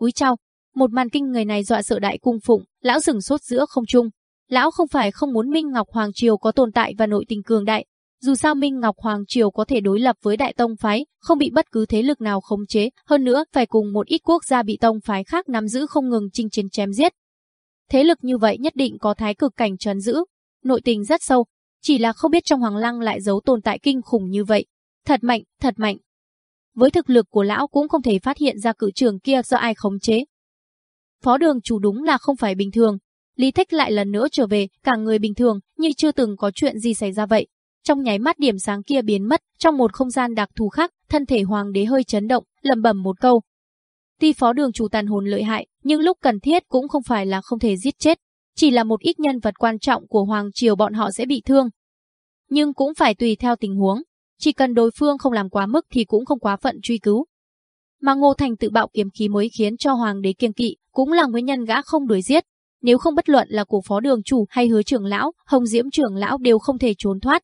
cúi chào. Một màn kinh người này dọa sợ đại cung phụng, lão dừng sốt giữa không trung. Lão không phải không muốn Minh Ngọc Hoàng Triều có tồn tại và nội tình cường đại, dù sao Minh Ngọc Hoàng Triều có thể đối lập với Đại Tông Phái, không bị bất cứ thế lực nào khống chế, hơn nữa phải cùng một ít quốc gia bị Tông Phái khác nắm giữ không ngừng chinh chiến chém giết. Thế lực như vậy nhất định có thái cực cảnh trấn giữ, nội tình rất sâu, chỉ là không biết trong Hoàng Lăng lại giấu tồn tại kinh khủng như vậy. Thật mạnh, thật mạnh. Với thực lực của lão cũng không thể phát hiện ra cự trường kia do ai khống chế. Phó đường chủ đúng là không phải bình thường. Lý Thích lại lần nữa trở về, cả người bình thường, như chưa từng có chuyện gì xảy ra vậy. Trong nháy mắt điểm sáng kia biến mất, trong một không gian đặc thù khác, thân thể hoàng đế hơi chấn động, lầm bẩm một câu. Tuy phó đường chủ tàn hồn lợi hại, nhưng lúc cần thiết cũng không phải là không thể giết chết, chỉ là một ít nhân vật quan trọng của hoàng triều bọn họ sẽ bị thương. Nhưng cũng phải tùy theo tình huống, chỉ cần đối phương không làm quá mức thì cũng không quá phận truy cứu. Mà Ngô Thành tự bạo kiếm khí mới khiến cho hoàng đế kiêng kỵ, cũng là nguyên nhân gã không đuổi giết. Nếu không bất luận là của phó đường chủ hay hứa trưởng lão, hồng diễm trưởng lão đều không thể trốn thoát.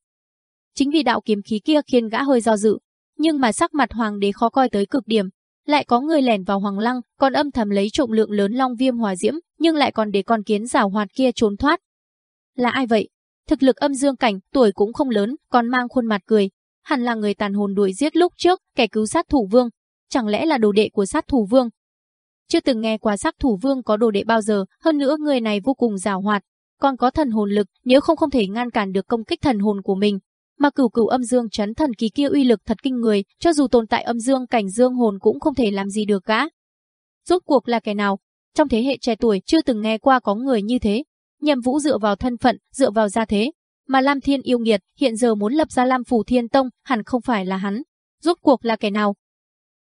Chính vì đạo kiếm khí kia khiến gã hơi do dự, nhưng mà sắc mặt hoàng đế khó coi tới cực điểm. Lại có người lẻn vào hoàng lăng, còn âm thầm lấy trộm lượng lớn long viêm hòa diễm, nhưng lại còn để con kiến rào hoạt kia trốn thoát. Là ai vậy? Thực lực âm dương cảnh, tuổi cũng không lớn, còn mang khuôn mặt cười. Hẳn là người tàn hồn đuổi giết lúc trước, kẻ cứu sát thủ vương. Chẳng lẽ là đồ đệ của sát thủ vương? Chưa từng nghe qua sát thủ vương có đồ đệ bao giờ, hơn nữa người này vô cùng rào hoạt. Còn có thần hồn lực, nếu không không thể ngăn cản được công kích thần hồn của mình, mà cửu cửu âm dương chấn thần kỳ kia uy lực thật kinh người, cho dù tồn tại âm dương cảnh dương hồn cũng không thể làm gì được gã. Rốt cuộc là kẻ nào? Trong thế hệ trẻ tuổi chưa từng nghe qua có người như thế. Nhậm Vũ dựa vào thân phận, dựa vào gia thế, mà Lam Thiên yêu nghiệt hiện giờ muốn lập ra Lam Phủ Thiên Tông, hẳn không phải là hắn. Rốt cuộc là kẻ nào?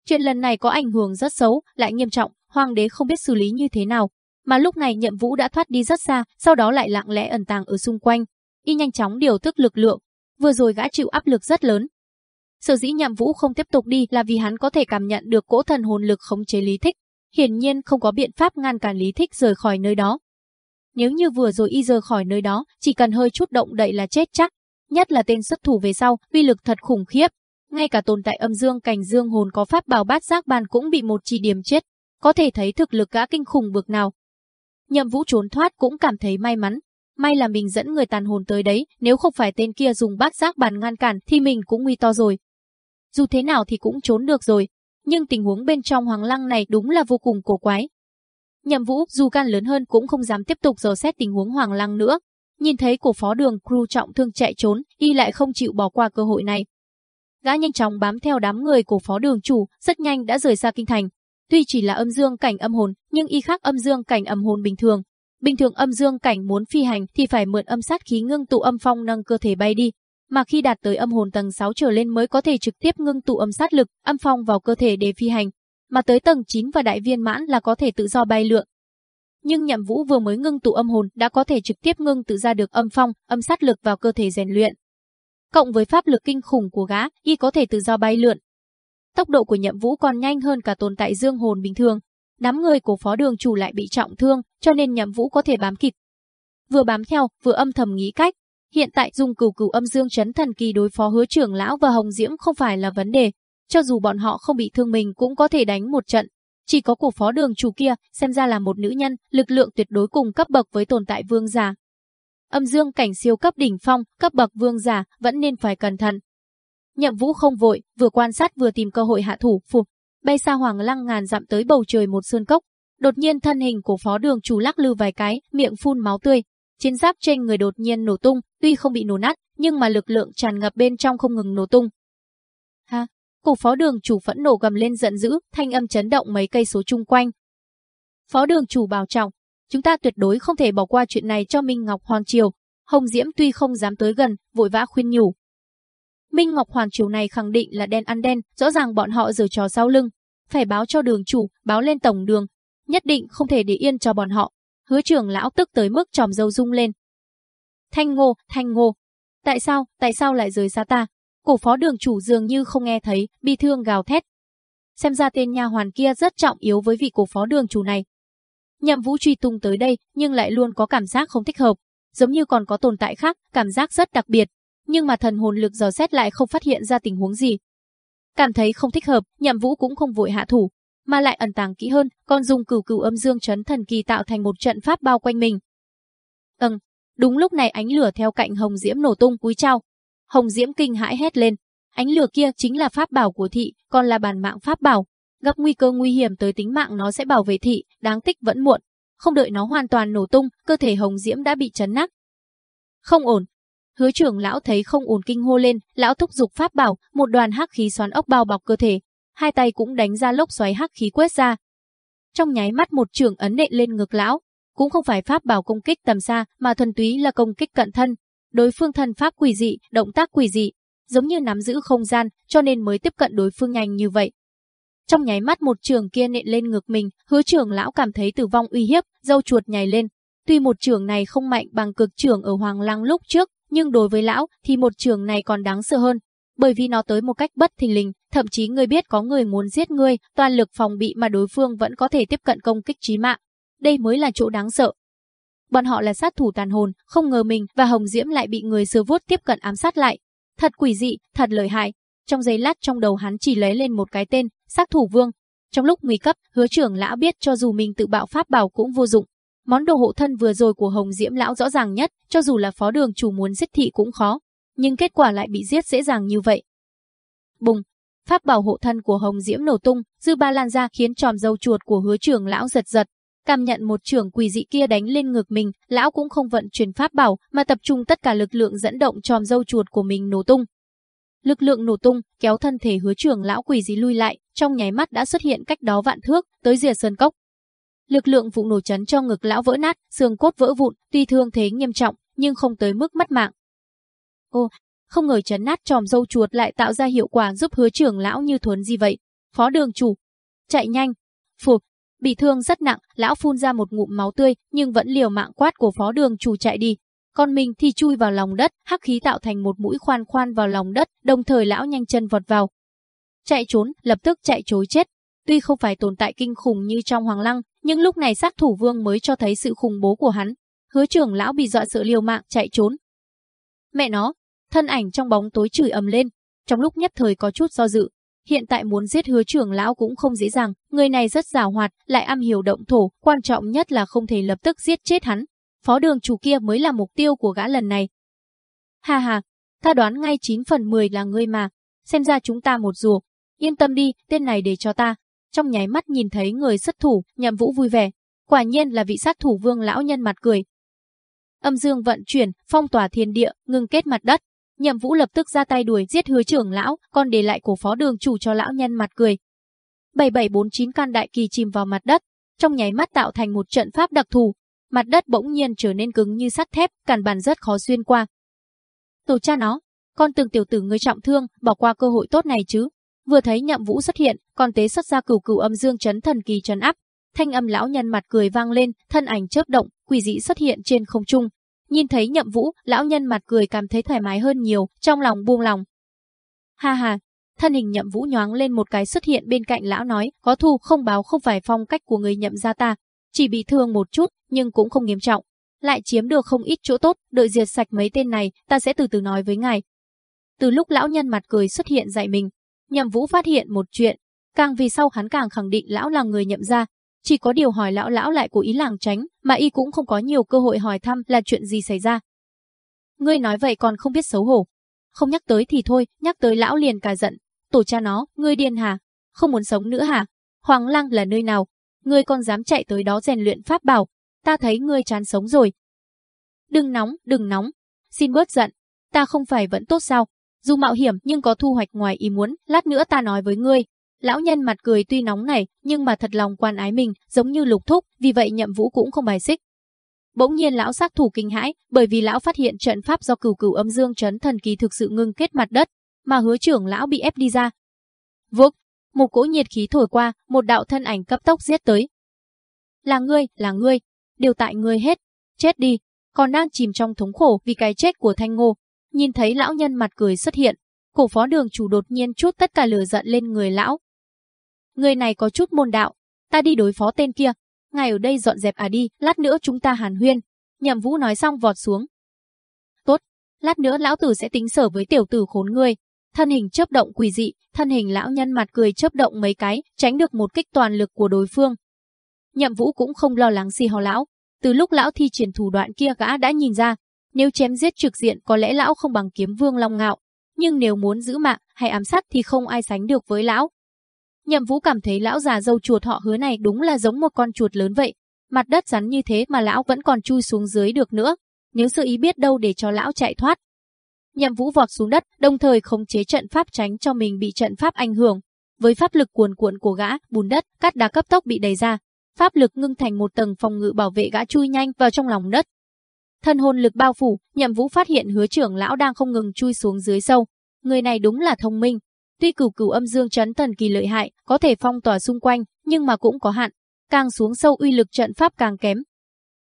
Chuyện lần này có ảnh hưởng rất xấu, lại nghiêm trọng, hoàng đế không biết xử lý như thế nào. Mà lúc này Nhậm Vũ đã thoát đi rất xa, sau đó lại lặng lẽ ẩn tàng ở xung quanh. Y nhanh chóng điều tức lực lượng, Vừa rồi gã chịu áp lực rất lớn. Sở dĩ nhậm vũ không tiếp tục đi là vì hắn có thể cảm nhận được cỗ thần hồn lực khống chế lý thích. Hiển nhiên không có biện pháp ngăn cản lý thích rời khỏi nơi đó. Nếu như vừa rồi y rời khỏi nơi đó, chỉ cần hơi chút động đậy là chết chắc. Nhất là tên xuất thủ về sau, uy lực thật khủng khiếp. Ngay cả tồn tại âm dương cảnh dương hồn có pháp bảo bát giác bàn cũng bị một chỉ điểm chết. Có thể thấy thực lực gã kinh khủng bực nào. Nhậm vũ trốn thoát cũng cảm thấy may mắn, May là mình dẫn người tàn hồn tới đấy, nếu không phải tên kia dùng bát giác bàn ngăn cản thì mình cũng nguy to rồi. Dù thế nào thì cũng trốn được rồi, nhưng tình huống bên trong hoàng lăng này đúng là vô cùng cổ quái. Nhậm Vũ dù gan lớn hơn cũng không dám tiếp tục dò xét tình huống hoàng lăng nữa. Nhìn thấy cổ phó đường crew trọng thương chạy trốn, y lại không chịu bỏ qua cơ hội này. Gã nhanh chóng bám theo đám người của phó đường chủ, rất nhanh đã rời xa kinh thành. Tuy chỉ là âm dương cảnh âm hồn, nhưng y khác âm dương cảnh âm hồn bình thường, Bình thường âm dương cảnh muốn phi hành thì phải mượn âm sát khí ngưng tụ âm phong nâng cơ thể bay đi, mà khi đạt tới âm hồn tầng 6 trở lên mới có thể trực tiếp ngưng tụ âm sát lực, âm phong vào cơ thể để phi hành, mà tới tầng 9 và đại viên mãn là có thể tự do bay lượn. Nhưng Nhậm Vũ vừa mới ngưng tụ âm hồn đã có thể trực tiếp ngưng tự ra được âm phong, âm sát lực vào cơ thể rèn luyện. Cộng với pháp lực kinh khủng của gã, y có thể tự do bay lượn. Tốc độ của Nhậm Vũ còn nhanh hơn cả tồn tại dương hồn bình thường, đám người của phó đường chủ lại bị trọng thương, cho nên nhậm vũ có thể bám kịp. Vừa bám theo, vừa âm thầm nghĩ cách. Hiện tại dùng cửu cửu âm dương chấn thần kỳ đối phó hứa trưởng lão và hồng diễm không phải là vấn đề. Cho dù bọn họ không bị thương mình cũng có thể đánh một trận. Chỉ có của phó đường chủ kia, xem ra là một nữ nhân, lực lượng tuyệt đối cùng cấp bậc với tồn tại vương giả. Âm dương cảnh siêu cấp đỉnh phong, cấp bậc vương giả, vẫn nên phải cẩn thận. Nhậm vũ không vội, vừa quan sát vừa tìm cơ hội hạ thủ, phục, bay xa hoàng lăng ngàn dặm tới bầu trời một sơn cốc. Đột nhiên thân hình của phó đường chủ lắc lư vài cái, miệng phun máu tươi. Chiến giáp trên người đột nhiên nổ tung, tuy không bị nổ nát, nhưng mà lực lượng tràn ngập bên trong không ngừng nổ tung. Cục phó đường chủ phẫn nổ gầm lên giận dữ, thanh âm chấn động mấy cây số chung quanh. Phó đường chủ bảo trọng, chúng ta tuyệt đối không thể bỏ qua chuyện này cho Minh Ngọc Hoàng Triều. Hồng Diễm tuy không dám tới gần, vội vã khuyên nhủ, Minh Ngọc Hoàng Triều này khẳng định là đen ăn đen, rõ ràng bọn họ giở trò sau lưng. Phải báo cho đường chủ, báo lên tổng đường. Nhất định không thể để yên cho bọn họ. Hứa trưởng lão tức tới mức tròm dâu rung lên. Thanh ngô, thanh ngô. Tại sao, tại sao lại rời xa ta? Cổ phó đường chủ dường như không nghe thấy, bi thương gào thét. Xem ra tên nha hoàn kia rất trọng yếu với vị cổ phó đường chủ này. Nhậm vũ truy tung tới đây, nhưng lại luôn có cảm giác không thích hợp. Giống như còn có tồn tại khác, cảm giác rất đặc biệt, nhưng mà thần hồn lực dò xét lại không phát hiện ra tình huống gì. Cảm thấy không thích hợp, nhậm vũ cũng không vội hạ thủ. mà lại ẩn tàng kỹ hơn, còn dùng cửu cửu âm dương chấn thần kỳ tạo thành một trận pháp bao quanh mình. Ừm, đúng lúc này ánh lửa theo cạnh Hồng Diễm nổ tung cúi trao. Hồng Diễm kinh hãi hét lên, ánh lửa kia chính là pháp bảo của thị, còn là bản mạng pháp bảo, gặp nguy cơ nguy hiểm tới tính mạng nó sẽ bảo vệ thị, đáng tích vẫn muộn. Không đợi nó hoàn toàn nổ tung, cơ thể Hồng Diễm đã bị chấn nát. Không ổn. Hứa trưởng lão thấy không ổn kinh hô lên, lão thúc dục pháp bảo, một đoàn hắc khí xoắn ốc bao bọc cơ thể, hai tay cũng đánh ra lốc xoáy hắc khí quét ra. Trong nháy mắt một trường ấn nện lên ngực lão, cũng không phải pháp bảo công kích tầm xa, mà thuần túy là công kích cận thân. Đối phương thân pháp quỷ dị, động tác quỷ dị, giống như nắm giữ không gian, cho nên mới tiếp cận đối phương nhanh như vậy. Trong nháy mắt một trường kia nện lên ngực mình, hứa trưởng lão cảm thấy tử vong uy hiếp, dâu chuột nhảy lên. Tuy một trường này không mạnh bằng cực trường ở Hoàng Lăng lúc trước, nhưng đối với lão thì một trường này còn đáng sợ hơn. Bởi vì nó tới một cách bất thình lình, thậm chí người biết có người muốn giết ngươi, toàn lực phòng bị mà đối phương vẫn có thể tiếp cận công kích chí mạng. Đây mới là chỗ đáng sợ. Bọn họ là sát thủ tàn hồn, không ngờ mình và Hồng Diễm lại bị người xưa vuốt tiếp cận ám sát lại. Thật quỷ dị, thật lợi hại. Trong giây lát trong đầu hắn chỉ lấy lên một cái tên, sát thủ vương. Trong lúc nguy cấp, hứa trưởng lão biết cho dù mình tự bạo pháp bảo cũng vô dụng. Món đồ hộ thân vừa rồi của Hồng Diễm lão rõ ràng nhất, cho dù là phó đường chủ muốn giết thị cũng khó. Nhưng kết quả lại bị giết dễ dàng như vậy. Bùng, pháp bảo hộ thân của Hồng Diễm nổ tung, dư ba lan ra khiến tròm dâu chuột của hứa trưởng lão giật giật. Cảm nhận một trưởng quỷ dị kia đánh lên ngực mình, lão cũng không vận chuyển pháp bảo mà tập trung tất cả lực lượng dẫn động tròm dâu chuột của mình nổ tung. Lực lượng nổ tung, kéo thân thể hứa trưởng lão quỷ dị lui lại, trong nháy mắt đã xuất hiện cách đó vạn thước, tới rìa sơn cốc. Lực lượng vụ nổ chấn cho ngực lão vỡ nát, xương cốt vỡ vụn, tuy thương thế nghiêm trọng, nhưng không tới mức mất mạng. Ô, không ngờ chấn nát tròm dâu chuột lại tạo ra hiệu quả giúp hứa trưởng lão như thuấn gì vậy. Phó đường chủ, chạy nhanh, phục, bị thương rất nặng, lão phun ra một ngụm máu tươi, nhưng vẫn liều mạng quát của phó đường chủ chạy đi. Còn mình thì chui vào lòng đất, hắc khí tạo thành một mũi khoan khoan vào lòng đất, đồng thời lão nhanh chân vọt vào. Chạy trốn, lập tức chạy trối chết. Tuy không phải tồn tại kinh khủng như trong Hoàng Lăng, nhưng lúc này sát thủ vương mới cho thấy sự khủng bố của hắn. Hứa trưởng lão bị dọa sợ liều mạng chạy trốn. Mẹ nó, thân ảnh trong bóng tối chửi ầm lên, trong lúc nhất thời có chút do dự. Hiện tại muốn giết hứa trưởng lão cũng không dễ dàng, người này rất giàu hoạt, lại am hiểu động thổ, quan trọng nhất là không thể lập tức giết chết hắn. Phó đường chủ kia mới là mục tiêu của gã lần này. Ha ha, ta đoán ngay 9 phần 10 là ngươi mà, xem ra chúng ta một rùa. Yên tâm đi, tên này để cho ta. Trong nháy mắt nhìn thấy người xuất thủ, nhậm vũ vui vẻ. Quả nhiên là vị sát thủ vương lão nhân mặt cười. Âm dương vận chuyển, phong tỏa thiên địa, ngừng kết mặt đất. Nhậm Vũ lập tức ra tay đuổi giết hứa trưởng lão, còn để lại cổ phó đường chủ cho lão nhân mặt cười. 7749 can đại kỳ chìm vào mặt đất, trong nháy mắt tạo thành một trận pháp đặc thù. Mặt đất bỗng nhiên trở nên cứng như sắt thép, càn bàn rất khó xuyên qua. Tổ cha nó, con từng tiểu tử người trọng thương, bỏ qua cơ hội tốt này chứ. Vừa thấy Nhậm Vũ xuất hiện, con tế xuất ra cửu cửu âm dương chấn thần kỳ trấn áp. Thanh âm lão nhân mặt cười vang lên, thân ảnh chớp động, quỷ dị xuất hiện trên không trung, Nhìn thấy nhậm vũ, lão nhân mặt cười cảm thấy thoải mái hơn nhiều, trong lòng buông lòng. Ha ha, thân hình nhậm vũ nhoáng lên một cái xuất hiện bên cạnh lão nói, có thu không báo không phải phong cách của người nhậm gia ta, chỉ bị thương một chút, nhưng cũng không nghiêm trọng. Lại chiếm được không ít chỗ tốt, đợi diệt sạch mấy tên này, ta sẽ từ từ nói với ngài. Từ lúc lão nhân mặt cười xuất hiện dạy mình, nhậm vũ phát hiện một chuyện, càng vì sau hắn càng khẳng định lão là người nhậm gia, chỉ có điều hỏi lão lão lại cố ý làng tránh, mà y cũng không có nhiều cơ hội hỏi thăm là chuyện gì xảy ra. Ngươi nói vậy còn không biết xấu hổ. Không nhắc tới thì thôi, nhắc tới lão liền cả giận. Tổ cha nó, ngươi điên hả? Không muốn sống nữa hả? Hoàng Lăng là nơi nào? Ngươi còn dám chạy tới đó rèn luyện pháp bảo. Ta thấy ngươi chán sống rồi. Đừng nóng, đừng nóng. Xin bớt giận. Ta không phải vẫn tốt sao? Dù mạo hiểm nhưng có thu hoạch ngoài ý muốn, lát nữa ta nói với ngươi, Lão nhân mặt cười tuy nóng này, nhưng mà thật lòng quan ái mình, giống như lục thúc, vì vậy nhậm vũ cũng không bài xích. Bỗng nhiên lão sát thủ kinh hãi, bởi vì lão phát hiện trận pháp do cửu cửu âm dương chấn thần kỳ thực sự ngưng kết mặt đất, mà hứa trưởng lão bị ép đi ra. Vốc, một cỗ nhiệt khí thổi qua, một đạo thân ảnh cấp tốc giết tới. Là ngươi, là ngươi, đều tại ngươi hết, chết đi, còn đang chìm trong thống khổ vì cái chết của Thanh Ngô. Nhìn thấy lão nhân mặt cười xuất hiện, cổ phó đường chủ đột nhiên chút tất cả lửa giận lên người lão, Người này có chút môn đạo, ta đi đối phó tên kia. Ngài ở đây dọn dẹp à đi, lát nữa chúng ta hàn huyên. Nhậm Vũ nói xong vọt xuống. Tốt, lát nữa lão tử sẽ tính sở với tiểu tử khốn ngươi. thân hình chớp động quỷ dị, thân hình lão nhân mặt cười chớp động mấy cái, tránh được một kích toàn lực của đối phương. Nhậm Vũ cũng không lo lắng gì hò lão, từ lúc lão thi triển thủ đoạn kia gã đã nhìn ra, nếu chém giết trực diện có lẽ lão không bằng kiếm vương long ngạo, nhưng nếu muốn giữ mạng hay ám sát thì không ai sánh được với lão. Nhậm Vũ cảm thấy lão già dâu chuột họ hứa này đúng là giống một con chuột lớn vậy, mặt đất rắn như thế mà lão vẫn còn chui xuống dưới được nữa, nếu sự ý biết đâu để cho lão chạy thoát. Nhậm Vũ vọt xuống đất, đồng thời khống chế trận pháp tránh cho mình bị trận pháp ảnh hưởng. Với pháp lực cuồn cuộn của gã, bùn đất, cát đá cấp tốc bị đẩy ra, pháp lực ngưng thành một tầng phòng ngự bảo vệ gã chui nhanh vào trong lòng đất. Thân hồn lực bao phủ, Nhậm Vũ phát hiện Hứa trưởng lão đang không ngừng chui xuống dưới sâu. Người này đúng là thông minh, tuy cửu cửu âm dương chấn thần kỳ lợi hại, có thể phong tỏa xung quanh, nhưng mà cũng có hạn, càng xuống sâu uy lực trận pháp càng kém.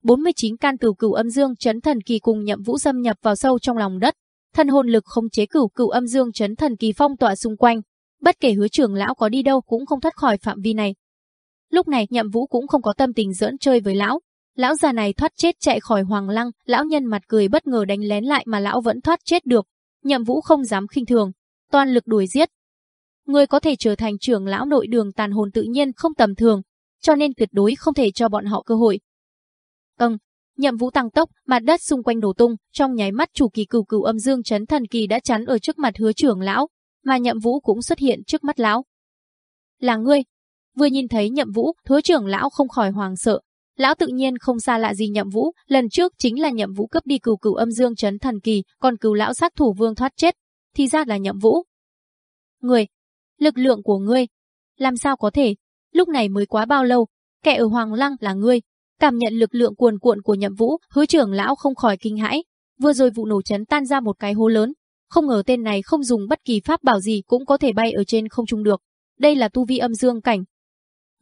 49 can cửu cửu âm dương chấn thần kỳ cùng Nhậm Vũ xâm nhập vào sâu trong lòng đất, thân hồn lực không chế cửu cửu âm dương chấn thần kỳ phong tỏa xung quanh, bất kể Hứa trưởng lão có đi đâu cũng không thoát khỏi phạm vi này. Lúc này Nhậm Vũ cũng không có tâm tình giỡn chơi với lão. Lão già này thoát chết chạy khỏi Hoàng Lăng, lão nhân mặt cười bất ngờ đánh lén lại mà lão vẫn thoát chết được. Nhậm Vũ không dám khinh thường, toàn lực đuổi giết. Người có thể trở thành trưởng lão nội đường tàn hồn tự nhiên không tầm thường, cho nên tuyệt đối không thể cho bọn họ cơ hội. Âng, Nhậm Vũ tăng tốc, mặt đất xung quanh đổ tung, trong nháy mắt chủ kỳ cửu cửu âm dương chấn thần kỳ đã chắn ở trước mặt Hứa trưởng lão, mà Nhậm Vũ cũng xuất hiện trước mắt lão. "Là ngươi?" Vừa nhìn thấy Nhậm Vũ, Hứa trưởng lão không khỏi hoàng sợ. Lão tự nhiên không xa lạ gì Nhậm Vũ, lần trước chính là Nhậm Vũ cấp đi cửu cửu âm dương chấn thần kỳ, còn cứu lão sát thủ vương thoát chết, thì ra là Nhậm Vũ. người lực lượng của ngươi, làm sao có thể? Lúc này mới quá bao lâu, kẻ ở Hoàng Lăng là ngươi, Cảm nhận lực lượng cuồn cuộn của Nhậm Vũ, hứa trưởng lão không khỏi kinh hãi. Vừa rồi vụ nổ chấn tan ra một cái hố lớn, không ngờ tên này không dùng bất kỳ pháp bảo gì cũng có thể bay ở trên không trung được. Đây là tu vi âm dương cảnh.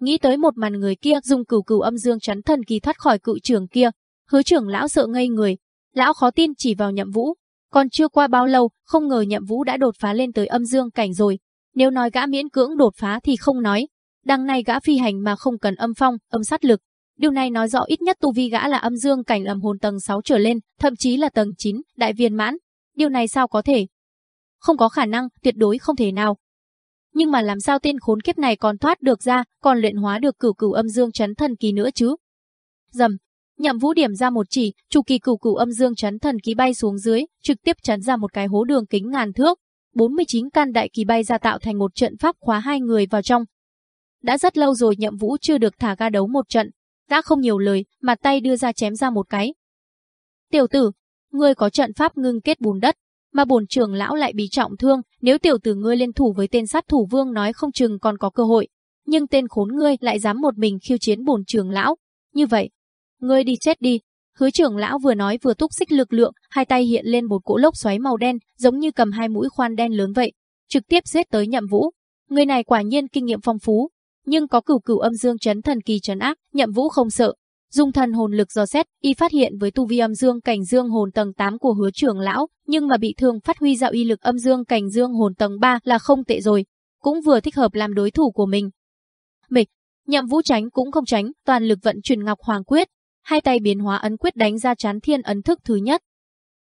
Nghĩ tới một màn người kia dùng cửu cửu âm dương chắn thần kỳ thoát khỏi cự trưởng kia, hứa trưởng lão sợ ngây người. Lão khó tin chỉ vào Nhậm Vũ. Còn chưa qua bao lâu, không ngờ Nhậm Vũ đã đột phá lên tới âm dương cảnh rồi. Nếu nói gã miễn cưỡng đột phá thì không nói. Đằng này gã phi hành mà không cần âm phong, âm sát lực, Điều này nói rõ ít nhất tu vi gã là âm dương cảnh âm hồn tầng 6 trở lên, thậm chí là tầng 9, đại viên mãn. Điều này sao có thể? Không có khả năng, tuyệt đối không thể nào. Nhưng mà làm sao tên khốn kiếp này còn thoát được ra, còn luyện hóa được cửu cửu âm dương chấn thần kỳ nữa chứ? Dầm, nhậm vũ điểm ra một chỉ, chu kỳ cửu cửu âm dương chấn thần ký bay xuống dưới, trực tiếp chấn ra một cái hố đường kính ngàn thước. 49 căn đại kỳ bay ra tạo thành một trận pháp khóa hai người vào trong. Đã rất lâu rồi nhậm vũ chưa được thả ga đấu một trận, đã không nhiều lời, mà tay đưa ra chém ra một cái. Tiểu tử, ngươi có trận pháp ngưng kết bùn đất, mà bổn trưởng lão lại bị trọng thương, nếu tiểu tử ngươi liên thủ với tên sát thủ vương nói không chừng còn có cơ hội, nhưng tên khốn ngươi lại dám một mình khiêu chiến bổn trưởng lão, như vậy, ngươi đi chết đi. Hứa trưởng lão vừa nói vừa túc xích lực lượng, hai tay hiện lên một cỗ lốc xoáy màu đen, giống như cầm hai mũi khoan đen lớn vậy, trực tiếp giết tới Nhậm Vũ. Người này quả nhiên kinh nghiệm phong phú, nhưng có cửu cửu âm dương chấn thần kỳ chấn áp, Nhậm Vũ không sợ. Dùng thần hồn lực dò xét, y phát hiện với tu vi âm dương cảnh dương hồn tầng 8 của Hứa trưởng lão, nhưng mà bị thương phát huy dạo y lực âm dương cảnh dương hồn tầng 3 là không tệ rồi, cũng vừa thích hợp làm đối thủ của mình. Mịch, Nhậm Vũ tránh cũng không tránh, toàn lực vận chuyển Ngọc Hoàng quyết, hai tay biến hóa ấn quyết đánh ra chán thiên ấn thức thứ nhất.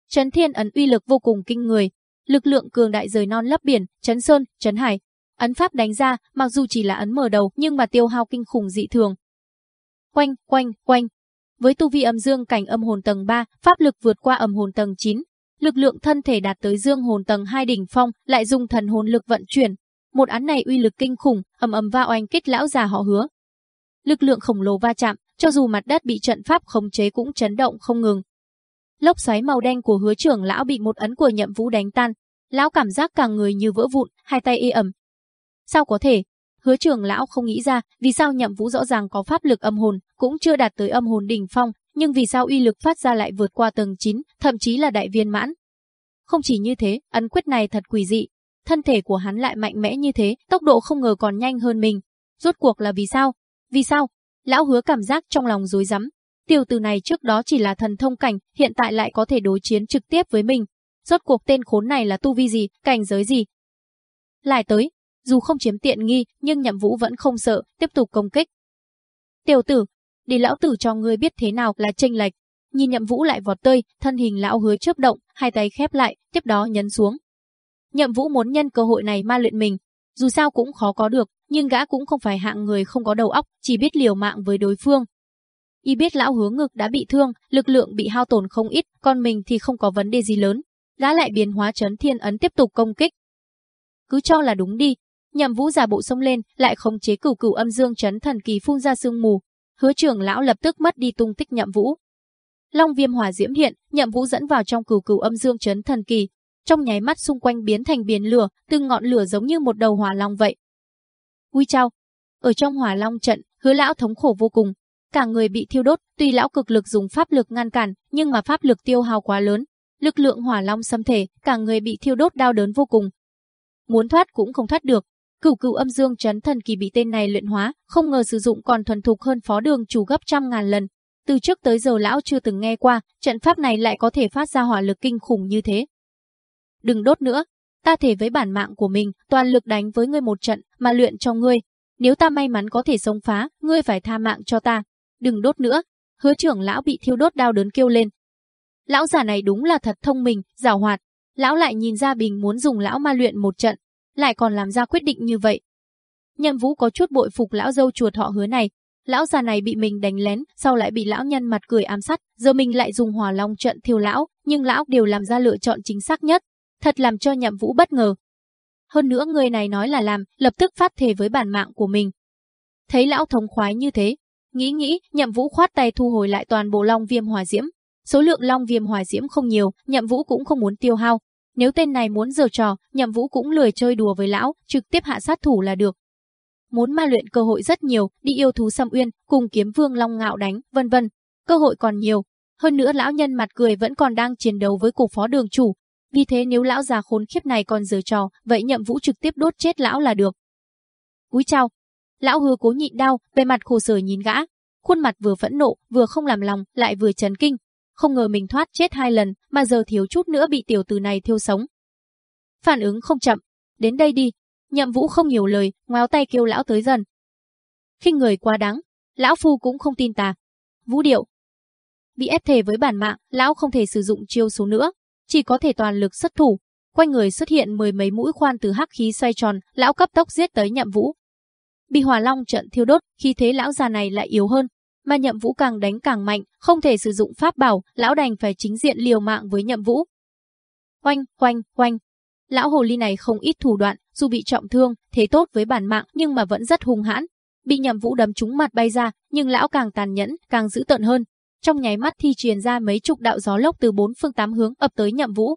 Chấn thiên ấn uy lực vô cùng kinh người, lực lượng cường đại rời non lấp biển, chấn sơn, chấn hải, Ấn pháp đánh ra, mặc dù chỉ là ấn mở đầu nhưng mà tiêu hao kinh khủng dị thường. Quanh, quanh, quanh. Với tu vi âm dương cảnh âm hồn tầng 3, pháp lực vượt qua âm hồn tầng 9, lực lượng thân thể đạt tới dương hồn tầng 2 đỉnh phong, lại dùng thần hồn lực vận chuyển. Một án này uy lực kinh khủng, ầm ầm va oanh kích lão già họ hứa. Lực lượng khổng lồ va chạm, cho dù mặt đất bị trận pháp khống chế cũng chấn động không ngừng. Lốc xoáy màu đen của hứa trưởng lão bị một ấn của nhậm vũ đánh tan. Lão cảm giác cả người như vỡ vụn, hai tay y ẩm, Sao có thể? Hứa trưởng lão không nghĩ ra, vì sao nhậm vũ rõ ràng có pháp lực âm hồn, cũng chưa đạt tới âm hồn đỉnh phong, nhưng vì sao uy lực phát ra lại vượt qua tầng 9, thậm chí là đại viên mãn. Không chỉ như thế, ấn quyết này thật quỷ dị. Thân thể của hắn lại mạnh mẽ như thế, tốc độ không ngờ còn nhanh hơn mình. Rốt cuộc là vì sao? Vì sao? Lão hứa cảm giác trong lòng rối rắm. Tiểu tử này trước đó chỉ là thần thông cảnh, hiện tại lại có thể đối chiến trực tiếp với mình. Rốt cuộc tên khốn này là tu vi gì, cảnh giới gì? Lại tới, dù không chiếm tiện nghi, nhưng nhậm vũ vẫn không sợ, tiếp tục công kích. Tiểu tử, để lão tử cho ngươi biết thế nào là tranh lệch. Nhìn nhậm vũ lại vọt tơi, thân hình lão hứa chớp động, hai tay khép lại, tiếp đó nhấn xuống. Nhậm Vũ muốn nhân cơ hội này ma luyện mình, dù sao cũng khó có được, nhưng gã cũng không phải hạng người không có đầu óc, chỉ biết liều mạng với đối phương. Y biết lão hướng ngực đã bị thương, lực lượng bị hao tổn không ít, còn mình thì không có vấn đề gì lớn. Gã lại biến hóa chấn thiên ấn tiếp tục công kích. Cứ cho là đúng đi, nhậm vũ giả bộ sông lên, lại khống chế cửu cửu âm dương chấn thần kỳ phun ra sương mù. Hứa trưởng lão lập tức mất đi tung tích nhậm vũ. Long viêm hỏa diễm hiện, nhậm vũ dẫn vào trong cửu cửu âm dương chấn thần kỳ. Trong nháy mắt xung quanh biến thành biển lửa, từng ngọn lửa giống như một đầu hỏa long vậy. Ui chao! Ở trong hỏa long trận, hứa lão thống khổ vô cùng, cả người bị thiêu đốt, tuy lão cực lực dùng pháp lực ngăn cản, nhưng mà pháp lực tiêu hao quá lớn, lực lượng hỏa long xâm thể, cả người bị thiêu đốt đau đớn vô cùng. Muốn thoát cũng không thoát được. Cửu cửu âm dương chấn thần kỳ bị tên này luyện hóa, không ngờ sử dụng còn thuần thục hơn phó đường chủ gấp trăm ngàn lần. Từ trước tới giờ lão chưa từng nghe qua, trận pháp này lại có thể phát ra hỏa lực kinh khủng như thế. Đừng đốt nữa, ta thể với bản mạng của mình, toàn lực đánh với ngươi một trận, mà luyện cho ngươi. Nếu ta may mắn có thể sống phá, ngươi phải tha mạng cho ta, đừng đốt nữa. Hứa trưởng lão bị thiêu đốt đau đớn kêu lên. Lão già này đúng là thật thông minh, giàu hoạt. Lão lại nhìn ra Bình muốn dùng lão ma luyện một trận, lại còn làm ra quyết định như vậy. Nhậm Vũ có chút bội phục lão dâu chuột họ hứa này. Lão già này bị mình đánh lén, sau lại bị lão nhân mặt cười ám sát, giờ mình lại dùng hỏa long trận thiêu lão, nhưng lão đều làm ra lựa chọn chính xác nhất. Thật làm cho Nhậm Vũ bất ngờ. Hơn nữa người này nói là làm, lập tức phát thề với bản mạng của mình. Thấy lão thống khoái như thế, Nghĩ nghĩ, Nhậm Vũ khoát tay thu hồi lại toàn bộ long viêm hỏa diễm. Số lượng long viêm hỏa diễm không nhiều, Nhậm Vũ cũng không muốn tiêu hao. Nếu tên này muốn giở trò, Nhậm Vũ cũng lười chơi đùa với lão, trực tiếp hạ sát thủ là được. Muốn ma luyện cơ hội rất nhiều, đi yêu thú xâm uyên, cùng kiếm vương long ngạo đánh, vân vân. Cơ hội còn nhiều. Hơn nữa lão nhân mặt cười vẫn còn đang chiến đấu với cục phó đường chủ. Vì thế nếu lão già khốn khiếp này còn giở trò, vậy Nhậm Vũ trực tiếp đốt chết lão là được. Cúi chào, Lão hứa cố nhịn đau, bề mặt khổ sở nhìn gã, khuôn mặt vừa phẫn nộ, vừa không làm lòng, lại vừa chấn kinh. Không ngờ mình thoát chết hai lần, mà giờ thiếu chút nữa bị tiểu tử này thiêu sống. Phản ứng không chậm, đến đây đi. Nhậm Vũ không nhiều lời, ngoéo tay kêu lão tới dần. Khi người quá đáng, lão phu cũng không tin tà. Vũ điệu. Bị ép thề với bản mạng, lão không thể sử dụng chiêu số nữa, chỉ có thể toàn lực xuất thủ. Quanh người xuất hiện mười mấy mũi khoan từ hắc khí xoay tròn, lão cấp tốc giết tới Nhậm Vũ, bị hỏa long trận thiêu đốt, khi thế lão già này lại yếu hơn, mà Nhậm Vũ càng đánh càng mạnh, không thể sử dụng pháp bảo, lão đành phải chính diện liều mạng với Nhậm Vũ. Oanh, oanh, oanh. Lão hồ ly này không ít thủ đoạn, dù bị trọng thương, thế tốt với bản mạng nhưng mà vẫn rất hung hãn. Bị Nhậm Vũ đấm trúng mặt bay ra, nhưng lão càng tàn nhẫn, càng dữ tợn hơn. Trong nháy mắt thi truyền ra mấy chục đạo gió lốc từ bốn phương tám hướng ập tới Nhậm Vũ.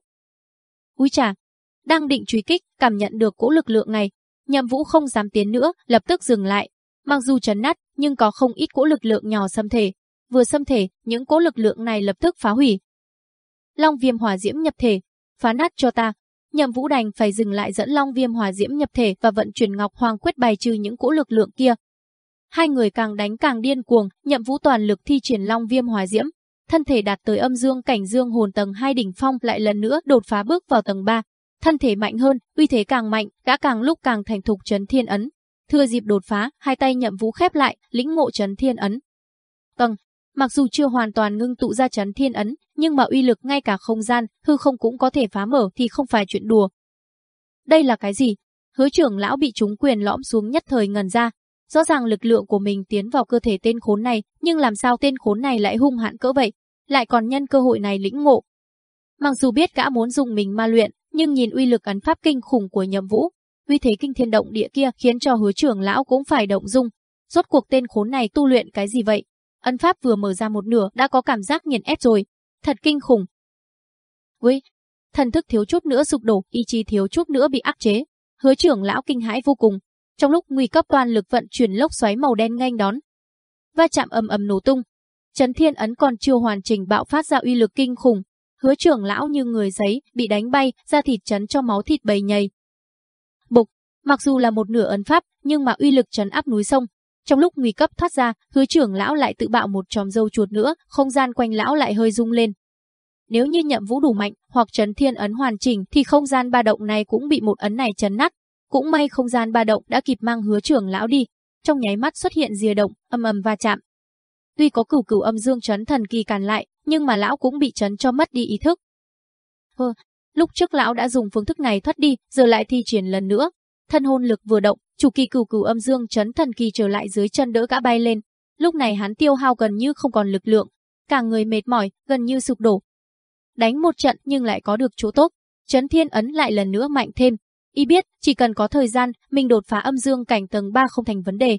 Úi chà, đang định truy kích, cảm nhận được cỗ lực lượng này, Nhậm Vũ không dám tiến nữa, lập tức dừng lại. Mặc dù chấn nát, nhưng có không ít cỗ lực lượng nhỏ xâm thể. Vừa xâm thể, những cỗ lực lượng này lập tức phá hủy. Long viêm hỏa diễm nhập thể, phá nát cho ta. Nhậm Vũ đành phải dừng lại dẫn Long viêm hỏa diễm nhập thể và vận chuyển Ngọc Hoàng quyết bài trừ những cỗ lực lượng kia. Hai người càng đánh càng điên cuồng, Nhậm Vũ toàn lực thi triển Long viêm hỏa diễm, thân thể đạt tới âm dương cảnh dương hồn tầng 2 đỉnh phong lại lần nữa đột phá bước vào tầng 3 thân thể mạnh hơn, uy thế càng mạnh, gã càng lúc càng thành thục trấn thiên ấn. Thừa dịp đột phá, hai tay nhậm vũ khép lại, lĩnh ngộ trấn thiên ấn. tầng mặc dù chưa hoàn toàn ngưng tụ ra chấn thiên ấn, nhưng mà uy lực ngay cả không gian, hư không cũng có thể phá mở thì không phải chuyện đùa. Đây là cái gì? Hứa trưởng lão bị chúng quyền lõm xuống nhất thời ngần ra. Rõ ràng lực lượng của mình tiến vào cơ thể tên khốn này, nhưng làm sao tên khốn này lại hung hãn cỡ vậy? Lại còn nhân cơ hội này lĩnh ngộ. Mặc dù biết gã muốn dùng mình ma luyện, nhưng nhìn uy lực ấn pháp kinh khủng của Nhậm Vũ, uy thế kinh thiên động địa kia khiến cho Hứa trưởng lão cũng phải động dung. Rốt cuộc tên khốn này tu luyện cái gì vậy? Ấn pháp vừa mở ra một nửa đã có cảm giác nghiền ép rồi, thật kinh khủng. Ui, thần thức thiếu chút nữa sụp đổ, ý chí thiếu chút nữa bị áp chế. Hứa trưởng lão kinh hãi vô cùng. Trong lúc nguy cấp toàn lực vận chuyển lốc xoáy màu đen nhanh đón, va chạm ầm ầm nổ tung. Trấn Thiên ấn còn chưa hoàn chỉnh bạo phát ra uy lực kinh khủng, Hứa trưởng lão như người giấy, bị đánh bay, ra thịt chấn cho máu thịt bầy nhầy. Bục, mặc dù là một nửa ấn pháp, nhưng mà uy lực chấn áp núi sông. Trong lúc nguy cấp thoát ra, hứa trưởng lão lại tự bạo một tròm dâu chuột nữa, không gian quanh lão lại hơi rung lên. Nếu như nhậm vũ đủ mạnh, hoặc chấn thiên ấn hoàn chỉnh, thì không gian ba động này cũng bị một ấn này chấn nát. Cũng may không gian ba động đã kịp mang hứa trưởng lão đi. Trong nháy mắt xuất hiện rìa động, âm ầm va chạm. Tuy có cửu cửu âm dương chấn thần kỳ cản lại, nhưng mà lão cũng bị chấn cho mất đi ý thức. Hơ, Lúc trước lão đã dùng phương thức này thoát đi, giờ lại thi triển lần nữa. Thân hồn lực vừa động, chủ kỳ cửu cửu âm dương chấn thần kỳ trở lại dưới chân đỡ gã bay lên. Lúc này hắn tiêu hao gần như không còn lực lượng, cả người mệt mỏi, gần như sụp đổ. Đánh một trận nhưng lại có được chỗ tốt, chấn thiên ấn lại lần nữa mạnh thêm. Y biết, chỉ cần có thời gian, mình đột phá âm dương cảnh tầng 3 không thành vấn đề.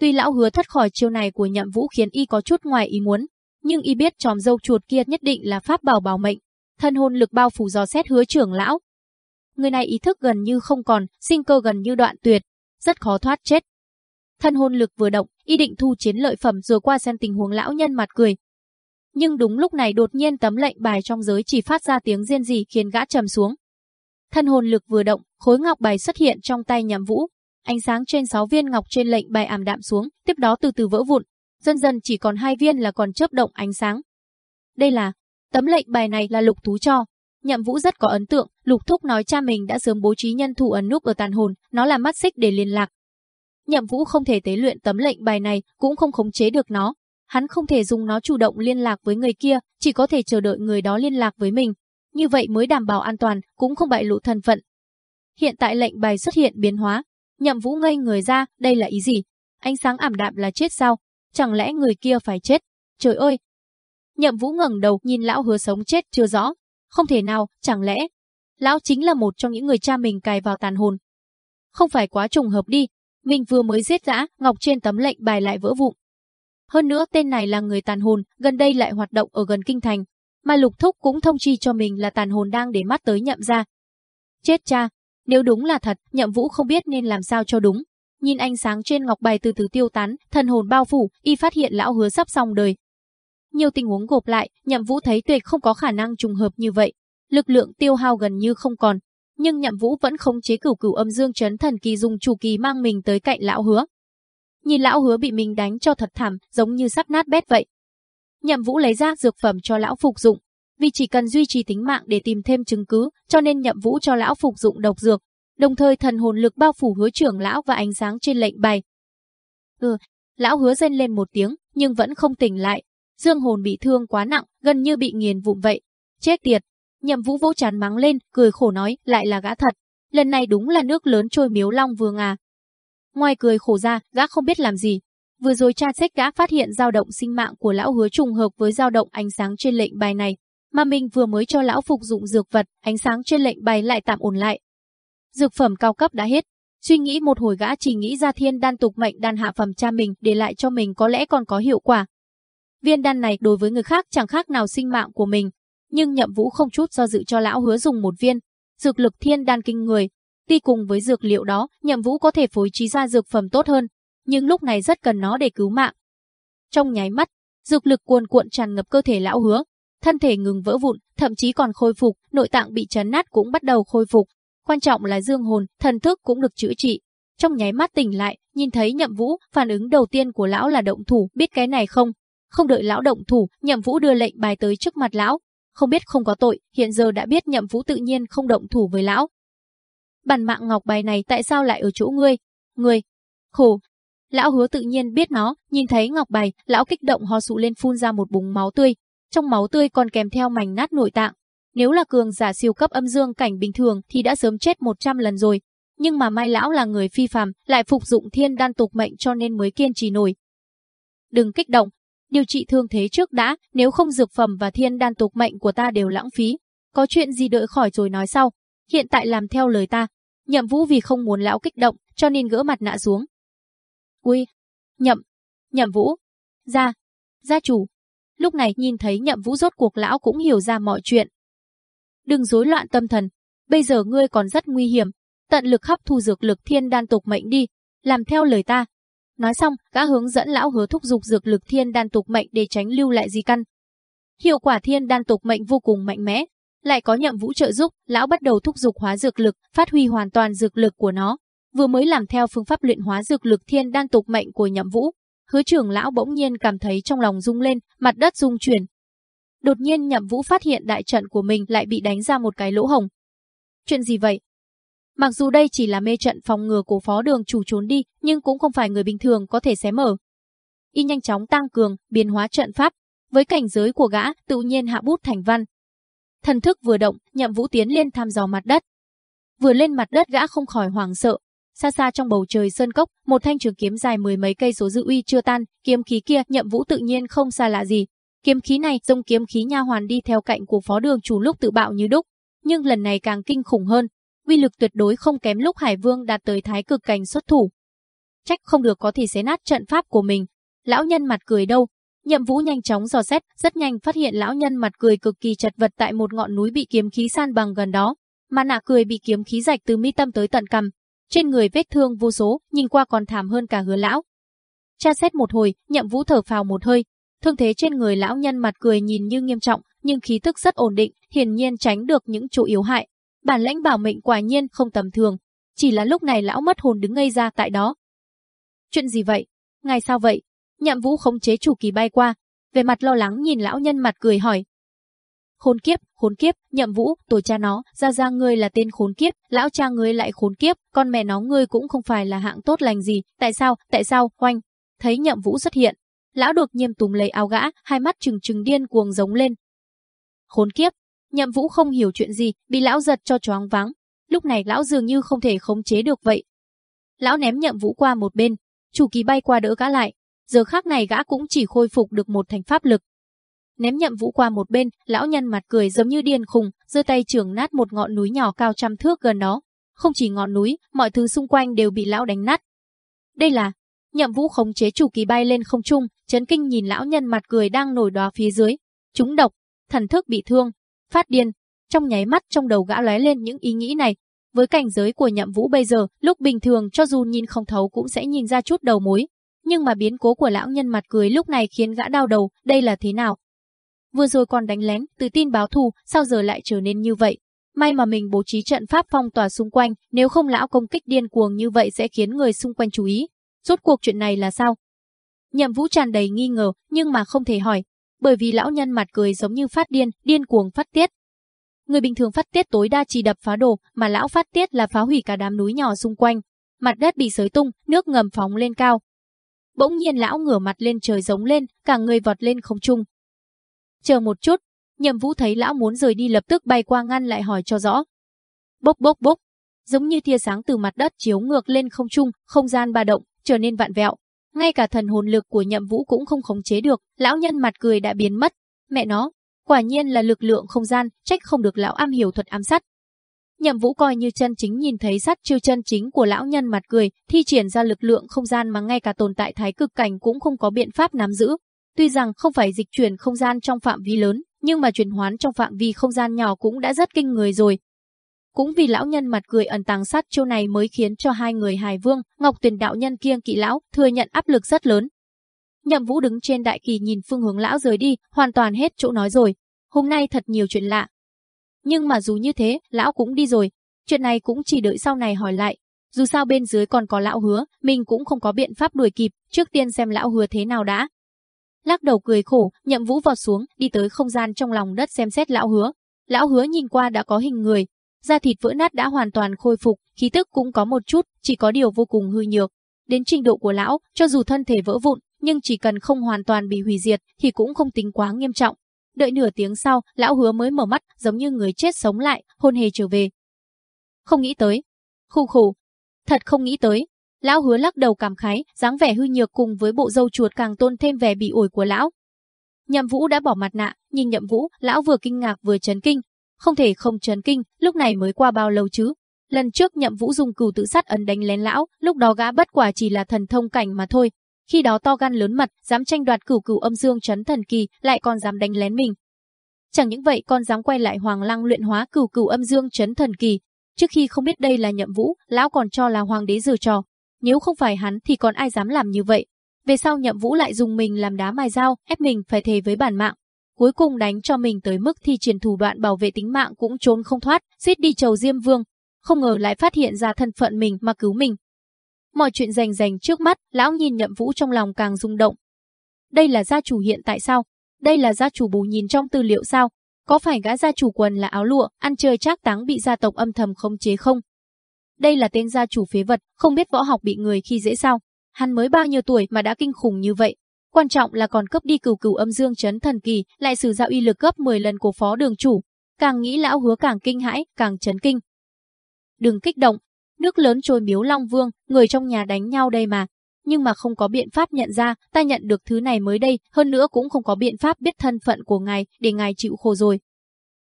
Tuy lão hứa thất khỏi chiêu này của nhậm vũ khiến y có chút ngoài ý muốn, nhưng y biết tròm dâu chuột kia nhất định là pháp bảo bảo mệnh. Thân hồn lực bao phủ dò xét hứa trưởng lão. Người này ý thức gần như không còn, sinh cơ gần như đoạn tuyệt, rất khó thoát chết. Thân hồn lực vừa động, y định thu chiến lợi phẩm rồi qua xem tình huống lão nhân mặt cười. Nhưng đúng lúc này đột nhiên tấm lệnh bài trong giới chỉ phát ra tiếng riêng gì khiến gã trầm xuống. Thân hồn lực vừa động, khối ngọc bài xuất hiện trong tay nhằm vũ. Ánh sáng trên sáu viên ngọc trên lệnh bài ảm đạm xuống, tiếp đó từ từ vỡ vụn. Dần dần chỉ còn hai viên là còn chớp động ánh sáng. Đây là, tấm lệnh bài này là lục tú cho. Nhậm Vũ rất có ấn tượng, Lục Thúc nói cha mình đã sớm bố trí nhân thủ ấn núp ở tàn hồn, nó là mắt xích để liên lạc. Nhậm Vũ không thể tế luyện tấm lệnh bài này, cũng không khống chế được nó. Hắn không thể dùng nó chủ động liên lạc với người kia, chỉ có thể chờ đợi người đó liên lạc với mình. Như vậy mới đảm bảo an toàn, cũng không bại lộ thân phận. Hiện tại lệnh bài xuất hiện biến hóa. Nhậm Vũ ngây người ra, đây là ý gì? Ánh sáng ảm đạm là chết sao? Chẳng lẽ người kia phải chết? Trời ơi! Nhậm Vũ ngẩng đầu nhìn lão hứa sống chết chưa rõ. Không thể nào, chẳng lẽ? Lão chính là một trong những người cha mình cài vào tàn hồn. Không phải quá trùng hợp đi, mình vừa mới giết dã, ngọc trên tấm lệnh bài lại vỡ vụn. Hơn nữa tên này là người tàn hồn, gần đây lại hoạt động ở gần kinh thành, mà Lục Thúc cũng thông chi cho mình là tàn hồn đang để mắt tới nhậm ra. Chết cha, nếu đúng là thật, nhậm vũ không biết nên làm sao cho đúng. Nhìn ánh sáng trên ngọc bài từ từ tiêu tán, thần hồn bao phủ, y phát hiện lão hứa sắp xong đời. Nhiều tình huống gộp lại, nhậm vũ thấy tuyệt không có khả năng trùng hợp như vậy. Lực lượng tiêu hao gần như không còn, nhưng nhậm vũ vẫn không chế cửu cửu âm dương chấn thần kỳ dùng chủ kỳ mang mình tới cạnh lão hứa. Nhìn lão hứa bị mình đánh cho thật thảm, giống như sắp nát bét vậy. Nhậm vũ lấy ra dược phẩm cho lão phục dụng, vì chỉ cần duy trì tính mạng để tìm thêm chứng cứ, cho nên nhậm vũ cho lão phục dụng độc dược, đồng thời thần hồn lực bao phủ hứa trưởng lão và ánh sáng trên lệnh bài. Ừ, lão hứa rên lên một tiếng, nhưng vẫn không tỉnh lại. Dương hồn bị thương quá nặng, gần như bị nghiền vụn vậy. Chết tiệt, Nhậm Vũ vỗ chán mắng lên, cười khổ nói, lại là gã thật. Lần này đúng là nước lớn trôi miếu long vương à. Ngoài cười khổ ra, gã không biết làm gì. Vừa rồi cha xét gã phát hiện dao động sinh mạng của lão hứa trùng hợp với dao động ánh sáng trên lệnh bài này, mà mình vừa mới cho lão phục dụng dược vật, ánh sáng trên lệnh bài lại tạm ổn lại. Dược phẩm cao cấp đã hết. Suy nghĩ một hồi gã chỉ nghĩ ra thiên đan tục mệnh đan hạ phẩm cha mình để lại cho mình có lẽ còn có hiệu quả. Viên đan này đối với người khác chẳng khác nào sinh mạng của mình, nhưng Nhậm Vũ không chút do dự cho lão hứa dùng một viên, dược lực thiên đan kinh người. Tuy cùng với dược liệu đó, Nhậm Vũ có thể phối trí ra dược phẩm tốt hơn, nhưng lúc này rất cần nó để cứu mạng. Trong nháy mắt, dược lực cuồn cuộn tràn ngập cơ thể lão hứa, thân thể ngừng vỡ vụn, thậm chí còn khôi phục, nội tạng bị chấn nát cũng bắt đầu khôi phục. Quan trọng là dương hồn, thần thức cũng được chữa trị. Trong nháy mắt tỉnh lại, nhìn thấy Nhậm Vũ, phản ứng đầu tiên của lão là động thủ, biết cái này không? Không đợi lão động thủ, Nhậm Vũ đưa lệnh bài tới trước mặt lão, không biết không có tội, hiện giờ đã biết nhậm vũ tự nhiên không động thủ với lão. Bản mạng ngọc bài này tại sao lại ở chỗ ngươi? Ngươi, khổ. Lão hứa tự nhiên biết nó, nhìn thấy ngọc bài, lão kích động ho sụ lên phun ra một búng máu tươi. Trong máu tươi còn kèm theo mảnh nát nội tạng. Nếu là cường giả siêu cấp âm dương cảnh bình thường thì đã sớm chết 100 lần rồi. Nhưng mà mai lão là người phi phàm, lại phục dụng thiên đan tục mệnh cho nên mới kiên trì nổi. Đừng kích động, điều trị thương thế trước đã, nếu không dược phẩm và thiên đan tục mệnh của ta đều lãng phí. Có chuyện gì đợi khỏi rồi nói sau. Hiện tại làm theo lời ta. Nhậm vũ vì không muốn lão kích động, cho nên gỡ mặt nạ xuống quy, nhậm, nhậm vũ, gia, gia chủ. Lúc này nhìn thấy nhậm vũ rốt cuộc lão cũng hiểu ra mọi chuyện. Đừng rối loạn tâm thần, bây giờ ngươi còn rất nguy hiểm, tận lực hấp thu dược lực thiên đan tục mệnh đi, làm theo lời ta, Nói xong, gã hướng dẫn lão hứa thúc dục dược lực thiên đan tục mệnh để tránh lưu lại di căn. Hiệu quả thiên đan tục mệnh vô cùng mạnh mẽ, lại có nhậm vũ trợ giúp, lão bắt đầu thúc dục hóa dược lực, phát huy hoàn toàn dược lực của nó. Vừa mới làm theo phương pháp luyện hóa dược lực thiên đan tục mệnh của nhậm vũ, hứa trưởng lão bỗng nhiên cảm thấy trong lòng rung lên, mặt đất rung chuyển. Đột nhiên nhậm vũ phát hiện đại trận của mình lại bị đánh ra một cái lỗ hồng. Chuyện gì vậy? Mặc dù đây chỉ là mê trận phòng ngừa của phó đường chủ trốn đi, nhưng cũng không phải người bình thường có thể xé mở. Y nhanh chóng tăng cường, biến hóa trận pháp, với cảnh giới của gã, tự nhiên hạ bút thành văn. Thần thức vừa động, Nhậm Vũ tiến lên thăm dò mặt đất. Vừa lên mặt đất gã không khỏi hoảng sợ. Xa xa trong bầu trời sơn cốc, một thanh trường kiếm dài mười mấy cây số dư uy chưa tan, kiếm khí kia Nhậm Vũ tự nhiên không xa lạ gì. Kiếm khí này giống kiếm khí nha hoàn đi theo cạnh của phó đường chủ lúc tự bạo như đúc, nhưng lần này càng kinh khủng hơn, uy lực tuyệt đối không kém lúc Hải Vương đạt tới thái cực cảnh xuất thủ. Trách không được có thể xé nát trận pháp của mình. Lão nhân mặt cười đâu, Nhậm Vũ nhanh chóng dò xét, rất nhanh phát hiện lão nhân mặt cười cực kỳ chật vật tại một ngọn núi bị kiếm khí san bằng gần đó. Mà nạ cười bị kiếm khí rạch từ mi tâm tới tận cằm, trên người vết thương vô số, nhìn qua còn thảm hơn cả hứa lão. cha xét một hồi, Nhậm Vũ thở phào một hơi, thương thế trên người lão nhân mặt cười nhìn như nghiêm trọng, nhưng khí tức rất ổn định, hiển nhiên tránh được những chỗ yếu hại. Bản lãnh bảo mệnh quả nhiên không tầm thường, chỉ là lúc này lão mất hồn đứng ngây ra tại đó. Chuyện gì vậy? Ngài sao vậy? Nhậm Vũ khống chế chủ kỳ bay qua, về mặt lo lắng nhìn lão nhân mặt cười hỏi. Khốn kiếp, khốn kiếp, Nhậm Vũ, tổ cha nó, ra ra ngươi là tên khốn kiếp, lão cha ngươi lại khốn kiếp, con mẹ nó ngươi cũng không phải là hạng tốt lành gì, tại sao, tại sao, hoanh. Thấy Nhậm Vũ xuất hiện, lão đột nhiên túm lấy áo gã, hai mắt trừng trừng điên cuồng giống lên. Khốn kiếp, Nhậm Vũ không hiểu chuyện gì, bị lão giật cho choáng váng. Lúc này lão dường như không thể khống chế được vậy. Lão ném Nhậm Vũ qua một bên, chủ kỳ bay qua đỡ gã lại, giờ khác này gã cũng chỉ khôi phục được một thành pháp lực. Ném nhậm vũ qua một bên, lão nhân mặt cười giống như điên khùng, giơ tay trưởng nát một ngọn núi nhỏ cao trăm thước gần đó. Không chỉ ngọn núi, mọi thứ xung quanh đều bị lão đánh nát. Đây là, nhậm vũ khống chế chủ kỳ bay lên không trung, chấn kinh nhìn lão nhân mặt cười đang nổi đóa phía dưới. Chúng độc, thần thức bị thương, phát điên. Trong nháy mắt trong đầu gã lóe lên những ý nghĩ này. Với cảnh giới của nhậm vũ bây giờ, lúc bình thường cho dù nhìn không thấu cũng sẽ nhìn ra chút đầu mối, nhưng mà biến cố của lão nhân mặt cười lúc này khiến gã đau đầu, đây là thế nào? Vừa rồi còn đánh lén, tự tin báo thù, sao giờ lại trở nên như vậy? May mà mình bố trí trận pháp phong tỏa xung quanh, nếu không lão công kích điên cuồng như vậy sẽ khiến người xung quanh chú ý. Rốt cuộc chuyện này là sao? Nhậm Vũ tràn đầy nghi ngờ, nhưng mà không thể hỏi, bởi vì lão nhân mặt cười giống như phát điên, điên cuồng phát tiết. Người bình thường phát tiết tối đa chỉ đập phá đồ, mà lão phát tiết là phá hủy cả đám núi nhỏ xung quanh. Mặt đất bị sới tung, nước ngầm phóng lên cao, Bỗng nhiên lão ngửa mặt lên trời giống lên, cả người vọt lên không trung. Chờ một chút, Nhậm Vũ thấy lão muốn rời đi lập tức bay qua ngăn lại hỏi cho rõ. Bốc bốc bốc, giống như tia sáng từ mặt đất chiếu ngược lên không trung, không gian ba động, trở nên vạn vẹo. Ngay cả thần hồn lực của Nhậm Vũ cũng không khống chế được, lão nhân mặt cười đã biến mất. Mẹ nó, quả nhiên là lực lượng không gian, trách không được lão am hiểu thuật ám sát. Nhậm Vũ coi như chân chính nhìn thấy sát chiêu chân chính của lão nhân mặt cười, thi triển ra lực lượng không gian mà ngay cả tồn tại thái cực cảnh cũng không có biện pháp nắm giữ. Tuy rằng không phải dịch chuyển không gian trong phạm vi lớn, nhưng mà chuyển hoán trong phạm vi không gian nhỏ cũng đã rất kinh người rồi. Cũng vì lão nhân mặt cười ẩn tàng sát chiêu này mới khiến cho hai người hài vương, Ngọc Tuyền đạo nhân kiêng kỵ lão, thừa nhận áp lực rất lớn. Nhậm Vũ đứng trên đại kỳ nhìn phương hướng lão rời đi, hoàn toàn hết chỗ nói rồi. Hôm nay thật nhiều chuyện lạ, nhưng mà dù như thế, lão cũng đi rồi. Chuyện này cũng chỉ đợi sau này hỏi lại. Dù sao bên dưới còn có lão hứa, mình cũng không có biện pháp đuổi kịp, trước tiên xem lão hứa thế nào đã. Lắc đầu cười khổ, nhậm vũ vọt xuống, đi tới không gian trong lòng đất xem xét lão hứa. Lão hứa nhìn qua đã có hình người, da thịt vỡ nát đã hoàn toàn khôi phục, khí tức cũng có một chút, chỉ có điều vô cùng hư nhược. Đến trình độ của lão, cho dù thân thể vỡ vụn, nhưng chỉ cần không hoàn toàn bị hủy diệt thì cũng không tính quá nghiêm trọng. Đợi nửa tiếng sau, lão hứa mới mở mắt, giống như người chết sống lại, hôn hề trở về. Không nghĩ tới. Khù khù. Thật không nghĩ tới. Lão hứa lắc đầu cảm khái, dáng vẻ hư nhược cùng với bộ dâu chuột càng tôn thêm vẻ bị ổi của lão. Nhậm Vũ đã bỏ mặt nạ, nhìn Nhậm Vũ, lão vừa kinh ngạc vừa chấn kinh. Không thể không chấn kinh, lúc này mới qua bao lâu chứ? Lần trước Nhậm Vũ dùng cừu tự sát ấn đánh lén lão, lúc đó gã bất quả chỉ là thần thông cảnh mà thôi, khi đó to gan lớn mật, dám tranh đoạt cửu cửu âm dương chấn thần kỳ, lại còn dám đánh lén mình. Chẳng những vậy còn dám quay lại hoàng lăng luyện hóa cửu cửu âm dương chấn thần kỳ. Trước khi không biết đây là nhậm vũ, lão còn cho là hoàng đế giở trò. Nếu không phải hắn thì còn ai dám làm như vậy. Về sau nhậm vũ lại dùng mình làm đá mài dao, ép mình phải thề với bản mạng. Cuối cùng đánh cho mình tới mức thi triển thủ đoạn bảo vệ tính mạng cũng trốn không thoát, giết đi chầu Diêm Vương. Không ngờ lại phát hiện ra thân phận mình mà cứu mình. Mọi chuyện rành rành trước mắt, lão nhìn nhậm vũ trong lòng càng rung động. Đây là gia chủ hiện tại sao? Đây là gia chủ bù nhìn trong tư liệu sao? Có phải gã gia chủ quần là áo lụa, ăn chơi trác táng bị gia tộc âm thầm khống chế không? Đây là tên gia chủ phế vật, không biết võ học bị người khi dễ sao? Hắn mới bao nhiêu tuổi mà đã kinh khủng như vậy? Quan trọng là còn cấp đi cửu cửu âm dương chấn thần kỳ, lại sử ra uy lực gấp 10 lần của phó đường chủ. càng nghĩ lão hứa càng kinh hãi, càng chấn kinh. Đừng kích động, nước lớn trôi miếu Long Vương, người trong nhà đánh nhau đây mà. Nhưng mà không có biện pháp nhận ra, ta nhận được thứ này mới đây, hơn nữa cũng không có biện pháp biết thân phận của ngài, để ngài chịu khổ rồi.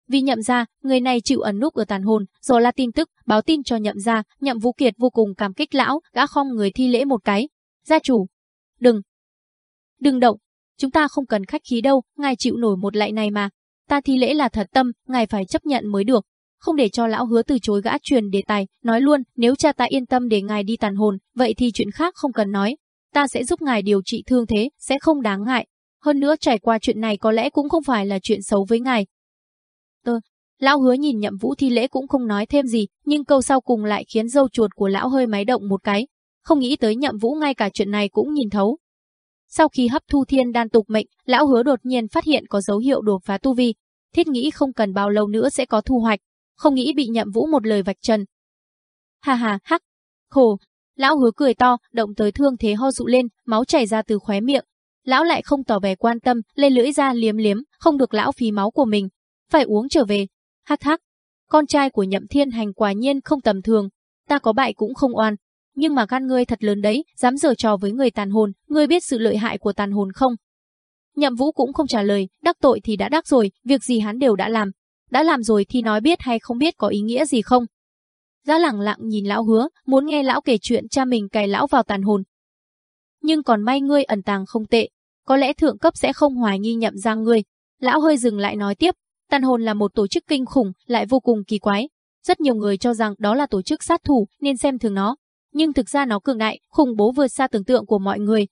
Vì nhậm ra, người này chịu ẩn núp ở tàn hồn, rồi là tin tức, báo tin cho nhậm ra, nhậm vũ kiệt vô cùng cảm kích lão, gã không người thi lễ một cái. Gia chủ, đừng, đừng động, chúng ta không cần khách khí đâu, ngài chịu nổi một lạy này mà. Ta thi lễ là thật tâm, ngài phải chấp nhận mới được. Không để cho lão hứa từ chối gã truyền đề tài, nói luôn, nếu cha ta yên tâm để ngài đi tàn hồn, vậy thì chuyện khác không cần nói. Ta sẽ giúp ngài điều trị thương thế, sẽ không đáng ngại. Hơn nữa trải qua chuyện này có lẽ cũng không phải là chuyện xấu với ngài, lão hứa nhìn nhậm vũ thi lễ cũng không nói thêm gì, nhưng câu sau cùng lại khiến dâu chuột của lão hơi máy động một cái. Không nghĩ tới nhậm vũ ngay cả chuyện này cũng nhìn thấu. Sau khi hấp thu thiên đan tục mệnh, lão hứa đột nhiên phát hiện có dấu hiệu đột phá tu vi. Thiết nghĩ không cần bao lâu nữa sẽ có thu hoạch, không nghĩ bị nhậm vũ một lời vạch trần. Hà hà, hắc, khổ. Lão hứa cười to, động tới thương thế ho dụ lên, máu chảy ra từ khóe miệng. Lão lại không tỏ vẻ quan tâm, lên lưỡi ra liếm liếm, không được lão phí máu của mình, phải uống trở về. Hắc hắc, con trai của nhậm thiên hành quả nhiên không tầm thường, ta có bại cũng không oan. Nhưng mà gan ngươi thật lớn đấy, dám giở trò với người tàn hồn, ngươi biết sự lợi hại của tàn hồn không? Nhậm vũ cũng không trả lời, đắc tội thì đã đắc rồi, việc gì hắn đều đã làm. Đã làm rồi thì nói biết hay không biết có ý nghĩa gì không? Giá lẳng lặng nhìn lão hứa, muốn nghe lão kể chuyện cha mình cài lão vào tàn hồn. Nhưng còn may ngươi ẩn tàng không tệ, có lẽ thượng cấp sẽ không hoài nghi nhậm ra ngươi. Lão hơi dừng lại nói tiếp, Tàn hồn là một tổ chức kinh khủng, lại vô cùng kỳ quái. Rất nhiều người cho rằng đó là tổ chức sát thủ nên xem thường nó. Nhưng thực ra nó cường đại, khủng bố vượt xa tưởng tượng của mọi người.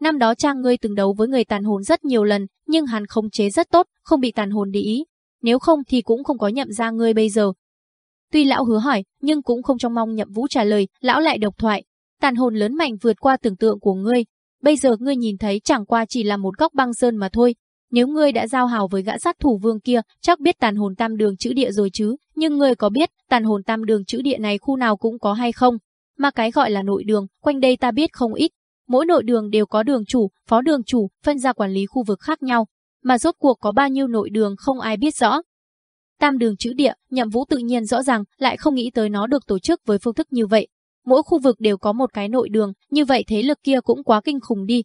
Năm đó Trang ngươi từng đấu với người tàn hồn rất nhiều lần, nhưng hắn khống chế rất tốt, không bị tàn hồn để ý. Nếu không thì cũng không có nhậm ra ngươi bây giờ. Tuy lão hứa hỏi, nhưng cũng không trong mong nhậm vũ trả lời, lão lại độc thoại. Tàn hồn lớn mạnh vượt qua tưởng tượng của ngươi. Bây giờ ngươi nhìn thấy chẳng qua chỉ là một góc băng sơn mà thôi, nếu ngươi đã giao hào với gã sát thủ vương kia, chắc biết tàn hồn tam đường chữ địa rồi chứ, nhưng ngươi có biết tàn hồn tam đường chữ địa này khu nào cũng có hay không? Mà cái gọi là nội đường, quanh đây ta biết không ít. Mỗi nội đường đều có đường chủ, phó đường chủ, phân ra quản lý khu vực khác nhau. Mà rốt cuộc có bao nhiêu nội đường không ai biết rõ. Tam đường chữ địa, nhậm vũ tự nhiên rõ ràng, lại không nghĩ tới nó được tổ chức với phương thức như vậy. Mỗi khu vực đều có một cái nội đường, như vậy thế lực kia cũng quá kinh khủng đi,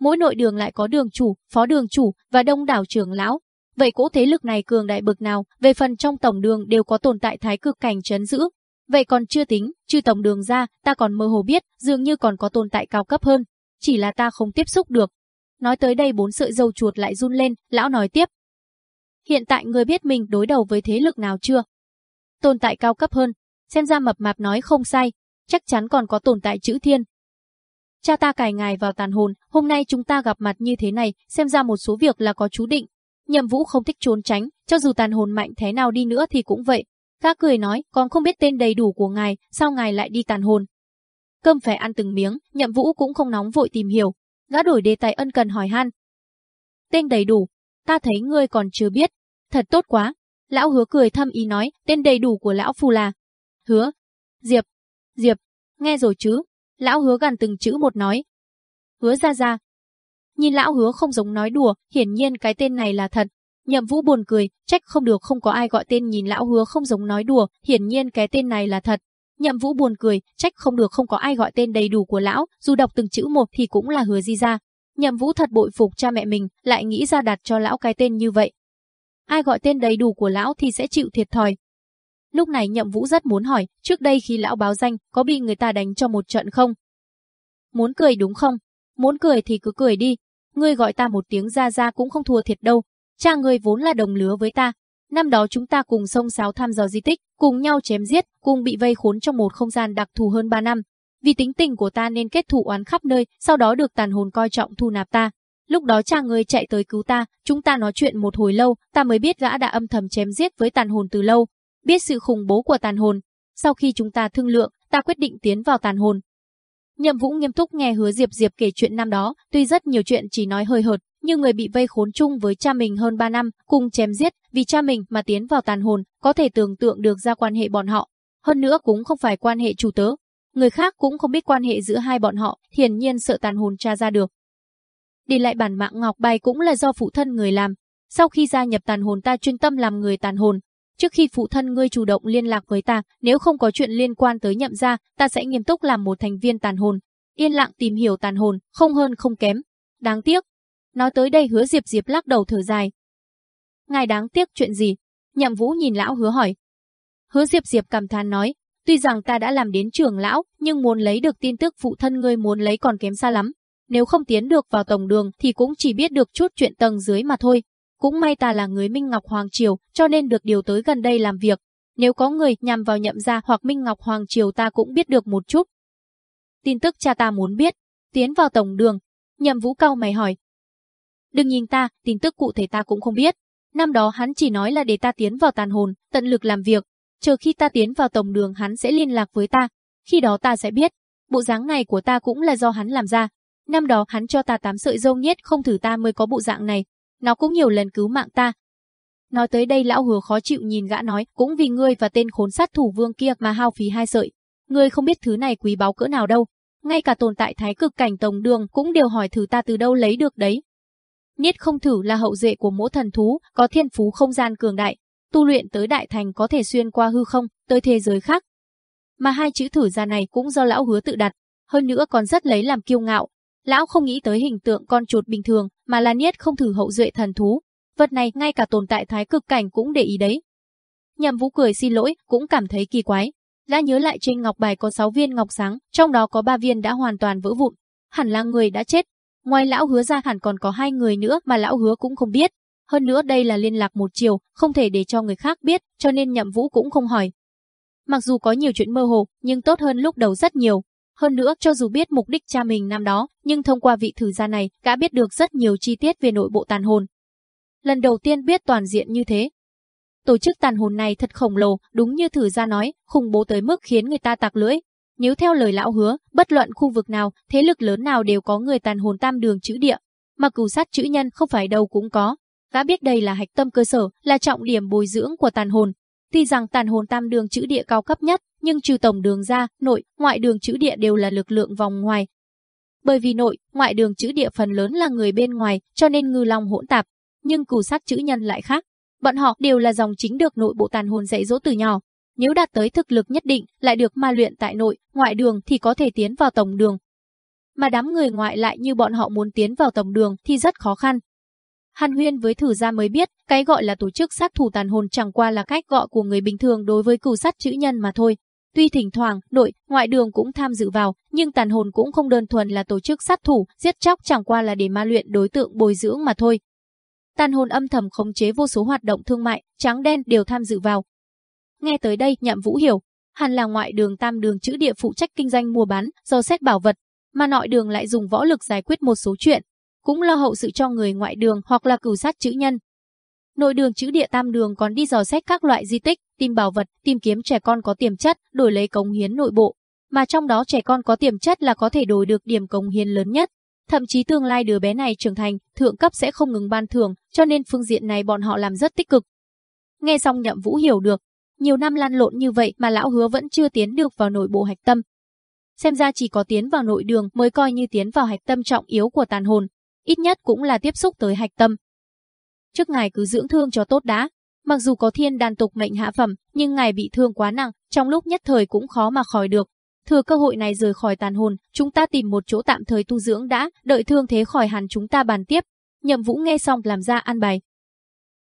mỗi nội đường lại có đường chủ, phó đường chủ và đông đảo trưởng lão. Vậy cỗ thế lực này cường đại bực nào, về phần trong tổng đường đều có tồn tại thái cực cảnh chấn giữ. Vậy còn chưa tính, trừ tổng đường ra, ta còn mơ hồ biết, dường như còn có tồn tại cao cấp hơn. Chỉ là ta không tiếp xúc được. Nói tới đây bốn sợi dâu chuột lại run lên, lão nói tiếp. Hiện tại người biết mình đối đầu với thế lực nào chưa? Tồn tại cao cấp hơn, xem ra mập mạp nói không sai, chắc chắn còn có tồn tại chữ thiên, Cha ta cài ngài vào tàn hồn, hôm nay chúng ta gặp mặt như thế này, xem ra một số việc là có chú định. Nhậm Vũ không thích trốn tránh, cho dù tàn hồn mạnh thế nào đi nữa thì cũng vậy. Gã cười nói, con không biết tên đầy đủ của ngài, sao ngài lại đi tàn hồn? Cơm phải ăn từng miếng, Nhậm Vũ cũng không nóng vội tìm hiểu. Gã đổi đề tài ân cần hỏi han. Tên đầy đủ, ta thấy ngươi còn chưa biết. Thật tốt quá. Lão hứa cười thâm ý nói, tên đầy đủ của lão phù là. Hứa. Diệp. Diệp. Nghe rồi chứ, Lão hứa gần từng chữ một nói. Hứa ra ra. Nhìn lão hứa không giống nói đùa, hiển nhiên cái tên này là thật. Nhậm vũ buồn cười, trách không được không có ai gọi tên nhìn lão hứa không giống nói đùa, hiển nhiên cái tên này là thật. Nhậm vũ buồn cười, trách không được không có ai gọi tên đầy đủ của lão, dù đọc từng chữ một thì cũng là hứa di ra. Nhậm vũ thật bội phục cha mẹ mình, lại nghĩ ra đặt cho lão cái tên như vậy. Ai gọi tên đầy đủ của lão thì sẽ chịu thiệt thòi, Lúc này Nhậm Vũ rất muốn hỏi, trước đây khi lão báo danh, có bị người ta đánh cho một trận không? Muốn cười đúng không? Muốn cười thì cứ cười đi. Ngươi gọi ta một tiếng ra ra cũng không thua thiệt đâu. Cha ngươi vốn là đồng lứa với ta. Năm đó chúng ta cùng sông sáo thăm dò di tích, cùng nhau chém giết, cùng bị vây khốn trong một không gian đặc thù hơn 3 năm. Vì tính tình của ta nên kết thủ oán khắp nơi, sau đó được tàn hồn coi trọng thu nạp ta. Lúc đó cha ngươi chạy tới cứu ta, chúng ta nói chuyện một hồi lâu, ta mới biết gã đã âm thầm chém giết với tàn hồn từ lâu, biết sự khủng bố của tàn hồn. Sau khi chúng ta thương lượng, ta quyết định tiến vào tàn hồn. Nhậm Vũ nghiêm túc nghe Hứa Diệp Diệp kể chuyện năm đó, tuy rất nhiều chuyện chỉ nói hơi hợt, nhưng người bị vây khốn chung với cha mình hơn 3 năm, cùng chém giết, vì cha mình mà tiến vào tàn hồn, có thể tưởng tượng được ra quan hệ bọn họ. Hơn nữa cũng không phải quan hệ chủ tớ. Người khác cũng không biết quan hệ giữa hai bọn họ, hiển nhiên sợ tàn hồn tra ra được. Đi lại bản mạng ngọc bài cũng là do phụ thân người làm, Sau khi gia nhập tàn hồn ta chuyên tâm làm người tàn hồn. Trước khi phụ thân ngươi chủ động liên lạc với ta, nếu không có chuyện liên quan tới nhậm gia, ta sẽ nghiêm túc làm một thành viên tàn hồn. Yên lặng tìm hiểu tàn hồn, không hơn không kém. Đáng tiếc. Nói tới đây hứa Diệp Diệp lắc đầu thở dài. Ngài đáng tiếc chuyện gì? Nhậm Vũ nhìn lão hứa hỏi. Hứa Diệp Diệp cảm thán nói, tuy rằng ta đã làm đến trưởng lão, nhưng muốn lấy được tin tức phụ thân ngươi muốn lấy còn kém xa lắm. Nếu không tiến được vào tổng đường thì cũng chỉ biết được chút chuyện tầng dưới mà thôi. Cũng may ta là người Minh Ngọc Hoàng Triều, cho nên được điều tới gần đây làm việc. Nếu có người nhằm vào nhậm gia hoặc Minh Ngọc Hoàng Triều ta cũng biết được một chút. Tin tức cha ta muốn biết. Tiến vào tổng đường. Nhậm vũ cao mày hỏi. Đừng nhìn ta, tin tức cụ thể ta cũng không biết. Năm đó hắn chỉ nói là để ta tiến vào tàn hồn, tận lực làm việc. Chờ khi ta tiến vào tổng đường hắn sẽ liên lạc với ta. Khi đó ta sẽ biết. Bộ dáng này của ta cũng là do hắn làm ra. Năm đó hắn cho ta tám sợi dâu nhét không thử ta mới có bộ dạng này. Nó cũng nhiều lần cứu mạng ta. Nói tới đây lão hứa khó chịu nhìn gã nói, cũng vì ngươi và tên khốn sát thủ vương kia mà hao phí hai sợi. Ngươi không biết thứ này quý báu cỡ nào đâu. Ngay cả tồn tại thái cực cảnh tổng đường cũng đều hỏi thử ta từ đâu lấy được đấy. Niết không thử là hậu duệ của mỗi thần thú, có thiên phú không gian cường đại, tu luyện tới đại thành có thể xuyên qua hư không, tới thế giới khác. Mà hai chữ thử ra này cũng do lão hứa tự đặt, hơn nữa còn rất lấy làm kiêu ngạo, Lão không nghĩ tới hình tượng con chuột bình thường, mà là niết không thử hậu duệ thần thú. Vật này ngay cả tồn tại thái cực cảnh cũng để ý đấy. Nhậm Vũ cười xin lỗi, cũng cảm thấy kỳ quái. Đã nhớ lại trên ngọc bài có 6 viên ngọc sáng, trong đó có 3 viên đã hoàn toàn vỡ vụn. Hẳn là người đã chết. Ngoài lão hứa ra hẳn còn có hai người nữa mà lão hứa cũng không biết. Hơn nữa đây là liên lạc một chiều, không thể để cho người khác biết, cho nên Nhậm Vũ cũng không hỏi. Mặc dù có nhiều chuyện mơ hồ, nhưng tốt hơn lúc đầu rất nhiều. Hơn nữa, cho dù biết mục đích cha mình năm đó, nhưng thông qua vị thử gia này, gã biết được rất nhiều chi tiết về nội bộ tàn hồn. Lần đầu tiên biết toàn diện như thế. Tổ chức tàn hồn này thật khổng lồ, đúng như thử gia nói, khủng bố tới mức khiến người ta tạc lưỡi. Nếu theo lời lão hứa, bất luận khu vực nào, thế lực lớn nào đều có người tàn hồn tam đường chữ địa. Mà cửu sát chữ nhân không phải đâu cũng có. gã biết đây là hạch tâm cơ sở, là trọng điểm bồi dưỡng của tàn hồn, Tuy rằng tàn hồn tam đường chữ địa cao cấp nhất, nhưng trừ tổng đường ra, nội, ngoại đường chữ địa đều là lực lượng vòng ngoài. Bởi vì nội, ngoại đường chữ địa phần lớn là người bên ngoài, cho nên ngư long hỗn tạp. Nhưng cù sát chữ nhân lại khác. Bọn họ đều là dòng chính được nội bộ tàn hồn dạy dỗ từ nhỏ. Nếu đạt tới thực lực nhất định, lại được ma luyện tại nội, ngoại đường thì có thể tiến vào tổng đường. Mà đám người ngoại lại như bọn họ muốn tiến vào tổng đường thì rất khó khăn. Hàn Huyên với thử gia mới biết, cái gọi là tổ chức sát thủ tàn hồn chẳng qua là cách gọi của người bình thường đối với cửu sát chữ nhân mà thôi. Tuy thỉnh thoảng, nội, ngoại đường cũng tham dự vào, nhưng tàn hồn cũng không đơn thuần là tổ chức sát thủ, giết chóc chẳng qua là để ma luyện đối tượng bồi dưỡng mà thôi. Tàn hồn âm thầm khống chế vô số hoạt động thương mại, trắng đen đều tham dự vào. Nghe tới đây, nhậm vũ hiểu, hẳn là ngoại đường tam đường chữ địa phụ trách kinh doanh mua bán, do xét bảo vật, mà nội đường lại dùng võ lực giải quyết một số chuyện, cũng lo hậu sự cho người ngoại đường hoặc là cửu sát chữ nhân. Nội đường chữ địa tam đường còn đi dò xét các loại di tích, tìm bảo vật, tìm kiếm trẻ con có tiềm chất, đổi lấy cống hiến nội bộ. Mà trong đó trẻ con có tiềm chất là có thể đổi được điểm cống hiến lớn nhất. Thậm chí tương lai đứa bé này trưởng thành, thượng cấp sẽ không ngừng ban thưởng, cho nên phương diện này bọn họ làm rất tích cực. Nghe xong nhậm vũ hiểu được, nhiều năm lăn lộn như vậy mà lão hứa vẫn chưa tiến được vào nội bộ hạch tâm. Xem ra chỉ có tiến vào nội đường mới coi như tiến vào hạch tâm trọng yếu của tàn hồn, ít nhất cũng là tiếp xúc tới hạch tâm. Trước ngài cứ dưỡng thương cho tốt đã, mặc dù có thiên đàn tục mệnh hạ phẩm, nhưng ngài bị thương quá nặng, trong lúc nhất thời cũng khó mà khỏi được. Thừa cơ hội này rời khỏi tàn hồn, chúng ta tìm một chỗ tạm thời tu dưỡng đã, đợi thương thế khỏi hẳn chúng ta bàn tiếp. Nhậm Vũ nghe xong làm ra an bài.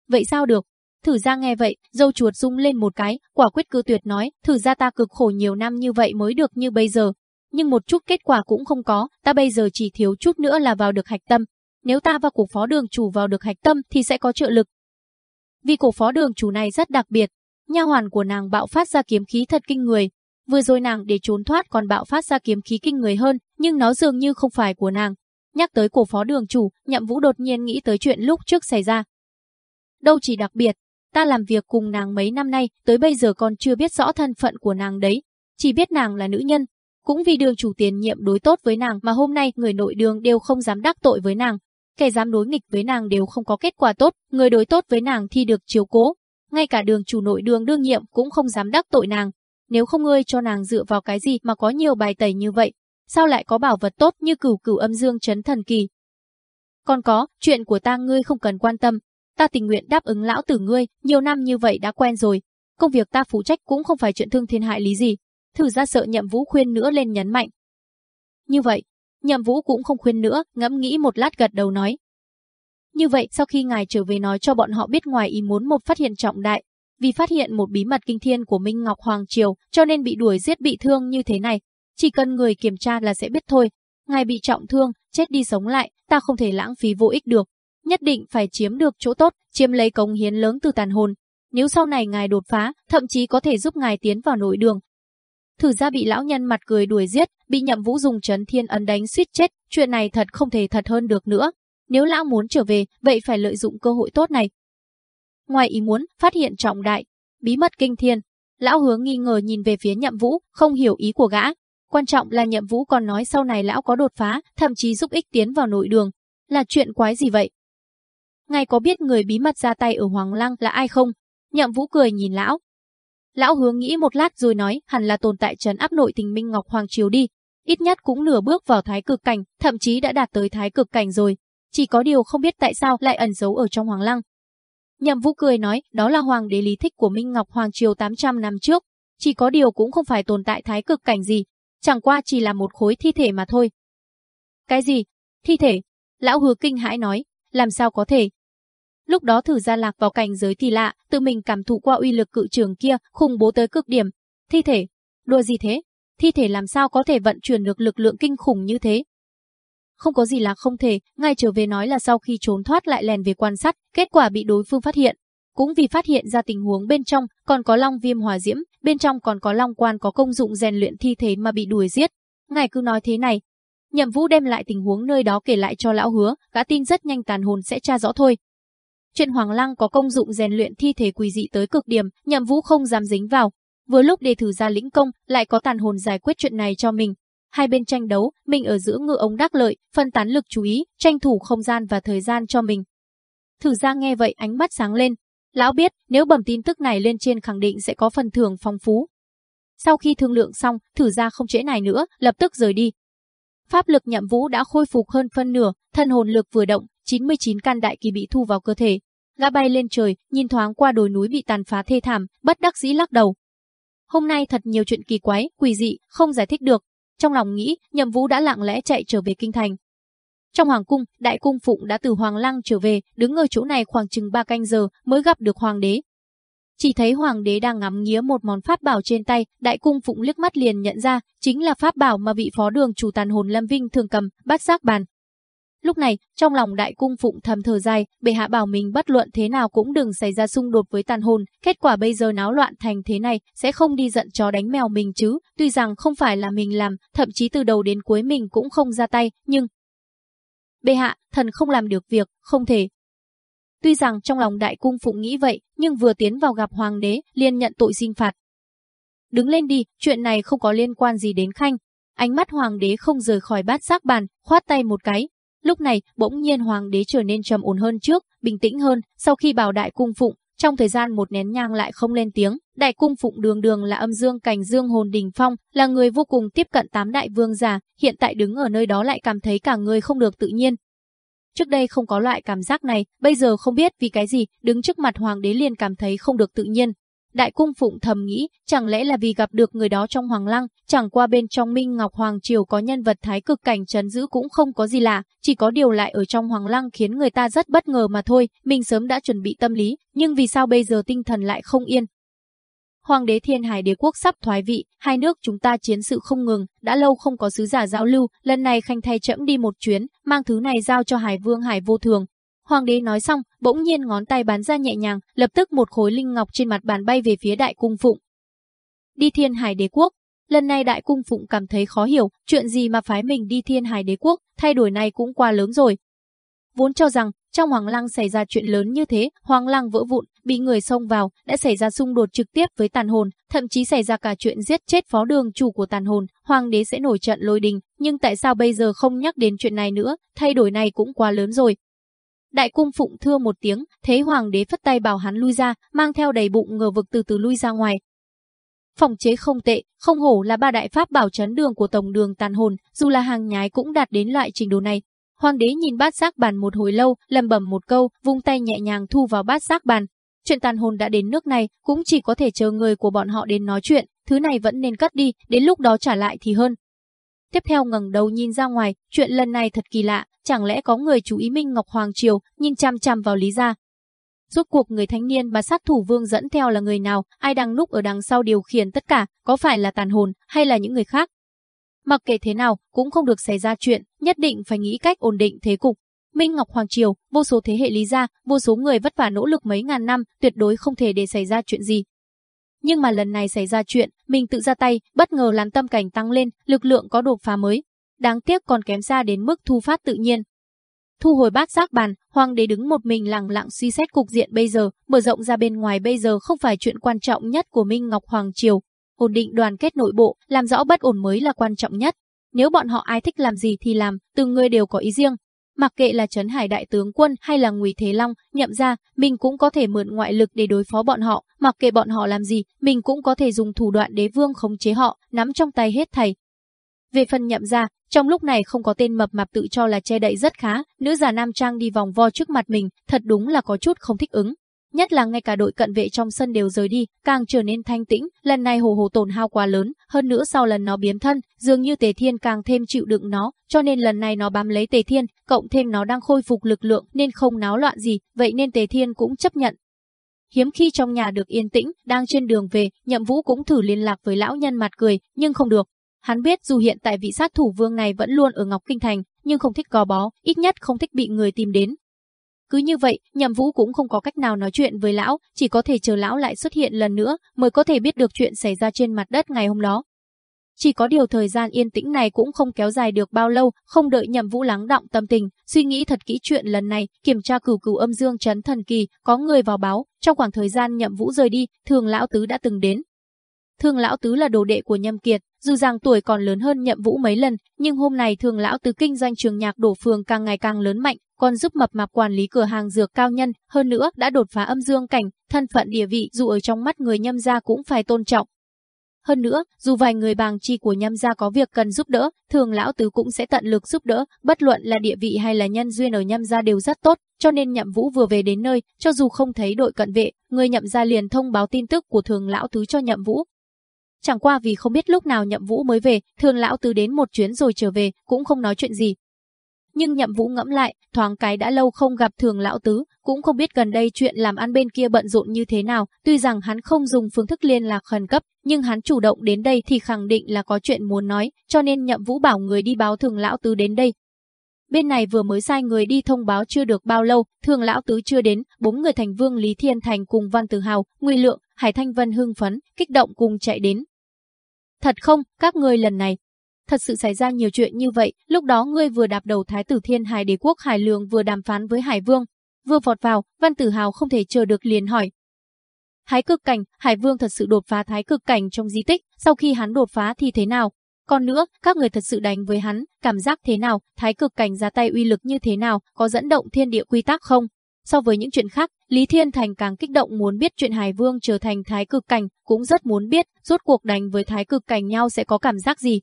Vậy sao được? Thử ra nghe vậy, dâu chuột rung lên một cái, quả quyết cư tuyệt nói, thử ra ta cực khổ nhiều năm như vậy mới được như bây giờ, nhưng một chút kết quả cũng không có, ta bây giờ chỉ thiếu chút nữa là vào được hạch tâm. Nếu ta và cổ phó đường chủ vào được hạch tâm thì sẽ có trợ lực. Vì cổ phó đường chủ này rất đặc biệt, nha hoàn của nàng bạo phát ra kiếm khí thật kinh người. Vừa rồi nàng để trốn thoát còn bạo phát ra kiếm khí kinh người hơn, nhưng nó dường như không phải của nàng. Nhắc tới cổ phó đường chủ, nhậm vũ đột nhiên nghĩ tới chuyện lúc trước xảy ra. Đâu chỉ đặc biệt, ta làm việc cùng nàng mấy năm nay, tới bây giờ còn chưa biết rõ thân phận của nàng đấy. Chỉ biết nàng là nữ nhân, cũng vì đường chủ tiền nhiệm đối tốt với nàng mà hôm nay người nội đường đều không dám đắc tội với nàng. Kẻ dám đối nghịch với nàng đều không có kết quả tốt, người đối tốt với nàng thì được chiếu cố. Ngay cả đường chủ nội đường đương nhiệm cũng không dám đắc tội nàng. Nếu không ngươi cho nàng dựa vào cái gì mà có nhiều bài tẩy như vậy, sao lại có bảo vật tốt như cửu cửu âm dương chấn thần kỳ. Còn có, chuyện của ta ngươi không cần quan tâm. ta tình nguyện đáp ứng lão tử ngươi, nhiều năm như vậy đã quen rồi. Công việc ta phụ trách cũng không phải chuyện thương thiên hại lý gì. Thử ra sợ nhậm vũ khuyên nữa lên nhấn mạnh. Như vậy, nhậm vũ cũng không khuyên nữa, ngẫm nghĩ một lát gật đầu nói. Như vậy, sau khi ngài trở về nói cho bọn họ biết ngoài ý muốn một phát hiện trọng đại, vì phát hiện một bí mật kinh thiên của Minh Ngọc Hoàng Triều, cho nên bị đuổi giết bị thương như thế này. Chỉ cần người kiểm tra là sẽ biết thôi. Ngài bị trọng thương, chết đi sống lại, ta không thể lãng phí vô ích được. Nhất định phải chiếm được chỗ tốt, chiếm lấy công hiến lớn từ tàn hồn. Nếu sau này ngài đột phá, thậm chí có thể giúp ngài tiến vào nội đường. Thử ra bị lão nhân mặt cười đuổi giết, bị nhậm vũ dùng chấn thiên ấn đánh suýt chết, chuyện này thật không thể thật hơn được nữa. Nếu lão muốn trở về, vậy phải lợi dụng cơ hội tốt này. Ngoài ý muốn, phát hiện trọng đại, bí mật kinh thiên. Lão hướng nghi ngờ nhìn về phía nhậm vũ, không hiểu ý của gã. Quan trọng là nhậm vũ còn nói sau này lão có đột phá, thậm chí giúp ích tiến vào nội đường. Là chuyện quái gì vậy? Ngài có biết người bí mật ra tay ở Hoàng Lăng là ai không? Nhậm vũ cười nhìn lão. Lão hướng nghĩ một lát rồi nói hẳn là tồn tại trấn áp nội tình Minh Ngọc Hoàng Triều đi. Ít nhất cũng nửa bước vào thái cực cảnh, thậm chí đã đạt tới thái cực cảnh rồi. Chỉ có điều không biết tại sao lại ẩn giấu ở trong Hoàng Lăng. Nhậm Vũ cười nói, đó là hoàng đế lý thích của Minh Ngọc Hoàng Triều 800 năm trước. Chỉ có điều cũng không phải tồn tại thái cực cảnh gì, chẳng qua chỉ là một khối thi thể mà thôi. Cái gì? Thi thể? Lão hứa kinh hãi nói, làm sao có thể? Lúc đó thử ra lạc vào cảnh giới thì lạ, tự mình cảm thụ qua uy lực cự trường kia, khủng bố tới cực điểm. Thi thể? Đùa gì thế? Thi thể làm sao có thể vận chuyển được lực lượng kinh khủng như thế? Không có gì là không thể, ngay trở về nói là sau khi trốn thoát lại lèn về quan sát, kết quả bị đối phương phát hiện. Cũng vì phát hiện ra tình huống bên trong, còn có long viêm hỏa diễm, bên trong còn có long quan có công dụng rèn luyện thi thể mà bị đuổi giết. Ngài cứ nói thế này. Nhậm Vũ đem lại tình huống nơi đó kể lại cho lão hứa, gã tin rất nhanh tàn hồn sẽ tra rõ thôi. Chuyện Hoàng Lăng có công dụng rèn luyện thi thể quỷ dị tới cực điểm, Nhậm Vũ không dám dính vào. Vừa lúc để thử ra lĩnh công, lại có tàn hồn giải quyết chuyện này cho mình, Hai bên tranh đấu, mình ở giữa ngựa ống đắc lợi, phân tán lực chú ý, tranh thủ không gian và thời gian cho mình. Thử ra nghe vậy ánh mắt sáng lên. Lão biết, nếu bẩm tin tức này lên trên khẳng định sẽ có phần thưởng phong phú. Sau khi thương lượng xong, thử ra không trễ này nữa, lập tức rời đi. Pháp lực nhậm vũ đã khôi phục hơn phân nửa, thân hồn lực vừa động, 99 căn đại kỳ bị thu vào cơ thể. Gã bay lên trời, nhìn thoáng qua đồi núi bị tàn phá thê thảm, bất đắc dĩ lắc đầu. Hôm nay thật nhiều chuyện kỳ quái, quỷ dị, không giải thích được, trong lòng nghĩ, Nhậm Vũ đã lặng lẽ chạy trở về kinh thành. Trong hoàng cung, đại cung phụng đã từ hoàng lăng trở về, đứng ở chỗ này khoảng chừng 3 canh giờ mới gặp được hoàng đế. Chỉ thấy hoàng đế đang ngắm nghía một món pháp bảo trên tay, đại cung phụng liếc mắt liền nhận ra, chính là pháp bảo mà vị phó đường chủ tàn hồn Lâm Vinh thường cầm, bát giác bàn. Lúc này, trong lòng đại cung phụng thầm thở dài, bệ hạ bảo mình bất luận thế nào cũng đừng xảy ra xung đột với tàn hồn, kết quả bây giờ náo loạn thành thế này, sẽ không đi giận chó đánh mèo mình chứ, tuy rằng không phải là mình làm, thậm chí từ đầu đến cuối mình cũng không ra tay, nhưng... Bệ hạ, thần không làm được việc, không thể. Tuy rằng trong lòng đại cung phụng nghĩ vậy, nhưng vừa tiến vào gặp hoàng đế, liền nhận tội xin phạt. Đứng lên đi, chuyện này không có liên quan gì đến Khanh, ánh mắt hoàng đế không rời khỏi bát giác bàn, khoát tay một cái, Lúc này, bỗng nhiên hoàng đế trở nên trầm ổn hơn trước, bình tĩnh hơn, sau khi bảo đại cung phụng, trong thời gian một nén nhang lại không lên tiếng, đại cung phụng đường đường là âm dương cảnh dương hồn đình phong, là người vô cùng tiếp cận tám đại vương giả, hiện tại đứng ở nơi đó lại cảm thấy cả người không được tự nhiên. Trước đây không có loại cảm giác này, bây giờ không biết vì cái gì, đứng trước mặt hoàng đế liền cảm thấy không được tự nhiên, Đại cung phụng thầm nghĩ, chẳng lẽ là vì gặp được người đó trong hoàng lăng, chẳng qua bên trong Minh Ngọc Hoàng Triều có nhân vật thái cực cảnh trấn giữ cũng không có gì lạ, chỉ có điều lại ở trong hoàng lăng khiến người ta rất bất ngờ mà thôi, mình sớm đã chuẩn bị tâm lý, nhưng vì sao bây giờ tinh thần lại không yên. Hoàng đế Thiên Hải đế quốc sắp thoái vị, hai nước chúng ta chiến sự không ngừng, đã lâu không có sứ giả giao lưu, lần này khanh thay trẫm đi một chuyến, mang thứ này giao cho Hải Vương Hải Vô Thường, Hoàng đế nói xong, bỗng nhiên ngón tay bắn ra nhẹ nhàng, lập tức một khối linh ngọc trên mặt bàn bay về phía đại cung phụng. Đi thiên hải đế quốc. Lần này đại cung phụng cảm thấy khó hiểu, chuyện gì mà phái mình đi thiên hải đế quốc, thay đổi này cũng quá lớn rồi. Vốn cho rằng, trong Hoàng Lăng xảy ra chuyện lớn như thế, Hoàng Lăng vỡ vụn, bị người xông vào, đã xảy ra xung đột trực tiếp với tàn hồn, thậm chí xảy ra cả chuyện giết chết phó đường chủ của tàn hồn, Hoàng đế sẽ nổi trận lôi đình, nhưng tại sao bây giờ không nhắc đến chuyện này nữa, thay đổi này cũng quá lớn rồi, Đại cung phụng thưa một tiếng, thế hoàng đế phất tay bảo hắn lui ra, mang theo đầy bụng ngờ vực từ từ lui ra ngoài. Phòng chế không tệ, không hổ là ba đại pháp bảo chấn đường của tổng đường tàn hồn, dù là hàng nhái cũng đạt đến loại trình độ này. Hoàng đế nhìn bát giác bàn một hồi lâu, lầm bẩm một câu, vung tay nhẹ nhàng thu vào bát giác bàn. Chuyện tàn hồn đã đến nước này, cũng chỉ có thể chờ người của bọn họ đến nói chuyện, thứ này vẫn nên cắt đi, đến lúc đó trả lại thì hơn. Tiếp theo ngẩng đầu nhìn ra ngoài, chuyện lần này thật kỳ lạ, chẳng lẽ có người chú ý Minh Ngọc Hoàng Triều, nhìn chăm chăm vào Lý Gia. Rốt cuộc người thanh niên mà sát thủ vương dẫn theo là người nào, ai đang núp ở đằng sau điều khiển tất cả, có phải là tàn hồn, hay là những người khác? Mặc kệ thế nào, cũng không được xảy ra chuyện, nhất định phải nghĩ cách ổn định thế cục. Minh Ngọc Hoàng Triều, vô số thế hệ lý gia, vô số người vất vả nỗ lực mấy ngàn năm, tuyệt đối không thể để xảy ra chuyện gì. Nhưng mà lần này xảy ra chuyện, mình tự ra tay, bất ngờ làm tâm cảnh tăng lên, lực lượng có đột phá mới. Đáng tiếc còn kém xa đến mức thu phát tự nhiên. Thu hồi bát giác bàn, hoàng đế đứng một mình lặng lặng suy xét cục diện bây giờ, mở rộng ra bên ngoài bây giờ không phải chuyện quan trọng nhất của Minh Ngọc Hoàng Triều. Ổn định đoàn kết nội bộ, làm rõ bất ổn mới là quan trọng nhất. Nếu bọn họ ai thích làm gì thì làm, từng người đều có ý riêng, Mặc kệ là Trấn Hải đại tướng quân hay là Ngụy Thế Long, nhậm ra, mình cũng có thể mượn ngoại lực để đối phó bọn họ, mặc kệ bọn họ làm gì, mình cũng có thể dùng thủ đoạn đế vương khống chế họ, nắm trong tay hết thầy. Về phần nhậm ra, trong lúc này không có tên mập mạp tự cho là che đậy rất khá, nữ già nam trang đi vòng vo trước mặt mình, thật đúng là có chút không thích ứng. Nhất là ngay cả đội cận vệ trong sân đều rời đi, càng trở nên thanh tĩnh, lần này hồ hồ tổn hao quá lớn, hơn nữa sau lần nó biến thân, dường như Tề Thiên càng thêm chịu đựng nó, cho nên lần này nó bám lấy Tề Thiên, cộng thêm nó đang khôi phục lực lượng nên không náo loạn gì, vậy nên Tề Thiên cũng chấp nhận. Hiếm khi trong nhà được yên tĩnh, đang trên đường về, Nhậm Vũ cũng thử liên lạc với lão nhân mặt cười, nhưng không được. Hắn biết dù hiện tại vị sát thủ vương này vẫn luôn ở Ngọc Kinh Thành, nhưng không thích gò bó, ít nhất không thích bị người tìm đến, cứ như vậy, Nhậm Vũ cũng không có cách nào nói chuyện với lão, chỉ có thể chờ lão lại xuất hiện lần nữa mới có thể biết được chuyện xảy ra trên mặt đất ngày hôm đó. Chỉ có điều thời gian yên tĩnh này cũng không kéo dài được bao lâu, không đợi Nhậm Vũ lắng động tâm tình, suy nghĩ thật kỹ chuyện lần này, kiểm tra cửu cửu âm dương chấn thần kỳ, có người vào báo, trong khoảng thời gian Nhậm Vũ rời đi, Thường lão tứ đã từng đến. Thường lão tứ là đồ đệ của nhậm Kiệt, dù rằng tuổi còn lớn hơn Nhậm Vũ mấy lần, nhưng hôm nay Thường lão tứ kinh doanh trường nhạc đổ phường càng ngày càng lớn mạnh, còn giúp mập mạp quản lý cửa hàng dược cao nhân, hơn nữa đã đột phá âm dương cảnh, thân phận địa vị dù ở trong mắt người nhâm gia cũng phải tôn trọng. Hơn nữa, dù vài người bàng chi của nhâm gia có việc cần giúp đỡ, thường lão tứ cũng sẽ tận lực giúp đỡ, bất luận là địa vị hay là nhân duyên ở nhâm gia đều rất tốt, cho nên nhậm vũ vừa về đến nơi, cho dù không thấy đội cận vệ, người nhậm gia liền thông báo tin tức của thường lão tứ cho nhậm vũ. Chẳng qua vì không biết lúc nào nhậm vũ mới về, thường lão tứ đến một chuyến rồi trở về, cũng không nói chuyện gì, nhưng nhậm vũ ngẫm lại, thoáng cái đã lâu không gặp thường lão tứ, cũng không biết gần đây chuyện làm ăn bên kia bận rộn như thế nào, tuy rằng hắn không dùng phương thức liên lạc khẩn cấp, nhưng hắn chủ động đến đây thì khẳng định là có chuyện muốn nói, cho nên nhậm vũ bảo người đi báo thường lão tứ đến đây. Bên này vừa mới sai người đi thông báo chưa được bao lâu, thường lão tứ chưa đến, bốn người thành vương Lý Thiên Thành cùng Văn Tử Hào, Nguy Lượng, Hải Thanh Vân hưng phấn, kích động cùng chạy đến. Thật không, các người lần này, thật sự xảy ra nhiều chuyện như vậy, lúc đó ngươi vừa đạp đầu thái tử thiên hải đế quốc Hải lượng vừa đàm phán với Hải Vương, vừa vọt vào, Văn Tử Hào không thể chờ được liền hỏi. Thái cực cảnh, Hải Vương thật sự đột phá thái cực cảnh trong di tích, sau khi hắn đột phá thì thế nào? Còn nữa, các người thật sự đánh với hắn, cảm giác thế nào, thái cực cảnh ra tay uy lực như thế nào, có dẫn động thiên địa quy tắc không? So với những chuyện khác, Lý Thiên Thành càng kích động muốn biết chuyện Hải Vương trở thành thái cực cảnh, cũng rất muốn biết, rốt cuộc đánh với thái cực cảnh nhau sẽ có cảm giác gì.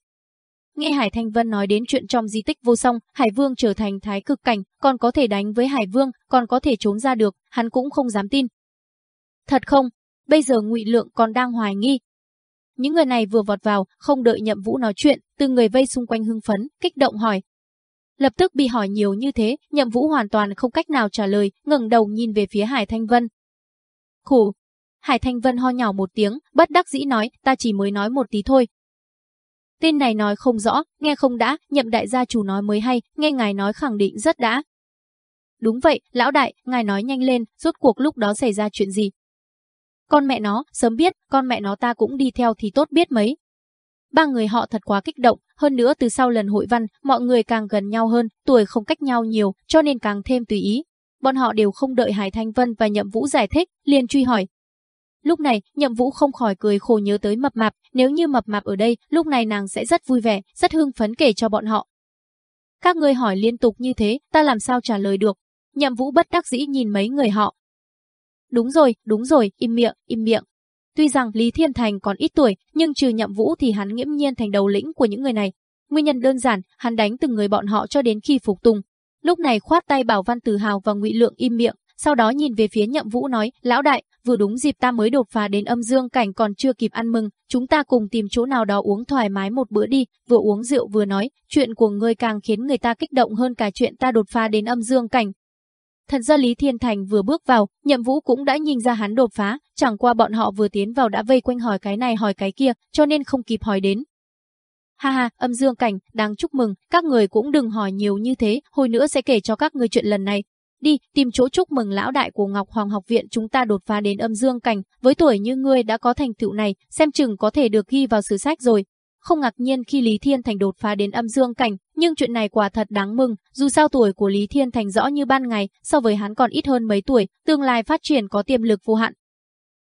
Nghe Hải Thanh Vân nói đến chuyện trong di tích vô song, Hải Vương trở thành thái cực cảnh, còn có thể đánh với Hải Vương, còn có thể trốn ra được, hắn cũng không dám tin. Thật không? Bây giờ Ngụy Lượng còn đang hoài nghi. Những người này vừa vọt vào, không đợi Nhậm Vũ nói chuyện, từ người vây xung quanh hưng phấn, kích động hỏi. Lập tức bị hỏi nhiều như thế, Nhậm Vũ hoàn toàn không cách nào trả lời, ngẩng đầu nhìn về phía Hải Thanh Vân. Khủ. Hải Thanh Vân ho nhỏ một tiếng, bất đắc dĩ nói, ta chỉ mới nói một tí thôi, Tên này nói không rõ, nghe không đã, nhậm đại gia chủ nói mới hay, nghe ngài nói khẳng định rất đã. Đúng vậy, lão đại, ngài nói nhanh lên, rốt cuộc lúc đó xảy ra chuyện gì? Con mẹ nó, sớm biết, con mẹ nó ta cũng đi theo thì tốt biết mấy. Ba người họ thật quá kích động, hơn nữa từ sau lần hội văn, mọi người càng gần nhau hơn, tuổi không cách nhau nhiều, cho nên càng thêm tùy ý. Bọn họ đều không đợi Hải Thanh Vân và Nhậm Vũ giải thích, liền truy hỏi, Lúc này, Nhậm Vũ không khỏi cười khổ nhớ tới mập mạp, nếu như mập mạp ở đây, lúc này nàng sẽ rất vui vẻ, rất hưng phấn kể cho bọn họ. Các ngươi hỏi liên tục như thế, ta làm sao trả lời được? Nhậm Vũ bất đắc dĩ nhìn mấy người họ. Đúng rồi, đúng rồi, im miệng, im miệng. Tuy rằng Lý Thiên Thành còn ít tuổi, nhưng trừ Nhậm Vũ thì hắn nghiễm nhiên thành đầu lĩnh của những người này. Nguyên nhân đơn giản, hắn đánh từng người bọn họ cho đến khi phục tùng. lúc này khoát tay bảo Văn Tử Hào và Ngụy Lượng im miệng, sau đó nhìn về phía Nhậm Vũ nói, "Lão đại, vừa đúng dịp ta mới đột phá đến âm dương cảnh còn chưa kịp ăn mừng, chúng ta cùng tìm chỗ nào đó uống thoải mái một bữa đi." Vừa uống rượu vừa nói, chuyện của ngươi càng khiến người ta kích động hơn cả chuyện ta đột phá đến âm dương cảnh. Thật ra Lý Thiên Thành vừa bước vào, Nhậm Vũ cũng đã nhìn ra hắn đột phá, chẳng qua bọn họ vừa tiến vào đã vây quanh hỏi cái này hỏi cái kia, cho nên không kịp hỏi đến. Ha ha, âm dương cảnh, đáng chúc mừng, các người cũng đừng hỏi nhiều như thế, hồi nữa sẽ kể cho các người chuyện lần này. Đi, tìm chỗ chúc mừng lão đại của Ngọc Hoàng học viện chúng ta đột phá đến âm dương cảnh, với tuổi như ngươi đã có thành tựu này, xem chừng có thể được ghi vào sử sách rồi. Không ngạc nhiên khi Lý Thiên Thành đột phá đến âm dương cảnh, nhưng chuyện này quả thật đáng mừng, dù sao tuổi của Lý Thiên Thành rõ như ban ngày, so với hắn còn ít hơn mấy tuổi, tương lai phát triển có tiềm lực vô hạn.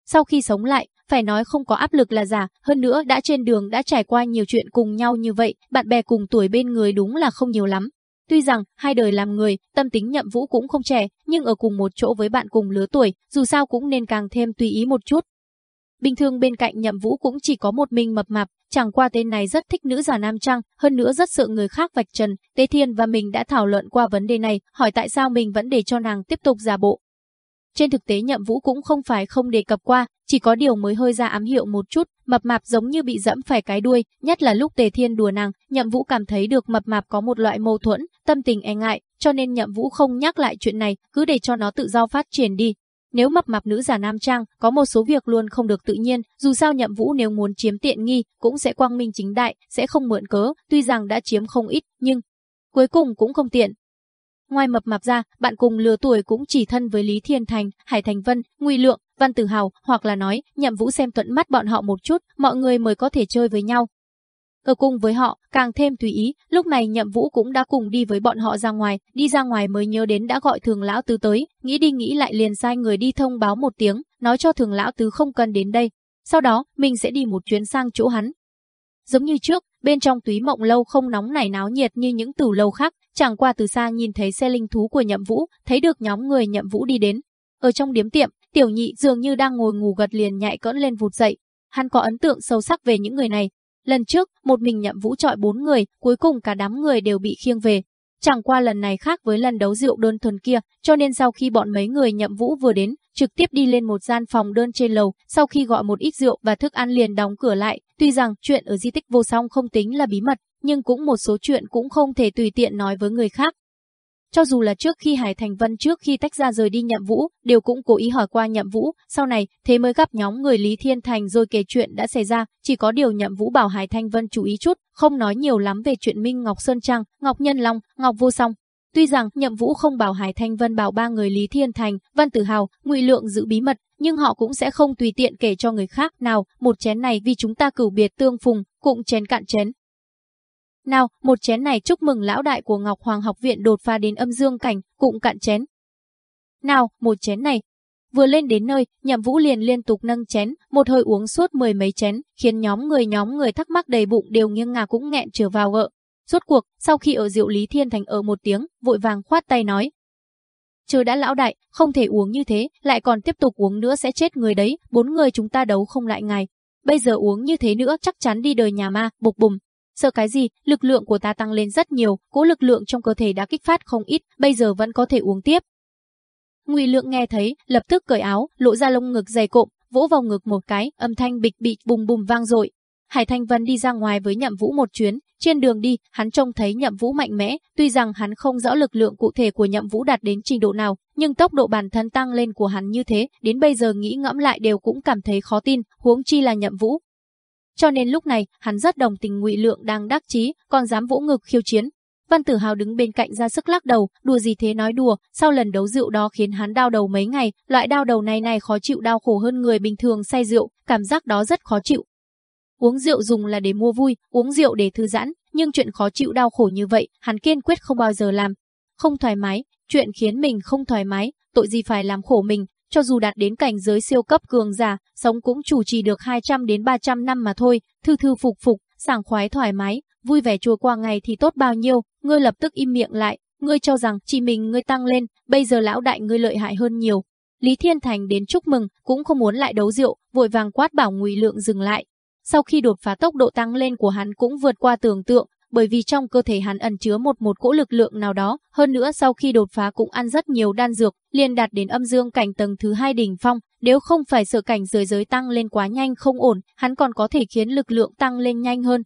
Sau khi sống lại, phải nói không có áp lực là giả, hơn nữa đã trên đường đã trải qua nhiều chuyện cùng nhau như vậy, bạn bè cùng tuổi bên người đúng là không nhiều lắm. Tuy rằng, hai đời làm người, tâm tính nhậm vũ cũng không trẻ, nhưng ở cùng một chỗ với bạn cùng lứa tuổi, dù sao cũng nên càng thêm tùy ý một chút. Bình thường bên cạnh nhậm vũ cũng chỉ có một mình mập mạp, chẳng qua tên này rất thích nữ giả nam trang, hơn nữa rất sợ người khác vạch trần. Tế Thiên và mình đã thảo luận qua vấn đề này, hỏi tại sao mình vẫn để cho nàng tiếp tục giả bộ. Trên thực tế nhậm vũ cũng không phải không đề cập qua, chỉ có điều mới hơi ra ám hiệu một chút, mập mạp giống như bị dẫm phải cái đuôi, nhất là lúc Tề Thiên đùa nàng, Nhậm Vũ cảm thấy được mập mạp có một loại mâu thuẫn, tâm tình e ngại, cho nên Nhậm Vũ không nhắc lại chuyện này, cứ để cho nó tự do phát triển đi. Nếu mập mạp nữ giả nam trang, có một số việc luôn không được tự nhiên, dù sao Nhậm Vũ nếu muốn chiếm tiện nghi, cũng sẽ quang minh chính đại, sẽ không mượn cớ, tuy rằng đã chiếm không ít, nhưng cuối cùng cũng không tiện, Ngoài mập mạp ra, bạn cùng lứa tuổi cũng chỉ thân với Lý Thiên Thành, Hải Thành Vân, Ngụy Lượng, Văn Tử Hào, hoặc là nói, Nhậm Vũ xem thuận mắt bọn họ một chút, mọi người mới có thể chơi với nhau. Ở cùng với họ, càng thêm tùy ý, lúc này Nhậm Vũ cũng đã cùng đi với bọn họ ra ngoài, đi ra ngoài mới nhớ đến đã gọi Thường lão tứ tới, nghĩ đi nghĩ lại liền sai người đi thông báo một tiếng, nói cho Thường lão tứ không cần đến đây. Sau đó, mình sẽ đi một chuyến sang chỗ hắn. Giống như trước, bên trong túy mộng lâu không nóng nảy náo nhiệt như những tử lâu khác, chẳng qua từ xa nhìn thấy xe linh thú của Nhậm Vũ, thấy được nhóm người Nhậm Vũ đi đến. Ở trong điếm tiệm, Tiểu Nhị dường như đang ngồi ngủ gật liền nhạy cỡn lên vụt dậy. Hắn có ấn tượng sâu sắc về những người này. Lần trước, một mình Nhậm Vũ trọi bốn người, cuối cùng cả đám người đều bị khiêng về. Chẳng qua lần này khác với lần đấu rượu đơn thuần kia, cho nên sau khi bọn mấy người Nhậm Vũ vừa đến, trực tiếp đi lên một gian phòng đơn trên lầu, sau khi gọi một ít rượu và thức ăn liền đóng cửa lại, tuy rằng chuyện ở di tích vô song không tính là bí mật, nhưng cũng một số chuyện cũng không thể tùy tiện nói với người khác. Cho dù là trước khi Hải Thành Vân trước khi tách ra rời đi nhậm vũ, đều cũng cố ý hỏi qua nhậm vũ, sau này thế mới gặp nhóm người Lý Thiên Thành rồi kể chuyện đã xảy ra, chỉ có điều nhậm vũ bảo Hải Thành Vân chú ý chút, không nói nhiều lắm về chuyện Minh Ngọc Sơn Trang, Ngọc Nhân Long, Ngọc Vô Song. Tuy rằng nhậm vũ không bảo Hải Thanh Vân bảo ba người Lý Thiên Thành, Văn Tử Hào, Ngụy Lượng giữ bí mật, nhưng họ cũng sẽ không tùy tiện kể cho người khác. Nào, một chén này vì chúng ta cửu biệt tương phùng, cũng chén cạn chén, nào, một chén này chúc mừng lão đại của Ngọc Hoàng học viện đột phá đến âm dương cảnh, cụm cạn chén. Nào, một chén này. Vừa lên đến nơi, nhậm vũ liền liên tục nâng chén, một hơi uống suốt mười mấy chén, khiến nhóm người nhóm người thắc mắc đầy bụng đều nghiêng ngả cũng nghẹn trở vào gợ. Suốt cuộc, sau khi ở rượu Lý Thiên Thành ở một tiếng, vội vàng khoát tay nói. Chờ đã lão đại, không thể uống như thế, lại còn tiếp tục uống nữa sẽ chết người đấy, bốn người chúng ta đấu không lại ngài. Bây giờ uống như thế nữa chắc chắn đi đời nhà ma, bục bùm, Sợ cái gì, lực lượng của ta tăng lên rất nhiều, cỗ lực lượng trong cơ thể đã kích phát không ít, bây giờ vẫn có thể uống tiếp. Ngụy Lượng nghe thấy, lập tức cởi áo, lộ ra lông ngực dày cộm, vỗ vào ngực một cái, âm thanh bịch bịch bùm bùm vang dội. Hải Thanh Vân đi ra ngoài với Nhậm Vũ một chuyến, trên đường đi, hắn trông thấy Nhậm Vũ mạnh mẽ, tuy rằng hắn không rõ lực lượng cụ thể của Nhậm Vũ đạt đến trình độ nào, nhưng tốc độ bản thân tăng lên của hắn như thế, đến bây giờ nghĩ ngẫm lại đều cũng cảm thấy khó tin, huống chi là Nhậm Vũ, cho nên lúc này, hắn rất đồng tình Ngụy Lượng đang đắc chí, còn dám vỗ ngực khiêu chiến. Văn Tử Hào đứng bên cạnh ra sức lắc đầu, đùa gì thế nói đùa, sau lần đấu rượu đó khiến hắn đau đầu mấy ngày, loại đau đầu này này khó chịu đau khổ hơn người bình thường say rượu, cảm giác đó rất khó chịu. Uống rượu dùng là để mua vui, uống rượu để thư giãn, nhưng chuyện khó chịu đau khổ như vậy, hắn kiên quyết không bao giờ làm. Không thoải mái, chuyện khiến mình không thoải mái, tội gì phải làm khổ mình, cho dù đạt đến cảnh giới siêu cấp cường giả, sống cũng chủ trì được 200 đến 300 năm mà thôi, thư thư phục phục, sảng khoái thoải mái, vui vẻ chùa qua ngày thì tốt bao nhiêu, ngươi lập tức im miệng lại, ngươi cho rằng chỉ mình ngươi tăng lên, bây giờ lão đại ngươi lợi hại hơn nhiều. Lý Thiên Thành đến chúc mừng, cũng không muốn lại đấu rượu, vội vàng quát bảo Ngụy Lượng dừng lại. Sau khi đột phá tốc độ tăng lên của hắn cũng vượt qua tưởng tượng, bởi vì trong cơ thể hắn ẩn chứa một một cỗ lực lượng nào đó, hơn nữa sau khi đột phá cũng ăn rất nhiều đan dược, liền đạt đến âm dương cảnh tầng thứ hai đỉnh phong, nếu không phải sợ cảnh giới giới tăng lên quá nhanh không ổn, hắn còn có thể khiến lực lượng tăng lên nhanh hơn.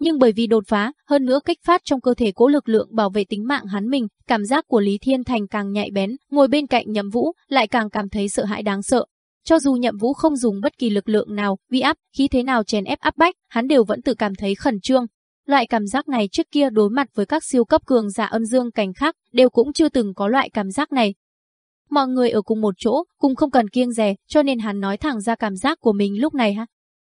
Nhưng bởi vì đột phá, hơn nữa kích phát trong cơ thể cố lực lượng bảo vệ tính mạng hắn mình, cảm giác của Lý Thiên Thành càng nhạy bén, ngồi bên cạnh Nhậm Vũ, lại càng cảm thấy sợ hãi đáng sợ. Cho dù Nhậm Vũ không dùng bất kỳ lực lượng nào, vi áp, khí thế nào chèn ép áp bách, hắn đều vẫn tự cảm thấy khẩn trương. Loại cảm giác này trước kia đối mặt với các siêu cấp cường giả âm dương cảnh khác, đều cũng chưa từng có loại cảm giác này. Mọi người ở cùng một chỗ, cùng không cần kiêng dè, cho nên hắn nói thẳng ra cảm giác của mình lúc này ha.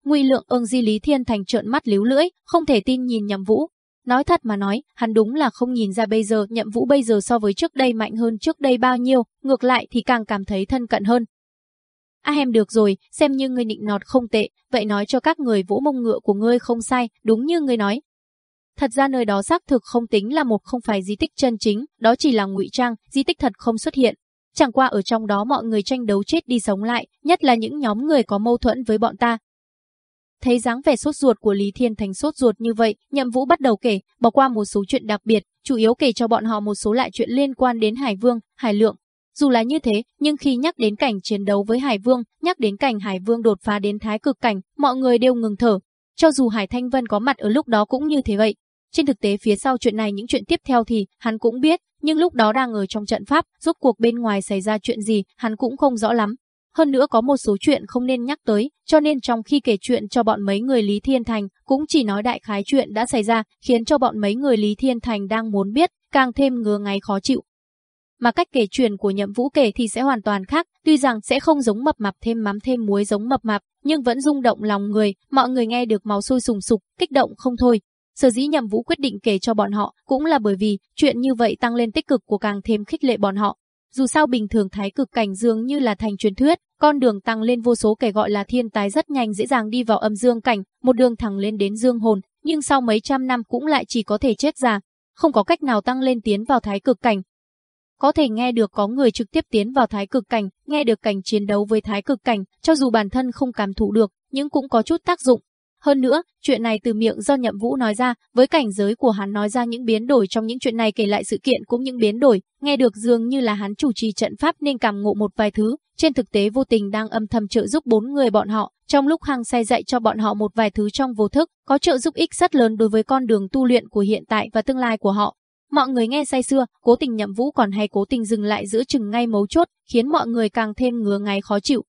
Ngụy lượng ương di Lý Thiên Thành trợn mắt líu lưỡi, không thể tin nhìn nhậm vũ. Nói thật mà nói, hắn đúng là không nhìn ra bây giờ nhậm vũ bây giờ so với trước đây mạnh hơn trước đây bao nhiêu, ngược lại thì càng cảm thấy thân cận hơn. A à, em được rồi, xem như ngươi nịnh nọt không tệ, vậy nói cho các người vỗ mông ngựa của ngươi không sai, đúng như ngươi nói. Thật ra nơi đó xác thực không tính là một không phải di tích chân chính, đó chỉ là ngụy trang, di tích thật không xuất hiện. Chẳng qua ở trong đó mọi người tranh đấu chết đi sống lại, nhất là những nhóm người có mâu thuẫn với bọn ta, Thấy dáng vẻ sốt ruột của Lý Thiên Thành sốt ruột như vậy, Nhậm Vũ bắt đầu kể, bỏ qua một số chuyện đặc biệt, chủ yếu kể cho bọn họ một số lại chuyện liên quan đến Hải Vương, Hải Lượng. Dù là như thế, nhưng khi nhắc đến cảnh chiến đấu với Hải Vương, nhắc đến cảnh Hải Vương đột phá đến thái cực cảnh, mọi người đều ngừng thở. Cho dù Hải Thanh Vân có mặt ở lúc đó cũng như thế vậy. Trên thực tế phía sau chuyện này những chuyện tiếp theo thì hắn cũng biết, nhưng lúc đó đang ở trong trận pháp, rốt cuộc bên ngoài xảy ra chuyện gì, hắn cũng không rõ lắm. Hơn nữa có một số chuyện không nên nhắc tới, cho nên trong khi kể chuyện cho bọn mấy người Lý Thiên Thành, cũng chỉ nói đại khái chuyện đã xảy ra, khiến cho bọn mấy người Lý Thiên Thành đang muốn biết, càng thêm ngứa ngáy khó chịu. Mà cách kể chuyện của nhậm vũ kể thì sẽ hoàn toàn khác, tuy rằng sẽ không giống mập mạp thêm mắm thêm muối giống mập mạp, nhưng vẫn rung động lòng người, mọi người nghe được máu sôi sùng sục, kích động không thôi. Sở dĩ nhậm vũ quyết định kể cho bọn họ, cũng là bởi vì, chuyện như vậy tăng lên tích cực của càng thêm khích lệ bọn họ, dù sao bình thường thái cực cảnh dương như là thành truyền thuyết, con đường tăng lên vô số kẻ gọi là thiên tài rất nhanh dễ dàng đi vào âm dương cảnh, một đường thẳng lên đến dương hồn, nhưng sau mấy trăm năm cũng lại chỉ có thể chết già, không có cách nào tăng lên tiến vào thái cực cảnh. Có thể nghe được có người trực tiếp tiến vào thái cực cảnh, nghe được cảnh chiến đấu với thái cực cảnh, cho dù bản thân không cảm thụ được, nhưng cũng có chút tác dụng. Hơn nữa, chuyện này từ miệng do Nhậm Vũ nói ra, với cảnh giới của hắn nói ra những biến đổi trong những chuyện này kể lại sự kiện cũng những biến đổi, nghe được dường như là hắn chủ trì trận pháp nên cảm ngộ một vài thứ, trên thực tế vô tình đang âm thầm trợ giúp bốn người bọn họ, trong lúc hăng say dạy cho bọn họ một vài thứ trong vô thức, có trợ giúp ích rất lớn đối với con đường tu luyện của hiện tại và tương lai của họ. Mọi người nghe say xưa, cố tình nhậm vũ còn hay cố tình dừng lại giữa chừng ngay mấu chốt, khiến mọi người càng thêm ngứa ngáy khó chịu.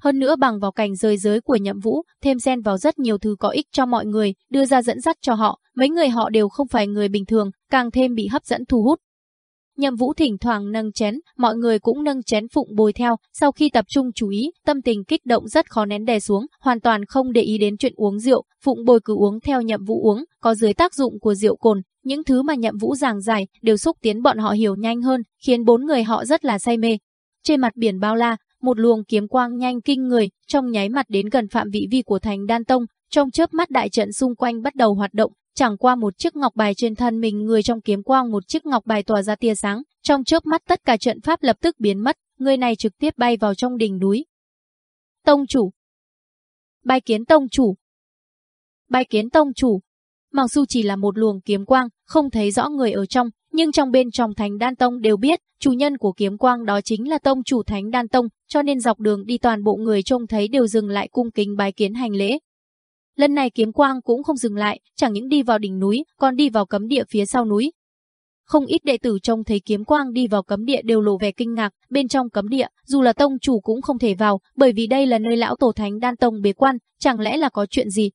Hơn nữa bằng vào cảnh rời giới của nhậm vũ, thêm xen vào rất nhiều thứ có ích cho mọi người, đưa ra dẫn dắt cho họ, mấy người họ đều không phải người bình thường, càng thêm bị hấp dẫn thu hút. Nhậm Vũ thỉnh thoảng nâng chén, mọi người cũng nâng chén phụng bồi theo, sau khi tập trung chú ý, tâm tình kích động rất khó nén đè xuống, hoàn toàn không để ý đến chuyện uống rượu, phụng bồi cứ uống theo Nhậm Vũ uống, có dưới tác dụng của rượu cồn, những thứ mà Nhậm Vũ giảng giải đều xúc tiến bọn họ hiểu nhanh hơn, khiến bốn người họ rất là say mê. Trên mặt biển bao la, một luồng kiếm quang nhanh kinh người, trong nháy mặt đến gần phạm vị vi của Thành Đan Tông, trong chớp mắt đại trận xung quanh bắt đầu hoạt động, chẳng qua một chiếc ngọc bài trên thân mình người trong kiếm quang một chiếc ngọc bài tỏa ra tia sáng, trong chớp mắt tất cả trận pháp lập tức biến mất, người này trực tiếp bay vào trong đỉnh núi. Tông chủ. Bài kiến tông chủ. Bài kiến tông chủ. Mặc dù chỉ là một luồng kiếm quang, không thấy rõ người ở trong, nhưng trong bên trong Thánh Đan Tông đều biết, chủ nhân của kiếm quang đó chính là tông chủ Thánh Đan Tông, cho nên dọc đường đi toàn bộ người trông thấy đều dừng lại cung kính bái kiến hành lễ. Lần này kiếm quang cũng không dừng lại, chẳng những đi vào đỉnh núi, còn đi vào cấm địa phía sau núi. Không ít đệ tử trông thấy kiếm quang đi vào cấm địa đều lộ vẻ kinh ngạc, bên trong cấm địa, dù là tông chủ cũng không thể vào, bởi vì đây là nơi lão tổ thánh đan tông bế quan, chẳng lẽ là có chuyện gì?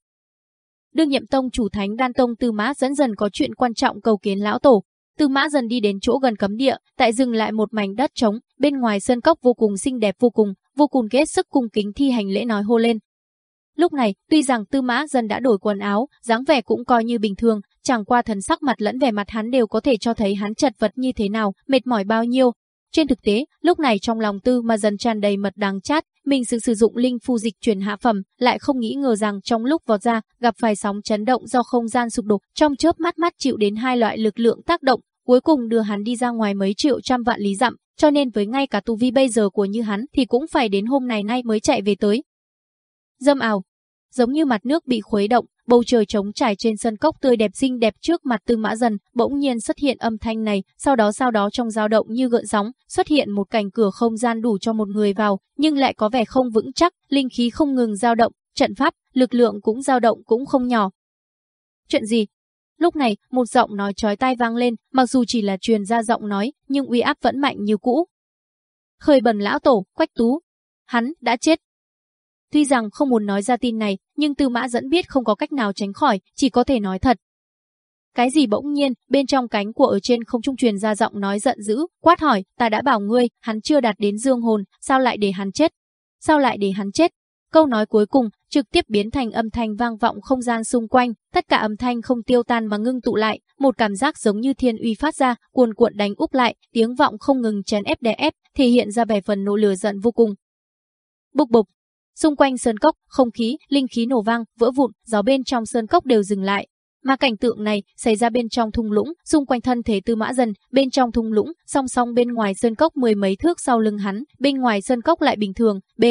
Đương nhiệm tông chủ thánh đan tông Tư Mã dẫn dần có chuyện quan trọng cầu kiến lão tổ. Tư Mã dần đi đến chỗ gần cấm địa, tại dừng lại một mảnh đất trống, bên ngoài sơn cốc vô cùng xinh đẹp vô cùng, vô cùng kết sức cung kính thi hành lễ nói hô lên, Lúc này, tuy rằng Tư Mã Dân đã đổi quần áo, dáng vẻ cũng coi như bình thường, chẳng qua thần sắc mặt lẫn vẻ mặt hắn đều có thể cho thấy hắn chật vật như thế nào, mệt mỏi bao nhiêu. Trên thực tế, lúc này trong lòng Tư mà dần tràn đầy mật đáng chát, mình sự sử dụng linh phu dịch truyền hạ phẩm, lại không nghĩ ngờ rằng trong lúc vọt ra, gặp phải sóng chấn động do không gian sụp đổ, trong chớp mắt mắt chịu đến hai loại lực lượng tác động, cuối cùng đưa hắn đi ra ngoài mấy triệu trăm vạn lý dặm, cho nên với ngay cả tu vi bây giờ của như hắn thì cũng phải đến hôm này nay mới chạy về tới, Dâm ảo, giống như mặt nước bị khuấy động, bầu trời trống trải trên sân cốc tươi đẹp xinh đẹp trước mặt Tư Mã Dần, bỗng nhiên xuất hiện âm thanh này, sau đó sau đó trong dao động như gợn sóng, xuất hiện một cảnh cửa không gian đủ cho một người vào, nhưng lại có vẻ không vững chắc, linh khí không ngừng dao động, trận pháp, lực lượng cũng dao động cũng không nhỏ. Chuyện gì? Lúc này, một giọng nói chói tai vang lên, mặc dù chỉ là truyền ra giọng nói, nhưng uy áp vẫn mạnh như cũ. Khởi bần lão tổ, Quách Tú. Hắn đã chết. Tuy rằng không muốn nói ra tin này, nhưng Tư Mã dẫn biết không có cách nào tránh khỏi, chỉ có thể nói thật. Cái gì bỗng nhiên, bên trong cánh của ở trên không trung truyền ra giọng nói giận dữ, quát hỏi, ta đã bảo ngươi, hắn chưa đạt đến dương hồn, sao lại để hắn chết? Sao lại để hắn chết? Câu nói cuối cùng, trực tiếp biến thành âm thanh vang vọng không gian xung quanh, tất cả âm thanh không tiêu tan mà ngưng tụ lại, một cảm giác giống như thiên uy phát ra, cuồn cuộn đánh úp lại, tiếng vọng không ngừng chén ép đè ép, thể hiện ra vẻ phần nộ lửa giận vô cùng. Bục bục, xung quanh sơn cốc, không khí, linh khí nổ vang, vỡ vụn, gió bên trong sơn cốc đều dừng lại. Mà cảnh tượng này xảy ra bên trong thung lũng, xung quanh thân thể Tư Mã Dần, bên trong thung lũng, song song bên ngoài sơn cốc mười mấy thước sau lưng hắn, bên ngoài sơn cốc lại bình thường, B,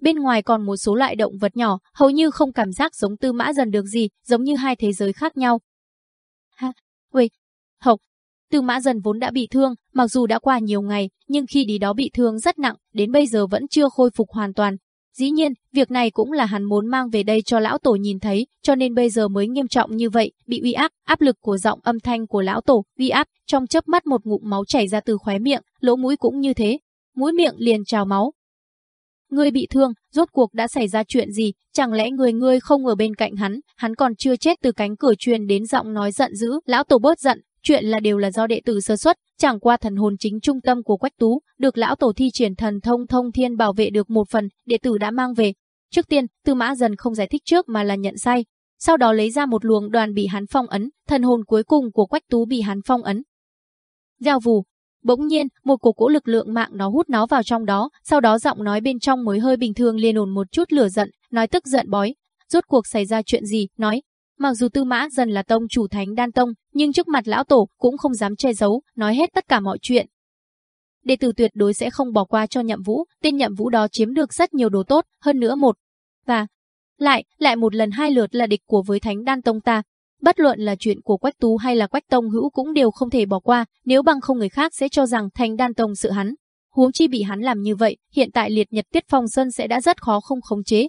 Bên ngoài còn một số loại động vật nhỏ, hầu như không cảm giác giống tư mã dần được gì, giống như hai thế giới khác nhau. Ha, uầy, hộc. Tư mã dần vốn đã bị thương, mặc dù đã qua nhiều ngày, nhưng khi đi đó bị thương rất nặng, đến bây giờ vẫn chưa khôi phục hoàn toàn. Dĩ nhiên, việc này cũng là hắn muốn mang về đây cho lão tổ nhìn thấy, cho nên bây giờ mới nghiêm trọng như vậy, bị uy áp, áp lực của giọng âm thanh của lão tổ, uy áp, trong chớp mắt một ngụm máu chảy ra từ khóe miệng, lỗ mũi cũng như thế. Mũi miệng liền trào máu, Ngươi bị thương, rốt cuộc đã xảy ra chuyện gì, chẳng lẽ người ngươi không ở bên cạnh hắn, hắn còn chưa chết từ cánh cửa truyền đến giọng nói giận dữ, lão tổ bớt giận, chuyện là đều là do đệ tử sơ xuất, chẳng qua thần hồn chính trung tâm của Quách Tú, được lão tổ thi triển thần thông thông thiên bảo vệ được một phần, đệ tử đã mang về. Trước tiên, Tư Mã dần không giải thích trước mà là nhận sai, sau đó lấy ra một luồng đoàn bị hắn phong ấn, thần hồn cuối cùng của Quách Tú bị hắn phong ấn. Giao vù, Bỗng nhiên, một cổ cỗ lực lượng mạng nó hút nó vào trong đó, sau đó giọng nói bên trong mới hơi bình thường liền ổn một chút lửa giận, nói tức giận bói. Rốt cuộc xảy ra chuyện gì, nói. Mặc dù Tư Mã dần là tông chủ thánh đan tông, nhưng trước mặt lão tổ cũng không dám che giấu, nói hết tất cả mọi chuyện. Đệ tử tuyệt đối sẽ không bỏ qua cho nhậm vũ, tên nhậm vũ đó chiếm được rất nhiều đồ tốt, hơn nữa một. Và lại, lại một lần hai lượt là địch của với thánh đan tông ta, Bất luận là chuyện của Quách Tú hay là Quách Tông Hữu cũng đều không thể bỏ qua, nếu bằng không người khác sẽ cho rằng Thành Đan Tông sự hắn. Huống chi bị hắn làm như vậy, hiện tại liệt nhật tiết phong sơn sẽ đã rất khó không khống chế.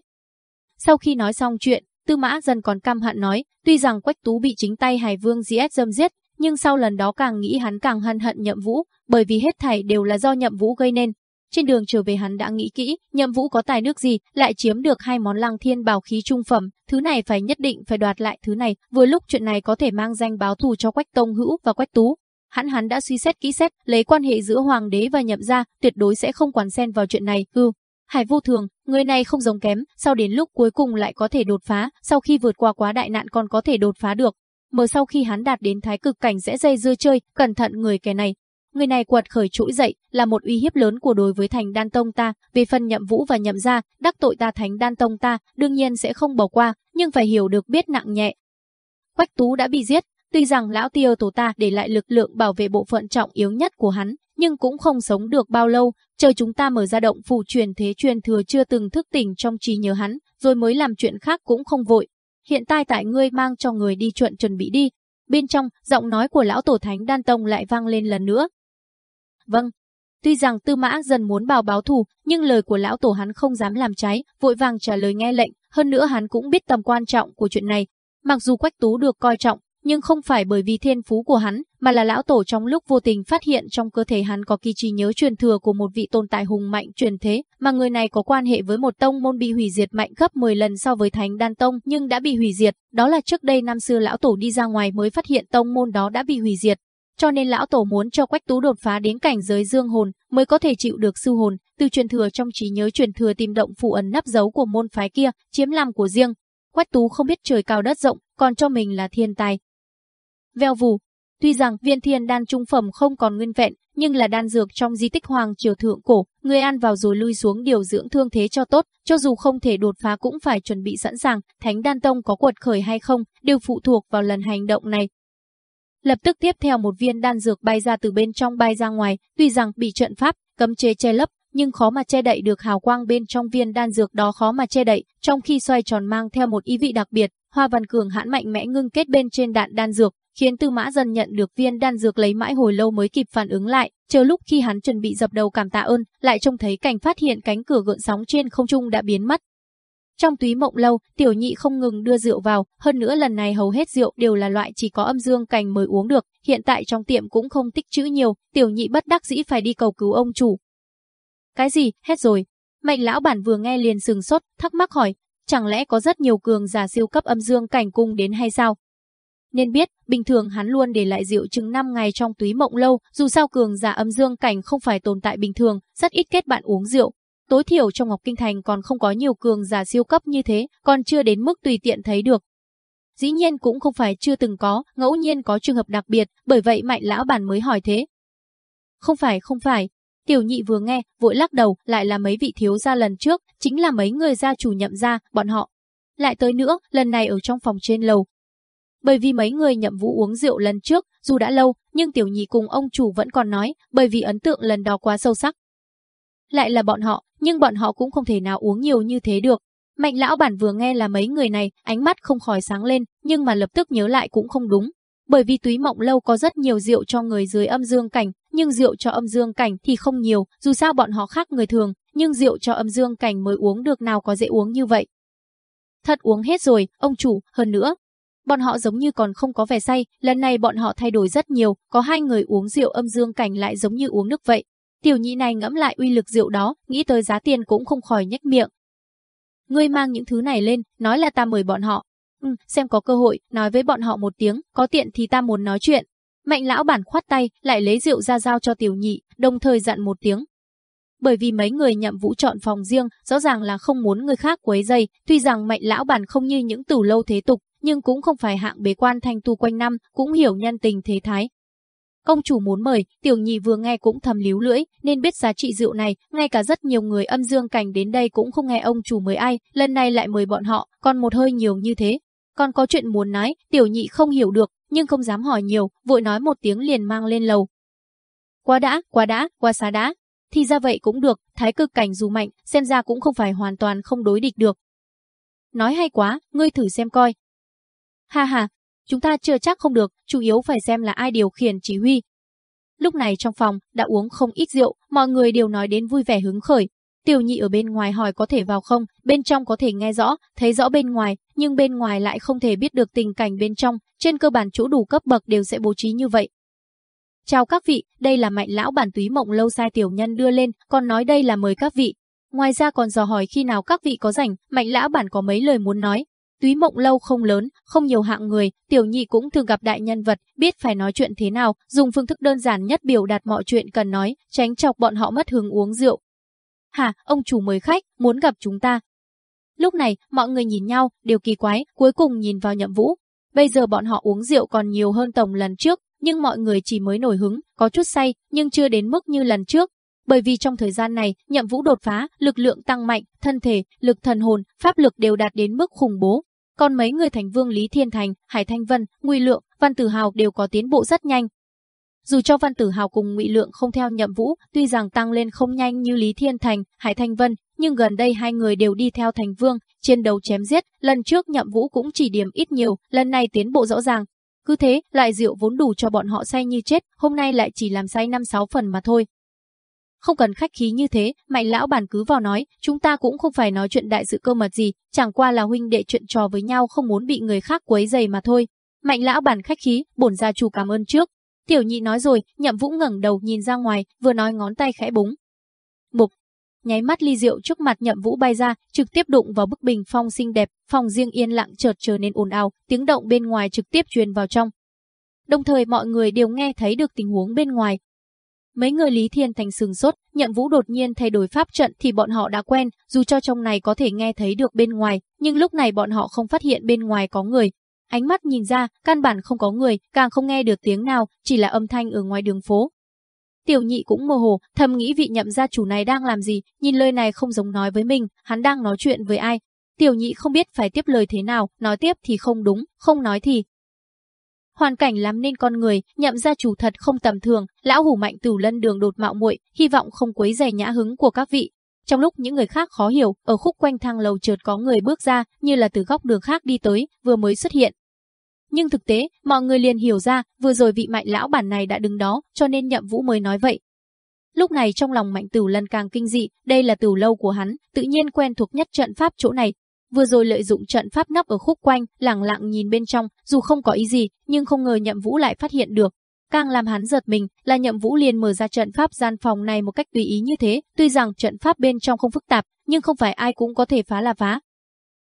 Sau khi nói xong chuyện, Tư Mã dần còn căm hận nói, tuy rằng Quách Tú bị chính tay Hải Vương Diết dâm giết, nhưng sau lần đó càng nghĩ hắn càng hân hận Nhậm Vũ, bởi vì hết thảy đều là do Nhậm Vũ gây nên. Trên đường trở về hắn đã nghĩ kỹ, Nhậm Vũ có tài nước gì, lại chiếm được hai món lăng thiên bảo khí trung phẩm, thứ này phải nhất định phải đoạt lại thứ này, vừa lúc chuyện này có thể mang danh báo thù cho Quách Tông Hữu và Quách Tú. Hắn hắn đã suy xét kỹ xét, lấy quan hệ giữa hoàng đế và nhậm gia, tuyệt đối sẽ không quản xen vào chuyện này, hư. Hải vô thường, người này không giống kém, sau đến lúc cuối cùng lại có thể đột phá, sau khi vượt qua quá đại nạn còn có thể đột phá được. Mở sau khi hắn đạt đến thái cực cảnh sẽ dây dưa chơi, cẩn thận người kẻ này, Người này quật khởi trỗi dậy, là một uy hiếp lớn của đối với thành đan tông ta, về phần nhậm vũ và nhậm gia, đắc tội ta Thánh đan tông ta, đương nhiên sẽ không bỏ qua, nhưng phải hiểu được biết nặng nhẹ. Quách tú đã bị giết, tuy rằng lão tiêu tổ ta để lại lực lượng bảo vệ bộ phận trọng yếu nhất của hắn, nhưng cũng không sống được bao lâu, chờ chúng ta mở ra động phủ truyền thế truyền thừa chưa từng thức tỉnh trong trí nhớ hắn, rồi mới làm chuyện khác cũng không vội. Hiện tại tại ngươi mang cho người đi chuẩn chuẩn bị đi. Bên trong, giọng nói của lão tổ thánh đan tông lại vang lên lần nữa, Vâng. Tuy rằng Tư Mã dần muốn bào báo thù, nhưng lời của lão tổ hắn không dám làm trái, vội vàng trả lời nghe lệnh, hơn nữa hắn cũng biết tầm quan trọng của chuyện này. Mặc dù Quách Tú được coi trọng, nhưng không phải bởi vì thiên phú của hắn, mà là lão tổ trong lúc vô tình phát hiện trong cơ thể hắn có kỳ trí nhớ truyền thừa của một vị tồn tại hùng mạnh truyền thế, mà người này có quan hệ với một tông môn bị hủy diệt mạnh gấp 10 lần so với Thánh Đan Tông nhưng đã bị hủy diệt, đó là trước đây năm xưa lão tổ đi ra ngoài mới phát hiện tông môn đó đã bị hủy diệt, cho nên lão tổ muốn cho Quách Tú đột phá đến cảnh giới dương hồn mới có thể chịu được sư hồn, từ truyền thừa trong trí nhớ truyền thừa tìm động phụ ẩn nắp dấu của môn phái kia, chiếm làm của riêng. Quách Tú không biết trời cao đất rộng, còn cho mình là thiên tài. Veo vù, tuy rằng viên thiên đan trung phẩm không còn nguyên vẹn, nhưng là đan dược trong di tích hoàng triều thượng cổ, người ăn vào rồi lui xuống điều dưỡng thương thế cho tốt, cho dù không thể đột phá cũng phải chuẩn bị sẵn sàng, Thánh Đan Tông có quật khởi hay không, đều phụ thuộc vào lần hành động này, Lập tức tiếp theo một viên đan dược bay ra từ bên trong bay ra ngoài, tuy rằng bị trận pháp, cấm chế che lấp, nhưng khó mà che đậy được hào quang bên trong viên đan dược đó khó mà che đậy, trong khi xoay tròn mang theo một ý vị đặc biệt, Hoa Văn Cường hãn mạnh mẽ ngưng kết bên trên đạn đan dược, khiến Tư Mã Dần nhận được viên đan dược lấy mãi hồi lâu mới kịp phản ứng lại, chờ lúc khi hắn chuẩn bị dập đầu cảm tạ ơn, lại trông thấy cảnh phát hiện cánh cửa gợn sóng trên không trung đã biến mất. Trong túy mộng lâu, tiểu nhị không ngừng đưa rượu vào, hơn nữa lần này hầu hết rượu đều là loại chỉ có âm dương cành mới uống được, hiện tại trong tiệm cũng không tích trữ nhiều, tiểu nhị bất đắc dĩ phải đi cầu cứu ông chủ. Cái gì, hết rồi. Mạnh lão bản vừa nghe liền sừng sốt, thắc mắc hỏi, chẳng lẽ có rất nhiều cường giả siêu cấp âm dương cảnh cung đến hay sao? Nên biết, bình thường hắn luôn để lại rượu chừng 5 ngày trong túy mộng lâu, dù sao cường giả âm dương cảnh không phải tồn tại bình thường, rất ít kết bạn uống rượu. Tối thiểu trong Ngọc Kinh Thành còn không có nhiều cường giả siêu cấp như thế, còn chưa đến mức tùy tiện thấy được. Dĩ nhiên cũng không phải chưa từng có, ngẫu nhiên có trường hợp đặc biệt, bởi vậy mạnh lão bản mới hỏi thế. Không phải, không phải. Tiểu nhị vừa nghe, vội lắc đầu, lại là mấy vị thiếu gia lần trước, chính là mấy người gia chủ nhậm gia, bọn họ. Lại tới nữa, lần này ở trong phòng trên lầu, bởi vì mấy người nhậm vũ uống rượu lần trước, dù đã lâu, nhưng tiểu nhị cùng ông chủ vẫn còn nói, bởi vì ấn tượng lần đó quá sâu sắc. Lại là bọn họ, nhưng bọn họ cũng không thể nào uống nhiều như thế được. Mạnh lão bản vừa nghe là mấy người này, ánh mắt không khỏi sáng lên, nhưng mà lập tức nhớ lại cũng không đúng. Bởi vì túy mộng lâu có rất nhiều rượu cho người dưới âm dương cảnh, nhưng rượu cho âm dương cảnh thì không nhiều, dù sao bọn họ khác người thường, nhưng rượu cho âm dương cảnh mới uống được nào có dễ uống như vậy. Thật uống hết rồi, ông chủ, hơn nữa, Bọn họ giống như còn không có vẻ say, lần này bọn họ thay đổi rất nhiều, có hai người uống rượu âm dương cảnh lại giống như uống nước vậy. Tiểu nhị này ngẫm lại uy lực rượu đó, nghĩ tới giá tiền cũng không khỏi nhếch miệng. Ngươi mang những thứ này lên, nói là ta mời bọn họ. Ừ, xem có cơ hội, nói với bọn họ một tiếng, có tiện thì ta muốn nói chuyện. Mạnh lão bản khoát tay, lại lấy rượu ra giao cho tiểu nhị, đồng thời dặn một tiếng. Bởi vì mấy người nhậm vũ chọn phòng riêng, rõ ràng là không muốn người khác quấy dây, tuy rằng mạnh lão bản không như những tử lâu thế tục, nhưng cũng không phải hạng bế quan thanh tu quanh năm, cũng hiểu nhân tình thế thái. Công chủ muốn mời, tiểu nhị vừa nghe cũng thầm líu lưỡi, nên biết giá trị rượu này, ngay cả rất nhiều người âm dương cảnh đến đây cũng không nghe ông chủ mời ai, lần này lại mời bọn họ, còn một hơi nhiều như thế. Còn có chuyện muốn nói, tiểu nhị không hiểu được, nhưng không dám hỏi nhiều, vội nói một tiếng liền mang lên lầu. Quá đã, quá đã, quá xá đã. Thì ra vậy cũng được, thái cực cảnh dù mạnh, xem ra cũng không phải hoàn toàn không đối địch được. Nói hay quá, ngươi thử xem coi, Ha ha, chúng ta chưa chắc không được, chủ yếu phải xem là ai điều khiển chỉ huy. Lúc này trong phòng, đã uống không ít rượu, mọi người đều nói đến vui vẻ hứng khởi. Tiểu nhị ở bên ngoài hỏi có thể vào không, bên trong có thể nghe rõ, thấy rõ bên ngoài, nhưng bên ngoài lại không thể biết được tình cảnh bên trong, trên cơ bản chỗ đủ cấp bậc đều sẽ bố trí như vậy. Chào các vị, đây là mạnh lão bản túy mộng lâu sai tiểu nhân đưa lên, còn nói đây là mời các vị. Ngoài ra còn dò hỏi khi nào các vị có rảnh, mạnh lão bản có mấy lời muốn nói, Túy mộng lâu không lớn, không nhiều hạng người, tiểu nhị cũng thường gặp đại nhân vật, biết phải nói chuyện thế nào, dùng phương thức đơn giản nhất biểu đạt mọi chuyện cần nói, tránh chọc bọn họ mất hứng uống rượu. Hả, ông chủ mời khách, muốn gặp chúng ta. Lúc này, mọi người nhìn nhau, đều kỳ quái, cuối cùng nhìn vào nhậm vũ. Bây giờ bọn họ uống rượu còn nhiều hơn tổng lần trước, nhưng mọi người chỉ mới nổi hứng, có chút say, nhưng chưa đến mức như lần trước, bởi vì trong thời gian này, nhậm vũ đột phá, lực lượng tăng mạnh, thân thể, lực thần hồn, pháp lực đều đạt đến mức khủng bố, còn mấy người thành vương Lý Thiên Thành, Hải Thanh Vân, Ngụy Lượng, Văn Tử Hào đều có tiến bộ rất nhanh. Dù cho Văn Tử Hào cùng Ngụy Lượng không theo Nhậm Vũ, tuy rằng tăng lên không nhanh như Lý Thiên Thành, Hải Thanh Vân, nhưng gần đây hai người đều đi theo Thành Vương, chiến đấu chém giết, lần trước Nhậm Vũ cũng chỉ điểm ít nhiều, lần này tiến bộ rõ ràng. Cứ thế, lại rượu vốn đủ cho bọn họ say như chết, hôm nay lại chỉ làm say 5-6 phần mà thôi. Không cần khách khí như thế, mạnh lão bản cứ vào nói, chúng ta cũng không phải nói chuyện đại sự cơ mật gì, chẳng qua là huynh đệ chuyện trò với nhau không muốn bị người khác quấy dày mà thôi. Mạnh lão bản khách khí, bổn gia chủ cảm ơn trước. Tiểu nhị nói rồi, nhậm vũ ngẩng đầu nhìn ra ngoài, vừa nói ngón tay khẽ búng. Bục, nháy mắt ly rượu trước mặt nhậm vũ bay ra, trực tiếp đụng vào bức bình phong xinh đẹp, phòng riêng yên lặng chợt trở nên ồn ào, tiếng động bên ngoài trực tiếp truyền vào trong. Đồng thời mọi người đều nghe thấy được tình huống bên ngoài, Mấy người Lý Thiên Thành sừng sốt, nhận vũ đột nhiên thay đổi pháp trận thì bọn họ đã quen, dù cho trong này có thể nghe thấy được bên ngoài, nhưng lúc này bọn họ không phát hiện bên ngoài có người. Ánh mắt nhìn ra, căn bản không có người, càng không nghe được tiếng nào, chỉ là âm thanh ở ngoài đường phố. Tiểu nhị cũng mơ hồ, thầm nghĩ vị nhậm gia chủ này đang làm gì, nhìn lời này không giống nói với mình, hắn đang nói chuyện với ai. Tiểu nhị không biết phải tiếp lời thế nào, nói tiếp thì không đúng, không nói thì, Hoàn cảnh làm nên con người, nhậm gia chủ thật không tầm thường, lão hủ mạnh tử lân đường đột mạo muội, hy vọng không quấy rầy nhã hứng của các vị. Trong lúc những người khác khó hiểu, ở khúc quanh thang lầu chợt có người bước ra, như là từ góc đường khác đi tới, vừa mới xuất hiện. Nhưng thực tế, mọi người liền hiểu ra, vừa rồi vị mạnh lão bản này đã đứng đó, cho nên nhậm vũ mới nói vậy. Lúc này trong lòng mạnh tử lần càng kinh dị, đây là tử lâu của hắn, tự nhiên quen thuộc nhất trận pháp chỗ này. Vừa rồi lợi dụng trận pháp nấp ở khúc quanh, lặng lặng nhìn bên trong, dù không có ý gì, nhưng không ngờ nhậm vũ lại phát hiện được. Càng làm hắn giật mình là nhậm vũ liền mở ra trận pháp gian phòng này một cách tùy ý như thế, tuy rằng trận pháp bên trong không phức tạp, nhưng không phải ai cũng có thể phá là phá.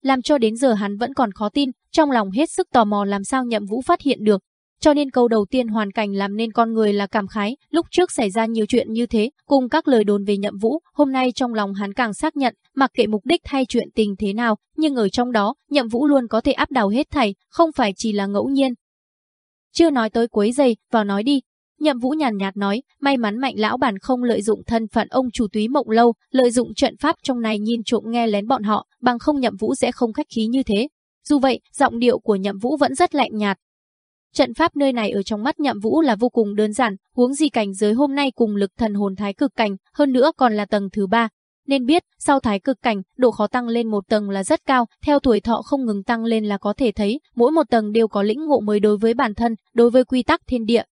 Làm cho đến giờ hắn vẫn còn khó tin, trong lòng hết sức tò mò làm sao nhậm vũ phát hiện được. Cho nên câu đầu tiên hoàn cảnh làm nên con người là cảm khái, lúc trước xảy ra nhiều chuyện như thế, cùng các lời đồn về nhậm vũ, hôm nay trong lòng hắn càng xác nhận, mặc kệ mục đích hay chuyện tình thế nào, nhưng ở trong đó, nhậm vũ luôn có thể áp đảo hết thảy, không phải chỉ là ngẫu nhiên, chưa nói tới cuối giây, vào nói đi. Nhậm Vũ nhàn nhạt nói, may mắn mạnh lão bản không lợi dụng thân phận ông chủ túy mộng lâu, lợi dụng trận pháp trong này nhìn trộm nghe lén bọn họ, bằng không Nhậm Vũ sẽ không khách khí như thế. Dù vậy, giọng điệu của Nhậm Vũ vẫn rất lạnh nhạt. Trận pháp nơi này ở trong mắt Nhậm Vũ là vô cùng đơn giản, huống gì cảnh giới hôm nay cùng lực thần hồn thái cực cảnh, hơn nữa còn là tầng thứ ba, nên biết, sau thái cực cảnh, độ khó tăng lên một tầng là rất cao, theo tuổi thọ không ngừng tăng lên là có thể thấy, mỗi một tầng đều có lĩnh ngộ mới đối với bản thân, đối với quy tắc thiên địa.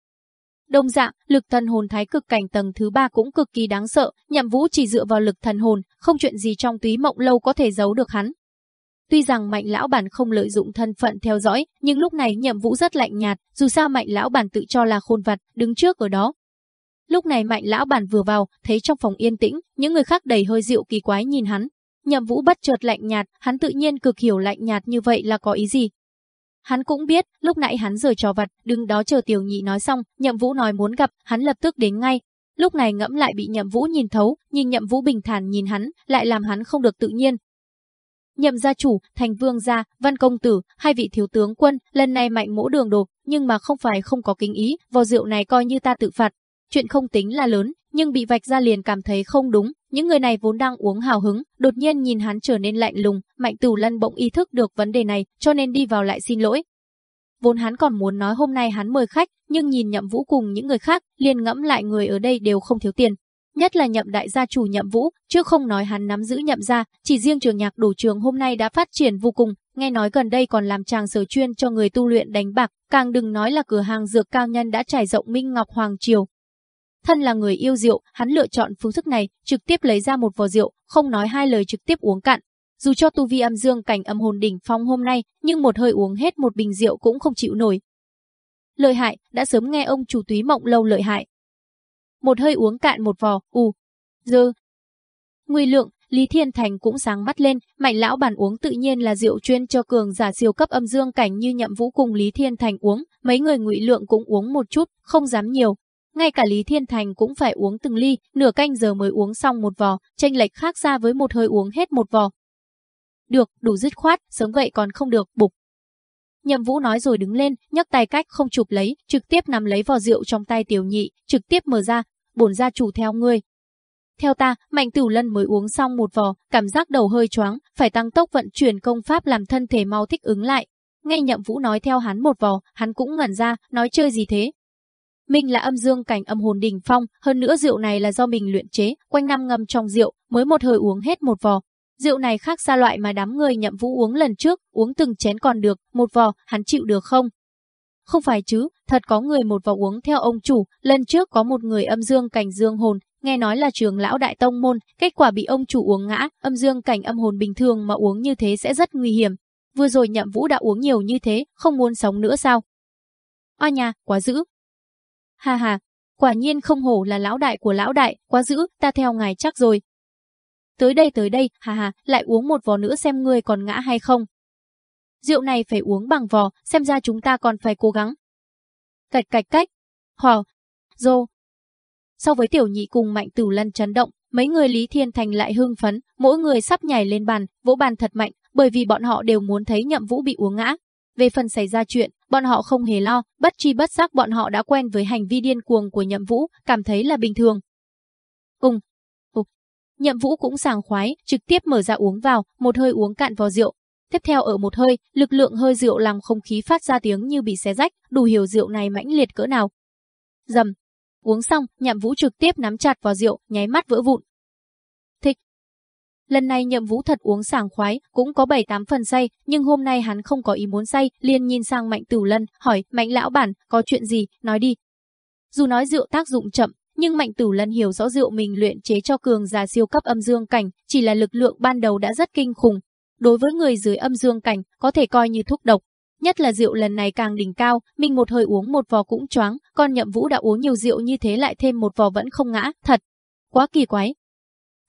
Đồng dạng, lực thần hồn thái cực cảnh tầng thứ ba cũng cực kỳ đáng sợ, nhậm vũ chỉ dựa vào lực thần hồn, không chuyện gì trong túy mộng lâu có thể giấu được hắn. Tuy rằng mạnh lão bản không lợi dụng thân phận theo dõi, nhưng lúc này nhậm vũ rất lạnh nhạt, dù sao mạnh lão bản tự cho là khôn vật, đứng trước ở đó, Lúc này mạnh lão bản vừa vào, thấy trong phòng yên tĩnh, những người khác đầy hơi rượu kỳ quái nhìn hắn. Nhậm vũ bất chợt lạnh nhạt, hắn tự nhiên cực hiểu lạnh nhạt như vậy là có ý gì. Hắn cũng biết, lúc nãy hắn rời trò vặt, đứng đó chờ tiểu nhị nói xong, nhậm vũ nói muốn gặp, hắn lập tức đến ngay. Lúc này ngẫm lại bị nhậm vũ nhìn thấu, nhìn nhậm vũ bình thản nhìn hắn, lại làm hắn không được tự nhiên. Nhậm gia chủ, thành vương gia, văn công tử, hai vị thiếu tướng quân, lần này mạnh mỗ đường đột, nhưng mà không phải không có kính ý, vò rượu này coi như ta tự phạt, Chuyện không tính là lớn, nhưng bị vạch ra liền cảm thấy không đúng. Những người này vốn đang uống hào hứng, đột nhiên nhìn hắn trở nên lạnh lùng, Mạnh Tử Lân bỗng ý thức được vấn đề này, cho nên đi vào lại xin lỗi. Vốn hắn còn muốn nói hôm nay hắn mời khách, nhưng nhìn Nhậm Vũ cùng những người khác, liền ngẫm lại người ở đây đều không thiếu tiền. Nhất là Nhậm đại gia chủ Nhậm Vũ, chứ không nói hắn nắm giữ Nhậm gia, chỉ riêng trường nhạc đổ trường hôm nay đã phát triển vô cùng, nghe nói gần đây còn làm tràng sở chuyên cho người tu luyện đánh bạc, càng đừng nói là cửa hàng dược cao nhân đã trải rộng Minh Ngọc Hoàng Triều, Thân là người yêu rượu, hắn lựa chọn phương thức này, trực tiếp lấy ra một vò rượu, không nói hai lời trực tiếp uống cạn. Dù cho tu vi âm dương cảnh âm hồn đỉnh phong hôm nay, nhưng một hơi uống hết một bình rượu cũng không chịu nổi. Lợi hại, đã sớm nghe ông chủ túy mộng lâu lợi hại. Một hơi uống cạn một vò, u, dơ. Nguy lượng, Lý Thiên Thành cũng sáng mắt lên, mạnh lão bản uống tự nhiên là rượu chuyên cho cường giả siêu cấp âm dương cảnh như nhậm vũ cùng Lý Thiên Thành uống, mấy người ngụy lượng cũng uống một chút, không dám nhiều, ngay cả Lý Thiên Thành cũng phải uống từng ly, nửa canh giờ mới uống xong một vò, tranh lệch khác ra với một hơi uống hết một vò. Được, đủ dứt khoát, sớm vậy còn không được, bục. Nhậm Vũ nói rồi đứng lên, nhấc tay cách không chụp lấy, trực tiếp nắm lấy vò rượu trong tay tiểu nhị, trực tiếp mở ra, bổn gia chủ theo ngươi. Theo ta, Mạnh Tử Lân mới uống xong một vò, cảm giác đầu hơi choáng, phải tăng tốc vận chuyển công pháp làm thân thể mau thích ứng lại. Nghe Nhậm Vũ nói theo hắn một vò, hắn cũng ngẩn ra, nói chơi gì thế, mình là âm dương cảnh âm hồn đỉnh phong, hơn nữa rượu này là do mình luyện chế, quanh năm ngâm trong rượu, mới một hơi uống hết một vò. Rượu này khác xa loại mà đám người nhậm vũ uống lần trước, uống từng chén còn được, một vò, hắn chịu được không? Không phải chứ, thật có người một vào uống theo ông chủ, lần trước có một người âm dương cảnh dương hồn, nghe nói là trường lão đại tông môn, kết quả bị ông chủ uống ngã, âm dương cảnh âm hồn bình thường mà uống như thế sẽ rất nguy hiểm. Vừa rồi nhậm vũ đã uống nhiều như thế, không muốn sống nữa sao? Oa nhà, quá dữ, Ha ha, quả nhiên không hổ là lão đại của lão đại, quá dữ, ta theo ngài chắc rồi. Tới đây tới đây, ha ha, lại uống một vò nữa xem ngươi còn ngã hay không. Rượu này phải uống bằng vò, xem ra chúng ta còn phải cố gắng. Cạch cạch cách, hò, dô. So với tiểu nhị cùng mạnh tử lân chấn động, mấy người Lý Thiên Thành lại hưng phấn, mỗi người sắp nhảy lên bàn, vỗ bàn thật mạnh, bởi vì bọn họ đều muốn thấy nhậm vũ bị uống ngã. Về phần xảy ra chuyện, bọn họ không hề lo, bất chi bất giác bọn họ đã quen với hành vi điên cuồng của Nhậm Vũ, cảm thấy là bình thường. Ung, ục. Nhậm Vũ cũng sàng khoái, trực tiếp mở ra uống vào, một hơi uống cạn vò rượu. Tiếp theo ở một hơi, lực lượng hơi rượu làm không khí phát ra tiếng như bị xé rách, đủ hiểu rượu này mãnh liệt cỡ nào. Dầm. Uống xong, Nhậm Vũ trực tiếp nắm chặt vào rượu, nháy mắt vỡ vụn. Thích. Lần này nhậm vũ thật uống sảng khoái, cũng có 7-8 phần say, nhưng hôm nay hắn không có ý muốn say, liền nhìn sang Mạnh Tử Lân, hỏi, Mạnh lão bản, có chuyện gì, nói đi. Dù nói rượu tác dụng chậm, nhưng Mạnh Tử Lân hiểu rõ rượu mình luyện chế cho cường giả siêu cấp âm dương cảnh, chỉ là lực lượng ban đầu đã rất kinh khủng. Đối với người dưới âm dương cảnh, có thể coi như thuốc độc. Nhất là rượu lần này càng đỉnh cao, mình một hơi uống một vò cũng choáng, còn nhậm vũ đã uống nhiều rượu như thế lại thêm một vò vẫn không ngã, thật. Quá kỳ quái.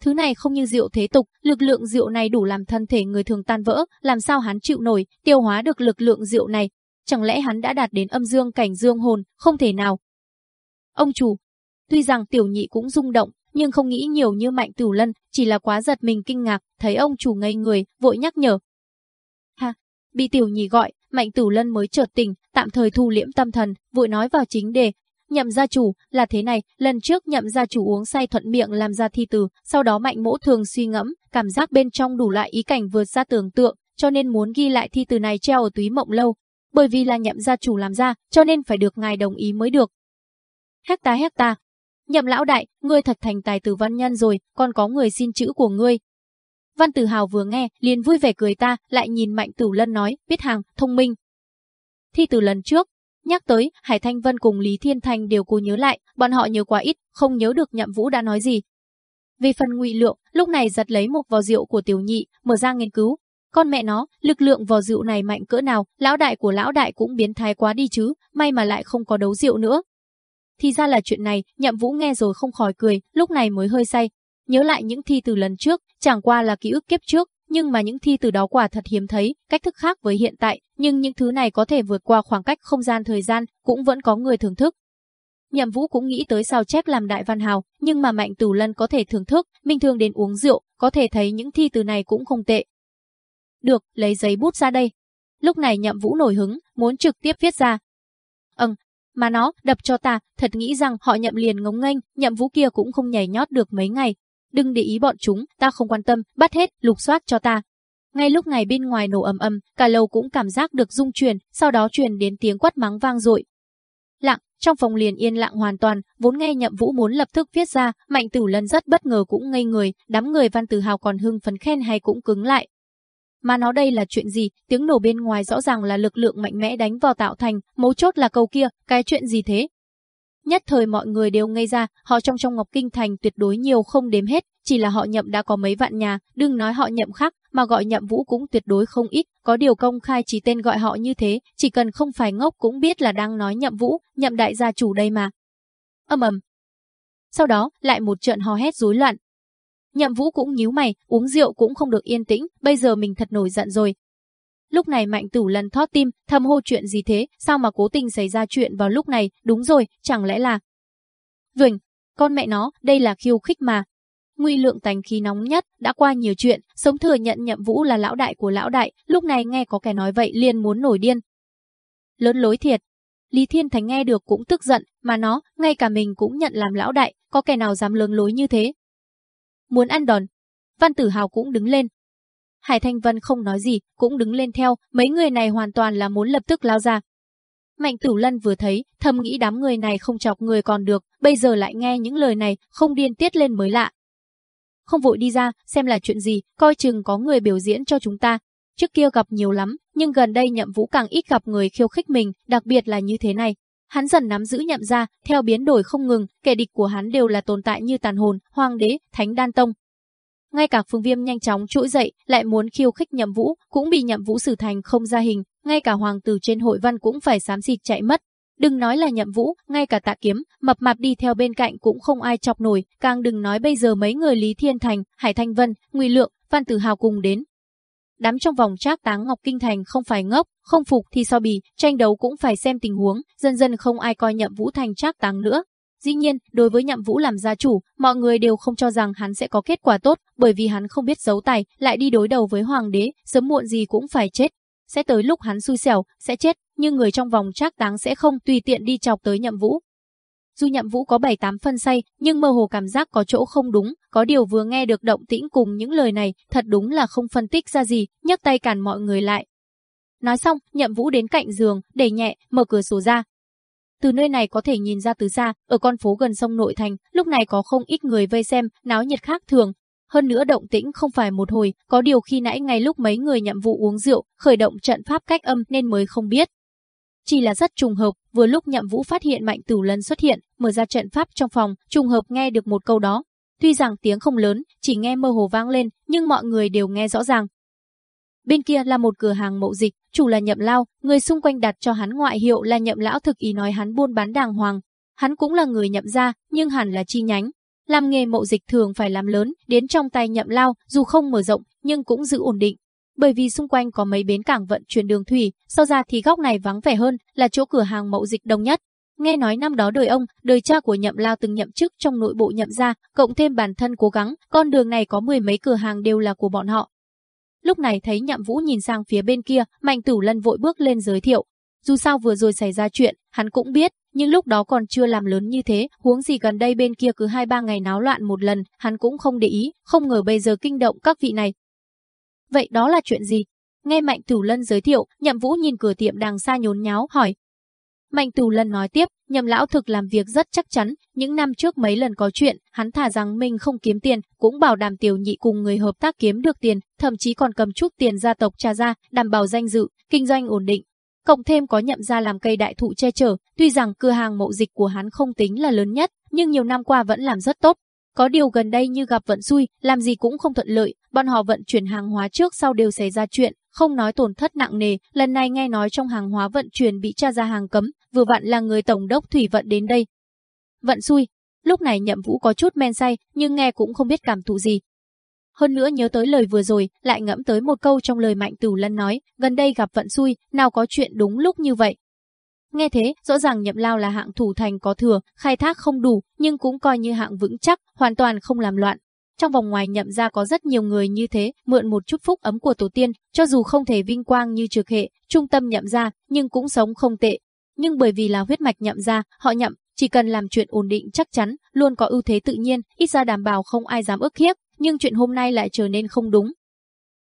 Thứ này không như rượu thế tục, lực lượng rượu này đủ làm thân thể người thường tan vỡ, làm sao hắn chịu nổi, tiêu hóa được lực lượng rượu này. Chẳng lẽ hắn đã đạt đến âm dương cảnh dương hồn, không thể nào. Ông chủ, Tuy rằng tiểu nhị cũng rung động, nhưng không nghĩ nhiều như mạnh tử lân, chỉ là quá giật mình kinh ngạc, thấy ông chủ ngây người, vội nhắc nhở. Ha, bị tiểu nhì gọi, mạnh tử lân mới chợt tỉnh, tạm thời thu liễm tâm thần, vội nói vào chính đề. Nhậm gia chủ, là thế này, lần trước nhậm gia chủ uống say thuận miệng làm ra thi từ, sau đó mạnh mỗ thường suy ngẫm, cảm giác bên trong đủ loại ý cảnh vượt ra tưởng tượng, cho nên muốn ghi lại thi từ này treo ở túy mộng lâu. Bởi vì là nhậm gia chủ làm ra, cho nên phải được ngài đồng ý mới được. Hecta hecta, Nhậm lão đại, ngươi thật thành tài tử văn nhân rồi, còn có người xin chữ của ngươi. Văn Tử Hào vừa nghe, liền vui vẻ cười ta, lại nhìn Mạnh Tử Lân nói, biết hàng, thông minh. Thi từ lần trước, nhắc tới, Hải Thanh Vân cùng Lý Thiên Thành đều cố nhớ lại, bọn họ nhớ quá ít, không nhớ được Nhậm Vũ đã nói gì. Vì phần ngụy lượng, lúc này giật lấy một vò rượu của tiểu nhị, mở ra nghiên cứu. Con mẹ nó, lực lượng vò rượu này mạnh cỡ nào, lão đại của lão đại cũng biến thái quá đi chứ, may mà lại không có đấu rượu nữa, thì ra là chuyện này, nhậm vũ nghe rồi không khỏi cười, lúc này mới hơi say. Nhớ lại những thi từ lần trước, chẳng qua là ký ức kiếp trước, nhưng mà những thi từ đó quả thật hiếm thấy, cách thức khác với hiện tại, nhưng những thứ này có thể vượt qua khoảng cách không gian thời gian, cũng vẫn có người thưởng thức. Nhậm Vũ cũng nghĩ tới sao chép làm đại văn hào, nhưng mà Mạnh Tù Lân có thể thưởng thức, bình thường đến uống rượu, có thể thấy những thi từ này cũng không tệ. Được, lấy giấy bút ra đây. Lúc này Nhậm Vũ nổi hứng, muốn trực tiếp viết ra. Ừm, mà nó, đập cho ta, thật nghĩ rằng họ nhậm liền ngống nghênh, nhậm vũ kia cũng không nhảy nhót được mấy ngày. Đừng để ý bọn chúng, ta không quan tâm, bắt hết, lục soát cho ta. Ngay lúc này bên ngoài nổ ầm ầm, cả lầu cũng cảm giác được rung chuyển, sau đó truyền đến tiếng quát mắng vang dội. Lặng, trong phòng liền yên lặng hoàn toàn, vốn nghe Nhậm Vũ muốn lập tức viết ra, Mạnh Tử Lân rất bất ngờ cũng ngây người, đám người Văn Tử Hào còn hưng phấn khen hay cũng cứng lại, mà nó đây là chuyện gì, tiếng nổ bên ngoài rõ ràng là lực lượng mạnh mẽ đánh vào tạo thành, mấu chốt là câu kia, cái chuyện gì thế? Nhất thời mọi người đều ngây ra, họ trong trong Ngọc Kinh Thành tuyệt đối nhiều không đếm hết, chỉ là họ nhậm đã có mấy vạn nhà, đừng nói họ nhậm khác, mà gọi nhậm vũ cũng tuyệt đối không ít, có điều công khai chỉ tên gọi họ như thế, chỉ cần không phải ngốc cũng biết là đang nói nhậm vũ, nhậm đại gia chủ đây mà. Âm ầm. Sau đó, lại một trận hò hét rối loạn, Nhậm Vũ cũng nhíu mày, uống rượu cũng không được yên tĩnh, bây giờ mình thật nổi giận rồi. Lúc này Mạnh Tử lần thót tim, thầm hô chuyện gì thế, sao mà cố tình xảy ra chuyện vào lúc này, đúng rồi, chẳng lẽ là... Vừng, con mẹ nó, đây là khiêu khích mà. Nguy lượng tành khí nóng nhất, đã qua nhiều chuyện, sống thừa nhận Nhậm Vũ là lão đại của lão đại, lúc này nghe có kẻ nói vậy liền muốn nổi điên. Lớn lối thiệt. Lý Thiên Thánh nghe được cũng tức giận, mà nó, ngay cả mình cũng nhận làm lão đại, có kẻ nào dám lớn lối như thế, muốn ăn đòn. Văn Tử Hào cũng đứng lên. Hải Thanh Vân không nói gì, cũng đứng lên theo, mấy người này hoàn toàn là muốn lập tức lao ra. Mạnh Tử Lân vừa thấy, thầm nghĩ đám người này không chọc người còn được, bây giờ lại nghe những lời này, không điên tiết lên mới lạ. Không vội đi ra, xem là chuyện gì, coi chừng có người biểu diễn cho chúng ta. Trước kia gặp nhiều lắm, nhưng gần đây nhậm vũ càng ít gặp người khiêu khích mình, đặc biệt là như thế này. Hắn dần nắm giữ nhậm ra, theo biến đổi không ngừng, kẻ địch của hắn đều là tồn tại như tàn hồn, hoàng đế, thánh đan tông. Ngay cả phương viêm nhanh chóng trỗi dậy, lại muốn khiêu khích nhậm vũ, cũng bị nhậm vũ xử thành không ra hình, ngay cả hoàng tử trên hội văn cũng phải xám xịt chạy mất. Đừng nói là nhậm vũ, ngay cả tạ kiếm, mập mạp đi theo bên cạnh cũng không ai chọc nổi, càng đừng nói bây giờ mấy người Lý Thiên Thành, Hải Thanh Vân, Nguy Lượng, Văn Tử Hào cùng đến, Đám trong vòng trác táng Ngọc Kinh Thành không phải ngốc, không phục thì so bì, tranh đấu cũng phải xem tình huống, dần dần không ai coi nhậm vũ thành trác táng nữa. Dĩ nhiên, đối với nhậm vũ làm gia chủ, mọi người đều không cho rằng hắn sẽ có kết quả tốt, bởi vì hắn không biết giấu tài, lại đi đối đầu với hoàng đế, sớm muộn gì cũng phải chết. Sẽ tới lúc hắn xui xẻo, sẽ chết, nhưng người trong vòng trác táng sẽ không tùy tiện đi chọc tới nhậm vũ, dù nhậm vũ có 7-8 phân say, nhưng mơ hồ cảm giác có chỗ không đúng, có điều vừa nghe được động tĩnh cùng những lời này, thật đúng là không phân tích ra gì, nhấc tay cản mọi người lại. Nói xong, nhậm vũ đến cạnh giường, đẩy nhẹ, mở cửa sổ ra. Từ nơi này có thể nhìn ra từ xa, ở con phố gần sông nội thành, lúc này có không ít người vây xem, náo nhiệt khác thường. hơn nữa động tĩnh không phải một hồi, có điều khi nãy ngay lúc mấy người nhậm vụ uống rượu, khởi động trận pháp cách âm nên mới không biết. Chỉ là rất trùng hợp, vừa lúc nhậm vũ phát hiện mạnh tử lân xuất hiện, mở ra trận pháp trong phòng, trùng hợp nghe được một câu đó. Tuy rằng tiếng không lớn, chỉ nghe mơ hồ vang lên, nhưng mọi người đều nghe rõ ràng. Bên kia là một cửa hàng mậu dịch, chủ là nhậm lao, người xung quanh đặt cho hắn ngoại hiệu là nhậm lão thực ý nói hắn buôn bán đàng hoàng. Hắn cũng là người nhậm gia, nhưng hẳn là chi nhánh. Làm nghề mậu dịch thường phải làm lớn, đến trong tay nhậm lao, dù không mở rộng, nhưng cũng giữ ổn định. Bởi vì xung quanh có mấy bến cảng vận chuyển đường thủy, sau ra thì góc này vắng vẻ hơn, là chỗ cửa hàng mậu dịch đông nhất. Nghe nói năm đó đời ông, đời cha của nhậm lao từng nhậm chức trong nội bộ nhậm gia, cộng thêm bản thân cố gắng, con đường này có mười mấy cửa hàng đều là của bọn họ. Lúc này thấy nhậm vũ nhìn sang phía bên kia, mạnh tử lân vội bước lên giới thiệu. Dù sao vừa rồi xảy ra chuyện, hắn cũng biết, nhưng lúc đó còn chưa làm lớn như thế, huống gì gần đây bên kia cứ hai ba ngày náo loạn một lần, hắn cũng không để ý, không ngờ bây giờ kinh động các vị này. Vậy đó là chuyện gì? Nghe Mạnh Tử Lân giới thiệu, Nhậm Vũ nhìn cửa tiệm đằng xa nhốn nháo hỏi. Mạnh Tử Lân nói tiếp, Nhậm lão thực làm việc rất chắc chắn, những năm trước mấy lần có chuyện, hắn thả rằng mình không kiếm tiền, cũng bảo đảm tiểu nhị cùng người hợp tác kiếm được tiền, thậm chí còn cầm chút tiền gia tộc trả ra, đảm bảo danh dự, kinh doanh ổn định. Cộng thêm có nhậm ra làm cây đại thụ che chở, tuy rằng cửa hàng mậu dịch của hắn không tính là lớn nhất, nhưng nhiều năm qua vẫn làm rất tốt. Có điều gần đây như gặp vận xui, làm gì cũng không thuận lợi, bọn họ vận chuyển hàng hóa trước sau đều xảy ra chuyện, không nói tổn thất nặng nề, lần này nghe nói trong hàng hóa vận chuyển bị tra ra hàng cấm, vừa vặn là người tổng đốc thủy vận đến đây. Vận xui, lúc này nhậm vũ có chút men say, nhưng nghe cũng không biết cảm thụ gì. Hơn nữa nhớ tới lời vừa rồi, lại ngẫm tới một câu trong lời mạnh tử lân nói, gần đây gặp vận xui, nào có chuyện đúng lúc như vậy. Nghe thế, rõ ràng nhậm lao là hạng thủ thành có thừa, khai thác không đủ, nhưng cũng coi như hạng vững chắc, hoàn toàn không làm loạn. Trong vòng ngoài nhậm ra có rất nhiều người như thế, mượn một chút phúc ấm của tổ tiên, cho dù không thể vinh quang như trực hệ, trung tâm nhậm ra, nhưng cũng sống không tệ. Nhưng bởi vì là huyết mạch nhậm ra, họ nhậm, chỉ cần làm chuyện ổn định chắc chắn, luôn có ưu thế tự nhiên, ít ra đảm bảo không ai dám ức hiếp, nhưng chuyện hôm nay lại trở nên không đúng.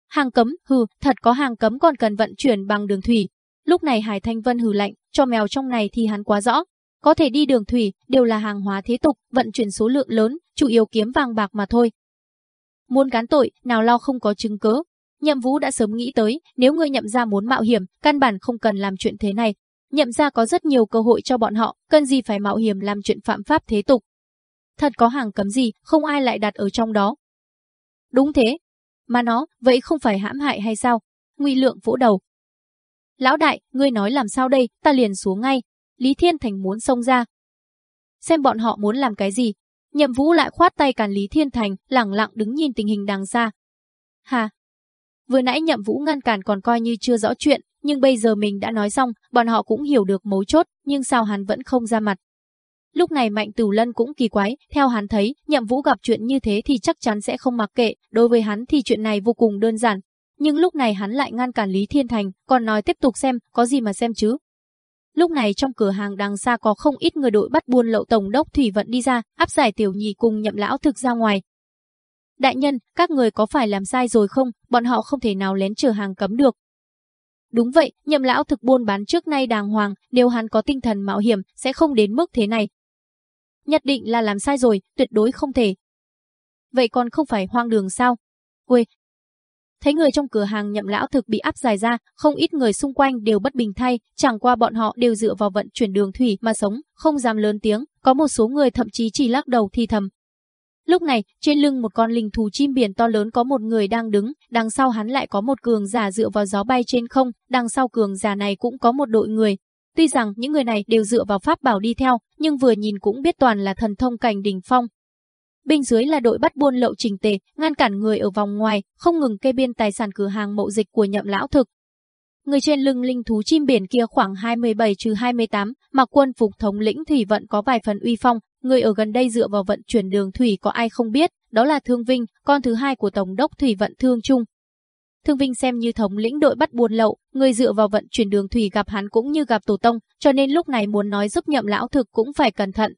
Hàng cấm, hừ, thật có hàng cấm còn cần vận chuyển bằng đường thủy. Lúc này Hải Thanh Vân hừ lạnh, cho mèo trong này thì hắn quá rõ. Có thể đi đường thủy, đều là hàng hóa thế tục, vận chuyển số lượng lớn, chủ yếu kiếm vàng bạc mà thôi. Muốn cán tội, nào lo không có chứng cớ. Nhậm Vũ đã sớm nghĩ tới, nếu người nhậm ra muốn mạo hiểm, căn bản không cần làm chuyện thế này. Nhậm ra có rất nhiều cơ hội cho bọn họ, cần gì phải mạo hiểm làm chuyện phạm pháp thế tục. Thật có hàng cấm gì, không ai lại đặt ở trong đó. Đúng thế. Mà nó, vậy không phải hãm hại hay sao? Ngụy Lượng vỗ đầu. Lão đại, ngươi nói làm sao đây, ta liền xuống ngay. Lý Thiên Thành muốn xông ra. Xem bọn họ muốn làm cái gì. Nhậm Vũ lại khoát tay cản Lý Thiên Thành, lẳng lặng đứng nhìn tình hình đằng xa. Hà. Vừa nãy Nhậm Vũ ngăn cản còn coi như chưa rõ chuyện, nhưng bây giờ mình đã nói xong, bọn họ cũng hiểu được mấu chốt, nhưng sao hắn vẫn không ra mặt. Lúc này Mạnh Tử Lân cũng kỳ quái, theo hắn thấy, Nhậm Vũ gặp chuyện như thế thì chắc chắn sẽ không mặc kệ, đối với hắn thì chuyện này vô cùng đơn giản. Nhưng lúc này hắn lại ngăn cản Lý Thiên Thành, còn nói tiếp tục xem, có gì mà xem chứ. Lúc này trong cửa hàng đằng xa có không ít người đội bắt buôn lậu tổng đốc Thủy Vận đi ra, áp giải tiểu nhì cùng nhậm lão thực ra ngoài. Đại nhân, các người có phải làm sai rồi không, bọn họ không thể nào lén chở hàng cấm được. Đúng vậy, nhậm lão thực buôn bán trước nay đàng hoàng, nếu hắn có tinh thần mạo hiểm, sẽ không đến mức thế này. Nhất định là làm sai rồi, tuyệt đối không thể. Vậy còn không phải hoang đường sao? Ui, Thấy người trong cửa hàng nhậm lão thực bị áp dài ra, không ít người xung quanh đều bất bình thay, chẳng qua bọn họ đều dựa vào vận chuyển đường thủy mà sống, không dám lớn tiếng, có một số người thậm chí chỉ lắc đầu thi thầm. Lúc này, trên lưng một con linh thú chim biển to lớn có một người đang đứng, đằng sau hắn lại có một cường giả dựa vào gió bay trên không, đằng sau cường giả này cũng có một đội người. Tuy rằng những người này đều dựa vào pháp bảo đi theo, nhưng vừa nhìn cũng biết toàn là thần thông cảnh đỉnh phong, Bên dưới là đội bắt buôn lậu trình tề, ngăn cản người ở vòng ngoài, không ngừng kê biên tài sản cửa hàng mậu dịch của nhậm lão thực. Người trên lưng linh thú chim biển kia khoảng 27 trừ 28, mặc quân phục thống lĩnh thủy vận có vài phần uy phong, người ở gần đây dựa vào vận chuyển đường thủy có ai không biết, đó là Thương Vinh, con thứ hai của Tổng đốc thủy vận Thương Trung. Thương Vinh xem như thống lĩnh đội bắt buôn lậu, người dựa vào vận chuyển đường thủy gặp hắn cũng như gặp tổ tông, cho nên lúc này muốn nói giúp nhậm lão thực cũng phải cẩn thận,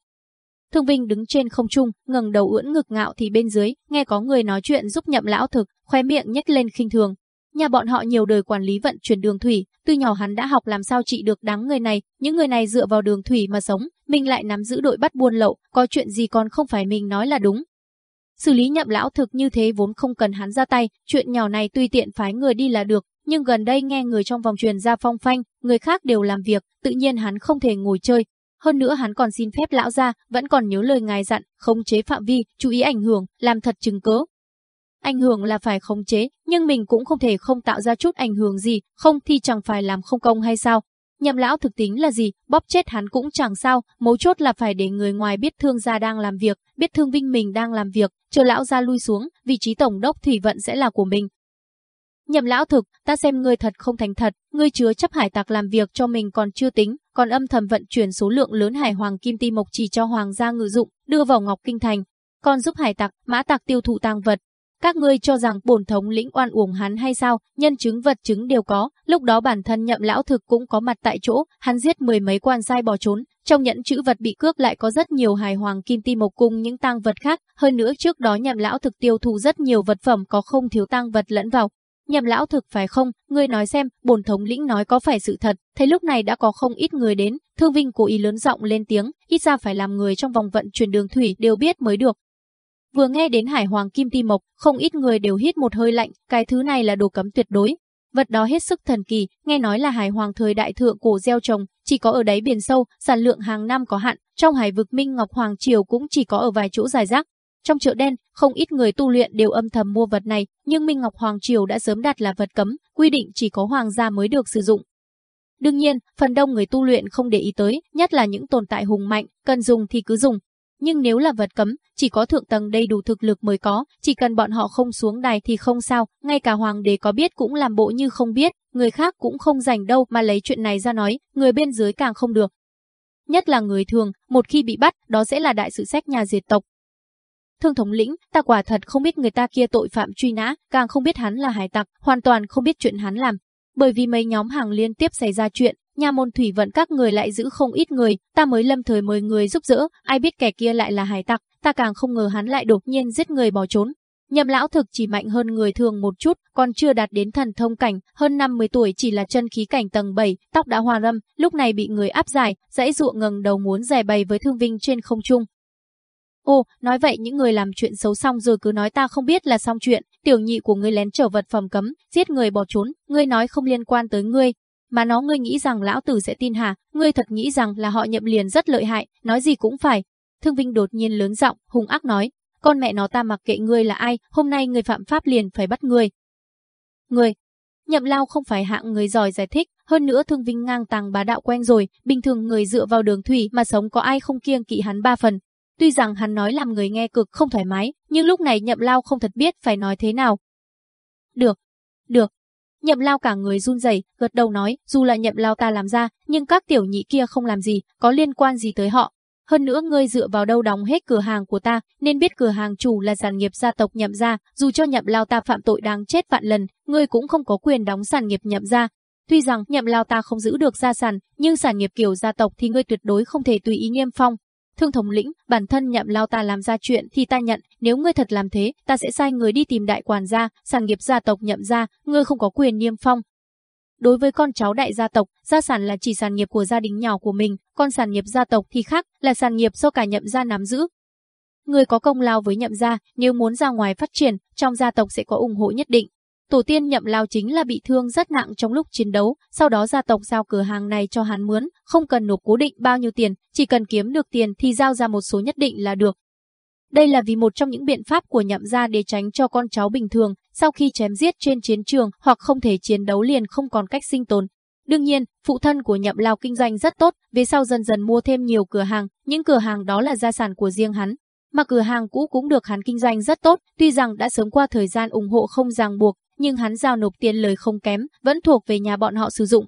Thương Vinh đứng trên không trung, ngẩng đầu ưỡn ngực ngạo thì bên dưới, nghe có người nói chuyện giúp nhậm lão thực, khoe miệng nhếch lên khinh thường. Nhà bọn họ nhiều đời quản lý vận chuyển đường thủy, từ nhỏ hắn đã học làm sao trị được đám người này, những người này dựa vào đường thủy mà sống, mình lại nắm giữ đội bắt buôn lậu, có chuyện gì còn không phải mình nói là đúng. xử lý nhậm lão thực như thế vốn không cần hắn ra tay, chuyện nhỏ này tùy tiện phái người đi là được, nhưng gần đây nghe người trong vòng truyền ra phong phanh, người khác đều làm việc, tự nhiên hắn không thể ngồi chơi. Hơn nữa hắn còn xin phép lão ra, vẫn còn nhớ lời ngài dặn, khống chế phạm vi, chú ý ảnh hưởng, làm thật chứng cớ. Ảnh hưởng là phải khống chế, nhưng mình cũng không thể không tạo ra chút ảnh hưởng gì, không thì chẳng phải làm không công hay sao. Nhậm lão thực tính là gì, bóp chết hắn cũng chẳng sao, mấu chốt là phải để người ngoài biết thương gia đang làm việc, biết thương vinh mình đang làm việc, chờ lão gia lui xuống, vị trí tổng đốc thủy vận sẽ là của mình. Nhậm lão thực, ta xem ngươi thật không thành thật, ngươi chứa chấp hải tặc làm việc cho mình còn chưa tính, còn âm thầm vận chuyển số lượng lớn hải hoàng kim ti mộc chỉ cho hoàng gia ngự dụng, đưa vào Ngọc Kinh Thành, còn giúp hải tặc, mã tặc tiêu thụ tang vật, các ngươi cho rằng bổn thống lĩnh oan uổng hắn hay sao, nhân chứng vật chứng đều có, lúc đó bản thân nhậm lão thực cũng có mặt tại chỗ, hắn giết mười mấy quan sai bỏ trốn, trong nhẫn chữ vật bị cướp lại có rất nhiều hài hoàng kim ti mộc cùng những tang vật khác, hơn nữa trước đó nhậm lão thực tiêu thụ rất nhiều vật phẩm có không thiếu tang vật lẫn vào nhầm lão thực phải không, ngươi nói xem, bổn thống lĩnh nói có phải sự thật, thấy lúc này đã có không ít người đến, Thương Vinh cố ý lớn giọng lên tiếng, ít ra phải làm người trong vòng vận chuyển đường thủy đều biết mới được, Vừa nghe đến hải hoàng kim ti mộc, không ít người đều hít một hơi lạnh, cái thứ này là đồ cấm tuyệt đối. Vật đó hết sức thần kỳ, nghe nói là hải hoàng thời đại thượng cổ gieo trồng, chỉ có ở đáy biển sâu, sản lượng hàng năm có hạn, trong hải vực Minh Ngọc Hoàng Triều cũng chỉ có ở vài chỗ dài rác. Trong chợ đen, không ít người tu luyện đều âm thầm mua vật này, nhưng Minh Ngọc Hoàng Triều đã sớm đặt là vật cấm, quy định chỉ có hoàng gia mới được sử dụng. Đương nhiên, phần đông người tu luyện không để ý tới, nhất là những tồn tại hùng mạnh, cần dùng thì cứ dùng, nhưng nếu là vật cấm, chỉ có thượng tầng đầy đủ thực lực mới có, chỉ cần bọn họ không xuống đài thì không sao, ngay cả hoàng đế có biết cũng làm bộ như không biết, người khác cũng không rảnh đâu mà lấy chuyện này ra nói, người bên dưới càng không được. Nhất là người thường, một khi bị bắt, đó sẽ là đại sự sách nhà diệt tộc. Thương thống lĩnh, ta quả thật không biết người ta kia tội phạm truy nã, càng không biết hắn là hải tặc, hoàn toàn không biết chuyện hắn làm. Bởi vì mấy nhóm hàng liên tiếp xảy ra chuyện, Nhà môn thủy vận các người lại giữ không ít người, ta mới lâm thời mời người giúp đỡ, ai biết kẻ kia lại là hải tặc, ta càng không ngờ hắn lại đột nhiên giết người bỏ trốn. Nhậm lão thực chỉ mạnh hơn người thường một chút, còn chưa đạt đến thần thông cảnh, hơn 50 tuổi chỉ là chân khí cảnh tầng 7, tóc đã hoa râm, lúc này bị người áp giải, dãy dụa ngẩng đầu muốn giải bày với thương vinh trên không trung. Cô, nói vậy những người làm chuyện xấu xong rồi cứ nói ta không biết là xong chuyện, tiểu nhị của ngươi lén trở vật phẩm cấm, giết người bỏ trốn, ngươi nói không liên quan tới ngươi, mà nó ngươi nghĩ rằng lão tử sẽ tin hả? Ngươi thật nghĩ rằng là họ nhậm liền rất lợi hại, nói gì cũng phải. Thương Vinh đột nhiên lớn giọng, hung ác nói, con mẹ nó ta mặc kệ ngươi là ai, hôm nay người phạm pháp liền phải bắt ngươi. Ngươi, Nhậm Lao không phải hạng người giỏi giải thích, hơn nữa Thương Vinh ngang tàng bá đạo quen rồi, bình thường người dựa vào đường thủy mà sống có ai không kiêng kỵ hắn ba phần. Tuy rằng hắn nói làm người nghe cực không thoải mái, nhưng lúc này Nhậm Lao không thật biết phải nói thế nào. Được, được, Nhậm lao cả người run rẩy, gật đầu nói, dù là nhậm lao ta làm ra, nhưng các tiểu nhị kia không làm gì, có liên quan gì tới họ. Hơn nữa ngươi dựa vào đâu đóng hết cửa hàng của ta, nên biết cửa hàng chủ là sản nghiệp gia tộc nhậm gia, dù cho nhậm lao ta phạm tội đáng chết vạn lần, ngươi cũng không có quyền đóng sản nghiệp nhậm gia. Tuy rằng nhậm lao ta không giữ được gia sản, nhưng sản nghiệp kiểu gia tộc thì ngươi tuyệt đối không thể tùy ý niêm phong, Thương thống lĩnh, bản thân nhậm lao ta làm ra chuyện thì ta nhận, nếu ngươi thật làm thế, ta sẽ sai người đi tìm đại quản gia, sản nghiệp gia tộc nhậm gia, ngươi không có quyền niêm phong. Đối với con cháu đại gia tộc, gia sản là chỉ sản nghiệp của gia đình nhỏ của mình, còn sản nghiệp gia tộc thì khác, là sản nghiệp do cả nhậm gia nắm giữ. Người có công lao với nhậm gia, nếu muốn ra ngoài phát triển, trong gia tộc sẽ có ủng hộ nhất định, Tổ tiên nhậm lao chính là bị thương rất nặng trong lúc chiến đấu, sau đó gia tộc giao cửa hàng này cho hắn mướn, không cần nộp cố định bao nhiêu tiền, chỉ cần kiếm được tiền thì giao ra một số nhất định là được. Đây là vì một trong những biện pháp của nhậm gia để tránh cho con cháu bình thường, sau khi chém giết trên chiến trường hoặc không thể chiến đấu liền không còn cách sinh tồn. Đương nhiên, phụ thân của nhậm lao kinh doanh rất tốt, về sau dần dần mua thêm nhiều cửa hàng, những cửa hàng đó là gia sản của riêng hắn. Mà cửa hàng cũ cũng được hắn kinh doanh rất tốt, tuy rằng đã sớm qua thời gian ủng hộ không ràng buộc, nhưng hắn giao nộp tiền lời không kém, vẫn thuộc về nhà bọn họ sử dụng.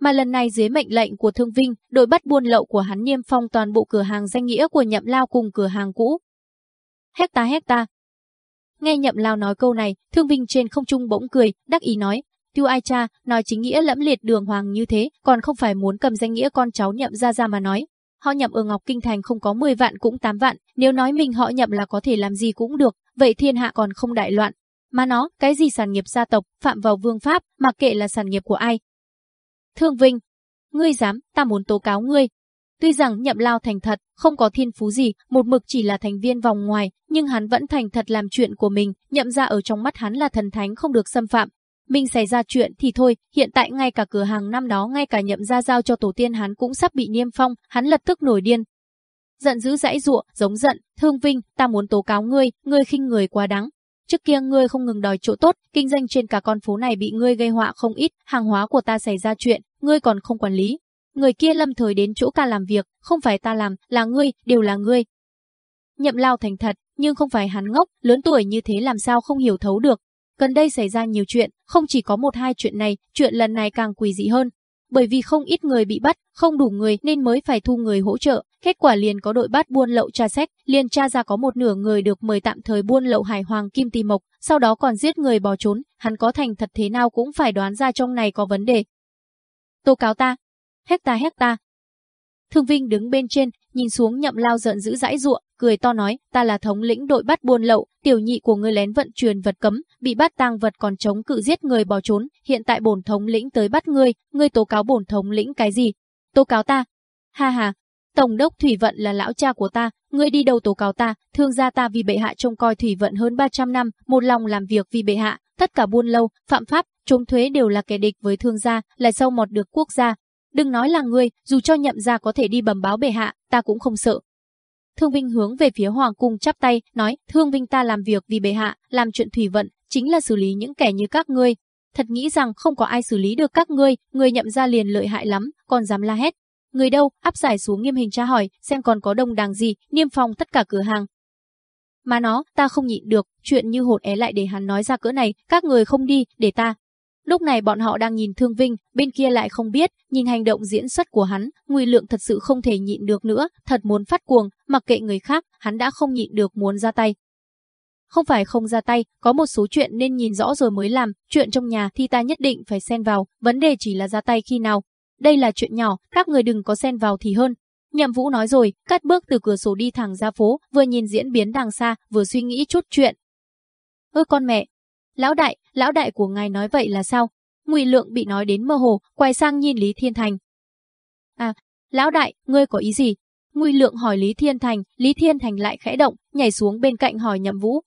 Mà lần này dưới mệnh lệnh của Thương Vinh, đội bắt buôn lậu của hắn niêm phong toàn bộ cửa hàng danh nghĩa của Nhậm Lao cùng cửa hàng cũ. Hecta hecta. Nghe Nhậm Lao nói câu này, Thương Vinh trên không trung bỗng cười, đắc ý nói, Tiêu Ai Cha, nói chính nghĩa lẫm liệt đường hoàng như thế, còn không phải muốn cầm danh nghĩa con cháu Nhậm ra ra mà nói. Họ Nhậm ở Ngọc Kinh Thành không có 10 vạn cũng 8 vạn, nếu nói mình họ Nhậm là có thể làm gì cũng được, vậy thiên hạ còn không đại loạn, mà nó, cái gì sản nghiệp gia tộc, phạm vào vương pháp, mặc kệ là sản nghiệp của ai. Thương Vinh, ngươi dám, ta muốn tố cáo ngươi. Tuy rằng nhậm lao thành thật, không có thiên phú gì, một mực chỉ là thành viên vòng ngoài, nhưng hắn vẫn thành thật làm chuyện của mình, nhậm ra ở trong mắt hắn là thần thánh không được xâm phạm. Mình xảy ra chuyện thì thôi, hiện tại ngay cả cửa hàng năm đó ngay cả nhậm ra giao cho tổ tiên hắn cũng sắp bị niêm phong, hắn lập tức nổi điên. Giận dữ dãy ruộng, giống giận, thương vinh, ta muốn tố cáo ngươi, ngươi khinh người quá đáng. Trước kia ngươi không ngừng đòi chỗ tốt, kinh doanh trên cả con phố này bị ngươi gây họa không ít, hàng hóa của ta xảy ra chuyện, ngươi còn không quản lý, Người kia lâm thời đến chỗ ca làm việc, không phải ta làm, là ngươi, đều là ngươi. Nhậm lao thành thật, nhưng không phải hắn ngốc, lớn tuổi như thế làm sao không hiểu thấu được. Gần đây xảy ra nhiều chuyện, không chỉ có một hai chuyện này, chuyện lần này càng quỷ dị hơn. Bởi vì không ít người bị bắt, không đủ người nên mới phải thu người hỗ trợ, kết quả liền có đội bắt buôn lậu tra xét, liền tra ra có một nửa người được mời tạm thời buôn lậu hải hoàng kim tì mộc, sau đó còn giết người bỏ trốn, hắn có thành thật thế nào cũng phải đoán ra trong này có vấn đề. Tố cáo ta, hecta hecta. Thương Vinh đứng bên trên, nhìn xuống nhậm lao giận dữ dãi ruộng, cười to nói, ta là thống lĩnh đội bắt buôn lậu, tiểu nhị của ngươi lén vận chuyển vật cấm, bị bắt tang vật còn chống cự giết người bỏ trốn, hiện tại bổn thống lĩnh tới bắt ngươi, ngươi tố cáo bổn thống lĩnh cái gì? Tố cáo ta? Ha ha, Tổng đốc Thủy Vận là lão cha của ta, ngươi đi đâu tố cáo ta, thương gia ta vì bệ hạ trông coi Thủy Vận hơn 300 năm, một lòng làm việc vì bệ hạ, tất cả buôn lậu phạm pháp, trốn thuế đều là kẻ địch với thương gia, lại sâu mọt được quốc gia, Đừng nói là ngươi, dù cho nhậm gia có thể đi bẩm báo bệ hạ, ta cũng không sợ. Thương Vinh hướng về phía Hoàng cung chắp tay, nói, Thương Vinh ta làm việc vì bệ hạ, làm chuyện thủy vận, chính là xử lý những kẻ như các ngươi. Thật nghĩ rằng không có ai xử lý được các ngươi, người nhậm ra liền lợi hại lắm, còn dám la hét. Người đâu, áp giải xuống nghiêm hình tra hỏi, xem còn có đông đàng gì, niêm phong tất cả cửa hàng. Mà nó, ta không nhịn được, chuyện như hột é lại để hắn nói ra cỡ này, các người không đi, để ta, Lúc này bọn họ đang nhìn Thương Vinh, bên kia lại không biết, nhìn hành động diễn xuất của hắn, Ngụy Lượng thật sự không thể nhịn được nữa, thật muốn phát cuồng, mặc kệ người khác, hắn đã không nhịn được muốn ra tay. Không phải không ra tay, có một số chuyện nên nhìn rõ rồi mới làm, chuyện trong nhà thì ta nhất định phải xen vào, vấn đề chỉ là ra tay khi nào. Đây là chuyện nhỏ, các người đừng có xen vào thì hơn. Nhậm Vũ nói rồi, cắt bước từ cửa sổ đi thẳng ra phố, vừa nhìn diễn biến đằng xa, vừa suy nghĩ chút chuyện. Ơ con mẹ, Lão đại, lão đại của ngài nói vậy là sao? Ngụy Lượng bị nói đến mơ hồ, quay sang nhìn Lý Thiên Thành. À, lão đại, ngươi có ý gì? Ngụy Lượng hỏi Lý Thiên Thành, Lý Thiên Thành lại khẽ động, nhảy xuống bên cạnh hỏi Nhậm Vũ.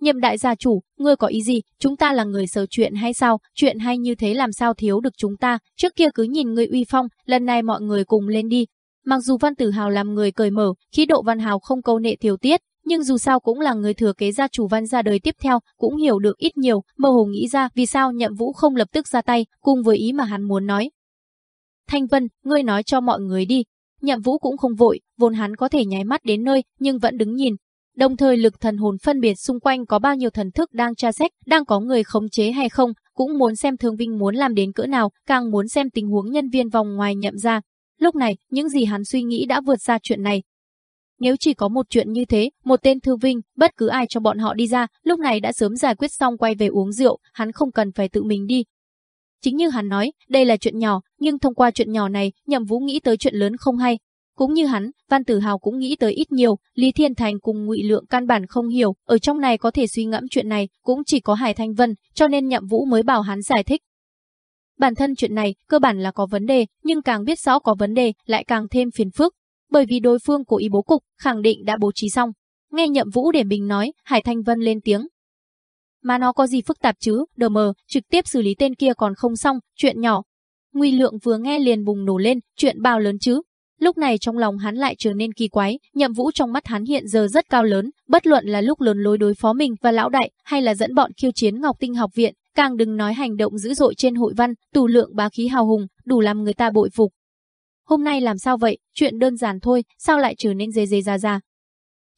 Nhậm đại gia chủ, ngươi có ý gì? Chúng ta là người sở chuyện hay sao? Chuyện hay như thế làm sao thiếu được chúng ta? Trước kia cứ nhìn ngươi uy phong, lần này mọi người cùng lên đi. Mặc dù Văn Tử Hào làm người cởi mở, khí độ Văn Hào không câu nệ thiếu tiết, nhưng dù sao cũng là người thừa kế gia chủ văn gia đời tiếp theo, cũng hiểu được ít nhiều, mơ hồ nghĩ ra vì sao nhậm vũ không lập tức ra tay, cùng với ý mà hắn muốn nói. Thanh Vân, ngươi nói cho mọi người đi. Nhậm vũ cũng không vội, vốn hắn có thể nháy mắt đến nơi, nhưng vẫn đứng nhìn. Đồng thời lực thần hồn phân biệt xung quanh có bao nhiêu thần thức đang tra xét, đang có người khống chế hay không, cũng muốn xem Thương Vinh muốn làm đến cỡ nào, càng muốn xem tình huống nhân viên vòng ngoài nhậm ra. Lúc này, những gì hắn suy nghĩ đã vượt ra chuyện này, nếu chỉ có một chuyện như thế, một tên thư vinh, bất cứ ai cho bọn họ đi ra, lúc này đã sớm giải quyết xong quay về uống rượu, hắn không cần phải tự mình đi. Chính như hắn nói, đây là chuyện nhỏ, nhưng thông qua chuyện nhỏ này, Nhậm Vũ nghĩ tới chuyện lớn không hay. Cũng như hắn, Văn Tử Hào cũng nghĩ tới ít nhiều, Lý Thiên Thành cùng Ngụy Lượng căn bản không hiểu, ở trong này có thể suy ngẫm chuyện này, cũng chỉ có Hải Thanh Vân, cho nên Nhậm Vũ mới bảo hắn giải thích. Bản thân chuyện này, cơ bản là có vấn đề, nhưng càng biết rõ có vấn đề, lại càng thêm phiền phức, bởi vì đối phương cố ý bố cục, khẳng định đã bố trí xong. Nghe Nhậm Vũ để bình nói, Hải Thanh Vân lên tiếng. Mà nó có gì phức tạp chứ, đờ mờ, trực tiếp xử lý tên kia còn không xong, chuyện nhỏ. Nguy lượng vừa nghe liền bùng nổ lên, chuyện bao lớn chứ. Lúc này trong lòng hắn lại trở nên kỳ quái, nhậm vũ trong mắt hắn hiện giờ rất cao lớn, bất luận là lúc lớn lối đối phó mình và lão đại, hay là dẫn bọn khiêu chiến Ngọc Tinh học viện, càng đừng nói hành động dữ dội trên hội văn, tù lượng bá khí hào hùng, đủ làm người ta bội phục. Hôm nay làm sao vậy, chuyện đơn giản thôi, sao lại trở nên dê dê ra ra.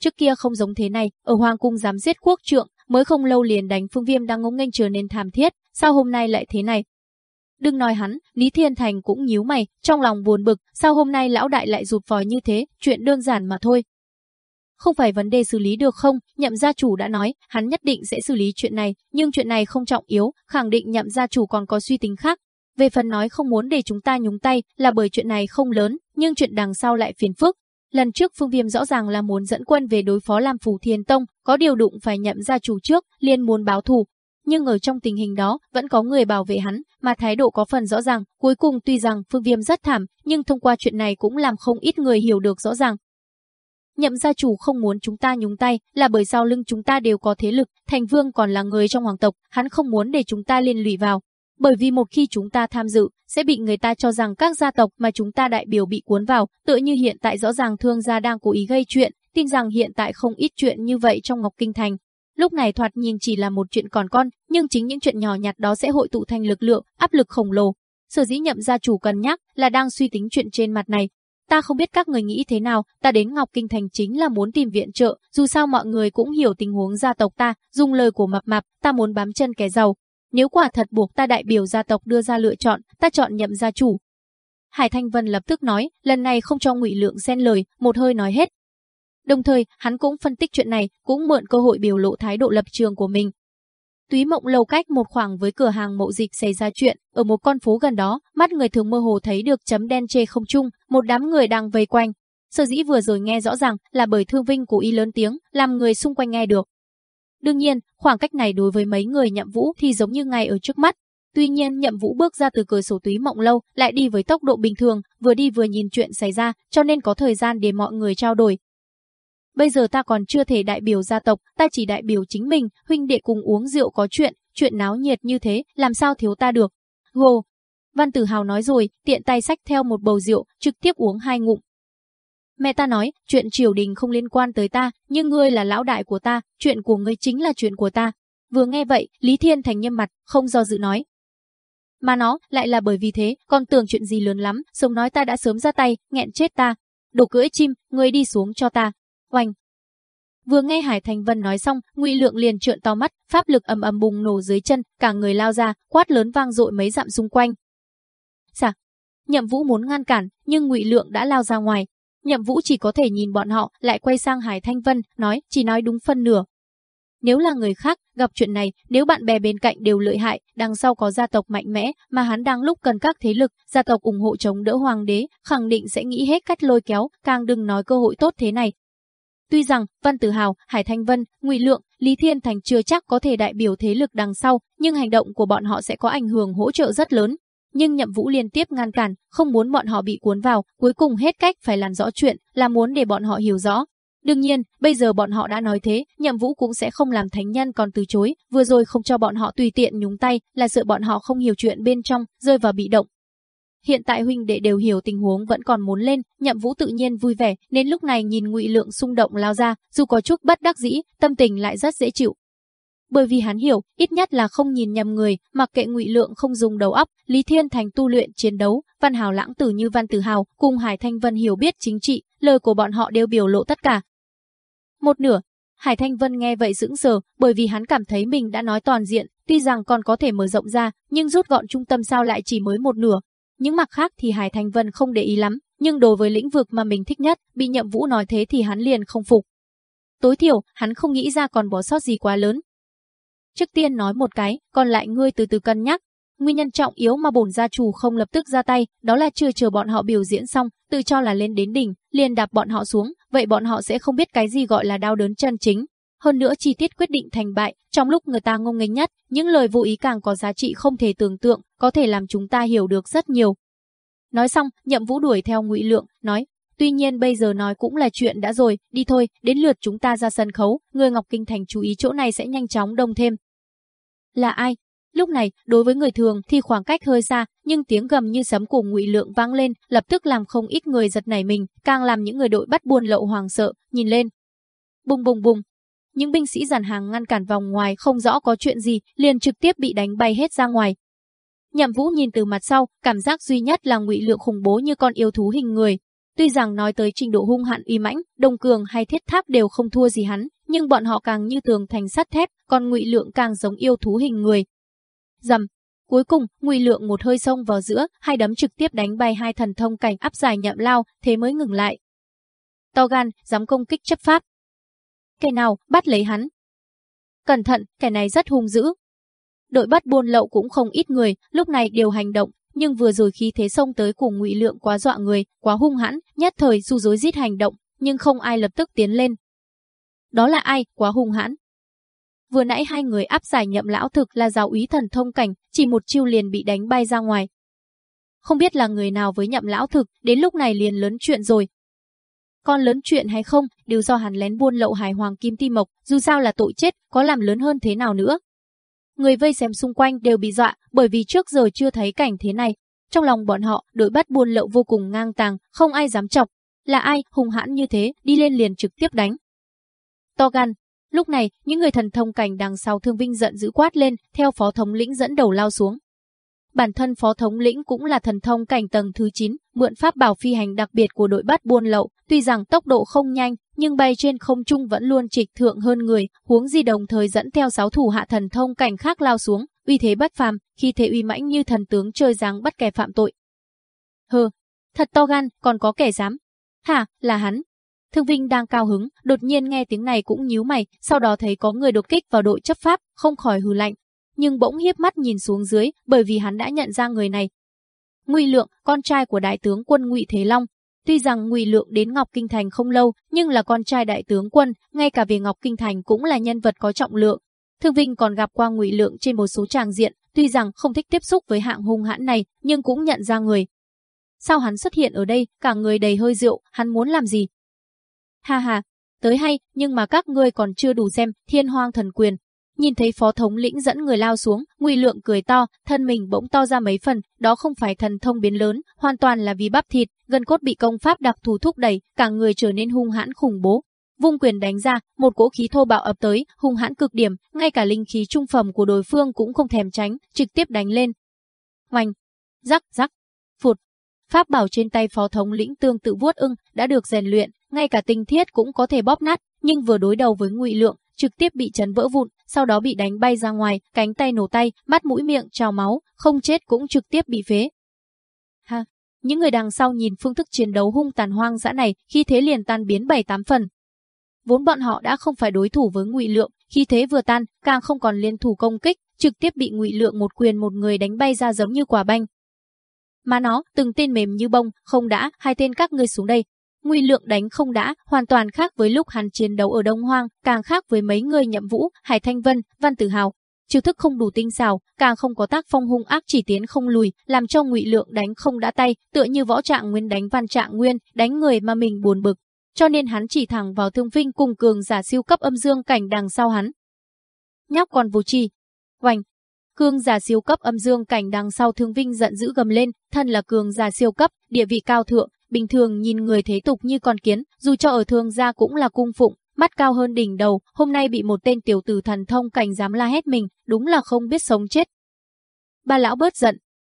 Trước kia không giống thế này, ở Hoàng Cung dám giết quốc trượng, mới không lâu liền đánh phương viêm đang ngông nghênh trở nên thảm thiết, sao hôm nay lại thế này. Đừng nói hắn, Lý Thiên Thành cũng nhíu mày, trong lòng buồn bực, sao hôm nay lão đại lại rụt vòi như thế, chuyện đơn giản mà thôi. Không phải vấn đề xử lý được không, nhậm gia chủ đã nói, hắn nhất định sẽ xử lý chuyện này, nhưng chuyện này không trọng yếu, khẳng định nhậm gia chủ còn có suy tính khác, về phần nói không muốn để chúng ta nhúng tay là bởi chuyện này không lớn, nhưng chuyện đằng sau lại phiền phức. Lần trước Phương Viêm rõ ràng là muốn dẫn quân về đối phó Lam Phủ Thiên Tông, có điều đụng phải nhậm gia chủ trước, liền muốn báo thù. nhưng ở trong tình hình đó vẫn có người bảo vệ hắn, mà thái độ có phần rõ ràng, cuối cùng tuy rằng Phương Viêm rất thảm, nhưng thông qua chuyện này cũng làm không ít người hiểu được rõ ràng. Nhậm gia chủ không muốn chúng ta nhúng tay là bởi sau lưng chúng ta đều có thế lực, thành vương còn là người trong hoàng tộc, hắn không muốn để chúng ta liên lụy vào. Bởi vì một khi chúng ta tham dự, sẽ bị người ta cho rằng các gia tộc mà chúng ta đại biểu bị cuốn vào, tựa như hiện tại rõ ràng thương gia đang cố ý gây chuyện, tin rằng hiện tại không ít chuyện như vậy trong Ngọc Kinh Thành. Lúc này thoạt nhìn chỉ là một chuyện còn con, nhưng chính những chuyện nhỏ nhặt đó sẽ hội tụ thành lực lượng, áp lực khổng lồ. Sở dĩ nhậm gia chủ cân nhắc là đang suy tính chuyện trên mặt này. Ta không biết các người nghĩ thế nào, ta đến Ngọc Kinh Thành chính là muốn tìm viện trợ, dù sao mọi người cũng hiểu tình huống gia tộc ta, dùng lời của mập mạp, ta muốn bám chân kẻ giàu. Nếu quả thật buộc ta đại biểu gia tộc đưa ra lựa chọn, ta chọn nhậm gia chủ. Hải Thanh Vân lập tức nói, lần này không cho ngụy lượng xen lời, một hơi nói hết, Đồng thời, hắn cũng phân tích chuyện này, cũng mượn cơ hội biểu lộ thái độ lập trường của mình. Túy mộng lâu cách một khoảng với cửa hàng mộ dịch xảy ra chuyện, ở một con phố gần đó, mắt người thường mơ hồ thấy được chấm đen chê không trung, một đám người đang vây quanh. Sở dĩ vừa rồi nghe rõ ràng là bởi Thương Vinh của y lớn tiếng, làm người xung quanh nghe được. Đương nhiên, khoảng cách này đối với mấy người nhậm vũ thì giống như ngay ở trước mắt. Tuy nhiên nhậm vũ bước ra từ cửa sổ túy mộng lâu, lại đi với tốc độ bình thường, vừa đi vừa nhìn chuyện xảy ra, cho nên có thời gian để mọi người trao đổi, Bây giờ ta còn chưa thể đại biểu gia tộc, ta chỉ đại biểu chính mình, huynh đệ cùng uống rượu có chuyện, chuyện náo nhiệt như thế, làm sao thiếu ta được. Gồ. Văn Tử Hào nói rồi, tiện tay sách theo một bầu rượu, trực tiếp uống hai ngụm. Mẹ ta nói, chuyện triều đình không liên quan tới ta, nhưng ngươi là lão đại của ta, chuyện của ngươi chính là chuyện của ta. Vừa nghe vậy, Lý Thiên Thành nhâm mặt, không do dự nói. Mà nó, lại là bởi vì thế, con tưởng chuyện gì lớn lắm, sống nói ta đã sớm ra tay, nghẹn chết ta. Đồ cưỡi chim, ngươi đi xuống cho ta. Oanh! Vừa nghe Hải Thành Vân nói xong, Ngụy Lượng liền trợn to mắt, pháp lực ầm ầm bùng nổ dưới chân, cả người lao ra, quát lớn vang dội mấy dặm xung quanh. Sạc! Nhậm Vũ muốn ngăn cản, nhưng Ngụy Lượng đã lao ra ngoài. Nhậm Vũ chỉ có thể nhìn bọn họ, lại quay sang Hải Thanh Vân, nói, chỉ nói đúng phân nửa. Nếu là người khác, gặp chuyện này, nếu bạn bè bên cạnh đều lợi hại, đằng sau có gia tộc mạnh mẽ, mà hắn đang lúc cần các thế lực, gia tộc ủng hộ chống đỡ hoàng đế, khẳng định sẽ nghĩ hết cách lôi kéo, càng đừng nói cơ hội tốt thế này, Tuy rằng Văn Tử Hào, Hải Thanh Vân, Ngụy Lượng, Lý Thiên Thành chưa chắc có thể đại biểu thế lực đằng sau, nhưng hành động của bọn họ sẽ có ảnh hưởng hỗ trợ rất lớn. Nhưng Nhậm Vũ liên tiếp ngăn cản, không muốn bọn họ bị cuốn vào, cuối cùng hết cách phải làm rõ chuyện, là muốn để bọn họ hiểu rõ. Đương nhiên, bây giờ bọn họ đã nói thế, Nhậm Vũ cũng sẽ không làm thánh nhân còn từ chối, vừa rồi không cho bọn họ tùy tiện nhúng tay, là sợ bọn họ không hiểu chuyện bên trong, rơi vào bị động, Hiện tại huynh đệ đều hiểu tình huống vẫn còn muốn lên, Nhậm Vũ tự nhiên vui vẻ, nên lúc này nhìn Ngụy Lượng xung động lao ra, dù có chút bất đắc dĩ, tâm tình lại rất dễ chịu. Bởi vì hắn hiểu, ít nhất là không nhìn nhầm người, mặc kệ Ngụy Lượng không dùng đầu óc, Lý Thiên Thành tu luyện chiến đấu, Văn Hào lãng tử như Văn Tử Hào, cùng Hải Thanh Vân hiểu biết chính trị, lời của bọn họ đều biểu lộ tất cả. Một nửa, Hải Thanh Vân nghe vậy sững sờ, bởi vì hắn cảm thấy mình đã nói toàn diện, tuy rằng còn có thể mở rộng ra, nhưng rút gọn trung tâm sao lại chỉ mới một nửa, những mặt khác thì Hải Thanh Vân không để ý lắm, nhưng đối với lĩnh vực mà mình thích nhất, bị Nhậm Vũ nói thế thì hắn liền không phục. Tối thiểu, hắn không nghĩ ra còn bỏ sót gì quá lớn. Trước tiên nói một cái, còn lại ngươi từ từ cân nhắc. Nguyên nhân trọng yếu mà bổn gia chủ không lập tức ra tay, đó là chưa chờ bọn họ biểu diễn xong, tự cho là lên đến đỉnh, liền đạp bọn họ xuống, vậy bọn họ sẽ không biết cái gì gọi là đau đớn chân chính, hơn nữa chi tiết quyết định thành bại, trong lúc người ta ngông nghênh nhất, những lời vô ý càng có giá trị không thể tưởng tượng, có thể làm chúng ta hiểu được rất nhiều. Nói xong, nhậm vũ đuổi theo ngụy Lượng, nói, tuy nhiên bây giờ nói cũng là chuyện đã rồi, đi thôi, đến lượt chúng ta ra sân khấu, người Ngọc Kinh Thành chú ý chỗ này sẽ nhanh chóng đông thêm. Là ai? Lúc này, đối với người thường thì khoảng cách hơi xa, nhưng tiếng gầm như sấm của Ngụy Lượng vang lên, lập tức làm không ít người giật nảy mình, càng làm những người đội bắt buôn lậu hoàng sợ, nhìn lên. Bùng bùng bùng, những binh sĩ dàn hàng ngăn cản vòng ngoài không rõ có chuyện gì, liền trực tiếp bị đánh bay hết ra ngoài. Nhậm Vũ nhìn từ mặt sau, cảm giác duy nhất là ngụy lượng khủng bố như con yêu thú hình người. Tuy rằng nói tới trình độ hung hạn uy mãnh, đồng cường hay thiết tháp đều không thua gì hắn, nhưng bọn họ càng như tường thành sắt thép, còn ngụy lượng càng giống yêu thú hình người. Dầm, Cuối cùng, Ngụy Lượng một hơi xông vào giữa, hai đấm trực tiếp đánh bay hai thần thông cảnh áp giải nhậm lao, thế mới ngừng lại. To gan, dám công kích chấp pháp, Kẻ nào, bắt lấy hắn. Cẩn thận, kẻ này rất hung dữ. Đội bắt buôn lậu cũng không ít người, lúc này đều hành động, nhưng vừa rồi khi thế xông tới cùng ngụy lượng quá dọa người, quá hung hãn, nhất thời du dối giết hành động, nhưng không ai lập tức tiến lên. Đó là ai, quá hung hãn. vừa nãy hai người áp giải nhậm lão thực là giáo úy thần thông cảnh, chỉ một chiêu liền bị đánh bay ra ngoài. Không biết là người nào với nhậm lão thực, đến lúc này liền lớn chuyện rồi. Con lớn chuyện hay không, đều do hắn lén buôn lậu hải hoàng kim ti mộc, dù sao là tội chết, có làm lớn hơn thế nào nữa. Người vây xem xung quanh đều bị dọa, bởi vì trước giờ chưa thấy cảnh thế này. Trong lòng bọn họ, đội bắt buôn lậu vô cùng ngang tàng, không ai dám chọc. Là ai, hùng hãn như thế, đi lên liền trực tiếp đánh. To gan, Lúc này, những người thần thông cảnh đằng sau Thương Vinh giận dữ quát lên, theo phó thống lĩnh dẫn đầu lao xuống. Bản thân phó thống lĩnh cũng là thần thông cảnh tầng thứ 9, mượn pháp bảo phi hành đặc biệt của đội bắt buôn lậu, tuy rằng tốc độ không nhanh, nhưng bay trên không trung vẫn luôn trịch thượng hơn người, huống gì đồng thời dẫn theo sáu thủ hạ thần thông cảnh khác lao xuống, uy thế bất phàm, khi thế uy mãnh như thần tướng chơi dáng bắt kẻ phạm tội. Hừ, thật to gan, còn có kẻ dám. Hả, là hắn, Thương Vinh đang cao hứng, đột nhiên nghe tiếng này cũng nhíu mày, sau đó thấy có người đột kích vào đội chấp pháp, không khỏi hừ lạnh. Nhưng bỗng hiếp mắt nhìn xuống dưới, bởi vì hắn đã nhận ra người này. Ngụy Lượng, con trai của đại tướng quân Ngụy Thế Long. Tuy rằng Ngụy Lượng đến Ngọc Kinh Thành không lâu, nhưng là con trai đại tướng quân, ngay cả về Ngọc Kinh Thành cũng là nhân vật có trọng lượng. Thương Vinh còn gặp qua Ngụy Lượng trên một số tràng diện, tuy rằng không thích tiếp xúc với hạng hung hãn này, nhưng cũng nhận ra người. Sao hắn xuất hiện ở đây, cả người đầy hơi rượu, hắn muốn làm gì? Ha ha, tới hay, nhưng mà các ngươi còn chưa đủ xem, thiên hoang thần quyền. Nhìn thấy phó thống lĩnh dẫn người lao xuống, ngụy lượng cười to, thân mình bỗng to ra mấy phần, đó không phải thần thông biến lớn, hoàn toàn là vì bắp thịt, gần cốt bị công pháp đặc thù thúc đẩy, cả người trở nên hung hãn khủng bố. Vung quyền đánh ra, một cỗ khí thô bạo ập tới, hung hãn cực điểm, ngay cả linh khí trung phẩm của đối phương cũng không thèm tránh, trực tiếp đánh lên. Hoành, rắc rắc, phụt. Pháp bảo trên tay phó thống lĩnh tương tự vuốt ưng đã được rèn luyện, ngay cả tinh thiết cũng có thể bóp nát, nhưng vừa đối đầu với Ngụy Lượng, trực tiếp bị chấn vỡ vụn, sau đó bị đánh bay ra ngoài, cánh tay nổ tay, mắt mũi miệng trào máu, không chết cũng trực tiếp bị phế. Ha, những người đằng sau nhìn phương thức chiến đấu hung tàn hoang dã này, khi thế liền tan biến bảy tám phần. Vốn bọn họ đã không phải đối thủ với Ngụy Lượng, khi thế vừa tan, càng không còn liên thủ công kích, trực tiếp bị Ngụy Lượng một quyền một người đánh bay ra giống như quả banh. Mà nó, từng tên mềm như bông, không đã, hai tên các ngươi xuống đây, Nguyên lượng đánh không đã, hoàn toàn khác với lúc hắn chiến đấu ở Đông Hoang, càng khác với mấy người nhậm vũ, Hải Thanh Vân, Văn Tử Hào. Chiêu thức không đủ tinh xảo, càng không có tác phong hung ác chỉ tiến không lùi, làm cho Ngụy Lượng đánh không đã tay, tựa như võ trạng nguyên đánh văn trạng nguyên, đánh người mà mình buồn bực. Cho nên hắn chỉ thẳng vào Thương Vinh cùng cường giả siêu cấp âm dương cảnh đằng sau hắn. Nhóc còn vô tri. Oanh, Cương giả siêu cấp âm dương cảnh đằng sau Thương Vinh giận dữ gầm lên, thân là cường giả siêu cấp, địa vị cao thượng, bình thường nhìn người thế tục như con kiến, dù cho ở thương gia cũng là cung phụng, mắt cao hơn đỉnh đầu, hôm nay bị một tên tiểu tử thần thông cảnh dám la hét mình, đúng là không biết sống chết. Ba lão bớt giận.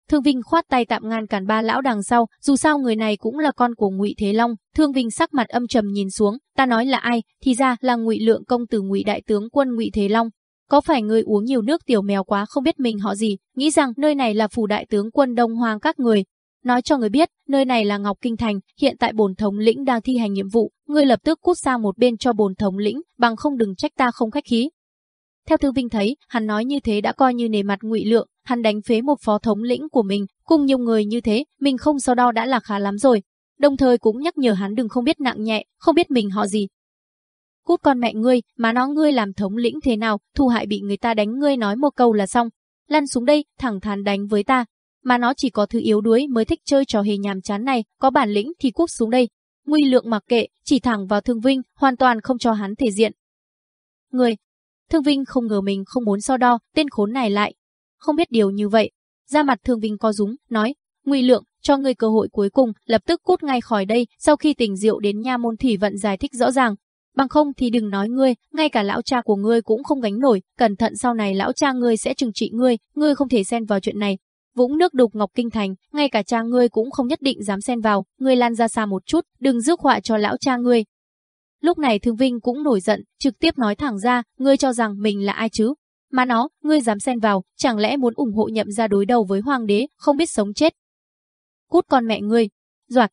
Thương Vinh khoát tay tạm ngăn cản ba lão đằng sau, dù sao người này cũng là con của Ngụy Thế Long. Thương Vinh sắc mặt âm trầm nhìn xuống, ta nói là ai, thì ra là Ngụy Lượng công tử Ngụy đại tướng quân Ngụy Thế Long. Có phải người uống nhiều nước tiểu mèo quá không biết mình họ gì, nghĩ rằng nơi này là phủ đại tướng quân Đông Hoàng các người, Nói cho người biết, nơi này là Ngọc Kinh Thành, hiện tại bổn thống lĩnh đang thi hành nhiệm vụ, ngươi lập tức cút sang một bên cho bổn thống lĩnh, bằng không đừng trách ta không khách khí. Theo Thư Vinh thấy, hắn nói như thế đã coi như nề mặt ngụy lượng, hắn đánh phế một phó thống lĩnh của mình, cùng nhiều người như thế, mình không so đo đã là khá lắm rồi. Đồng thời cũng nhắc nhở hắn đừng không biết nặng nhẹ, không biết mình họ gì. Cút con mẹ ngươi, mà nó ngươi làm thống lĩnh thế nào, thu hại bị người ta đánh ngươi nói một câu là xong. Lăn xuống đây, thẳng thắn đánh với ta, mà nó chỉ có thứ yếu đuối mới thích chơi trò hề nhàm chán này, có bản lĩnh thì cút xuống đây. Nguy lượng mặc kệ, chỉ thẳng vào Thương Vinh, hoàn toàn không cho hắn thể diện. Người, Thương Vinh không ngờ mình không muốn so đo, tên khốn này lại. Không biết điều như vậy. Ra mặt Thương Vinh co rúng, nói, Nguy lượng, cho ngươi cơ hội cuối cùng, lập tức cút ngay khỏi đây, sau khi tỉnh rượu đến nha môn thủy vận giải thích rõ ràng. Bằng không thì đừng nói ngươi, ngay cả lão cha của ngươi cũng không gánh nổi, cẩn thận sau này lão cha ngươi sẽ trừng trị ngươi, ngươi không thể xen vào chuyện này, Vũng nước đục Ngọc Kinh Thành, ngay cả cha ngươi cũng không nhất định dám xen vào, ngươi lan ra xa một chút, đừng rước họa cho lão cha ngươi. Lúc này Thương Vinh cũng nổi giận, trực tiếp nói thẳng ra, ngươi cho rằng mình là ai chứ? Mà nó, ngươi dám xen vào, chẳng lẽ muốn ủng hộ nhậm ra đối đầu với hoàng đế, không biết sống chết. Cút con mẹ ngươi. Doạt.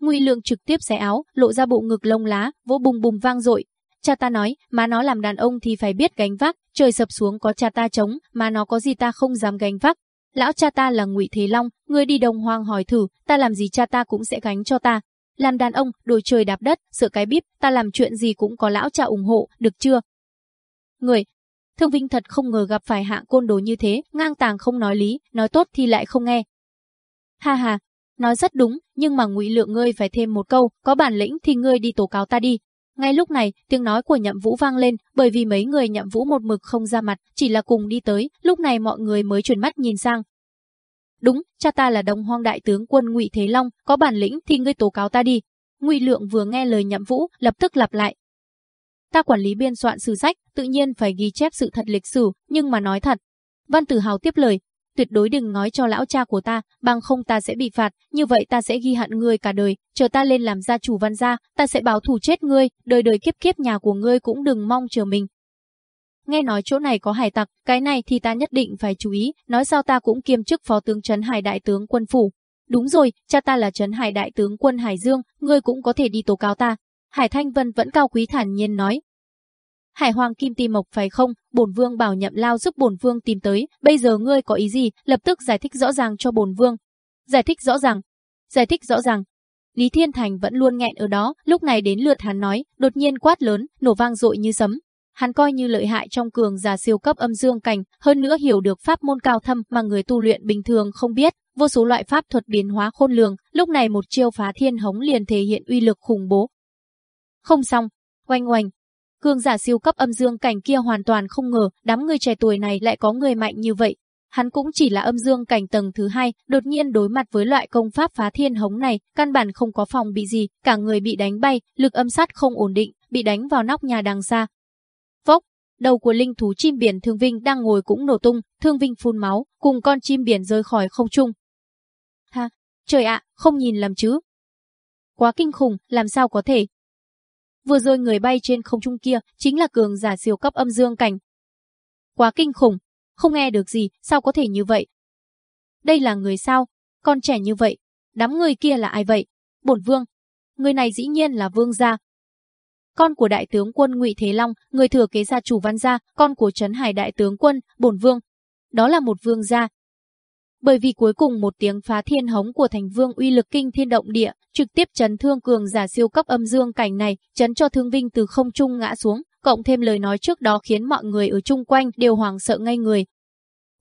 Ngụy Lượng trực tiếp xé áo, lộ ra bộ ngực lông lá, vỗ bùng bùng vang dội. Cha ta nói, mà nó làm đàn ông thì phải biết gánh vác, trời sập xuống có cha ta chống, mà nó có gì ta không dám gánh vác, Lão cha ta là Ngụy Thế Long, ngươi đi đồng hoang hỏi thử, ta làm gì cha ta cũng sẽ gánh cho ta. Làm đàn ông, đổi trời đạp đất, sợ cái bíp, ta làm chuyện gì cũng có lão cha ủng hộ, được chưa? Người, Thương Vinh thật không ngờ gặp phải hạng côn đồ như thế, ngang tàng không nói lý, nói tốt thì lại không nghe. Ha ha, nói rất đúng, nhưng mà ngụy lượng ngươi phải thêm một câu, có bản lĩnh thì ngươi đi tố cáo ta đi. Ngay lúc này, tiếng nói của nhậm vũ vang lên, bởi vì mấy người nhậm vũ một mực không ra mặt, chỉ là cùng đi tới, lúc này mọi người mới chuyển mắt nhìn sang. Đúng, cha ta là đồng hoang đại tướng quân ngụy Thế Long, có bản lĩnh thì ngươi tố cáo ta đi. Ngụy Lượng vừa nghe lời nhậm vũ, lập tức lặp lại. Ta quản lý biên soạn sử sách, tự nhiên phải ghi chép sự thật lịch sử, nhưng mà nói thật. Văn Tử Hào tiếp lời, tuyệt đối đừng nói cho lão cha của ta, bằng không ta sẽ bị phạt, như vậy ta sẽ ghi hận ngươi cả đời, chờ ta lên làm gia chủ văn gia, ta sẽ báo thù chết ngươi, đời đời kiếp kiếp nhà của ngươi cũng đừng mong chờ mình. Nghe nói chỗ này có hải tặc, cái này thì ta nhất định phải chú ý, nói sao ta cũng kiêm chức phó tướng Trấn Hải Đại tướng quân phủ. Đúng rồi, cha ta là Trấn Hải Đại tướng quân Hải Dương, ngươi cũng có thể đi tố cáo ta. Hải Thanh Vân vẫn cao quý thản nhiên nói, Hải Hoàng Kim Ti Mộc phải không? Bổn vương bảo Nhậm Lao giúp bổn vương tìm tới, bây giờ ngươi có ý gì? Lập tức giải thích rõ ràng cho bổn vương. Giải thích rõ ràng. Giải thích rõ ràng. Lý Thiên Thành vẫn luôn nghẹn ở đó, lúc này đến lượt hắn nói, đột nhiên quát lớn, nổ vang dội như sấm. Hắn coi như lợi hại trong cường giả siêu cấp âm dương cảnh, hơn nữa hiểu được pháp môn cao thâm mà người tu luyện bình thường không biết, vô số loại pháp thuật biến hóa khôn lường, lúc này một chiêu phá thiên hống liền thể hiện uy lực khủng bố. Không xong, oanh oanh, Cường giả siêu cấp âm dương cảnh kia hoàn toàn không ngờ đám người trẻ tuổi này lại có người mạnh như vậy. Hắn cũng chỉ là âm dương cảnh tầng thứ hai, đột nhiên đối mặt với loại công pháp phá thiên hống này, căn bản không có phòng bị gì, cả người bị đánh bay, lực âm sát không ổn định, bị đánh vào nóc nhà đằng xa. Vốc, đầu của linh thú chim biển Thương Vinh đang ngồi cũng nổ tung, Thương Vinh phun máu, cùng con chim biển rơi khỏi không trung. Ha, trời ạ, không nhìn lầm chứ. Quá kinh khủng, làm sao có thể, Vừa rồi người bay trên không trung kia chính là cường giả siêu cấp âm dương cảnh. Quá kinh khủng, không nghe được gì, sao có thể như vậy? Đây là người sao? Con trẻ như vậy, đám người kia là ai vậy? Bổn vương. Người này dĩ nhiên là vương gia. Con của đại tướng quân Ngụy Thế Long, người thừa kế gia chủ Văn gia, con của Trấn Hải đại tướng quân, bổn vương. Đó là một vương gia, bởi vì cuối cùng một tiếng phá thiên hống của thành vương uy lực kinh thiên động địa, trực tiếp chấn thương cường giả siêu cấp âm dương cảnh này, chấn cho thương vinh từ không trung ngã xuống, cộng thêm lời nói trước đó khiến mọi người ở chung quanh đều hoảng sợ ngay người.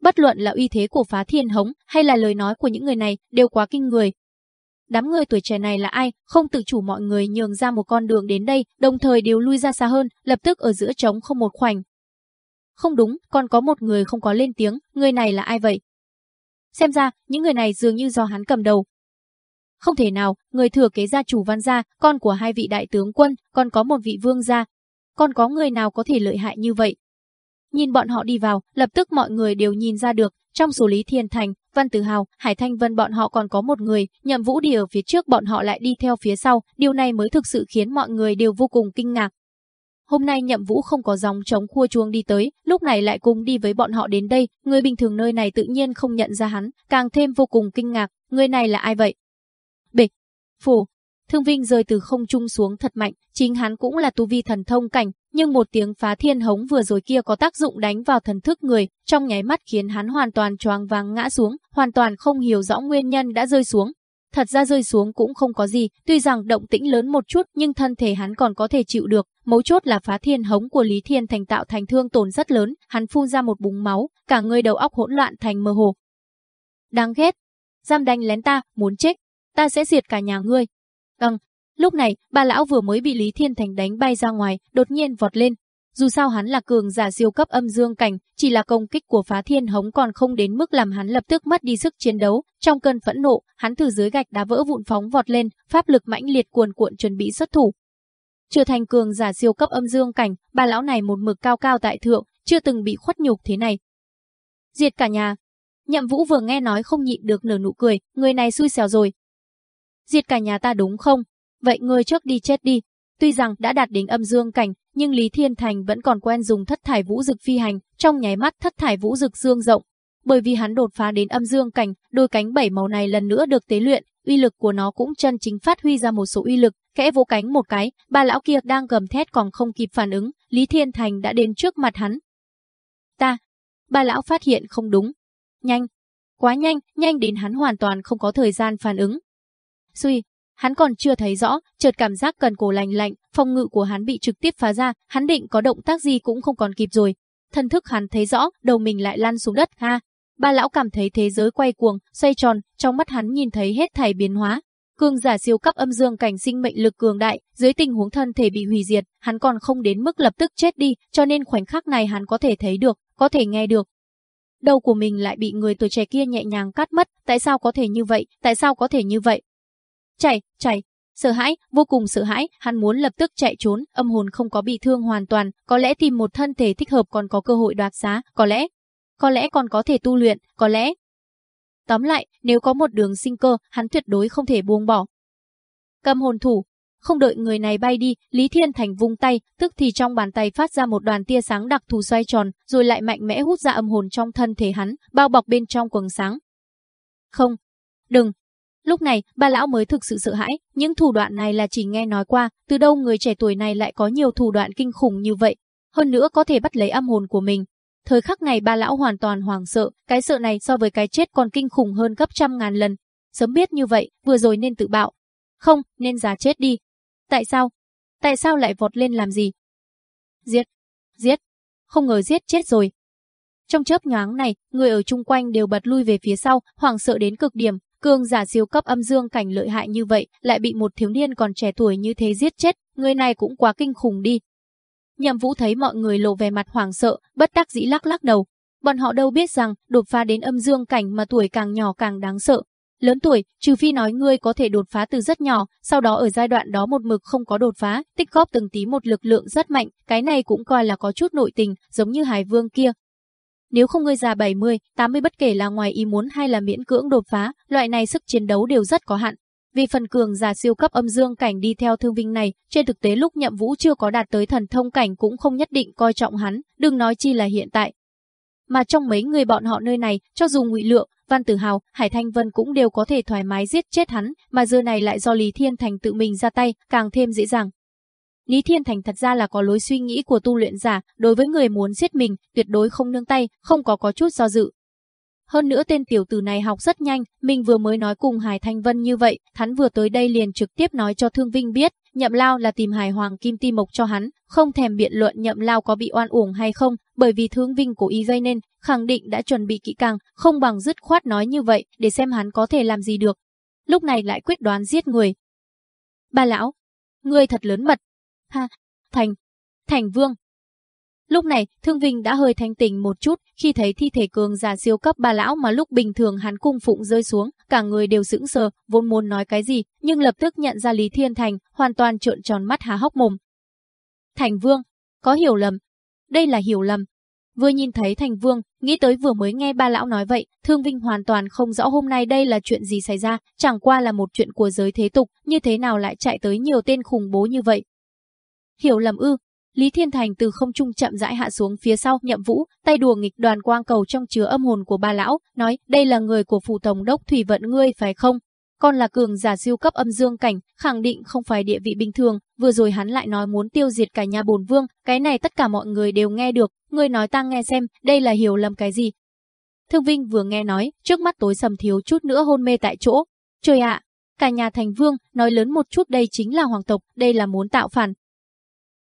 Bất luận là uy thế của phá thiên hống hay là lời nói của những người này đều quá kinh người. Đám người tuổi trẻ này là ai, không tự chủ mọi người nhường ra một con đường đến đây, đồng thời đều lui ra xa hơn, lập tức ở giữa trống không một khoảnh. Không đúng, còn có một người không có lên tiếng, người này là ai vậy? Xem ra, những người này dường như do hắn cầm đầu. Không thể nào, người thừa kế gia chủ văn gia, con của hai vị đại tướng quân, còn có một vị vương gia. Còn có người nào có thể lợi hại như vậy? Nhìn bọn họ đi vào, lập tức mọi người đều nhìn ra được, trong số Lý Thiên Thành, Văn Tử Hào, Hải Thanh Vân bọn họ còn có một người, nhậm vũ đi ở phía trước bọn họ lại đi theo phía sau, điều này mới thực sự khiến mọi người đều vô cùng kinh ngạc. Hôm nay nhậm vũ không có dòng chống khua chuông đi tới, lúc này lại cùng đi với bọn họ đến đây, người bình thường nơi này tự nhiên không nhận ra hắn, càng thêm vô cùng kinh ngạc, người này là ai vậy? Bịch, phủ, thương vinh rơi từ không trung xuống thật mạnh, chính hắn cũng là tu vi thần thông cảnh, nhưng một tiếng phá thiên hống vừa rồi kia có tác dụng đánh vào thần thức người, trong nháy mắt khiến hắn hoàn toàn choáng váng ngã xuống, hoàn toàn không hiểu rõ nguyên nhân đã rơi xuống, Thật ra rơi xuống cũng không có gì, tuy rằng động tĩnh lớn một chút nhưng thân thể hắn còn có thể chịu được, mấu chốt là phá thiên hống của Lý Thiên Thành tạo thành thương tổn rất lớn, hắn phun ra một búng máu, cả người đầu óc hỗn loạn thành mơ hồ. Đáng ghét, giam đánh lén ta, muốn chết, ta sẽ diệt cả nhà ngươi. Ừm, lúc này, bà lão vừa mới bị Lý Thiên Thành đánh bay ra ngoài, đột nhiên vọt lên, dù sao hắn là cường giả siêu cấp âm dương cảnh, chỉ là công kích của phá thiên hống còn không đến mức làm hắn lập tức mất đi sức chiến đấu. Trong cơn phẫn nộ, hắn từ dưới gạch đá vỡ vụn phóng vọt lên, pháp lực mãnh liệt cuồn cuộn chuẩn bị xuất thủ. Trở thành cường giả siêu cấp âm dương cảnh, ba lão này một mực cao cao tại thượng, chưa từng bị khuất nhục thế này. Diệt cả nhà. Nhậm Vũ vừa nghe nói không nhịn được nở nụ cười, người này xui xẻo rồi. Diệt cả nhà ta đúng không? Vậy ngươi trước đi chết đi, Tuy rằng đã đạt đến âm dương cảnh, nhưng Lý Thiên Thành vẫn còn quen dùng thất thải vũ dực phi hành, trong nháy mắt thất thải vũ dực dương rộng. Bởi vì hắn đột phá đến âm dương cảnh, đôi cánh bảy màu này lần nữa được tế luyện, uy lực của nó cũng chân chính phát huy ra một số uy lực, khẽ vỗ cánh một cái, ba lão kia đang gầm thét còn không kịp phản ứng, Lý Thiên Thành đã đến trước mặt hắn. Ta, ba lão phát hiện không đúng. Nhanh, quá nhanh, nhanh đến hắn hoàn toàn không có thời gian phản ứng. Suy, Hắn còn chưa thấy rõ, chợt cảm giác cần cổ lành lạnh, phòng ngự của hắn bị trực tiếp phá ra, hắn định có động tác gì cũng không còn kịp rồi. thân thức hắn thấy rõ, đầu mình lại lăn xuống đất ha. Ba lão cảm thấy thế giới quay cuồng, xoay tròn, trong mắt hắn nhìn thấy hết thảy biến hóa. cường giả siêu cấp âm dương cảnh sinh mệnh lực cường đại, dưới tình huống thân thể bị hủy diệt, hắn còn không đến mức lập tức chết đi, cho nên khoảnh khắc này hắn có thể thấy được, có thể nghe được. Đầu của mình lại bị người tuổi trẻ kia nhẹ nhàng cắt mất, tại sao có thể như vậy, tại sao có thể như vậy? Chạy, chạy, Sợ hãi, vô cùng sợ hãi, hắn muốn lập tức chạy trốn, âm hồn không có bị thương hoàn toàn, có lẽ tìm một thân thể thích hợp còn có cơ hội đoạt giá, có lẽ, có lẽ còn có thể tu luyện, có lẽ. Tóm lại, nếu có một đường sinh cơ, hắn tuyệt đối không thể buông bỏ. Cầm hồn thủ, không đợi người này bay đi, Lý Thiên Thành vung tay, tức thì trong bàn tay phát ra một đoàn tia sáng đặc thù xoay tròn, rồi lại mạnh mẽ hút ra âm hồn trong thân thể hắn, bao bọc bên trong quầng sáng. Không, đừng, Lúc này, ba lão mới thực sự sợ hãi, những thủ đoạn này là chỉ nghe nói qua, từ đâu người trẻ tuổi này lại có nhiều thủ đoạn kinh khủng như vậy, hơn nữa có thể bắt lấy âm hồn của mình. Thời khắc này ba lão hoàn toàn hoảng sợ, cái sợ này so với cái chết còn kinh khủng hơn gấp trăm ngàn lần. Sớm biết như vậy, vừa rồi nên tự bạo. Không, nên giá chết đi. Tại sao? Tại sao lại vọt lên làm gì? Giết! Giết! Không ngờ giết chết rồi. Trong chớp nhoáng này, người ở chung quanh đều bật lui về phía sau, hoảng sợ đến cực điểm, Cường giả siêu cấp âm dương cảnh lợi hại như vậy, lại bị một thiếu niên còn trẻ tuổi như thế giết chết, người này cũng quá kinh khủng đi. Nhậm Vũ thấy mọi người lộ vẻ mặt hoảng sợ, bất đắc dĩ lắc lắc đầu. Bọn họ đâu biết rằng, đột phá đến âm dương cảnh mà tuổi càng nhỏ càng đáng sợ. Lớn tuổi, trừ phi nói ngươi có thể đột phá từ rất nhỏ, sau đó ở giai đoạn đó một mực không có đột phá, tích góp từng tí một lực lượng rất mạnh, cái này cũng coi là có chút nội tình, giống như Hải Vương kia, nếu không ngươi già 70, 80 bất kể là ngoài ý muốn hay là miễn cưỡng đột phá, loại này sức chiến đấu đều rất có hạn. Vì phần cường giả siêu cấp âm dương cảnh đi theo thương vinh này, trên thực tế lúc nhậm vũ chưa có đạt tới thần thông cảnh cũng không nhất định coi trọng hắn, đừng nói chi là hiện tại. Mà trong mấy người bọn họ nơi này, cho dù ngụy lượng, Văn Tử Hào, Hải Thanh Vân cũng đều có thể thoải mái giết chết hắn, mà giờ này lại do Lý Thiên Thành tự mình ra tay, càng thêm dễ dàng. Lý Thiên Thành thật ra là có lối suy nghĩ của tu luyện giả, đối với người muốn giết mình, tuyệt đối không nương tay, không có có chút do dự. Hơn nữa tên tiểu tử này học rất nhanh, mình vừa mới nói cùng Hải Thanh Vân như vậy, hắn vừa tới đây liền trực tiếp nói cho Thương Vinh biết, Nhậm Lao là tìm Hải Hoàng Kim Ti Mộc cho hắn, không thèm biện luận Nhậm Lao có bị oan uổng hay không, bởi vì Thương Vinh cố ý gây nên, khẳng định đã chuẩn bị kỹ càng, không bằng dứt khoát nói như vậy, để xem hắn có thể làm gì được. Lúc này lại quyết đoán giết người. Ba lão, người thật lớn mật, Ha, Thành, Thành Vương. Lúc này, Thương Vinh đã hơi thanh tỉnh một chút khi thấy thi thể cường giả siêu cấp ba lão mà lúc bình thường hắn cung phụng rơi xuống, cả người đều sững sờ, vốn muốn nói cái gì, nhưng lập tức nhận ra Lý Thiên Thành, hoàn toàn trợn tròn mắt há hốc mồm. Thành Vương, có hiểu lầm. Đây là hiểu lầm. Vừa nhìn thấy Thành Vương, nghĩ tới vừa mới nghe ba lão nói vậy, Thương Vinh hoàn toàn không rõ hôm nay đây là chuyện gì xảy ra, chẳng qua là một chuyện của giới thế tục, như thế nào lại chạy tới nhiều tên khủng bố như vậy, Hiểu lầm ư? Lý Thiên Thành từ không trung chậm rãi hạ xuống phía sau nhậm vũ, tay đùa nghịch đoàn quang cầu trong chứa âm hồn của ba lão, nói đây là người của phủ tổng đốc Thủy Vận ngươi phải không? Con là cường giả siêu cấp âm dương cảnh, khẳng định không phải địa vị bình thường, vừa rồi hắn lại nói muốn tiêu diệt cả nhà bồn vương, cái này tất cả mọi người đều nghe được, ngươi nói ta nghe xem, đây là hiểu lầm cái gì? Thương Vinh vừa nghe nói, trước mắt tối sầm thiếu chút nữa hôn mê tại chỗ. Trời ạ, cả nhà thành vương, nói lớn một chút đây chính là hoàng tộc, đây là muốn tạo phản,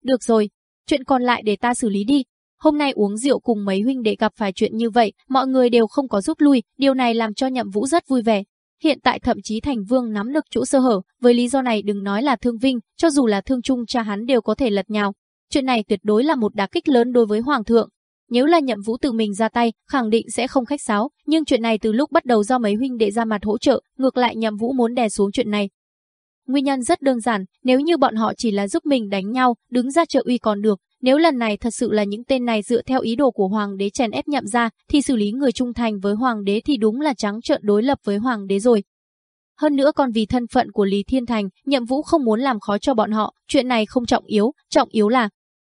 được rồi, chuyện còn lại để ta xử lý đi. Hôm nay uống rượu cùng mấy huynh đệ gặp phải chuyện như vậy, mọi người đều không có rút lui, điều này làm cho nhậm vũ rất vui vẻ. Hiện tại thậm chí thành vương nắm được chỗ sơ hở, với lý do này đừng nói là thương vinh, cho dù là thương trung cha hắn đều có thể lật nhào. Chuyện này tuyệt đối là một đả kích lớn đối với hoàng thượng. Nếu là nhậm vũ tự mình ra tay, khẳng định sẽ không khách sáo, nhưng chuyện này từ lúc bắt đầu do mấy huynh đệ ra mặt hỗ trợ, ngược lại nhậm vũ muốn đè xuống chuyện này, Nguyên nhân rất đơn giản, nếu như bọn họ chỉ là giúp mình đánh nhau, đứng ra trợ uy còn được, nếu lần này thật sự là những tên này dựa theo ý đồ của hoàng đế chèn ép nhậm ra, thì xử lý người trung thành với hoàng đế thì đúng là trắng trợn đối lập với hoàng đế rồi. Hơn nữa còn vì thân phận của Lý Thiên Thành, nhậm vũ không muốn làm khó cho bọn họ, chuyện này không trọng yếu, trọng yếu là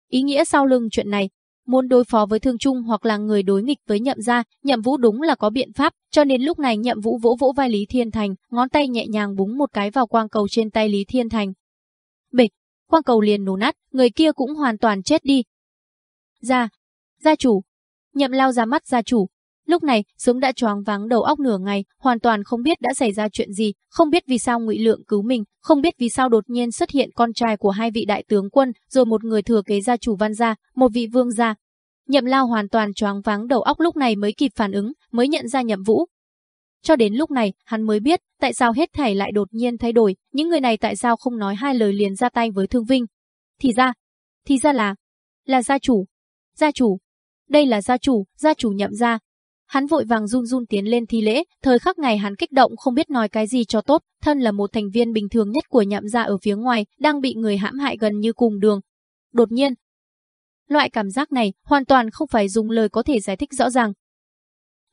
ý nghĩa sau lưng chuyện này, Muốn đối phó với Thương Trung hoặc là người đối nghịch với Nhậm gia, Nhậm Vũ đúng là có biện pháp, cho nên lúc này Nhậm Vũ vỗ vỗ vai Lý Thiên Thành, ngón tay nhẹ nhàng búng một cái vào quang cầu trên tay Lý Thiên Thành. Bịch, quang cầu liền nổ nát, người kia cũng hoàn toàn chết đi. Gia, gia chủ. Nhậm lao ra mắt gia chủ, Lúc này, sớm đã choáng váng đầu óc nửa ngày, hoàn toàn không biết đã xảy ra chuyện gì, không biết vì sao Ngụy Lượng cứu mình, không biết vì sao đột nhiên xuất hiện con trai của hai vị đại tướng quân, rồi một người thừa kế gia chủ Văn gia, một vị vương gia. Nhậm Lao hoàn toàn choáng váng đầu óc lúc này mới kịp phản ứng, mới nhận ra Nhậm Vũ. Cho đến lúc này, hắn mới biết tại sao hết thảy lại đột nhiên thay đổi, những người này tại sao không nói hai lời liền ra tay với Thương Vinh. Thì ra, thì ra là, là gia chủ. Gia chủ, đây là gia chủ, gia chủ nhậm gia. Hắn vội vàng run run tiến lên thi lễ, thời khắc này hắn kích động không biết nói cái gì cho tốt, thân là một thành viên bình thường nhất của nhậm gia dạ ở phía ngoài, đang bị người hãm hại gần như cùng đường. Đột nhiên, loại cảm giác này hoàn toàn không phải dùng lời có thể giải thích rõ ràng.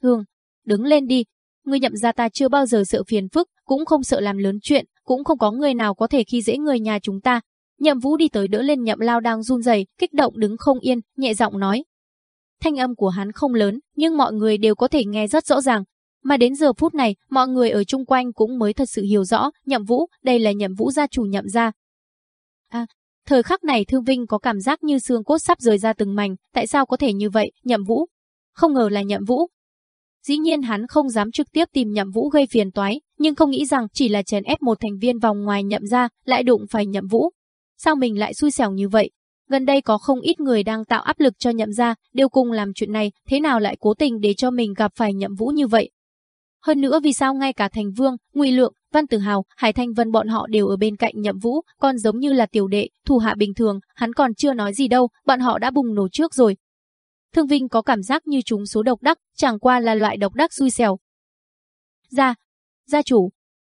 Hương, đứng lên đi, người nhậm gia dạ ta chưa bao giờ sợ phiền phức, cũng không sợ làm lớn chuyện, cũng không có người nào có thể khi dễ người nhà chúng ta. Nhậm Vũ đi tới đỡ lên Nhậm Lao đang run rẩy, kích động đứng không yên, nhẹ giọng nói. Thanh âm của hắn không lớn, nhưng mọi người đều có thể nghe rất rõ ràng. Mà đến giờ phút này, mọi người ở chung quanh cũng mới thật sự hiểu rõ, Nhậm Vũ, đây là Nhậm Vũ gia chủ Nhậm gia. À, thời khắc này Thương Vinh có cảm giác như xương cốt sắp rời ra từng mảnh, tại sao có thể như vậy, Nhậm Vũ? Không ngờ là Nhậm Vũ, Dĩ nhiên hắn không dám trực tiếp tìm nhậm vũ gây phiền toái, nhưng không nghĩ rằng chỉ là chèn ép một thành viên vòng ngoài nhậm ra, lại đụng phải nhậm vũ. Sao mình lại xui xẻo như vậy? Gần đây có không ít người đang tạo áp lực cho nhậm ra, đều cùng làm chuyện này, thế nào lại cố tình để cho mình gặp phải nhậm vũ như vậy? Hơn nữa vì sao ngay cả Thành Vương, Ngụy Lượng, Văn Tử Hào, Hải Thanh Vân bọn họ đều ở bên cạnh Nhậm Vũ, còn giống như là tiểu đệ, thủ hạ bình thường, hắn còn chưa nói gì đâu, bọn họ đã bùng nổ trước rồi, Thương Vinh có cảm giác như chúng số độc đắc, chẳng qua là loại độc đắc xui xẻo. Gia, gia chủ.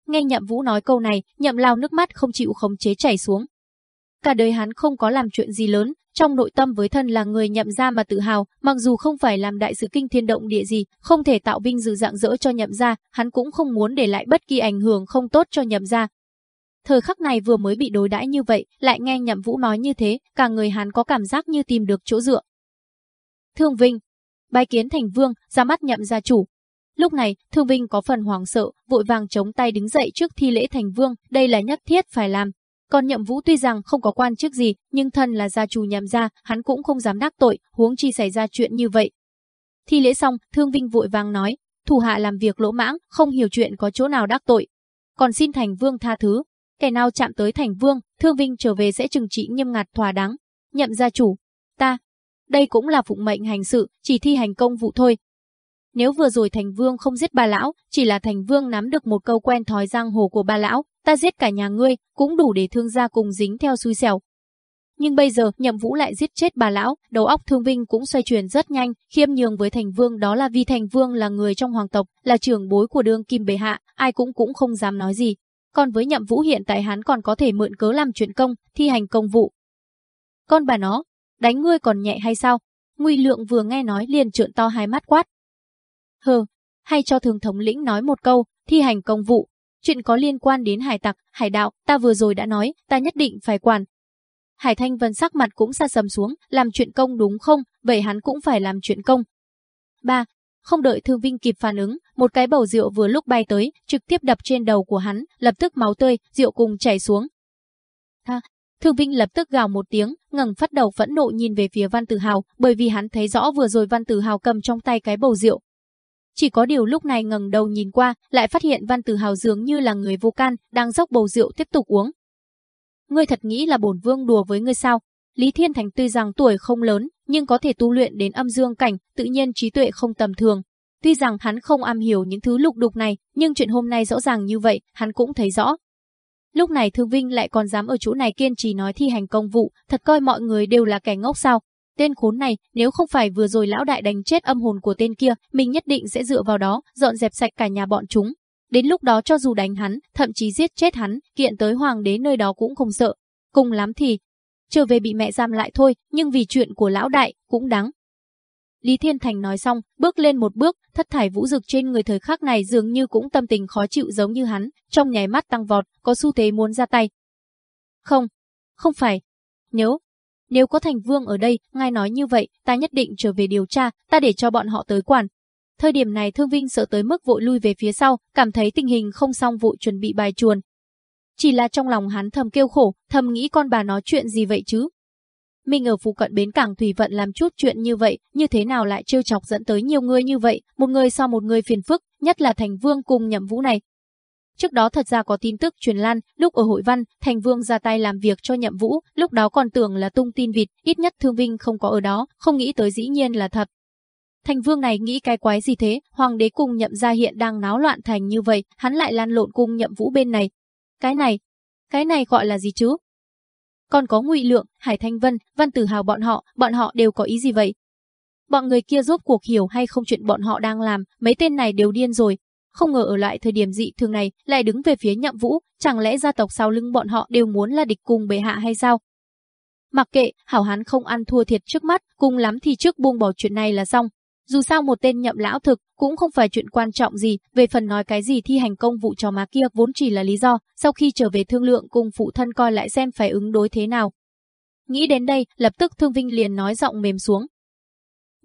Nghe Nhậm Vũ nói câu này, Nhậm Lao nước mắt không chịu khống chế chảy xuống. Cả đời hắn không có làm chuyện gì lớn, trong nội tâm với thân là người nhậm gia mà tự hào, mặc dù không phải làm đại sự kinh thiên động địa gì, không thể tạo vinh dự dạng dỡ cho nhậm gia, hắn cũng không muốn để lại bất kỳ ảnh hưởng không tốt cho nhậm gia. Thời khắc này vừa mới bị đối đãi như vậy, lại nghe nhậm vũ nói như thế, cả người hắn có cảm giác như tìm được chỗ dựa. Thương Vinh, bái kiến thành vương, ra mắt nhậm gia chủ. Lúc này, Thương Vinh có phần hoảng sợ, vội vàng chống tay đứng dậy trước thi lễ thành vương, đây là nhất thiết phải làm. Còn nhậm vũ tuy rằng không có quan chức gì, nhưng thân là gia chủ nhậm gia, hắn cũng không dám đắc tội, huống chi xảy ra chuyện như vậy. Thi lễ xong, Thương Vinh vội vàng nói, thủ hạ làm việc lỗ mãng, không hiểu chuyện có chỗ nào đắc tội. Còn xin thành vương tha thứ, kẻ nào chạm tới thành vương, Thương Vinh trở về sẽ trừng trị nghiêm ngặt thỏa đáng. Nhậm gia chủ, ta, đây cũng là phụng mệnh hành sự, chỉ thi hành công vụ thôi. Nếu vừa rồi Thành Vương không giết bà lão, chỉ là Thành Vương nắm được một câu quen thói giang hồ của bà lão, ta giết cả nhà ngươi, cũng đủ để thương gia cùng dính theo xui xẻo. Nhưng bây giờ, Nhậm Vũ lại giết chết bà lão, đầu óc Thương Vinh cũng xoay chuyển rất nhanh, khiêm nhường với Thành Vương đó là vì Thành Vương là người trong hoàng tộc, là trưởng bối của đương kim bệ hạ, ai cũng cũng không dám nói gì. Còn với Nhậm Vũ hiện tại hắn còn có thể mượn cớ làm chuyện công, thi hành công vụ. Con bà nó, đánh ngươi còn nhẹ hay sao? Nguy lượng vừa nghe nói liền trợn to hai mắt quát. Hờ, hay cho thường thống lĩnh nói một câu, thi hành công vụ. Chuyện có liên quan đến hải tặc, hải đạo, ta vừa rồi đã nói, ta nhất định phải quản. Hải Thanh Vân sắc mặt cũng xa sầm xuống, làm chuyện công đúng không, vậy hắn cũng phải làm chuyện công. 3. Không đợi Thương Vinh kịp phản ứng, một cái bầu rượu vừa lúc bay tới, trực tiếp đập trên đầu của hắn, lập tức máu tươi, rượu cùng chảy xuống. Ha, Thương Vinh lập tức gào một tiếng, ngẩng phát đầu phẫn nộ nhìn về phía Văn Tử Hào, bởi vì hắn thấy rõ vừa rồi Văn Tử Hào cầm trong tay cái bầu rượu. Chỉ có điều lúc này ngẩng đầu nhìn qua, lại phát hiện Văn Tử Hào dường như là người vô can, đang dốc bầu rượu tiếp tục uống. Ngươi thật nghĩ là bổn vương đùa với ngươi sao? Lý Thiên Thành tuy rằng tuổi không lớn, nhưng có thể tu luyện đến âm dương cảnh, tự nhiên trí tuệ không tầm thường. Tuy rằng hắn không am hiểu những thứ lục đục này, nhưng chuyện hôm nay rõ ràng như vậy, hắn cũng thấy rõ, Lúc này Thương Vinh lại còn dám ở chỗ này kiên trì nói thi hành công vụ, thật coi mọi người đều là kẻ ngốc sao. Tên khốn này, nếu không phải vừa rồi lão đại đánh chết âm hồn của tên kia, mình nhất định sẽ dựa vào đó, dọn dẹp sạch cả nhà bọn chúng. Đến lúc đó cho dù đánh hắn, thậm chí giết chết hắn, kiện tới hoàng đế nơi đó cũng không sợ. Cùng lắm thì, trở về bị mẹ giam lại thôi, nhưng vì chuyện của lão đại, cũng đáng. Lý Thiên Thành nói xong, bước lên một bước, thất thải vũ dực trên người thời khắc này dường như cũng tâm tình khó chịu giống như hắn, trong nháy mắt tăng vọt, có xu thế muốn ra tay. Không, không phải. nhớ nếu có thành vương ở đây, ngài nói như vậy, ta nhất định trở về điều tra, ta để cho bọn họ tới quản. Thời điểm này Thương Vinh sợ tới mức vội lui về phía sau, cảm thấy tình hình không xong vội chuẩn bị bài chuồn. Chỉ là trong lòng hắn thầm kêu khổ, thầm nghĩ con bà nói chuyện gì vậy chứ, mình ở phụ cận bến cảng thủy vận làm chút chuyện như vậy, như thế nào lại trêu chọc dẫn tới nhiều người như vậy, một người sau một người phiền phức, nhất là thành vương cùng nhậm vũ này. Trước đó thật ra có tin tức truyền lan, lúc ở hội văn, Thành Vương ra tay làm việc cho Nhậm Vũ, lúc đó còn tưởng là tung tin vịt, ít nhất Thương Vinh không có ở đó, không nghĩ tới dĩ nhiên là thật. Thành Vương này nghĩ cái quái gì thế, hoàng đế cùng Nhậm gia hiện đang náo loạn thành như vậy, hắn lại lan lộn cùng Nhậm Vũ bên này. Cái này, cái này gọi là gì chứ? Còn có Ngụy Lượng, Hải Thanh Vân, Văn Tử Hào bọn họ, bọn họ đều có ý gì vậy? Bọn người kia rốt cuộc hiểu hay không chuyện bọn họ đang làm, mấy tên này đều điên rồi, không ngờ ở lại thời điểm dị thường này lại đứng về phía nhậm vũ, chẳng lẽ gia tộc sau lưng bọn họ đều muốn là địch cùng bệ hạ hay sao? Mặc kệ, hảo hán không ăn thua thiệt trước mắt, cùng lắm thì trước buông bỏ chuyện này là xong. Dù sao một tên nhậm lão thực cũng không phải chuyện quan trọng gì, về phần nói cái gì thi hành công vụ cho má kia vốn chỉ là lý do, sau khi trở về thương lượng cùng phụ thân coi lại xem phải ứng đối thế nào. Nghĩ đến đây, lập tức Thương Vinh liền nói giọng mềm xuống.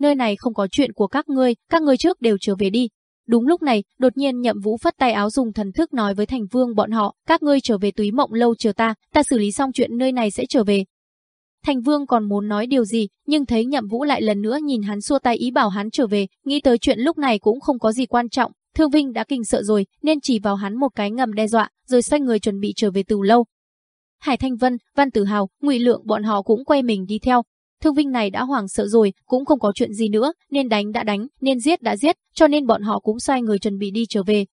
Nơi này không có chuyện của các ngươi, các ngươi trước đều trở về đi, Đúng lúc này, đột nhiên Nhậm Vũ phất tay áo dùng thần thức nói với Thành Vương bọn họ, các ngươi trở về túy mộng lâu chờ ta, ta xử lý xong chuyện nơi này sẽ trở về. Thành Vương còn muốn nói điều gì, nhưng thấy Nhậm Vũ lại lần nữa nhìn hắn xua tay ý bảo hắn trở về, nghĩ tới chuyện lúc này cũng không có gì quan trọng, Thương Vinh đã kinh sợ rồi, nên chỉ vào hắn một cái ngầm đe dọa, rồi xoay người chuẩn bị trở về từ lâu. Hải Thanh Vân, Văn Tử Hào, Ngụy Lượng bọn họ cũng quay mình đi theo, Thương Vinh này đã hoảng sợ rồi, cũng không có chuyện gì nữa, nên đánh đã đánh, nên giết đã giết, cho nên bọn họ cũng xoay người chuẩn bị đi trở về.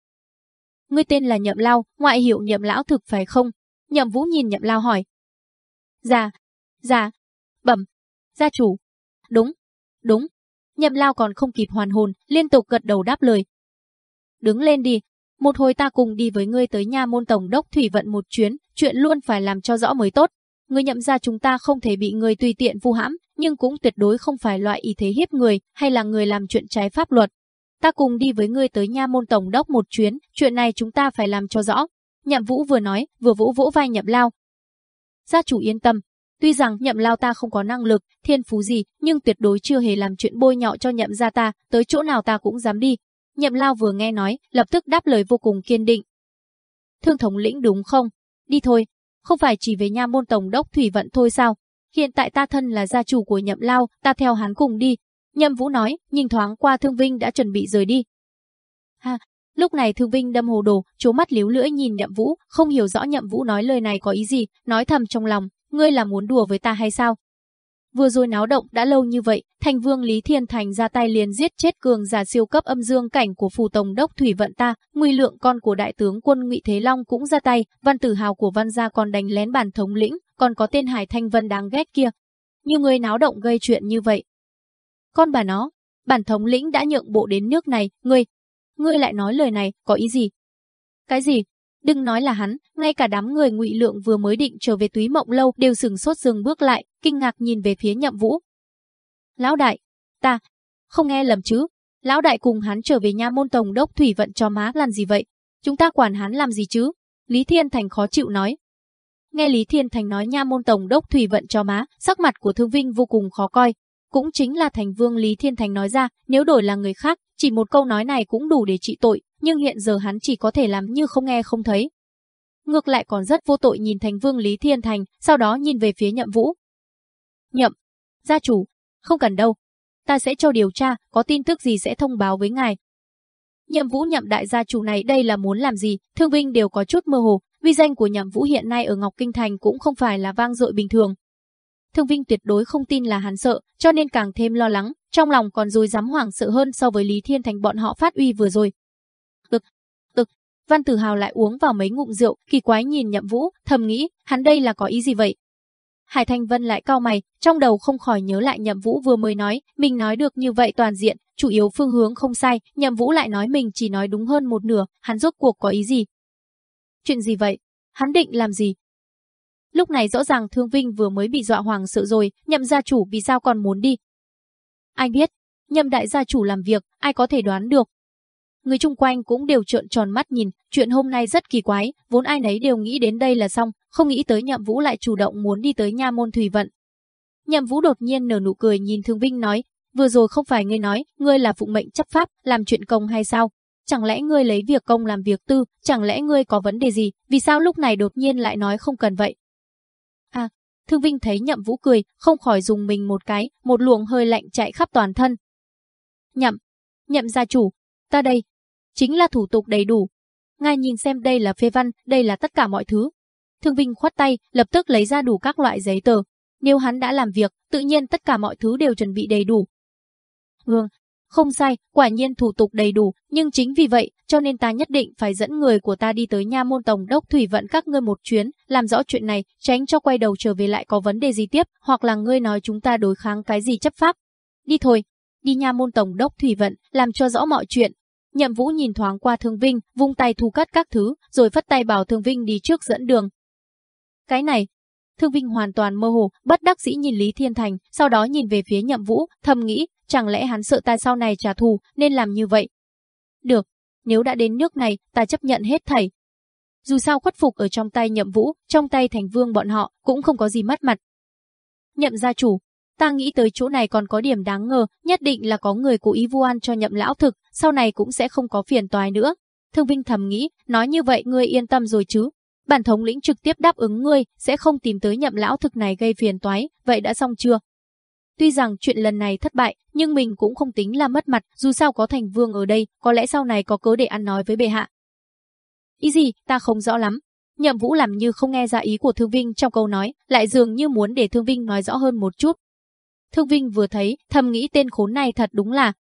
Ngươi tên là Nhậm Lao, ngoại hiệu Nhậm Lão thực phải không? Nhậm Vũ nhìn Nhậm Lao hỏi. Dạ, dạ, bẩm, gia chủ. Đúng, đúng. Nhậm Lao còn không kịp hoàn hồn, liên tục gật đầu đáp lời. Đứng lên đi, một hồi ta cùng đi với ngươi tới nhà môn tổng đốc thủy vận một chuyến, chuyện luôn phải làm cho rõ mới tốt người nhậm ra chúng ta không thể bị người tùy tiện vu hãm, nhưng cũng tuyệt đối không phải loại ý thế hiếp người hay là người làm chuyện trái pháp luật. Ta cùng đi với ngươi tới nha môn tổng đốc một chuyến, chuyện này chúng ta phải làm cho rõ. Nhậm Vũ vừa nói, vừa vỗ vỗ vai Nhậm Lao. Gia chủ yên tâm, tuy rằng Nhậm Lao ta không có năng lực, thiên phú gì, nhưng tuyệt đối chưa hề làm chuyện bôi nhọ cho Nhậm gia ta, tới chỗ nào ta cũng dám đi. Nhậm Lao vừa nghe nói, lập tức đáp lời vô cùng kiên định. Thương thống lĩnh đúng không? Đi thôi, không phải chỉ về nha môn tổng đốc thủy vận thôi sao? Hiện tại ta thân là gia chủ của nhậm lao, ta theo hắn cùng đi. Nhậm Vũ nói, nhìn thoáng qua Thương Vinh đã chuẩn bị rời đi. Ha, lúc này Thương Vinh đâm hồ đồ, chố mắt liếu lưỡi nhìn Nhậm Vũ, không hiểu rõ Nhậm Vũ nói lời này có ý gì, nói thầm trong lòng, ngươi là muốn đùa với ta hay sao? Vừa rồi náo động đã lâu như vậy, thành vương Lý Thiên Thành ra tay liền giết chết cường giả siêu cấp âm dương cảnh của phù tổng đốc Thủy Vận ta, nguy lượng con của đại tướng quân ngụy Thế Long cũng ra tay, văn tử hào của văn gia còn đánh lén bản thống lĩnh, còn có tên Hải Thanh Vân đáng ghét kia. Nhiều người náo động gây chuyện như vậy. Con bà nó, bản thống lĩnh đã nhượng bộ đến nước này, ngươi, ngươi lại nói lời này, có ý gì? Cái gì? Đừng nói là hắn, ngay cả đám người ngụy lượng vừa mới định trở về túy mộng lâu đều sừng sốt dừng bước lại, kinh ngạc nhìn về phía nhậm vũ. Lão đại, ta, không nghe lầm chứ, lão đại cùng hắn trở về nha môn tổng đốc thủy vận cho má làm gì vậy? Chúng ta quản hắn làm gì chứ? Lý Thiên Thành khó chịu nói. Nghe Lý Thiên Thành nói nha môn tổng đốc thủy vận cho má, sắc mặt của Thương Vinh vô cùng khó coi. Cũng chính là thành vương Lý Thiên Thành nói ra, nếu đổi là người khác, chỉ một câu nói này cũng đủ để trị tội, nhưng hiện giờ hắn chỉ có thể làm như không nghe không thấy. Ngược lại còn rất vô tội nhìn thành vương Lý Thiên Thành, sau đó nhìn về phía nhậm vũ. Nhậm, gia chủ, không cần đâu. Ta sẽ cho điều tra, có tin tức gì sẽ thông báo với ngài. Nhậm vũ nhậm đại gia chủ này đây là muốn làm gì, thương vinh đều có chút mơ hồ, vì danh của nhậm vũ hiện nay ở Ngọc Kinh Thành cũng không phải là vang dội bình thường. Thương Vinh tuyệt đối không tin là hắn sợ, cho nên càng thêm lo lắng, trong lòng còn dối dám hoảng sợ hơn so với Lý Thiên Thành bọn họ phát uy vừa rồi. Tực, tực, Văn Tử Hào lại uống vào mấy ngụm rượu, kỳ quái nhìn Nhậm Vũ, thầm nghĩ, hắn đây là có ý gì vậy? Hải Thanh Vân lại cao mày, trong đầu không khỏi nhớ lại Nhậm Vũ vừa mới nói, mình nói được như vậy toàn diện, chủ yếu phương hướng không sai, Nhậm Vũ lại nói mình chỉ nói đúng hơn một nửa, hắn rốt cuộc có ý gì? Chuyện gì vậy? Hắn định làm gì? Lúc này rõ ràng Thương Vinh vừa mới bị dọa hoàng sợ rồi, Nhậm gia chủ vì sao còn muốn đi? Anh biết, Nhậm đại gia chủ làm việc, ai có thể đoán được, Người chung quanh cũng đều trợn tròn mắt nhìn, chuyện hôm nay rất kỳ quái, vốn ai nấy đều nghĩ đến đây là xong, không nghĩ tới Nhậm Vũ lại chủ động muốn đi tới nha môn thủy vận. Nhậm Vũ đột nhiên nở nụ cười nhìn Thương Vinh nói, vừa rồi không phải ngươi nói, ngươi là phụng mệnh chấp pháp, làm chuyện công hay sao? Chẳng lẽ ngươi lấy việc công làm việc tư, chẳng lẽ ngươi có vấn đề gì, vì sao lúc này đột nhiên lại nói không cần vậy? À, Thương Vinh thấy Nhậm Vũ cười, không khỏi dùng mình một cái, một luồng hơi lạnh chạy khắp toàn thân. Nhậm, Nhậm gia chủ, ta đây, chính là thủ tục đầy đủ. ngài nhìn xem đây là phê văn, đây là tất cả mọi thứ. Thương Vinh khoát tay, lập tức lấy ra đủ các loại giấy tờ. Nếu hắn đã làm việc, tự nhiên tất cả mọi thứ đều chuẩn bị đầy đủ. Hương, không sai, quả nhiên thủ tục đầy đủ, nhưng chính vì vậy, cho nên ta nhất định phải dẫn người của ta đi tới nha môn tổng đốc thủy vận các ngươi một chuyến, làm rõ chuyện này, tránh cho quay đầu trở về lại có vấn đề gì tiếp, hoặc là ngươi nói chúng ta đối kháng cái gì chấp pháp. Đi thôi, đi nha môn tổng đốc thủy vận, làm cho rõ mọi chuyện. Nhậm Vũ nhìn thoáng qua Thương Vinh, vung tay thu cất các thứ, rồi phất tay bảo Thương Vinh đi trước dẫn đường. Cái này, Thương Vinh hoàn toàn mơ hồ, bất đắc dĩ nhìn Lý Thiên Thành, sau đó nhìn về phía Nhậm Vũ, thầm nghĩ, chẳng lẽ hắn sợ ta sau này trả thù, nên làm như vậy. Được, nếu đã đến nước này, ta chấp nhận hết thảy. Dù sao khuất phục ở trong tay Nhậm Vũ, trong tay Thành Vương bọn họ, cũng không có gì mất mặt. Nhậm gia chủ, ta nghĩ tới chỗ này còn có điểm đáng ngờ, nhất định là có người cố ý vu oan cho Nhậm lão thực, sau này cũng sẽ không có phiền toái nữa. Thương Vinh thầm nghĩ, nói như vậy ngươi yên tâm rồi chứ, bản thống lĩnh trực tiếp đáp ứng ngươi, sẽ không tìm tới nhậm lão thực này gây phiền toái, vậy đã xong chưa? Tuy rằng chuyện lần này thất bại, nhưng mình cũng không tính là mất mặt, dù sao có thành vương ở đây, có lẽ sau này có cớ để ăn nói với bệ hạ. Ý gì, ta không rõ lắm. Nhậm Vũ làm như không nghe ra ý của Thương Vinh trong câu nói, lại dường như muốn để Thương Vinh nói rõ hơn một chút. Thương Vinh vừa thấy, thầm nghĩ tên khốn này thật đúng là.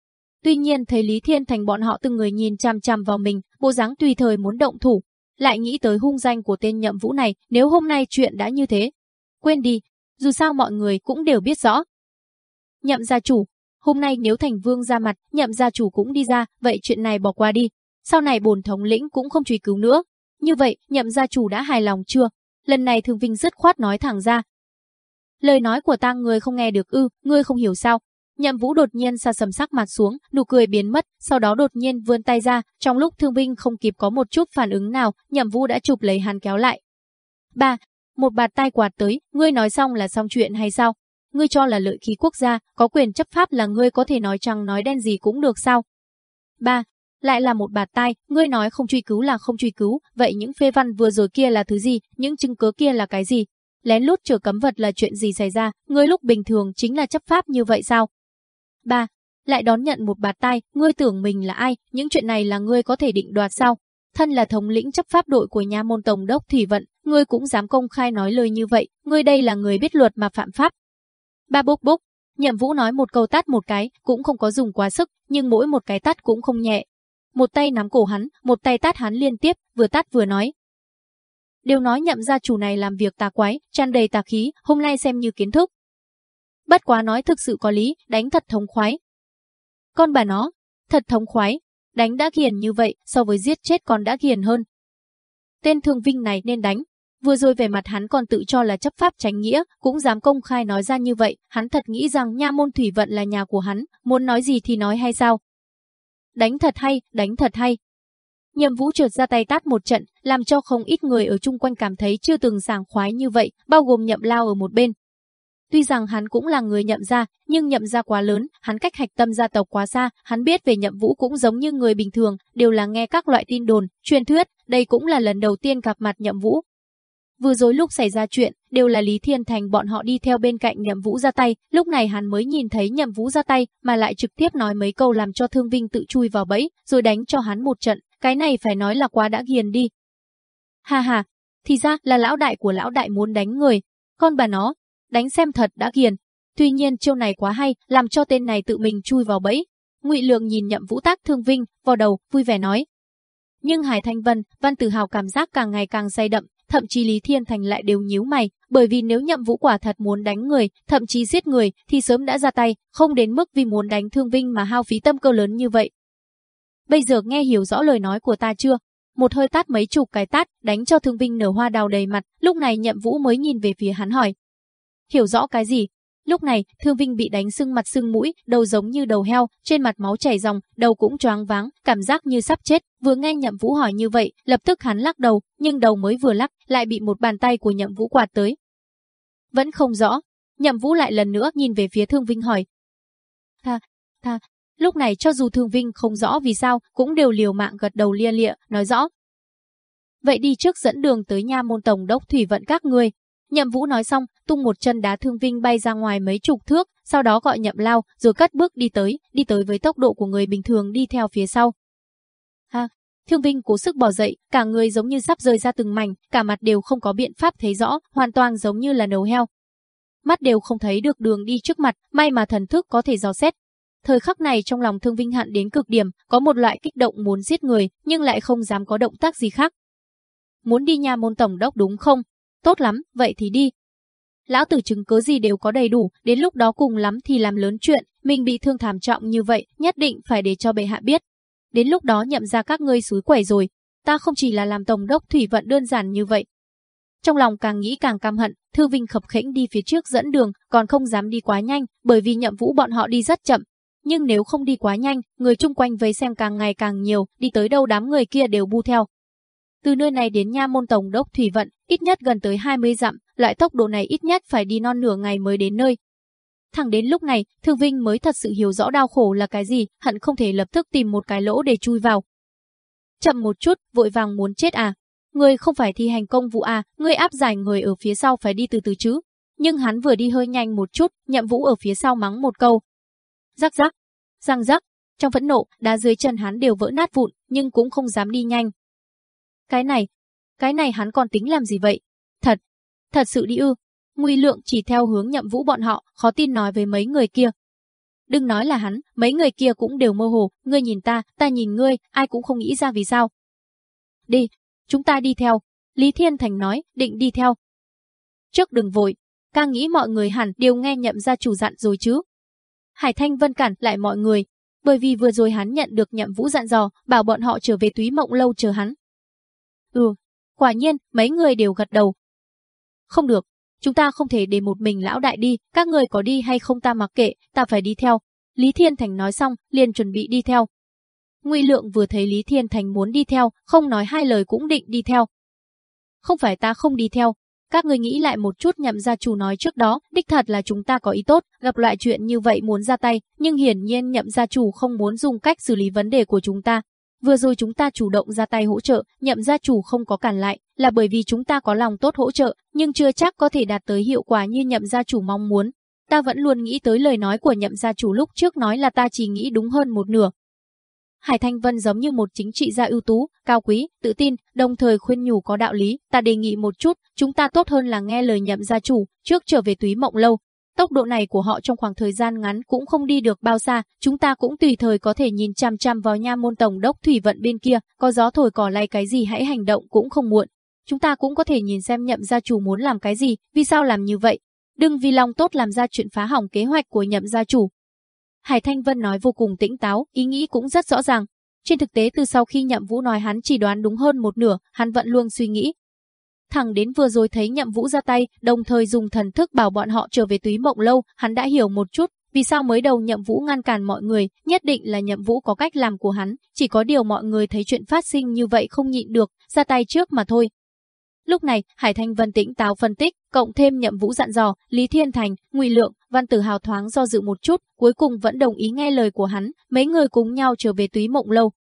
Tuy nhiên thấy Lý Thiên Thành bọn họ từng người nhìn chằm chằm vào mình, bộ dáng tùy thời muốn động thủ, lại nghĩ tới hung danh của tên nhậm vũ này nếu hôm nay chuyện đã như thế. Quên đi, dù sao mọi người cũng đều biết rõ. Nhậm gia chủ, hôm nay nếu thành vương ra mặt, nhậm gia chủ cũng đi ra, vậy chuyện này bỏ qua đi. Sau này bổn thống lĩnh cũng không truy cứu nữa. Như vậy, nhậm gia chủ đã hài lòng chưa? Lần này Thương Vinh dứt khoát nói thẳng ra. Lời nói của ta người không nghe được ư, ngươi không hiểu sao? Nhậm Vũ đột nhiên xa sầm sắc mặt xuống, nụ cười biến mất, sau đó đột nhiên vươn tay ra, trong lúc Thương binh không kịp có một chút phản ứng nào, Nhậm Vũ đã chụp lấy hắn kéo lại. Ba, một bạt tay quạt tới, ngươi nói xong là xong chuyện hay sao? Ngươi cho là lợi khí quốc gia, có quyền chấp pháp là ngươi có thể nói trắng nói đen gì cũng được sao? Ba, lại là một bạt tay, ngươi nói không truy cứu là không truy cứu, vậy những phê văn vừa rồi kia là thứ gì, những chứng cứ kia là cái gì? Lén lút chờ cấm vật là chuyện gì xảy ra, ngươi lúc bình thường chính là chấp pháp như vậy sao? Ba, lại đón nhận một bạt tay, ngươi tưởng mình là ai, những chuyện này là ngươi có thể định đoạt sao? Thân là thống lĩnh chấp pháp đội của nhà môn tổng đốc Thủy Vận, ngươi cũng dám công khai nói lời như vậy, ngươi đây là người biết luật mà phạm pháp. Ba bốc bốc, nhậm vũ nói một câu tát một cái, cũng không có dùng quá sức, nhưng mỗi một cái tát cũng không nhẹ. Một tay nắm cổ hắn, một tay tát hắn liên tiếp, vừa tát vừa nói. Đều nói nhậm gia chủ này làm việc tà quái, tràn đầy tà khí, hôm nay xem như kiến thức. Bất quá nói thực sự có lý, đánh thật thống khoái. Con bà nó, thật thống khoái, đánh đã ghiền như vậy, so với giết chết còn đã ghiền hơn. Tên thương vinh này nên đánh. Vừa rồi về mặt hắn còn tự cho là chấp pháp tránh nghĩa, cũng dám công khai nói ra như vậy, hắn thật nghĩ rằng nha môn thủy vận là nhà của hắn, muốn nói gì thì nói hay sao. Đánh thật hay, đánh thật hay. Nhậm vũ trượt ra tay tát một trận, làm cho không ít người ở chung quanh cảm thấy chưa từng sảng khoái như vậy, bao gồm nhậm lao ở một bên, Tuy rằng hắn cũng là người nhậm gia, nhưng nhậm gia quá lớn, hắn cách hạch tâm gia tộc quá xa, hắn biết về nhậm vũ cũng giống như người bình thường, đều là nghe các loại tin đồn, truyền thuyết, đây cũng là lần đầu tiên gặp mặt nhậm vũ. Vừa rồi lúc xảy ra chuyện, đều là Lý Thiên Thành bọn họ đi theo bên cạnh nhậm vũ ra tay, lúc này hắn mới nhìn thấy nhậm vũ ra tay, mà lại trực tiếp nói mấy câu làm cho Thương Vinh tự chui vào bẫy, rồi đánh cho hắn một trận, cái này phải nói là quá đã ghiền đi. Ha ha, thì ra là lão đại của lão đại muốn đánh người, con bà nó, đánh xem thật đã ghiền. Tuy nhiên chiêu này quá hay, làm cho tên này tự mình chui vào bẫy. Ngụy Lượng nhìn Nhậm Vũ Tác thương vinh, vào đầu, vui vẻ nói. Nhưng Hải Thanh Vân, Văn Tử Hào cảm giác càng ngày càng say đậm, thậm chí Lý Thiên Thành lại đều nhíu mày, bởi vì nếu Nhậm Vũ quả thật muốn đánh người, thậm chí giết người, thì sớm đã ra tay, không đến mức vì muốn đánh Thương Vinh mà hao phí tâm cơ lớn như vậy. Bây giờ nghe hiểu rõ lời nói của ta chưa? Một hơi tát mấy chục cái tát, đánh cho Thương Vinh nở hoa đào đầy mặt, lúc này Nhậm Vũ mới nhìn về phía hắn hỏi, Hiểu rõ cái gì? Lúc này, Thương Vinh bị đánh sưng mặt sưng mũi, đầu giống như đầu heo, trên mặt máu chảy ròng, đầu cũng choáng váng, cảm giác như sắp chết. Vừa nghe Nhậm Vũ hỏi như vậy, lập tức hắn lắc đầu, nhưng đầu mới vừa lắc, lại bị một bàn tay của Nhậm Vũ quạt tới. Vẫn không rõ. Nhậm Vũ lại lần nữa nhìn về phía Thương Vinh hỏi. Tha, tha, lúc này cho dù Thương Vinh không rõ vì sao, cũng đều liều mạng gật đầu lia lịa, nói rõ. Vậy đi trước dẫn đường tới nha môn tổng đốc thủy vận các ngươi, Nhậm Vũ nói xong, tung một chân đá Thương Vinh bay ra ngoài mấy chục thước, sau đó gọi Nhậm Lao, rồi cất bước đi tới, đi tới với tốc độ của người bình thường đi theo phía sau. Ha, Thương Vinh cố sức bò dậy, cả người giống như sắp rơi ra từng mảnh, cả mặt đều không có biện pháp thấy rõ, hoàn toàn giống như là nấu heo. Mắt đều không thấy được đường đi trước mặt, may mà thần thức có thể dò xét. Thời khắc này trong lòng Thương Vinh hận đến cực điểm, có một loại kích động muốn giết người, nhưng lại không dám có động tác gì khác. Muốn đi nhà môn tổng đốc đúng không? Tốt lắm, vậy thì đi. Lão tử chứng cứ gì đều có đầy đủ, đến lúc đó cùng lắm thì làm lớn chuyện, mình bị thương thảm trọng như vậy, nhất định phải để cho bệ hạ biết. Đến lúc đó nhậm ra các ngươi suối quẩy rồi, ta không chỉ là làm tổng đốc thủy vận đơn giản như vậy. Trong lòng càng nghĩ càng căm hận, Thư Vinh khập khẽnh đi phía trước dẫn đường, còn không dám đi quá nhanh, bởi vì nhậm vũ bọn họ đi rất chậm. Nhưng nếu không đi quá nhanh, người chung quanh vây xem càng ngày càng nhiều, đi tới đâu đám người kia đều bu theo. Từ nơi này đến Nha Môn Tổng đốc Thủy Vận, ít nhất gần tới 20 dặm, loại tốc độ này ít nhất phải đi non nửa ngày mới đến nơi. Thẳng đến lúc này, Thương Vinh mới thật sự hiểu rõ đau khổ là cái gì, hận không thể lập tức tìm một cái lỗ để chui vào. Chậm một chút, vội vàng muốn chết à? Người không phải thi hành công vụ à, người áp giải người ở phía sau phải đi từ từ chứ. Nhưng hắn vừa đi hơi nhanh một chút, nhậm vũ ở phía sau mắng một câu. Rắc rắc, răng rắc, trong phẫn nộ, đá dưới chân hắn đều vỡ nát vụn, nhưng cũng không dám đi nhanh. Cái này, cái này hắn còn tính làm gì vậy? Thật, thật sự đi ư, Nguy lượng chỉ theo hướng nhậm vũ bọn họ, khó tin nói với mấy người kia. Đừng nói là hắn, mấy người kia cũng đều mơ hồ, ngươi nhìn ta, ta nhìn ngươi, ai cũng không nghĩ ra vì sao. Đi, chúng ta đi theo. Lý Thiên Thành nói, định đi theo. Trước đừng vội, ca nghĩ mọi người hẳn đều nghe nhậm ra chủ dặn rồi chứ. Hải Thanh Vân cản lại mọi người, bởi vì vừa rồi hắn nhận được nhậm vũ dặn dò, bảo bọn họ trở về túy mộng lâu chờ hắn. Ừ, quả nhiên, mấy người đều gật đầu. Không được, Chúng ta không thể để một mình lão đại đi, các người có đi hay không ta mặc kệ, ta phải đi theo. Lý Thiên Thành nói xong, liền chuẩn bị đi theo. Ngụy Lượng vừa thấy Lý Thiên Thành muốn đi theo, không nói hai lời cũng định đi theo. Không phải ta không đi theo, các người nghĩ lại một chút nhậm gia chủ nói trước đó, đích thật là chúng ta có ý tốt, gặp loại chuyện như vậy muốn ra tay, nhưng hiển nhiên nhậm gia chủ không muốn dùng cách xử lý vấn đề của chúng ta, Vừa rồi chúng ta chủ động ra tay hỗ trợ, nhậm gia chủ không có cản lại, là bởi vì chúng ta có lòng tốt hỗ trợ, nhưng chưa chắc có thể đạt tới hiệu quả như nhậm gia chủ mong muốn. Ta vẫn luôn nghĩ tới lời nói của nhậm gia chủ lúc trước nói là ta chỉ nghĩ đúng hơn một nửa. Hải Thanh Vân giống như một chính trị gia ưu tú, cao quý, tự tin, đồng thời khuyên nhủ có đạo lý, ta đề nghị một chút, chúng ta tốt hơn là nghe lời nhậm gia chủ, trước trở về túy mộng lâu, Tốc độ này của họ trong khoảng thời gian ngắn cũng không đi được bao xa, chúng ta cũng tùy thời có thể nhìn chăm chăm vào nha môn tổng đốc thủy vận bên kia, có gió thổi cỏ lay cái gì hãy hành động cũng không muộn. Chúng ta cũng có thể nhìn xem nhậm gia chủ muốn làm cái gì, vì sao làm như vậy. Đừng vì lòng tốt làm ra chuyện phá hỏng kế hoạch của nhậm gia chủ. Hải Thanh Vân nói vô cùng tĩnh táo, ý nghĩ cũng rất rõ ràng. Trên thực tế từ sau khi nhậm vũ nói hắn chỉ đoán đúng hơn một nửa, hắn vẫn luôn suy nghĩ, Thẳng đến vừa rồi thấy nhậm vũ ra tay, đồng thời dùng thần thức bảo bọn họ trở về túy mộng lâu, hắn đã hiểu một chút, vì sao mới đầu nhậm vũ ngăn cản mọi người, nhất định là nhậm vũ có cách làm của hắn, chỉ có điều mọi người thấy chuyện phát sinh như vậy không nhịn được, ra tay trước mà thôi. Lúc này, Hải Thanh Vân tĩnh táo phân tích, cộng thêm nhậm vũ dặn dò, Lý Thiên Thành, Ngụy Lượng, Văn Tử Hào thoáng do dự một chút, cuối cùng vẫn đồng ý nghe lời của hắn, mấy người cùng nhau trở về túy mộng lâu,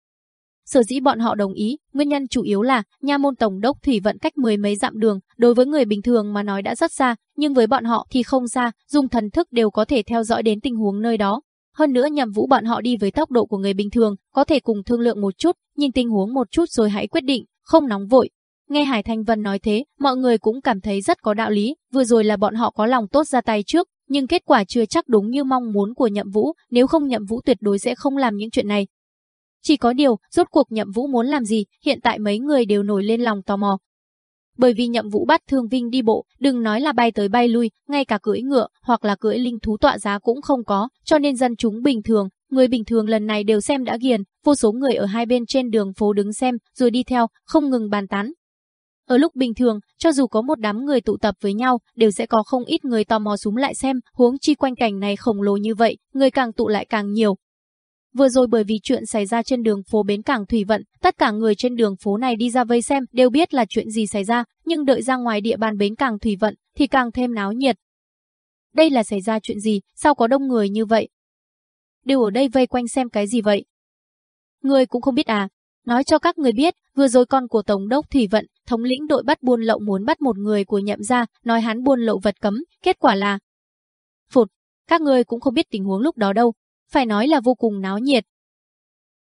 Sở dĩ bọn họ đồng ý, nguyên nhân chủ yếu là nha môn tổng đốc thủy vận cách mười mấy dặm đường, đối với người bình thường mà nói đã rất xa, nhưng với bọn họ thì không xa, dùng thần thức đều có thể theo dõi đến tình huống nơi đó. Hơn nữa nhầm vũ bọn họ đi với tốc độ của người bình thường, có thể cùng thương lượng một chút, nhìn tình huống một chút rồi hãy quyết định, không nóng vội. Nghe Hải Thanh Vân nói thế, mọi người cũng cảm thấy rất có đạo lý, vừa rồi là bọn họ có lòng tốt ra tay trước, nhưng kết quả chưa chắc đúng như mong muốn của nhậm vũ, nếu không nhậm vũ tuyệt đối sẽ không làm những chuyện này, chỉ có điều, rốt cuộc nhậm vũ muốn làm gì, hiện tại mấy người đều nổi lên lòng tò mò. Bởi vì nhậm vũ bắt Thương Vinh đi bộ, đừng nói là bay tới bay lui, ngay cả cưỡi ngựa hoặc là cưỡi linh thú tọa giá cũng không có, cho nên dân chúng bình thường, người bình thường lần này đều xem đã ghiền, vô số người ở hai bên trên đường phố đứng xem, rồi đi theo, không ngừng bàn tán. Ở lúc bình thường, cho dù có một đám người tụ tập với nhau, đều sẽ có không ít người tò mò súng lại xem, huống chi quanh cảnh này khổng lồ như vậy, người càng tụ lại càng nhiều, Vừa rồi bởi vì chuyện xảy ra trên đường phố bến cảng Thủy Vận, tất cả người trên đường phố này đi ra vây xem đều biết là chuyện gì xảy ra, nhưng đợi ra ngoài địa bàn bến cảng Thủy Vận thì càng thêm náo nhiệt. Đây là xảy ra chuyện gì, sao có đông người như vậy? Đều ở đây vây quanh xem cái gì vậy? Người cũng không biết à? Nói cho các người biết, vừa rồi con của Tổng đốc Thủy Vận, thống lĩnh đội bắt buôn lậu muốn bắt một người của nhậm gia nói hắn buôn lậu vật cấm, kết quả là... Phụt, các người cũng không biết tình huống lúc đó đâu, phải nói là vô cùng náo nhiệt.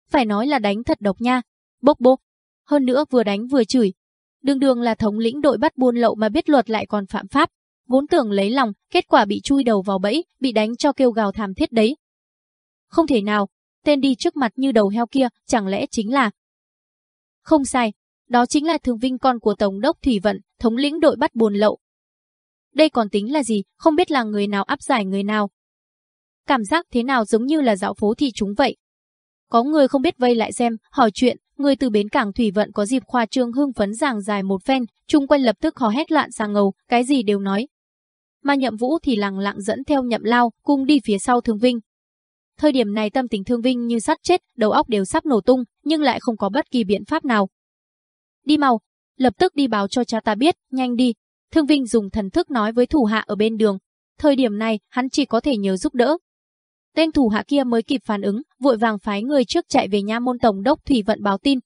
Phải nói là đánh thật độc nha. Bốc bốc, hơn nữa vừa đánh vừa chửi. Đường đường là thống lĩnh đội bắt buôn lậu mà biết luật lại còn phạm pháp. Vốn tưởng lấy lòng, kết quả bị chui đầu vào bẫy, bị đánh cho kêu gào thảm thiết đấy. Không thể nào, tên đi trước mặt như đầu heo kia, chẳng lẽ chính là... Không sai, đó chính là Thường Vinh con của Tổng đốc Thủy Vận, thống lĩnh đội bắt buồn lậu. Đây còn tính là gì, không biết là người nào áp giải người nào. Cảm giác thế nào giống như là dạo phố thì chúng vậy. Có người không biết vây lại xem, hỏi chuyện, người từ bến cảng Thủy Vận có dịp khoa trương hưng phấn giảng dài một phen, chung quanh lập tức hò hét loạn sang ngầu, cái gì đều nói. Mà nhậm vũ thì lặng lặng dẫn theo nhậm lao, cung đi phía sau Thương Vinh. Thời điểm này tâm tình Thương Vinh như sắt chết, đầu óc đều sắp nổ tung, nhưng lại không có bất kỳ biện pháp nào, Đi mau, lập tức đi báo cho cha ta biết, nhanh đi. Thương Vinh dùng thần thức nói với thủ hạ ở bên đường. Thời điểm này, hắn chỉ có thể nhớ giúp đỡ. Tên thủ hạ kia mới kịp phản ứng, vội vàng phái người trước chạy về nha môn tổng đốc Thủy Vận báo tin.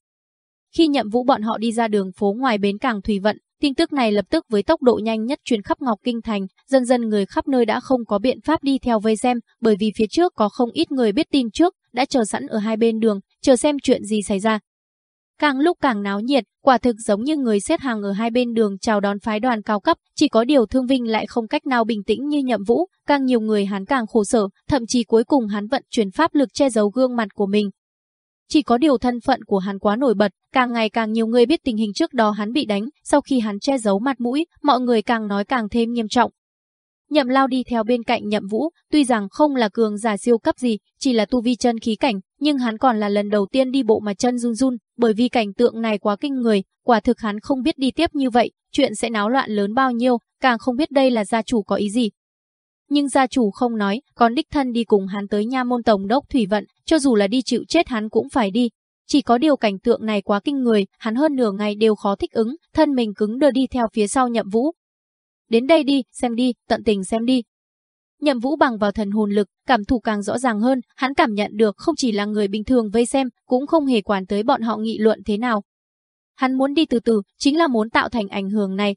Khi nhậm vũ bọn họ đi ra đường phố ngoài bến cảng Thủy Vận, tin tức này lập tức với tốc độ nhanh nhất truyền khắp Ngọc Kinh Thành, dần dần người khắp nơi đã không có biện pháp đi theo vây xem, bởi vì phía trước có không ít người biết tin trước, đã chờ sẵn ở hai bên đường, chờ xem chuyện gì xảy ra. Càng lúc càng náo nhiệt, quả thực giống như người xếp hàng ở hai bên đường chào đón phái đoàn cao cấp, chỉ có điều Thương Vinh lại không cách nào bình tĩnh như Nhậm Vũ, càng nhiều người hắn càng khổ sở, thậm chí cuối cùng hắn vận chuyển pháp lực che giấu gương mặt của mình. Chỉ có điều thân phận của hắn quá nổi bật, càng ngày càng nhiều người biết tình hình trước đó hắn bị đánh, sau khi hắn che giấu mặt mũi, mọi người càng nói càng thêm nghiêm trọng, Nhậm lao đi theo bên cạnh nhậm vũ, tuy rằng không là cường giả siêu cấp gì, chỉ là tu vi chân khí cảnh, nhưng hắn còn là lần đầu tiên đi bộ mà chân run run, bởi vì cảnh tượng này quá kinh người, quả thực hắn không biết đi tiếp như vậy, chuyện sẽ náo loạn lớn bao nhiêu, càng không biết đây là gia chủ có ý gì. Nhưng gia chủ không nói, còn đích thân đi cùng hắn tới nha môn tổng đốc thủy vận, cho dù là đi chịu chết hắn cũng phải đi. Chỉ có điều cảnh tượng này quá kinh người, hắn hơn nửa ngày đều khó thích ứng, thân mình cứng đờ đi theo phía sau nhậm vũ, Đến đây đi, xem đi, tận tình xem đi. Nhậm Vũ bằng vào thần hồn lực, cảm thụ càng rõ ràng hơn, hắn cảm nhận được không chỉ là người bình thường vây xem, cũng không hề quản tới bọn họ nghị luận thế nào. Hắn muốn đi từ từ, chính là muốn tạo thành ảnh hưởng này.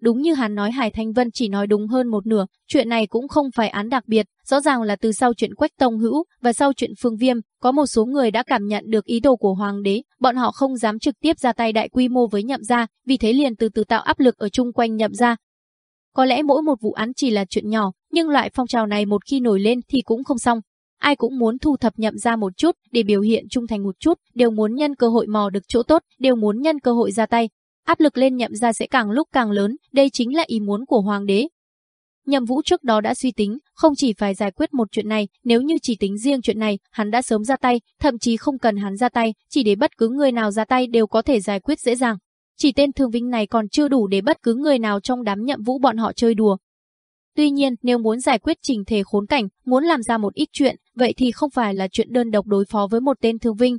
Đúng như hắn nói Hải Thanh Vân chỉ nói đúng hơn một nửa, chuyện này cũng không phải án đặc biệt, rõ ràng là từ sau chuyện Quách Tông Hữu và sau chuyện Phương Viêm, có một số người đã cảm nhận được ý đồ của Hoàng đế, bọn họ không dám trực tiếp ra tay đại quy mô với nhậm gia, vì thế liền từ từ tạo áp lực ở chung quanh nhậm gia, có lẽ mỗi một vụ án chỉ là chuyện nhỏ, nhưng loại phong trào này một khi nổi lên thì cũng không xong. Ai cũng muốn thu thập nhậm ra một chút để biểu hiện trung thành một chút, đều muốn nhân cơ hội mò được chỗ tốt, đều muốn nhân cơ hội ra tay. Áp lực lên nhậm ra sẽ càng lúc càng lớn, đây chính là ý muốn của hoàng đế. Nhậm Vũ trước đó đã suy tính, không chỉ phải giải quyết một chuyện này, nếu như chỉ tính riêng chuyện này, hắn đã sớm ra tay, thậm chí không cần hắn ra tay, chỉ để bất cứ người nào ra tay đều có thể giải quyết dễ dàng. Chỉ tên Thương Vinh này còn chưa đủ để bất cứ người nào trong đám nhậm vũ bọn họ chơi đùa. Tuy nhiên, nếu muốn giải quyết trình thể khốn cảnh, muốn làm ra một ít chuyện, vậy thì không phải là chuyện đơn độc đối phó với một tên Thương Vinh.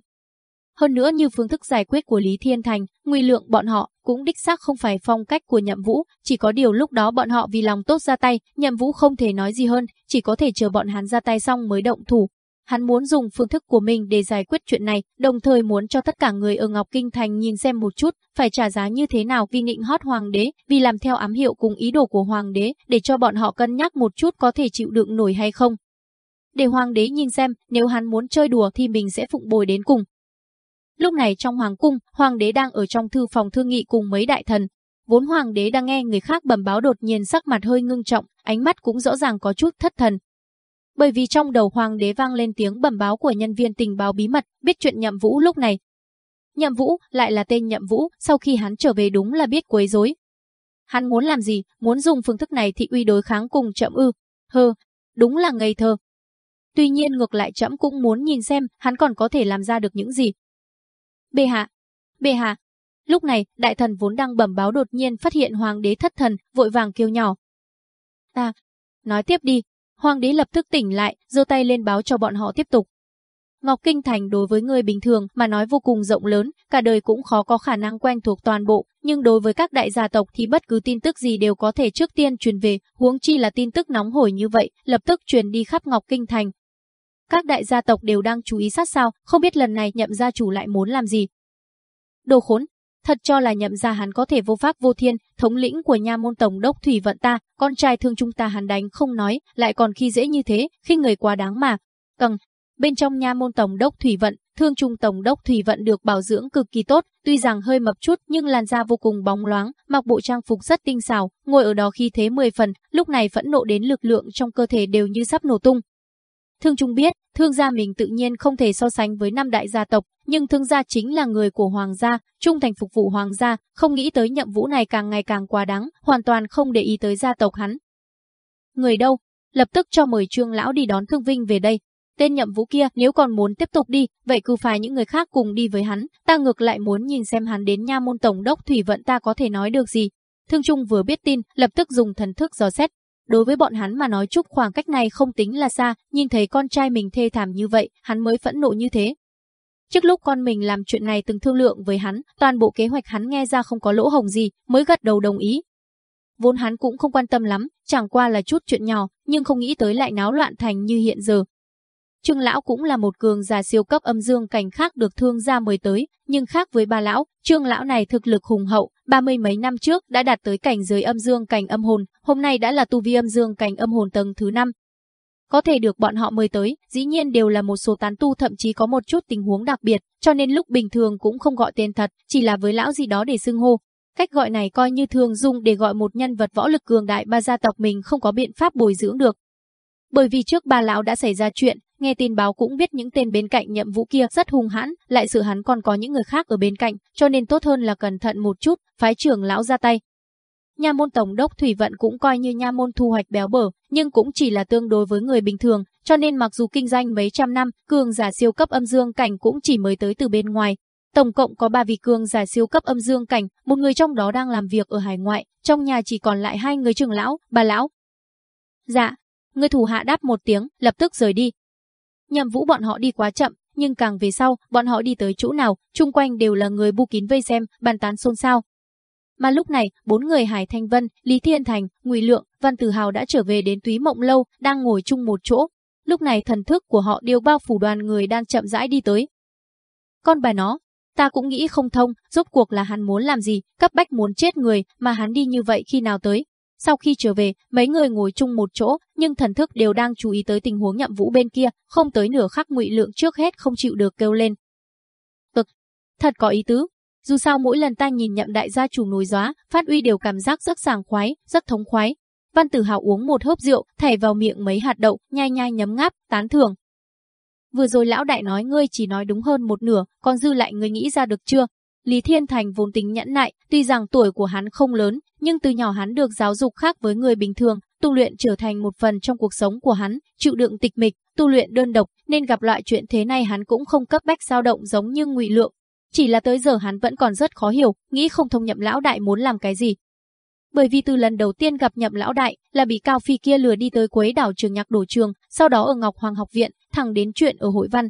Hơn nữa như phương thức giải quyết của Lý Thiên Thành, nguy lượng bọn họ cũng đích xác không phải phong cách của Nhậm Vũ, chỉ có điều lúc đó bọn họ vì lòng tốt ra tay, Nhậm Vũ không thể nói gì hơn, chỉ có thể chờ bọn hắn ra tay xong mới động thủ. Hắn muốn dùng phương thức của mình để giải quyết chuyện này, đồng thời muốn cho tất cả người ở Ngọc Kinh Thành nhìn xem một chút, phải trả giá như thế nào vì nịnh hót hoàng đế, vì làm theo ám hiệu cùng ý đồ của hoàng đế, để cho bọn họ cân nhắc một chút có thể chịu đựng nổi hay không. Để hoàng đế nhìn xem, nếu hắn muốn chơi đùa thì mình sẽ phụng bồi đến cùng. Lúc này trong hoàng cung, hoàng đế đang ở trong thư phòng thương nghị cùng mấy đại thần. Vốn hoàng đế đang nghe người khác bẩm báo đột nhiên sắc mặt hơi ngưng trọng, ánh mắt cũng rõ ràng có chút thất thần, bởi vì trong đầu hoàng đế vang lên tiếng bẩm báo của nhân viên tình báo bí mật, biết chuyện Nhậm Vũ lúc này. Nhậm Vũ lại là tên Nhậm Vũ, sau khi hắn trở về đúng là biết quấy rối. Hắn muốn làm gì, muốn dùng phương thức này thị uy đối kháng cùng chậm ư? Hơ, đúng là ngây thơ. Tuy nhiên ngược lại Trẫm cũng muốn nhìn xem hắn còn có thể làm ra được những gì. Bệ hạ, bệ hạ. Lúc này, đại thần vốn đang bẩm báo đột nhiên phát hiện hoàng đế thất thần, vội vàng kêu nhỏ. Ta, nói tiếp đi, Hoàng đế lập tức tỉnh lại, giơ tay lên báo cho bọn họ tiếp tục. Ngọc Kinh Thành đối với người bình thường mà nói vô cùng rộng lớn, cả đời cũng khó có khả năng quen thuộc toàn bộ, nhưng đối với các đại gia tộc thì bất cứ tin tức gì đều có thể trước tiên truyền về, huống chi là tin tức nóng hổi như vậy, lập tức truyền đi khắp Ngọc Kinh Thành. Các đại gia tộc đều đang chú ý sát sao, không biết lần này nhậm gia chủ lại muốn làm gì. Đồ khốn, Thật cho là nhậm ra hắn có thể vô pháp vô thiên, thống lĩnh của nha môn tổng đốc Thủy Vận ta, con trai thương chúng ta hắn đánh không nói, lại còn khi dễ như thế, khi người quá đáng mà. Cần, Bên trong nha môn tổng đốc thủy vận, thương trung tổng đốc thủy vận được bảo dưỡng cực kỳ tốt, tuy rằng hơi mập chút nhưng làn da vô cùng bóng loáng, mặc bộ trang phục rất tinh xảo, ngồi ở đó khi thế 10 phần, lúc này phẫn nộ đến lực lượng trong cơ thể đều như sắp nổ tung. Thương Trung biết, thương gia mình tự nhiên không thể so sánh với năm đại gia tộc, nhưng thương gia chính là người của hoàng gia, trung thành phục vụ hoàng gia, không nghĩ tới nhậm vũ này càng ngày càng quá đáng, hoàn toàn không để ý tới gia tộc hắn. Người đâu? Lập tức cho mời trương lão đi đón thương vinh về đây. Tên nhậm vũ kia nếu còn muốn tiếp tục đi, vậy cứ phải những người khác cùng đi với hắn, ta ngược lại muốn nhìn xem hắn đến nha môn tổng đốc thủy vận ta có thể nói được gì. Thương Trung vừa biết tin, lập tức dùng thần thức dò xét, Đối với bọn hắn mà nói chút khoảng cách này không tính là xa, nhìn thấy con trai mình thê thảm như vậy, hắn mới phẫn nộ như thế. Trước lúc con mình làm chuyện này từng thương lượng với hắn, toàn bộ kế hoạch hắn nghe ra không có lỗ hồng gì, mới gật đầu đồng ý. Vốn hắn cũng không quan tâm lắm, chẳng qua là chút chuyện nhỏ, nhưng không nghĩ tới lại náo loạn thành như hiện giờ. Trương lão cũng là một cường giả siêu cấp âm dương cảnh khác được thương gia mời tới, nhưng khác với ba lão, Trương lão này thực lực hùng hậu, ba mươi mấy năm trước đã đạt tới cảnh giới âm dương cảnh âm hồn, hôm nay đã là tu vi âm dương cảnh âm hồn tầng thứ năm. Có thể được bọn họ mời tới, dĩ nhiên đều là một số tán tu thậm chí có một chút tình huống đặc biệt, cho nên lúc bình thường cũng không gọi tên thật, chỉ là với lão gì đó để xưng hô. Cách gọi này coi như thường dùng để gọi một nhân vật võ lực cường đại ba gia tộc mình không có biện pháp bồi dưỡng được. Bởi vì trước ba lão đã xảy ra chuyện, nghe tin báo cũng biết những tên bên cạnh nhậm vũ kia rất hung hãn, lại sự hắn còn có những người khác ở bên cạnh, cho nên tốt hơn là cẩn thận một chút, phái trưởng lão ra tay. Nha môn tổng đốc thủy vận cũng coi như nha môn thu hoạch béo bở, nhưng cũng chỉ là tương đối với người bình thường, cho nên mặc dù kinh doanh mấy trăm năm, cường giả siêu cấp âm dương cảnh cũng chỉ mới tới từ bên ngoài. Tổng cộng có ba vị cường giả siêu cấp âm dương cảnh, một người trong đó đang làm việc ở hải ngoại, trong nhà chỉ còn lại hai người trưởng lão, bà lão. Dạ, người thủ hạ đáp một tiếng, lập tức rời đi, nhằm Vũ bọn họ đi quá chậm, nhưng càng về sau, bọn họ đi tới chỗ nào, chung quanh đều là người bu kín vây xem, bàn tán xôn xao. Mà lúc này, bốn người Hải Thanh Vân, Lý Thiên Thành, Ngụy Lượng, Văn Tử Hào đã trở về đến Túy Mộng lâu, đang ngồi chung một chỗ. Lúc này thần thức của họ đều bao phủ đoàn người đang chậm rãi đi tới. Con bà nó, ta cũng nghĩ không thông, rốt cuộc là hắn muốn làm gì, cấp bách muốn chết người, mà hắn đi như vậy khi nào tới. Sau khi trở về, mấy người ngồi chung một chỗ, nhưng thần thức đều đang chú ý tới tình huống nhậm vũ bên kia, không tới nửa khắc ngụy lượng trước hết không chịu được kêu lên. Cực, thật có ý tứ. Dù sao mỗi lần ta nhìn nhậm đại gia chủ nối gió, phát uy đều cảm giác rất sảng khoái, rất thống khoái. Văn tử hào uống một hớp rượu, thảy vào miệng mấy hạt đậu, nhai nhai nhấm ngáp, tán thưởng. Vừa rồi lão đại nói ngươi chỉ nói đúng hơn một nửa, còn dư lại ngươi nghĩ ra được chưa? Lý Thiên Thành vốn tính nhẫn nại, tuy rằng tuổi của hắn không lớn, nhưng từ nhỏ hắn được giáo dục khác với người bình thường, tu luyện trở thành một phần trong cuộc sống của hắn, chịu đựng tịch mịch, tu luyện đơn độc, nên gặp loại chuyện thế này hắn cũng không cấp bách dao động giống như Ngụy Lượng. Chỉ là tới giờ hắn vẫn còn rất khó hiểu, nghĩ không thông nhậm lão đại muốn làm cái gì. Bởi vì từ lần đầu tiên gặp nhậm lão đại là bị Cao Phi kia lừa đi tới quấy đảo trường nhạc đổ trường, sau đó ở Ngọc Hoàng học viện, thẳng đến chuyện ở hội văn.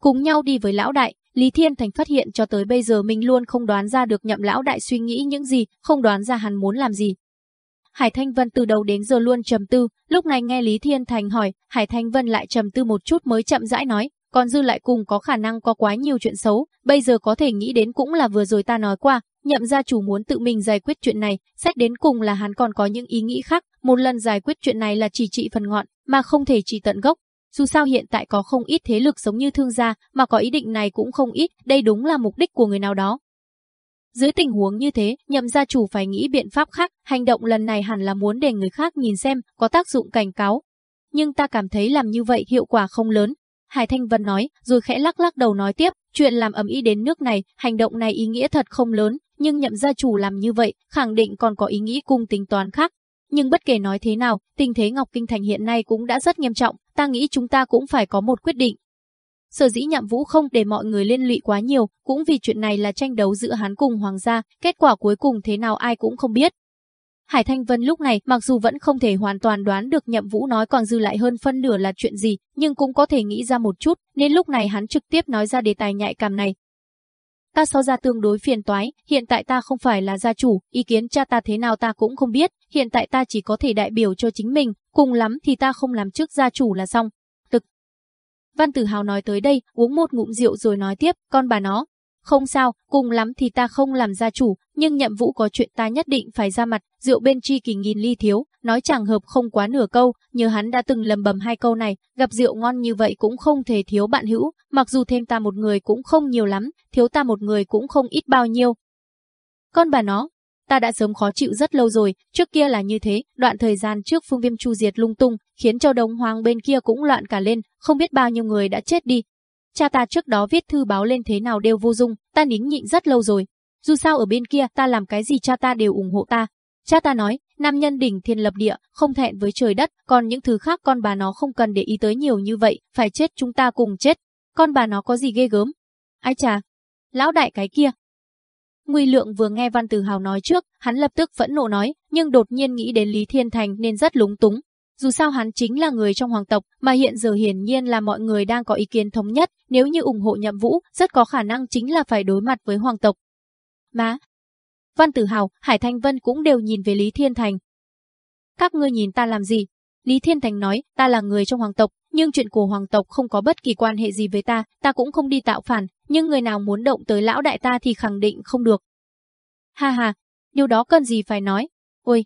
Cùng nhau đi với lão đại, Lý Thiên Thành phát hiện cho tới bây giờ mình luôn không đoán ra được nhậm lão đại suy nghĩ những gì, không đoán ra hắn muốn làm gì. Hải Thanh Vân từ đầu đến giờ luôn trầm tư, lúc này nghe Lý Thiên Thành hỏi, Hải Thanh Vân lại trầm tư một chút mới chậm rãi nói, còn dư lại cùng có khả năng có quá nhiều chuyện xấu, bây giờ có thể nghĩ đến cũng là vừa rồi ta nói qua, nhậm gia chủ muốn tự mình giải quyết chuyện này, xét đến cùng là hắn còn có những ý nghĩ khác, một lần giải quyết chuyện này là chỉ trị phần ngọn, mà không thể chỉ tận gốc, dù sao hiện tại có không ít thế lực giống như thương gia, mà có ý định này cũng không ít, đây đúng là mục đích của người nào đó. Dưới tình huống như thế, nhậm gia chủ phải nghĩ biện pháp khác, hành động lần này hẳn là muốn để người khác nhìn xem, có tác dụng cảnh cáo. Nhưng ta cảm thấy làm như vậy hiệu quả không lớn. Hải Thanh Vân nói, rồi khẽ lắc lắc đầu nói tiếp, chuyện làm ấm ý đến nước này, hành động này ý nghĩa thật không lớn, nhưng nhậm gia chủ làm như vậy, khẳng định còn có ý nghĩ cung tính toán khác, nhưng bất kể nói thế nào, tình thế Ngọc Kinh Thành hiện nay cũng đã rất nghiêm trọng, ta nghĩ chúng ta cũng phải có một quyết định. Sở dĩ nhậm vũ không để mọi người liên lụy quá nhiều, cũng vì chuyện này là tranh đấu giữa hắn cùng hoàng gia, kết quả cuối cùng thế nào ai cũng không biết. Hải Thanh Vân lúc này mặc dù vẫn không thể hoàn toàn đoán được nhậm vũ nói còn dư lại hơn phân nửa là chuyện gì, nhưng cũng có thể nghĩ ra một chút, nên lúc này hắn trực tiếp nói ra đề tài nhạy cảm này, Ta so ra tương đối phiền toái, hiện tại ta không phải là gia chủ, ý kiến cha ta thế nào ta cũng không biết, hiện tại ta chỉ có thể đại biểu cho chính mình, cùng lắm thì ta không làm trước gia chủ là xong. Tực. Văn Tử Hào nói tới đây, uống một ngụm rượu rồi nói tiếp, con bà nó. Không sao, cùng lắm thì ta không làm gia chủ, nhưng nhậm vũ có chuyện ta nhất định phải ra mặt, rượu bên chi kỳ nghìn ly thiếu, nói chẳng hợp không quá nửa câu, nhớ hắn đã từng lầm bầm hai câu này, gặp rượu ngon như vậy cũng không thể thiếu bạn hữu, mặc dù thêm ta một người cũng không nhiều lắm, thiếu ta một người cũng không ít bao nhiêu. Con bà nó, ta đã sớm khó chịu rất lâu rồi, trước kia là như thế, đoạn thời gian trước phương viêm chu diệt lung tung, khiến cho đồng hoàng bên kia cũng loạn cả lên, không biết bao nhiêu người đã chết đi. Cha ta trước đó viết thư báo lên thế nào đều vô dụng, ta nín nhịn rất lâu rồi. Dù sao ở bên kia ta làm cái gì cha ta đều ủng hộ ta. Cha ta nói, nam nhân đỉnh thiên lập địa, không thẹn với trời đất, còn những thứ khác con bà nó không cần để ý tới nhiều như vậy, phải chết chúng ta cùng chết. Con bà nó có gì ghê gớm? Ai chà, lão đại cái kia, Nguy Lượng vừa nghe Văn Tử Hào nói trước, hắn lập tức phẫn nộ nói, nhưng đột nhiên nghĩ đến Lý Thiên Thành nên rất lúng túng. Dù sao hắn chính là người trong hoàng tộc, mà hiện giờ hiển nhiên là mọi người đang có ý kiến thống nhất, nếu như ủng hộ nhậm vũ, rất có khả năng chính là phải đối mặt với hoàng tộc. Má! Văn Tử Hào, Hải Thanh Vân cũng đều nhìn về Lý Thiên Thành. Các ngươi nhìn ta làm gì? Lý Thiên Thành nói, ta là người trong hoàng tộc, nhưng chuyện của hoàng tộc không có bất kỳ quan hệ gì với ta, ta cũng không đi tạo phản, nhưng người nào muốn động tới lão đại ta thì khẳng định không được. Ha ha, điều đó cần gì phải nói. Ôi,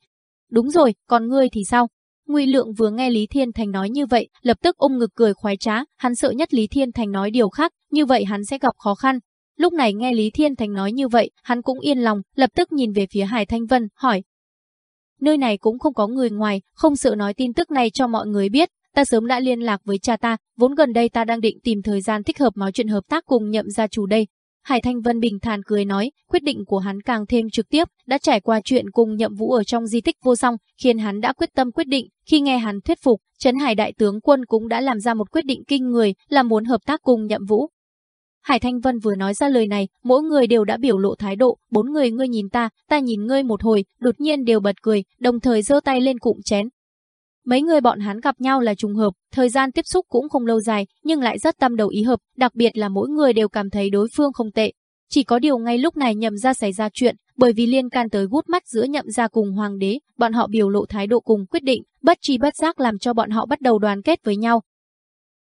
đúng rồi, còn ngươi thì sao? Ngụy Lượng vừa nghe Lý Thiên Thành nói như vậy, lập tức ôm ngực cười khoái trá, hắn sợ nhất Lý Thiên Thành nói điều khác, như vậy hắn sẽ gặp khó khăn. Lúc này nghe Lý Thiên Thành nói như vậy, hắn cũng yên lòng, lập tức nhìn về phía Hải Thanh Vân, hỏi. Nơi này cũng không có người ngoài, không sợ nói tin tức này cho mọi người biết, ta sớm đã liên lạc với cha ta, vốn gần đây ta đang định tìm thời gian thích hợp nói chuyện hợp tác cùng nhậm gia chủ đây. Hải Thanh Vân bình thản cười nói, quyết định của hắn càng thêm trực tiếp, đã trải qua chuyện cùng nhậm vũ ở trong di tích vô song, khiến hắn đã quyết tâm quyết định, khi nghe hắn thuyết phục, Trấn Hải Đại tướng quân cũng đã làm ra một quyết định kinh người, là muốn hợp tác cùng nhậm vũ. Hải Thanh Vân vừa nói ra lời này, mỗi người đều đã biểu lộ thái độ, bốn người ngươi nhìn ta, ta nhìn ngươi một hồi, đột nhiên đều bật cười, đồng thời giơ tay lên cụm chén, Mấy người bọn hắn gặp nhau là trùng hợp, thời gian tiếp xúc cũng không lâu dài, nhưng lại rất tâm đầu ý hợp, đặc biệt là mỗi người đều cảm thấy đối phương không tệ. Chỉ có điều ngay lúc này nhậm ra xảy ra chuyện, bởi vì liên can tới gút mắt giữa nhậm gia cùng hoàng đế, bọn họ biểu lộ thái độ cùng quyết định, bất chi bất giác làm cho bọn họ bắt đầu đoàn kết với nhau.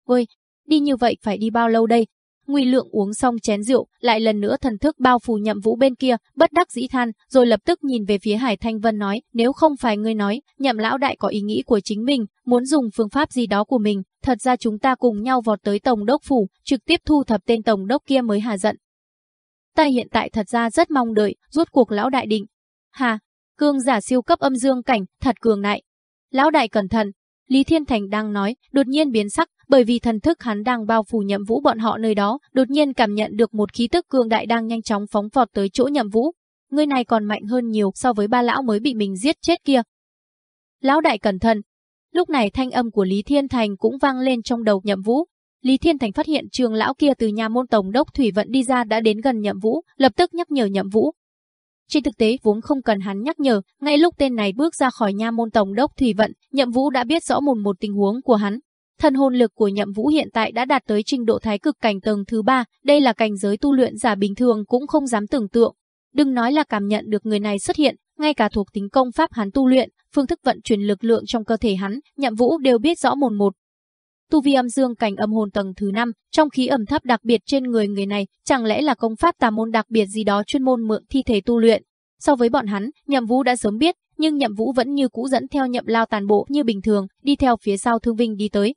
Ôi, đi như vậy phải đi bao lâu đây? Nguy lượng uống xong chén rượu, lại lần nữa thần thức bao phủ nhậm vũ bên kia, bất đắc dĩ than, rồi lập tức nhìn về phía Hải Thanh Vân nói, nếu không phải ngươi nói, nhậm lão đại có ý nghĩ của chính mình, muốn dùng phương pháp gì đó của mình, thật ra chúng ta cùng nhau vọt tới Tổng đốc phủ, trực tiếp thu thập tên Tổng đốc kia mới hà giận. Ta hiện tại thật ra rất mong đợi, rút cuộc lão đại định. Hà, cương giả siêu cấp âm dương cảnh, thật cường đại. Lão đại cẩn thận, Lý Thiên Thành đang nói, đột nhiên biến sắc, bởi vì thần thức hắn đang bao phủ nhậm vũ bọn họ nơi đó, đột nhiên cảm nhận được một khí tức cường đại đang nhanh chóng phóng vọt tới chỗ nhậm vũ. Người này còn mạnh hơn nhiều so với ba lão mới bị mình giết chết kia. Lão đại cẩn thận. Lúc này thanh âm của Lý Thiên Thành cũng vang lên trong đầu nhậm vũ. Lý Thiên Thành phát hiện trường lão kia từ nhà môn tổng đốc Thủy Vận đi ra đã đến gần nhậm vũ, lập tức nhắc nhở nhậm vũ, trên thực tế vốn không cần hắn nhắc nhở, ngay lúc tên này bước ra khỏi nha môn tổng đốc Thủy Vận, Nhậm Vũ đã biết rõ một một tình huống của hắn. Thần hồn lực của Nhậm Vũ hiện tại đã đạt tới trình độ thái cực cảnh tầng thứ ba, đây là cảnh giới tu luyện giả bình thường cũng không dám tưởng tượng. Đừng nói là cảm nhận được người này xuất hiện, ngay cả thuộc tính công pháp hắn tu luyện, phương thức vận chuyển lực lượng trong cơ thể hắn, Nhậm Vũ đều biết rõ một một. Tu vi âm dương cảnh âm hồn tầng thứ 5, trong khí ẩm thấp đặc biệt trên người người này, chẳng lẽ là công pháp tà môn đặc biệt gì đó chuyên môn mượn thi thể tu luyện. So với bọn hắn, Nhậm Vũ đã sớm biết, nhưng Nhậm Vũ vẫn như cũ dẫn theo Nhậm Lao tàn bộ như bình thường, đi theo phía sau Thương Vinh đi tới.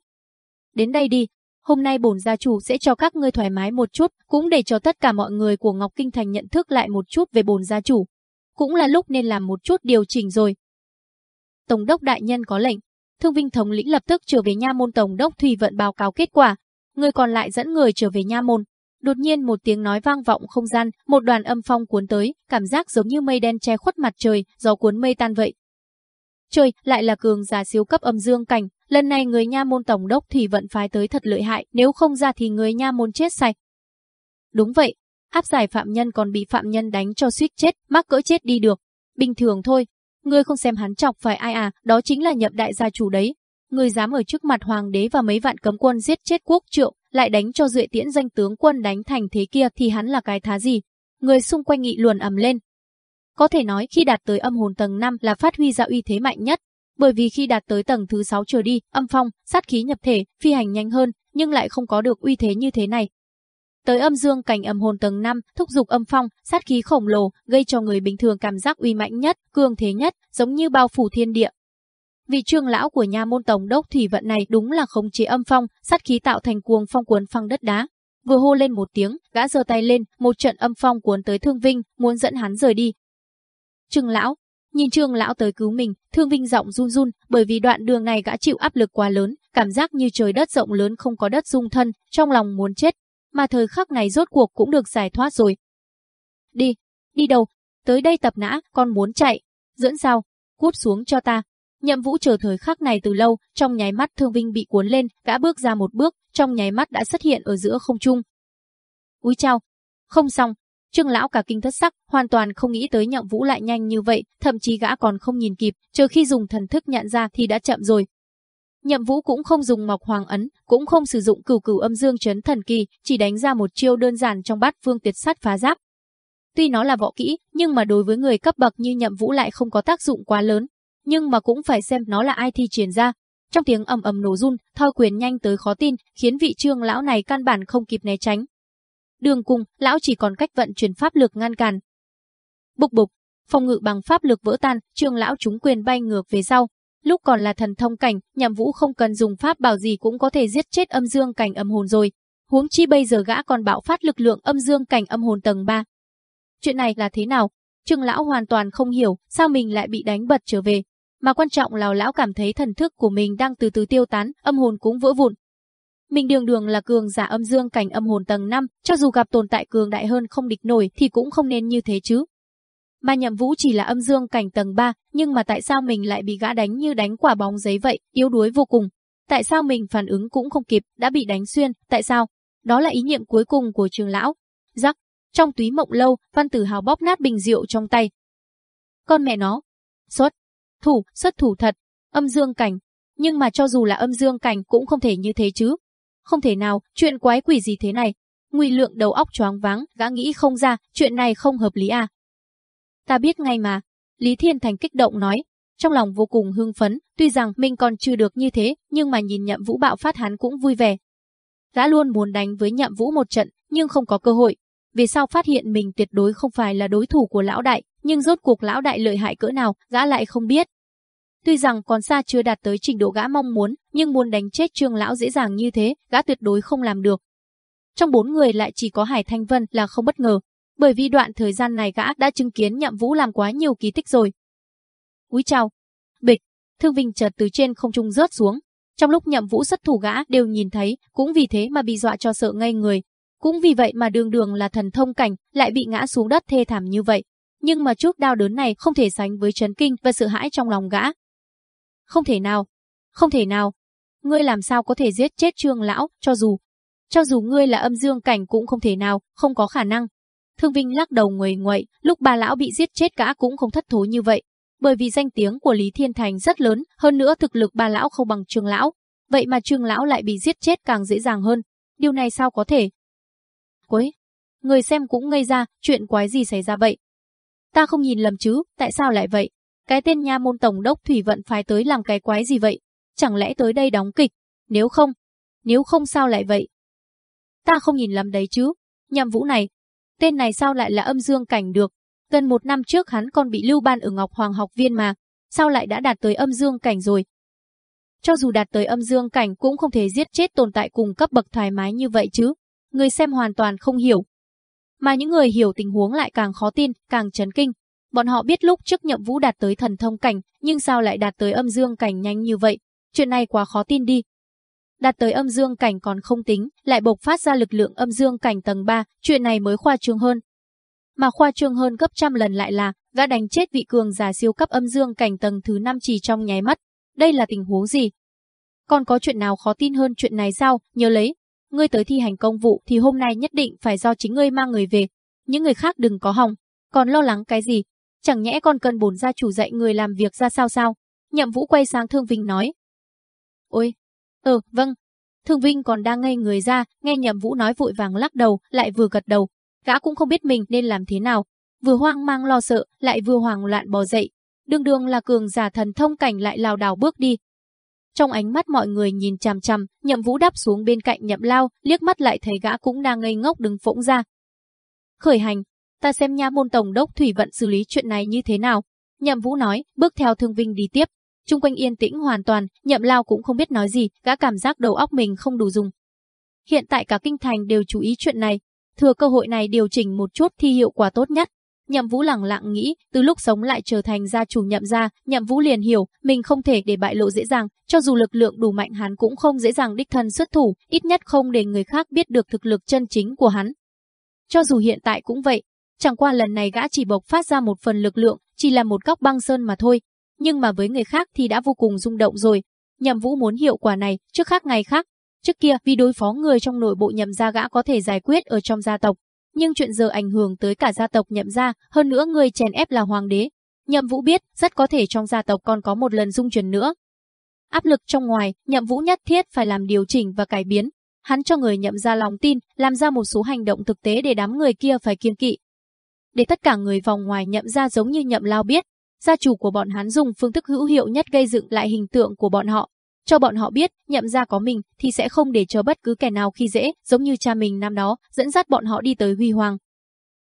Đến đây đi, hôm nay bổn gia chủ sẽ cho các ngươi thoải mái một chút, cũng để cho tất cả mọi người của Ngọc Kinh Thành nhận thức lại một chút về bổn gia chủ. Cũng là lúc nên làm một chút điều chỉnh rồi. Tổng đốc đại nhân có lệnh, Thương Vinh thống lĩnh lập tức trở về nha môn tổng đốc Thủy vận báo cáo kết quả. Người còn lại dẫn người trở về nha môn. Đột nhiên một tiếng nói vang vọng không gian, một đoàn âm phong cuốn tới, cảm giác giống như mây đen che khuất mặt trời, gió cuốn mây tan vậy. Trời, lại là cường giả siêu cấp âm dương cảnh, lần này người nha môn tổng đốc Thủy vận phái tới thật lợi hại, nếu không ra thì người nha môn chết sạch. Đúng vậy, áp giải phạm nhân còn bị phạm nhân đánh cho suýt chết, mắc cỡ chết đi được. Bình thường thôi, Ngươi không xem hắn chọc phải ai à, đó chính là nhậm đại gia chủ đấy. Ngươi dám ở trước mặt hoàng đế và mấy vạn cấm quân giết chết quốc triệu, lại đánh cho duệ tiễn danh tướng quân đánh thành thế kia thì hắn là cái thá gì? Người xung quanh nghị luồn ầm lên. Có thể nói khi đạt tới âm hồn tầng 5 là phát huy ra uy thế mạnh nhất, bởi vì khi đạt tới tầng thứ 6 trở đi, âm phong, sát khí nhập thể, phi hành nhanh hơn, nhưng lại không có được uy thế như thế này. Tới âm dương cảnh âm hồn tầng 5, thúc dục âm phong, sát khí khổng lồ, gây cho người bình thường cảm giác uy mạnh nhất, cường thế nhất, giống như bao phủ thiên địa. Vị trương lão của nhà môn tổng đốc thủy vận này đúng là khống chế âm phong, sát khí tạo thành cuồng phong cuốn phăng đất đá. Vừa hô lên một tiếng, gã giơ tay lên, một trận âm phong cuốn tới Thương Vinh, muốn dẫn hắn rời đi. Trương lão, nhìn Trương lão tới cứu mình, Thương Vinh giọng run run, bởi vì đoạn đường này gã chịu áp lực quá lớn, cảm giác như trời đất rộng lớn không có đất dung thân, trong lòng muốn chết, mà thời khắc này rốt cuộc cũng được giải thoát rồi. Đi, đi đâu? Tới đây tập nã, con muốn chạy. dưỡng sao? Cút xuống cho ta. Nhậm Vũ chờ thời khắc này từ lâu, trong nháy mắt Thương Vinh bị cuốn lên, gã bước ra một bước, trong nháy mắt đã xuất hiện ở giữa không trung. Úi chao, không xong, Trương lão cả kinh thất sắc, hoàn toàn không nghĩ tới Nhậm Vũ lại nhanh như vậy, thậm chí gã còn không nhìn kịp, chờ khi dùng thần thức nhận ra thì đã chậm rồi. Nhậm Vũ cũng không dùng Mộc Hoàng ấn, cũng không sử dụng Cửu Cửu Âm Dương Chấn Thần Kỳ, chỉ đánh ra một chiêu đơn giản trong Bát Phương Tuyệt Sát phá giáp. Tuy nó là võ kỹ, nhưng mà đối với người cấp bậc như Nhậm Vũ lại không có tác dụng quá lớn, nhưng mà cũng phải xem nó là ai thi triển ra. Trong tiếng ầm ầm nổ run, thoi quyền nhanh tới khó tin, khiến vị trương lão này căn bản không kịp né tránh. Đường cùng, lão chỉ còn cách vận chuyển pháp lực ngăn cản. Bục bục, phòng ngự bằng pháp lực vỡ tan, trương lão chúng quyền bay ngược về sau. Lúc còn là thần thông cảnh, nhằm vũ không cần dùng pháp bảo gì cũng có thể giết chết âm dương cảnh âm hồn rồi. Huống chi bây giờ gã còn bạo phát lực lượng âm dương cảnh âm hồn tầng 3. Chuyện này là thế nào? Trương lão hoàn toàn không hiểu sao mình lại bị đánh bật trở về. Mà quan trọng là lão cảm thấy thần thức của mình đang từ từ tiêu tán, âm hồn cũng vỡ vụn. Mình đường đường là cường giả âm dương cảnh âm hồn tầng 5, cho dù gặp tồn tại cường đại hơn không địch nổi thì cũng không nên như thế chứ. Mà nhậm vũ chỉ là âm dương cảnh tầng 3, nhưng mà tại sao mình lại bị gã đánh như đánh quả bóng giấy vậy, yếu đuối vô cùng. Tại sao mình phản ứng cũng không kịp, đã bị đánh xuyên, tại sao? Đó là ý niệm cuối cùng của trường lão. Rắc, trong túy mộng lâu, văn tử hào bóp nát bình rượu trong tay. Con mẹ nó. Xuất. Thủ, xuất thủ thật. Âm dương cảnh. Nhưng mà cho dù là âm dương cảnh cũng không thể như thế chứ. Không thể nào, chuyện quái quỷ gì thế này. Nguy lượng đầu óc choáng váng, gã nghĩ không ra, chuyện này không hợp lý à. Ta biết ngay mà. Lý Thiên Thành kích động nói, trong lòng vô cùng hưng phấn, tuy rằng mình còn chưa được như thế, nhưng mà nhìn nhậm vũ bạo phát hắn cũng vui vẻ. Gã luôn muốn đánh với nhậm vũ một trận, nhưng không có cơ hội, Vì sau phát hiện mình tuyệt đối không phải là đối thủ của lão đại, nhưng rốt cuộc lão đại lợi hại cỡ nào, gã lại không biết. Tuy rằng còn xa chưa đạt tới trình độ gã mong muốn, nhưng muốn đánh chết trương lão dễ dàng như thế, gã tuyệt đối không làm được. Trong bốn người lại chỉ có Hải Thanh Vân là không bất ngờ, bởi vì đoạn thời gian này gã đã chứng kiến nhậm vũ làm quá nhiều kỳ tích rồi. Úi chào! Bịch! Thương Vinh chợt từ trên không trung rớt xuống. Trong lúc nhậm vũ xuất thủ gã đều nhìn thấy, cũng vì thế mà bị dọa cho sợ ngây người, cũng vì vậy mà đường đường là thần thông cảnh, lại bị ngã xuống đất thê thảm như vậy. Nhưng mà chút đau đớn này không thể sánh với chấn kinh và sợ hãi trong lòng gã. Không thể nào, không thể nào. Ngươi làm sao có thể giết chết trương lão, cho dù, cho dù ngươi là âm dương cảnh cũng không thể nào, không có khả năng. Thương Vinh lắc đầu nguầy nguậy, lúc bà lão bị giết chết gã cũng không thất thố như vậy. Bởi vì danh tiếng của Lý Thiên Thành rất lớn, hơn nữa thực lực bà lão không bằng trương lão. Vậy mà trương lão lại bị giết chết càng dễ dàng hơn. Điều này sao có thể? quấy. Người xem cũng ngây ra, chuyện quái gì xảy ra vậy? Ta không nhìn lầm chứ, tại sao lại vậy? Cái tên nha môn tổng đốc thủy vận phái tới làm cái quái gì vậy? Chẳng lẽ tới đây đóng kịch? Nếu không, nếu không sao lại vậy? Ta không nhìn lầm đấy chứ. Nhậm vũ này, tên này sao lại là âm dương cảnh được? Gần một năm trước hắn còn bị lưu ban ở Ngọc Hoàng học viên mà, sao lại đã đạt tới âm dương cảnh rồi? Cho dù đạt tới âm dương cảnh cũng không thể giết chết tồn tại cùng cấp bậc thoải mái như vậy chứ người xem hoàn toàn không hiểu. Mà những người hiểu tình huống lại càng khó tin, càng chấn kinh. Bọn họ biết lúc trước nhậm vũ đạt tới thần thông cảnh, nhưng sao lại đạt tới âm dương cảnh nhanh như vậy? Chuyện này quá khó tin đi. Đạt tới âm dương cảnh còn không tính, lại bộc phát ra lực lượng âm dương cảnh tầng 3, chuyện này mới khoa trương hơn. Mà khoa trương hơn gấp trăm lần lại là, gã đánh chết vị cường giả siêu cấp âm dương cảnh tầng thứ 5 chỉ trong nháy mắt. Đây là tình huống gì? Còn có chuyện nào khó tin hơn chuyện này sao? Nhớ lấy, ngươi tới thi hành công vụ thì hôm nay nhất định phải do chính ngươi mang người về. Những người khác đừng có hòng. Còn lo lắng cái gì? Chẳng nhẽ con cần bổn gia chủ dạy người làm việc ra sao sao? Nhậm Vũ quay sang Thương Vinh nói. Ôi, ờ, vâng. Thương Vinh còn đang ngây người ra, nghe Nhậm Vũ nói vội vàng lắc đầu, lại vừa gật đầu. Gã cũng không biết mình nên làm thế nào. Vừa hoang mang lo sợ, lại vừa hoảng loạn bò dậy. Đương đương là cường giả thần thông cảnh lại lào đảo bước đi, trong ánh mắt mọi người nhìn chằm chằm, nhậm vũ đáp xuống bên cạnh nhậm lao, liếc mắt lại thấy gã cũng đang ngây ngốc đứng phỗng ra. Khởi hành, ta xem nha môn tổng đốc thủy vận xử lý chuyện này như thế nào. Nhậm vũ nói, bước theo thương vinh đi tiếp. Trung quanh yên tĩnh hoàn toàn, nhậm lao cũng không biết nói gì, gã cảm giác đầu óc mình không đủ dùng. Hiện tại cả kinh thành đều chú ý chuyện này, thừa cơ hội này điều chỉnh một chút thì hiệu quả tốt nhất. Nhậm Vũ lặng lặng nghĩ, từ lúc sống lại trở thành gia chủ nhậm gia, Nhậm Vũ liền hiểu, mình không thể để bại lộ dễ dàng, cho dù lực lượng đủ mạnh hắn cũng không dễ dàng đích thân xuất thủ, ít nhất không để người khác biết được thực lực chân chính của hắn. Cho dù hiện tại cũng vậy, chẳng qua lần này gã chỉ bộc phát ra một phần lực lượng, chỉ là một góc băng sơn mà thôi, nhưng mà với người khác thì đã vô cùng rung động rồi. Nhậm Vũ muốn hiệu quả này, trước khác ngày khác. Trước kia vì đối phó người trong nội bộ nhậm gia gã có thể giải quyết ở trong gia tộc, nhưng chuyện giờ ảnh hưởng tới cả gia tộc nhậm gia, hơn nữa người chèn ép là hoàng đế. Nhậm Vũ biết, rất có thể trong gia tộc còn có một lần dung chuyển nữa. Áp lực trong ngoài, Nhậm Vũ nhất thiết phải làm điều chỉnh và cải biến. Hắn cho người nhậm gia lòng tin, làm ra một số hành động thực tế để đám người kia phải kiên kỵ. Để tất cả người vòng ngoài nhậm gia giống như nhậm lao biết, gia chủ của bọn hắn dùng phương thức hữu hiệu nhất gây dựng lại hình tượng của bọn họ, cho bọn họ biết, nhậm gia có mình thì sẽ không để cho bất cứ kẻ nào khi dễ, giống như cha mình năm đó, dẫn dắt bọn họ đi tới huy hoàng.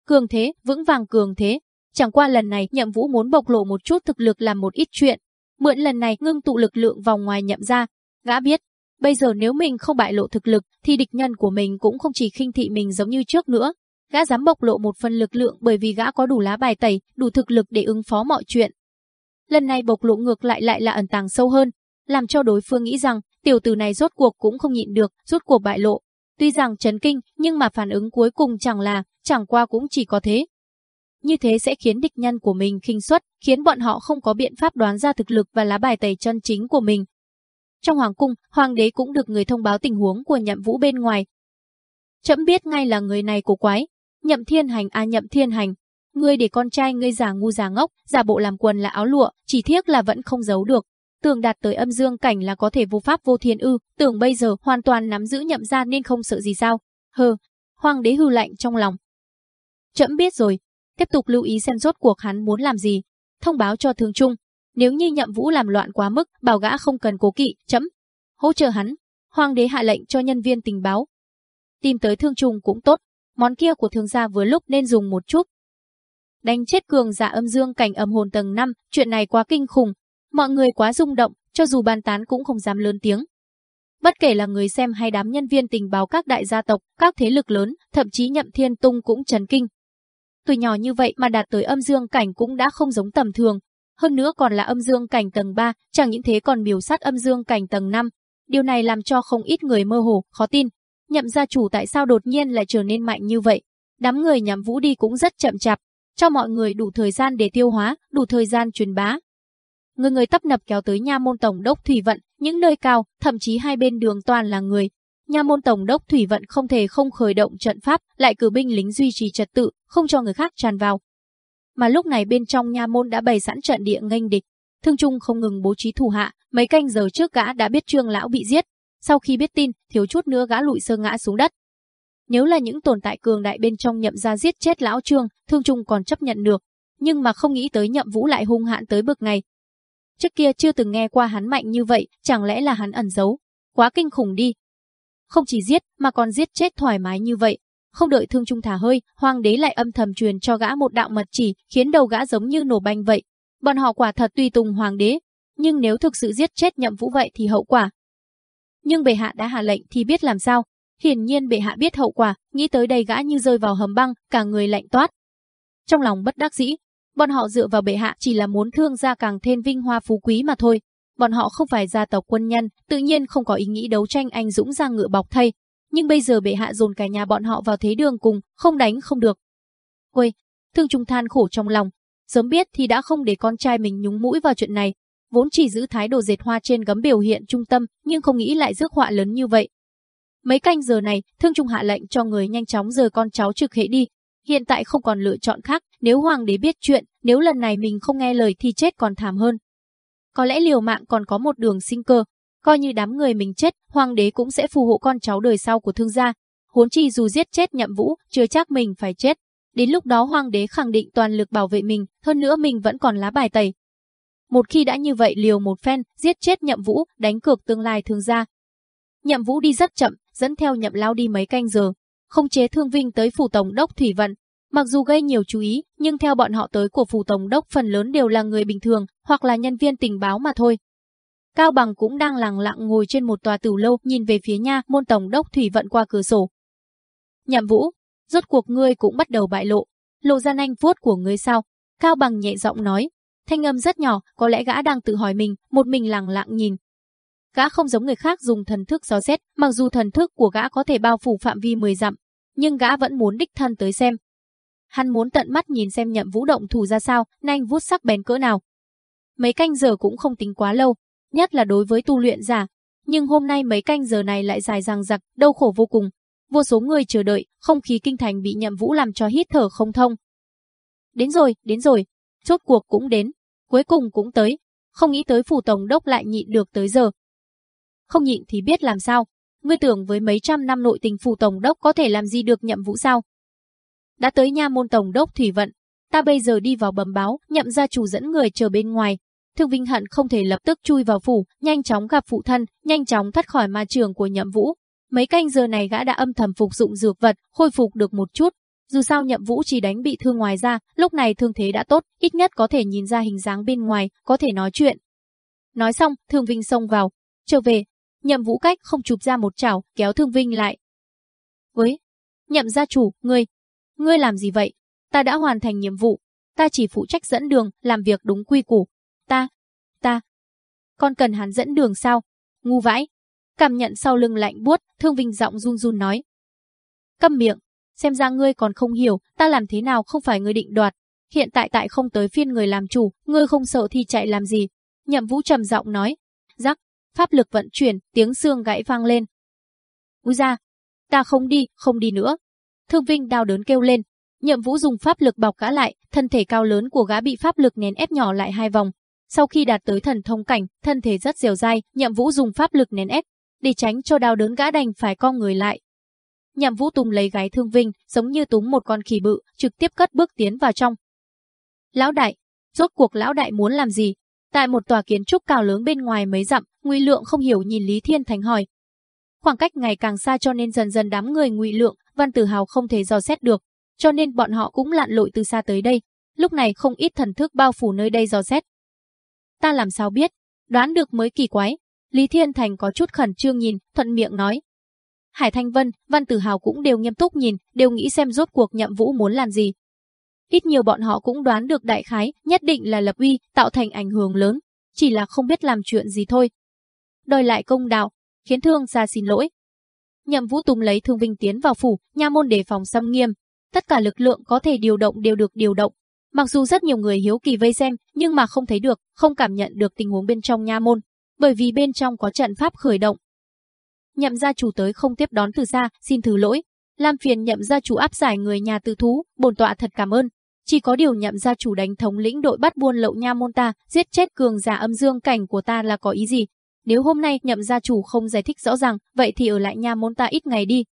Cường thế, vững vàng cường thế. Chẳng qua lần này nhậm vũ muốn bộc lộ một chút thực lực làm một ít chuyện. Mượn lần này ngưng tụ lực lượng vòng ngoài nhậm gia. Gã biết, bây giờ nếu mình không bại lộ thực lực thì địch nhân của mình cũng không chỉ khinh thị mình giống như trước nữa. Gã dám bộc lộ một phần lực lượng bởi vì gã có đủ lá bài tẩy, đủ thực lực để ứng phó mọi chuyện. Lần này bộc lộ ngược lại lại là ẩn tàng sâu hơn, làm cho đối phương nghĩ rằng tiểu tử này rốt cuộc cũng không nhịn được, rốt cuộc bại lộ. Tuy rằng chấn kinh, nhưng mà phản ứng cuối cùng chẳng là, chẳng qua cũng chỉ có thế. Như thế sẽ khiến địch nhân của mình khinh suất, khiến bọn họ không có biện pháp đoán ra thực lực và lá bài tẩy chân chính của mình. Trong hoàng cung, hoàng đế cũng được người thông báo tình huống của nhậm vũ bên ngoài. Chậm biết ngay là người này cổ quái. Nhậm thiên hành à nhậm thiên hành. Ngươi để con trai ngươi giả ngu giả ngốc, giả bộ làm quần là áo lụa, chỉ tiếc là vẫn không giấu được tưởng đạt tới âm dương cảnh là có thể vô pháp vô thiên ư, tưởng bây giờ hoàn toàn nắm giữ nhậm gia nên không sợ gì sao. Hờ, hoàng đế hư lạnh trong lòng. Chậm biết rồi, tiếp tục lưu ý xem rốt cuộc hắn muốn làm gì, thông báo cho thương trung. Nếu như nhậm vũ làm loạn quá mức, bảo gã không cần cố kỵ, chấm. Hỗ trợ hắn, hoàng đế hạ lệnh cho nhân viên tình báo. Tìm tới thương trung cũng tốt, món kia của thương gia vừa lúc nên dùng một chút. Đánh chết cường giả âm dương cảnh âm hồn tầng 5, chuyện này quá kinh khủng, Mọi người quá rung động, cho dù bàn tán cũng không dám lớn tiếng. Bất kể là người xem hay đám nhân viên tình báo các đại gia tộc, các thế lực lớn, thậm chí Nhậm Thiên Tung cũng chấn kinh. Tuổi nhỏ như vậy mà đạt tới âm dương cảnh cũng đã không giống tầm thường. Hơn nữa còn là âm dương cảnh tầng 3, chẳng những thế còn biểu sát âm dương cảnh tầng 5. Điều này làm cho không ít người mơ hồ, khó tin. Nhậm gia chủ tại sao đột nhiên lại trở nên mạnh như vậy? Đám người nhắm vũ đi cũng rất chậm chạp, cho mọi người đủ thời gian để tiêu hóa, đủ thời gian truyền bá, người người tấp nập kéo tới nha môn tổng đốc thủy vận, những nơi cao, thậm chí hai bên đường toàn là người. Nha môn tổng đốc thủy vận không thể không khởi động trận pháp, lại cử binh lính duy trì trật tự, không cho người khác tràn vào. Mà lúc này bên trong nha môn đã bày sẵn trận địa nghênh địch, Thương Trung không ngừng bố trí thủ hạ, mấy canh giờ trước gã đã biết Trương lão bị giết, sau khi biết tin, thiếu chút nữa gã lụi sơ ngã xuống đất. Nếu là những tồn tại cường đại bên trong nhậm ra giết chết lão Trương, Thương Trung còn chấp nhận được, nhưng mà không nghĩ tới nhậm vũ lại hung hạn tới bực này, Trước kia chưa từng nghe qua hắn mạnh như vậy, chẳng lẽ là hắn ẩn giấu? Quá kinh khủng đi. Không chỉ giết, mà còn giết chết thoải mái như vậy. Không đợi thương trung thả hơi, hoàng đế lại âm thầm truyền cho gã một đạo mật chỉ, khiến đầu gã giống như nổ banh vậy. Bọn họ quả thật tùy tùng hoàng đế, nhưng nếu thực sự giết chết nhậm vũ vậy thì hậu quả. Nhưng bệ hạ đã hạ lệnh thì biết làm sao. Hiển nhiên bệ hạ biết hậu quả, nghĩ tới đây gã như rơi vào hầm băng, cả người lạnh toát. Trong lòng bất đắc dĩ, Bọn họ dựa vào bệ hạ chỉ là muốn thương gia càng thêm vinh hoa phú quý mà thôi. Bọn họ không phải gia tộc quân nhân, tự nhiên không có ý nghĩ đấu tranh anh dũng ra ngựa bọc thay. Nhưng bây giờ bệ hạ dồn cả nhà bọn họ vào thế đường cùng, không đánh không được. Ôi, thương trung than khổ trong lòng. Sớm biết thì đã không để con trai mình nhúng mũi vào chuyện này. Vốn chỉ giữ thái độ dệt hoa trên gấm biểu hiện trung tâm, nhưng không nghĩ lại rước họa lớn như vậy. Mấy canh giờ này, thương trung hạ lệnh cho người nhanh chóng rời con cháu trực hệ đi, Hiện tại không còn lựa chọn khác, nếu hoàng đế biết chuyện, nếu lần này mình không nghe lời thì chết còn thảm hơn. Có lẽ liều mạng còn có một đường sinh cơ, coi như đám người mình chết, hoàng đế cũng sẽ phù hộ con cháu đời sau của thương gia. Huống chi dù giết chết nhậm vũ, chưa chắc mình phải chết. Đến lúc đó hoàng đế khẳng định toàn lực bảo vệ mình, hơn nữa mình vẫn còn lá bài tẩy. Một khi đã như vậy liều một phen, giết chết nhậm vũ, đánh cược tương lai thương gia. Nhậm vũ đi rất chậm, dẫn theo nhậm lao đi mấy canh giờ, không chế thương vinh tới phủ tổng đốc Thủy Vận. Mặc dù gây nhiều chú ý, nhưng theo bọn họ tới của phủ tổng đốc phần lớn đều là người bình thường, hoặc là nhân viên tình báo mà thôi. Cao Bằng cũng đang lặng lặng ngồi trên một tòa tửu lâu nhìn về phía nha môn tổng đốc thủy vận qua cửa sổ. Nhậm Vũ, rốt cuộc ngươi cũng bắt đầu bại lộ. Lộ ra nanh vuốt của ngươi sao? Cao Bằng nhẹ giọng nói. Thanh âm rất nhỏ, có lẽ gã đang tự hỏi mình, một mình lặng lặng nhìn. Gã không giống người khác dùng thần thức gió xét, mặc dù thần thức của gã có thể bao phủ phạm vi 10 dặm, nhưng gã vẫn muốn đích thân tới xem. Hắn muốn tận mắt nhìn xem nhậm vũ động thủ ra sao, nhanh vuốt sắc bén cỡ nào. Mấy canh giờ cũng không tính quá lâu, nhất là đối với tu luyện giả. Nhưng hôm nay mấy canh giờ này lại dài dằng dặc, đau khổ vô cùng. Vô số người chờ đợi, không khí kinh thành bị nhậm vũ làm cho hít thở không thông. Đến rồi, đến rồi, chốt cuộc cũng đến, cuối cùng cũng tới. Không nghĩ tới phủ tổng đốc lại nhịn được tới giờ. Không nhịn thì biết làm sao. Ngươi tưởng với mấy trăm năm nội tình phủ tổng đốc có thể làm gì được nhậm vũ sao? Đã tới nha môn tổng đốc thủy vận, ta bây giờ đi vào bẩm báo, nhậm gia chủ dẫn người chờ bên ngoài, Thương Vinh hận không thể lập tức chui vào phủ, nhanh chóng gặp phụ thân, nhanh chóng thoát khỏi ma trường của Nhậm Vũ. Mấy canh giờ này gã đã âm thầm phục dụng dược vật, khôi phục được một chút. Dù sao Nhậm Vũ chỉ đánh bị thương ngoài ra, lúc này thương thế đã tốt, ít nhất có thể nhìn ra hình dáng bên ngoài, có thể nói chuyện. Nói xong, Thương Vinh xông vào, trở về. Nhậm Vũ cách không chụp ra một chảo, kéo Thương Vinh lại. Với, Nhậm gia chủ, ngươi, ngươi làm gì vậy? Ta đã hoàn thành nhiệm vụ, ta chỉ phụ trách dẫn đường, làm việc đúng quy củ, Ta, ta. Con cần hắn dẫn đường sao? Ngu vãi. Cảm nhận sau lưng lạnh buốt, Thương Vinh giọng run run nói. Câm miệng, xem ra ngươi còn không hiểu, ta làm thế nào không phải ngươi định đoạt. Hiện tại tại không tới phiên người làm chủ, ngươi không sợ thì chạy làm gì. Nhậm Vũ trầm giọng nói. Rắc, pháp lực vận chuyển, tiếng xương gãy vang lên. Úi ra, ta không đi, không đi nữa. Thương Vinh đau đớn kêu lên. Nhậm Vũ dùng pháp lực bọc gã lại, thân thể cao lớn của gã bị pháp lực nén ép nhỏ lại hai vòng, sau khi đạt tới thần thông cảnh, thân thể rất dẻo dai, Nhậm Vũ dùng pháp lực nén ép, để tránh cho đau đớn gã đành phải co người lại nhằm Vũ tung lấy gái Thương Vinh, giống như túm một con khỉ bự, trực tiếp cất bước tiến vào trong. Lão đại, rốt cuộc lão đại muốn làm gì? Tại một tòa kiến trúc cao lớn bên ngoài mấy dặm, Ngụy Lượng không hiểu nhìn Lý Thiên Thành hỏi. Khoảng cách ngày càng xa cho nên dần dần đám người Ngụy Lượng, Văn Tử Hào không thể dò xét được, cho nên bọn họ cũng lặn lội từ xa tới đây. Lúc này không ít thần thức bao phủ nơi đây dò xét, ta làm sao biết, đoán được mới kỳ quái. Lý Thiên Thành có chút khẩn trương nhìn, thuận miệng nói. Hải Thanh Vân, Văn Tử Hào cũng đều nghiêm túc nhìn, đều nghĩ xem rốt cuộc nhậm vũ muốn làm gì. Ít nhiều bọn họ cũng đoán được đại khái, nhất định là lập uy, tạo thành ảnh hưởng lớn, chỉ là không biết làm chuyện gì thôi. Đòi lại công đạo, khiến thương ra xin lỗi. Nhậm vũ tùng lấy thương vinh tiến vào phủ, nha môn đề phòng xâm nghiêm. Tất cả lực lượng có thể điều động đều được điều động, Mặc dù rất nhiều người hiếu kỳ vây xem, nhưng mà không thấy được, không cảm nhận được tình huống bên trong nha môn, bởi vì bên trong có trận pháp khởi động. Nhậm gia chủ tới không tiếp đón từ xa, xin thứ lỗi. Làm phiền nhậm gia chủ áp giải người nhà tự thú, bổn tọa thật cảm ơn. Chỉ có điều nhậm gia chủ đánh thống lĩnh đội bắt buôn lậu nha môn ta, giết chết cường giả âm dương cảnh của ta là có ý gì? Nếu hôm nay nhậm gia chủ không giải thích rõ ràng, vậy thì ở lại nha môn ta ít ngày đi,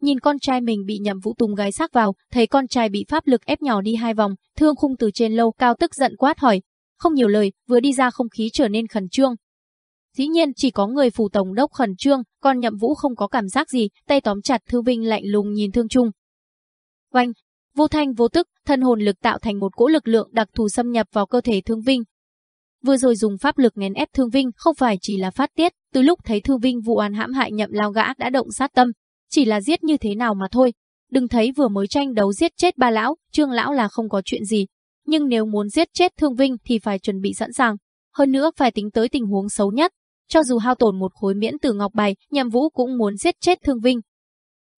Nhìn con trai mình bị nhậm vũ tùng gái xác vào, thấy con trai bị pháp lực ép nhỏ đi hai vòng, thương khung từ trên lâu cao tức giận quát hỏi. Không nhiều lời, vừa đi ra không khí trở nên khẩn trương. Dĩ nhiên chỉ có người phủ tổng đốc khẩn trương, còn nhậm vũ không có cảm giác gì, tay tóm chặt thư vinh lạnh lùng nhìn thương trung. Oanh, vô thanh vô tức, thân hồn lực tạo thành một cỗ lực lượng đặc thù xâm nhập vào cơ thể thương vinh. Vừa rồi dùng pháp lực nén ép thương vinh không phải chỉ là phát tiết, từ lúc thấy thương vinh vụ án hãm hại nhậm lao gã đã động sát tâm, chỉ là giết như thế nào mà thôi. Đừng thấy vừa mới tranh đấu giết chết ba lão, trương lão là không có chuyện gì. Nhưng nếu muốn giết chết thương vinh thì phải chuẩn bị sẵn sàng. Hơn nữa phải tính tới tình huống xấu nhất. Cho dù hao tổn một khối miễn tử ngọc bài, nhậm vũ cũng muốn giết chết thương vinh.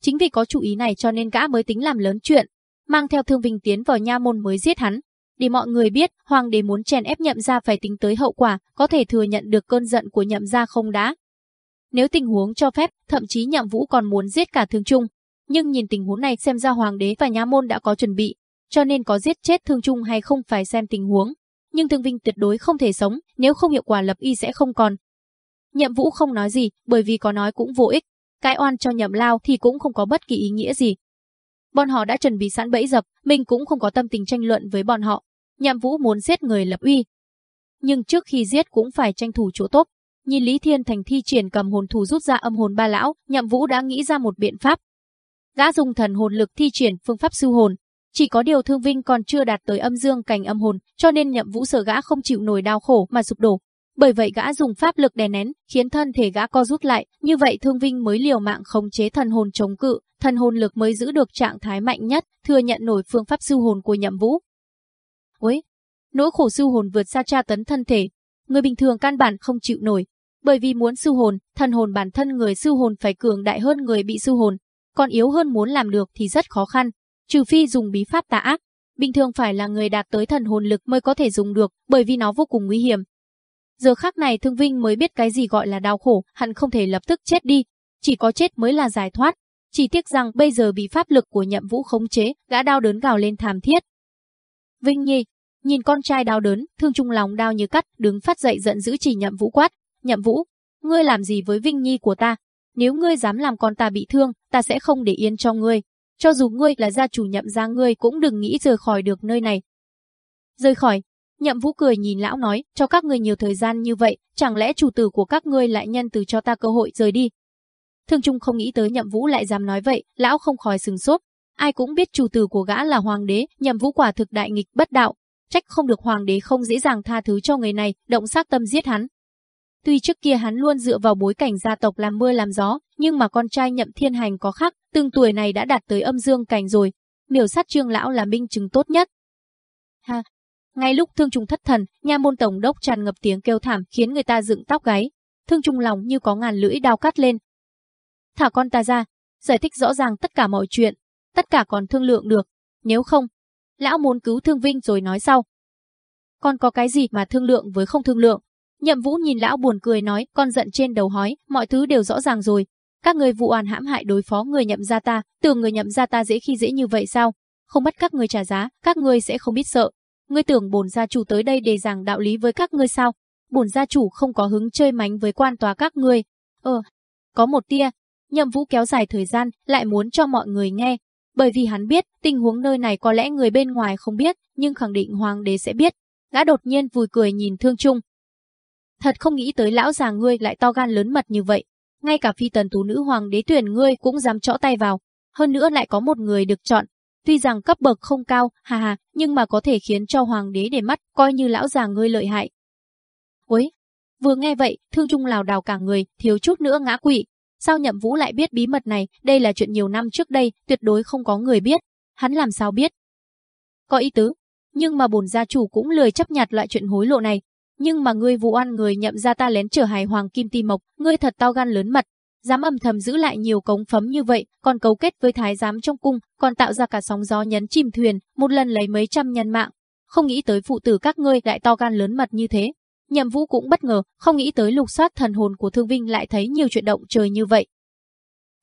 Chính vì có chủ ý này cho nên gã mới tính làm lớn chuyện. Mang theo thương vinh tiến vào nha môn mới giết hắn. Để mọi người biết, hoàng đế muốn chèn ép nhậm ra phải tính tới hậu quả, có thể thừa nhận được cơn giận của nhậm gia không đã. Nếu tình huống cho phép, thậm chí Nhậm Vũ còn muốn giết cả Thương Trung. Nhưng nhìn tình huống này xem ra hoàng đế và nha môn đã có chuẩn bị, cho nên có giết chết Thương Trung hay không phải xem tình huống. Nhưng Thương Vinh tuyệt đối không thể sống, nếu không hiệu quả lập y sẽ không còn. Nhậm Vũ không nói gì, bởi vì có nói cũng vô ích. Cái oan cho Nhậm Lao thì cũng không có bất kỳ ý nghĩa gì. Bọn họ đã chuẩn bị sẵn bẫy dập, mình cũng không có tâm tình tranh luận với bọn họ. Nhậm Vũ muốn giết người lập uy. Nhưng trước khi giết cũng phải tranh thủ chỗ tốt, Nhìn Lý Thiên Thành thi triển cầm hồn thủ rút ra âm hồn ba lão, Nhậm Vũ đã nghĩ ra một biện pháp. Gã dùng thần hồn lực thi triển phương pháp siêu hồn, Chỉ có điều Thương Vinh còn chưa đạt tới âm dương cảnh âm hồn, cho nên Nhậm Vũ sợ gã không chịu nổi đau khổ mà sụp đổ. Bởi vậy gã dùng pháp lực đè nén, khiến thân thể gã co rút lại, như vậy Thương Vinh mới liều mạng khống chế thần hồn chống cự, thần hồn lực mới giữ được trạng thái mạnh nhất, thừa nhận nổi phương pháp siêu hồn của Nhậm Vũ. Ôi, nỗi khổ siêu hồn vượt xa tra tấn thân thể, người bình thường căn bản không chịu nổi, bởi vì muốn siêu hồn, thần hồn bản thân người siêu hồn phải cường đại hơn người bị siêu hồn, còn yếu hơn muốn làm được thì rất khó khăn, trừ phi dùng bí pháp tà ác. Bình thường phải là người đạt tới thần hồn lực mới có thể dùng được, bởi vì nó vô cùng nguy hiểm. Giờ khắc này Thương Vinh mới biết cái gì gọi là đau khổ, hắn không thể lập tức chết đi, chỉ có chết mới là giải thoát. Chỉ tiếc rằng bây giờ bị pháp lực của nhậm vũ khống chế, gã đau đớn gào lên thảm thiết. Vinh Nhi, nhìn con trai đau đớn, thương trung lòng đau như cắt, đứng phát dậy giận dữ chỉ nhậm vũ quát. Nhậm vũ, ngươi làm gì với Vinh Nhi của ta? Nếu ngươi dám làm con ta bị thương, ta sẽ không để yên cho ngươi. Cho dù ngươi là gia chủ nhậm gia ngươi cũng đừng nghĩ rời khỏi được nơi này. Rời khỏi, nhậm vũ cười nhìn lão nói, cho các người nhiều thời gian như vậy, chẳng lẽ chủ tử của các ngươi lại nhân từ cho ta cơ hội rời đi. Thương Trung không nghĩ tới nhậm vũ lại dám nói vậy, lão không khỏi sừng sốt. Ai cũng biết chủ tử của gã là hoàng đế, nhậm vũ quả thực đại nghịch bất đạo. Trách không được hoàng đế không dễ dàng tha thứ cho người này, động sát tâm giết hắn. Tuy trước kia hắn luôn dựa vào bối cảnh gia tộc làm mưa làm gió, nhưng mà con trai nhậm thiên hành có khác, từng tuổi này đã đạt tới âm dương cảnh rồi. Miểu sát trương lão là minh chứng tốt nhất. Ha! Ngay lúc thương trùng thất thần, nha môn tổng đốc tràn ngập tiếng kêu thảm khiến người ta dựng tóc gáy. Thương trùng lòng như có ngàn lưỡi đao cắt lên. Thả con ta ra, giải thích rõ ràng tất cả mọi chuyện, tất cả còn thương lượng được. Nếu không, lão muốn cứu thương vinh rồi nói sau. Con có cái gì mà thương lượng với không thương lượng? Nhậm Vũ nhìn lão buồn cười nói, con giận trên đầu hói, mọi thứ đều rõ ràng rồi. Các người vụ oan hãm hại đối phó người nhậm gia ta, tưởng người nhậm gia ta dễ khi dễ như vậy sao? Không bắt các người trả giá, các người sẽ không biết sợ. Ngươi tưởng bổn gia chủ tới đây để giảng đạo lý với các ngươi sao? Bổn gia chủ không có hứng chơi mánh với quan tòa các ngươi. Ờ, có một tia. Nhậm Vũ kéo dài thời gian, lại muốn cho mọi người nghe. Bởi vì hắn biết, tình huống nơi này có lẽ người bên ngoài không biết, nhưng khẳng định hoàng đế sẽ biết. Gã đột nhiên vui cười nhìn Thương Trung, Thật không nghĩ tới lão già ngươi lại to gan lớn mật như vậy. Ngay cả phi tần tú nữ hoàng đế tuyển ngươi cũng dám chõ tay vào. Hơn nữa lại có một người được chọn. Tuy rằng cấp bậc không cao, hà hà, nhưng mà có thể khiến cho hoàng đế để mắt, coi như lão già ngươi lợi hại. Ôi! Vừa nghe vậy, thương trung lào đào cả người, thiếu chút nữa ngã quỵ. Sao nhậm vũ lại biết bí mật này, đây là chuyện nhiều năm trước đây, tuyệt đối không có người biết. Hắn làm sao biết? Có ý tứ, nhưng mà bổn gia chủ cũng lười chấp nhặt loại chuyện hối lộ này, nhưng mà ngươi vụ oan người nhậm ra ta lén trở hài hoàng kim ti mộc, ngươi thật to gan lớn mật, dám âm thầm giữ lại nhiều cống phấm như vậy, còn cấu kết với thái giám trong cung, còn tạo ra cả sóng gió nhấn chìm thuyền, một lần lấy mấy trăm nhân mạng. Không nghĩ tới phụ tử các ngươi lại to gan lớn mật như thế. Nhậm Vũ cũng bất ngờ, không nghĩ tới lục soát thần hồn của Thương Vinh lại thấy nhiều chuyện động trời như vậy.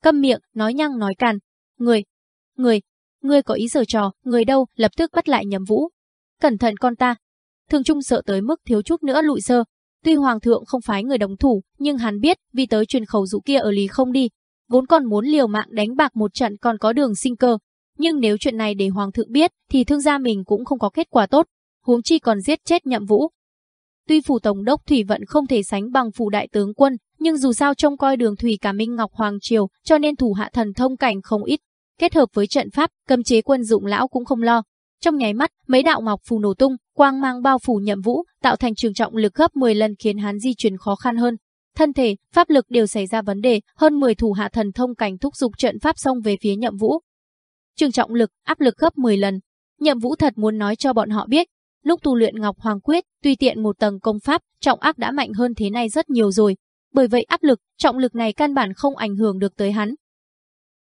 Câm miệng, nói nhăng nói càn. Người, người, người có ý giở trò, người đâu, lập tức bắt lại Nhậm Vũ. Cẩn thận con ta, Thương Trung sợ tới mức thiếu chút nữa lụi sơ. Tuy Hoàng thượng không phái người đồng thủ, nhưng hắn biết vì tới truyền khẩu dụ kia ở lý không đi. Vốn còn muốn liều mạng đánh bạc một trận còn có đường sinh cơ. Nhưng nếu chuyện này để Hoàng thượng biết thì thương gia mình cũng không có kết quả tốt. Huống chi còn giết chết nhậm vũ. Tuy phủ tổng đốc thủy vận không thể sánh bằng phủ đại tướng quân, nhưng dù sao trông coi đường thủy cả Minh Ngọc Hoàng Triều, cho nên thủ hạ thần thông cảnh không ít. Kết hợp với trận pháp, cấm chế quân dụng lão cũng không lo. Trong nháy mắt, mấy đạo ngọc phù nổ tung, quang mang bao phủ nhậm vũ, tạo thành trường trọng lực gấp 10 lần khiến hắn di chuyển khó khăn hơn. Thân thể, pháp lực đều xảy ra vấn đề, hơn 10 thủ hạ thần thông cảnh thúc dục trận pháp xông về phía nhậm vũ. Trường trọng lực, áp lực gấp 10 lần. Nhậm vũ thật muốn nói cho bọn họ biết, lúc tu luyện Ngọc Hoàng Quyết, tùy tiện một tầng công pháp, trọng ác đã mạnh hơn thế này rất nhiều rồi. Bởi vậy áp lực, trọng lực này căn bản không ảnh hưởng được tới hắn.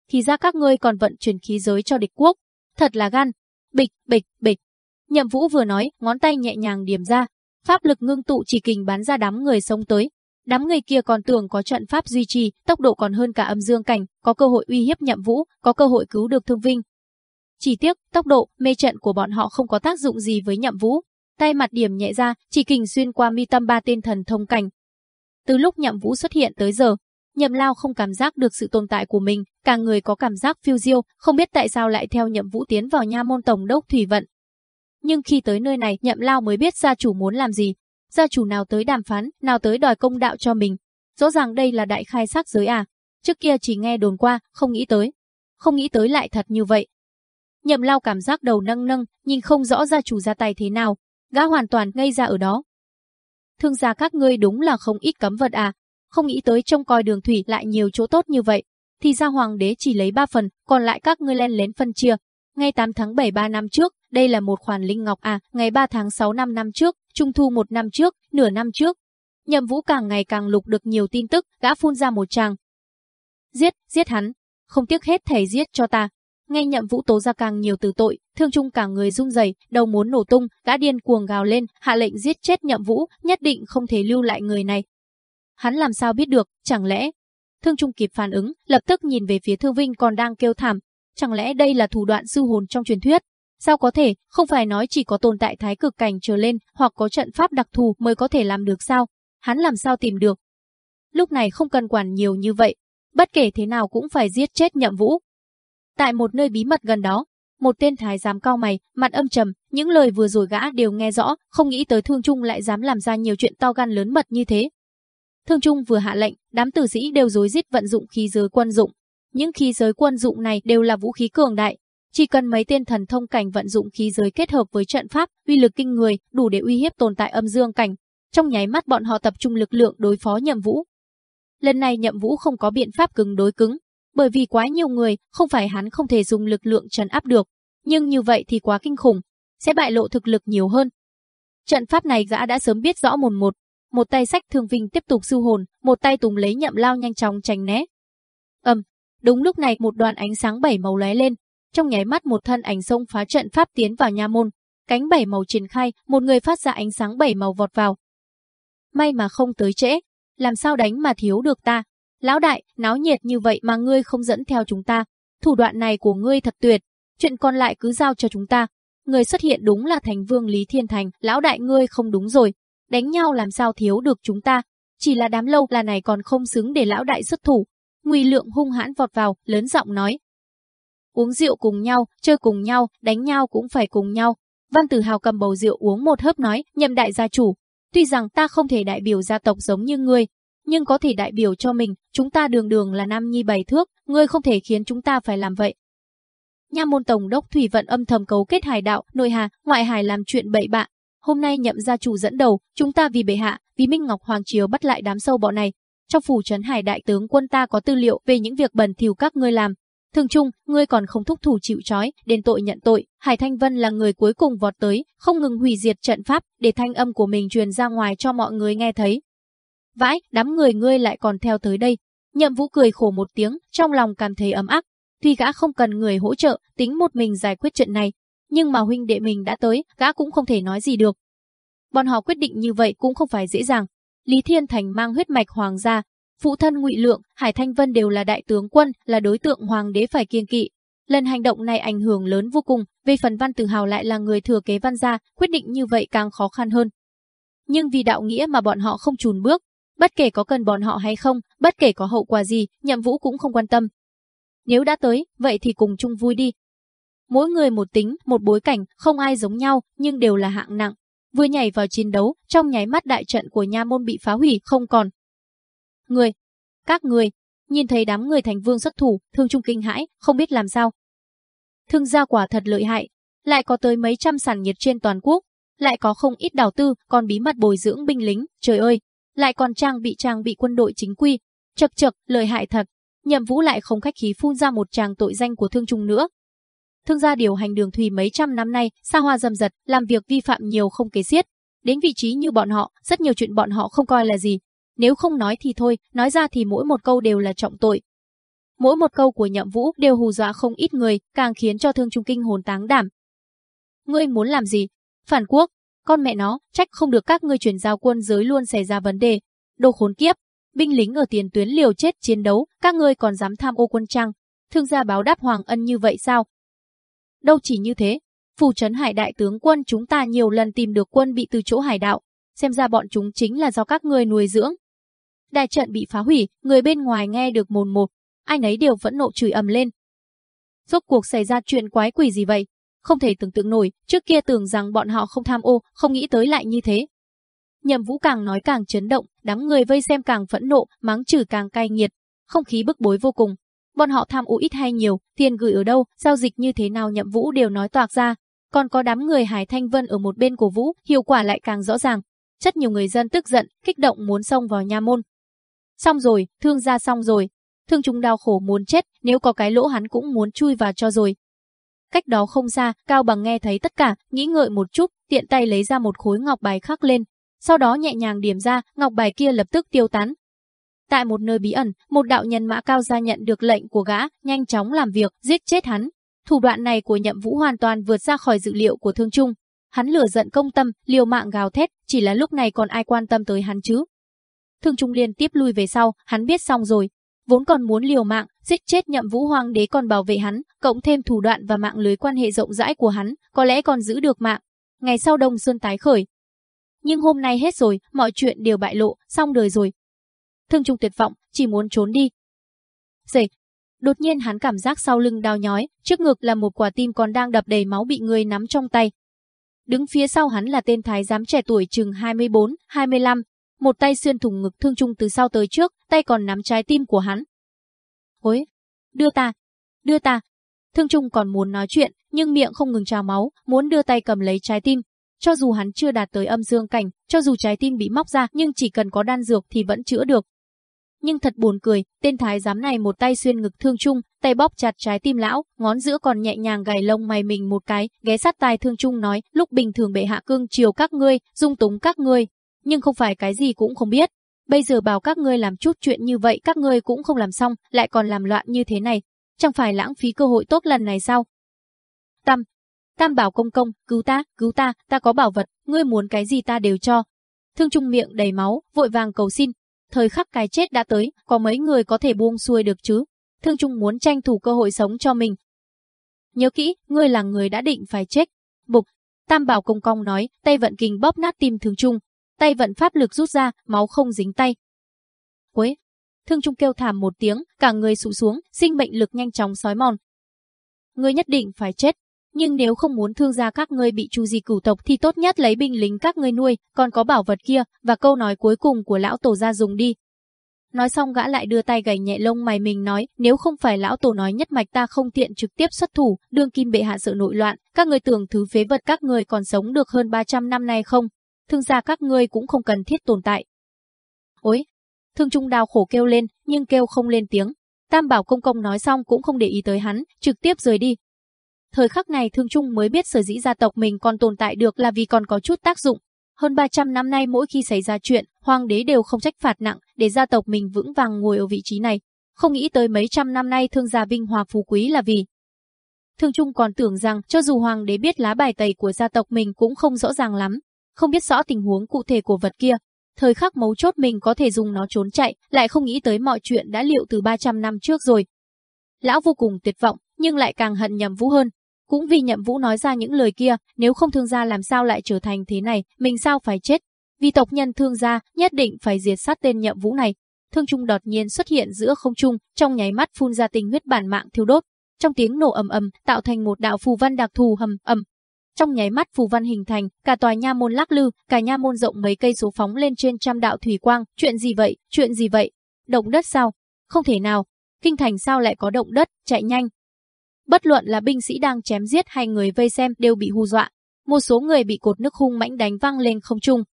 Thì ra các ngươi còn vận chuyển khí giới cho địch quốc. Thật là gan, Bịch, bịch, bịch. Nhậm Vũ vừa nói, ngón tay nhẹ nhàng điểm ra. Pháp lực ngưng tụ chỉ kình bắn ra đám người sống tới. Đám người kia còn tưởng có trận pháp duy trì, tốc độ còn hơn cả âm dương cảnh, có cơ hội uy hiếp Nhậm Vũ, có cơ hội cứu được Thương Vinh. Chỉ tiếc, tốc độ, mê trận của bọn họ không có tác dụng gì với Nhậm Vũ. Tay mặt điểm nhẹ ra, chỉ kình xuyên qua mi tâm ba tên thần thông cảnh. Từ lúc Nhậm Vũ xuất hiện tới giờ, Nhậm Lao không cảm giác được sự tồn tại của mình, cả người có cảm giác phiêu diêu, không biết tại sao lại theo Nhậm Vũ tiến vào nha môn tổng đốc thủy vận. Nhưng khi tới nơi này, Nhậm Lao mới biết gia chủ muốn làm gì. Gia chủ nào tới đàm phán, nào tới đòi công đạo cho mình. Rõ ràng đây là đại khai sắc giới à. Trước kia chỉ nghe đồn qua, không nghĩ tới. Không nghĩ tới lại thật như vậy. Nhậm Lao cảm giác đầu nâng nâng, nhìn không rõ gia chủ ra tay thế nào, gã hoàn toàn ngây ra ở đó. Thương gia các ngươi đúng là không ít cấm vật à, không nghĩ tới trông coi đường thủy lại nhiều chỗ tốt như vậy. Thì ra hoàng đế chỉ lấy ba phần, còn lại các ngươi len lén phân chia. Ngày 8 tháng 7 ba năm trước, đây là một khoản linh ngọc à, ngày 3 tháng 6 năm năm trước, trung thu một năm trước, nửa năm trước. Nhậm Vũ càng ngày càng lục được nhiều tin tức, gã phun ra một tràng. Giết, giết hắn, không tiếc hết thầy giết cho ta. Nghe Nhậm Vũ tố ra càng nhiều từ tội, Thương Trung cả người run rẩy, đầu muốn nổ tung, gã điên cuồng gào lên, hạ lệnh giết chết Nhậm Vũ, nhất định không thể lưu lại người này. Hắn làm sao biết được, chẳng lẽ? Thương Trung kịp phản ứng, lập tức nhìn về phía Thương Vinh còn đang kêu thảm, chẳng lẽ đây là thủ đoạn sư hồn trong truyền thuyết? Sao có thể, không phải nói chỉ có tồn tại thái cực cảnh trở lên hoặc có trận pháp đặc thù mới có thể làm được sao? Hắn làm sao tìm được? Lúc này không cần quản nhiều như vậy, bất kể thế nào cũng phải giết chết nhậm vũ. Tại một nơi bí mật gần đó, một tên thái giám cao mày, mặt âm trầm, những lời vừa rồi gã đều nghe rõ, không nghĩ tới Thương Trung lại dám làm ra nhiều chuyện to gan lớn mật như thế. Thương Trung vừa hạ lệnh, đám tử sĩ đều rối rít vận dụng khí giới quân dụng. Những khí giới quân dụng này đều là vũ khí cường đại, chỉ cần mấy tên thần thông cảnh vận dụng khí giới kết hợp với trận pháp, uy lực kinh người, đủ để uy hiếp tồn tại âm dương cảnh. Trong nháy mắt bọn họ tập trung lực lượng đối phó Nhậm Vũ. Lần này Nhậm Vũ không có biện pháp cứng đối cứng, bởi vì quá nhiều người, không phải hắn không thể dùng lực lượng trấn áp được, nhưng như vậy thì quá kinh khủng, sẽ bại lộ thực lực nhiều hơn. Trận pháp này gã đã sớm biết rõ mồn một, một tay sách thương vinh tiếp tục siêu hồn, một tay tùng lấy nhậm lao nhanh chóng tránh né. Ầm, đúng lúc này một đoàn ánh sáng bảy màu lóe lên, trong nháy mắt một thân ảnh xông phá trận pháp tiến vào nha môn, cánh bảy màu triển khai, một người phát ra ánh sáng bảy màu vọt vào. May mà không tới trễ, làm sao đánh mà thiếu được ta? Lão đại, náo nhiệt như vậy mà ngươi không dẫn theo chúng ta, thủ đoạn này của ngươi thật tuyệt, chuyện còn lại cứ giao cho chúng ta. Người xuất hiện đúng là thành vương Lý Thiên Thành, lão đại ngươi không đúng rồi, đánh nhau làm sao thiếu được chúng ta, chỉ là đám lâu là này còn không xứng để lão đại xuất thủ. Ngụy Lượng hung hãn vọt vào, lớn giọng nói, uống rượu cùng nhau, chơi cùng nhau, đánh nhau cũng phải cùng nhau. Văn Tử Hào cầm bầu rượu uống một hớp nói, nhậm đại gia chủ, tuy rằng ta không thể đại biểu gia tộc giống như ngươi, nhưng có thể đại biểu cho mình, chúng ta đường đường là nam nhi bảy thước, ngươi không thể khiến chúng ta phải làm vậy. Nha môn tổng đốc Thủy Vận âm thầm cấu kết hải đạo, nội hà, ngoại hải làm chuyện bậy bạ. Hôm nay nhậm gia chủ dẫn đầu, chúng ta vì bệ hạ, vì Minh Ngọc Hoàng Triều bắt lại đám sâu bọ này. Trong phủ trấn hải đại tướng quân ta có tư liệu về những việc bẩn thỉu các ngươi làm, Thường Trung, ngươi còn không thúc thủ chịu trói, đền tội nhận tội. Hải Thanh Vân là người cuối cùng vọt tới, không ngừng hủy diệt trận pháp, để thanh âm của mình truyền ra ngoài cho mọi người nghe thấy. Vãi, đám người ngươi lại còn theo tới đây. Nhậm Vũ cười khổ một tiếng, trong lòng cảm thấy ấm áp. Tuy gã không cần người hỗ trợ, tính một mình giải quyết chuyện này, nhưng mà huynh đệ mình đã tới, gã cũng không thể nói gì được. Bọn họ quyết định như vậy cũng không phải dễ dàng. Lý Thiên Thành mang huyết mạch hoàng gia, Phụ thân Ngụy Lượng, Hải Thanh Vân đều là đại tướng quân, là đối tượng hoàng đế phải kiêng kỵ. Lần hành động này ảnh hưởng lớn vô cùng, về phần Văn Tử Hào lại là người thừa kế Văn gia, quyết định như vậy càng khó khăn hơn. Nhưng vì đạo nghĩa mà bọn họ không chùn bước, bất kể có cần bọn họ hay không, bất kể có hậu quả gì, Nhậm Vũ cũng không quan tâm. Nếu đã tới, vậy thì cùng chung vui đi. Mỗi người một tính, một bối cảnh, không ai giống nhau, nhưng đều là hạng nặng. Vừa nhảy vào chiến đấu, trong nháy mắt đại trận của nha môn bị phá hủy không còn, Người, các người, nhìn thấy đám người thành vương xuất thủ, thương trung kinh hãi, không biết làm sao. Thương gia quả thật lợi hại, lại có tới mấy trăm sản nhiệt trên toàn quốc, lại có không ít đào tư, còn bí mật bồi dưỡng binh lính, trời ơi, lại còn trang bị trang bị quân đội chính quy, chật chật, lợi hại thật. Nhậm Vũ lại không khách khí phun ra một tràng tội danh của thương trung nữa. Thương gia điều hành đường thủy mấy trăm năm nay, xa hoa dầm dật, làm việc vi phạm nhiều không kể xiết. Đến vị trí như bọn họ, rất nhiều chuyện bọn họ không coi là gì, nếu không nói thì thôi, nói ra thì mỗi một câu đều là trọng tội. Mỗi một câu của nhậm vũ đều hù dọa không ít người, càng khiến cho thương trung kinh hồn táng đảm. Ngươi muốn làm gì? Phản quốc, con mẹ nó, trách không được các ngươi chuyển giao quân giới luôn xảy ra vấn đề. Đồ khốn kiếp, binh lính ở tiền tuyến liều chết chiến đấu, các ngươi còn dám tham ô quân trang. Thương gia báo đáp hoàng ân như vậy sao? Đâu chỉ như thế, phù trấn hải đại tướng quân chúng ta nhiều lần tìm được quân bị từ chỗ hải đạo, xem ra bọn chúng chính là do các người nuôi dưỡng, Đại trận bị phá hủy, người bên ngoài nghe được mồn một, ai nấy đều vẫn nộ chửi ầm lên. Rốt cuộc xảy ra chuyện quái quỷ gì vậy? Không thể tưởng tượng nổi, trước kia tưởng rằng bọn họ không tham ô, không nghĩ tới lại như thế. Nhậm Vũ càng nói càng chấn động, đám người vây xem càng phẫn nộ, mắng chửi càng cay nghiệt, không khí bức bối vô cùng. Bọn họ tham ô ít hay nhiều, tiền gửi ở đâu, giao dịch như thế nào nhậm vũ đều nói toạc ra. Còn có đám người Hải Thanh Vân ở một bên của vũ, hiệu quả lại càng rõ ràng. Rất nhiều người dân tức giận, kích động muốn xông vào nha môn. Xong rồi, thương gia xong rồi. Thương chúng đau khổ muốn chết, nếu có cái lỗ hắn cũng muốn chui vào cho rồi. Cách đó không xa, Cao Bằng nghe thấy tất cả, nghĩ ngợi một chút, tiện tay lấy ra một khối ngọc bài khắc lên. Sau đó nhẹ nhàng điểm ra, ngọc bài kia lập tức tiêu tán, Tại một nơi bí ẩn, một đạo nhân mã cao gia nhận được lệnh của gã, nhanh chóng làm việc, giết chết hắn. Thủ đoạn này của Nhậm Vũ hoàn toàn vượt ra khỏi dự liệu của Thương Trung. Hắn lửa giận công tâm, liều mạng gào thét, chỉ là lúc này còn ai quan tâm tới hắn chứ. Thương Trung liên tiếp lui về sau, hắn biết xong rồi. Vốn còn muốn liều mạng, giết chết Nhậm Vũ Hoàng đế còn bảo vệ hắn, cộng thêm thủ đoạn và mạng lưới quan hệ rộng rãi của hắn, có lẽ còn giữ được mạng. Ngày sau Đông Sơn tái khởi. Nhưng hôm nay hết rồi, mọi chuyện đều bại lộ, xong đời rồi, Thương Trung tuyệt vọng, chỉ muốn trốn đi. Dậy, đột nhiên hắn cảm giác sau lưng đau nhói, trước ngực là một quả tim còn đang đập đầy máu bị người nắm trong tay. Đứng phía sau hắn là tên thái giám trẻ tuổi chừng 24, 25, một tay xuyên thủng ngực Thương Trung từ sau tới trước, tay còn nắm trái tim của hắn. Ôi, đưa ta, đưa ta. Thương Trung còn muốn nói chuyện, nhưng miệng không ngừng trào máu, muốn đưa tay cầm lấy trái tim. Cho dù hắn chưa đạt tới âm dương cảnh, cho dù trái tim bị móc ra nhưng chỉ cần có đan dược thì vẫn chữa được. Nhưng thật buồn cười, tên thái giám này một tay xuyên ngực thương trung, tay bóp chặt trái tim lão, ngón giữa còn nhẹ nhàng gảy lông mày mình một cái, ghé sát tai thương trung nói, lúc bình thường bệ hạ cương chiều các ngươi, dung túng các ngươi, nhưng không phải cái gì cũng không biết. Bây giờ bảo các ngươi làm chút chuyện như vậy các ngươi cũng không làm xong, lại còn làm loạn như thế này. Chẳng phải lãng phí cơ hội tốt lần này sao? Tam, Tam bảo công công, cứu ta, cứu ta, ta có bảo vật, ngươi muốn cái gì ta đều cho. Thương Trung miệng đầy máu, vội vàng cầu xin, Thời khắc cái chết đã tới, có mấy người có thể buông xuôi được chứ? Thương Trung muốn tranh thủ cơ hội sống cho mình. Nhớ kỹ, ngươi là người đã định phải chết. Bục, Tam Bảo Công Công nói, tay vận kình bóp nát tim Thương Trung. Tay vận pháp lực rút ra, máu không dính tay. Quế! Thương Trung kêu thảm một tiếng, cả người sụ xuống, sinh mệnh lực nhanh chóng sói mòn. Ngươi nhất định phải chết. Nhưng nếu không muốn thương gia các ngươi bị chu di cửu tộc thì tốt nhất lấy binh lính các ngươi nuôi, còn có bảo vật kia, và câu nói cuối cùng của lão tổ ra dùng đi. Nói xong gã lại đưa tay gảy nhẹ lông mày mình nói, nếu không phải lão tổ nói nhất mạch ta không tiện trực tiếp xuất thủ, đương kim bệ hạ sợ nội loạn, các ngươi tưởng thứ phế vật các người còn sống được hơn 300 năm nay không? Thương gia các ngươi cũng không cần thiết tồn tại. Ôi! Thương Trung đau khổ kêu lên, nhưng kêu không lên tiếng. Tam bảo công công nói xong cũng không để ý tới hắn, trực tiếp rời đi, Thời khắc này Thương Trung mới biết sở dĩ gia tộc mình còn tồn tại được là vì còn có chút tác dụng. Hơn 300 năm nay mỗi khi xảy ra chuyện, hoàng đế đều không trách phạt nặng để gia tộc mình vững vàng ngồi ở vị trí này. Không nghĩ tới mấy trăm năm nay thương gia vinh hòa phú quý là vì Thương Trung còn tưởng rằng cho dù hoàng đế biết lá bài tẩy của gia tộc mình cũng không rõ ràng lắm, không biết rõ tình huống cụ thể của vật kia. Thời khắc mấu chốt mình có thể dùng nó trốn chạy, lại không nghĩ tới mọi chuyện đã liệu từ 300 năm trước rồi. Lão vô cùng tuyệt vọng, nhưng lại càng hận nhầm vũ hơn. Cũng vì nhậm vũ nói ra những lời kia, nếu không thương gia làm sao lại trở thành thế này, mình sao phải chết. Vì tộc nhân thương gia, nhất định phải diệt sát tên nhậm vũ này. Thương trung đột nhiên xuất hiện giữa không trung, trong nháy mắt phun ra tinh huyết bản mạng thiêu đốt. Trong tiếng nổ ầm ầm, tạo thành một đạo phù văn đặc thù hầm ầm. Trong nháy mắt phù văn hình thành, cả tòa nha môn lắc lư, cả nha môn rộng mấy cây số phóng lên trên trăm đạo thủy quang, chuyện gì vậy, chuyện gì vậy? Động đất sao? Không thể nào. Kinh thành sao lại có động đất, chạy nhanh, Bất luận là binh sĩ đang chém giết hay người vây xem đều bị hù dọa. Một số người bị cột nước hung mãnh đánh văng lên không trung.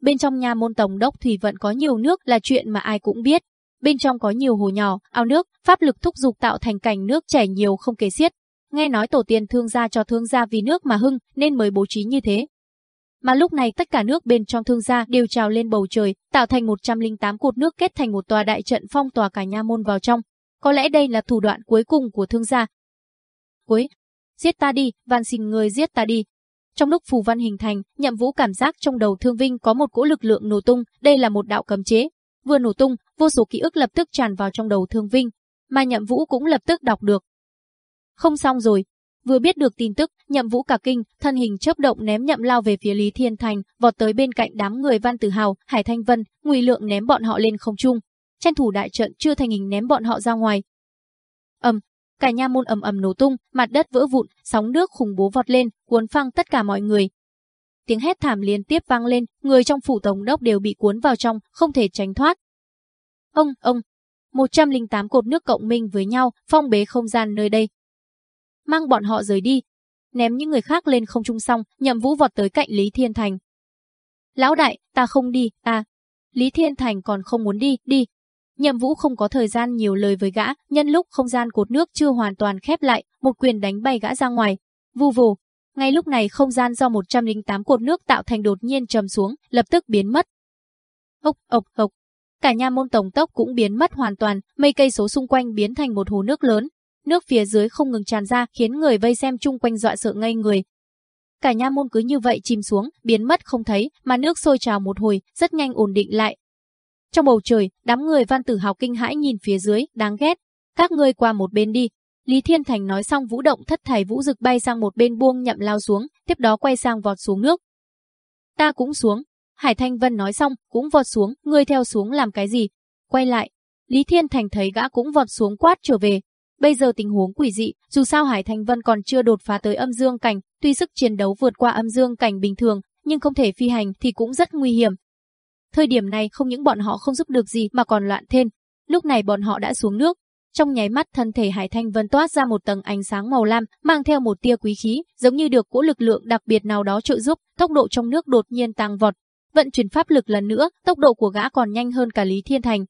Bên trong nhà môn tổng đốc thủy vận có nhiều nước là chuyện mà ai cũng biết. Bên trong có nhiều hồ nhỏ, ao nước, pháp lực thúc dục tạo thành cảnh nước chảy nhiều không kể xiết. Nghe nói tổ tiên thương gia cho thương gia vì nước mà hưng nên mới bố trí như thế. Mà lúc này tất cả nước bên trong thương gia đều trào lên bầu trời, tạo thành 108 cột nước kết thành một tòa đại trận phong tỏa cả nha môn vào trong. Có lẽ đây là thủ đoạn cuối cùng của thương gia, cuối. Giết ta đi, van xin người giết ta đi. Trong lúc phù văn hình thành, nhậm vũ cảm giác trong đầu thương vinh có một cỗ lực lượng nổ tung, đây là một đạo cấm chế. Vừa nổ tung, vô số ký ức lập tức tràn vào trong đầu thương vinh, mà nhậm vũ cũng lập tức đọc được. Không xong rồi, Vừa biết được tin tức, nhậm vũ cả kinh, thân hình chớp động ném nhậm lao về phía Lý Thiên Thành, vọt tới bên cạnh đám người Văn Tử Hào, Hải Thanh Vân, Ngụy Lượng ném bọn họ lên không trung. Tranh thủ đại trận chưa thành hình ném bọn họ ra ngoài. Cả nhà môn ầm ầm nổ tung, mặt đất vỡ vụn, sóng nước khủng bố vọt lên, cuốn phăng tất cả mọi người. Tiếng hét thảm liên tiếp vang lên, người trong phủ tổng đốc đều bị cuốn vào trong, không thể tránh thoát. Ông, ông, 108 cột nước cộng minh với nhau, phong bế không gian nơi đây. Mang bọn họ rời đi. Ném những người khác lên không trung xong, nhậm vũ vọt tới cạnh Lý Thiên Thành. Lão đại, ta không đi, ta. Lý Thiên Thành còn không muốn đi, đi. Nhậm vũ không có thời gian nhiều lời với gã, nhân lúc không gian cột nước chưa hoàn toàn khép lại, một quyền đánh bay gã ra ngoài. Vù vù. Ngay lúc này không gian do 108 cột nước tạo thành đột nhiên trầm xuống, lập tức biến mất. Ốc, ốc, ốc. Cả nha môn tổng tốc cũng biến mất hoàn toàn, mây cây số xung quanh biến thành một hồ nước lớn. Nước phía dưới không ngừng tràn ra khiến người vây xem chung quanh dọa sợ ngây người. Cả nha môn cứ như vậy chìm xuống, biến mất không thấy, mà nước sôi trào một hồi, rất nhanh ổn định lại. Trong bầu trời, đám người văn tử hào kinh hãi nhìn phía dưới, đáng ghét. Các ngươi qua một bên đi. Lý Thiên Thành nói xong vũ động thất thải vũ rực bay sang một bên buông nhậm lao xuống, tiếp đó quay sang vọt xuống nước. Ta cũng xuống, Hải Thanh Vân nói xong, cũng vọt xuống, ngươi theo xuống làm cái gì? Quay lại, Lý Thiên Thành thấy gã cũng vọt xuống quát trở về. Bây giờ tình huống quỷ dị, dù sao Hải Thanh Vân còn chưa đột phá tới âm dương cảnh, tuy sức chiến đấu vượt qua âm dương cảnh bình thường, nhưng không thể phi hành thì cũng rất nguy hiểm. Thời điểm này không những bọn họ không giúp được gì mà còn loạn thêm. Lúc này bọn họ đã xuống nước. Trong nháy mắt thân thể Hải Thanh Vân toát ra một tầng ánh sáng màu lam, mang theo một tia quý khí, giống như được cỗ lực lượng đặc biệt nào đó trợ giúp, tốc độ trong nước đột nhiên tăng vọt, vận chuyển pháp lực lần nữa, tốc độ của gã còn nhanh hơn cả Lý Thiên Thành.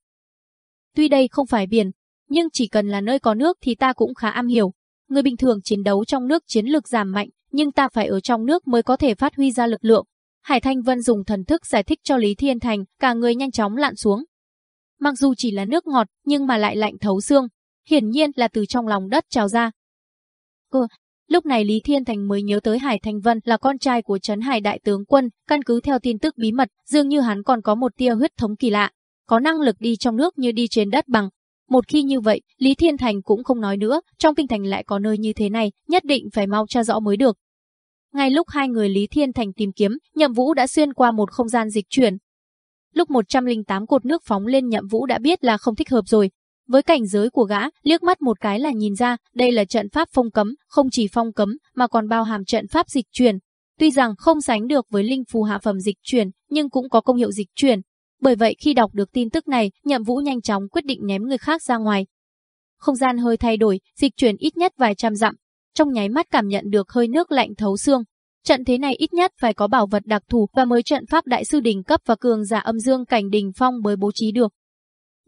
Tuy đây không phải biển, nhưng chỉ cần là nơi có nước thì ta cũng khá am hiểu. Người bình thường chiến đấu trong nước chiến lực giảm mạnh, nhưng ta phải ở trong nước mới có thể phát huy ra lực lượng. Hải Thanh Vân dùng thần thức giải thích cho Lý Thiên Thành, cả người nhanh chóng lặn xuống. Mặc dù chỉ là nước ngọt, nhưng mà lại lạnh thấu xương, hiển nhiên là từ trong lòng đất trào ra. Ừ, Lúc này Lý Thiên Thành mới nhớ tới Hải Thanh Vân là con trai của Trấn Hải Đại tướng quân, căn cứ theo tin tức bí mật, dường như hắn còn có một tia huyết thống kỳ lạ, có năng lực đi trong nước như đi trên đất bằng. Một khi như vậy, Lý Thiên Thành cũng không nói nữa, trong kinh thành lại có nơi như thế này, nhất định phải mau tra rõ mới được. Ngay lúc hai người Lý Thiên Thành tìm kiếm, Nhậm Vũ đã xuyên qua một không gian dịch chuyển. Lúc 108 cột nước phóng lên Nhậm Vũ đã biết là không thích hợp rồi, với cảnh giới của gã, liếc mắt một cái là nhìn ra, đây là trận pháp phong cấm, không chỉ phong cấm, mà còn bao hàm trận pháp dịch chuyển. Tuy rằng không sánh được với linh phù hạ phẩm dịch chuyển, nhưng cũng có công hiệu dịch chuyển. Bởi vậy khi đọc được tin tức này, Nhậm Vũ nhanh chóng quyết định ném người khác ra ngoài. Không gian hơi thay đổi, dịch chuyển ít nhất vài trăm dặm. Trong nháy mắt cảm nhận được hơi nước lạnh thấu xương. Trận thế này ít nhất phải có bảo vật đặc thù và mới trận pháp đại sư đỉnh cấp và cường giả âm dương cảnh đỉnh phong mới bố trí được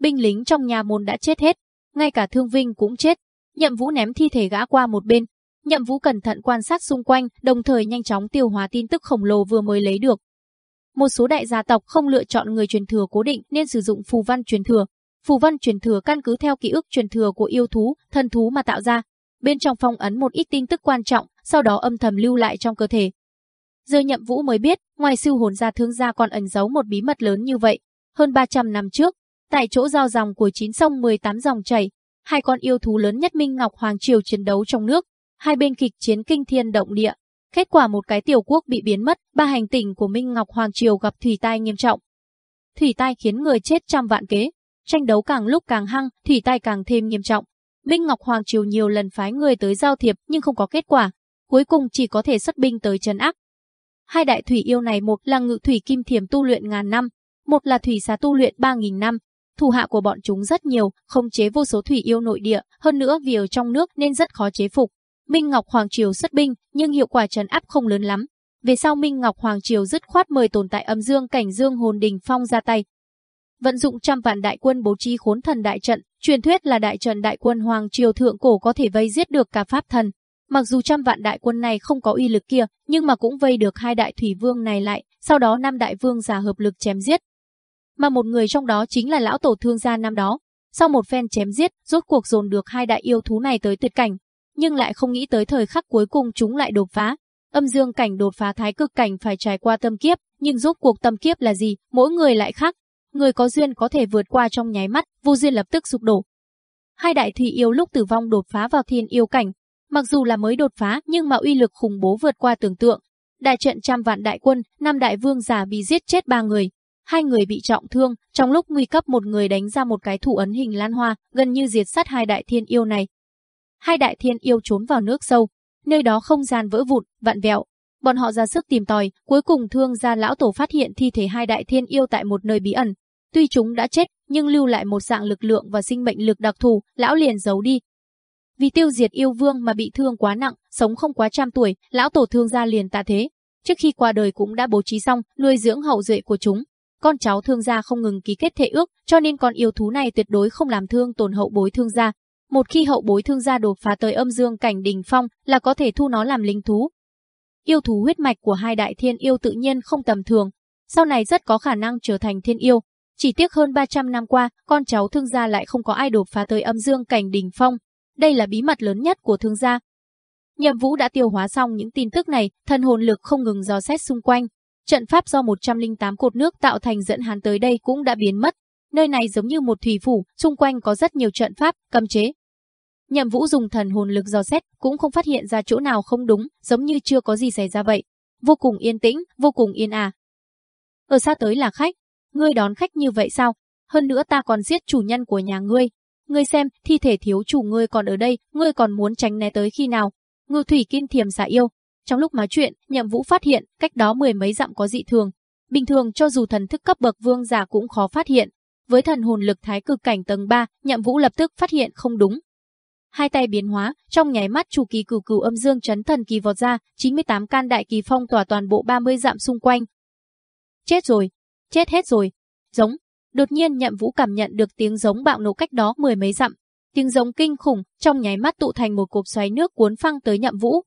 binh lính trong nhà môn đã chết hết, ngay cả Thương Vinh cũng chết. Nhậm Vũ ném thi thể gã qua một bên. Nhậm Vũ cẩn thận quan sát xung quanh, đồng thời nhanh chóng tiêu hóa tin tức khổng lồ vừa mới lấy được. Một số đại gia tộc không lựa chọn người truyền thừa cố định nên sử dụng phù văn truyền thừa. Phù văn truyền thừa căn cứ theo ký ức truyền thừa của yêu thú, thần thú mà tạo ra. Bên trong phong ấn một ít tin tức quan trọng, sau đó âm thầm lưu lại trong cơ thể. Giờ Nhậm Vũ mới biết, ngoài siêu hồn gia thương gia còn ẩn giấu một bí mật lớn như vậy. Hơn 300 năm trước, Tại chỗ giao dòng của chín sông 18 dòng chảy, hai con yêu thú lớn nhất Minh Ngọc Hoàng Triều chiến đấu trong nước, hai bên kịch chiến kinh thiên động địa. Kết quả một cái tiểu quốc bị biến mất, ba hành tinh của Minh Ngọc Hoàng Triều gặp thủy tai nghiêm trọng. Thủy tai khiến người chết trăm vạn kế, tranh đấu càng lúc càng hăng, thủy tai càng thêm nghiêm trọng. Minh Ngọc Hoàng Triều nhiều lần phái người tới giao thiệp nhưng không có kết quả, cuối cùng chỉ có thể xuất binh tới trấn áp. Hai đại thủy yêu này một là ngự thủy kim thiềm tu luyện ngàn năm, một là thủy xá tu luyện ba nghìn năm, Thủ hạ của bọn chúng rất nhiều, không chế vô số thủy yêu nội địa, hơn nữa vì ở trong nước nên rất khó chế phục. Minh Ngọc Hoàng Triều xuất binh, nhưng hiệu quả trấn áp không lớn lắm. Về sau Minh Ngọc Hoàng Triều dứt khoát mời tồn tại âm dương cảnh dương hồn đình phong ra tay. Vận dụng trăm vạn đại quân bố trí khốn thần đại trận, truyền thuyết là đại trận đại quân Hoàng Triều thượng cổ có thể vây giết được cả pháp thần. Mặc dù trăm vạn đại quân này không có uy lực kia, nhưng mà cũng vây được hai đại thủy vương này lại, sau đó năm đại vương giả hợp lực chém giết, mà một người trong đó chính là lão tổ thương gia năm đó. Sau một phen chém giết, rốt cuộc dồn được hai đại yêu thú này tới tuyệt cảnh, nhưng lại không nghĩ tới thời khắc cuối cùng chúng lại đột phá. Âm dương cảnh đột phá thái cực cảnh phải trải qua tâm kiếp, nhưng rốt cuộc tâm kiếp là gì, mỗi người lại khác. Người có duyên có thể vượt qua trong nháy mắt, vô duyên lập tức sụp đổ. Hai đại thủy yêu lúc tử vong đột phá vào thiên yêu cảnh, mặc dù là mới đột phá nhưng mà uy lực khủng bố vượt qua tưởng tượng. Đại trận trăm vạn đại quân, năm đại vương giả bị giết chết ba người, Hai người bị trọng thương, trong lúc nguy cấp một người đánh ra một cái thủ ấn hình lan hoa, gần như diệt sát hai đại thiên yêu này. Hai đại thiên yêu trốn vào nước sâu, nơi đó không gian vỡ vụn, vặn vẹo. Bọn họ ra sức tìm tòi, cuối cùng thương gia lão tổ phát hiện thi thể hai đại thiên yêu tại một nơi bí ẩn. Tuy chúng đã chết, nhưng lưu lại một dạng lực lượng và sinh mệnh lực đặc thù, lão liền giấu đi. Vì tiêu diệt yêu vương mà bị thương quá nặng, sống không quá trăm tuổi, lão tổ thương gia liền tạ thế. Trước khi qua đời cũng đã bố trí xong, nuôi dưỡng hậu duệ của chúng. Con cháu thương gia không ngừng ký kết thể ước, cho nên con yêu thú này tuyệt đối không làm thương tổn hậu bối thương gia. Một khi hậu bối thương gia đột phá tới âm dương cảnh đỉnh phong là có thể thu nó làm linh thú. Yêu thú huyết mạch của hai đại thiên yêu tự nhiên không tầm thường, sau này rất có khả năng trở thành thiên yêu. Chỉ tiếc hơn 300 năm qua, con cháu thương gia lại không có ai đột phá tới âm dương cảnh đỉnh phong. Đây là bí mật lớn nhất của thương gia. Nhậm Vũ đã tiêu hóa xong những tin tức này, thân hồn lực không ngừng dò xét xung quanh. Trận pháp do 108 cột nước tạo thành dẫn hắn tới đây cũng đã biến mất. Nơi này giống như một thủy phủ, xung quanh có rất nhiều trận pháp, cấm chế. Nhậm Vũ dùng thần hồn lực dò xét, cũng không phát hiện ra chỗ nào không đúng, giống như chưa có gì xảy ra vậy. Vô cùng yên tĩnh, vô cùng yên. À. Ở xa tới là khách, ngươi đón khách như vậy sao? Hơn nữa ta còn giết chủ nhân của nhà ngươi. Ngươi xem, thi thể thiếu chủ ngươi còn ở đây, ngươi còn muốn tránh né tới khi nào? Ngư thủy kim thiềm giả yêu. Trong lúc nói chuyện, nhậm vũ phát hiện, cách đó mười mấy dặm có dị thường. Bình thường cho dù thần thức cấp bậc vương giả cũng khó phát hiện. Với thần hồn lực thái cực cảnh tầng 3, nhậm vũ lập tức phát hiện không đúng. Hai tay biến hóa, trong nháy mắt chủ kỳ cửu cửu âm dương chấn thần kỳ vọt ra, 98 can đại kỳ phong tỏa toàn bộ 30 dặm xung quanh, Chết rồi, chết hết rồi. Giống. Đột nhiên nhậm vũ cảm nhận được tiếng giống bạo nổ cách đó mười mấy dặm. Tiếng giống kinh khủng, trong nháy mắt tụ thành một cột xoáy nước cuốn phăng tới nhậm vũ.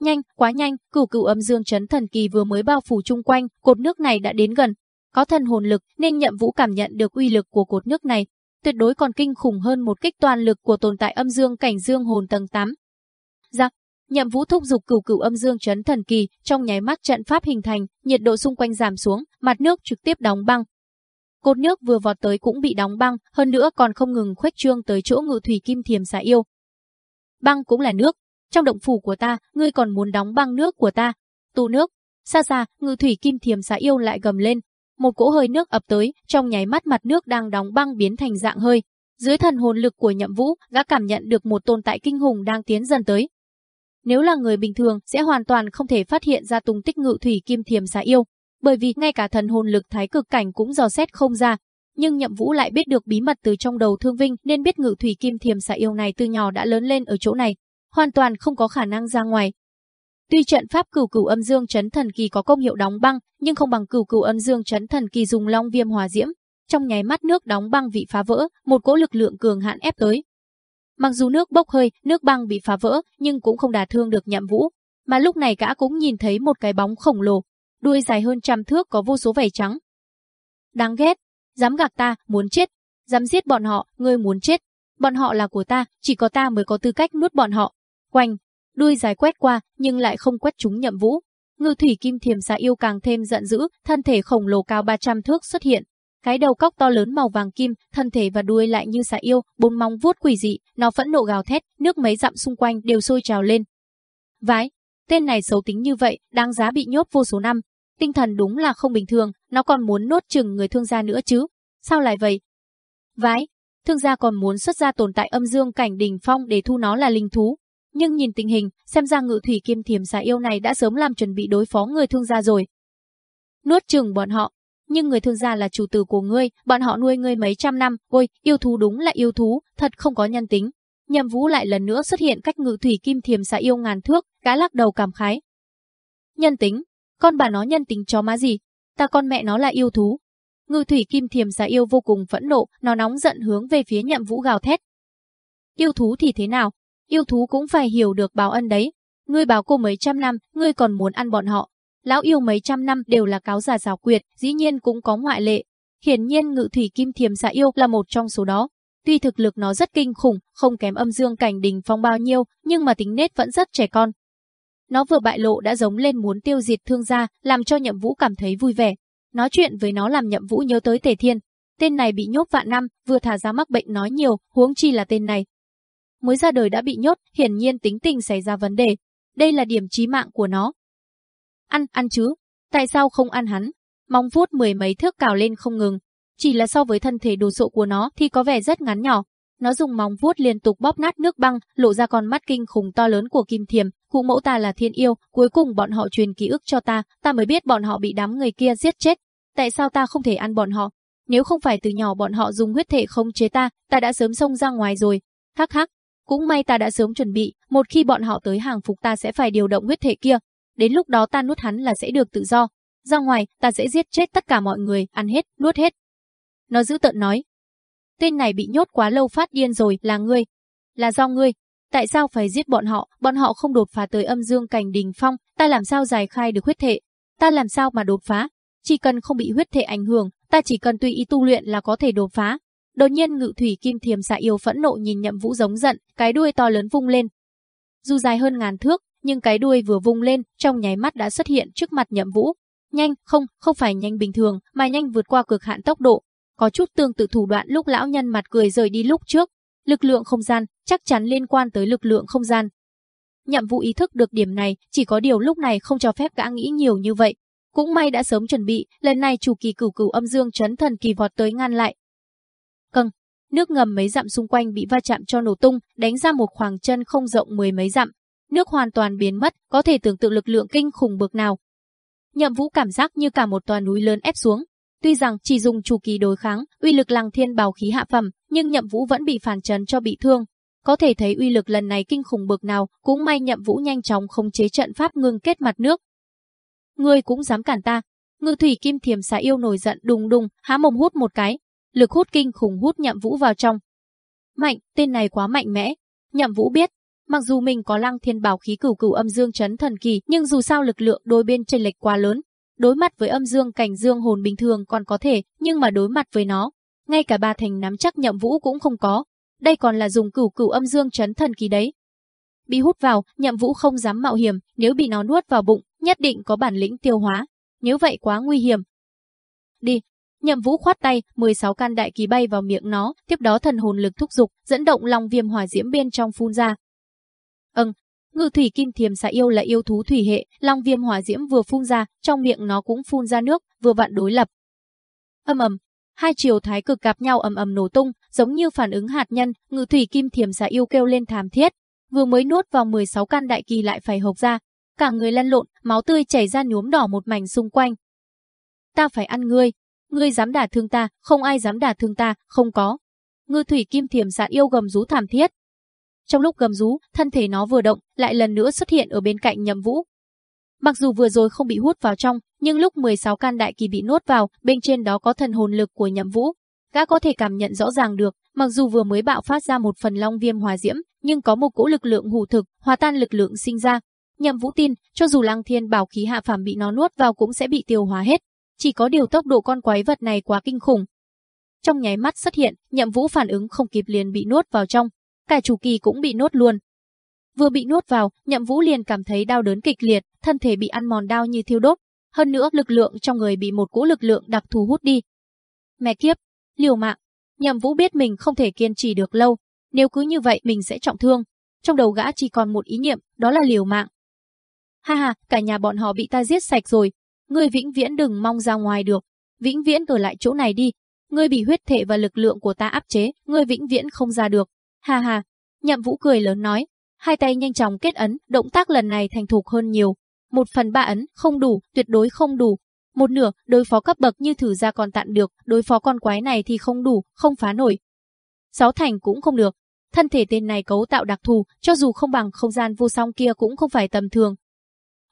Nhanh, quá nhanh, cửu cửu âm dương chấn thần kỳ vừa mới bao phủ chung quanh, cột nước này đã đến gần. Có thần hồn lực nên nhậm vũ cảm nhận được uy lực của cột nước này. Tuyệt đối còn kinh khủng hơn một kích toàn lực của tồn tại âm dương cảnh dương hồn tầng 8. Giặc, dạ, Nhậm Vũ thúc giục cửu cửu âm dương chấn thần kỳ, trong nháy mắt trận pháp hình thành, nhiệt độ xung quanh giảm xuống, mặt nước trực tiếp đóng băng. Cột nước vừa vọt tới cũng bị đóng băng, hơn nữa còn không ngừng khuếch trương tới chỗ ngự thủy kim thiềm xà yêu. Băng cũng là nước, trong động phủ của ta, ngươi còn muốn đóng băng nước của ta. Tụ nước, xa xa, ngự thủy kim thiềm xà yêu lại gầm lên. Một cỗ hơi nước ập tới, trong nháy mắt mặt nước đang đóng băng biến thành dạng hơi. Dưới thần hồn lực của nhậm vũ, gã cảm nhận được một tồn tại kinh hùng đang tiến dần tới, nếu là người bình thường sẽ hoàn toàn không thể phát hiện ra tung tích ngự thủy kim thiềm xà yêu, bởi vì ngay cả thần hồn lực thái cực cảnh cũng dò xét không ra. Nhưng Nhậm Vũ lại biết được bí mật từ trong đầu Thương Vinh nên biết ngự thủy kim thiềm xà yêu này từ nhỏ đã lớn lên ở chỗ này, hoàn toàn không có khả năng ra ngoài. Tuy trận pháp cửu cửu âm dương chấn thần kỳ có công hiệu đóng băng, nhưng không bằng cửu cửu âm dương chấn thần kỳ dùng long viêm hòa diễm. Trong nháy mắt nước đóng băng bị phá vỡ, một cỗ lực lượng cường hãn ép tới, Mặc dù nước bốc hơi, nước băng bị phá vỡ, nhưng cũng không đả thương được nhậm vũ. Mà lúc này gã cũng nhìn thấy một cái bóng khổng lồ, đuôi dài hơn trăm thước có vô số vảy trắng. Đáng ghét, dám gạt ta, muốn chết, dám giết bọn họ, ngươi muốn chết. Bọn họ là của ta, chỉ có ta mới có tư cách nuốt bọn họ. Quanh, đuôi dài quét qua, nhưng lại không quét trúng nhậm vũ. Ngư thủy kim thiềm xà yêu càng thêm giận dữ, thân thể khổng lồ cao 300 thước xuất hiện, cái đầu cóc to lớn màu vàng kim, thân thể và đuôi lại như xà yêu, bốn móng vuốt quỷ dị, nó phẫn nộ gào thét, nước mấy dặm xung quanh đều sôi trào lên. Vái, tên này xấu tính như vậy, đáng giá bị nhốt vô số năm. Tinh thần đúng là không bình thường, nó còn muốn nuốt chừng người thương gia nữa chứ. Sao lại vậy? Vái, thương gia còn muốn xuất ra tồn tại âm dương cảnh đỉnh phong để thu nó là linh thú. Nhưng nhìn tình hình, xem ra ngự thủy kim thiềm xà yêu này đã sớm làm chuẩn bị đối phó người thương gia rồi. Nuốt chừng bọn họ, nhưng người thương gia là chủ tử của ngươi, bọn họ nuôi ngươi mấy trăm năm, ôi, yêu thú đúng là yêu thú, thật không có nhân tính. Nhậm Vũ lại lần nữa xuất hiện cách ngự thủy kim thiềm xà yêu ngàn thước, cá lắc đầu cảm khái. Nhân tính, con bà nó nhân tính chó má gì, ta con mẹ nó là yêu thú. Ngự thủy kim thiềm xà yêu vô cùng phẫn nộ, nó nóng giận hướng về phía Nhậm Vũ gào thét. Yêu thú thì thế nào? Yêu thú cũng phải hiểu được báo ân đấy. Ngươi báo cô mấy trăm năm, ngươi còn muốn ăn bọn họ, Lão yêu mấy trăm năm đều là cáo giả rào quyệt, dĩ nhiên cũng có ngoại lệ. Hiển nhiên ngự thủy kim thiềm xạ yêu là một trong số đó. Tuy thực lực nó rất kinh khủng, không kém âm dương cảnh đình phong bao nhiêu, nhưng mà tính nết vẫn rất trẻ con. Nó vừa bại lộ đã giống lên muốn tiêu diệt thương gia, làm cho nhậm vũ cảm thấy vui vẻ. Nói chuyện với nó làm nhậm vũ nhớ tới tề thiên. Tên này bị nhốt vạn năm, vừa thả ra mắc bệnh nói nhiều, huống chi là tên này. Mới ra đời đã bị nhốt, hiển nhiên tính tình xảy ra vấn đề. Đây là điểm chí mạng của nó, Ăn, ăn chứ. Tại sao không ăn hắn? Mong vuốt mười mấy thước cào lên không ngừng. Chỉ là so với thân thể đồ sộ của nó thì có vẻ rất ngắn nhỏ. Nó dùng móng vuốt liên tục bóp nát nước băng, lộ ra con mắt kinh khủng to lớn của Kim Thiềm. Cụ mẫu ta là thiên yêu, cuối cùng bọn họ truyền ký ức cho ta, ta mới biết bọn họ bị đám người kia giết chết. Tại sao ta không thể ăn bọn họ? Nếu không phải từ nhỏ bọn họ dùng huyết thể không chế ta, ta đã sớm xông ra ngoài rồi. Hắc hắc, cũng may ta đã sớm chuẩn bị, một khi bọn họ tới hàng phục ta sẽ phải điều động huyết thể kia. Đến lúc đó ta nuốt hắn là sẽ được tự do. Ra ngoài, ta sẽ giết chết tất cả mọi người, ăn hết, nuốt hết. Nó giữ tợn nói. Tên này bị nhốt quá lâu phát điên rồi, là ngươi. Là do ngươi. Tại sao phải giết bọn họ, bọn họ không đột phá tới âm dương cảnh đình phong, ta làm sao giải khai được huyết thể? Ta làm sao mà đột phá? Chỉ cần không bị huyết thể ảnh hưởng, ta chỉ cần tùy ý tu luyện là có thể đột phá. Đột nhiên ngự thủy kim thiềm xạ yêu phẫn nộ nhìn nhậm vũ giống giận, cái đuôi to lớn vung lên. Dù dài hơn ngàn thước, nhưng cái đuôi vừa vung lên, trong nháy mắt đã xuất hiện trước mặt nhậm vũ. Nhanh, không, không phải nhanh bình thường, mà nhanh vượt qua cực hạn tốc độ. Có chút tương tự thủ đoạn lúc lão nhân mặt cười rời đi lúc trước. Lực lượng không gian, chắc chắn liên quan tới lực lượng không gian. Nhậm vũ ý thức được điểm này, chỉ có điều lúc này không cho phép gã nghĩ nhiều như vậy. Cũng may đã sớm chuẩn bị, lần này chủ kỳ cửu cửu âm dương chấn thần kỳ vọt tới ngăn lại, nước ngầm mấy dặm xung quanh bị va chạm cho nổ tung, đánh ra một khoảng chân không rộng mười mấy dặm. Nước hoàn toàn biến mất, có thể tưởng tượng lực lượng kinh khủng bực nào. Nhậm Vũ cảm giác như cả một tòa núi lớn ép xuống. Tuy rằng chỉ dùng chủ kỳ đối kháng, uy lực lăng thiên bào khí hạ phẩm, nhưng Nhậm Vũ vẫn bị phản chấn cho bị thương. Có thể thấy uy lực lần này kinh khủng bực nào, cũng may Nhậm Vũ nhanh chóng khống chế trận pháp ngưng kết mặt nước. Ngươi cũng dám cản ta? Ngư thủy kim thiềm xà yêu nổi giận đùng đùng, há mồm hút một cái, lực hút kinh khủng hút Nhậm Vũ vào trong. Mạnh, tên này quá mạnh mẽ. Nhậm Vũ biết, mặc dù mình có Lăng Thiên Bảo khí cửu cửu âm dương chấn thần kỳ, nhưng dù sao lực lượng đôi bên chênh lệch quá lớn, đối mặt với âm dương cảnh dương hồn bình thường còn có thể, nhưng mà đối mặt với nó, ngay cả ba thành nắm chắc Nhậm Vũ cũng không có. Đây còn là dùng cửu cửu âm dương chấn thần kỳ đấy. Bị hút vào, Nhậm Vũ không dám mạo hiểm, nếu bị nó nuốt vào bụng, nhất định có bản lĩnh tiêu hóa. Nếu vậy quá nguy hiểm. Đi, Nhậm Vũ khoát tay, 16 can đại kỳ bay vào miệng nó, tiếp đó thần hồn lực thúc dục, dẫn động long viêm hỏa diễm bên trong phun ra. Ừm, ngự thủy kim thiềm xà yêu là yêu thú thủy hệ, long viêm hỏa diễm vừa phun ra, trong miệng nó cũng phun ra nước, vừa vặn đối lập. Ầm ầm, hai chiều thái cực gặp nhau ầm ầm nổ tung, giống như phản ứng hạt nhân, ngự thủy kim thiềm xà yêu kêu lên thảm thiết, vừa mới nuốt vào 16 can đại kỳ lại phải hộc ra, cả người lăn lộn, máu tươi chảy ra nhuốm đỏ một mảnh xung quanh. Ta phải ăn ngươi, Ngươi dám đả thương ta, không ai dám đả thương ta, không có. Ngư thủy kim thiềm xạ yêu gầm rú thảm thiết. Trong lúc gầm rú, thân thể nó vừa động, lại lần nữa xuất hiện ở bên cạnh nhậm vũ. Mặc dù vừa rồi không bị hút vào trong, nhưng lúc 16 can đại kỳ bị nuốt vào, bên trên đó có thần hồn lực của nhậm vũ. Gã có thể cảm nhận rõ ràng được, mặc dù vừa mới bạo phát ra một phần long viêm hòa diễm, nhưng có một cỗ lực lượng hủ thực, hòa tan lực lượng sinh ra. Nhậm vũ tin, cho dù lăng thiên bảo khí hạ phàm bị nó nuốt vào cũng sẽ bị tiêu hóa hết. Chỉ có điều tốc độ con quái vật này quá kinh khủng. Trong nháy mắt xuất hiện, nhậm vũ phản ứng không kịp liền bị nuốt vào trong. Cả chủ kỳ cũng bị nuốt luôn. Vừa bị nuốt vào, nhậm vũ liền cảm thấy đau đớn kịch liệt, thân thể bị ăn mòn đau như thiêu đốt. Hơn nữa lực lượng trong người bị một cỗ lực lượng đặc thù hút đi. Mẹ kiếp, liều mạng. Nhậm vũ biết mình không thể kiên trì được lâu. Nếu cứ như vậy mình sẽ trọng thương. Trong đầu gã chỉ còn một ý niệm, đó là liều mạng. Ha ha, cả nhà bọn họ bị ta giết sạch rồi, Ngươi vĩnh viễn đừng mong ra ngoài được, vĩnh viễn ở lại chỗ này đi. Ngươi bị huyết thể và lực lượng của ta áp chế, ngươi vĩnh viễn không ra được. Ha ha, nhậm vũ cười lớn nói, hai tay nhanh chóng kết ấn, động tác lần này thành thục hơn nhiều. Một phần ba ấn, không đủ, tuyệt đối không đủ. Một nửa, đối phó cấp bậc như thử ra còn tạm được, đối phó con quái này thì không đủ, không phá nổi. Sáu thành cũng không được. Thân thể tên này cấu tạo đặc thù, cho dù không bằng không gian vô song kia cũng không phải tầm thường,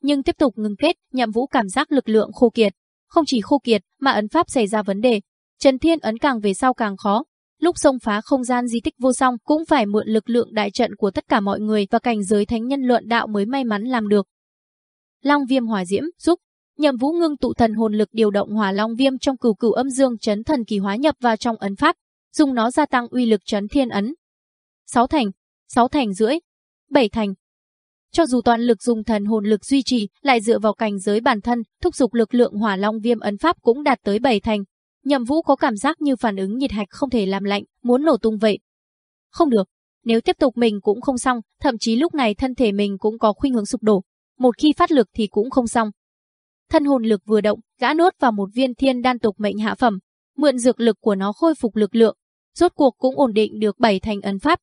nhưng tiếp tục ngừng kết, nhậm vũ cảm giác lực lượng khô kiệt. Không chỉ khô kiệt, mà ấn pháp xảy ra vấn đề. Trần Thiên ấn càng về sau càng khó. Lúc xông phá không gian di tích vô song cũng phải mượn lực lượng đại trận của tất cả mọi người và cảnh giới thánh nhân luận đạo mới may mắn làm được. Long viêm hỏa diễm, giúp. Nhậm vũ ngưng tụ thần hồn lực điều động hỏa long viêm trong cửu cửu âm dương chấn thần kỳ hóa nhập vào trong ấn pháp, dùng nó gia tăng uy lực chấn thiên ấn. Sáu thành, sáu thành rưỡi, bảy thành, cho dù toàn lực dùng thần hồn lực duy trì, lại dựa vào cảnh giới bản thân, thúc giục lực lượng hỏa long viêm ấn pháp cũng đạt tới bảy thành. Nhậm Vũ có cảm giác như phản ứng nhiệt hạch không thể làm lạnh, muốn nổ tung vậy. Không được, nếu tiếp tục mình cũng không xong, thậm chí lúc này thân thể mình cũng có khuynh hướng sụp đổ. Một khi phát lực thì cũng không xong. Thân hồn lực vừa động, gã nuốt vào một viên thiên đan tục mệnh hạ phẩm, mượn dược lực của nó khôi phục lực lượng, rốt cuộc cũng ổn định được bảy thành ấn pháp.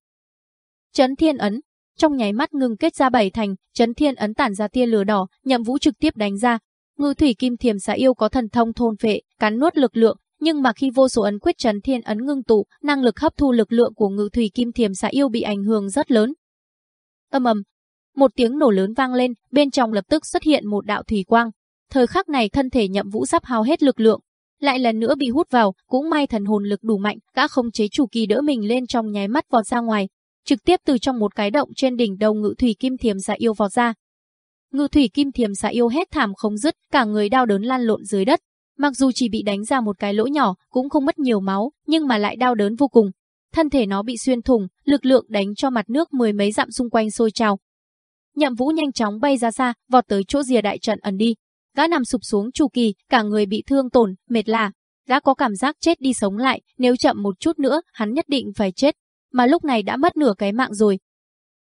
Chấn thiên ấn, trong nháy mắt ngừng kết ra bảy thành, chấn thiên ấn tản ra tia lửa đỏ, nhậm vũ trực tiếp đánh ra. Ngư thủy kim thiềm xà yêu có thần thông thôn phệ, cắn nuốt lực lượng, nhưng mà khi vô số ấn quyết chấn thiên ấn ngưng tụ, năng lực hấp thu lực lượng của ngự thủy kim thiềm xà yêu bị ảnh hưởng rất lớn. Âm ầm, một tiếng nổ lớn vang lên, bên trong lập tức xuất hiện một đạo thủy quang. Thời khắc này thân thể nhậm vũ sắp hao hết lực lượng, lại lần nữa bị hút vào, cũng may thần hồn lực đủ mạnh, đã không chế chủ kỳ đỡ mình lên trong nháy mắt vọt ra ngoài, trực tiếp từ trong một cái động trên đỉnh đầu ngự thủy kim thiềm xà yêu vọt ra. Ngự thủy kim thiềm xà yêu hét thảm không dứt, cả người đau đớn lan lộn dưới đất. Mặc dù chỉ bị đánh ra một cái lỗ nhỏ, cũng không mất nhiều máu, nhưng mà lại đau đớn vô cùng. Thân thể nó bị xuyên thủng, lực lượng đánh cho mặt nước mười mấy dặm xung quanh sôi trào. Nhậm Vũ nhanh chóng bay ra xa, vọt tới chỗ rìa đại trận ẩn đi. Gã nằm sụp xuống chu kỳ, cả người bị thương tổn, mệt lạ. Gã có cảm giác chết đi sống lại, nếu chậm một chút nữa, hắn nhất định phải chết. Mà lúc này đã mất nửa cái mạng rồi.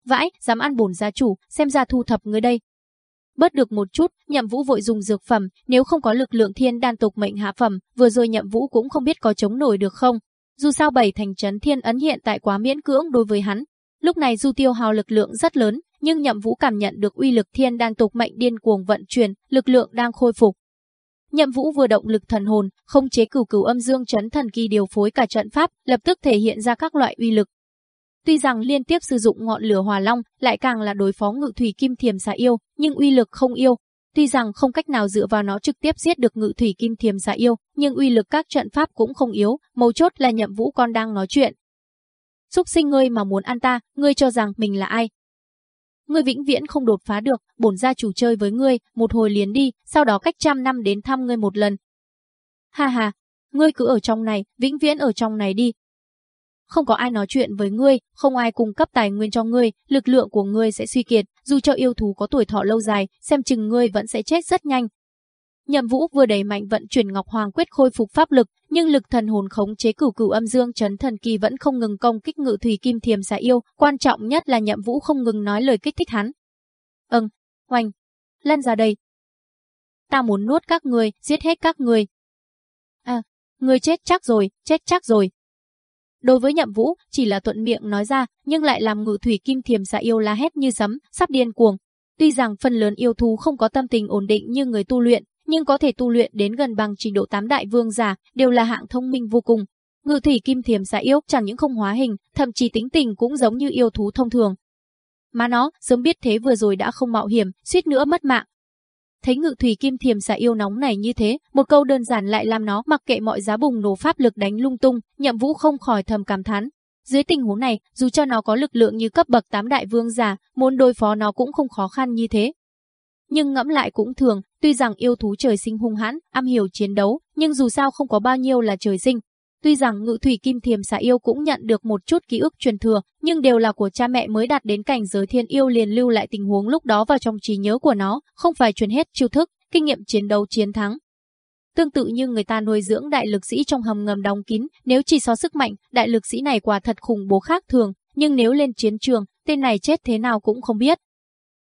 Vãi, dám ăn bổn gia chủ, xem ra thu thập người đây. Bớt được một chút, nhậm vũ vội dùng dược phẩm, nếu không có lực lượng thiên đan tục mệnh hạ phẩm, vừa rồi nhậm vũ cũng không biết có chống nổi được không. Dù sao bảy thành trấn thiên ấn hiện tại quá miễn cưỡng đối với hắn. Lúc này du tiêu hào lực lượng rất lớn, nhưng nhậm vũ cảm nhận được uy lực thiên đan tục mệnh điên cuồng vận chuyển, lực lượng đang khôi phục. Nhậm Vũ vừa động lực thần hồn, không chế cửu cửu âm dương chấn thần kỳ điều phối cả trận pháp, lập tức thể hiện ra các loại uy lực. Tuy rằng liên tiếp sử dụng ngọn lửa hòa long, lại càng là đối phó ngự thủy kim thiềm xà yêu, nhưng uy lực không yêu. Tuy rằng không cách nào dựa vào nó trực tiếp giết được ngự thủy kim thiềm xà yêu, nhưng uy lực các trận pháp cũng không yếu, mấu chốt là nhậm vũ con đang nói chuyện. Xúc sinh ngươi mà muốn ăn ta, ngươi cho rằng mình là ai, Ngươi vĩnh viễn không đột phá được, bổn gia chủ chơi với ngươi, một hồi liền đi, sau đó cách trăm năm đến thăm ngươi một lần. Ha ha, ngươi cứ ở trong này, vĩnh viễn ở trong này đi. Không có ai nói chuyện với ngươi, không ai cung cấp tài nguyên cho ngươi, lực lượng của ngươi sẽ suy kiệt, dù cho yêu thú có tuổi thọ lâu dài, xem chừng ngươi vẫn sẽ chết rất nhanh, Nhậm Vũ vừa đẩy mạnh vận chuyển Ngọc Hoàng quyết khôi phục pháp lực, nhưng lực thần hồn khống chế cửu cửu âm dương chấn thần kỳ vẫn không ngừng công kích ngự thủy kim thiềm xà yêu, quan trọng nhất là Nhậm Vũ không ngừng nói lời kích thích hắn. "Ừm, hoành, lăn ra đây. Ta muốn nuốt các người, giết hết các người." "À, người chết chắc rồi, chết chắc rồi." Đối với Nhậm Vũ, chỉ là thuận miệng nói ra, nhưng lại làm ngự thủy kim thiềm xà yêu la hét như sấm, sắp điên cuồng. Tuy rằng phần lớn yêu thú không có tâm tình ổn định như người tu luyện, nhưng có thể tu luyện đến gần bằng trình độ tám đại vương giả, đều là hạng thông minh vô cùng. Ngự thủy kim thiềm xà yêu chẳng những không hóa hình, thậm chí tính tình cũng giống như yêu thú thông thường. Mà nó, sớm biết thế vừa rồi đã không mạo hiểm, suýt nữa mất mạng. Thấy ngự thủy kim thiềm xà yêu nóng này như thế, một câu đơn giản lại làm nó mặc kệ mọi giá bùng nổ pháp lực đánh lung tung, nhậm vũ không khỏi thầm cảm thán. Dưới tình huống này, dù cho nó có lực lượng như cấp bậc tám đại vương giả, muốn đối phó nó cũng không khó khăn như thế. Nhưng ngẫm lại cũng thường, tuy rằng yêu thú trời sinh hung hãn, am hiểu chiến đấu, nhưng dù sao không có bao nhiêu là trời sinh. Tuy rằng ngự thủy kim thiềm xà yêu cũng nhận được một chút ký ức truyền thừa, nhưng đều là của cha mẹ mới đạt đến cảnh giới thiên yêu liền lưu lại tình huống lúc đó vào trong trí nhớ của nó, không phải truyền hết chiêu thức, kinh nghiệm chiến đấu chiến thắng. Tương tự như người ta nuôi dưỡng đại lực sĩ trong hầm ngầm đóng kín, nếu chỉ so sức mạnh, đại lực sĩ này quả thật khủng bố khác thường, nhưng nếu lên chiến trường, tên này chết thế nào cũng không biết.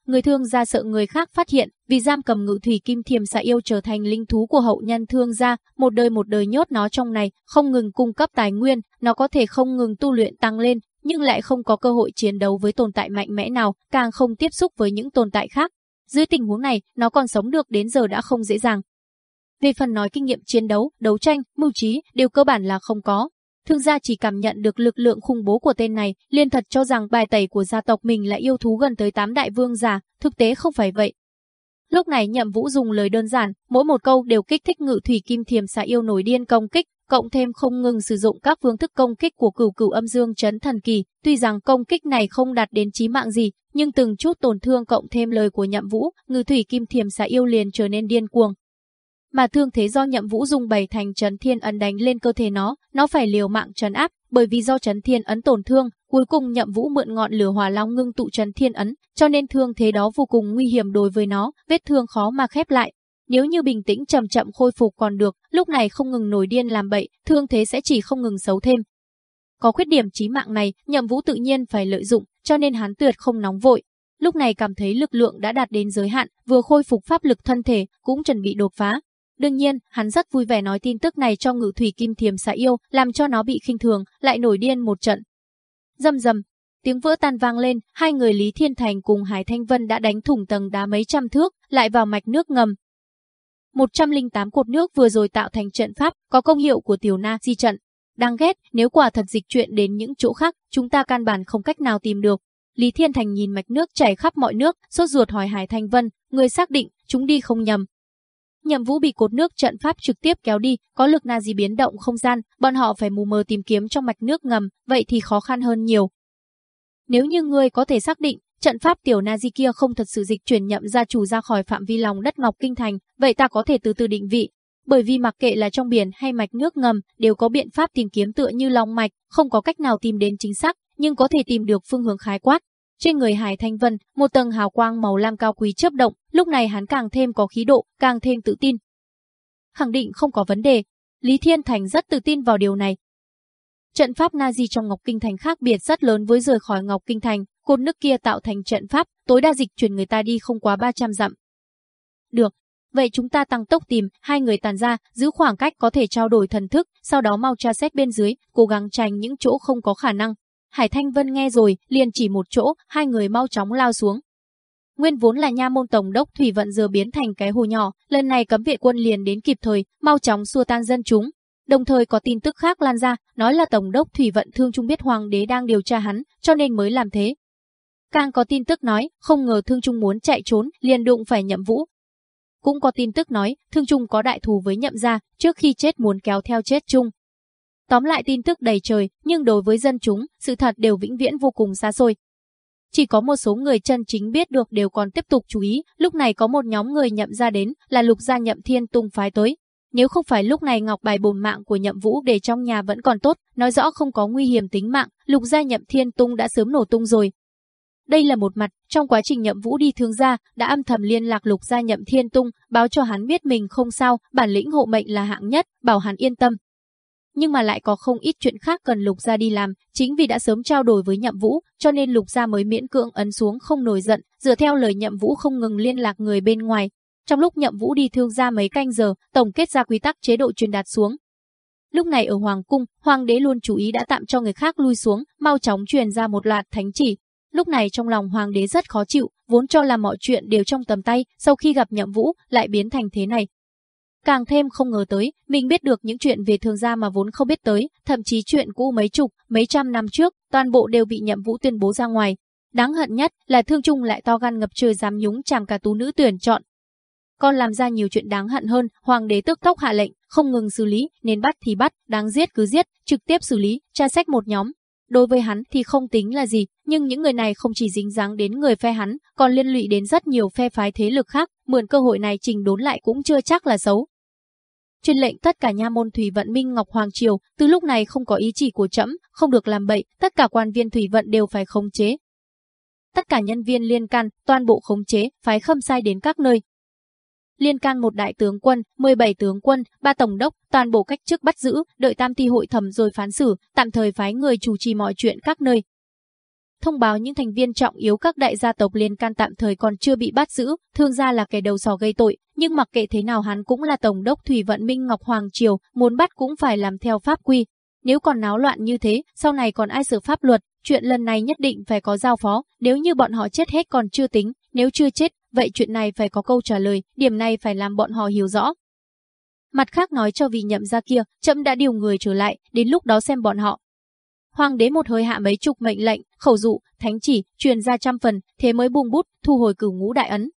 Người thương gia sợ người khác phát hiện, vì giam cầm ngự thủy kim thiềm xạ yêu trở thành linh thú của hậu nhân thương gia, một đời một đời nhốt nó trong này, không ngừng cung cấp tài nguyên, nó có thể không ngừng tu luyện tăng lên, nhưng lại không có cơ hội chiến đấu với tồn tại mạnh mẽ nào, càng không tiếp xúc với những tồn tại khác. Dưới tình huống này, nó còn sống được đến giờ đã không dễ dàng. Về phần nói kinh nghiệm chiến đấu, đấu tranh, mưu trí, đều cơ bản là không có, Thương gia chỉ cảm nhận được lực lượng khủng bố của tên này, liền thật cho rằng bài tẩy của gia tộc mình là yêu thú gần tới tám đại vương giả, thực tế không phải vậy. Lúc này Nhậm Vũ dùng lời đơn giản, mỗi một câu đều kích thích ngự thủy kim thiềm xà yêu nổi điên công kích, cộng thêm không ngừng sử dụng các phương thức công kích của cửu cửu âm dương chấn thần kỳ, tuy rằng công kích này không đạt đến chí mạng gì, nhưng từng chút tổn thương cộng thêm lời của Nhậm Vũ, ngự thủy kim thiềm xà yêu liền trở nên điên cuồng, mà thương thế do nhậm vũ dùng bày thành trấn thiên ấn đánh lên cơ thể nó, nó phải liều mạng trấn áp, bởi vì do trấn thiên ấn tổn thương, cuối cùng nhậm vũ mượn ngọn lửa hỏa long ngưng tụ trấn thiên ấn, cho nên thương thế đó vô cùng nguy hiểm đối với nó, vết thương khó mà khép lại. Nếu như bình tĩnh chậm chậm khôi phục còn được, lúc này không ngừng nổi điên làm bậy, thương thế sẽ chỉ không ngừng xấu thêm. Có khuyết điểm chí mạng này, nhậm vũ tự nhiên phải lợi dụng, cho nên hắn tuyệt không nóng vội. Lúc này cảm thấy lực lượng đã đạt đến giới hạn, vừa khôi phục pháp lực thân thể, cũng chuẩn bị đột phá, Đương nhiên, hắn rất vui vẻ nói tin tức này cho ngự thủy kim thiềm xạ yêu, làm cho nó bị khinh thường, lại nổi điên một trận. Dầm dầm, tiếng vỡ tan vang lên, hai người Lý Thiên Thành cùng Hải Thanh Vân đã đánh thủng tầng đá mấy trăm thước, lại vào mạch nước ngầm. 108 cột nước vừa rồi tạo thành trận pháp, có công hiệu của tiểu na di trận. Đáng ghét, nếu quả thật dịch chuyện đến những chỗ khác, chúng ta căn bản không cách nào tìm được. Lý Thiên Thành nhìn mạch nước chảy khắp mọi nước, sốt ruột hỏi Hải Thanh Vân, người xác định, chúng đi không nhầm. Nhậm Vũ bị cột nước trận pháp trực tiếp kéo đi, có lực na gì biến động không gian, bọn họ phải mù mờ tìm kiếm trong mạch nước ngầm, vậy thì khó khăn hơn nhiều. Nếu như ngươi có thể xác định, trận pháp tiểu na di kia không thật sự dịch chuyển nhậm gia chủ ra khỏi phạm vi lòng đất Ngọc Kinh Thành, vậy ta có thể từ từ định vị. Bởi vì mặc kệ là trong biển hay mạch nước ngầm, đều có biện pháp tìm kiếm tựa như lòng mạch, không có cách nào tìm đến chính xác, nhưng có thể tìm được phương hướng khái quát. Trên người Hải Thanh Vân, một tầng hào quang màu lam cao quý chớp động, lúc này hắn càng thêm có khí độ, càng thêm tự tin. Khẳng định không có vấn đề, Lý Thiên Thành rất tự tin vào điều này. Trận pháp Nazi trong Ngọc Kinh Thành khác biệt rất lớn với rời khỏi Ngọc Kinh Thành, cột nước kia tạo thành trận pháp, tối đa dịch chuyển người ta đi không quá 300 dặm. Được, vậy chúng ta tăng tốc tìm, hai người tàn ra, giữ khoảng cách có thể trao đổi thần thức, sau đó mau tra xét bên dưới, cố gắng tránh những chỗ không có khả năng. Hải Thanh Vân nghe rồi, liền chỉ một chỗ, hai người mau chóng lao xuống. Nguyên vốn là nha môn tổng đốc thủy vận giờ biến thành cái hồ nhỏ, lần này cấm vệ quân liền đến kịp thời, mau chóng xua tan dân chúng. Đồng thời có tin tức khác lan ra, nói là tổng đốc thủy vận thương trung biết hoàng đế đang điều tra hắn, cho nên mới làm thế. Càng có tin tức nói, không ngờ thương trung muốn chạy trốn, liền đụng phải nhậm vũ. Cũng có tin tức nói, thương trung có đại thù với nhậm gia, trước khi chết muốn kéo theo chết chung. Tóm lại tin tức đầy trời, nhưng đối với dân chúng, sự thật đều vĩnh viễn vô cùng xa xôi. Chỉ có một số người chân chính biết được đều còn tiếp tục chú ý, lúc này có một nhóm người nhậm ra đến, là lục gia nhậm thiên tung phái tới. Nếu không phải lúc này ngọc bài bồn mạng của nhậm vũ để trong nhà vẫn còn tốt, nói rõ không có nguy hiểm tính mạng, lục gia nhậm thiên tung đã sớm nổ tung rồi. Đây là một mặt, trong quá trình nhậm vũ đi thương gia, đã âm thầm liên lạc lục gia nhậm thiên tung, báo cho hắn biết mình không sao, bản lĩnh hộ mệnh là hạng nhất, bảo hắn yên tâm, nhưng mà lại có không ít chuyện khác cần Lục Gia đi làm, chính vì đã sớm trao đổi với Nhậm Vũ, cho nên Lục Gia mới miễn cưỡng ấn xuống không nổi giận, dựa theo lời Nhậm Vũ không ngừng liên lạc người bên ngoài. Trong lúc Nhậm Vũ đi thương gia mấy canh giờ, tổng kết ra quy tắc chế độ truyền đạt xuống. Lúc này ở Hoàng cung, Hoàng đế luôn chú ý đã tạm cho người khác lui xuống, mau chóng truyền ra một loạt thánh chỉ. Lúc này trong lòng Hoàng đế rất khó chịu, vốn cho là mọi chuyện đều trong tầm tay, sau khi gặp Nhậm Vũ, lại biến thành thế này, Càng thêm không ngờ tới, mình biết được những chuyện về thường gia mà vốn không biết tới, thậm chí chuyện cũ mấy chục, mấy trăm năm trước, toàn bộ đều bị nhậm vũ tuyên bố ra ngoài. Đáng hận nhất là thương trung lại to gan ngập trời dám nhúng chàm cả tú nữ tuyển chọn. Còn làm ra nhiều chuyện đáng hận hơn, hoàng đế tức tốc hạ lệnh, không ngừng xử lý, nên bắt thì bắt, đáng giết cứ giết, trực tiếp xử lý, tra sách một nhóm. Đối với hắn thì không tính là gì, nhưng những người này không chỉ dính dáng đến người phe hắn, còn liên lụy đến rất nhiều phe phái thế lực khác, mượn cơ hội này trình đốn lại cũng chưa chắc là xấu truyền lệnh tất cả nha môn thủy vận Minh Ngọc Hoàng Triều, từ lúc này không có ý chỉ của trẫm, không được làm bậy, tất cả quan viên thủy vận đều phải khống chế. Tất cả nhân viên liên can, toàn bộ khống chế, phái khâm sai đến các nơi. Liên can một đại tướng quân, 17 tướng quân, ba tổng đốc, toàn bộ cách chức bắt giữ, đợi tam ti hội thẩm rồi phán xử, tạm thời phái người chủ trì mọi chuyện các nơi thông báo những thành viên trọng yếu các đại gia tộc liên can tạm thời còn chưa bị bắt giữ, thương gia là kẻ đầu sò gây tội, nhưng mặc kệ thế nào hắn cũng là tổng đốc Thủy Vận Minh Ngọc Hoàng Triều, muốn bắt cũng phải làm theo pháp quy. Nếu còn náo loạn như thế, sau này còn ai xử pháp luật, chuyện lần này nhất định phải có giao phó, nếu như bọn họ chết hết còn chưa tính, nếu chưa chết, vậy chuyện này phải có câu trả lời, điểm này phải làm bọn họ hiểu rõ. Mặt khác nói cho vì nhậm ra kia, chậm đã điều người trở lại, đến lúc đó xem bọn họ Hoàng đế một hơi hạ mấy chục mệnh lệnh, khẩu dụ, thánh chỉ, truyền ra trăm phần, thế mới buông bút, thu hồi cửu ngũ đại ấn.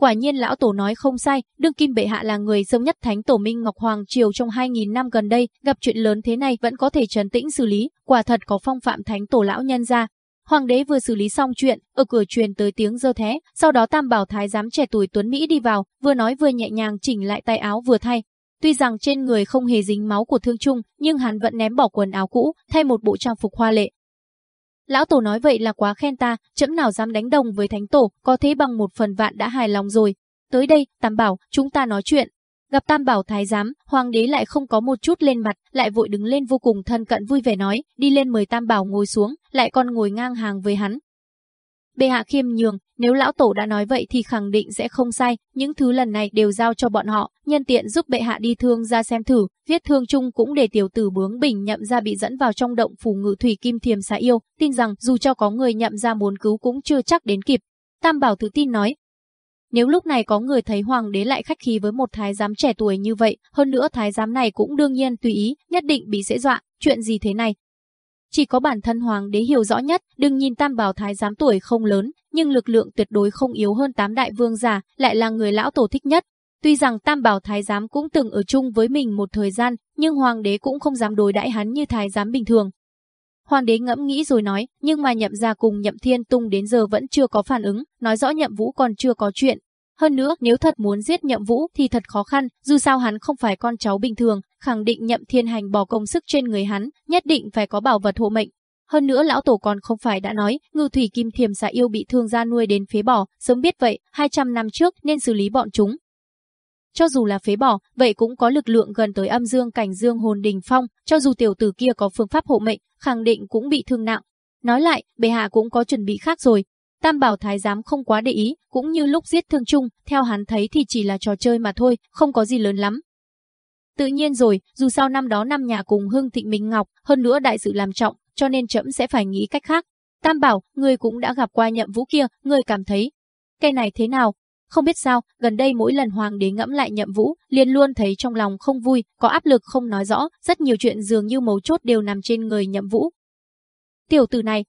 Quả nhiên lão tổ nói không sai, đương kim bệ hạ là người sớm nhất thánh tổ Minh Ngọc Hoàng Triều trong 2.000 năm gần đây, gặp chuyện lớn thế này vẫn có thể trấn tĩnh xử lý, quả thật có phong phạm thánh tổ lão nhân ra. Hoàng đế vừa xử lý xong chuyện, ở cửa truyền tới tiếng dơ thế, sau đó tam bảo thái giám trẻ tuổi tuấn Mỹ đi vào, vừa nói vừa nhẹ nhàng chỉnh lại tay áo vừa thay, Tuy rằng trên người không hề dính máu của thương trung, nhưng hắn vẫn ném bỏ quần áo cũ, thay một bộ trang phục hoa lệ. Lão tổ nói vậy là quá khen ta, chấm nào dám đánh đồng với thánh tổ, có thế bằng một phần vạn đã hài lòng rồi. Tới đây, Tam Bảo, chúng ta nói chuyện. Gặp Tam Bảo thái giám, hoàng đế lại không có một chút lên mặt, lại vội đứng lên vô cùng thân cận vui vẻ nói, đi lên mời Tam Bảo ngồi xuống, lại còn ngồi ngang hàng với hắn, Bệ hạ khiêm nhường, nếu lão tổ đã nói vậy thì khẳng định sẽ không sai, những thứ lần này đều giao cho bọn họ, nhân tiện giúp bệ hạ đi thương ra xem thử, viết thương chung cũng để tiểu tử bướng bình nhậm ra bị dẫn vào trong động phủ ngự thủy kim thiềm xá yêu, tin rằng dù cho có người nhậm ra muốn cứu cũng chưa chắc đến kịp. Tam bảo thứ tin nói. Nếu lúc này có người thấy hoàng đế lại khách khí với một thái giám trẻ tuổi như vậy, hơn nữa thái giám này cũng đương nhiên tùy ý, nhất định bị dễ dọa, chuyện gì thế này? Chỉ có bản thân hoàng đế hiểu rõ nhất, đừng nhìn tam bảo thái giám tuổi không lớn, nhưng lực lượng tuyệt đối không yếu hơn tám đại vương giả, lại là người lão tổ thích nhất. Tuy rằng tam bảo thái giám cũng từng ở chung với mình một thời gian, nhưng hoàng đế cũng không dám đối đãi hắn như thái giám bình thường. Hoàng đế ngẫm nghĩ rồi nói, nhưng mà nhậm gia cùng nhậm thiên tung đến giờ vẫn chưa có phản ứng, nói rõ nhậm vũ còn chưa có chuyện. Hơn nữa, nếu thật muốn giết nhậm vũ thì thật khó khăn, dù sao hắn không phải con cháu bình thường, khẳng định nhậm thiên hành bỏ công sức trên người hắn, nhất định phải có bảo vật hộ mệnh. Hơn nữa lão tổ còn không phải đã nói, ngư thủy kim thiềm xà yêu bị thương ra nuôi đến phế bỏ, sớm biết vậy, 200 năm trước nên xử lý bọn chúng. Cho dù là phế bỏ, vậy cũng có lực lượng gần tới âm dương cảnh dương hồn đình phong, cho dù tiểu tử kia có phương pháp hộ mệnh, khẳng định cũng bị thương nặng. Nói lại, bệ hạ cũng có chuẩn bị khác rồi. Tam bảo thái giám không quá để ý, cũng như lúc giết thương chung, theo hắn thấy thì chỉ là trò chơi mà thôi, không có gì lớn lắm. Tự nhiên rồi, dù sao năm đó năm nhà cùng hưng thịnh Minh Ngọc, hơn nữa đại sự làm trọng, cho nên trẫm sẽ phải nghĩ cách khác. Tam bảo, người cũng đã gặp qua nhậm vũ kia, người cảm thấy. Cái này thế nào, không biết sao, gần đây mỗi lần hoàng đế ngẫm lại nhậm vũ, liền luôn thấy trong lòng không vui, có áp lực không nói rõ, rất nhiều chuyện dường như mấu chốt đều nằm trên người nhậm vũ. Tiểu tử này.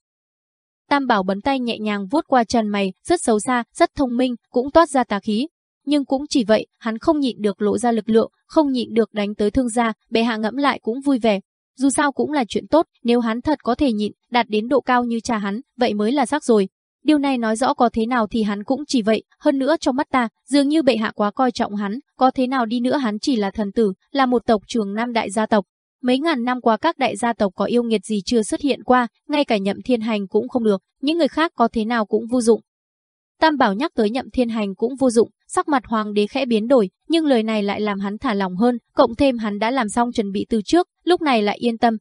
Tam bảo bấm tay nhẹ nhàng vuốt qua chân mày, rất xấu xa, rất thông minh, cũng toát ra tà khí. Nhưng cũng chỉ vậy, hắn không nhịn được lộ ra lực lượng, không nhịn được đánh tới thương gia, bệ hạ ngẫm lại cũng vui vẻ. Dù sao cũng là chuyện tốt, nếu hắn thật có thể nhịn, đạt đến độ cao như cha hắn, vậy mới là sắc rồi. Điều này nói rõ có thế nào thì hắn cũng chỉ vậy, hơn nữa trong mắt ta, dường như bệ hạ quá coi trọng hắn, có thế nào đi nữa hắn chỉ là thần tử, là một tộc trường nam đại gia tộc. Mấy ngàn năm qua các đại gia tộc có yêu nghiệt gì chưa xuất hiện qua, ngay cả nhậm thiên hành cũng không được, những người khác có thế nào cũng vô dụng. Tam bảo nhắc tới nhậm thiên hành cũng vô dụng, sắc mặt hoàng đế khẽ biến đổi, nhưng lời này lại làm hắn thả lòng hơn, cộng thêm hắn đã làm xong chuẩn bị từ trước, lúc này lại yên tâm,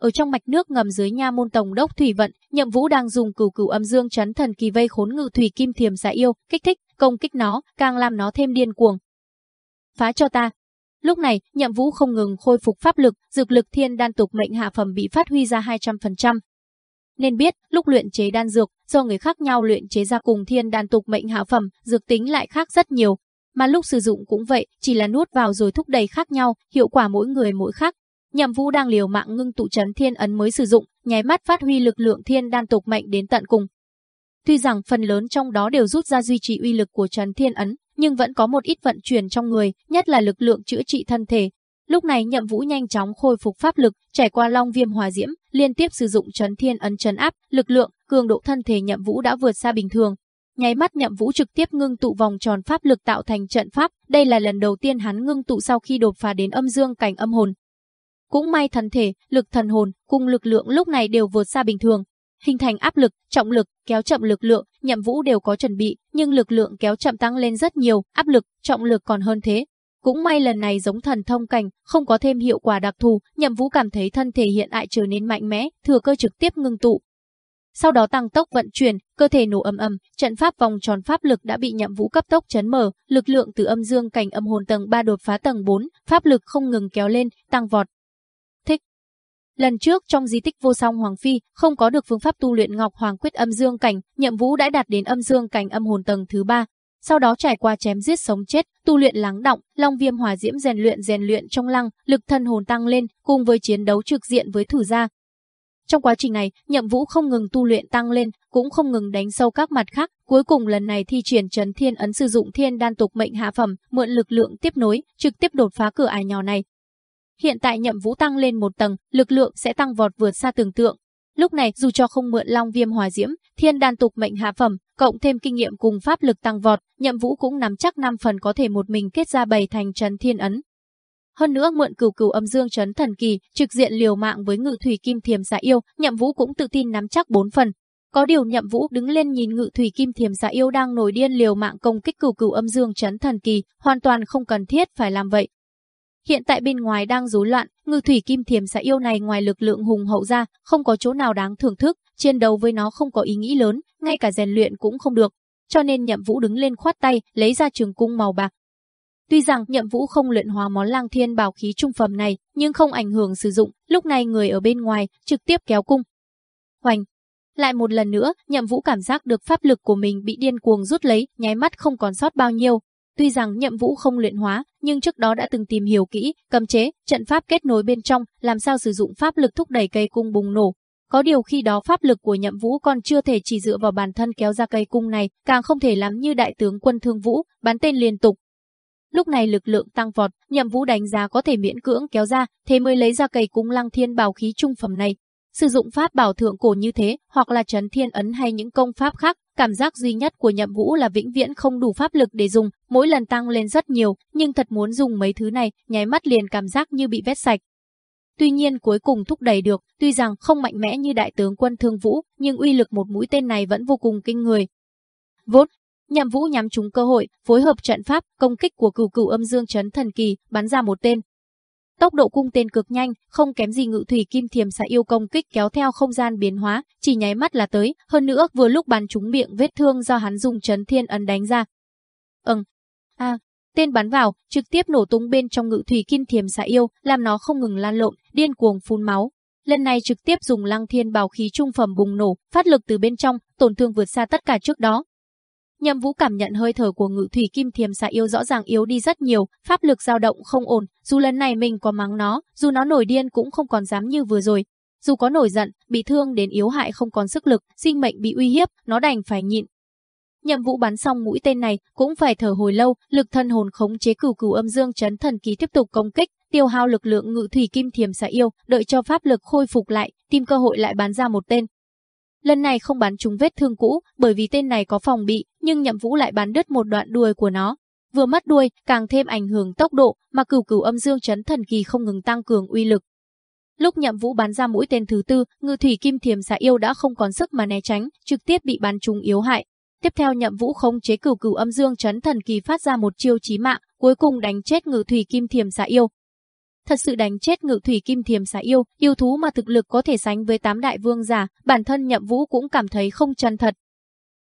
ở trong mạch nước ngầm dưới nha môn tổng đốc thủy vận, Nhậm Vũ đang dùng cửu cửu âm dương chấn thần kỳ vây khốn ngự thủy kim thiềm giả yêu, kích thích, công kích nó, càng làm nó thêm điên cuồng. Phá cho ta. Lúc này, Nhậm Vũ không ngừng khôi phục pháp lực, dược lực thiên đan tục mệnh hạ phẩm bị phát huy ra 200%. Nên biết, lúc luyện chế đan dược, do người khác nhau luyện chế ra cùng thiên đan tục mệnh hạ phẩm, dược tính lại khác rất nhiều, mà lúc sử dụng cũng vậy, chỉ là nuốt vào rồi thúc đẩy khác nhau, hiệu quả mỗi người mỗi khác, Nhậm Vũ đang liều mạng ngưng tụ chấn thiên ấn mới sử dụng, nháy mắt phát huy lực lượng thiên đan tục mệnh đến tận cùng. Tuy rằng phần lớn trong đó đều rút ra duy trì uy lực của Trần thiên ấn, nhưng vẫn có một ít vận chuyển trong người, nhất là lực lượng chữa trị thân thể. Lúc này Nhậm Vũ nhanh chóng khôi phục pháp lực, trải qua long viêm hòa diễm, liên tiếp sử dụng Trần thiên ấn trấn áp, lực lượng, cường độ thân thể Nhậm Vũ đã vượt xa bình thường. Nháy mắt Nhậm Vũ trực tiếp ngưng tụ vòng tròn pháp lực tạo thành trận pháp, đây là lần đầu tiên hắn ngưng tụ sau khi đột phá đến âm dương cảnh âm hồn, cũng may thần thể, lực thần hồn cùng lực lượng lúc này đều vượt xa bình thường. Hình thành áp lực, trọng lực, kéo chậm lực lượng, nhậm vũ đều có chuẩn bị, nhưng lực lượng kéo chậm tăng lên rất nhiều, áp lực, trọng lực còn hơn thế. Cũng may lần này giống thần thông cảnh, không có thêm hiệu quả đặc thù, nhậm vũ cảm thấy thân thể hiện tại trở nên mạnh mẽ, thừa cơ trực tiếp ngưng tụ. Sau đó tăng tốc vận chuyển, cơ thể nổ âm âm trận pháp vòng tròn pháp lực đã bị nhậm vũ cấp tốc chấn mở, lực lượng từ âm dương cảnh âm hồn tầng 3 đột phá tầng 4, pháp lực không ngừng kéo lên, tăng vọt. Lần trước trong di tích vô song Hoàng Phi, không có được phương pháp tu luyện Ngọc Hoàng Quyết âm dương cảnh, nhậm vũ đã đạt đến âm dương cảnh âm hồn tầng thứ ba. Sau đó trải qua chém giết sống chết, tu luyện lắng động, long viêm hòa diễm rèn luyện rèn luyện trong lăng, lực thân hồn tăng lên, cùng với chiến đấu trực diện với thử gia. Trong quá trình này, nhậm vũ không ngừng tu luyện tăng lên, cũng không ngừng đánh sâu các mặt khác, cuối cùng lần này thi triển trấn thiên ấn sử dụng thiên đan tục mệnh hạ phẩm, mượn lực lượng tiếp nối, trực tiếp đột phá cửa ải nhỏ này, Hiện tại nhậm vũ tăng lên một tầng, lực lượng sẽ tăng vọt vượt xa tưởng tượng. Lúc này dù cho không mượn long viêm hòa diễm, thiên đan tục mệnh hạ phẩm, cộng thêm kinh nghiệm cùng pháp lực tăng vọt, nhậm vũ cũng nắm chắc 5 phần có thể một mình kết ra bầy thành trấn thiên ấn. Hơn nữa mượn cửu cửu âm dương trấn thần kỳ, trực diện liều mạng với ngự thủy kim thiềm giả yêu, nhậm vũ cũng tự tin nắm chắc 4 phần. Có điều nhậm vũ đứng lên nhìn ngự thủy kim thiềm giả yêu đang nổi điên liều mạng công kích cửu cửu âm dương trấn thần kỳ, hoàn toàn không cần thiết phải làm vậy, Hiện tại bên ngoài đang rối loạn, ngư thủy kim thiềm xã yêu này ngoài lực lượng hùng hậu ra, không có chỗ nào đáng thưởng thức, chiến đấu với nó không có ý nghĩ lớn, ngay cả rèn luyện cũng không được. Cho nên nhậm vũ đứng lên khoát tay, lấy ra trường cung màu bạc. Tuy rằng nhậm vũ không luyện hóa món lang thiên bảo khí trung phẩm này, nhưng không ảnh hưởng sử dụng, lúc này người ở bên ngoài trực tiếp kéo cung. Hoành, Lại một lần nữa, Nhậm Vũ cảm giác được pháp lực của mình bị điên cuồng rút lấy, nháy mắt không còn sót bao nhiêu. Tuy rằng Nhậm Vũ không luyện hóa, nhưng trước đó đã từng tìm hiểu kỹ, cấm chế, trận pháp kết nối bên trong, làm sao sử dụng pháp lực thúc đẩy cây cung bùng nổ. Có điều khi đó pháp lực của Nhậm Vũ còn chưa thể chỉ dựa vào bản thân kéo ra cây cung này, càng không thể làm như đại tướng quân Thương Vũ, bắn tên liên tục, Lúc này lực lượng tăng vọt, Nhậm Vũ đánh giá có thể miễn cưỡng kéo ra, thế mới lấy ra cây cung lăng thiên bảo khí trung phẩm này. Sử dụng pháp bảo thượng cổ như thế, hoặc là trấn thiên ấn hay những công pháp khác, cảm giác duy nhất của Nhậm Vũ là vĩnh viễn không đủ pháp lực để dùng, mỗi lần tăng lên rất nhiều, nhưng thật muốn dùng mấy thứ này, nháy mắt liền cảm giác như bị vét sạch. Tuy nhiên cuối cùng thúc đẩy được, tuy rằng không mạnh mẽ như đại tướng quân Thương Vũ, nhưng uy lực một mũi tên này vẫn vô cùng kinh người. Vốn, Nhậm Vũ nhắm trúng cơ hội, phối hợp trận pháp, công kích của cửu cửu âm dương chấn thần kỳ, bắn ra một tên. Tốc độ cung tên cực nhanh, không kém gì ngự thủy kim thiềm xạ yêu công kích kéo theo không gian biến hóa, chỉ nháy mắt là tới, hơn nữa vừa lúc bắn trúng miệng vết thương do hắn dùng chấn thiên ấn đánh ra. Ừm. A, tên bắn vào, trực tiếp nổ tung bên trong ngự thủy kim thiềm xạ yêu, làm nó không ngừng lan lộn, điên cuồng phun máu. Lần này trực tiếp dùng lăng thiên bào khí trung phẩm bùng nổ, phát lực từ bên trong, tổn thương vượt xa tất cả trước đó, Nhậm Vũ cảm nhận hơi thở của Ngự Thủy Kim Thiềm xà yêu rõ ràng yếu đi rất nhiều, pháp lực dao động không ổn, dù lần này mình có mắng nó, dù nó nổi điên cũng không còn dám như vừa rồi. Dù có nổi giận, bị thương đến yếu hại không còn sức lực, sinh mệnh bị uy hiếp, nó đành phải nhịn. Nhậm Vũ bắn xong mũi tên này, cũng phải thở hồi lâu, lực thân hồn khống chế cửu cửu âm dương chấn thần ký tiếp tục công kích, tiêu hao lực lượng Ngự Thủy Kim Thiềm xà yêu, đợi cho pháp lực khôi phục lại, tìm cơ hội lại bắn ra một tên, Lần này không bắn trúng vết thương cũ, bởi vì tên này có phòng bị, nhưng Nhậm Vũ lại bắn đứt một đoạn đuôi của nó. Vừa mất đuôi, càng thêm ảnh hưởng tốc độ, mà cửu cửu âm dương chấn thần kỳ không ngừng tăng cường uy lực. Lúc Nhậm Vũ bắn ra mũi tên thứ tư, ngư Thủy Kim Thiềm Xà Yêu đã không còn sức mà né tránh, trực tiếp bị bắn trúng yếu hại. Tiếp theo Nhậm Vũ không chế cửu cửu âm dương chấn thần kỳ phát ra một chiêu chí mạng, cuối cùng đánh chết ngư Thủy Kim Thiềm Xà Yêu, thật sự đánh chết ngự thủy kim thiềm xà yêu, yêu thú mà thực lực có thể sánh với tám đại vương giả, bản thân nhậm vũ cũng cảm thấy không chân thật.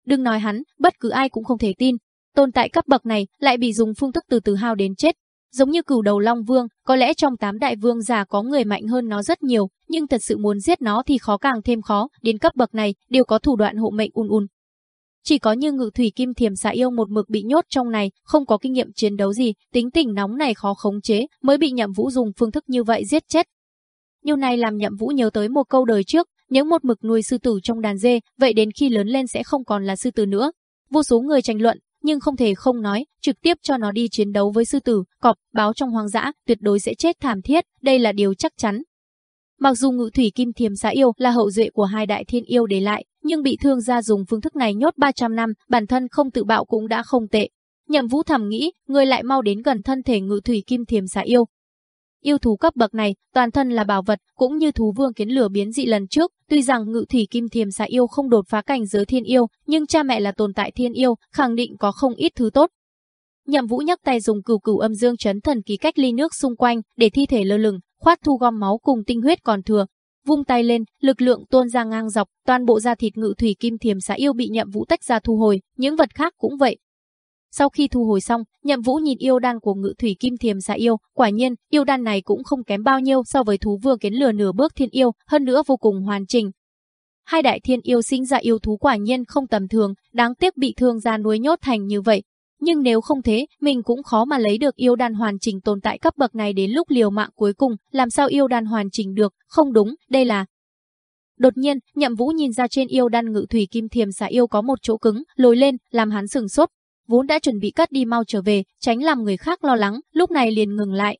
Đừng nói hắn, bất cứ ai cũng không thể tin. Tồn tại cấp bậc này lại bị dùng phương thức từ từ hao đến chết. Giống như cửu đầu Long Vương, có lẽ trong tám đại vương giả có người mạnh hơn nó rất nhiều, nhưng thật sự muốn giết nó thì khó càng thêm khó, đến cấp bậc này đều có thủ đoạn hộ mệnh un un. Chỉ có như ngự thủy kim thiềm xạ yêu một mực bị nhốt trong này, không có kinh nghiệm chiến đấu gì, tính tình nóng này khó khống chế, mới bị nhậm vũ dùng phương thức như vậy giết chết. Điều này làm nhậm vũ nhớ tới một câu đời trước, nếu một mực nuôi sư tử trong đàn dê, vậy đến khi lớn lên sẽ không còn là sư tử nữa. Vô số người tranh luận, nhưng không thể không nói, trực tiếp cho nó đi chiến đấu với sư tử, cọp, báo trong hoang dã, tuyệt đối sẽ chết thảm thiết, đây là điều chắc chắn. Mặc dù ngự thủy kim thiềm xã yêu là hậu duệ của hai đại thiên yêu để lại, nhưng bị thương gia dùng phương thức này nhốt 300 năm, bản thân không tự bạo cũng đã không tệ. Nhậm Vũ thầm nghĩ, người lại mau đến gần thân thể ngự thủy kim thiềm xá yêu. Yêu thú cấp bậc này, toàn thân là bảo vật, cũng như thú vương kiến lửa biến dị lần trước, tuy rằng ngự thủy kim thiềm xá yêu không đột phá cảnh giới thiên yêu, nhưng cha mẹ là tồn tại thiên yêu, khẳng định có không ít thứ tốt. Nhậm Vũ nhấc tay dùng cửu cửu âm dương chấn thần ký cách ly nước xung quanh để thi thể lơ lửng, khoát thu gom máu cùng tinh huyết còn thừa, vung tay lên, lực lượng tuôn ra ngang dọc, toàn bộ da thịt ngự thủy kim thiềm xã yêu bị nhậm vũ tách ra thu hồi, những vật khác cũng vậy. Sau khi thu hồi xong, nhậm vũ nhìn yêu đan của ngự thủy kim thiềm xá yêu, quả nhiên, yêu đan này cũng không kém bao nhiêu so với thú vừa kiến lừa nửa bước thiên yêu, hơn nữa vô cùng hoàn chỉnh. Hai đại thiên yêu sinh ra yêu thú quả nhiên không tầm thường, đáng tiếc bị thương ra nuôi nhốt thành như vậy, nhưng nếu không thế, mình cũng khó mà lấy được yêu đan hoàn chỉnh tồn tại cấp bậc này đến lúc liều mạng cuối cùng, làm sao yêu đan hoàn chỉnh được, không đúng, đây là... Đột nhiên, nhậm vũ nhìn ra trên yêu đan ngự thủy kim thiềm xả yêu có một chỗ cứng, lồi lên, làm hắn sừng sốt. Vốn đã chuẩn bị cắt đi mau trở về, tránh làm người khác lo lắng, lúc này liền ngừng lại.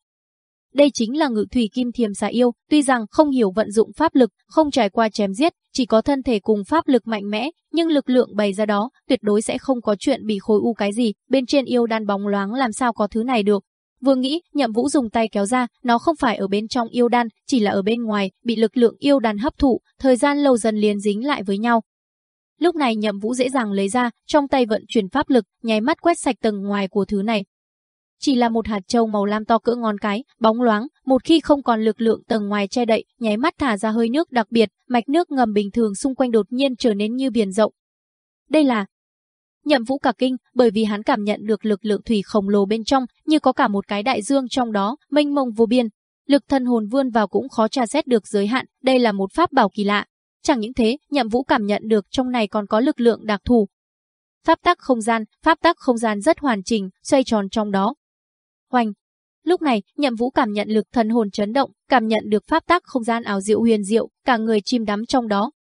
Đây chính là ngự thủy kim thiềm xà yêu, tuy rằng không hiểu vận dụng pháp lực, không trải qua chém giết, chỉ có thân thể cùng pháp lực mạnh mẽ, nhưng lực lượng bày ra đó, tuyệt đối sẽ không có chuyện bị khối u cái gì, bên trên yêu đan bóng loáng làm sao có thứ này được. Vừa nghĩ, nhậm vũ dùng tay kéo ra, nó không phải ở bên trong yêu đan, chỉ là ở bên ngoài, bị lực lượng yêu đan hấp thụ, thời gian lâu dần liền dính lại với nhau. Lúc này nhậm vũ dễ dàng lấy ra, trong tay vận chuyển pháp lực, nháy mắt quét sạch tầng ngoài của thứ này, chỉ là một hạt châu màu lam to cỡ ngón cái, bóng loáng, một khi không còn lực lượng tầng ngoài che đậy, nháy mắt thả ra hơi nước đặc biệt, mạch nước ngầm bình thường xung quanh đột nhiên trở nên như biển rộng. Đây là Nhậm Vũ cả kinh, bởi vì hắn cảm nhận được lực lượng thủy khổng lồ bên trong, như có cả một cái đại dương trong đó, mênh mông vô biên. Lực thân hồn vươn vào cũng khó tra xét được giới hạn, đây là một pháp bảo kỳ lạ. Chẳng những thế, Nhậm Vũ cảm nhận được trong này còn có lực lượng đặc thù. Pháp tắc không gian, pháp tắc không gian rất hoàn chỉnh, xoay tròn trong đó. Hoành, Lúc này, Nhậm Vũ cảm nhận lực thần hồn chấn động, cảm nhận được pháp tắc không gian ảo diệu huyền diệu, cả người chìm đắm trong đó.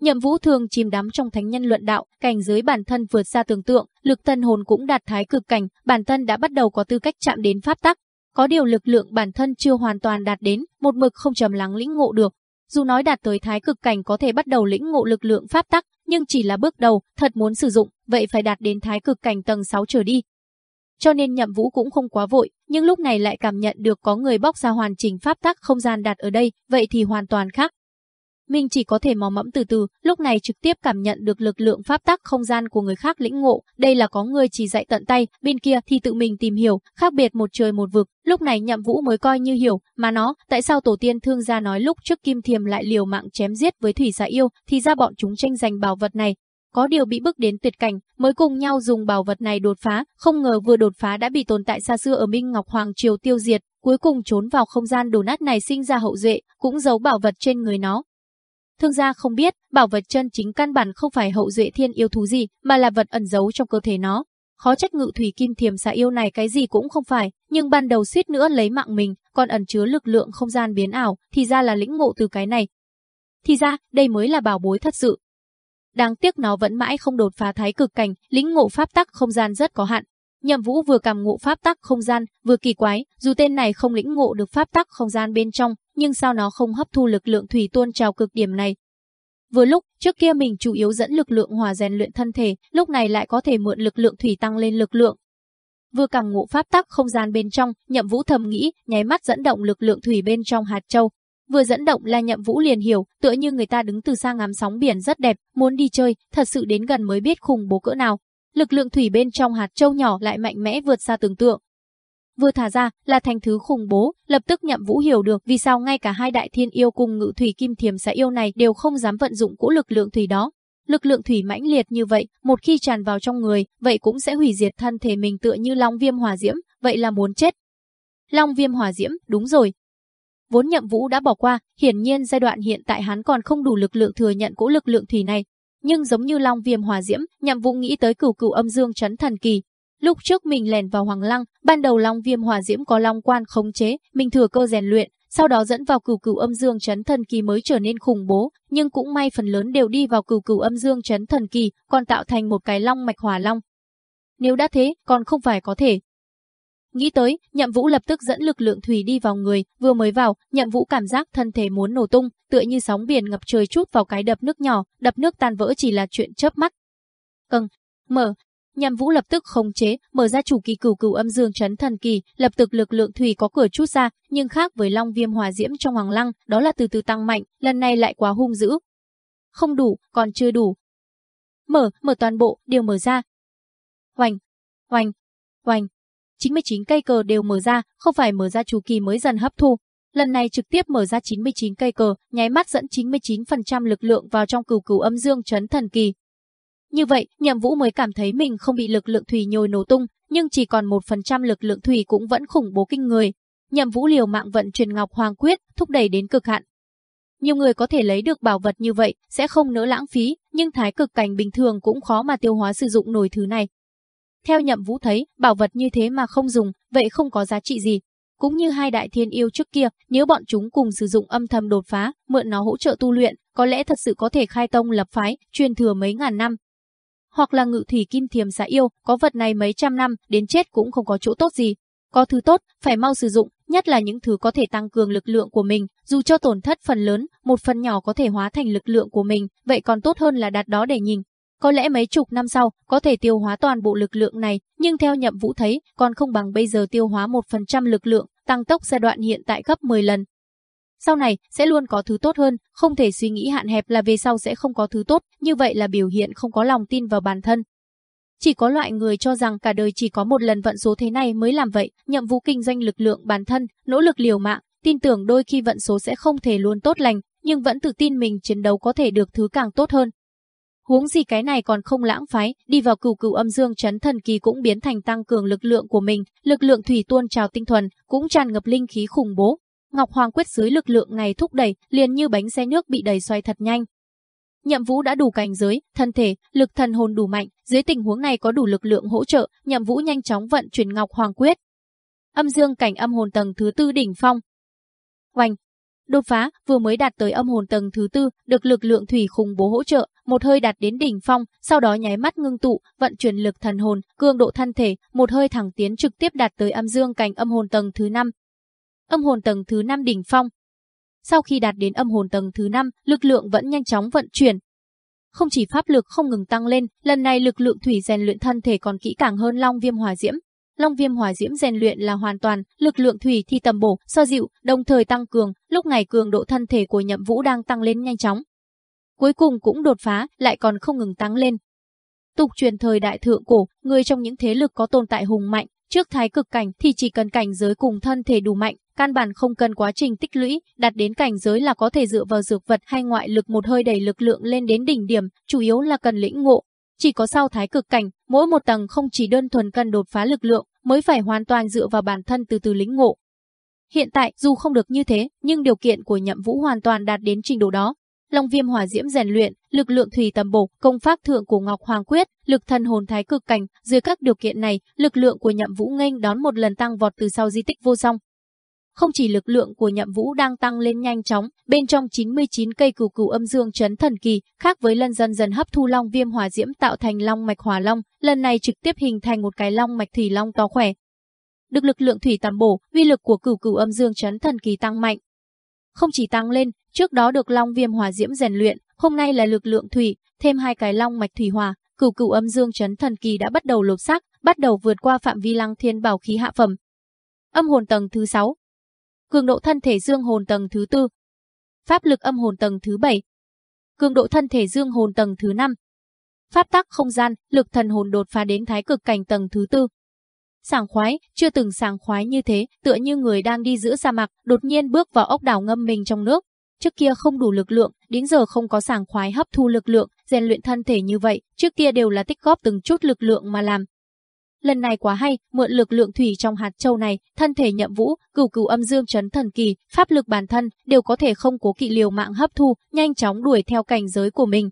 Nhậm Vũ thường chìm đắm trong thánh nhân luận đạo, cảnh giới bản thân vượt xa tưởng tượng, lực thần hồn cũng đạt thái cực cảnh, bản thân đã bắt đầu có tư cách chạm đến pháp tắc. Có điều lực lượng bản thân chưa hoàn toàn đạt đến, một mực không trầm lắng lĩnh ngộ được. Dù nói đạt tới thái cực cảnh có thể bắt đầu lĩnh ngộ lực lượng pháp tắc, nhưng chỉ là bước đầu, thật muốn sử dụng, vậy phải đạt đến thái cực cảnh tầng 6 trở đi, cho nên nhậm vũ cũng không quá vội, nhưng lúc này lại cảm nhận được có người bóc ra hoàn chỉnh pháp tắc không gian đặt ở đây, vậy thì hoàn toàn khác. Mình chỉ có thể mò mẫm từ từ, lúc này trực tiếp cảm nhận được lực lượng pháp tắc không gian của người khác lĩnh ngộ, đây là có người chỉ dạy tận tay, bên kia thì tự mình tìm hiểu, khác biệt một trời một vực, lúc này nhậm vũ mới coi như hiểu, mà nó, tại sao tổ tiên thương gia nói lúc trước kim thiềm lại liều mạng chém giết với thủy giả yêu, thì ra bọn chúng tranh giành bảo vật này, có điều bị bức đến tuyệt cảnh, mới cùng nhau dùng bảo vật này đột phá, không ngờ vừa đột phá đã bị tồn tại xa xưa ở Minh Ngọc Hoàng Triều tiêu diệt, cuối cùng trốn vào không gian đồ nát này sinh ra hậu duệ, cũng giấu bảo vật trên người nó. Thương gia không biết, bảo vật chân chính căn bản không phải hậu duệ thiên yêu thú gì, mà là vật ẩn giấu trong cơ thể nó. Khó trách ngự thủy kim thiềm xà yêu này cái gì cũng không phải, nhưng ban đầu suýt nữa lấy mạng mình, còn ẩn chứa lực lượng không gian biến ảo, thì ra là lĩnh ngộ từ cái này. Thì ra, đây mới là bảo bối thật sự, Đáng tiếc nó vẫn mãi không đột phá thái cực cảnh, lĩnh ngộ pháp tắc không gian rất có hạn. Nhậm Vũ vừa cảm ngộ pháp tắc không gian, vừa kỳ quái, dù tên này không lĩnh ngộ được pháp tắc không gian bên trong, nhưng sao nó không hấp thu lực lượng thủy tuôn trào cực điểm này? Vừa lúc, trước kia mình chủ yếu dẫn lực lượng hòa rèn luyện thân thể, lúc này lại có thể mượn lực lượng thủy tăng lên lực lượng. Vừa cảm ngộ pháp tắc không gian bên trong, Nhậm Vũ thầm nghĩ, nháy mắt dẫn động lực lượng thủy bên trong hạt châu, Vừa dẫn động là nhậm vũ liền hiểu, tựa như người ta đứng từ xa ngắm sóng biển rất đẹp, muốn đi chơi, thật sự đến gần mới biết khủng bố cỡ nào. Lực lượng thủy bên trong hạt châu nhỏ lại mạnh mẽ vượt xa tưởng tượng. Vừa thả ra là thành thứ khủng bố, lập tức nhậm vũ hiểu được vì sao ngay cả hai đại thiên yêu cùng ngự thủy kim thiềm xã yêu này đều không dám vận dụng cỗ lực lượng thủy đó. Lực lượng thủy mãnh liệt như vậy, một khi tràn vào trong người, vậy cũng sẽ hủy diệt thân thể mình tựa như long viêm hỏa diễm, vậy là muốn chết. Long viêm hỏa diễm, đúng rồi, Vốn nhậm vũ đã bỏ qua, hiển nhiên giai đoạn hiện tại hắn còn không đủ lực lượng thừa nhận cỗ lực lượng thủy này. Nhưng giống như long viêm hòa diễm, nhậm vũ nghĩ tới cửu cửu âm dương chấn thần kỳ. Lúc trước mình lèn vào hoàng lăng, ban đầu long viêm hòa diễm có long quan khống chế, mình thừa cơ rèn luyện, sau đó dẫn vào cửu cửu âm dương chấn thần kỳ mới trở nên khủng bố, nhưng cũng may phần lớn đều đi vào cửu cửu âm dương chấn thần kỳ, còn tạo thành một cái long mạch hỏa long. Nếu đã thế, còn không phải có thể, Nghĩ tới, Nhậm Vũ lập tức dẫn lực lượng thủy đi vào người, vừa mới vào, Nhậm Vũ cảm giác thân thể muốn nổ tung, tựa như sóng biển ngập trời chút vào cái đập nước nhỏ, đập nước tan vỡ chỉ là chuyện chớp mắt. Cần, mở, Nhậm Vũ lập tức khống chế, mở ra chủ kỳ cửu cửu âm dương chấn thần kỳ, lập tức lực lượng thủy có cửa chút ra, nhưng khác với Long Viêm hòa Diễm trong Hoàng Lăng, đó là từ từ tăng mạnh, lần này lại quá hung dữ. Không đủ, còn chưa đủ. Mở, mở toàn bộ, đều mở ra. Hoành, hoành, hoành. 99 cây cờ đều mở ra, không phải mở ra chu kỳ mới dần hấp thu. Lần này trực tiếp mở ra 99 cây cờ, nháy mắt dẫn 99% lực lượng vào trong cửu cửu âm dương chấn thần kỳ. Như vậy, Nhậm Vũ mới cảm thấy mình không bị lực lượng thủy nhồi nổ tung, nhưng chỉ còn 1% lực lượng thủy cũng vẫn khủng bố kinh người. Nhậm Vũ liều mạng vận chuyển Ngọc Hoàng Quyết, thúc đẩy đến cực hạn. Nhiều người có thể lấy được bảo vật như vậy, sẽ không nỡ lãng phí, nhưng thái cực cảnh bình thường cũng khó mà tiêu hóa sử dụng nổi thứ này. Theo nhậm vũ thấy, bảo vật như thế mà không dùng, vậy không có giá trị gì. Cũng như hai đại thiên yêu trước kia, nếu bọn chúng cùng sử dụng âm thầm đột phá, mượn nó hỗ trợ tu luyện, có lẽ thật sự có thể khai tông lập phái, truyền thừa mấy ngàn năm. Hoặc là ngự thủy kim thiềm xã yêu, có vật này mấy trăm năm, đến chết cũng không có chỗ tốt gì. Có thứ tốt, phải mau sử dụng, nhất là những thứ có thể tăng cường lực lượng của mình, dù cho tổn thất phần lớn, một phần nhỏ có thể hóa thành lực lượng của mình, vậy còn tốt hơn là đặt đó để nhìn, có lẽ mấy chục năm sau có thể tiêu hóa toàn bộ lực lượng này, nhưng theo nhậm vũ thấy còn không bằng bây giờ tiêu hóa 1% lực lượng, tăng tốc giai đoạn hiện tại gấp 10 lần. Sau này sẽ luôn có thứ tốt hơn, không thể suy nghĩ hạn hẹp là về sau sẽ không có thứ tốt, như vậy là biểu hiện không có lòng tin vào bản thân. Chỉ có loại người cho rằng cả đời chỉ có một lần vận số thế này mới làm vậy, nhậm vũ kinh doanh lực lượng bản thân, nỗ lực liều mạng, tin tưởng đôi khi vận số sẽ không thể luôn tốt lành, nhưng vẫn tự tin mình chiến đấu có thể được thứ càng tốt hơn. Huống gì cái này còn không lãng phái, đi vào cửu cửu âm dương chấn thần kỳ cũng biến thành tăng cường lực lượng của mình, lực lượng thủy tuôn trào tinh thuần, cũng tràn ngập linh khí khủng bố. Ngọc Hoàng quyết dưới lực lượng này thúc đẩy, liền như bánh xe nước bị đẩy xoay thật nhanh. Nhậm Vũ đã đủ cảnh giới, thân thể, lực thần hồn đủ mạnh, dưới tình huống này có đủ lực lượng hỗ trợ, Nhậm Vũ nhanh chóng vận chuyển Ngọc Hoàng Quyết. Âm dương cảnh âm hồn tầng thứ tư đỉnh phong. Oanh, đột phá, vừa mới đạt tới âm hồn tầng thứ tư, được lực lượng thủy khủng bố hỗ trợ, một hơi đạt đến đỉnh phong, sau đó nháy mắt ngưng tụ, vận chuyển lực thần hồn, cường độ thân thể, một hơi thẳng tiến trực tiếp đạt tới âm dương cảnh âm hồn tầng thứ năm. Âm hồn tầng thứ năm đỉnh phong, sau khi đạt đến âm hồn tầng thứ 5, lực lượng vẫn nhanh chóng vận chuyển. Không chỉ pháp lực không ngừng tăng lên, lần này lực lượng thủy rèn luyện thân thể còn kỹ càng hơn Long Viêm Hỏa Diễm. Long Viêm Hỏa Diễm rèn luyện là hoàn toàn, lực lượng thủy thi tầm bổ, so dịu, đồng thời tăng cường, lúc này cường độ thân thể của Nhậm Vũ đang tăng lên nhanh chóng. Cuối cùng cũng đột phá, lại còn không ngừng tăng lên. Tục truyền thời đại thượng cổ, người trong những thế lực có tồn tại hùng mạnh, trước thái cực cảnh thì chỉ cần cảnh giới cùng thân thể đủ mạnh, căn bản không cần quá trình tích lũy, đạt đến cảnh giới là có thể dựa vào dược vật hay ngoại lực một hơi đẩy lực lượng lên đến đỉnh điểm, chủ yếu là cần lĩnh ngộ. Chỉ có sau thái cực cảnh, mỗi một tầng không chỉ đơn thuần cần đột phá lực lượng, mới phải hoàn toàn dựa vào bản thân từ từ lĩnh ngộ. Hiện tại, dù không được như thế, nhưng điều kiện của nhậm vũ hoàn toàn đạt đến trình độ đó. Long viêm hỏa diễm rèn luyện, lực lượng thủy tầm bổ, công pháp thượng của Ngọc Hoàng Quyết, lực thần hồn thái cực cảnh, dưới các điều kiện này, lực lượng của nhậm vũ nghênh đón một lần tăng vọt từ sau di tích vô song. Không chỉ lực lượng của nhậm vũ đang tăng lên nhanh chóng, bên trong 99 cây cửu cửu âm dương chấn thần kỳ, khác với lần dần dần hấp thu long viêm hỏa diễm tạo thành long mạch hỏa long, lần này trực tiếp hình thành một cái long mạch thủy long to khỏe. Được lực lượng thủy tầm bổ, uy lực của cửu cửu âm dương chấn thần kỳ tăng mạnh. Không chỉ tăng lên, trước đó được long viêm hỏa diễm rèn luyện, hôm nay là lực lượng thủy, thêm hai cái long mạch thủy hỏa, cửu cửu âm dương chấn thần kỳ đã bắt đầu lột xác, bắt đầu vượt qua phạm vi lăng thiên bảo khí hạ phẩm. Âm hồn tầng thứ 6, cường độ thân thể dương hồn tầng thứ tư, pháp lực âm hồn tầng thứ bảy, cường độ thân thể dương hồn tầng thứ năm, pháp tắc không gian, lực thần hồn đột phá đến thái cực cảnh tầng thứ tư. Sảng khoái, chưa từng sảng khoái như thế, tựa như người đang đi giữa sa mạc, đột nhiên bước vào ốc đảo ngâm mình trong nước. Trước kia không đủ lực lượng, đến giờ không có sảng khoái hấp thu lực lượng, rèn luyện thân thể như vậy, trước kia đều là tích góp từng chút lực lượng mà làm, Lần này quá hay, mượn lực lượng thủy trong hạt châu này, thân thể nhậm vũ, cửu cửu âm dương chấn thần kỳ, pháp lực bản thân đều có thể không cố kỵ liều mạng hấp thu, nhanh chóng đuổi theo cảnh giới của mình.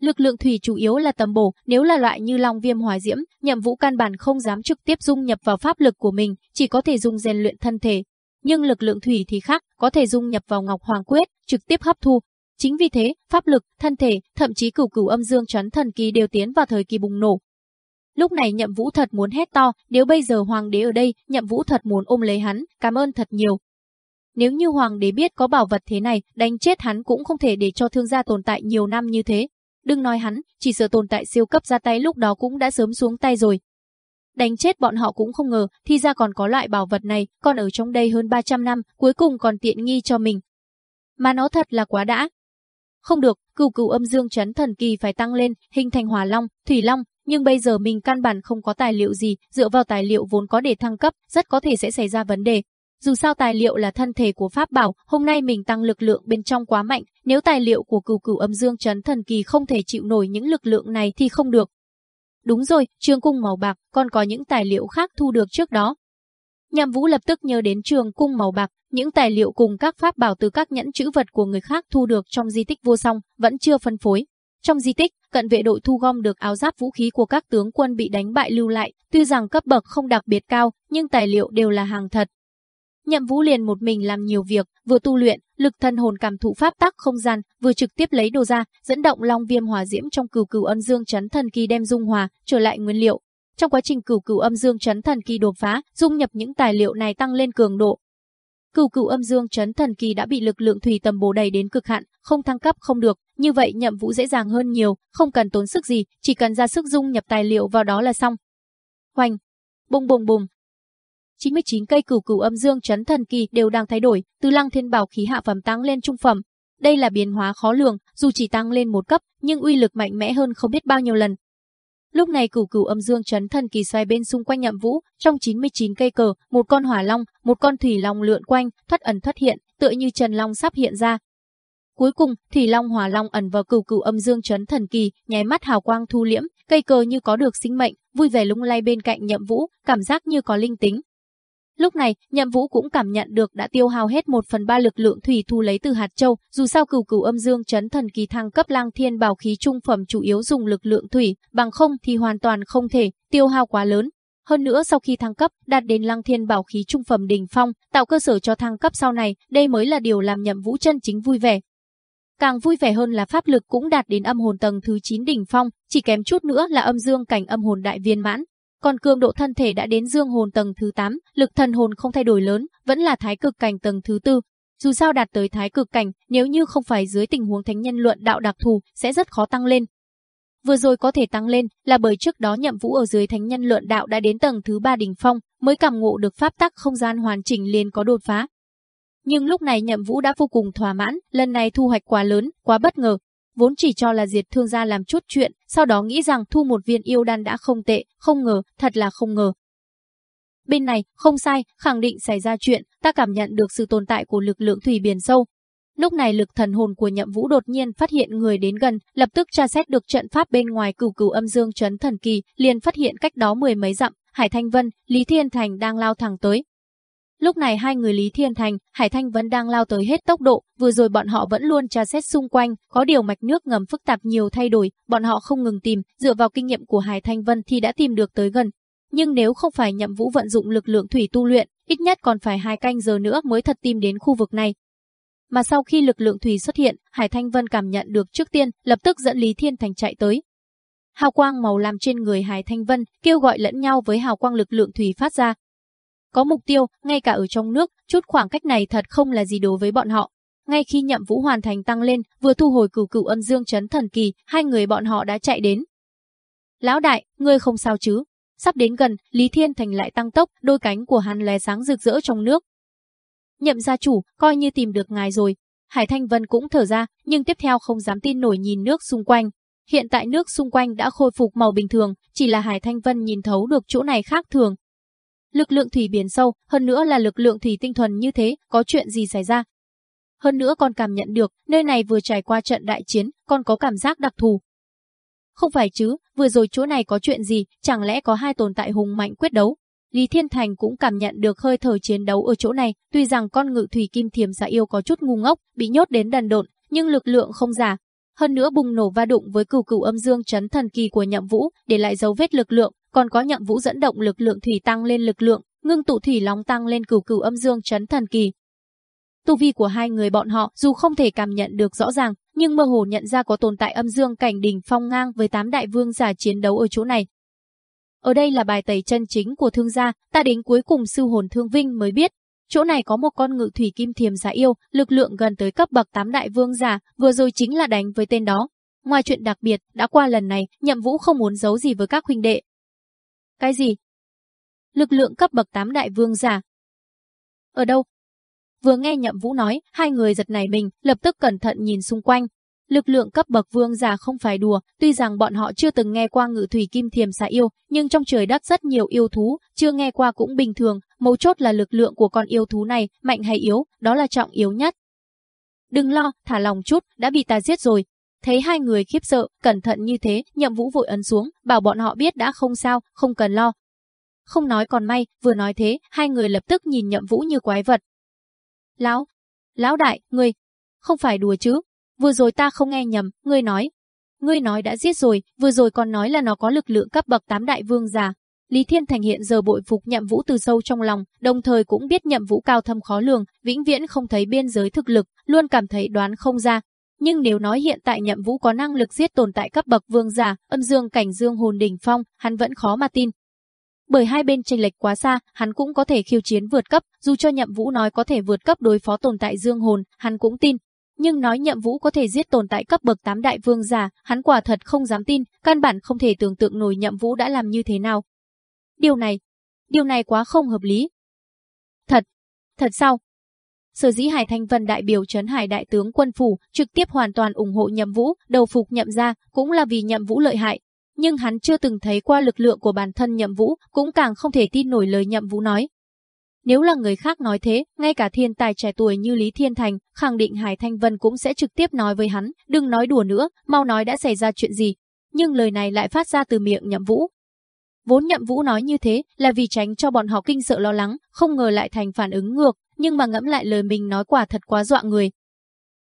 Lực lượng thủy chủ yếu là tầm bổ, nếu là loại như long viêm hỏa diễm, nhậm vũ căn bản không dám trực tiếp dung nhập vào pháp lực của mình, chỉ có thể dùng rèn luyện thân thể. Nhưng lực lượng thủy thì khác, có thể dung nhập vào ngọc hoàng quyết, trực tiếp hấp thu. Chính vì thế, pháp lực, thân thể, thậm chí cửu cửu âm dương chấn thần kỳ đều tiến vào thời kỳ bùng nổ, Lúc này Nhậm Vũ thật muốn hét to, nếu bây giờ hoàng đế ở đây, Nhậm Vũ thật muốn ôm lấy hắn, cảm ơn thật nhiều. Nếu như hoàng đế biết có bảo vật thế này, đánh chết hắn cũng không thể để cho thương gia tồn tại nhiều năm như thế. Đừng nói hắn, chỉ sợ tồn tại siêu cấp ra tay lúc đó cũng đã sớm xuống tay rồi. Đánh chết bọn họ cũng không ngờ, thì ra còn có loại bảo vật này, còn ở trong đây hơn 300 năm, cuối cùng còn tiện nghi cho mình. Mà nó thật là quá đã. Không được, cửu cửu âm dương chấn thần kỳ phải tăng lên, hình thành hỏa long, thủy long, nhưng bây giờ mình căn bản không có tài liệu gì, dựa vào tài liệu vốn có để thăng cấp, rất có thể sẽ xảy ra vấn đề. Dù sao tài liệu là thân thể của pháp bảo, hôm nay mình tăng lực lượng bên trong quá mạnh, nếu tài liệu của cửu cửu âm dương chấn thần kỳ không thể chịu nổi những lực lượng này thì không được. Đúng rồi, trường cung màu bạc, còn có những tài liệu khác thu được trước đó. Nhằm Vũ lập tức nhớ đến trường cung màu bạc, những tài liệu cùng các pháp bảo từ các nhẫn chữ vật của người khác thu được trong di tích vô song, vẫn chưa phân phối. Trong di tích, cận vệ đội thu gom được áo giáp vũ khí của các tướng quân bị đánh bại lưu lại, tuy rằng cấp bậc không đặc biệt cao, nhưng tài liệu đều là hàng thật. Nhậm Vũ liền một mình làm nhiều việc, vừa tu luyện, lực thân hồn cảm thụ pháp tắc không gian, vừa trực tiếp lấy đồ ra, dẫn động long viêm hỏa diễm trong cửu cửu âm dương chấn thần kỳ đem dung hòa, trở lại nguyên liệu. Trong quá trình cửu cửu âm dương chấn thần kỳ đột phá, dung nhập những tài liệu này tăng lên cường độ, Cửu cửu âm dương chấn thần kỳ đã bị lực lượng thủy tầm bổ đầy đến cực hạn, không thăng cấp không được, như vậy nhậm vũ dễ dàng hơn nhiều, không cần tốn sức gì, chỉ cần ra sức dung nhập tài liệu vào đó là xong. Hoành, bùng bùng bùng. 99 cây cửu cửu âm dương chấn thần kỳ đều đang thay đổi, từ lăng thiên bảo khí hạ phẩm tăng lên trung phẩm. Đây là biến hóa khó lường, dù chỉ tăng lên một cấp, nhưng uy lực mạnh mẽ hơn không biết bao nhiêu lần, Lúc này cửu cửu âm dương chấn thần kỳ xoay bên xung quanh nhậm vũ, trong 99 cây cờ, một con hỏa long, một con thủy long lượn quanh, thoát ẩn thoát hiện, tựa như trần long sắp hiện ra. Cuối cùng, thủy long hỏa long ẩn vào cửu cửu âm dương chấn thần kỳ, nháy mắt hào quang thu liễm, cây cờ như có được sinh mệnh, vui vẻ lung lay bên cạnh nhậm vũ, cảm giác như có linh tính. Lúc này, Nhậm Vũ cũng cảm nhận được đã tiêu hao hết một phần ba lực lượng thủy thu lấy từ hạt châu, dù sao cửu cửu âm dương chấn thần kỳ thăng cấp lang thiên bảo khí trung phẩm chủ yếu dùng lực lượng thủy, bằng không thì hoàn toàn không thể, tiêu hao quá lớn. Hơn nữa sau khi thăng cấp, đạt đến lăng thiên bảo khí trung phẩm đỉnh phong, tạo cơ sở cho thăng cấp sau này, đây mới là điều làm Nhậm Vũ chân chính vui vẻ. Càng vui vẻ hơn là pháp lực cũng đạt đến âm hồn tầng thứ 9 đỉnh phong, chỉ kém chút nữa là âm dương cảnh âm hồn đại viên mãn, còn cường độ thân thể đã đến dương hồn tầng thứ 8, lực thần hồn không thay đổi lớn, vẫn là thái cực cảnh tầng thứ tư. Dù sao đạt tới thái cực cảnh, nếu như không phải dưới tình huống thánh nhân luận đạo đặc thù, sẽ rất khó tăng lên. Vừa rồi có thể tăng lên là bởi trước đó nhậm vũ ở dưới thánh nhân luận đạo đã đến tầng thứ ba đỉnh phong, mới cảm ngộ được pháp tắc không gian hoàn chỉnh liền có đột phá. Nhưng lúc này nhậm vũ đã vô cùng thỏa mãn, lần này thu hoạch quá lớn, quá bất ngờ, vốn chỉ cho là diệt thương gia làm chút chuyện, sau đó nghĩ rằng thu một viên yêu đan đã không tệ, không ngờ, thật là không ngờ. Bên này, không sai, khẳng định xảy ra chuyện, ta cảm nhận được sự tồn tại của lực lượng thủy biển sâu. Lúc này lực thần hồn của nhậm vũ đột nhiên phát hiện người đến gần, lập tức tra xét được trận pháp bên ngoài cửu cửu âm dương chấn thần kỳ, liền phát hiện cách đó mười mấy dặm, Hải Thanh Vân, Lý Thiên Thành đang lao thẳng tới, Lúc này hai người Lý Thiên Thành, Hải Thanh vẫn đang lao tới hết tốc độ, vừa rồi bọn họ vẫn luôn tra xét xung quanh, có điều mạch nước ngầm phức tạp nhiều thay đổi, bọn họ không ngừng tìm, dựa vào kinh nghiệm của Hải Thanh Vân thì đã tìm được tới gần. Nhưng nếu không phải nhậm vũ vận dụng lực lượng thủy tu luyện, ít nhất còn phải hai canh giờ nữa mới thật tìm đến khu vực này. Mà sau khi lực lượng thủy xuất hiện, Hải Thanh Vân cảm nhận được trước tiên, lập tức dẫn Lý Thiên Thành chạy tới. Hào quang màu lam trên người Hải Thanh Vân kêu gọi lẫn nhau với hào quang lực lượng thủy phát ra, có mục tiêu, ngay cả ở trong nước, chút khoảng cách này thật không là gì đối với bọn họ. Ngay khi nhậm vũ hoàn thành tăng lên, vừa thu hồi cửu cửu ân dương chấn thần kỳ, hai người bọn họ đã chạy đến. Lão đại, ngươi không sao chứ? Sắp đến gần, Lý Thiên Thành lại tăng tốc, đôi cánh của hắn lè sáng rực rỡ trong nước. Nhậm gia chủ, coi như tìm được ngài rồi. Hải Thanh Vân cũng thở ra, nhưng tiếp theo không dám tin nổi nhìn nước xung quanh. Hiện tại nước xung quanh đã khôi phục màu bình thường, chỉ là Hải Thanh Vân nhìn thấu được chỗ này khác thường, Lực lượng thủy biển sâu, hơn nữa là lực lượng thủy tinh thuần như thế, có chuyện gì xảy ra? Hơn nữa còn cảm nhận được, nơi này vừa trải qua trận đại chiến, còn có cảm giác đặc thù. Không phải chứ, vừa rồi chỗ này có chuyện gì, chẳng lẽ có hai tồn tại hùng mạnh quyết đấu? Lý Thiên Thành cũng cảm nhận được hơi thở chiến đấu ở chỗ này, tuy rằng con ngự thủy kim thiềm giả yêu có chút ngu ngốc, bị nhốt đến đần độn, nhưng lực lượng không giả. Hơn nữa bùng nổ va đụng với cửu cửu âm dương chấn thần kỳ của nhậm vũ, để lại dấu vết lực lượng, còn có nhậm vũ dẫn động lực lượng thủy tăng lên lực lượng, ngưng tụ thủy long tăng lên cửu cửu âm dương chấn thần kỳ. Tu vi của hai người bọn họ dù không thể cảm nhận được rõ ràng, nhưng mơ hồ nhận ra có tồn tại âm dương cảnh đỉnh phong ngang với tám đại vương giả chiến đấu ở chỗ này. Ở đây là bài tẩy chân chính của thương gia, ta đến cuối cùng sư hồn thương vinh mới biết. Chỗ này có một con ngự thủy kim thiềm giả yêu, lực lượng gần tới cấp bậc tám đại vương giả, vừa rồi chính là đánh với tên đó. Ngoài chuyện đặc biệt, đã qua lần này, nhậm vũ không muốn giấu gì với các huynh đệ, cái gì? Lực lượng cấp bậc 8 đại vương giả. Ở đâu? Vừa nghe Nhậm Vũ nói, hai người giật nảy mình, lập tức cẩn thận nhìn xung quanh. Lực lượng cấp bậc vương giả không phải đùa, tuy rằng bọn họ chưa từng nghe qua ngự thủy kim thiềm xà yêu, nhưng trong trời đất rất nhiều yêu thú, chưa nghe qua cũng bình thường, mấu chốt là lực lượng của con yêu thú này, mạnh hay yếu, đó là trọng yếu nhất. Đừng lo, thả lòng chút, đã bị ta giết rồi, Thấy hai người khiếp sợ, cẩn thận như thế, nhậm vũ vội ấn xuống, bảo bọn họ biết đã không sao, không cần lo. Không nói còn may, vừa nói thế, hai người lập tức nhìn nhậm vũ như quái vật. Lão, lão đại, ngươi, không phải đùa chứ, vừa rồi ta không nghe nhầm, ngươi nói. Ngươi nói đã giết rồi, vừa rồi còn nói là nó có lực lượng cấp bậc tám đại vương già. Lý Thiên Thành hiện giờ bội phục nhậm vũ từ sâu trong lòng, đồng thời cũng biết nhậm vũ cao thâm khó lường, vĩnh viễn không thấy biên giới thực lực, luôn cảm thấy đoán không ra, nhưng nếu nói hiện tại nhậm vũ có năng lực giết tồn tại cấp bậc vương giả, âm dương cảnh dương hồn đỉnh phong, hắn vẫn khó mà tin. Bởi hai bên chênh lệch quá xa, hắn cũng có thể khiêu chiến vượt cấp, dù cho nhậm vũ nói có thể vượt cấp đối phó tồn tại dương hồn, hắn cũng tin. Nhưng nói nhậm vũ có thể giết tồn tại cấp bậc tám đại vương giả, hắn quả thật không dám tin, căn bản không thể tưởng tượng nổi nhậm vũ đã làm như thế nào. Điều này, điều này quá không hợp lý. Thật, thật sao? Sở dĩ Hải Thanh Vân đại biểu trấn Hải đại tướng quân phủ, trực tiếp hoàn toàn ủng hộ Nhậm Vũ, đầu phục Nhậm gia, cũng là vì Nhậm Vũ lợi hại. Nhưng hắn chưa từng thấy qua lực lượng của bản thân Nhậm Vũ, cũng càng không thể tin nổi lời Nhậm Vũ nói. Nếu là người khác nói thế, ngay cả thiên tài trẻ tuổi như Lý Thiên Thành, khẳng định Hải Thanh Vân cũng sẽ trực tiếp nói với hắn, đừng nói đùa nữa, mau nói đã xảy ra chuyện gì. Nhưng lời này lại phát ra từ miệng Nhậm Vũ. Vốn nhậm vũ nói như thế là vì tránh cho bọn họ kinh sợ lo lắng, không ngờ lại thành phản ứng ngược, nhưng mà ngẫm lại lời mình nói quả thật quá dọa người.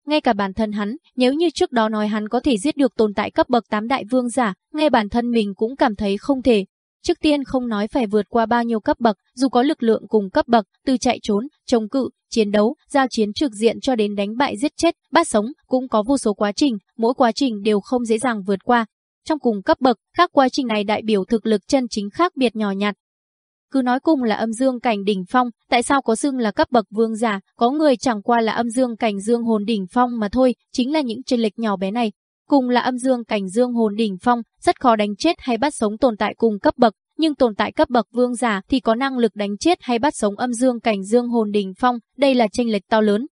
Ngay cả bản thân hắn, nếu như trước đó nói hắn có thể giết được tồn tại cấp bậc 8 đại vương giả, ngay bản thân mình cũng cảm thấy không thể. Trước tiên không nói phải vượt qua bao nhiêu cấp bậc, dù có lực lượng cùng cấp bậc, từ chạy trốn, chống cự, chiến đấu, giao chiến trực diện cho đến đánh bại giết chết, bắt sống, cũng có vô số quá trình, mỗi quá trình đều không dễ dàng vượt qua. Trong cùng cấp bậc, các quá trình này đại biểu thực lực chân chính khác biệt nhỏ nhặt, cứ nói cùng là âm dương cảnh đỉnh phong, tại sao có xưng là cấp bậc vương giả, có người chẳng qua là âm dương cảnh dương hồn đỉnh phong mà thôi, chính là những chênh lệch nhỏ bé này. Cùng là âm dương cảnh dương hồn đỉnh phong, rất khó đánh chết hay bắt sống tồn tại cùng cấp bậc, nhưng tồn tại cấp bậc vương giả thì có năng lực đánh chết hay bắt sống âm dương cảnh dương hồn đỉnh phong, đây là chênh lệch to lớn.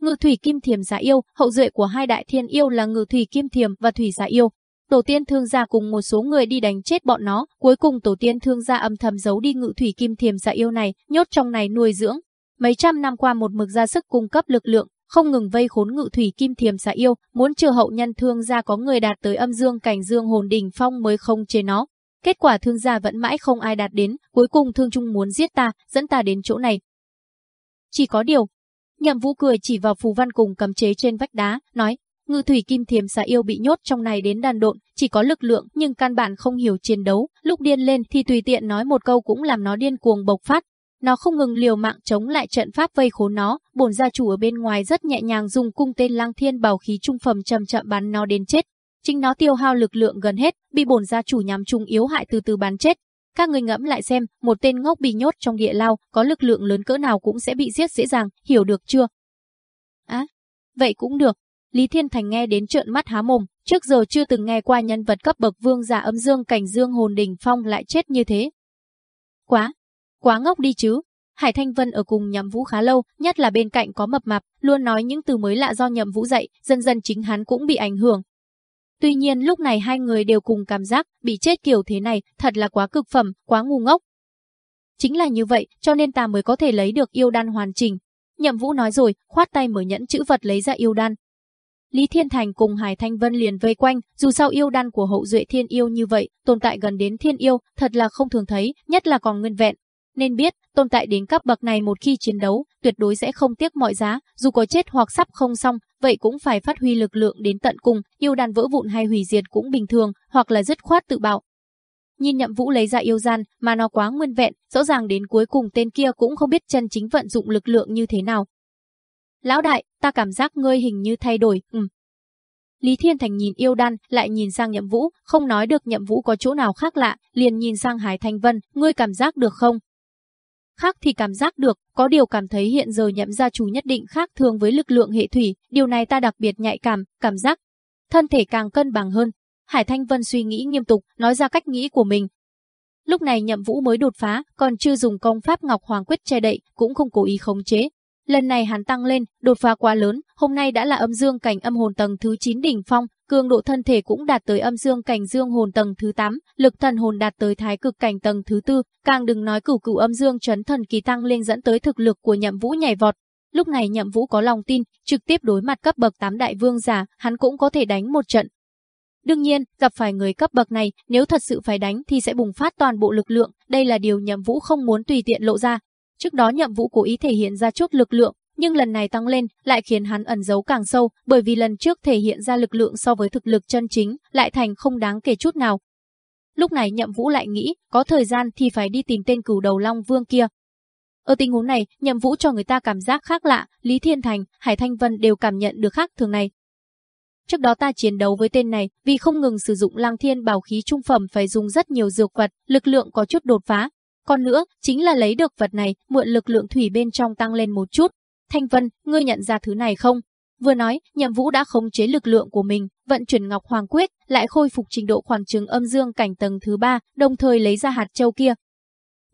Ngự thủy kim thiềm giả yêu, hậu duệ của hai đại thiên yêu là ngự thủy kim thiềm và thủy giả yêu, Tổ tiên thương gia cùng một số người đi đánh chết bọn nó, cuối cùng tổ tiên thương gia âm thầm giấu đi ngự thủy kim thiềm dạ yêu này, nhốt trong này nuôi dưỡng. Mấy trăm năm qua một mực ra sức cung cấp lực lượng, không ngừng vây khốn ngự thủy kim thiềm dạ yêu, muốn chờ hậu nhân thương gia có người đạt tới âm dương cảnh dương hồn đỉnh phong mới không chế nó. Kết quả thương gia vẫn mãi không ai đạt đến, cuối cùng thương trung muốn giết ta, dẫn ta đến chỗ này. Chỉ có điều, Nhậm Vũ cười chỉ vào phù văn cùng cấm chế trên vách đá, nói, Ngư thủy kim thiềm xà yêu bị nhốt trong này đến đàn độn, chỉ có lực lượng nhưng căn bản không hiểu chiến đấu, lúc điên lên thì tùy tiện nói một câu cũng làm nó điên cuồng bộc phát. Nó không ngừng liều mạng chống lại trận pháp vây khốn nó, bổn gia chủ ở bên ngoài rất nhẹ nhàng dùng cung tên Lăng Thiên bảo khí trung phẩm chậm chậm bắn nó đến chết. Chính nó tiêu hao lực lượng gần hết, bị bổn gia chủ nhắm trung yếu hại từ từ bắn chết. Các người ngẫm lại xem, một tên ngốc bị nhốt trong địa lao, có lực lượng lớn cỡ nào cũng sẽ bị giết dễ dàng, hiểu được chưa? Á, vậy cũng được, Lý Thiên Thành nghe đến trợn mắt há mồm, trước giờ chưa từng nghe qua nhân vật cấp bậc vương giả âm dương cảnh dương hồn đỉnh phong lại chết như thế. Quá, quá ngốc đi chứ. Hải Thanh Vân ở cùng nhậm vũ khá lâu, nhất là bên cạnh có mập mạp, luôn nói những từ mới lạ do nhậm vũ dạy, dần dần chính hắn cũng bị ảnh hưởng. Tuy nhiên lúc này hai người đều cùng cảm giác bị chết kiểu thế này, thật là quá cực phẩm, quá ngu ngốc. Chính là như vậy, cho nên ta mới có thể lấy được yêu đan hoàn chỉnh. Nhậm Vũ nói rồi, khoát tay mở nhẫn chữ vật lấy ra yêu đan, Lý Thiên Thành cùng Hải Thanh Vân liền vây quanh, dù sao yêu đan của hậu duệ thiên yêu như vậy, tồn tại gần đến thiên yêu, thật là không thường thấy, nhất là còn nguyên vẹn. Nên biết, tồn tại đến cấp bậc này một khi chiến đấu, tuyệt đối sẽ không tiếc mọi giá, dù có chết hoặc sắp không xong, vậy cũng phải phát huy lực lượng đến tận cùng, yêu đan vỡ vụn hay hủy diệt cũng bình thường, hoặc là dứt khoát tự bạo. Nhìn nhậm vũ lấy ra yêu gian, mà nó quá nguyên vẹn, rõ ràng đến cuối cùng tên kia cũng không biết chân chính vận dụng lực lượng như thế nào, Lão đại, ta cảm giác ngươi hình như thay đổi, ừm. Lý Thiên Thành nhìn yêu đan, lại nhìn sang nhậm vũ, không nói được nhậm vũ có chỗ nào khác lạ, liền nhìn sang Hải Thanh Vân, ngươi cảm giác được không? Khác thì cảm giác được, có điều cảm thấy hiện giờ nhậm gia chủ nhất định khác thường với lực lượng hệ thủy, điều này ta đặc biệt nhạy cảm, cảm giác. Thân thể càng cân bằng hơn. Hải Thanh Vân suy nghĩ nghiêm túc, nói ra cách nghĩ của mình. Lúc này nhậm vũ mới đột phá, còn chưa dùng công pháp Ngọc Hoàng Quyết che đậy, cũng không cố ý khống chế, Lần này hắn tăng lên, đột phá quá lớn, hôm nay đã là âm dương cảnh âm hồn tầng thứ 9 đỉnh phong, cường độ thân thể cũng đạt tới âm dương cảnh dương hồn tầng thứ 8, lực thần hồn đạt tới thái cực cảnh tầng thứ 4, càng đừng nói cửu cửu âm dương chấn thần kỳ tăng lên dẫn tới thực lực của Nhậm Vũ nhảy vọt. Lúc này Nhậm Vũ có lòng tin, trực tiếp đối mặt cấp bậc 8 đại vương giả, hắn cũng có thể đánh một trận. Đương nhiên, gặp phải người cấp bậc này, nếu thật sự phải đánh thì sẽ bùng phát toàn bộ lực lượng, đây là điều Nhậm Vũ không muốn tùy tiện lộ ra, Trước đó nhậm vũ cố ý thể hiện ra chút lực lượng, nhưng lần này tăng lên lại khiến hắn ẩn giấu càng sâu, bởi vì lần trước thể hiện ra lực lượng so với thực lực chân chính lại thành không đáng kể chút nào. Lúc này nhậm vũ lại nghĩ, có thời gian thì phải đi tìm tên cửu đầu Long Vương kia. Ở tình huống này, nhậm vũ cho người ta cảm giác khác lạ, Lý Thiên Thành, Hải Thanh Vân đều cảm nhận được khác thường này. Trước đó ta chiến đấu với tên này, vì không ngừng sử dụng lang thiên bảo khí trung phẩm phải dùng rất nhiều dược vật, lực lượng có chút đột phá, còn nữa, chính là lấy được vật này, mượn lực lượng thủy bên trong tăng lên một chút. Thanh Vân, ngươi nhận ra thứ này không? Vừa nói, Nhậm Vũ đã khống chế lực lượng của mình, vận chuyển Ngọc Hoàng Quyết, lại khôi phục trình độ khoảng trừng âm dương cảnh tầng thứ ba, đồng thời lấy ra hạt châu kia.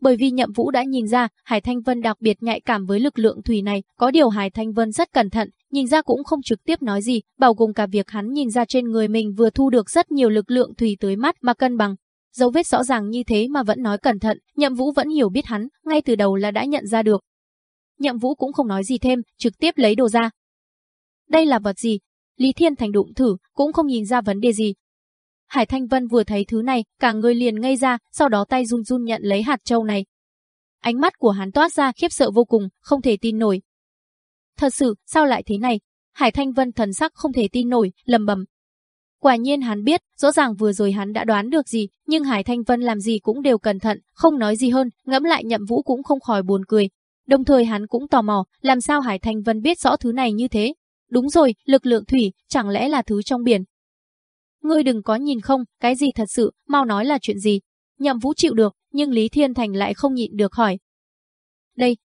Bởi vì Nhậm Vũ đã nhìn ra, Hải Thanh Vân đặc biệt nhạy cảm với lực lượng thủy này, có điều Hải Thanh Vân rất cẩn thận, nhìn ra cũng không trực tiếp nói gì, bao gồm cả việc hắn nhìn ra trên người mình vừa thu được rất nhiều lực lượng thủy tới mắt mà cân bằng, Dấu vết rõ ràng như thế mà vẫn nói cẩn thận, Nhậm Vũ vẫn hiểu biết hắn, ngay từ đầu là đã nhận ra được. Nhậm Vũ cũng không nói gì thêm, trực tiếp lấy đồ ra. Đây là vật gì? Lý Thiên Thành đụng thử, cũng không nhìn ra vấn đề gì. Hải Thanh Vân vừa thấy thứ này, cả người liền ngây ra, sau đó tay run run nhận lấy hạt châu này. Ánh mắt của hắn toát ra khiếp sợ vô cùng, không thể tin nổi. Thật sự, sao lại thế này? Hải Thanh Vân thần sắc không thể tin nổi, lầm bầm. Quả nhiên hắn biết, rõ ràng vừa rồi hắn đã đoán được gì, nhưng Hải Thanh Vân làm gì cũng đều cẩn thận, không nói gì hơn, ngẫm lại nhậm vũ cũng không khỏi buồn cười. Đồng thời hắn cũng tò mò, làm sao Hải Thanh Vân biết rõ thứ này như thế? Đúng rồi, lực lượng thủy, chẳng lẽ là thứ trong biển? Ngươi đừng có nhìn không, cái gì thật sự, mau nói là chuyện gì. Nhậm Vũ chịu được, nhưng Lý Thiên Thành lại không nhịn được hỏi. Đây,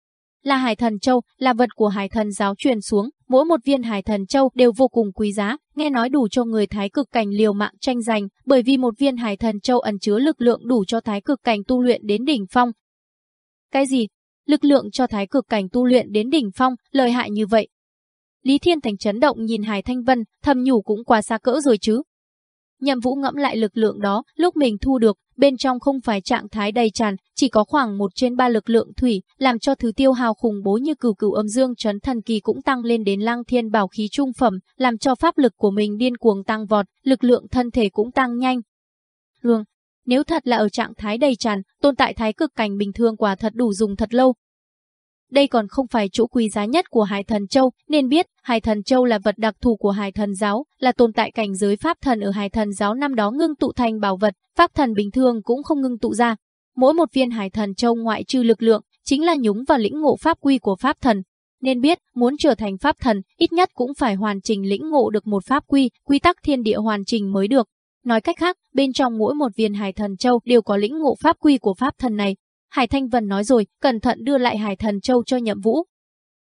là Hải Thần Châu, là vật của Hải Thần giáo truyền xuống, mỗi một viên Hải Thần Châu đều vô cùng quý giá, nghe nói đủ cho người thái cực cảnh liều mạng tranh giành, bởi vì một viên Hải Thần Châu ẩn chứa lực lượng đủ cho thái cực cảnh tu luyện đến đỉnh phong. Cái gì? Lực lượng cho thái cực cảnh tu luyện đến đỉnh phong, lợi hại như vậy. Lý Thiên Thành chấn động nhìn Hải Thanh Vân, thầm nhủ cũng quá xa cỡ rồi chứ. Nhậm Vũ ngẫm lại lực lượng đó, lúc mình thu được, bên trong không phải trạng thái đầy tràn, chỉ có khoảng một trên ba lực lượng thủy, làm cho thứ tiêu hào khủng bố như cửu cửu âm dương trấn thần kỳ cũng tăng lên đến lang thiên bảo khí trung phẩm, làm cho pháp lực của mình điên cuồng tăng vọt, lực lượng thân thể cũng tăng nhanh. Hương, nếu thật là ở trạng thái đầy tràn, tồn tại thái cực cảnh bình thường quả thật đủ dùng thật lâu, đây còn không phải chỗ quý giá nhất của Hải Thần Châu, nên biết Hải Thần Châu là vật đặc thù của Hải Thần Giáo, là tồn tại cảnh giới Pháp Thần ở Hải Thần Giáo năm đó ngưng tụ thành bảo vật, Pháp Thần bình thường cũng không ngưng tụ ra. Mỗi một viên Hải Thần Châu ngoại trừ lực lượng, chính là nhúng vào lĩnh ngộ Pháp quy của Pháp Thần. Nên biết, muốn trở thành Pháp Thần, ít nhất cũng phải hoàn chỉnh lĩnh ngộ được một Pháp quy, quy tắc thiên địa hoàn chỉnh mới được. Nói cách khác, bên trong mỗi một viên Hải Thần Châu đều có lĩnh ngộ Pháp quy của Pháp Thần này, Hải Thanh Vân nói rồi, cẩn thận đưa lại Hải Thần Châu cho Nhậm Vũ.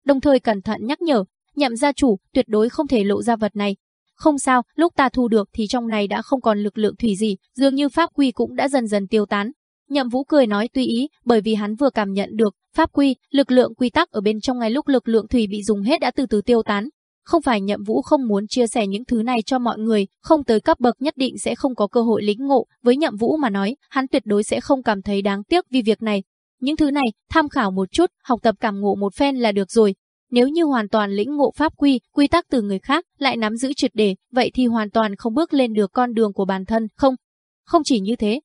Đồng thời cẩn thận nhắc nhở, Nhậm gia chủ tuyệt đối không thể lộ ra vật này. Không sao, lúc ta thu được thì trong này đã không còn lực lượng thủy gì, dường như pháp quy cũng đã dần dần tiêu tán. Nhậm Vũ cười nói tùy ý, bởi vì hắn vừa cảm nhận được, pháp quy, lực lượng quy tắc ở bên trong ngay lúc lực lượng thủy bị dùng hết đã từ từ tiêu tán. Không phải nhậm vũ không muốn chia sẻ những thứ này cho mọi người, không tới cấp bậc nhất định sẽ không có cơ hội lĩnh ngộ, với nhậm vũ mà nói, hắn tuyệt đối sẽ không cảm thấy đáng tiếc vì việc này. Những thứ này, tham khảo một chút, học tập cảm ngộ một phen là được rồi. Nếu như hoàn toàn lĩnh ngộ pháp quy, quy tắc từ người khác, lại nắm giữ triệt để, vậy thì hoàn toàn không bước lên được con đường của bản thân, không? Không chỉ như thế,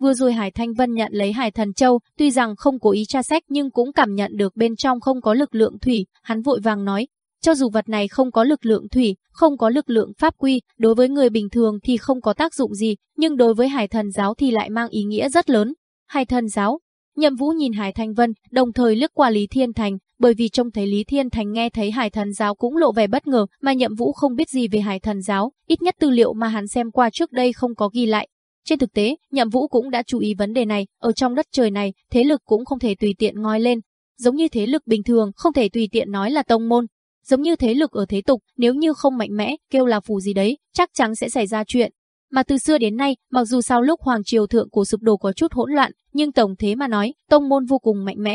Vừa rồi Hải Thanh Vân nhận lấy Hải Thần Châu, tuy rằng không cố ý tra xét nhưng cũng cảm nhận được bên trong không có lực lượng thủy, hắn vội vàng nói, cho dù vật này không có lực lượng thủy, không có lực lượng pháp quy, đối với người bình thường thì không có tác dụng gì, nhưng đối với hải thần giáo thì lại mang ý nghĩa rất lớn. Hải thần giáo, Nhậm Vũ nhìn Hải Thanh Vân, đồng thời lướt qua Lý Thiên Thành, bởi vì trông thấy Lý Thiên Thành nghe thấy Hải Thần Giáo cũng lộ vẻ bất ngờ, mà Nhậm Vũ không biết gì về Hải Thần Giáo, ít nhất tư liệu mà hắn xem qua trước đây không có ghi lại. Trên thực tế, Nhậm Vũ cũng đã chú ý vấn đề này, ở trong đất trời này, thế lực cũng không thể tùy tiện ngoi lên, giống như thế lực bình thường không thể tùy tiện nói là tông môn, Giống như thế lực ở thế tục, nếu như không mạnh mẽ, kêu là phù gì đấy, chắc chắn sẽ xảy ra chuyện. Mà từ xưa đến nay, mặc dù sau lúc Hoàng Triều Thượng của sụp đổ có chút hỗn loạn, nhưng tổng thế mà nói, tông môn vô cùng mạnh mẽ.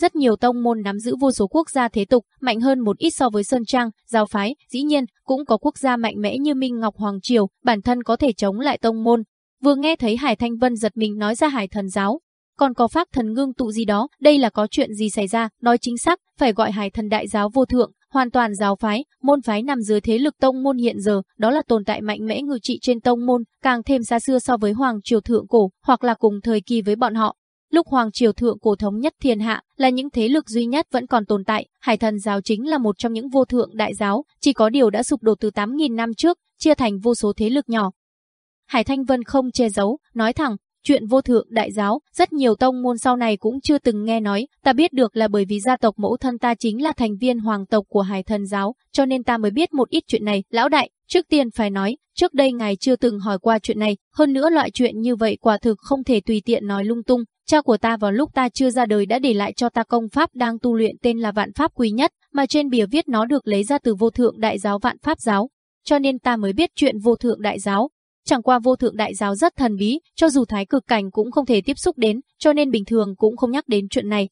Rất nhiều tông môn nắm giữ vô số quốc gia thế tục, mạnh hơn một ít so với Sơn Trang, Giao Phái, dĩ nhiên, cũng có quốc gia mạnh mẽ như Minh Ngọc Hoàng Triều, bản thân có thể chống lại tông môn. Vừa nghe thấy Hải Thanh Vân giật mình nói ra Hải Thần Giáo, còn có pháp thần ngưng tụ gì đó, đây là có chuyện gì xảy ra, nói chính xác, phải gọi Hải Thần Đại Giáo vô thượng, hoàn toàn giáo phái, môn phái nằm dưới thế lực tông môn hiện giờ, đó là tồn tại mạnh mẽ ngự trị trên tông môn, càng thêm xa xưa so với Hoàng Triều Thượng Cổ, hoặc là cùng thời kỳ với bọn họ. Lúc Hoàng Triều Thượng Cổ thống nhất thiên hạ, là những thế lực duy nhất vẫn còn tồn tại, Hải Thần Giáo chính là một trong những vô thượng đại giáo, chỉ có điều đã sụp đổ từ 8.000 năm trước, chia thành vô số thế lực nhỏ. Hải Thanh Vân không che giấu, nói thẳng, Chuyện vô thượng đại giáo, rất nhiều tông môn sau này cũng chưa từng nghe nói, ta biết được là bởi vì gia tộc mẫu thân ta chính là thành viên hoàng tộc của hải thần giáo, cho nên ta mới biết một ít chuyện này. Lão đại, trước tiên phải nói, trước đây ngài chưa từng hỏi qua chuyện này, hơn nữa loại chuyện như vậy quả thực không thể tùy tiện nói lung tung. Cha của ta vào lúc ta chưa ra đời đã để lại cho ta công pháp đang tu luyện tên là vạn pháp quý nhất, mà trên bìa viết nó được lấy ra từ vô thượng đại giáo vạn pháp giáo. Cho nên ta mới biết chuyện vô thượng đại giáo, Chẳng qua vô thượng đại giáo rất thần bí, cho dù thái cực cảnh cũng không thể tiếp xúc đến, cho nên bình thường cũng không nhắc đến chuyện này.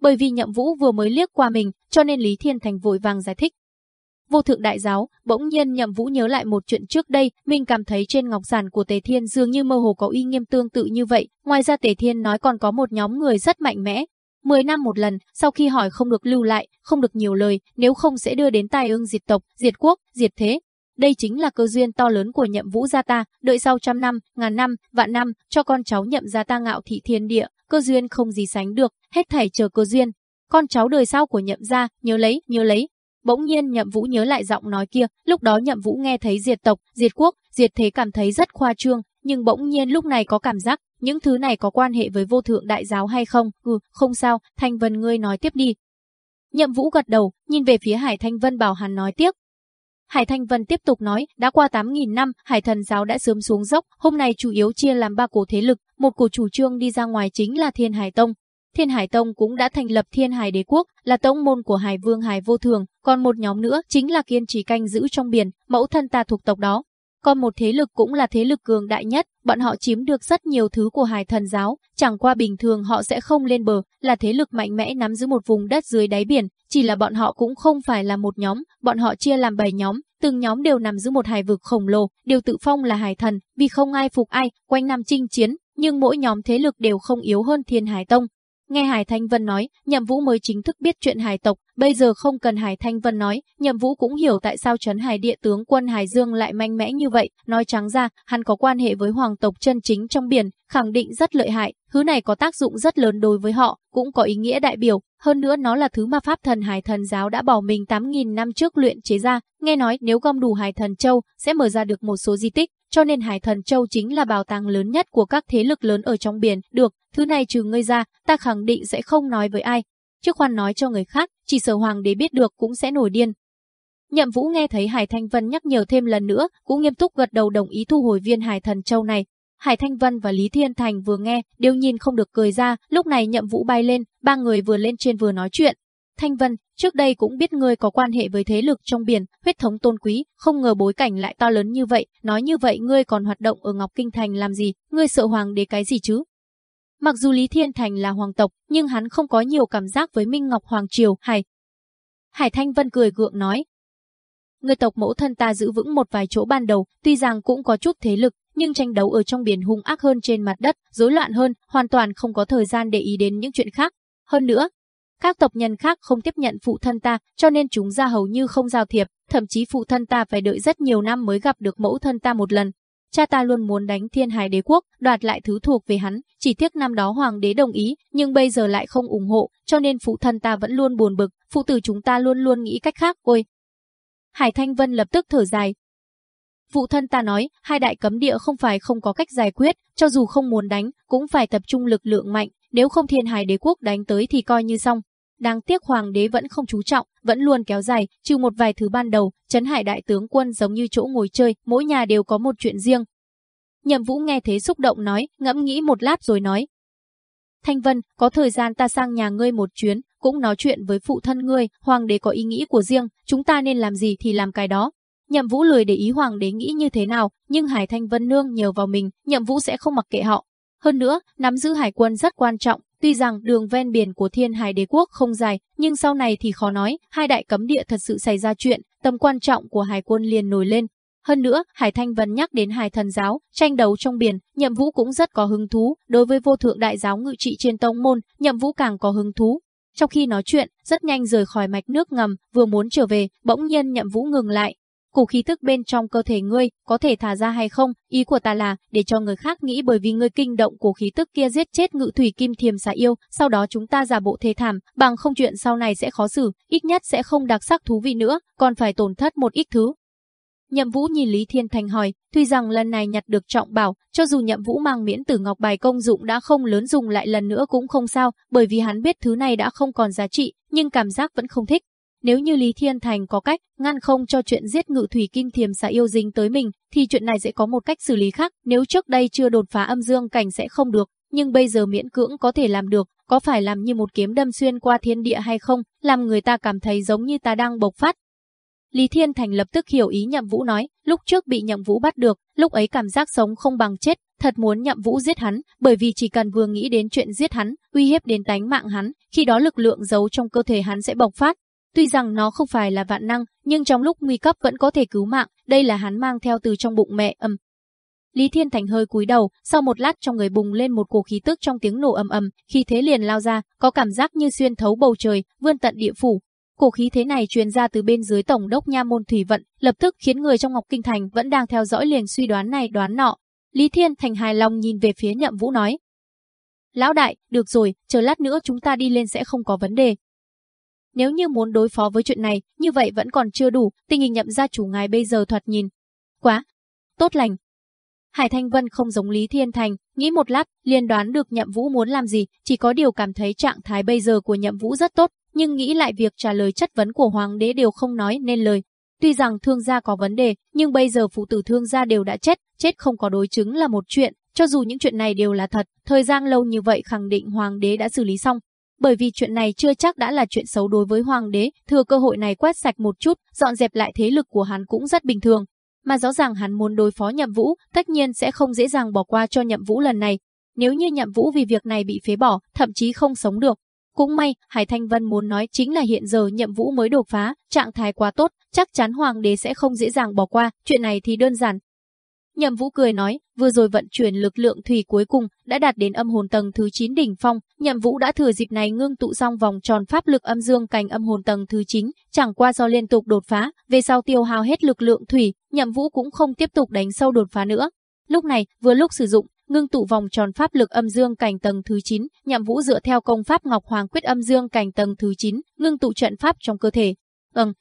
Bởi vì nhậm vũ vừa mới liếc qua mình, cho nên Lý Thiên Thành vội vàng giải thích. Vô thượng đại giáo, bỗng nhiên nhậm vũ nhớ lại một chuyện trước đây, mình cảm thấy trên ngọc giản của Tề Thiên dường như mơ hồ có uy nghiêm tương tự như vậy. Ngoài ra Tề Thiên nói còn có một nhóm người rất mạnh mẽ. Mười năm một lần, sau khi hỏi không được lưu lại, không được nhiều lời, nếu không sẽ đưa đến tai ương diệt tộc, diệt quốc, diệt thế đây chính là cơ duyên to lớn của nhậm vũ gia ta, đợi sau trăm năm, ngàn năm, vạn năm, cho con cháu nhậm gia ta ngạo thị thiên địa, cơ duyên không gì sánh được, hết thảy chờ cơ duyên. Con cháu đời sau của nhậm gia, nhớ lấy, nhớ lấy. Bỗng nhiên nhậm vũ nhớ lại giọng nói kia, lúc đó nhậm vũ nghe thấy diệt tộc, diệt quốc, diệt thế cảm thấy rất khoa trương, nhưng bỗng nhiên lúc này có cảm giác, những thứ này có quan hệ với vô thượng đại giáo hay không? Ừ, không sao, Thanh Vân ngươi nói tiếp đi. Nhậm Vũ gật đầu, nhìn về phía Hải Thanh Vân bảo hắn nói tiếp. Hải Thanh Vân tiếp tục nói, đã qua 8.000 năm, Hải Thần Giáo đã sớm xuống dốc, hôm nay chủ yếu chia làm ba cổ thế lực, một cổ chủ trương đi ra ngoài chính là Thiên Hải Tông. Thiên Hải Tông cũng đã thành lập Thiên Hải Đế Quốc, là tông môn của Hải Vương Hải Vô Thường, còn một nhóm nữa chính là kiên trì canh giữ trong biển, mẫu thân ta thuộc tộc đó, còn một thế lực cũng là thế lực cường đại nhất, bọn họ chiếm được rất nhiều thứ của hải thần giáo, chẳng qua bình thường họ sẽ không lên bờ, là thế lực mạnh mẽ nắm giữ một vùng đất dưới đáy biển, chỉ là bọn họ cũng không phải là một nhóm, bọn họ chia làm 7 nhóm, từng nhóm đều nằm giữ một hải vực khổng lồ, đều tự phong là hải thần, vì không ai phục ai, quanh năm chinh chiến, nhưng mỗi nhóm thế lực đều không yếu hơn Thiên Hải Tông. Nghe Hải Thanh Vân nói, Nhậm Vũ mới chính thức biết chuyện hải tộc, bây giờ không cần Hải Thanh Vân nói, Nhậm Vũ cũng hiểu tại sao Trấn Hải Địa tướng quân Hải Dương lại mạnh mẽ như vậy, nói trắng ra, hắn có quan hệ với hoàng tộc chân chính trong biển, khẳng định rất lợi hại, thứ này có tác dụng rất lớn đối với họ, cũng có ý nghĩa đại biểu, hơn nữa nó là thứ mà Pháp thần Hải thần giáo đã bỏ mình 8.000 năm trước luyện chế ra, nghe nói nếu gom đủ Hải thần châu, sẽ mở ra được một số di tích, cho nên Hải Thần Châu chính là bảo tàng lớn nhất của các thế lực lớn ở trong biển. Được, thứ này trừ ngươi ra, ta khẳng định sẽ không nói với ai. Trước khoan nói cho người khác, chỉ sợ hoàng đế biết được cũng sẽ nổi điên. Nhậm Vũ nghe thấy Hải Thanh Vân nhắc nhở thêm lần nữa, cũng nghiêm túc gật đầu đồng ý thu hồi viên Hải Thần Châu này. Hải Thanh Vân và Lý Thiên Thành vừa nghe, đều nhìn không được cười ra, lúc này Nhậm Vũ bay lên, ba người vừa lên trên vừa nói chuyện. Thanh Vân, trước đây cũng biết ngươi có quan hệ với thế lực trong biển, huyết thống tôn quý, không ngờ bối cảnh lại to lớn như vậy, nói như vậy ngươi còn hoạt động ở Ngọc Kinh Thành làm gì, ngươi sợ hoàng đế cái gì chứ? Mặc dù Lý Thiên Thành là hoàng tộc, nhưng hắn không có nhiều cảm giác với Minh Ngọc Hoàng Triều, hay. Hải Thanh Vân cười gượng nói. Người tộc mẫu thân ta giữ vững một vài chỗ ban đầu, tuy rằng cũng có chút thế lực, nhưng tranh đấu ở trong biển hung ác hơn trên mặt đất, rối loạn hơn, hoàn toàn không có thời gian để ý đến những chuyện khác. Hơn nữa, các tộc nhân khác không tiếp nhận phụ thân ta, cho nên chúng ra hầu như không giao thiệp, thậm chí phụ thân ta phải đợi rất nhiều năm mới gặp được mẫu thân ta một lần. Cha ta luôn muốn đánh thiên hải đế quốc, đoạt lại thứ thuộc về hắn, chỉ tiếc năm đó hoàng đế đồng ý, nhưng bây giờ lại không ủng hộ, cho nên phụ thân ta vẫn luôn buồn bực, phụ tử chúng ta luôn luôn nghĩ cách khác, ôi. Hải Thanh Vân lập tức thở dài. Phụ thân ta nói, hai đại cấm địa không phải không có cách giải quyết, cho dù không muốn đánh, cũng phải tập trung lực lượng mạnh, nếu không thiên hải đế quốc đánh tới thì coi như xong. Đáng tiếc hoàng đế vẫn không chú trọng, vẫn luôn kéo dài, trừ một vài thứ ban đầu, chấn hải đại tướng quân giống như chỗ ngồi chơi, mỗi nhà đều có một chuyện riêng. Nhậm Vũ nghe thế xúc động nói, ngẫm nghĩ một lát rồi nói. Thanh Vân, có thời gian ta sang nhà ngươi một chuyến, cũng nói chuyện với phụ thân ngươi, hoàng đế có ý nghĩ của riêng, chúng ta nên làm gì thì làm cái đó. Nhậm Vũ lười để ý hoàng đế nghĩ như thế nào, nhưng Hải Thanh Vân nương nhờ vào mình, Nhậm Vũ sẽ không mặc kệ họ, hơn nữa, nắm giữ hải quân rất quan trọng, tuy rằng đường ven biển của thiên hải đế quốc không dài, nhưng sau này thì khó nói, hai đại cấm địa thật sự xảy ra chuyện, tầm quan trọng của hải quân liền nổi lên. Hơn nữa, Hải Thanh Vân nhắc đến hải thần giáo, tranh đấu trong biển, nhậm vũ cũng rất có hứng thú, đối với vô thượng đại giáo ngự trị trên tông môn, nhậm vũ càng có hứng thú. Trong khi nói chuyện, rất nhanh rời khỏi mạch nước ngầm, vừa muốn trở về, bỗng nhiên nhậm vũ ngừng lại, cổ khí tức bên trong cơ thể ngươi có thể thả ra hay không, ý của ta là để cho người khác nghĩ bởi vì ngươi kinh động cổ khí tức kia giết chết ngự thủy kim thiềm xà yêu, sau đó chúng ta giả bộ thê thảm, bằng không chuyện sau này sẽ khó xử, ít nhất sẽ không đặc sắc thú vị nữa, còn phải tổn thất một ít thứ. Nhậm Vũ nhìn Lý Thiên Thành hỏi, tuy rằng lần này nhặt được trọng bảo, cho dù Nhậm Vũ mang miễn tử ngọc bài công dụng đã không lớn dùng lại lần nữa cũng không sao, bởi vì hắn biết thứ này đã không còn giá trị, nhưng cảm giác vẫn không thích. Nếu như Lý Thiên Thành có cách ngăn không cho chuyện giết ngự thủy kim thiềm xà yêu dính tới mình, thì chuyện này sẽ có một cách xử lý khác. Nếu trước đây chưa đột phá âm dương cảnh sẽ không được, nhưng bây giờ miễn cưỡng có thể làm được, có phải làm như một kiếm đâm xuyên qua thiên địa hay không, làm người ta cảm thấy giống như ta đang bộc phát. Lý Thiên Thành lập tức hiểu ý Nhậm Vũ nói, lúc trước bị Nhậm Vũ bắt được, lúc ấy cảm giác sống không bằng chết, thật muốn Nhậm Vũ giết hắn, bởi vì chỉ cần vừa nghĩ đến chuyện giết hắn, uy hiếp đến tánh mạng hắn, khi đó lực lượng giấu trong cơ thể hắn sẽ bộc phát, Tuy rằng nó không phải là vạn năng, nhưng trong lúc nguy cấp vẫn có thể cứu mạng, đây là hắn mang theo từ trong bụng mẹ Âm. Lý Thiên Thành hơi cúi đầu, sau một lát trong người bùng lên một cổ khí tức trong tiếng nổ ầm ầm, khi thế liền lao ra, có cảm giác như xuyên thấu bầu trời, vươn tận địa phủ. Cổ khí thế này truyền ra từ bên dưới tổng đốc nha môn thủy vận, lập tức khiến người trong Ngọc Kinh Thành vẫn đang theo dõi liền suy đoán này đoán nọ. Lý Thiên Thành hài lòng nhìn về phía Nhậm Vũ nói. Lão đại, được rồi, chờ lát nữa chúng ta đi lên sẽ không có vấn đề. Nếu như muốn đối phó với chuyện này, như vậy vẫn còn chưa đủ, tình hình nhậm gia chủ ngài bây giờ thoạt nhìn. Quá, tốt lành. Hải Thanh Vân không giống Lý Thiên Thành, nghĩ một lát, liền đoán được nhậm vũ muốn làm gì, chỉ có điều cảm thấy trạng thái bây giờ của nhậm vũ rất tốt, nhưng nghĩ lại việc trả lời chất vấn của hoàng đế đều không nói nên lời. Tuy rằng thương gia có vấn đề, nhưng bây giờ phụ tử thương gia đều đã chết, chết không có đối chứng là một chuyện, cho dù những chuyện này đều là thật, thời gian lâu như vậy khẳng định hoàng đế đã xử lý xong. Bởi vì chuyện này chưa chắc đã là chuyện xấu đối với hoàng đế, thừa cơ hội này quét sạch một chút, dọn dẹp lại thế lực của hắn cũng rất bình thường. Mà rõ ràng hắn muốn đối phó nhậm vũ, tất nhiên sẽ không dễ dàng bỏ qua cho nhậm vũ lần này. Nếu như nhậm vũ vì việc này bị phế bỏ, thậm chí không sống được, cũng may, Hải Thanh Vân muốn nói chính là hiện giờ nhậm vũ mới đột phá, trạng thái quá tốt, chắc chắn hoàng đế sẽ không dễ dàng bỏ qua, chuyện này thì đơn giản. Nhậm vũ cười nói, vừa rồi vận chuyển lực lượng thủy cuối cùng đã đạt đến âm hồn tầng thứ 9 đỉnh phong, nhậm vũ đã thừa dịp này ngưng tụ xong vòng tròn pháp lực âm dương cành âm hồn tầng thứ 9, chẳng qua do liên tục đột phá, về sau tiêu hao hết lực lượng thủy, nhậm vũ cũng không tiếp tục đánh sâu đột phá nữa. Lúc này, vừa lúc sử dụng, ngưng tụ vòng tròn pháp lực âm dương cảnh tầng thứ 9, nhậm vũ dựa theo công pháp Ngọc Hoàng quyết âm dương cảnh tầng thứ 9, ngưng tụ trận pháp trong cơ thể. Ừm.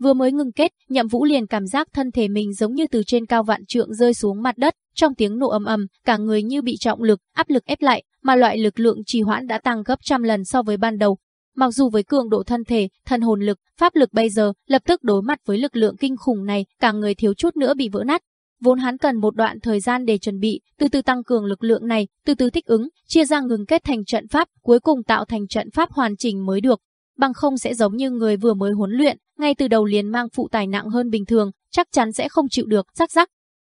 Vừa mới ngừng kết, nhậm vũ liền cảm giác thân thể mình giống như từ trên cao vạn trượng rơi xuống mặt đất, trong tiếng nổ ầm ầm, cả người như bị trọng lực, áp lực ép lại, mà loại lực lượng trì hoãn đã tăng gấp trăm lần so với ban đầu. Mặc dù với cường độ thân thể, thân hồn lực, pháp lực bây giờ, lập tức đối mặt với lực lượng kinh khủng này, cả người thiếu chút nữa bị vỡ nát, Vốn hắn cần một đoạn thời gian để chuẩn bị, từ từ tăng cường lực lượng này, từ từ thích ứng, chia ra ngừng kết thành trận pháp, cuối cùng tạo thành trận pháp hoàn chỉnh mới được. Bằng không sẽ giống như người vừa mới huấn luyện, ngay từ đầu liền mang phụ tải nặng hơn bình thường, chắc chắn sẽ không chịu được, rắc rắc,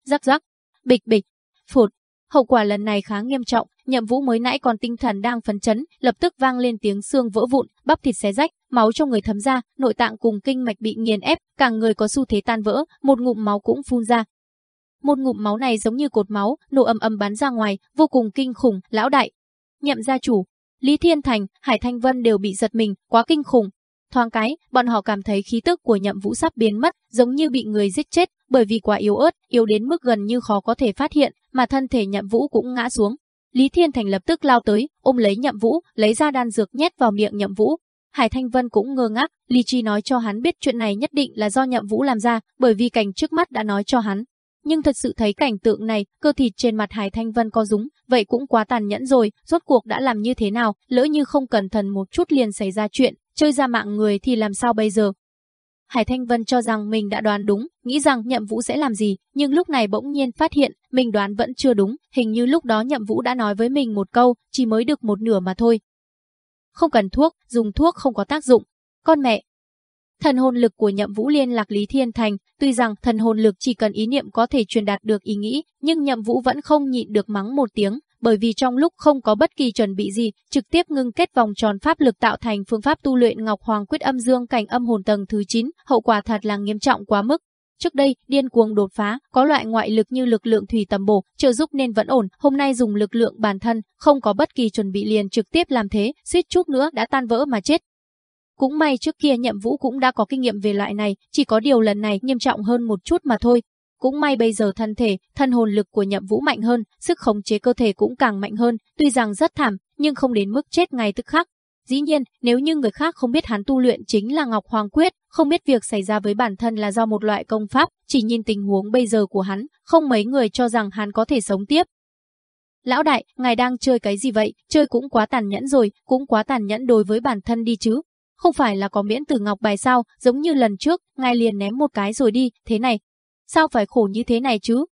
rắc rắc, bịch bịch, phụt. Hậu quả lần này khá nghiêm trọng, nhậm vũ mới nãy còn tinh thần đang phấn chấn, lập tức vang lên tiếng xương vỡ vụn, bắp thịt xé rách, máu trong người thấm ra, nội tạng cùng kinh mạch bị nghiền ép, cả người có xu thế tan vỡ, một ngụm máu cũng phun ra, một ngụm máu này giống như cột máu, nổ ầm ầm bắn ra ngoài, vô cùng kinh khủng, lão đại. Nhậm gia chủ, Lý Thiên Thành, Hải Thanh Vân đều bị giật mình, quá kinh khủng. Thoáng cái, bọn họ cảm thấy khí tức của nhậm vũ sắp biến mất, giống như bị người giết chết, bởi vì quá yếu ớt, yếu đến mức gần như khó có thể phát hiện, mà thân thể nhậm vũ cũng ngã xuống. Lý Thiên Thành lập tức lao tới, ôm lấy nhậm vũ, lấy ra đan dược nhét vào miệng nhậm vũ. Hải Thanh Vân cũng ngơ ngác, Lý Chi nói cho hắn biết chuyện này nhất định là do nhậm vũ làm ra, bởi vì cảnh trước mắt đã nói cho hắn, nhưng thật sự thấy cảnh tượng này, cơ thịt trên mặt Hải Thanh Vân co rúng, vậy cũng quá tàn nhẫn rồi, rốt cuộc đã làm như thế nào, lỡ như không cẩn thận một chút liền xảy ra chuyện, chơi ra mạng người thì làm sao bây giờ? Hải Thanh Vân cho rằng mình đã đoán đúng, nghĩ rằng Nhậm Vũ sẽ làm gì, nhưng lúc này bỗng nhiên phát hiện, mình đoán vẫn chưa đúng, hình như lúc đó Nhậm Vũ đã nói với mình một câu, chỉ mới được một nửa mà thôi. Không cần thuốc, dùng thuốc không có tác dụng. Con mẹ, Thần hồn lực của Nhậm Vũ liên lạc Lý Thiên Thành, tuy rằng thần hồn lực chỉ cần ý niệm có thể truyền đạt được ý nghĩ, nhưng Nhậm Vũ vẫn không nhịn được mắng một tiếng, bởi vì trong lúc không có bất kỳ chuẩn bị gì, trực tiếp ngưng kết vòng tròn pháp lực tạo thành phương pháp tu luyện Ngọc Hoàng Quyết Âm Dương cảnh âm hồn tầng thứ 9, hậu quả thật là nghiêm trọng quá mức. Trước đây, điên cuồng đột phá, có loại ngoại lực như lực lượng thủy tầm bổ, trợ giúp nên vẫn ổn, hôm nay dùng lực lượng bản thân, không có bất kỳ chuẩn bị liền trực tiếp làm thế, suýt chút nữa đã tan vỡ mà chết. Cũng may trước kia nhậm vũ cũng đã có kinh nghiệm về loại này, chỉ có điều lần này nghiêm trọng hơn một chút mà thôi. Cũng may bây giờ thân thể, thân hồn lực của nhậm vũ mạnh hơn, sức khống chế cơ thể cũng càng mạnh hơn, tuy rằng rất thảm, nhưng không đến mức chết ngay tức khắc. Dĩ nhiên, nếu như người khác không biết hắn tu luyện chính là Ngọc Hoàng Quyết, không biết việc xảy ra với bản thân là do một loại công pháp, chỉ nhìn tình huống bây giờ của hắn, không mấy người cho rằng hắn có thể sống tiếp. Lão đại, ngài đang chơi cái gì vậy? Chơi cũng quá tàn nhẫn rồi, cũng quá tàn nhẫn đối với bản thân đi chứ. Không phải là có miễn tử ngọc bài sao, giống như lần trước, ngài liền ném một cái rồi đi, thế này. Sao phải khổ như thế này chứ?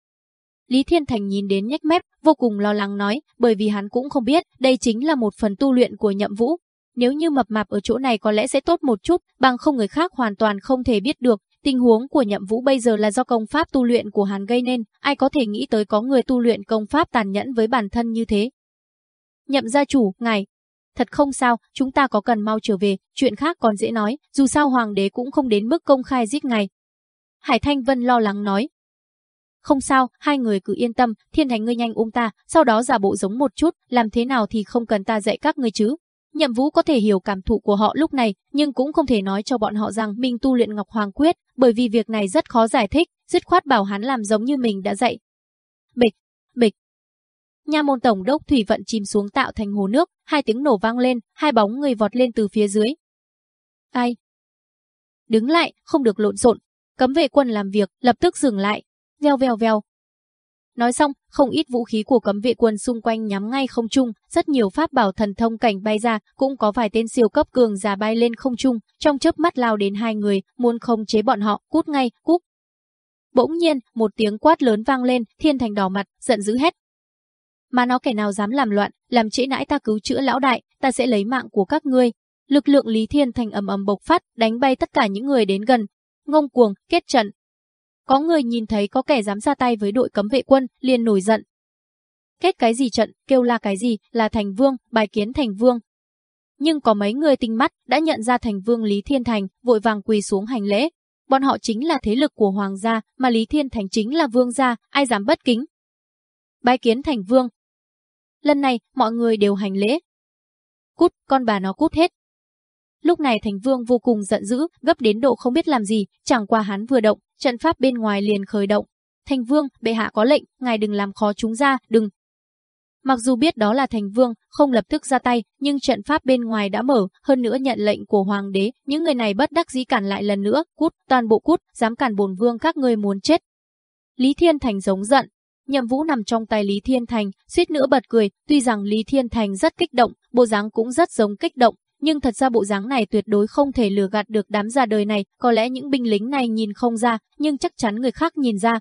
Lý Thiên Thành nhìn đến nhếch mép, vô cùng lo lắng nói, bởi vì hắn cũng không biết, đây chính là một phần tu luyện của nhậm vũ. Nếu như mập mạp ở chỗ này có lẽ sẽ tốt một chút, bằng không người khác hoàn toàn không thể biết được. Tình huống của nhậm vũ bây giờ là do công pháp tu luyện của hắn gây nên, ai có thể nghĩ tới có người tu luyện công pháp tàn nhẫn với bản thân như thế. Nhậm gia chủ, ngài, Thật không sao, chúng ta có cần mau trở về, chuyện khác còn dễ nói, dù sao hoàng đế cũng không đến mức công khai giết ngài. Hải Thanh Vân lo lắng nói. Không sao, hai người cứ yên tâm, thiên thành ngươi nhanh ôm ta, sau đó giả bộ giống một chút, làm thế nào thì không cần ta dạy các ngươi chứ. Nhậm Vũ có thể hiểu cảm thụ của họ lúc này, nhưng cũng không thể nói cho bọn họ rằng mình tu luyện Ngọc Hoàng Quyết, bởi vì việc này rất khó giải thích, dứt khoát bảo hắn làm giống như mình đã dạy. Bịch, bịch. Nha môn tổng đốc thủy vận chìm xuống tạo thành hồ nước, hai tiếng nổ vang lên, hai bóng người vọt lên từ phía dưới. Ai? Đứng lại, không được lộn xộn. Cấm vệ quân làm việc, lập tức dừng lại. Veo veo veo, Nói xong, không ít vũ khí của cấm vệ quân xung quanh nhắm ngay không trung, rất nhiều pháp bảo thần thông cảnh bay ra, cũng có vài tên siêu cấp cường giả bay lên không trung, trong chớp mắt lao đến hai người, muốn không chế bọn họ, cút ngay, cút. Bỗng nhiên, một tiếng quát lớn vang lên, thiên thành đỏ mặt, giận dữ hét. Mà nó kẻ nào dám làm loạn, làm trễ nãi ta cứu chữa lão đại, ta sẽ lấy mạng của các ngươi. Lực lượng Lý Thiên Thành ầm ầm bộc phát, đánh bay tất cả những người đến gần. Ngông cuồng, kết trận, có người nhìn thấy có kẻ dám ra tay với đội cấm vệ quân, liền nổi giận. Kết cái gì trận, kêu là cái gì, là thành vương, bài kiến thành vương. Nhưng có mấy người tinh mắt đã nhận ra thành vương Lý Thiên Thành, vội vàng quỳ xuống hành lễ. Bọn họ chính là thế lực của hoàng gia, mà Lý Thiên Thành chính là vương gia, ai dám bất kính. Bài kiến thành vương. Lần này, mọi người đều hành lễ. Cút, con bà nó cút hết, Lúc này Thành Vương vô cùng giận dữ, gấp đến độ không biết làm gì, chẳng qua hắn vừa động, trận pháp bên ngoài liền khởi động. Thành Vương, bệ hạ có lệnh, ngài đừng làm khó chúng ra, đừng. Mặc dù biết đó là Thành Vương, không lập tức ra tay, nhưng trận pháp bên ngoài đã mở, hơn nữa nhận lệnh của Hoàng đế, những người này bất đắc dĩ cản lại lần nữa, cút, toàn bộ cút, dám cản bổn vương các ngươi muốn chết. Lý Thiên Thành giống giận, Nhậm Vũ nằm trong tay Lý Thiên Thành, suýt nữa bật cười, tuy rằng Lý Thiên Thành rất kích động, bộ dáng cũng rất giống kích động, nhưng thật ra bộ dáng này tuyệt đối không thể lừa gạt được đám già đời này, có lẽ những binh lính này nhìn không ra, nhưng chắc chắn người khác nhìn ra.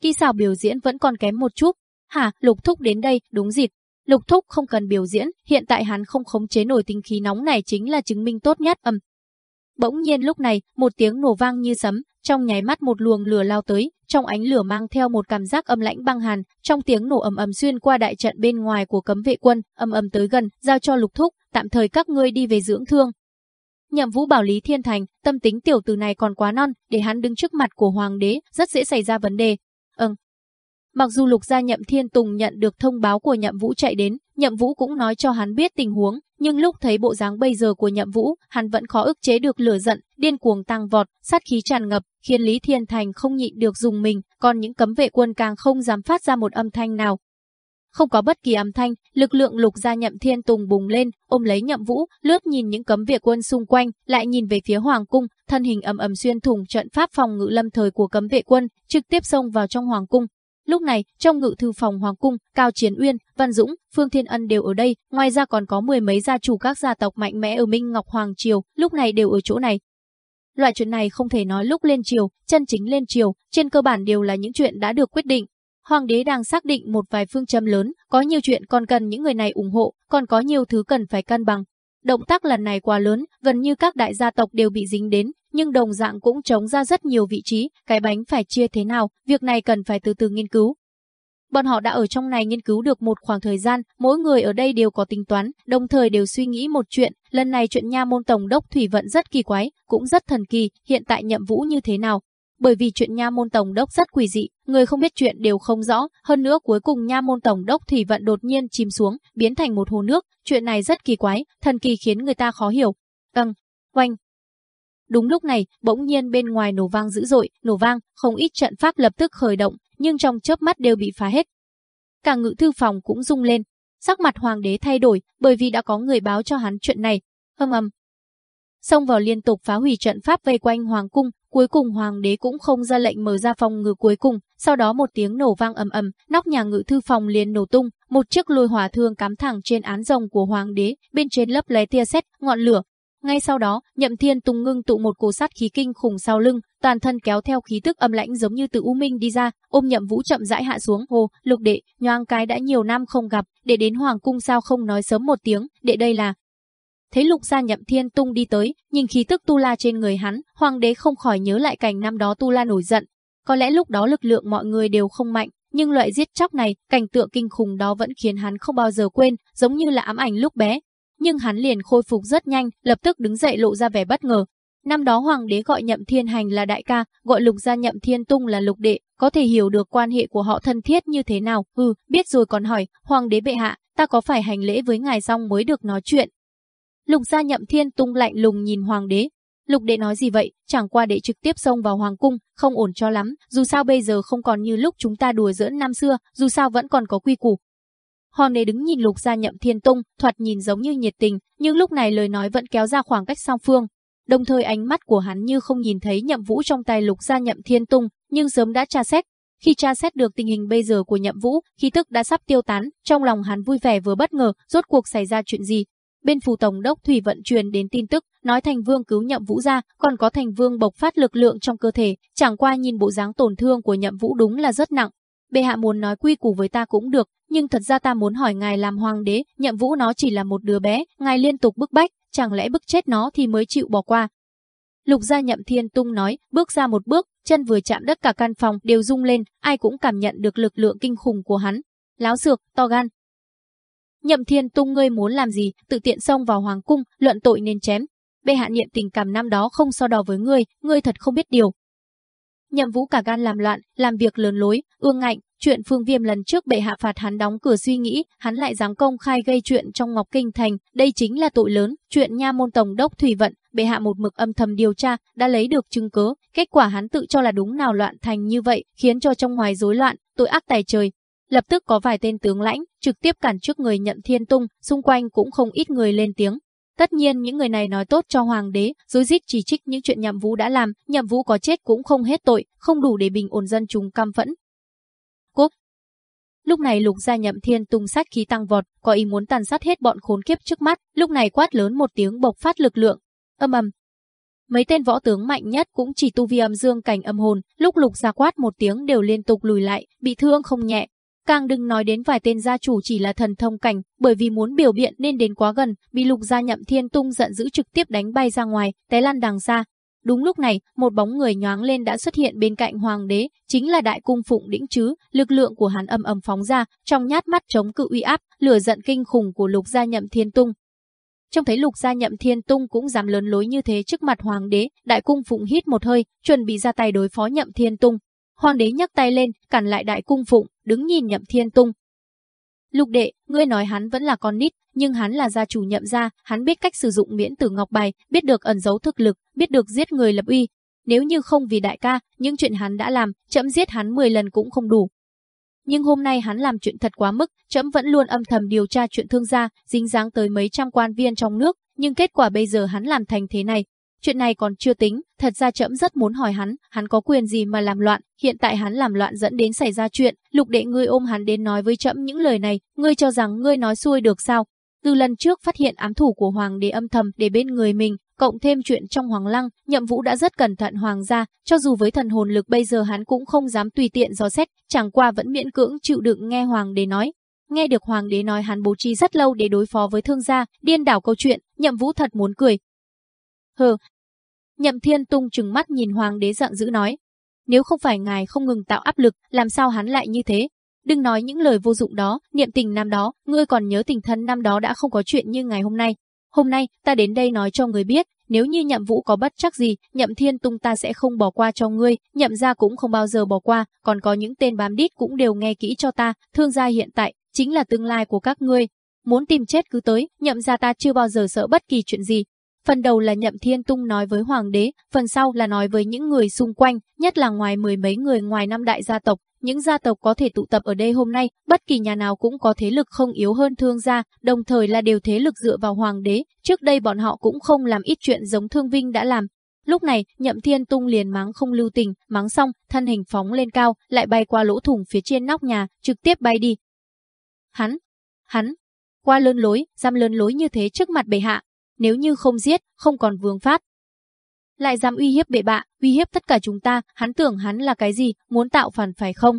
Kỹ xảo biểu diễn vẫn còn kém một chút. Hả, Lục Thúc đến đây, đúng dịp. Lục Thúc không cần biểu diễn, hiện tại hắn không khống chế nổi tinh khí nóng này chính là chứng minh tốt nhất ầm. Bỗng nhiên lúc này, một tiếng nổ vang như sấm, trong nháy mắt một luồng lửa lao tới, trong ánh lửa mang theo một cảm giác âm lãnh băng hàn, trong tiếng nổ ầm ầm xuyên qua đại trận bên ngoài của cấm vệ quân, ầm ầm tới gần, giao cho Lục Thúc, tạm thời các ngươi đi về dưỡng thương. Nhậm Vũ bảo Lý Thiên Thành, tâm tính tiểu tử này còn quá non, để hắn đứng trước mặt của hoàng đế, rất dễ xảy ra vấn đề. Ừm. Mặc dù Lục gia Nhậm Thiên Tùng nhận được thông báo của Nhậm Vũ chạy đến, Nhậm Vũ cũng nói cho hắn biết tình huống, nhưng lúc thấy bộ dáng bây giờ của Nhậm Vũ, hắn vẫn khó ức chế được lửa giận, điên cuồng tăng vọt, sát khí tràn ngập, khiến Lý Thiên Thành không nhịn được dùng mình, còn những cấm vệ quân càng không dám phát ra một âm thanh nào, không có bất kỳ âm thanh, lực lượng lục gia nhậm thiên tùng bùng lên, ôm lấy nhậm vũ, lướt nhìn những cấm vệ quân xung quanh, lại nhìn về phía hoàng cung, thân hình ầm ầm xuyên thủng trận pháp phòng ngự lâm thời của cấm vệ quân, trực tiếp xông vào trong hoàng cung. Lúc này, trong ngự thư phòng hoàng cung, Cao Chiến Uyên, Văn Dũng, Phương Thiên Ân đều ở đây, ngoài ra còn có mười mấy gia chủ các gia tộc mạnh mẽ ở Minh Ngọc Hoàng Triều, lúc này đều ở chỗ này. Loại chuyện này không thể nói lúc lên triều, chân chính lên triều, trên cơ bản đều là những chuyện đã được quyết định, Hoàng đế đang xác định một vài phương châm lớn, có nhiều chuyện còn cần những người này ủng hộ, còn có nhiều thứ cần phải cân bằng. Động tác lần này quá lớn, gần như các đại gia tộc đều bị dính đến, nhưng đồng dạng cũng chống ra rất nhiều vị trí, cái bánh phải chia thế nào, việc này cần phải từ từ nghiên cứu. Bọn họ đã ở trong này nghiên cứu được một khoảng thời gian, mỗi người ở đây đều có tính toán, đồng thời đều suy nghĩ một chuyện, lần này chuyện nha môn tổng đốc thủy vận rất kỳ quái, cũng rất thần kỳ, hiện tại nhậm vũ như thế nào, bởi vì chuyện nha môn tổng đốc rất quỷ dị, người không biết chuyện đều không rõ, hơn nữa cuối cùng nha môn tổng đốc thủy vận đột nhiên chìm xuống, biến thành một hồ nước, chuyện này rất kỳ quái, thần kỳ khiến người ta khó hiểu. Âng, oanh. Đúng lúc này, bỗng nhiên bên ngoài nổ vang dữ dội, nổ vang, không ít trận pháp lập tức khởi động, nhưng trong chớp mắt đều bị phá hết. Cả ngự thư phòng cũng rung lên, sắc mặt hoàng đế thay đổi, bởi vì đã có người báo cho hắn chuyện này. Âm ầm, xông vào liên tục phá hủy trận pháp vây quanh hoàng cung, cuối cùng hoàng đế cũng không ra lệnh mở ra phòng ngự cuối cùng, sau đó một tiếng nổ vang ầm ầm, nóc nhà ngự thư phòng liền nổ tung, một chiếc lôi hỏa thương cắm thẳng trên án rồng của hoàng đế, bên trên lấp lóe tia sét, ngọn lửa. Ngay sau đó, Nhậm Thiên Tùng ngưng tụ một cổ sát khí kinh khủng sau lưng, toàn thân kéo theo khí tức âm lãnh giống như từ u minh đi ra, ôm Nhậm Vũ chậm rãi hạ xuống, "Hồ, Lục đệ, nhoang cái đã nhiều năm không gặp, để đến hoàng cung sao không nói sớm một tiếng, đệ đây là Thấy lục gia nhậm thiên tung đi tới, nhìn khí tức tu la trên người hắn, hoàng đế không khỏi nhớ lại cảnh năm đó tu la nổi giận. Có lẽ lúc đó lực lượng mọi người đều không mạnh, nhưng loại giết chóc này, cảnh tượng kinh khủng đó vẫn khiến hắn không bao giờ quên, giống như là ám ảnh lúc bé. Nhưng hắn liền khôi phục rất nhanh, lập tức đứng dậy lộ ra vẻ bất ngờ. Năm đó hoàng đế gọi nhậm thiên hành là đại ca, gọi lục gia nhậm thiên tung là lục đệ, có thể hiểu được quan hệ của họ thân thiết như thế nào. Hừ, biết rồi còn hỏi, hoàng đế bệ hạ, ta có phải hành lễ với ngài xong mới được nói chuyện, Lục gia nhậm thiên tung lạnh lùng nhìn hoàng đế. Lục đệ nói gì vậy, chẳng qua đệ trực tiếp xông vào hoàng cung, không ổn cho lắm, dù sao bây giờ không còn như lúc chúng ta đùa giỡn năm xưa, dù sao vẫn còn có quy củ. Hoàng đế đứng nhìn lục gia nhậm thiên tung, thoạt nhìn giống như nhiệt tình, nhưng lúc này lời nói vẫn kéo ra khoảng cách song phương. Đồng thời ánh mắt của hắn như không nhìn thấy nhậm vũ trong tay lục gia nhậm thiên tung, nhưng sớm đã tra xét, khi tra xét được tình hình bây giờ của Nhậm Vũ, khí tức đã sắp tiêu tán, trong lòng hắn vui vẻ vừa bất ngờ, rốt cuộc xảy ra chuyện gì. Bên phủ tổng đốc Thủy vận truyền đến tin tức, nói Thành Vương cứu Nhậm Vũ ra, còn có Thành Vương bộc phát lực lượng trong cơ thể, chẳng qua nhìn bộ dáng tổn thương của Nhậm Vũ đúng là rất nặng. Bệ hạ muốn nói quy củ với ta cũng được, nhưng thật ra ta muốn hỏi ngài làm hoàng đế, Nhậm Vũ nó chỉ là một đứa bé, ngài liên tục bức bách, chẳng lẽ bức chết nó thì mới chịu bỏ qua, Lục gia nhậm thiên tung nói, bước ra một bước, chân vừa chạm đất cả căn phòng đều rung lên, ai cũng cảm nhận được lực lượng kinh khủng của hắn. Láo sược to gan. Nhậm thiên tung ngươi muốn làm gì, tự tiện xông vào hoàng cung, luận tội nên chém. Bệ hạ niệm tình cảm năm đó không so đo với ngươi, ngươi thật không biết điều. Nhậm vũ cả gan làm loạn, làm việc lớn lối, ương ngạnh, chuyện Phương Viêm lần trước bệ hạ phạt hắn đóng cửa suy nghĩ, hắn lại dám công khai gây chuyện trong Ngọc Kinh Thành, đây chính là tội lớn, chuyện nha môn tổng đốc Thủy Vận, bệ hạ một mực âm thầm điều tra, đã lấy được chứng cứ. kết quả hắn tự cho là đúng nào loạn thành như vậy, khiến cho trong ngoài rối loạn, tội ác tài trời. Lập tức có vài tên tướng lãnh, trực tiếp cản trước người nhận thiên tung, xung quanh cũng không ít người lên tiếng. Tất nhiên những người này nói tốt cho hoàng đế, dối rít chỉ trích những chuyện nhậm vũ đã làm, nhậm vũ có chết cũng không hết tội, không đủ để bình ổn dân chúng căm phẫn, Cốp. Lúc này lục gia nhậm thiên tung sát khí tăng vọt, có ý muốn tàn sát hết bọn khốn kiếp trước mắt, lúc này quát lớn một tiếng bộc phát lực lượng. Âm ầm. Mấy tên võ tướng mạnh nhất cũng chỉ tu vi âm dương cảnh âm hồn, lúc lục gia quát một tiếng đều liên tục lùi lại, bị thương không nhẹ. Càng đừng nói đến vài tên gia chủ chỉ là thần thông cảnh, bởi vì muốn biểu biện nên đến quá gần, bị lục gia nhậm thiên tung giận dữ trực tiếp đánh bay ra ngoài, té lăn đằng xa, Đúng lúc này, một bóng người nhoáng lên đã xuất hiện bên cạnh hoàng đế, chính là đại cung phụng đĩnh chứ, lực lượng của hắn âm ầm phóng ra, trong nhát mắt chống cự uy áp, lửa giận kinh khủng của lục gia nhậm thiên tung. trong thấy lục gia nhậm thiên tung cũng dám lớn lối như thế trước mặt hoàng đế, đại cung phụng hít một hơi, chuẩn bị ra tay đối phó nhậm thiên tung. Hoàng đế nhấc tay lên, cản lại đại cung phụng, đứng nhìn nhậm thiên tung. Lục đệ, ngươi nói hắn vẫn là con nít, nhưng hắn là gia chủ nhậm gia, hắn biết cách sử dụng miễn tử ngọc bài, biết được ẩn giấu thực lực, biết được giết người lập uy. Nếu như không vì đại ca, những chuyện hắn đã làm, chậm giết hắn 10 lần cũng không đủ. Nhưng hôm nay hắn làm chuyện thật quá mức, chậm vẫn luôn âm thầm điều tra chuyện thương gia, dính dáng tới mấy trăm quan viên trong nước, nhưng kết quả bây giờ hắn làm thành thế này, Chuyện này còn chưa tính, thật ra trẫm rất muốn hỏi hắn, hắn có quyền gì mà làm loạn, hiện tại hắn làm loạn dẫn đến xảy ra chuyện, lục đệ ngươi ôm hắn đến nói với trẫm những lời này, ngươi cho rằng ngươi nói xuôi được sao? Từ lần trước phát hiện ám thủ của hoàng đế âm thầm để bên người mình, cộng thêm chuyện trong hoàng lăng, nhậm vũ đã rất cẩn thận hoàng gia, cho dù với thần hồn lực bây giờ hắn cũng không dám tùy tiện dò xét, chẳng qua vẫn miễn cưỡng chịu đựng nghe hoàng đế nói. Nghe được hoàng đế nói hắn bố trí rất lâu để đối phó với thương gia, điên đảo câu chuyện, nhậm vũ thật muốn cười, Hừ. Nhậm Thiên Tung trừng mắt nhìn hoàng đế giận dữ nói. Nếu không phải ngài không ngừng tạo áp lực, làm sao hắn lại như thế? Đừng nói những lời vô dụng đó, niệm tình năm đó, ngươi còn nhớ tình thân năm đó đã không có chuyện như ngày hôm nay. Hôm nay, ta đến đây nói cho người biết, nếu như nhậm vũ có bất chắc gì, nhậm thiên tung ta sẽ không bỏ qua cho ngươi, nhậm gia cũng không bao giờ bỏ qua, còn có những tên bám đít cũng đều nghe kỹ cho ta, thương gia hiện tại, chính là tương lai của các ngươi. Muốn tìm chết cứ tới, nhậm gia ta chưa bao giờ sợ bất kỳ chuyện gì, Phần đầu là Nhậm Thiên Tung nói với hoàng đế, phần sau là nói với những người xung quanh, nhất là ngoài mười mấy người ngoài năm đại gia tộc. Những gia tộc có thể tụ tập ở đây hôm nay, bất kỳ nhà nào cũng có thế lực không yếu hơn thương gia, đồng thời là đều thế lực dựa vào hoàng đế. Trước đây bọn họ cũng không làm ít chuyện giống Thương Vinh đã làm. Lúc này, Nhậm Thiên Tung liền mắng không lưu tình, mắng xong, thân hình phóng lên cao, lại bay qua lỗ thủng phía trên nóc nhà, trực tiếp bay đi. Hắn, hắn, qua lơn lối, giam lơn lối như thế trước mặt bệ hạ, nếu như không giết, không còn vương phát Lại dám uy hiếp bệ bạ, uy hiếp tất cả chúng ta, hắn tưởng hắn là cái gì, muốn tạo phản phải không?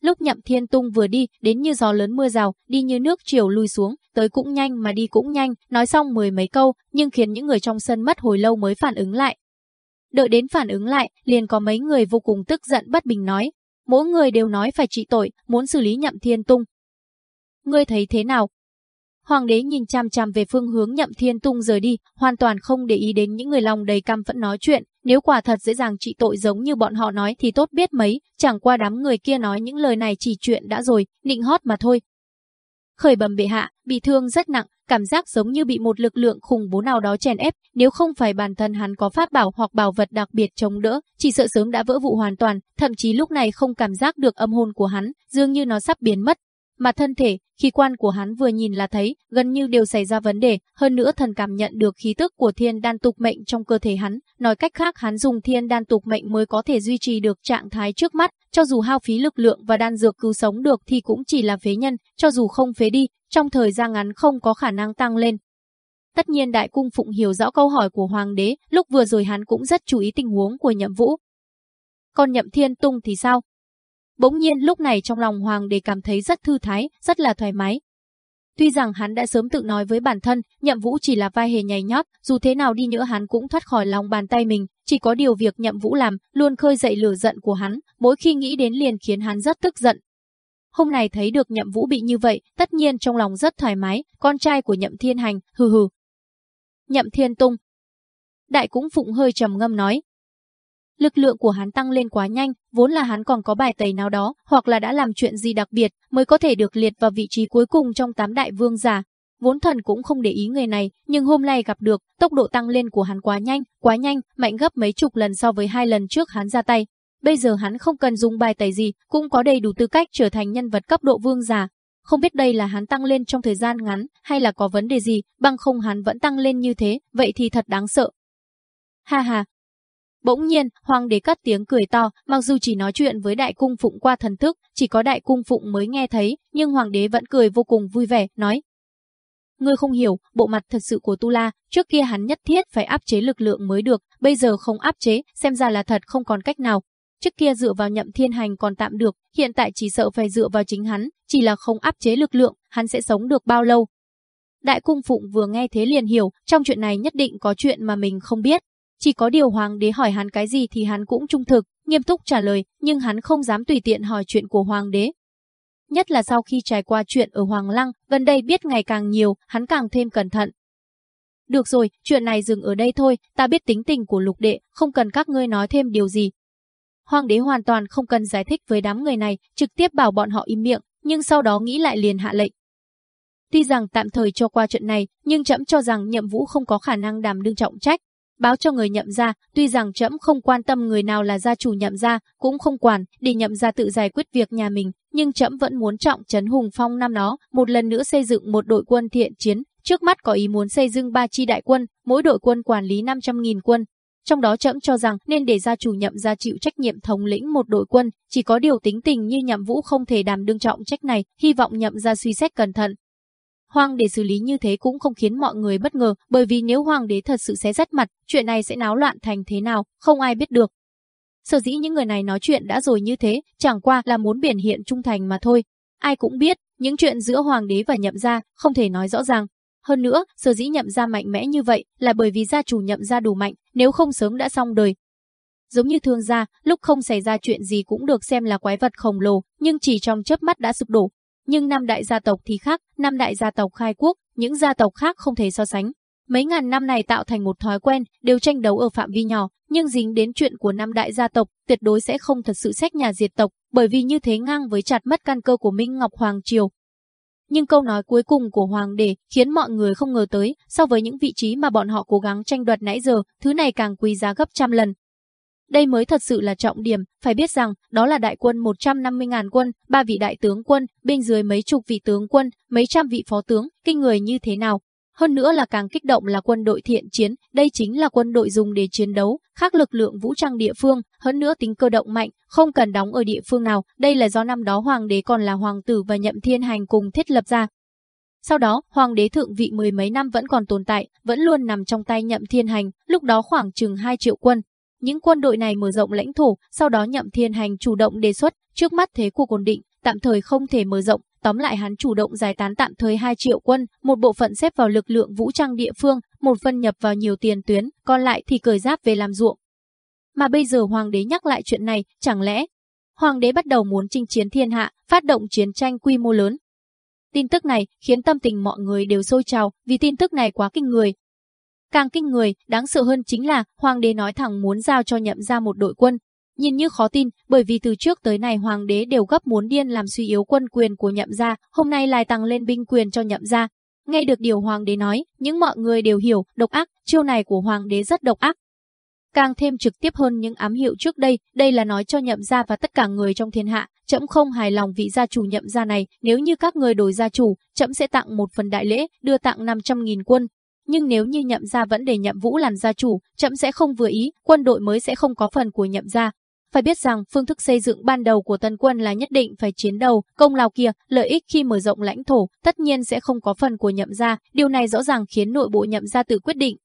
Lúc nhậm thiên tung vừa đi, đến như gió lớn mưa rào, đi như nước chiều lui xuống, tới cũng nhanh mà đi cũng nhanh, nói xong mười mấy câu, nhưng khiến những người trong sân mất hồi lâu mới phản ứng lại. Đợi đến phản ứng lại, liền có mấy người vô cùng tức giận bất bình nói. Mỗi người đều nói phải trị tội, muốn xử lý nhậm thiên tung. Ngươi thấy thế nào, Hoàng đế nhìn chăm chăm về phương hướng nhậm thiên tung rời đi, hoàn toàn không để ý đến những người lòng đầy căm phẫn nói chuyện. Nếu quả thật dễ dàng trị tội giống như bọn họ nói thì tốt biết mấy, chẳng qua đám người kia nói những lời này chỉ chuyện đã rồi, nịnh hót mà thôi. Khởi bẩm bệ hạ, bị thương rất nặng, cảm giác giống như bị một lực lượng khủng bố nào đó chèn ép, nếu không phải bản thân hắn có pháp bảo hoặc bảo vật đặc biệt chống đỡ, chỉ sợ sớm đã vỡ vụ hoàn toàn, thậm chí lúc này không cảm giác được âm hồn của hắn, dường như nó sắp biến mất, mà thân thể, khí quan của hắn vừa nhìn là thấy, gần như đều xảy ra vấn đề, hơn nữa thần cảm nhận được khí tức của thiên đan tục mệnh trong cơ thể hắn, nói cách khác hắn dùng thiên đan tục mệnh mới có thể duy trì được trạng thái trước mắt, cho dù hao phí lực lượng và đan dược cứu sống được thì cũng chỉ là phế nhân, cho dù không phế đi, trong thời gian ngắn không có khả năng tăng lên. Tất nhiên Đại Cung Phụng hiểu rõ câu hỏi của Hoàng đế, lúc vừa rồi hắn cũng rất chú ý tình huống của Nhậm Vũ. Còn Nhậm Thiên Tung thì sao? Bỗng nhiên lúc này trong lòng hoàng đế cảm thấy rất thư thái, rất là thoải mái. Tuy rằng hắn đã sớm tự nói với bản thân, nhậm vũ chỉ là vai hề nhảy nhót, dù thế nào đi nữa hắn cũng thoát khỏi lòng bàn tay mình, chỉ có điều việc nhậm vũ làm, luôn khơi dậy lửa giận của hắn, mỗi khi nghĩ đến liền khiến hắn rất tức giận. Hôm nay thấy được nhậm vũ bị như vậy, tất nhiên trong lòng rất thoải mái, con trai của nhậm thiên hành, hừ hừ. Nhậm thiên tung. Đại cũng phụng hơi trầm ngâm nói, Lực lượng của hắn tăng lên quá nhanh, vốn là hắn còn có bài tẩy nào đó, hoặc là đã làm chuyện gì đặc biệt, mới có thể được liệt vào vị trí cuối cùng trong tám đại vương giả. Vốn thần cũng không để ý người này, nhưng hôm nay gặp được, tốc độ tăng lên của hắn quá nhanh, quá nhanh, mạnh gấp mấy chục lần so với hai lần trước hắn ra tay. Bây giờ hắn không cần dùng bài tẩy gì, cũng có đầy đủ tư cách trở thành nhân vật cấp độ vương giả. Không biết đây là hắn tăng lên trong thời gian ngắn, hay là có vấn đề gì, bằng không hắn vẫn tăng lên như thế, vậy thì thật đáng sợ. Ha ha, Bỗng nhiên, hoàng đế cất tiếng cười to, mặc dù chỉ nói chuyện với đại cung phụng qua thần thức, chỉ có đại cung phụng mới nghe thấy, nhưng hoàng đế vẫn cười vô cùng vui vẻ, nói. Ngươi không hiểu, bộ mặt thật sự của Tu La, trước kia hắn nhất thiết phải áp chế lực lượng mới được, bây giờ không áp chế, xem ra là thật không còn cách nào. Trước kia dựa vào nhậm thiên hành còn tạm được, hiện tại chỉ sợ phải dựa vào chính hắn, chỉ là không áp chế lực lượng, hắn sẽ sống được bao lâu. Đại cung phụng vừa nghe thế liền hiểu, trong chuyện này nhất định có chuyện mà mình không biết, chỉ có điều hoàng đế hỏi hắn cái gì thì hắn cũng trung thực, nghiêm túc trả lời, nhưng hắn không dám tùy tiện hỏi chuyện của hoàng đế. Nhất là sau khi trải qua chuyện ở Hoàng Lăng, gần đây biết ngày càng nhiều, hắn càng thêm cẩn thận. Được rồi, chuyện này dừng ở đây thôi, ta biết tính tình của lục đệ, không cần các ngươi nói thêm điều gì. Hoàng đế hoàn toàn không cần giải thích với đám người này, trực tiếp bảo bọn họ im miệng, nhưng sau đó nghĩ lại liền hạ lệnh. Tuy rằng tạm thời cho qua chuyện này, nhưng trẫm cho rằng nhiệm vũ không có khả năng đảm đương trọng trách, báo cho người nhậm gia, tuy rằng trẫm không quan tâm người nào là gia chủ nhậm gia, cũng không quản, để nhậm gia tự giải quyết việc nhà mình, nhưng trẫm vẫn muốn trọng trấn hùng phong năm đó, một lần nữa xây dựng một đội quân thiện chiến, trước mắt có ý muốn xây dựng ba chi đại quân, mỗi đội quân quản lý 500.000 quân. Trong đó trẫm cho rằng nên để gia chủ nhậm gia chịu trách nhiệm thống lĩnh một đội quân, chỉ có điều tính tình như nhậm vũ không thể đảm đương trọng trách này, hy vọng nhậm gia suy xét cẩn thận, Hoàng đế xử lý như thế cũng không khiến mọi người bất ngờ, bởi vì nếu hoàng đế thật sự sẽ rất mặt, chuyện này sẽ náo loạn thành thế nào, không ai biết được. Sở dĩ những người này nói chuyện đã rồi như thế, chẳng qua là muốn biển hiện trung thành mà thôi. Ai cũng biết, những chuyện giữa hoàng đế và nhậm gia không thể nói rõ ràng. Hơn nữa, sở dĩ nhậm gia mạnh mẽ như vậy là bởi vì gia chủ nhậm gia đủ mạnh, nếu không sớm đã xong đời. Giống như thương gia, lúc không xảy ra chuyện gì cũng được xem là quái vật khổng lồ, nhưng chỉ trong chớp mắt đã sụp đổ, nhưng năm đại gia tộc thì khác, năm đại gia tộc khai quốc, những gia tộc khác không thể so sánh. Mấy ngàn năm này tạo thành một thói quen, đều tranh đấu ở phạm vi nhỏ, nhưng dính đến chuyện của năm đại gia tộc, tuyệt đối sẽ không thật sự xét nhà diệt tộc, bởi vì như thế ngang với chặt mất căn cơ của Minh Ngọc Hoàng Triều. Nhưng câu nói cuối cùng của Hoàng đế khiến mọi người không ngờ tới, so với những vị trí mà bọn họ cố gắng tranh đoạt nãy giờ, thứ này càng quý giá gấp trăm lần. Đây mới thật sự là trọng điểm, phải biết rằng đó là đại quân 150.000 quân, ba vị đại tướng quân, bên dưới mấy chục vị tướng quân, mấy trăm vị phó tướng, kinh người như thế nào. Hơn nữa là càng kích động là quân đội thiện chiến, đây chính là quân đội dùng để chiến đấu, khác lực lượng vũ trang địa phương, hơn nữa tính cơ động mạnh, không cần đóng ở địa phương nào, đây là do năm đó hoàng đế còn là hoàng tử và nhậm thiên hành cùng thiết lập ra. Sau đó, hoàng đế thượng vị mười mấy năm vẫn còn tồn tại, vẫn luôn nằm trong tay nhậm thiên hành, lúc đó khoảng chừng 2 triệu quân, những quân đội này mở rộng lãnh thổ, sau đó nhậm thiên hành chủ động đề xuất, trước mắt thế cuộc ổn định, tạm thời không thể mở rộng, tóm lại hắn chủ động giải tán tạm thời 2 triệu quân, một bộ phận xếp vào lực lượng vũ trang địa phương, một phần nhập vào nhiều tiền tuyến, còn lại thì cởi giáp về làm ruộng. Mà bây giờ hoàng đế nhắc lại chuyện này, chẳng lẽ hoàng đế bắt đầu muốn chinh chiến thiên hạ, phát động chiến tranh quy mô lớn. Tin tức này khiến tâm tình mọi người đều sôi trào, vì tin tức này quá kinh người, Càng kinh người, đáng sợ hơn chính là hoàng đế nói thẳng muốn giao cho nhậm ra một đội quân. Nhìn như khó tin, bởi vì từ trước tới nay hoàng đế đều gấp muốn điên làm suy yếu quân quyền của nhậm gia, hôm nay lại tăng lên binh quyền cho nhậm gia. Nghe được điều hoàng đế nói, những mọi người đều hiểu, độc ác, chiêu này của hoàng đế rất độc ác. Càng thêm trực tiếp hơn những ám hiệu trước đây, đây là nói cho nhậm gia và tất cả người trong thiên hạ, trẫm không hài lòng vị gia chủ nhậm gia này, nếu như các người đổi gia chủ, trẫm sẽ tặng một phần đại lễ, đưa tặng 500.000 quân. Nhưng nếu như nhậm gia vẫn để nhậm vũ làm gia chủ, chậm sẽ không vừa ý, quân đội mới sẽ không có phần của nhậm gia, phải biết rằng phương thức xây dựng ban đầu của tân quân là nhất định phải chiến đầu, công lao kia, lợi ích khi mở rộng lãnh thổ, tất nhiên sẽ không có phần của nhậm gia, điều này rõ ràng khiến nội bộ nhậm gia tự quyết định.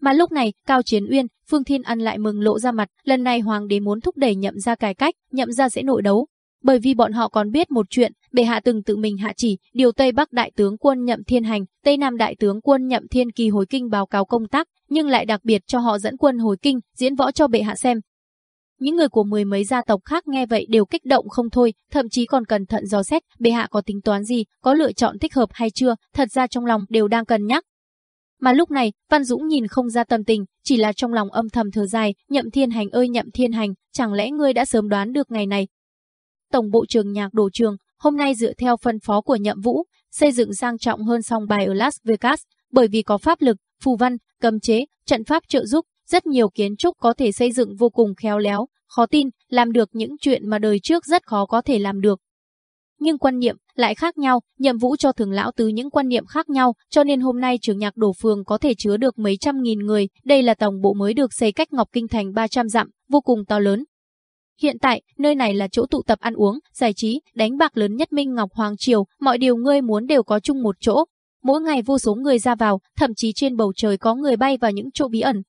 Mà lúc này, Cao Chiến Uyên, Phương Thiên Ân lại mừng lộ ra mặt, lần này hoàng đế muốn thúc đẩy nhậm gia cải cách, nhậm gia sẽ nội đấu. Bởi vì bọn họ còn biết một chuyện, bệ hạ từng tự mình hạ chỉ, điều Tây Bắc đại tướng quân nhậm thiên hành, Tây Nam đại tướng quân nhậm thiên kỳ hồi kinh báo cáo công tác, nhưng lại đặc biệt cho họ dẫn quân hồi kinh, diễn võ cho bệ hạ xem, những người của mười mấy gia tộc khác nghe vậy đều kích động không thôi, thậm chí còn cẩn thận dò xét, bệ hạ có tính toán gì, có lựa chọn thích hợp hay chưa, thật ra trong lòng đều đang cân nhắc. Mà lúc này, Văn Dũng nhìn không ra tâm tình, chỉ là trong lòng âm thầm thở dài, nhậm thiên hành ơi nhậm thiên hành, chẳng lẽ ngươi đã sớm đoán được ngày này. Tổng bộ trường nhạc đồ trường, hôm nay dựa theo phân phó của nhậm vũ, xây dựng sang trọng hơn song bài ở Las Vegas, bởi vì có pháp lực, phù văn, cầm chế, trận pháp trợ giúp, rất nhiều kiến trúc có thể xây dựng vô cùng khéo léo, khó tin, làm được những chuyện mà đời trước rất khó có thể làm được. Nhưng quan niệm lại khác nhau, nhậm vũ cho thường lão từ những quan niệm khác nhau, cho nên hôm nay trường nhạc đổ phường có thể chứa được mấy trăm nghìn người, đây là tổng bộ mới được xây cách Ngọc Kinh Thành 300 dặm, vô cùng to lớn. Hiện tại, nơi này là chỗ tụ tập ăn uống, giải trí, đánh bạc lớn nhất Minh Ngọc Hoàng Triều, mọi điều ngươi muốn đều có chung một chỗ. Mỗi ngày vô số người ra vào, thậm chí trên bầu trời có người bay vào những chỗ bí ẩn,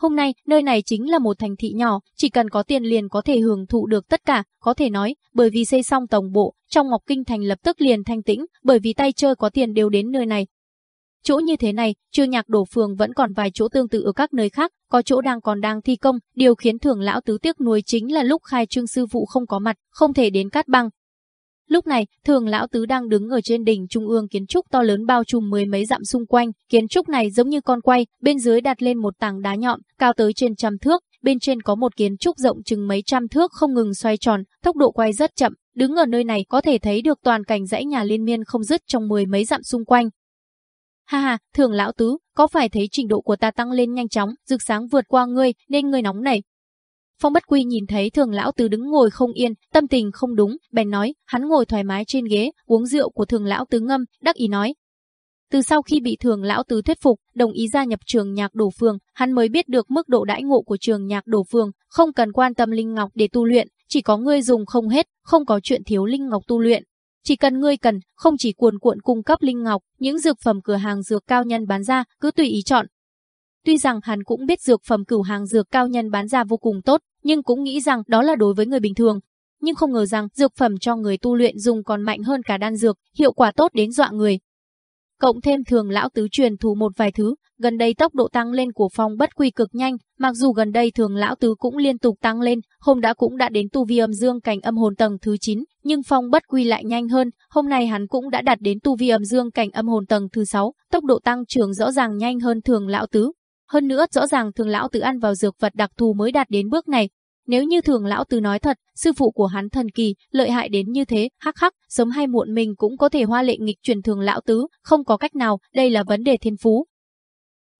Hôm nay, nơi này chính là một thành thị nhỏ, chỉ cần có tiền liền có thể hưởng thụ được tất cả, có thể nói, bởi vì xây xong tổng bộ, trong Ngọc Kinh Thành lập tức liền thanh tĩnh, bởi vì tay chơi có tiền đều đến nơi này. Chỗ như thế này, chưa nhạc đổ phường vẫn còn vài chỗ tương tự ở các nơi khác, có chỗ đang còn đang thi công, điều khiến thường lão tứ tiếc nuối chính là lúc khai trương sư phụ không có mặt, không thể đến cát băng, Lúc này, thường lão tứ đang đứng ở trên đỉnh trung ương kiến trúc to lớn bao trùm mười mấy dặm xung quanh. Kiến trúc này giống như con quay, bên dưới đặt lên một tảng đá nhọn, cao tới trên trăm thước. Bên trên có một kiến trúc rộng chừng mấy trăm thước không ngừng xoay tròn, tốc độ quay rất chậm. Đứng ở nơi này có thể thấy được toàn cảnh dãy nhà liên miên không dứt trong mười mấy dặm xung quanh. Ha ha, thường lão tứ, có phải thấy trình độ của ta tăng lên nhanh chóng, rực sáng vượt qua ngươi, nên ngươi nóng nảy, Phong Bất Quy nhìn thấy Thường lão tứ đứng ngồi không yên, tâm tình không đúng, bèn nói, hắn ngồi thoải mái trên ghế, uống rượu của Thường lão tứ ngâm, đắc ý nói. Từ sau khi bị Thường lão tứ thuyết phục, đồng ý gia nhập trường nhạc Đồ Phương, hắn mới biết được mức độ đãi ngộ của trường nhạc Đồ Phương, không cần quan tâm linh ngọc để tu luyện, chỉ có ngươi dùng không hết, không có chuyện thiếu linh ngọc tu luyện. Chỉ cần ngươi cần, không chỉ cuồn cuộn cung cấp linh ngọc, những dược phẩm cửa hàng dược cao nhân bán ra, cứ tùy ý chọn, Tuy rằng hắn cũng biết dược phẩm cửu hàng dược cao nhân bán ra vô cùng tốt, nhưng cũng nghĩ rằng đó là đối với người bình thường. Nhưng không ngờ rằng dược phẩm cho người tu luyện dùng còn mạnh hơn cả đan dược, hiệu quả tốt đến dọa người. Cộng thêm thường lão tứ truyền thủ một vài thứ, gần đây tốc độ tăng lên của phong bất quy cực nhanh, mặc dù gần đây thường lão tứ cũng liên tục tăng lên, hôm đã cũng đã đến tu vi âm dương cảnh âm hồn tầng thứ 9, nhưng phong bất quy lại nhanh hơn, hôm nay hắn cũng đã đạt đến tu vi âm dương cảnh âm hồn tầng thứ 6, tốc độ tăng trưởng rõ ràng nhanh hơn thường lão tứ, hơn nữa rõ ràng thường lão tứ ăn vào dược vật đặc thù mới đạt đến bước này. Nếu như thường lão tứ nói thật, sư phụ của hắn thần kỳ, lợi hại đến như thế, hắc hắc, sớm hay muộn mình cũng có thể hoa lệ nghịch truyền thường lão tứ, không có cách nào, đây là vấn đề thiên phú.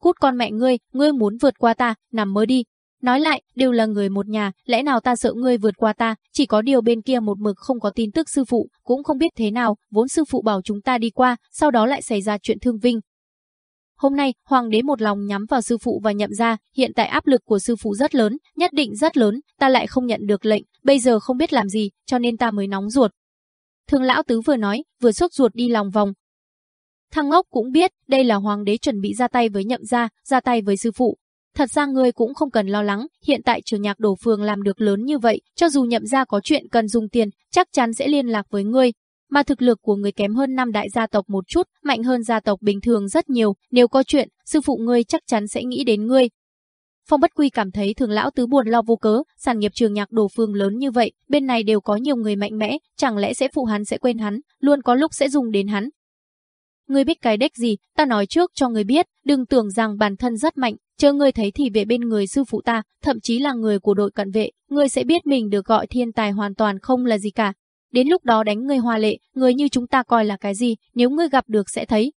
Cút con mẹ ngươi, ngươi muốn vượt qua ta, nằm mơ đi. Nói lại, đều là người một nhà, lẽ nào ta sợ ngươi vượt qua ta, chỉ có điều bên kia một mực không có tin tức sư phụ, cũng không biết thế nào, vốn sư phụ bảo chúng ta đi qua, sau đó lại xảy ra chuyện thương vinh, Hôm nay, hoàng đế một lòng nhắm vào sư phụ và nhậm ra, hiện tại áp lực của sư phụ rất lớn, nhất định rất lớn, ta lại không nhận được lệnh, bây giờ không biết làm gì, cho nên ta mới nóng ruột. Thường lão tứ vừa nói, vừa sốt ruột đi lòng vòng. Thằng ngốc cũng biết, đây là hoàng đế chuẩn bị ra tay với nhậm gia, ra tay với sư phụ. Thật ra ngươi cũng không cần lo lắng, hiện tại trường nhạc đổ phường làm được lớn như vậy, cho dù nhậm gia có chuyện cần dùng tiền, chắc chắn sẽ liên lạc với ngươi, mà thực lực của người kém hơn năm đại gia tộc một chút, mạnh hơn gia tộc bình thường rất nhiều, nếu có chuyện, sư phụ ngươi chắc chắn sẽ nghĩ đến ngươi. Phong Bất Quy cảm thấy thường lão tứ buồn lo vô cớ, sản nghiệp trường nhạc đồ phương lớn như vậy, bên này đều có nhiều người mạnh mẽ, chẳng lẽ sẽ phụ hắn sẽ quên hắn, luôn có lúc sẽ dùng đến hắn. Ngươi biết cái đếch gì, ta nói trước cho ngươi biết, đừng tưởng rằng bản thân rất mạnh, chờ ngươi thấy thì về bên người sư phụ ta, thậm chí là người của đội cận vệ, ngươi sẽ biết mình được gọi thiên tài hoàn toàn không là gì cả, Đến lúc đó đánh ngươi hoa lệ, người như chúng ta coi là cái gì, nếu ngươi gặp được sẽ thấy.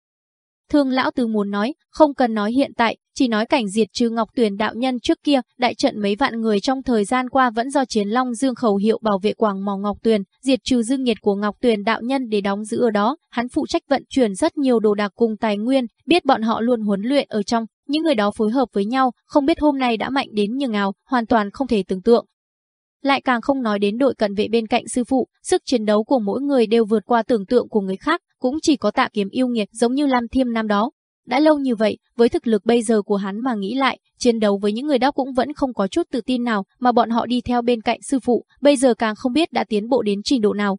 Thương lão tứ muốn nói, không cần nói hiện tại, chỉ nói cảnh diệt trừ Ngọc Tuyền đạo nhân trước kia, đại trận mấy vạn người trong thời gian qua vẫn do Chiến Long Dương khẩu hiệu bảo vệ quảng mỏ Ngọc Tuyền, diệt trừ dương nhiệt của Ngọc Tuyền đạo nhân để đóng giữ ở đó, hắn phụ trách vận chuyển rất nhiều đồ đạc cùng tài nguyên, biết bọn họ luôn huấn luyện ở trong, những người đó phối hợp với nhau, không biết hôm nay đã mạnh đến như nào, hoàn toàn không thể tưởng tượng. Lại càng không nói đến đội cận vệ bên cạnh sư phụ, sức chiến đấu của mỗi người đều vượt qua tưởng tượng của người khác, cũng chỉ có tạ kiếm yêu nghiệt giống như Lam Thiêm năm đó. Đã lâu như vậy, với thực lực bây giờ của hắn mà nghĩ lại, chiến đấu với những người đó cũng vẫn không có chút tự tin nào, mà bọn họ đi theo bên cạnh sư phụ, bây giờ càng không biết đã tiến bộ đến trình độ nào.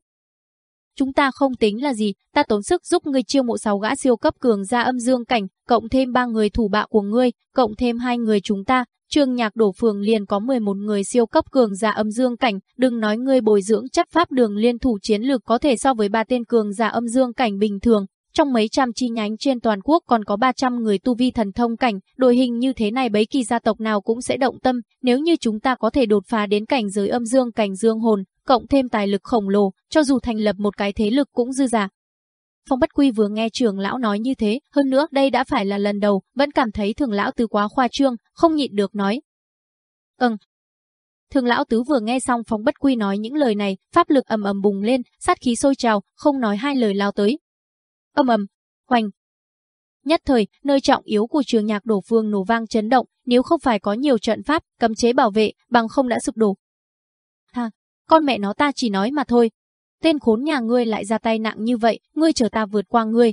Chúng ta không tính là gì, ta tốn sức giúp ngươi chiêu mộ sáu gã siêu cấp cường ra âm dương cảnh, cộng thêm ba người thủ bạ của ngươi, cộng thêm hai người chúng ta, Trương Nhạc đổ phường liền có 11 người siêu cấp cường giả âm dương cảnh, đừng nói ngươi bồi dưỡng chấp pháp đường liên thủ chiến lược có thể so với ba tên cường giả âm dương cảnh bình thường. Trong mấy trăm chi nhánh trên toàn quốc còn có 300 người tu vi thần thông cảnh, đội hình như thế này bấy kỳ gia tộc nào cũng sẽ động tâm, nếu như chúng ta có thể đột phá đến cảnh giới âm dương cảnh dương hồn, cộng thêm tài lực khổng lồ, cho dù thành lập một cái thế lực cũng dư giả. Phong Bất Quy vừa nghe trưởng lão nói như thế, hơn nữa đây đã phải là lần đầu, vẫn cảm thấy thường lão tứ quá khoa trương, không nhịn được nói. Ừm. Thường lão tứ vừa nghe xong Phong Bất Quy nói những lời này, pháp lực ầm ầm bùng lên, sát khí sôi trào, không nói hai lời lao tới. Ầm ầm, hoành. Nhất thời, nơi trọng yếu của trường nhạc đổ phương nổ vang chấn động, nếu không phải có nhiều trận pháp, cấm chế bảo vệ, bằng không đã sụp đổ. Ha, con mẹ nó ta chỉ nói mà thôi, tên khốn nhà ngươi lại ra tay nặng như vậy, ngươi chờ ta vượt qua ngươi.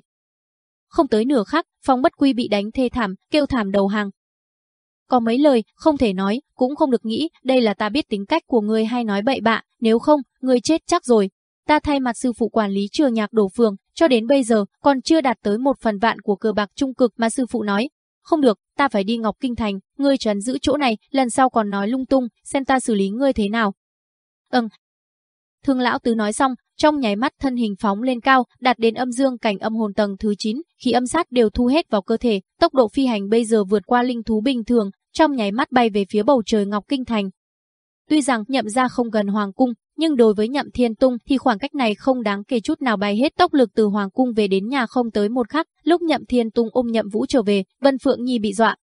Không tới nửa khắc, Phong Bất Quy bị đánh thê thảm, kêu thảm đầu hàng. Có mấy lời, không thể nói, cũng không được nghĩ, đây là ta biết tính cách của ngươi hay nói bậy bạ, nếu không, ngươi chết chắc rồi. Ta thay mặt sư phụ quản lý trường nhạc đổ phường, cho đến bây giờ, còn chưa đạt tới một phần vạn của cờ bạc trung cực mà sư phụ nói. Không được, ta phải đi Ngọc Kinh Thành, ngươi trấn giữ chỗ này, lần sau còn nói lung tung, xem ta xử lý ngươi thế nào. Ừm, Thương lão tứ nói xong, trong nháy mắt thân hình phóng lên cao, đạt đến âm dương cảnh âm hồn tầng thứ 9, khi âm sát đều thu hết vào cơ thể, tốc độ phi hành bây giờ vượt qua linh thú bình thường, trong nháy mắt bay về phía bầu trời Ngọc Kinh Thành. Tuy rằng nhậm ra không gần Hoàng Cung, nhưng đối với nhậm thiên tung thì khoảng cách này không đáng kể chút nào bay hết tốc lực từ Hoàng Cung về đến nhà không tới một khắc, lúc nhậm thiên tung ôm nhậm vũ trở về, Vân Phượng Nhi bị dọa.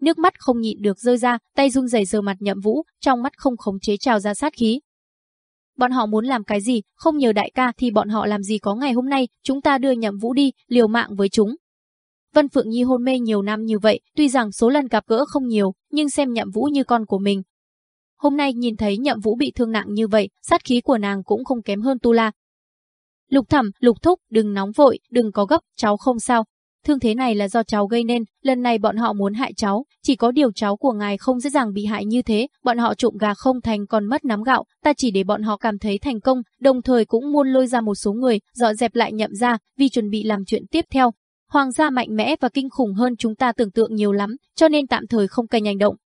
Nước mắt không nhịn được rơi ra, tay run rẩy sờ mặt nhậm vũ, trong mắt không khống chế trào ra sát khí, Bọn họ muốn làm cái gì, không nhờ đại ca thì bọn họ làm gì có ngày hôm nay, chúng ta đưa nhậm vũ đi, liều mạng với chúng. Vân Phượng Nhi hôn mê nhiều năm như vậy, tuy rằng số lần gặp gỡ không nhiều, nhưng xem nhậm vũ như con của mình. Hôm nay nhìn thấy nhậm vũ bị thương nặng như vậy, sát khí của nàng cũng không kém hơn Tu La. Lục thẩm, lục thúc, đừng nóng vội, đừng có gấp, cháu không sao, Thương thế này là do cháu gây nên, lần này bọn họ muốn hại cháu, chỉ có điều cháu của ngài không dễ dàng bị hại như thế, bọn họ trộm gà không thành còn mất nắm gạo, ta chỉ để bọn họ cảm thấy thành công, đồng thời cũng muốn lôi ra một số người, dọn dẹp lại nhậm ra, vì chuẩn bị làm chuyện tiếp theo. Hoàng gia mạnh mẽ và kinh khủng hơn chúng ta tưởng tượng nhiều lắm, cho nên tạm thời không cần hành động.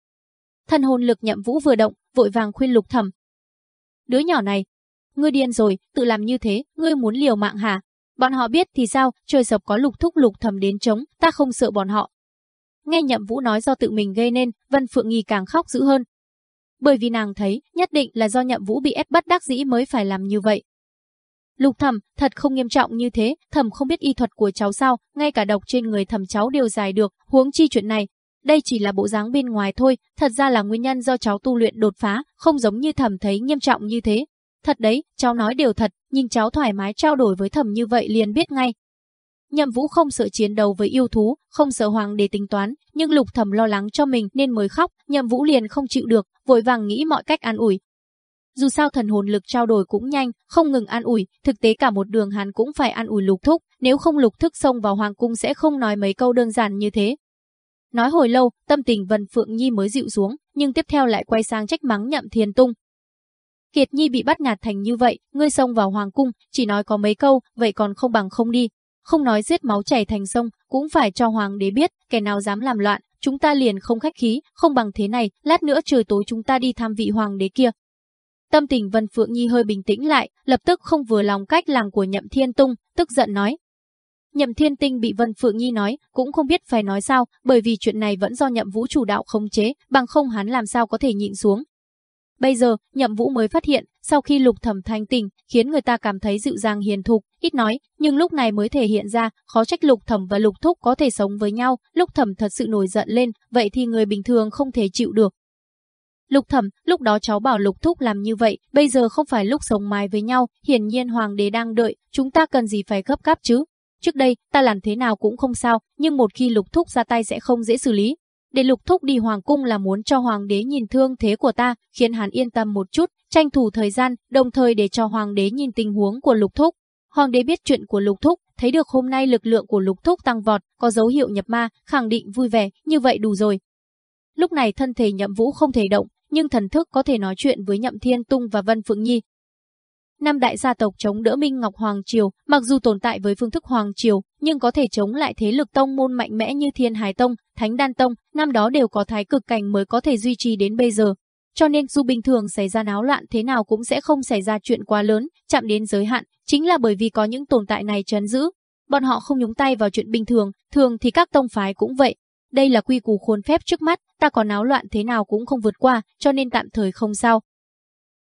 Thân hồn lực nhậm vũ vừa động, vội vàng khuyên lục thẩm. Đứa nhỏ này, ngươi điên rồi, tự làm như thế, ngươi muốn liều mạng hả? Bọn họ biết thì sao, trời sập có lục thúc lục thầm đến chống, ta không sợ bọn họ. Nghe nhậm vũ nói do tự mình gây nên, Vân Phượng Nghi càng khóc dữ hơn. Bởi vì nàng thấy, nhất định là do nhậm vũ bị ép bắt đắc dĩ mới phải làm như vậy. Lục thầm, thật không nghiêm trọng như thế, thầm không biết y thuật của cháu sao, ngay cả độc trên người thầm cháu đều giải được, huống chi chuyện này. Đây chỉ là bộ dáng bên ngoài thôi, thật ra là nguyên nhân do cháu tu luyện đột phá, không giống như thầm thấy nghiêm trọng như thế. Thật đấy, cháu nói đều thật, nhưng cháu thoải mái trao đổi với thầm như vậy liền biết ngay. Nhậm Vũ không sợ chiến đấu với yêu thú, không sợ hoàng để tính toán, nhưng Lục Thẩm lo lắng cho mình nên mới khóc, Nhậm Vũ liền không chịu được, vội vàng nghĩ mọi cách an ủi. Dù sao thần hồn lực trao đổi cũng nhanh, không ngừng an ủi, thực tế cả một đường hắn cũng phải an ủi Lục Thúc, nếu không Lục Thức xông vào hoàng cung sẽ không nói mấy câu đơn giản như thế. Nói hồi lâu, tâm tình Vân Phượng Nhi mới dịu xuống, nhưng tiếp theo lại quay sang trách mắng Nhậm Thiên Tung, Kiệt Nhi bị bắt nạt thành như vậy, ngươi xông vào hoàng cung, chỉ nói có mấy câu, vậy còn không bằng không đi. Không nói giết máu chảy thành sông, cũng phải cho hoàng đế biết, kẻ nào dám làm loạn, chúng ta liền không khách khí, không bằng thế này, lát nữa trời tối chúng ta đi tham vị hoàng đế kia. Tâm tình Vân Phượng Nhi hơi bình tĩnh lại, lập tức không vừa lòng cách làm của Nhậm Thiên Tung, tức giận nói. Nhậm Thiên Tinh bị Vân Phượng Nhi nói, cũng không biết phải nói sao, bởi vì chuyện này vẫn do Nhậm Vũ chủ đạo khống chế, bằng không hắn làm sao có thể nhịn xuống. Bây giờ, Nhậm Vũ mới phát hiện, sau khi lục thẩm thanh tỉnh, khiến người ta cảm thấy dịu dàng hiền thục, ít nói, nhưng lúc này mới thể hiện ra, khó trách lục thẩm và lục thúc có thể sống với nhau, lúc thẩm thật sự nổi giận lên, vậy thì người bình thường không thể chịu được. Lục thẩm, lúc đó cháu bảo lục thúc làm như vậy, bây giờ không phải lúc sống mái với nhau, hiển nhiên hoàng đế đang đợi, chúng ta cần gì phải gấp gáp chứ. Trước đây, ta làm thế nào cũng không sao, nhưng một khi lục thúc ra tay sẽ không dễ xử lý. Để lục thúc đi hoàng cung là muốn cho hoàng đế nhìn thương thế của ta, khiến hắn yên tâm một chút, tranh thủ thời gian, đồng thời để cho hoàng đế nhìn tình huống của lục thúc. Hoàng đế biết chuyện của lục thúc, thấy được hôm nay lực lượng của lục thúc tăng vọt, có dấu hiệu nhập ma, khẳng định vui vẻ, như vậy đủ rồi. Lúc này thân thể nhậm vũ không thể động, nhưng thần thức có thể nói chuyện với nhậm thiên tung và Vân Phượng Nhi, năm đại gia tộc chống đỡ Minh Ngọc Hoàng Triều, mặc dù tồn tại với phương thức Hoàng Triều, nhưng có thể chống lại thế lực tông môn mạnh mẽ như Thiên Hải Tông, Thánh Đan Tông, năm đó đều có thái cực cảnh mới có thể duy trì đến bây giờ. Cho nên dù bình thường xảy ra náo loạn thế nào cũng sẽ không xảy ra chuyện quá lớn, chạm đến giới hạn, chính là bởi vì có những tồn tại này chấn giữ. Bọn họ không nhúng tay vào chuyện bình thường, thường thì các tông phái cũng vậy. Đây là quy củ khuôn phép trước mắt, ta có náo loạn thế nào cũng không vượt qua, cho nên tạm thời không sao.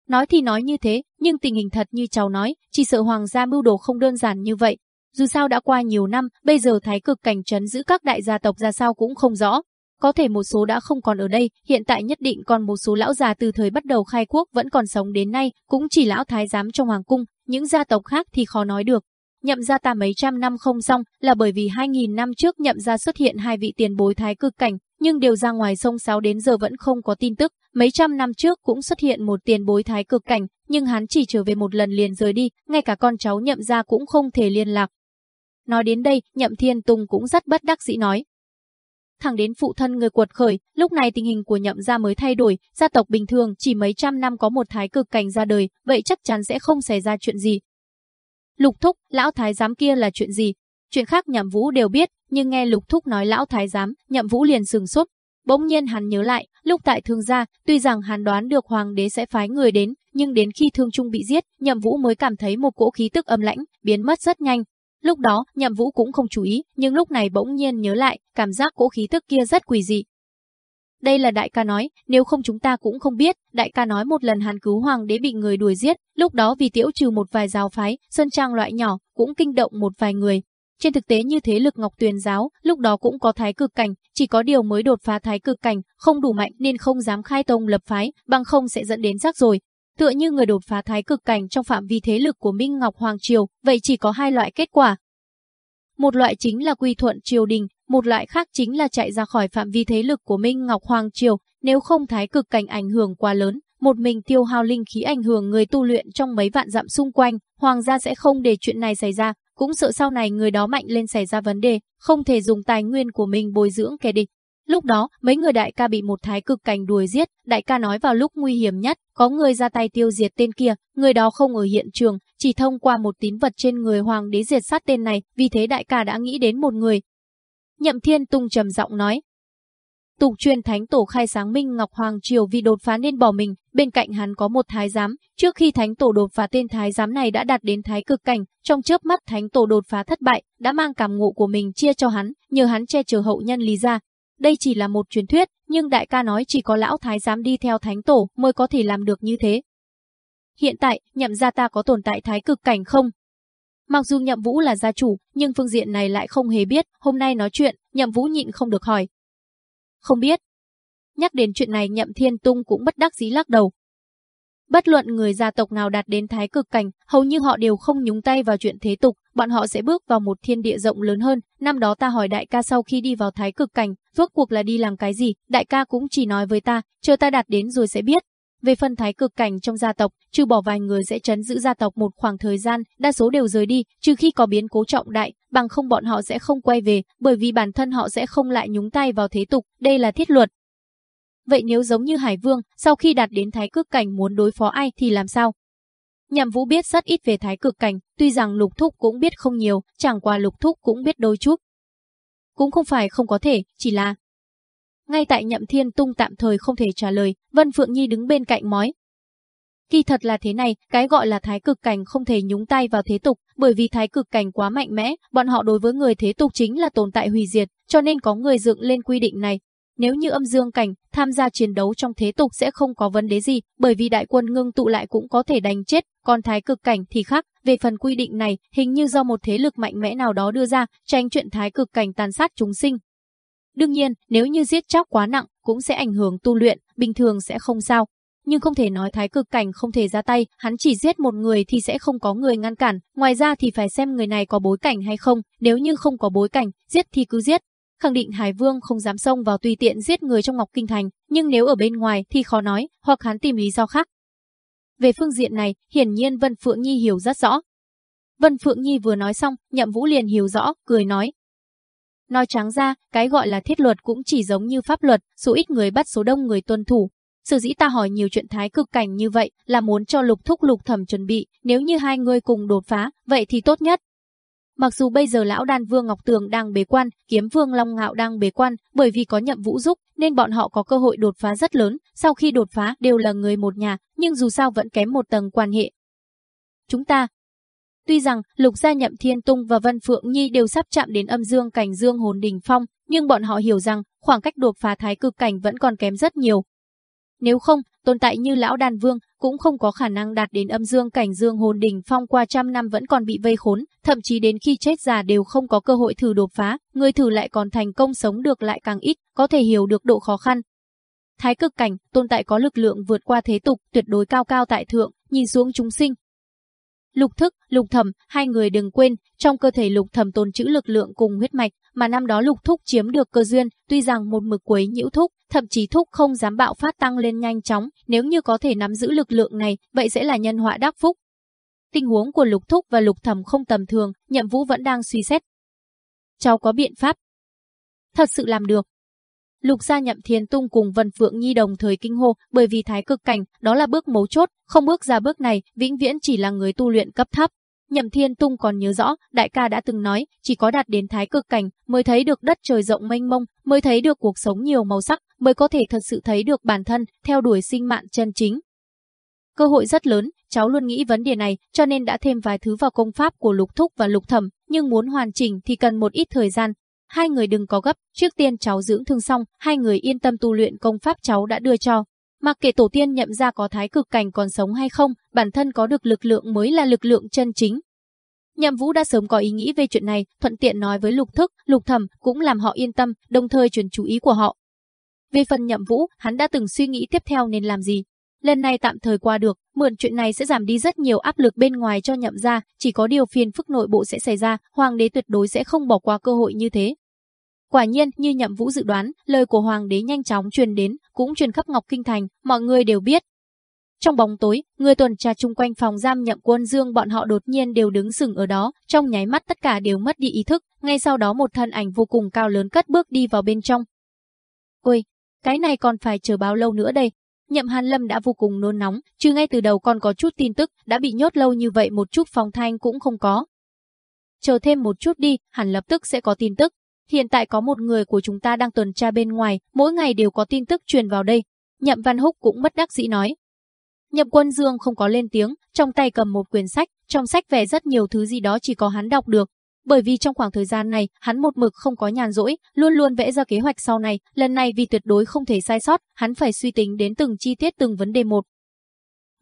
Nói thì nói như thế, nhưng tình hình thật như cháu nói, chỉ sợ hoàng gia mưu đồ không đơn giản như vậy. Dù sao đã qua nhiều năm, bây giờ thái cực cảnh trấn giữ các đại gia tộc ra sao cũng không rõ. Có thể một số đã không còn ở đây, hiện tại nhất định còn một số lão già từ thời bắt đầu khai quốc vẫn còn sống đến nay, cũng chỉ lão thái giám trong hoàng cung, những gia tộc khác thì khó nói được. Nhậm gia ta mấy trăm năm không xong là bởi vì 2.000 năm trước nhậm gia xuất hiện hai vị tiền bối thái cực cảnh, nhưng đều ra ngoài sông Sáo đến giờ vẫn không có tin tức. Mấy trăm năm trước cũng xuất hiện một tiền bối thái cực cảnh, nhưng hắn chỉ trở về một lần liền rời đi, ngay cả con cháu nhậm gia cũng không thể liên lạc. Nói đến đây, nhậm thiên tùng cũng rất bất đắc dĩ nói. Thẳng đến phụ thân người cuột khởi, lúc này tình hình của nhậm gia mới thay đổi, gia tộc bình thường chỉ mấy trăm năm có một thái cực cảnh ra đời, vậy chắc chắn sẽ không xảy ra chuyện gì. Lục thúc, lão thái giám kia là chuyện gì? Chuyện khác nhậm vũ đều biết, nhưng nghe lục thúc nói lão thái giám, nhậm vũ liền sừng sốt. Bỗng nhiên hắn nhớ lại, lúc tại thương gia, tuy rằng hắn đoán được hoàng đế sẽ phái người đến, nhưng đến khi thương trung bị giết, nhậm vũ mới cảm thấy một cỗ khí tức âm lãnh, biến mất rất nhanh. Lúc đó, nhậm vũ cũng không chú ý, nhưng lúc này bỗng nhiên nhớ lại, cảm giác cỗ khí tức kia rất quỷ dị. Đây là đại ca nói, nếu không chúng ta cũng không biết, đại ca nói một lần hàn cứu hoàng đế bị người đuổi giết, lúc đó vì tiễu trừ một vài giáo phái, sơn trang loại nhỏ, cũng kinh động một vài người. Trên thực tế như thế lực Ngọc Tuyền giáo, lúc đó cũng có thái cực cảnh, chỉ có điều mới đột phá thái cực cảnh, không đủ mạnh nên không dám khai tông lập phái, bằng không sẽ dẫn đến rắc rồi. Tựa như người đột phá thái cực cảnh trong phạm vi thế lực của Minh Ngọc Hoàng Triều, vậy chỉ có hai loại kết quả. Một loại chính là quy thuận triều đình, một loại khác chính là chạy ra khỏi phạm vi thế lực của Minh Ngọc Hoàng Triều, nếu không thái cực cảnh ảnh hưởng quá lớn, một mình tiêu hao linh khí ảnh hưởng người tu luyện trong mấy vạn dặm xung quanh, hoàng gia sẽ không để chuyện này xảy ra, cũng sợ sau này người đó mạnh lên xảy ra vấn đề, không thể dùng tài nguyên của mình bồi dưỡng kẻ địch. Lúc đó, mấy người đại ca bị một thái cực cảnh đuổi giết, đại ca nói vào lúc nguy hiểm nhất, có người ra tay tiêu diệt tên kia, người đó không ở hiện trường, chỉ thông qua một tín vật trên người hoàng đế diệt sát tên này, vì thế đại ca đã nghĩ đến một người. Nhậm Thiên Tung trầm giọng nói, Tục truyền thánh tổ khai sáng Minh Ngọc Hoàng Triều vì đột phá nên bỏ mình, bên cạnh hắn có một thái giám, trước khi thánh tổ đột phá tên thái giám này đã đạt đến thái cực cảnh, trong chớp mắt thánh tổ đột phá thất bại, đã mang cảm ngộ của mình chia cho hắn, nhờ hắn che chở hậu nhân lý ra. Đây chỉ là một truyền thuyết, nhưng đại ca nói chỉ có lão thái giám đi theo thánh tổ mới có thể làm được như thế. Hiện tại, nhậm gia ta có tồn tại thái cực cảnh không? Mặc dù nhậm vũ là gia chủ, nhưng phương diện này lại không hề biết, hôm nay nói chuyện, nhậm vũ nhịn không được hỏi, không biết. Nhắc đến chuyện này nhậm thiên tung cũng bất đắc dĩ lắc đầu. Bất luận người gia tộc nào đạt đến thái cực cảnh, hầu như họ đều không nhúng tay vào chuyện thế tục, bọn họ sẽ bước vào một thiên địa rộng lớn hơn. Năm đó ta hỏi đại ca sau khi đi vào thái cực cảnh, rốt cuộc là đi làm cái gì, đại ca cũng chỉ nói với ta, chờ ta đạt đến rồi sẽ biết. Về phân thái cực cảnh trong gia tộc, trừ bỏ vài người sẽ chấn giữ gia tộc một khoảng thời gian, đa số đều rời đi, trừ khi có biến cố trọng đại, bằng không bọn họ sẽ không quay về, bởi vì bản thân họ sẽ không lại nhúng tay vào thế tục, đây là thiết luật. Vậy nếu giống như Hải Vương, sau khi đạt đến thái cực cảnh muốn đối phó ai thì làm sao? Nhậm Vũ biết rất ít về thái cực cảnh, tuy rằng Lục Thúc cũng biết không nhiều, chẳng qua Lục Thúc cũng biết đôi chút. Cũng không phải không có thể, chỉ là ngay tại Nhậm Thiên Tung tạm thời không thể trả lời, Vân Phượng Nhi đứng bên cạnh mói. Kỳ thật là thế này, cái gọi là thái cực cảnh không thể nhúng tay vào thế tục, bởi vì thái cực cảnh quá mạnh mẽ, bọn họ đối với người thế tục chính là tồn tại hủy diệt, cho nên có người dựng lên quy định này. Nếu như âm dương cảnh tham gia chiến đấu trong thế tục sẽ không có vấn đề gì, bởi vì đại quân ngưng tụ lại cũng có thể đánh chết, còn thái cực cảnh thì khác, về phần quy định này, hình như do một thế lực mạnh mẽ nào đó đưa ra, tránh chuyện thái cực cảnh tàn sát chúng sinh. Đương nhiên, nếu như giết chóc quá nặng, cũng sẽ ảnh hưởng tu luyện, bình thường sẽ không sao. Nhưng không thể nói thái cực cảnh không thể ra tay, hắn chỉ giết một người thì sẽ không có người ngăn cản, ngoài ra thì phải xem người này có bối cảnh hay không, nếu như không có bối cảnh, giết thì cứ giết, khẳng định Hải Vương không dám xông vào tùy tiện giết người trong Ngọc Kinh Thành, nhưng nếu ở bên ngoài thì khó nói, hoặc hắn tìm lý do khác. Về phương diện này, hiển nhiên Vân Phượng Nhi hiểu rất rõ. Vân Phượng Nhi vừa nói xong, Nhậm Vũ liền hiểu rõ, cười nói. Nói trắng ra, cái gọi là thiết luật cũng chỉ giống như pháp luật, số ít người bắt số đông người tuân thủ. Sở dĩ ta hỏi nhiều chuyện thái cực cảnh như vậy là muốn cho lục thúc lục thẩm chuẩn bị, nếu như hai người cùng đột phá, vậy thì tốt nhất. Mặc dù bây giờ lão đan vương Ngọc Tường đang bế quan, kiếm vương Long Ngạo đang bế quan, bởi vì có nhậm vũ giúp nên bọn họ có cơ hội đột phá rất lớn, sau khi đột phá đều là người một nhà, nhưng dù sao vẫn kém một tầng quan hệ. Chúng ta Tuy rằng Lục Gia Nhậm Thiên Tung và Vân Phượng Nhi đều sắp chạm đến âm dương cảnh dương hồn đỉnh phong, nhưng bọn họ hiểu rằng khoảng cách đột phá thái cực cảnh vẫn còn kém rất nhiều. Nếu không, tồn tại như lão đàn vương cũng không có khả năng đạt đến âm dương cảnh dương hồn đỉnh phong qua trăm năm vẫn còn bị vây khốn, thậm chí đến khi chết già đều không có cơ hội thử đột phá, người thử lại còn thành công sống được lại càng ít, có thể hiểu được độ khó khăn. Thái cực cảnh, tồn tại có lực lượng vượt qua thế tục, tuyệt đối cao cao tại thượng, nhìn xuống chúng sinh, Lục thức, lục thẩm, hai người đừng quên, trong cơ thể lục thẩm tồn trữ lực lượng cùng huyết mạch, mà năm đó lục thúc chiếm được cơ duyên, tuy rằng một mực quấy nhiễu thúc, thậm chí thúc không dám bạo phát tăng lên nhanh chóng, nếu như có thể nắm giữ lực lượng này, vậy sẽ là nhân họa đắc phúc. Tình huống của lục thúc và lục thẩm không tầm thường, nhậm vũ vẫn đang suy xét. Cháu có biện pháp. Thật sự làm được, Lục gia nhậm thiên tung cùng Vân Phượng Nhi đồng thời kinh hô, bởi vì thái cực cảnh, đó là bước mấu chốt, không bước ra bước này, vĩnh viễn chỉ là người tu luyện cấp thấp. Nhậm Thiên Tung còn nhớ rõ, đại ca đã từng nói, chỉ có đạt đến thái cực cảnh mới thấy được đất trời rộng mênh mông, mới thấy được cuộc sống nhiều màu sắc, mới có thể thật sự thấy được bản thân, theo đuổi sinh mạng chân chính. Cơ hội rất lớn, cháu luôn nghĩ vấn đề này, cho nên đã thêm vài thứ vào công pháp của Lục Thúc và Lục Thẩm, nhưng muốn hoàn chỉnh thì cần một ít thời gian, Hai người đừng có gấp, trước tiên cháu dưỡng thương xong, hai người yên tâm tu luyện công pháp cháu đã đưa cho. Mặc kệ tổ tiên nhậm ra có thái cực cảnh còn sống hay không, bản thân có được lực lượng mới là lực lượng chân chính. Nhậm Vũ đã sớm có ý nghĩ về chuyện này, thuận tiện nói với Lục Thức, Lục Thẩm cũng làm họ yên tâm, đồng thời chuyển chú ý của họ. Về phần Nhậm Vũ, hắn đã từng suy nghĩ tiếp theo nên làm gì. Lần này tạm thời qua được, mượn chuyện này sẽ giảm đi rất nhiều áp lực bên ngoài cho Nhậm gia, chỉ có điều phiền phức nội bộ sẽ xảy ra, hoàng đế tuyệt đối sẽ không bỏ qua cơ hội như thế. Quả nhiên, như Nhậm Vũ dự đoán, lời của hoàng đế nhanh chóng truyền đến, cũng truyền khắp Ngọc Kinh thành, mọi người đều biết. Trong bóng tối, người tuần tra chung quanh phòng giam Nhậm Quân Dương bọn họ đột nhiên đều đứng sừng ở đó, trong nháy mắt tất cả đều mất đi ý thức, ngay sau đó một thân ảnh vô cùng cao lớn cất bước đi vào bên trong. Ôi, cái này còn phải chờ bao lâu nữa đây? Nhậm Hàn Lâm đã vô cùng nôn nóng, chứ ngay từ đầu còn có chút tin tức, đã bị nhốt lâu như vậy một chút phòng thanh cũng không có. Chờ thêm một chút đi, hẳn lập tức sẽ có tin tức. Hiện tại có một người của chúng ta đang tuần tra bên ngoài, mỗi ngày đều có tin tức truyền vào đây. Nhậm Văn Húc cũng bất đắc dĩ nói. Nhậm Quân Dương không có lên tiếng, trong tay cầm một quyển sách, trong sách vẽ rất nhiều thứ gì đó chỉ có hắn đọc được. Bởi vì trong khoảng thời gian này, hắn một mực không có nhàn rỗi, luôn luôn vẽ ra kế hoạch sau này, lần này vì tuyệt đối không thể sai sót, hắn phải suy tính đến từng chi tiết từng vấn đề một.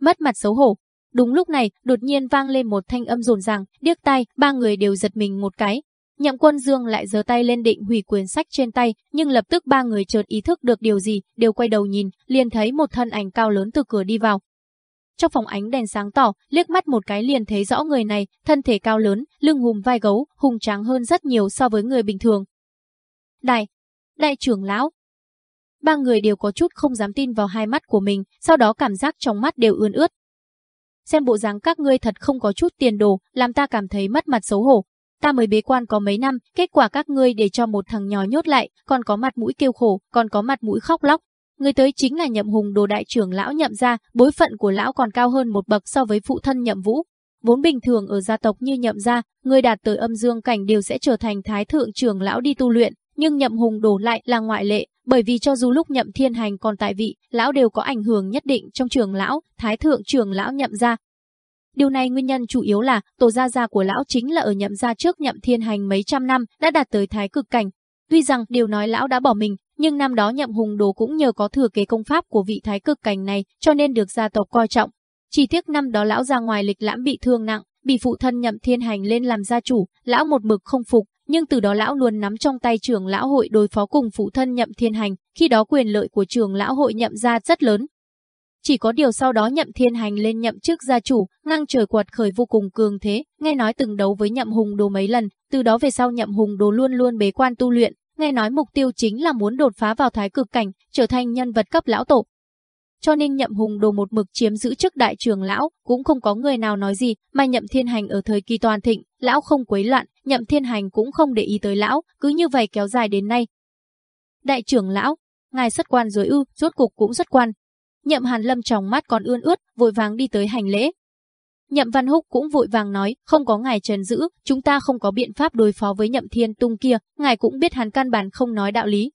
Mất mặt xấu hổ. Đúng lúc này, đột nhiên vang lên một thanh âm rồn ràng, điếc tai, ba người đều giật mình một cái, Nhậm quân dương lại giơ tay lên định hủy quyển sách trên tay, nhưng lập tức ba người chợt ý thức được điều gì, đều quay đầu nhìn, liền thấy một thân ảnh cao lớn từ cửa đi vào. Trong phòng ánh đèn sáng tỏ, liếc mắt một cái liền thấy rõ người này, thân thể cao lớn, lưng hùm vai gấu, hùng tráng hơn rất nhiều so với người bình thường. Đại, đại trưởng lão. Ba người đều có chút không dám tin vào hai mắt của mình, sau đó cảm giác trong mắt đều ươn ướt. Xem bộ dáng các ngươi thật không có chút tiền đồ, làm ta cảm thấy mất mặt xấu hổ, Ta mới bế quan có mấy năm, kết quả các ngươi để cho một thằng nhỏ nhốt lại, còn có mặt mũi kêu khổ, còn có mặt mũi khóc lóc. Người tới chính là nhậm hùng đồ đại trưởng lão nhậm gia, bối phận của lão còn cao hơn một bậc so với phụ thân nhậm vũ. Vốn bình thường ở gia tộc như nhậm gia, người đạt tới âm dương cảnh đều sẽ trở thành thái thượng trưởng lão đi tu luyện, nhưng nhậm hùng đồ lại là ngoại lệ, bởi vì cho dù lúc nhậm thiên hành còn tại vị, lão đều có ảnh hưởng nhất định trong trường lão, thái thượng trưởng lão nhậm gia, Điều này nguyên nhân chủ yếu là tổ gia gia của lão chính là ở nhậm gia trước nhậm thiên hành mấy trăm năm đã đạt tới thái cực cảnh. Tuy rằng điều nói lão đã bỏ mình, nhưng năm đó nhậm hùng đồ cũng nhờ có thừa kế công pháp của vị thái cực cảnh này, cho nên được gia tộc coi trọng. Chỉ tiếc năm đó lão ra ngoài lịch lãm bị thương nặng, bị phụ thân nhậm thiên hành lên làm gia chủ, lão một mực không phục, nhưng từ đó lão luôn nắm trong tay trưởng lão hội đối phó cùng phụ thân nhậm thiên hành, khi đó quyền lợi của trưởng lão hội nhậm ra rất lớn. Chỉ có điều sau đó nhậm thiên hành lên nhậm chức gia chủ, ngang trời quật khởi vô cùng cường thế, nghe nói từng đấu với nhậm hùng đồ mấy lần, từ đó về sau nhậm hùng đồ luôn luôn bế quan tu luyện, nghe nói mục tiêu chính là muốn đột phá vào thái cực cảnh, trở thành nhân vật cấp lão tổ. Cho nên nhậm hùng đồ một mực chiếm giữ chức đại trưởng lão, cũng không có người nào nói gì, mà nhậm thiên hành ở thời kỳ toàn thịnh, lão không quấy loạn, nhậm thiên hành cũng không để ý tới lão, cứ như vậy kéo dài đến nay. Đại trưởng lão, ngài xuất quan rồi ư, rốt cục cũng xuất quan. Nhậm hàn lâm trong mắt còn ươn ướt, vội vàng đi tới hành lễ, Nhậm Văn Húc cũng vội vàng nói, không có ngài trần giữ, chúng ta không có biện pháp đối phó với Nhậm Thiên Tung kia, ngài cũng biết hắn căn bản không nói đạo lý.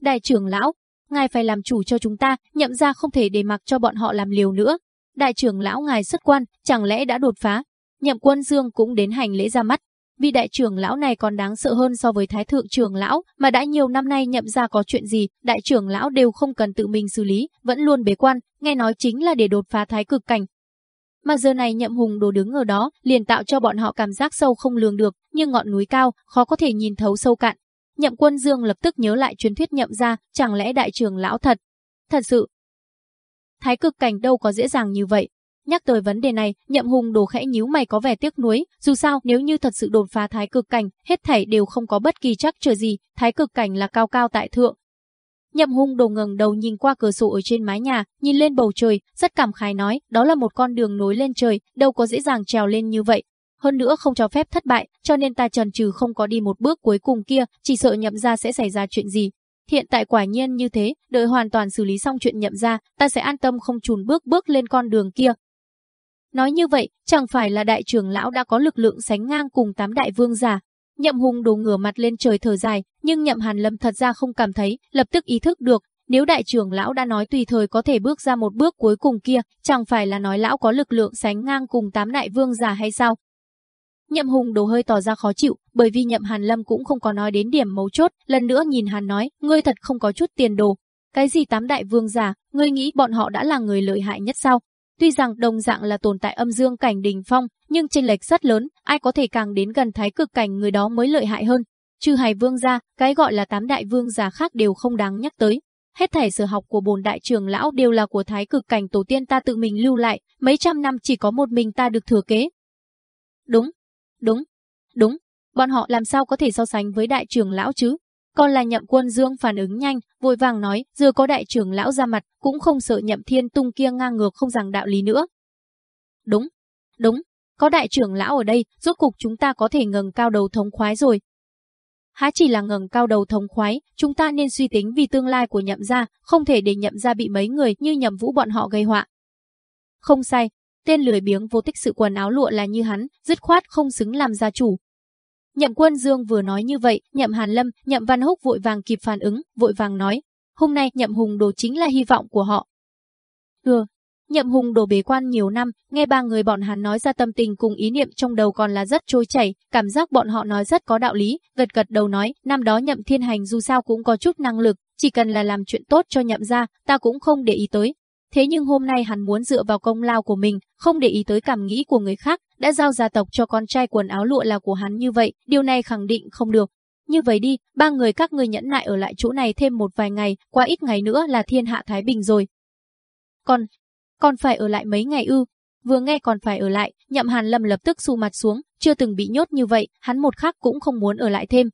Đại trưởng lão, ngài phải làm chủ cho chúng ta, nhậm ra không thể để mặc cho bọn họ làm liều nữa. Đại trưởng lão ngài xuất quan, chẳng lẽ đã đột phá? Nhậm quân dương cũng đến hành lễ ra mắt. Vì đại trưởng lão này còn đáng sợ hơn so với thái thượng trưởng lão, mà đã nhiều năm nay nhậm ra có chuyện gì, đại trưởng lão đều không cần tự mình xử lý, vẫn luôn bế quan, nghe nói chính là để đột phá thái cực cảnh, mà giờ này nhậm hùng đồ đứng ở đó, liền tạo cho bọn họ cảm giác sâu không lường được, như ngọn núi cao, khó có thể nhìn thấu sâu cạn. Nhậm quân dương lập tức nhớ lại truyền thuyết nhậm ra, chẳng lẽ đại trưởng lão thật? Thật sự, thái cực cảnh đâu có dễ dàng như vậy. Nhắc tới vấn đề này, nhậm hùng đồ khẽ nhíu mày có vẻ tiếc nuối, dù sao nếu như thật sự đột phá thái cực cảnh, hết thảy đều không có bất kỳ chắc trở gì, thái cực cảnh là cao cao tại thượng, Nhậm hung đồ ngẩng đầu nhìn qua cửa sổ ở trên mái nhà, nhìn lên bầu trời, rất cảm khái nói, đó là một con đường nối lên trời, đâu có dễ dàng trèo lên như vậy. Hơn nữa không cho phép thất bại, cho nên ta trần trừ không có đi một bước cuối cùng kia, chỉ sợ nhậm ra sẽ xảy ra chuyện gì. Hiện tại quả nhiên như thế, đợi hoàn toàn xử lý xong chuyện nhậm ra, ta sẽ an tâm không chùn bước bước lên con đường kia. Nói như vậy, chẳng phải là đại trưởng lão đã có lực lượng sánh ngang cùng tám đại vương giả, Nhậm Hùng đồ ngửa mặt lên trời thở dài, nhưng Nhậm Hàn Lâm thật ra không cảm thấy, lập tức ý thức được, nếu đại trưởng lão đã nói tùy thời có thể bước ra một bước cuối cùng kia, chẳng phải là nói lão có lực lượng sánh ngang cùng tám đại vương giả hay sao? Nhậm Hùng đồ hơi tỏ ra khó chịu, bởi vì Nhậm Hàn Lâm cũng không có nói đến điểm mấu chốt, lần nữa nhìn hắn nói, ngươi thật không có chút tiền đồ. Cái gì tám đại vương giả, ngươi nghĩ bọn họ đã là người lợi hại nhất sao? Tuy rằng đồng dạng là tồn tại âm dương cảnh đỉnh phong, nhưng chênh lệch rất lớn, ai có thể càng đến gần thái cực cảnh người đó mới lợi hại hơn. Trừ Hải Vương gia, cái gọi là tám đại vương giả khác đều không đáng nhắc tới. Hết thảy sở học của bồn đại trưởng lão đều là của thái cực cảnh tổ tiên ta tự mình lưu lại, mấy trăm năm chỉ có một mình ta được thừa kế. Đúng, đúng, đúng, bọn họ làm sao có thể so sánh với đại trưởng lão chứ? Còn là nhậm quân dương phản ứng nhanh, vội vàng nói, giờ có đại trưởng lão ra mặt, cũng không sợ nhậm thiên tung kia ngang ngược không rằng đạo lý nữa. Đúng, đúng, có đại trưởng lão ở đây, rốt cục chúng ta có thể ngừng cao đầu thống khoái rồi. Há chỉ là ngừng cao đầu thống khoái, chúng ta nên suy tính vì tương lai của nhậm gia, không thể để nhậm gia bị mấy người như nhậm vũ bọn họ gây họa. Không sai, tên lười biếng vô tích sự quần áo lụa là như hắn, dứt khoát không xứng làm gia chủ, Nhậm Quân Dương vừa nói như vậy, Nhậm Hàn Lâm, Nhậm Văn Húc vội vàng kịp phản ứng, vội vàng nói, hôm nay Nhậm Hùng Đồ chính là hy vọng của họ. Ừ, Nhậm Hùng Đồ bế quan nhiều năm, nghe ba người bọn hắn nói ra tâm tình cùng ý niệm trong đầu còn là rất trôi chảy, cảm giác bọn họ nói rất có đạo lý, gật gật đầu nói, năm đó Nhậm Thiên Hành dù sao cũng có chút năng lực, chỉ cần là làm chuyện tốt cho Nhậm gia, ta cũng không để ý tới, Thế nhưng hôm nay hắn muốn dựa vào công lao của mình, không để ý tới cảm nghĩ của người khác, đã giao gia tộc cho con trai quần áo lụa là của hắn như vậy, điều này khẳng định không được. Như vậy đi, ba người các người nhẫn nại ở lại chỗ này thêm một vài ngày, qua ít ngày nữa là thiên hạ Thái Bình rồi. Còn, còn phải ở lại mấy ngày ư? Vừa nghe còn phải ở lại, nhậm hàn lâm lập tức xu mặt xuống, chưa từng bị nhốt như vậy, hắn một khắc cũng không muốn ở lại thêm.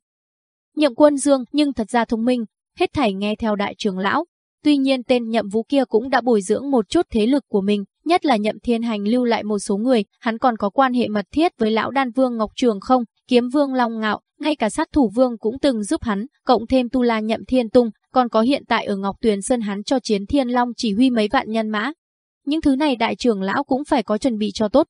Nhậm quân dương nhưng thật ra thông minh, hết thảy nghe theo đại trưởng lão, Tuy nhiên tên nhậm vũ kia cũng đã bồi dưỡng một chút thế lực của mình, nhất là nhậm thiên hành lưu lại một số người, hắn còn có quan hệ mật thiết với lão đan vương Ngọc Trường không, kiếm vương Long Ngạo, ngay cả sát thủ vương cũng từng giúp hắn, cộng thêm tu la nhậm thiên tung, còn có hiện tại ở Ngọc Tuyền Sơn hắn cho chiến thiên long chỉ huy mấy vạn nhân mã. Những thứ này đại trưởng lão cũng phải có chuẩn bị cho tốt.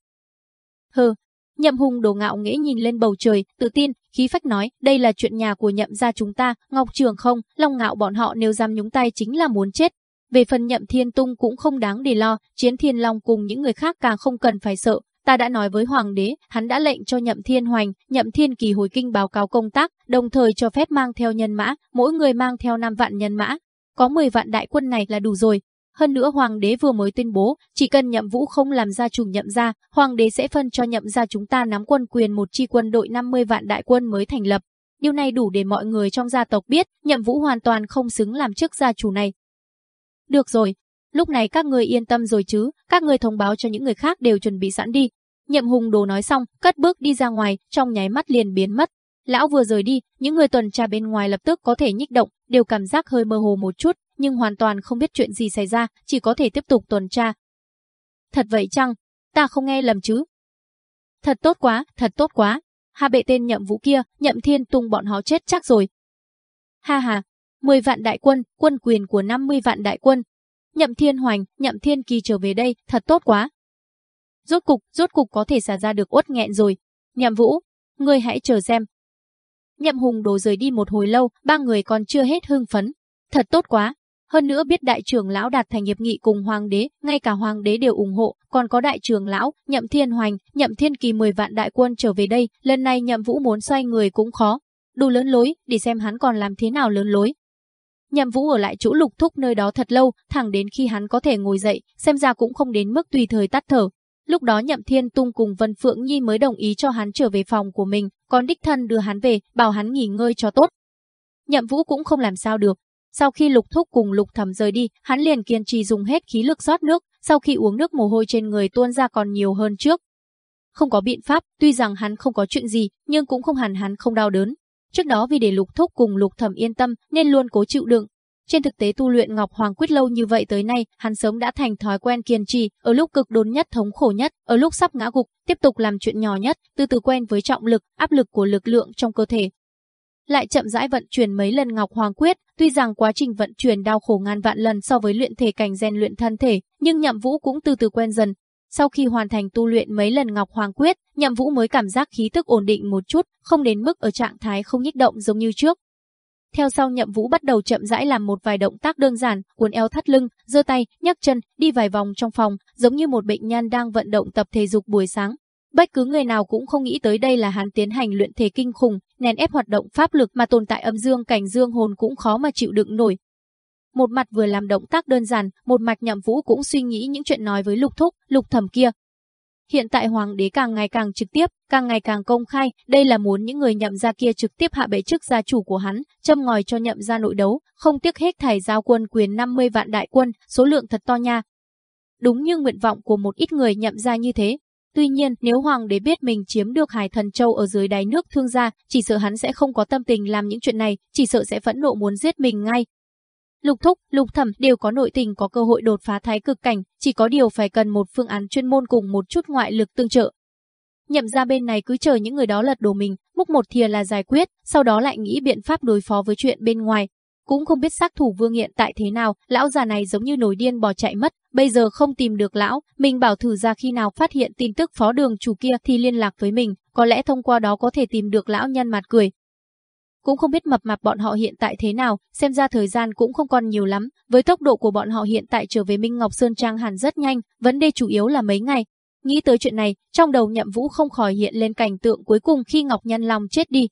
Hừ, Nhậm Hùng đồ ngạo nghễ nhìn lên bầu trời, tự tin, khí phách nói, đây là chuyện nhà của nhậm gia chúng ta, Ngọc Trường không, Long Ngạo bọn họ nếu dám nhúng tay chính là muốn chết. Về phần nhậm thiên tung cũng không đáng để lo, chiến thiên long cùng những người khác càng không cần phải sợ, ta đã nói với hoàng đế, hắn đã lệnh cho Nhậm Thiên Hoành, Nhậm Thiên Kỳ hồi kinh báo cáo công tác, đồng thời cho phép mang theo nhân mã, mỗi người mang theo 5 vạn nhân mã. Có 10 vạn đại quân này là đủ rồi. Hơn nữa hoàng đế vừa mới tuyên bố, chỉ cần Nhậm Vũ không làm ra chủ Nhậm gia, hoàng đế sẽ phân cho Nhậm gia chúng ta nắm quân quyền một chi quân đội 50 vạn đại quân mới thành lập. Điều này đủ để mọi người trong gia tộc biết, Nhậm Vũ hoàn toàn không xứng làm chức gia chủ này. Được rồi, lúc này các người yên tâm rồi chứ, các người thông báo cho những người khác đều chuẩn bị sẵn đi. Nhậm Hùng Đồ nói xong, cất bước đi ra ngoài, trong nháy mắt liền biến mất. Lão vừa rời đi, những người tuần tra bên ngoài lập tức có thể nhích động, đều cảm giác hơi mơ hồ một chút, nhưng hoàn toàn không biết chuyện gì xảy ra, chỉ có thể tiếp tục tuần tra. Thật vậy chăng? Ta không nghe lầm chứ? Thật tốt quá, thật tốt quá. Hà bệ tên nhậm vũ kia, nhậm thiên tung bọn họ chết chắc rồi. Ha ha, 10 vạn đại quân, quân quyền của 50 vạn đại quân. Nhậm thiên hoành, nhậm thiên kỳ trở về đây, thật tốt quá. Rốt cục, rốt cục có thể xả ra được uất nghẹn rồi. Nhậm vũ, ngươi hãy chờ xem. Nhậm hùng đổ rời đi một hồi lâu, ba người còn chưa hết hưng phấn. Thật tốt quá, hơn nữa biết đại trưởng lão đạt thành hiệp nghị cùng hoàng đế, ngay cả hoàng đế đều ủng hộ, còn có đại trưởng lão, nhậm thiên hoành, nhậm thiên kỳ 10 vạn đại quân trở về đây, lần này nhậm vũ muốn xoay người cũng khó. Đủ lớn lối, để xem hắn còn làm thế nào lớn lối. Nhậm vũ ở lại chỗ lục thúc nơi đó thật lâu, thẳng đến khi hắn có thể ngồi dậy, xem ra cũng không đến mức tùy thời tắt thở. Lúc đó Nhậm Thiên Tung cùng Vân Phượng Nhi mới đồng ý cho hắn trở về phòng của mình, còn đích thân đưa hắn về, bảo hắn nghỉ ngơi cho tốt. Nhậm Vũ cũng không làm sao được, sau khi lục thúc cùng lục thầm rời đi, hắn liền kiên trì dùng hết khí lực rót nước, sau khi uống nước mồ hôi trên người tuôn ra còn nhiều hơn trước. Không có biện pháp, tuy rằng hắn không có chuyện gì, nhưng cũng không hẳn hắn không đau đớn. Trước đó vì để lục thúc cùng lục thầm yên tâm, nên luôn cố chịu đựng. Trên thực tế tu luyện Ngọc Hoàng Quyết lâu như vậy tới nay, hắn sớm đã thành thói quen kiên trì, ở lúc cực đốn nhất thống khổ nhất, ở lúc sắp ngã gục, tiếp tục làm chuyện nhỏ nhất, từ từ quen với trọng lực, áp lực của lực lượng trong cơ thể, lại chậm rãi vận chuyển mấy lần Ngọc Hoàng Quyết, tuy rằng quá trình vận chuyển đau khổ ngàn vạn lần so với luyện thể cảnh rèn luyện thân thể, nhưng Nhậm Vũ cũng từ từ quen dần. Sau khi hoàn thành tu luyện mấy lần Ngọc Hoàng Quyết, Nhậm Vũ mới cảm giác khí tức ổn định một chút, không đến mức ở trạng thái không nhích động giống như trước. Theo sau Nhậm Vũ bắt đầu chậm rãi làm một vài động tác đơn giản, cuốn eo thắt lưng, giơ tay, nhấc chân, đi vài vòng trong phòng, giống như một bệnh nhân đang vận động tập thể dục buổi sáng. Bất cứ người nào cũng không nghĩ tới đây là hắn tiến hành luyện thể kinh khủng, nén ép hoạt động pháp lực mà tồn tại âm dương cảnh dương hồn cũng khó mà chịu đựng nổi. Một mặt vừa làm động tác đơn giản, một mạch nhậm vũ cũng suy nghĩ những chuyện nói với lục thúc, lục thẩm kia. Hiện tại hoàng đế càng ngày càng trực tiếp, càng ngày càng công khai, đây là muốn những người nhậm gia kia trực tiếp hạ bệ chức gia chủ của hắn, châm ngòi cho nhậm gia nội đấu, không tiếc hết thảy giao quân quyền 50 vạn đại quân, số lượng thật to nha. Đúng như nguyện vọng của một ít người nhậm gia như thế, Tuy nhiên, nếu hoàng đế biết mình chiếm được Hải Thần Châu ở dưới đáy nước thương gia, chỉ sợ hắn sẽ không có tâm tình làm những chuyện này, chỉ sợ sẽ phẫn nộ muốn giết mình ngay. Lục Thúc, Lục Thẩm đều có nội tình có cơ hội đột phá thái cực cảnh, chỉ có điều phải cần một phương án chuyên môn cùng một chút ngoại lực tương trợ. Nhậm ra bên này cứ chờ những người đó lật đổ mình, múc một thìa là giải quyết, sau đó lại nghĩ biện pháp đối phó với chuyện bên ngoài, cũng không biết xác thủ vương hiện tại thế nào, lão già này giống như nổi điên bỏ chạy mất, bây giờ không tìm được lão, mình bảo thử ra khi nào phát hiện tin tức phó đường chủ kia thì liên lạc với mình, có lẽ thông qua đó có thể tìm được lão nhân mặt cười. Cũng không biết mập mạp bọn họ hiện tại thế nào, xem ra thời gian cũng không còn nhiều lắm, với tốc độ của bọn họ hiện tại trở về Minh Ngọc Sơn Trang hẳn rất nhanh, vấn đề chủ yếu là mấy ngày. Nghĩ tới chuyện này, trong đầu nhậm vũ không khỏi hiện lên cảnh tượng cuối cùng khi Ngọc Nhân Long chết đi,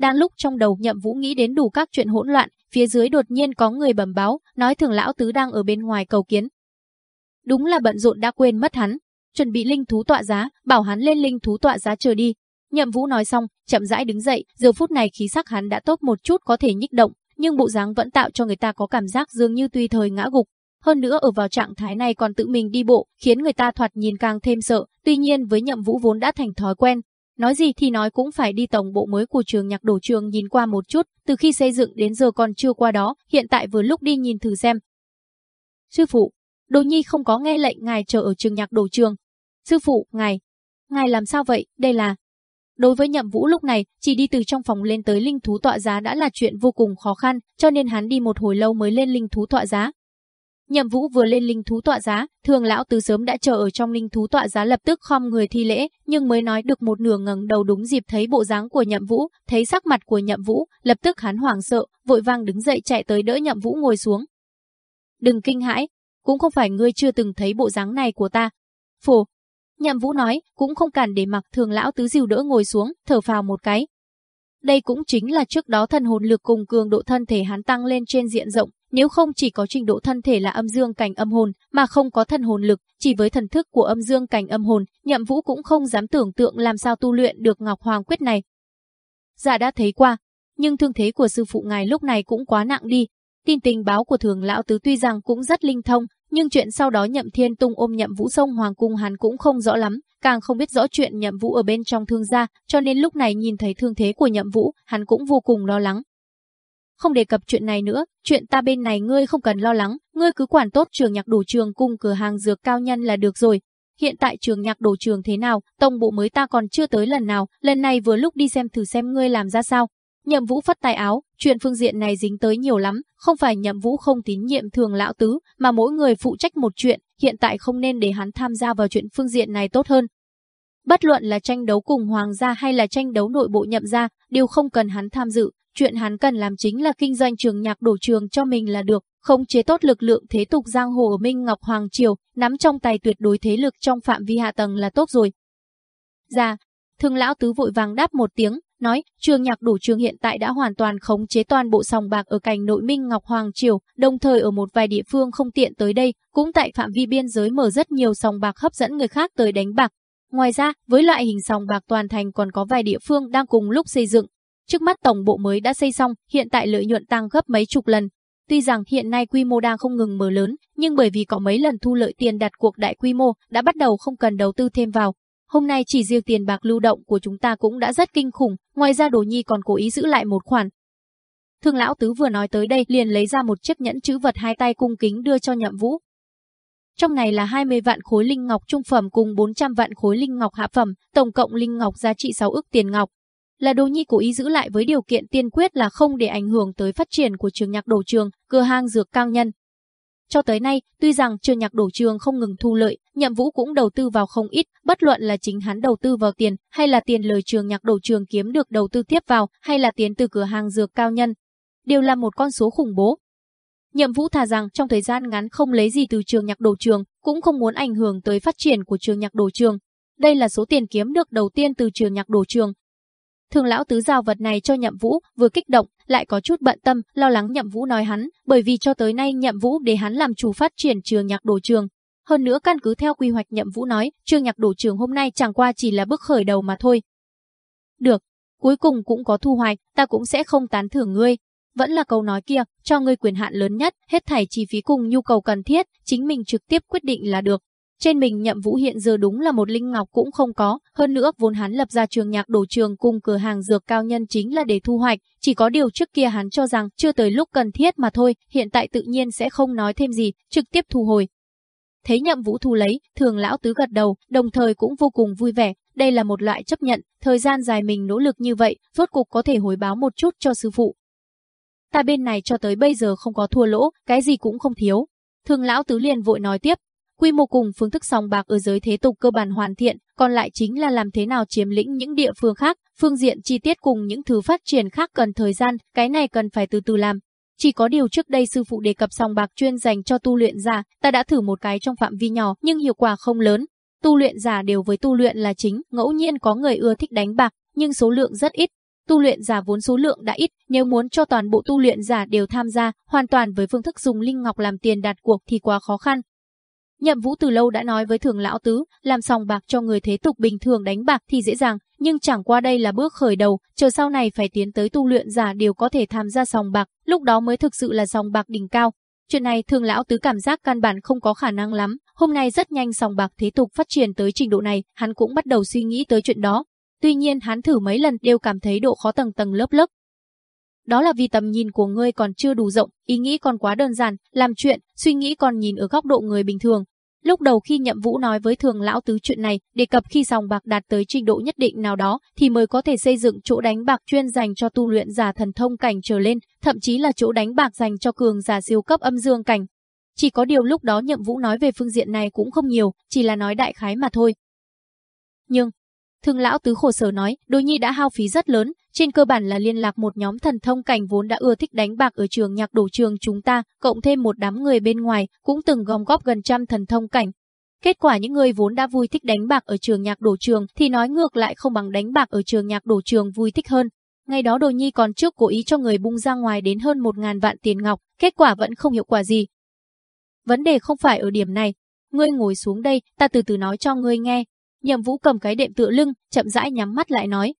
đang lúc trong đầu nhậm vũ nghĩ đến đủ các chuyện hỗn loạn, phía dưới đột nhiên có người bẩm báo, nói thường lão tứ đang ở bên ngoài cầu kiến. Đúng là bận rộn đã quên mất hắn, chuẩn bị linh thú tọa giá, bảo hắn lên linh thú tọa giá chờ đi. Nhậm vũ nói xong, chậm rãi đứng dậy, giờ phút này khí sắc hắn đã tốt một chút có thể nhích động, nhưng bộ dáng vẫn tạo cho người ta có cảm giác dường như tùy thời ngã gục. Hơn nữa ở vào trạng thái này còn tự mình đi bộ, khiến người ta thoạt nhìn càng thêm sợ. Tuy nhiên với nhậm vũ vốn đã thành thói quen, Nói gì thì nói cũng phải đi tổng bộ mới của trường nhạc đổ trường nhìn qua một chút, từ khi xây dựng đến giờ còn chưa qua đó, hiện tại vừa lúc đi nhìn thử xem. Sư phụ, Đồ Nhi không có nghe lệnh ngài chờ ở trường nhạc đổ trường. Sư phụ, ngài, ngài làm sao vậy, đây là... Đối với nhậm vũ lúc này, chỉ đi từ trong phòng lên tới linh thú tọa giá đã là chuyện vô cùng khó khăn, cho nên hắn đi một hồi lâu mới lên linh thú tọa giá. Nhậm Vũ vừa lên linh thú tọa giá, thường lão từ sớm đã chờ ở trong linh thú tọa giá lập tức khom người thi lễ, nhưng mới nói được một nửa ngẩng đầu đúng dịp thấy bộ dáng của Nhậm Vũ, thấy sắc mặt của Nhậm Vũ, lập tức hắn hoảng sợ, vội vàng đứng dậy chạy tới đỡ Nhậm Vũ ngồi xuống. "Đừng kinh hãi, cũng không phải ngươi chưa từng thấy bộ dáng này của ta." Phù. Nhậm Vũ nói, cũng không cản để mặc thường lão tứ dìu đỡ ngồi xuống, thở phào một cái. Đây cũng chính là trước đó thần hồn lực cùng cường độ thân thể hắn tăng lên trên diện rộng, nếu không chỉ có trình độ thân thể là âm dương cảnh âm hồn, mà không có thần hồn lực, chỉ với thần thức của âm dương cảnh âm hồn, Nhậm Vũ cũng không dám tưởng tượng làm sao tu luyện được Ngọc Hoàng quyết này. Dạ đã thấy qua, nhưng thương thế của sư phụ ngài lúc này cũng quá nặng đi. Tin tình báo của thường lão tứ tuy rằng cũng rất linh thông, nhưng chuyện sau đó Nhậm Thiên Tung ôm Nhậm Vũ sông Hoàng cung hắn cũng không rõ lắm, càng không biết rõ chuyện Nhậm Vũ ở bên trong thương gia, cho nên lúc này nhìn thấy thương thế của Nhậm Vũ, hắn cũng vô cùng lo lắng. Không đề cập chuyện này nữa, chuyện ta bên này ngươi không cần lo lắng, ngươi cứ quản tốt trường nhạc đồ trường cung cửa hàng dược cao nhân là được rồi. Hiện tại trường nhạc đồ trường thế nào, tông bộ mới ta còn chưa tới lần nào, lần này vừa lúc đi xem thử xem ngươi làm ra sao. Nhậm Vũ phất tay áo, chuyện phương diện này dính tới nhiều lắm, không phải Nhậm Vũ không tín nhiệm thường lão tứ, mà mỗi người phụ trách một chuyện, hiện tại không nên để hắn tham gia vào chuyện phương diện này tốt hơn. Bất luận là tranh đấu cùng hoàng gia hay là tranh đấu nội bộ nhậm gia, đều không cần hắn tham dự, chuyện hắn cần làm chính là kinh doanh trường nhạc đổ trường cho mình là được, không chế tốt lực lượng thế tục giang hồ ở Minh Ngọc Hoàng Triều, nắm trong tay tuyệt đối thế lực trong phạm vi hạ tầng là tốt rồi. Dạ, thương lão tứ vội vàng đáp một tiếng, nói, trường nhạc đủ trường hiện tại đã hoàn toàn khống chế toàn bộ sòng bạc ở cảnh nội Minh Ngọc Hoàng Triều, đồng thời ở một vài địa phương không tiện tới đây, cũng tại phạm vi biên giới mở rất nhiều sòng bạc hấp dẫn người khác tới đánh bạc. Ngoài ra, với loại hình sòng bạc toàn thành còn có vài địa phương đang cùng lúc xây dựng. Trước mắt tổng bộ mới đã xây xong, hiện tại lợi nhuận tăng gấp mấy chục lần. Tuy rằng hiện nay quy mô đang không ngừng mở lớn, nhưng bởi vì có mấy lần thu lợi tiền đặt cuộc đại quy mô, đã bắt đầu không cần đầu tư thêm vào, Hôm nay chỉ riêng tiền bạc lưu động của chúng ta cũng đã rất kinh khủng, ngoài ra Đồ Nhi còn cố ý giữ lại một khoản. Thương lão tứ vừa nói tới đây liền lấy ra một chiếc nhẫn chữ vật hai tay cung kính đưa cho Nhậm Vũ. Trong này là 20 vạn khối linh ngọc trung phẩm cùng 400 vạn khối linh ngọc hạ phẩm, tổng cộng linh ngọc giá trị 6 ức tiền ngọc. Là Đồ Nhi cố ý giữ lại với điều kiện tiên quyết là không để ảnh hưởng tới phát triển của trường nhạc đồ trường, cửa hàng dược cao nhân. Cho tới nay, tuy rằng trường nhạc đổ trường không ngừng thu lợi, nhậm vũ cũng đầu tư vào không ít, bất luận là chính hắn đầu tư vào tiền, hay là tiền lời trường nhạc đổ trường kiếm được đầu tư tiếp vào, hay là tiền từ cửa hàng dược cao nhân. Đều là một con số khủng bố. Nhậm vũ thà rằng trong thời gian ngắn không lấy gì từ trường nhạc đổ trường, cũng không muốn ảnh hưởng tới phát triển của trường nhạc đổ trường. Đây là số tiền kiếm được đầu tiên từ trường nhạc đổ trường, Thường lão tứ giao vật này cho Nhậm Vũ, vừa kích động, lại có chút bận tâm, lo lắng Nhậm Vũ nói hắn, bởi vì cho tới nay Nhậm Vũ để hắn làm chủ phát triển trường nhạc đồ trường. Hơn nữa căn cứ theo quy hoạch Nhậm Vũ nói, trường nhạc đồ trường hôm nay chẳng qua chỉ là bước khởi đầu mà thôi. Được, cuối cùng cũng có thu hoạch, ta cũng sẽ không tán thưởng ngươi. Vẫn là câu nói kia, cho ngươi quyền hạn lớn nhất, hết thảy chi phí cùng nhu cầu cần thiết, chính mình trực tiếp quyết định là được. Trên mình nhậm vũ hiện giờ đúng là một linh ngọc cũng không có, hơn nữa vốn hắn lập ra trường nhạc đồ trường cùng cửa hàng dược cao nhân chính là để thu hoạch, chỉ có điều trước kia hắn cho rằng chưa tới lúc cần thiết mà thôi, hiện tại tự nhiên sẽ không nói thêm gì, trực tiếp thu hồi. Thấy nhậm vũ thu lấy, thường lão tứ gật đầu, đồng thời cũng vô cùng vui vẻ, đây là một loại chấp nhận, thời gian dài mình nỗ lực như vậy, rốt cục có thể hồi báo một chút cho sư phụ. Ta bên này cho tới bây giờ không có thua lỗ, cái gì cũng không thiếu. Thường lão tứ liền vội nói tiếp, Quy mô cùng phương thức sòng bạc ở giới thế tục cơ bản hoàn thiện, còn lại chính là làm thế nào chiếm lĩnh những địa phương khác, phương diện chi tiết cùng những thứ phát triển khác cần thời gian, cái này cần phải từ từ làm. Chỉ có điều trước đây sư phụ đề cập sòng bạc chuyên dành cho tu luyện giả, ta đã thử một cái trong phạm vi nhỏ nhưng hiệu quả không lớn. Tu luyện giả đều với tu luyện là chính, ngẫu nhiên có người ưa thích đánh bạc, nhưng số lượng rất ít. Tu luyện giả vốn số lượng đã ít, nếu muốn cho toàn bộ tu luyện giả đều tham gia, hoàn toàn với phương thức dùng linh ngọc làm tiền đặt cuộc thì quá khó khăn. Nhậm Vũ từ lâu đã nói với thường lão tứ, làm sòng bạc cho người thế tục bình thường đánh bạc thì dễ dàng, nhưng chẳng qua đây là bước khởi đầu, chờ sau này phải tiến tới tu luyện giả đều có thể tham gia sòng bạc, lúc đó mới thực sự là sòng bạc đỉnh cao. Chuyện này thường lão tứ cảm giác căn bản không có khả năng lắm, hôm nay rất nhanh sòng bạc thế tục phát triển tới trình độ này, hắn cũng bắt đầu suy nghĩ tới chuyện đó. Tuy nhiên hắn thử mấy lần đều cảm thấy độ khó tầng tầng lớp lớp, đó là vì tầm nhìn của ngươi còn chưa đủ rộng, ý nghĩ còn quá đơn giản, làm chuyện, suy nghĩ còn nhìn ở góc độ người bình thường. Lúc đầu khi Nhậm Vũ nói với thường lão tứ chuyện này, đề cập khi dòng bạc đạt tới trình độ nhất định nào đó thì mới có thể xây dựng chỗ đánh bạc chuyên dành cho tu luyện giả thần thông cảnh trở lên, thậm chí là chỗ đánh bạc dành cho cường giả siêu cấp âm dương cảnh. Chỉ có điều lúc đó Nhậm Vũ nói về phương diện này cũng không nhiều, chỉ là nói đại khái mà thôi. Nhưng, Thương lão tứ khổ sở nói, Đôi Nhi đã hao phí rất lớn, trên cơ bản là liên lạc một nhóm thần thông cảnh vốn đã ưa thích đánh bạc ở trường nhạc đổ trường chúng ta, cộng thêm một đám người bên ngoài, cũng từng gom góp gần trăm thần thông cảnh. Kết quả những người vốn đã vui thích đánh bạc ở trường nhạc đổ trường thì nói ngược lại không bằng đánh bạc ở trường nhạc đổ trường vui thích hơn. Ngày đó Đồ Nhi còn trước cố ý cho người bung ra ngoài đến hơn một ngàn vạn tiền ngọc, kết quả vẫn không hiệu quả gì. Vấn đề không phải ở điểm này. Ngươi ngồi xuống đây, ta từ từ nói cho ngươi nghe. Nhậm Vũ cầm cái đệm tựa lưng, chậm rãi nhắm mắt lại nói.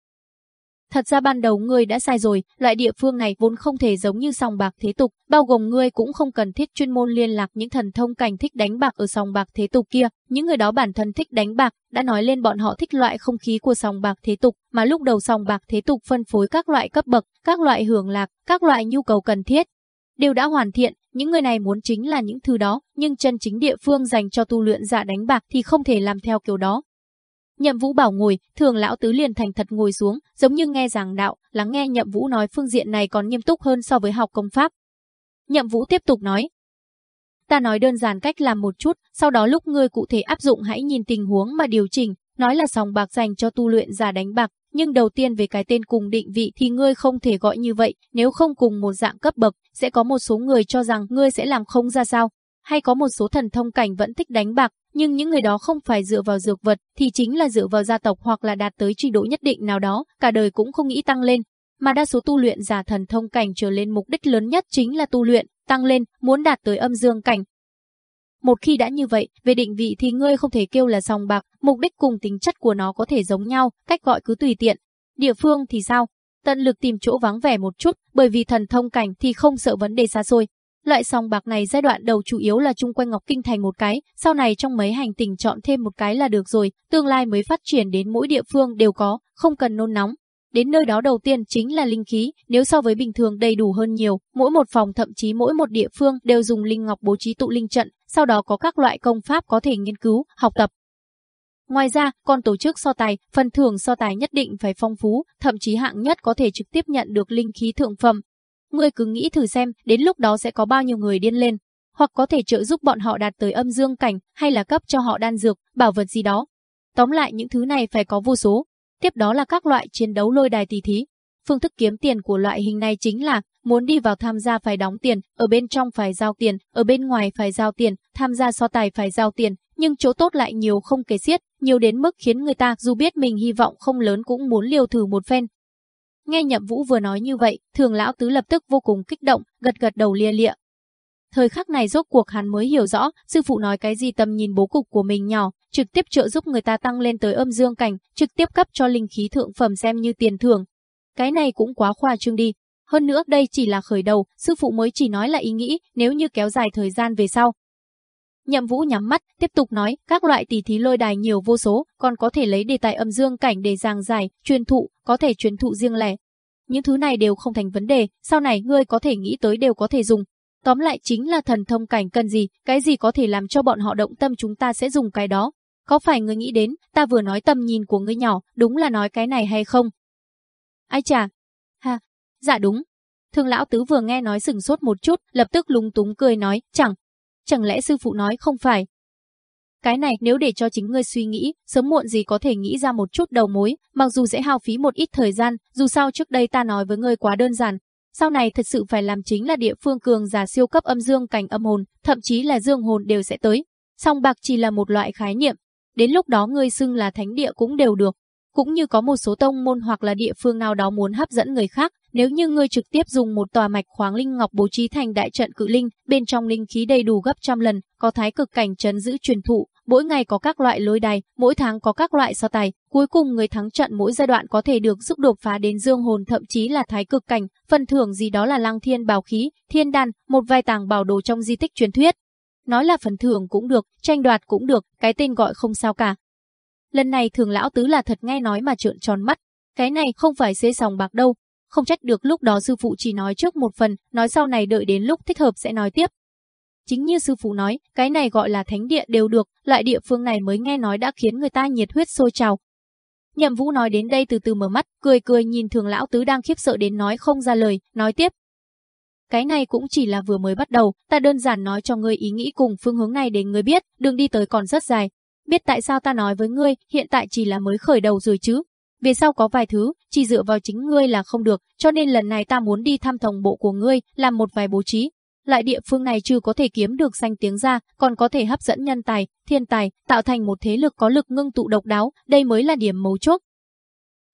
Thật ra ban đầu ngươi đã sai rồi, loại địa phương này vốn không thể giống như sòng bạc thế tục, bao gồm ngươi cũng không cần thiết chuyên môn liên lạc những thần thông cảnh thích đánh bạc ở sòng bạc thế tục kia, những người đó bản thân thích đánh bạc, đã nói lên bọn họ thích loại không khí của sòng bạc thế tục, mà lúc đầu sòng bạc thế tục phân phối các loại cấp bậc, các loại hưởng lạc, các loại nhu cầu cần thiết, đều đã hoàn thiện, những người này muốn chính là những thứ đó, nhưng chân chính địa phương dành cho tu luyện giả đánh bạc thì không thể làm theo kiểu đó. Nhậm Vũ bảo ngồi, thường lão tứ liền thành thật ngồi xuống, giống như nghe giảng đạo, lắng nghe Nhậm Vũ nói phương diện này còn nghiêm túc hơn so với học công pháp. Nhậm Vũ tiếp tục nói. Ta nói đơn giản cách làm một chút, sau đó lúc ngươi cụ thể áp dụng hãy nhìn tình huống mà điều chỉnh, nói là sòng bạc dành cho tu luyện giả đánh bạc, nhưng đầu tiên về cái tên cùng định vị thì ngươi không thể gọi như vậy, nếu không cùng một dạng cấp bậc, sẽ có một số người cho rằng ngươi sẽ làm không ra sao, hay có một số thần thông cảnh vẫn thích đánh bạc, nhưng những người đó không phải dựa vào dược vật, thì chính là dựa vào gia tộc hoặc là đạt tới trình độ nhất định nào đó, cả đời cũng không nghĩ tăng lên. Mà đa số tu luyện giả thần thông cảnh trở lên mục đích lớn nhất chính là tu luyện, tăng lên, muốn đạt tới âm dương cảnh. Một khi đã như vậy, về định vị thì ngươi không thể kêu là sòng bạc, mục đích cùng tính chất của nó có thể giống nhau, cách gọi cứ tùy tiện. Địa phương thì sao? Tận lực tìm chỗ vắng vẻ một chút, bởi vì thần thông cảnh thì không sợ vấn đề xa xôi, Loại sòng bạc này giai đoạn đầu chủ yếu là chung quanh Ngọc Kinh thành một cái, sau này trong mấy hành tình chọn thêm một cái là được rồi, tương lai mới phát triển đến mỗi địa phương đều có, không cần nôn nóng. Đến nơi đó đầu tiên chính là linh khí, nếu so với bình thường đầy đủ hơn nhiều, mỗi một phòng thậm chí mỗi một địa phương đều dùng linh ngọc bố trí tụ linh trận, sau đó có các loại công pháp có thể nghiên cứu, học tập. Ngoài ra, còn tổ chức so tài, phần thưởng so tài nhất định phải phong phú, thậm chí hạng nhất có thể trực tiếp nhận được linh khí thượng phẩm, Ngươi cứ nghĩ thử xem, đến lúc đó sẽ có bao nhiêu người điên lên, hoặc có thể trợ giúp bọn họ đạt tới âm dương cảnh, hay là cấp cho họ đan dược, bảo vật gì đó. Tóm lại những thứ này phải có vô số. Tiếp đó là các loại chiến đấu lôi đài tỷ thí. Phương thức kiếm tiền của loại hình này chính là muốn đi vào tham gia phải đóng tiền, ở bên trong phải giao tiền, ở bên ngoài phải giao tiền, tham gia so tài phải giao tiền, nhưng chỗ tốt lại nhiều không kể xiết, nhiều đến mức khiến người ta dù biết mình hy vọng không lớn cũng muốn liều thử một phen, Nghe Nhậm Vũ vừa nói như vậy, thường lão tứ lập tức vô cùng kích động, gật gật đầu lia lịa. Thời khắc này rốt cuộc hắn mới hiểu rõ, sư phụ nói cái gì tầm nhìn bố cục của mình nhỏ, trực tiếp trợ giúp người ta tăng lên tới âm dương cảnh, trực tiếp cấp cho linh khí thượng phẩm xem như tiền thưởng. Cái này cũng quá khoa trương đi. Hơn nữa đây chỉ là khởi đầu, sư phụ mới chỉ nói là ý nghĩ, nếu như kéo dài thời gian về sau. Nhậm Vũ nhắm mắt, tiếp tục nói, các loại tỷ thí lôi đài nhiều vô số, còn có thể lấy đề tài âm dương cảnh để giảng giải, truyền thụ, có thể truyền thụ riêng lẻ. Những thứ này đều không thành vấn đề, sau này ngươi có thể nghĩ tới đều có thể dùng. Tóm lại chính là thần thông cảnh cần gì, cái gì có thể làm cho bọn họ động tâm chúng ta sẽ dùng cái đó. Có phải ngươi nghĩ đến, ta vừa nói tầm nhìn của ngươi nhỏ, đúng là nói cái này hay không? Ai chà? Ha, dạ đúng. Thương lão tứ vừa nghe nói sừng sốt một chút, lập tức lúng túng cười nói, chẳng, chẳng lẽ sư phụ nói không phải, cái này nếu để cho chính ngươi suy nghĩ, sớm muộn gì có thể nghĩ ra một chút đầu mối, mặc dù sẽ hao phí một ít thời gian, dù sao trước đây ta nói với ngươi quá đơn giản. Sau này thật sự phải làm chính là địa phương cường giả siêu cấp âm dương cảnh âm hồn, thậm chí là dương hồn đều sẽ tới. Song bạc chỉ là một loại khái niệm. Đến lúc đó ngươi xưng là thánh địa cũng đều được. Cũng như có một số tông môn hoặc là địa phương nào đó muốn hấp dẫn người khác, nếu như ngươi trực tiếp dùng một tòa mạch khoáng linh ngọc bố trí thành đại trận cự linh, bên trong linh khí đầy đủ gấp trăm lần, có thái cực cảnh trấn giữ truyền thụ, mỗi ngày có các loại lối đài, mỗi tháng có các loại so tài, cuối cùng người thắng trận mỗi giai đoạn có thể được giúp đột phá đến dương hồn thậm chí là thái cực cảnh, phần thưởng gì đó là lăng thiên bảo khí, thiên đan, một vài tàng bảo đồ trong di tích truyền thuyết. Nói là phần thưởng cũng được, tranh đoạt cũng được, cái tên gọi không sao cả. Lần này thường lão tứ là thật nghe nói mà trợn tròn mắt, cái này không phải xê sòng bạc đâu, không trách được lúc đó sư phụ chỉ nói trước một phần, nói sau này đợi đến lúc thích hợp sẽ nói tiếp. Chính như sư phụ nói, cái này gọi là thánh địa đều được, loại địa phương này mới nghe nói đã khiến người ta nhiệt huyết sôi trào. Nhậm Vũ nói đến đây từ từ mở mắt, cười cười nhìn thường lão tứ đang khiếp sợ đến nói không ra lời, nói tiếp. Cái này cũng chỉ là vừa mới bắt đầu, ta đơn giản nói cho ngươi ý nghĩ cùng phương hướng này để ngươi biết, đường đi tới còn rất dài. Biết tại sao ta nói với ngươi, hiện tại chỉ là mới khởi đầu rồi chứ. Về sau có vài thứ, chỉ dựa vào chính ngươi là không được, cho nên lần này ta muốn đi thăm tổng bộ của ngươi, làm một vài bố trí, lại địa phương này trừ có thể kiếm được danh tiếng ra, còn có thể hấp dẫn nhân tài, thiên tài, tạo thành một thế lực có lực ngưng tụ độc đáo, đây mới là điểm mấu chốt.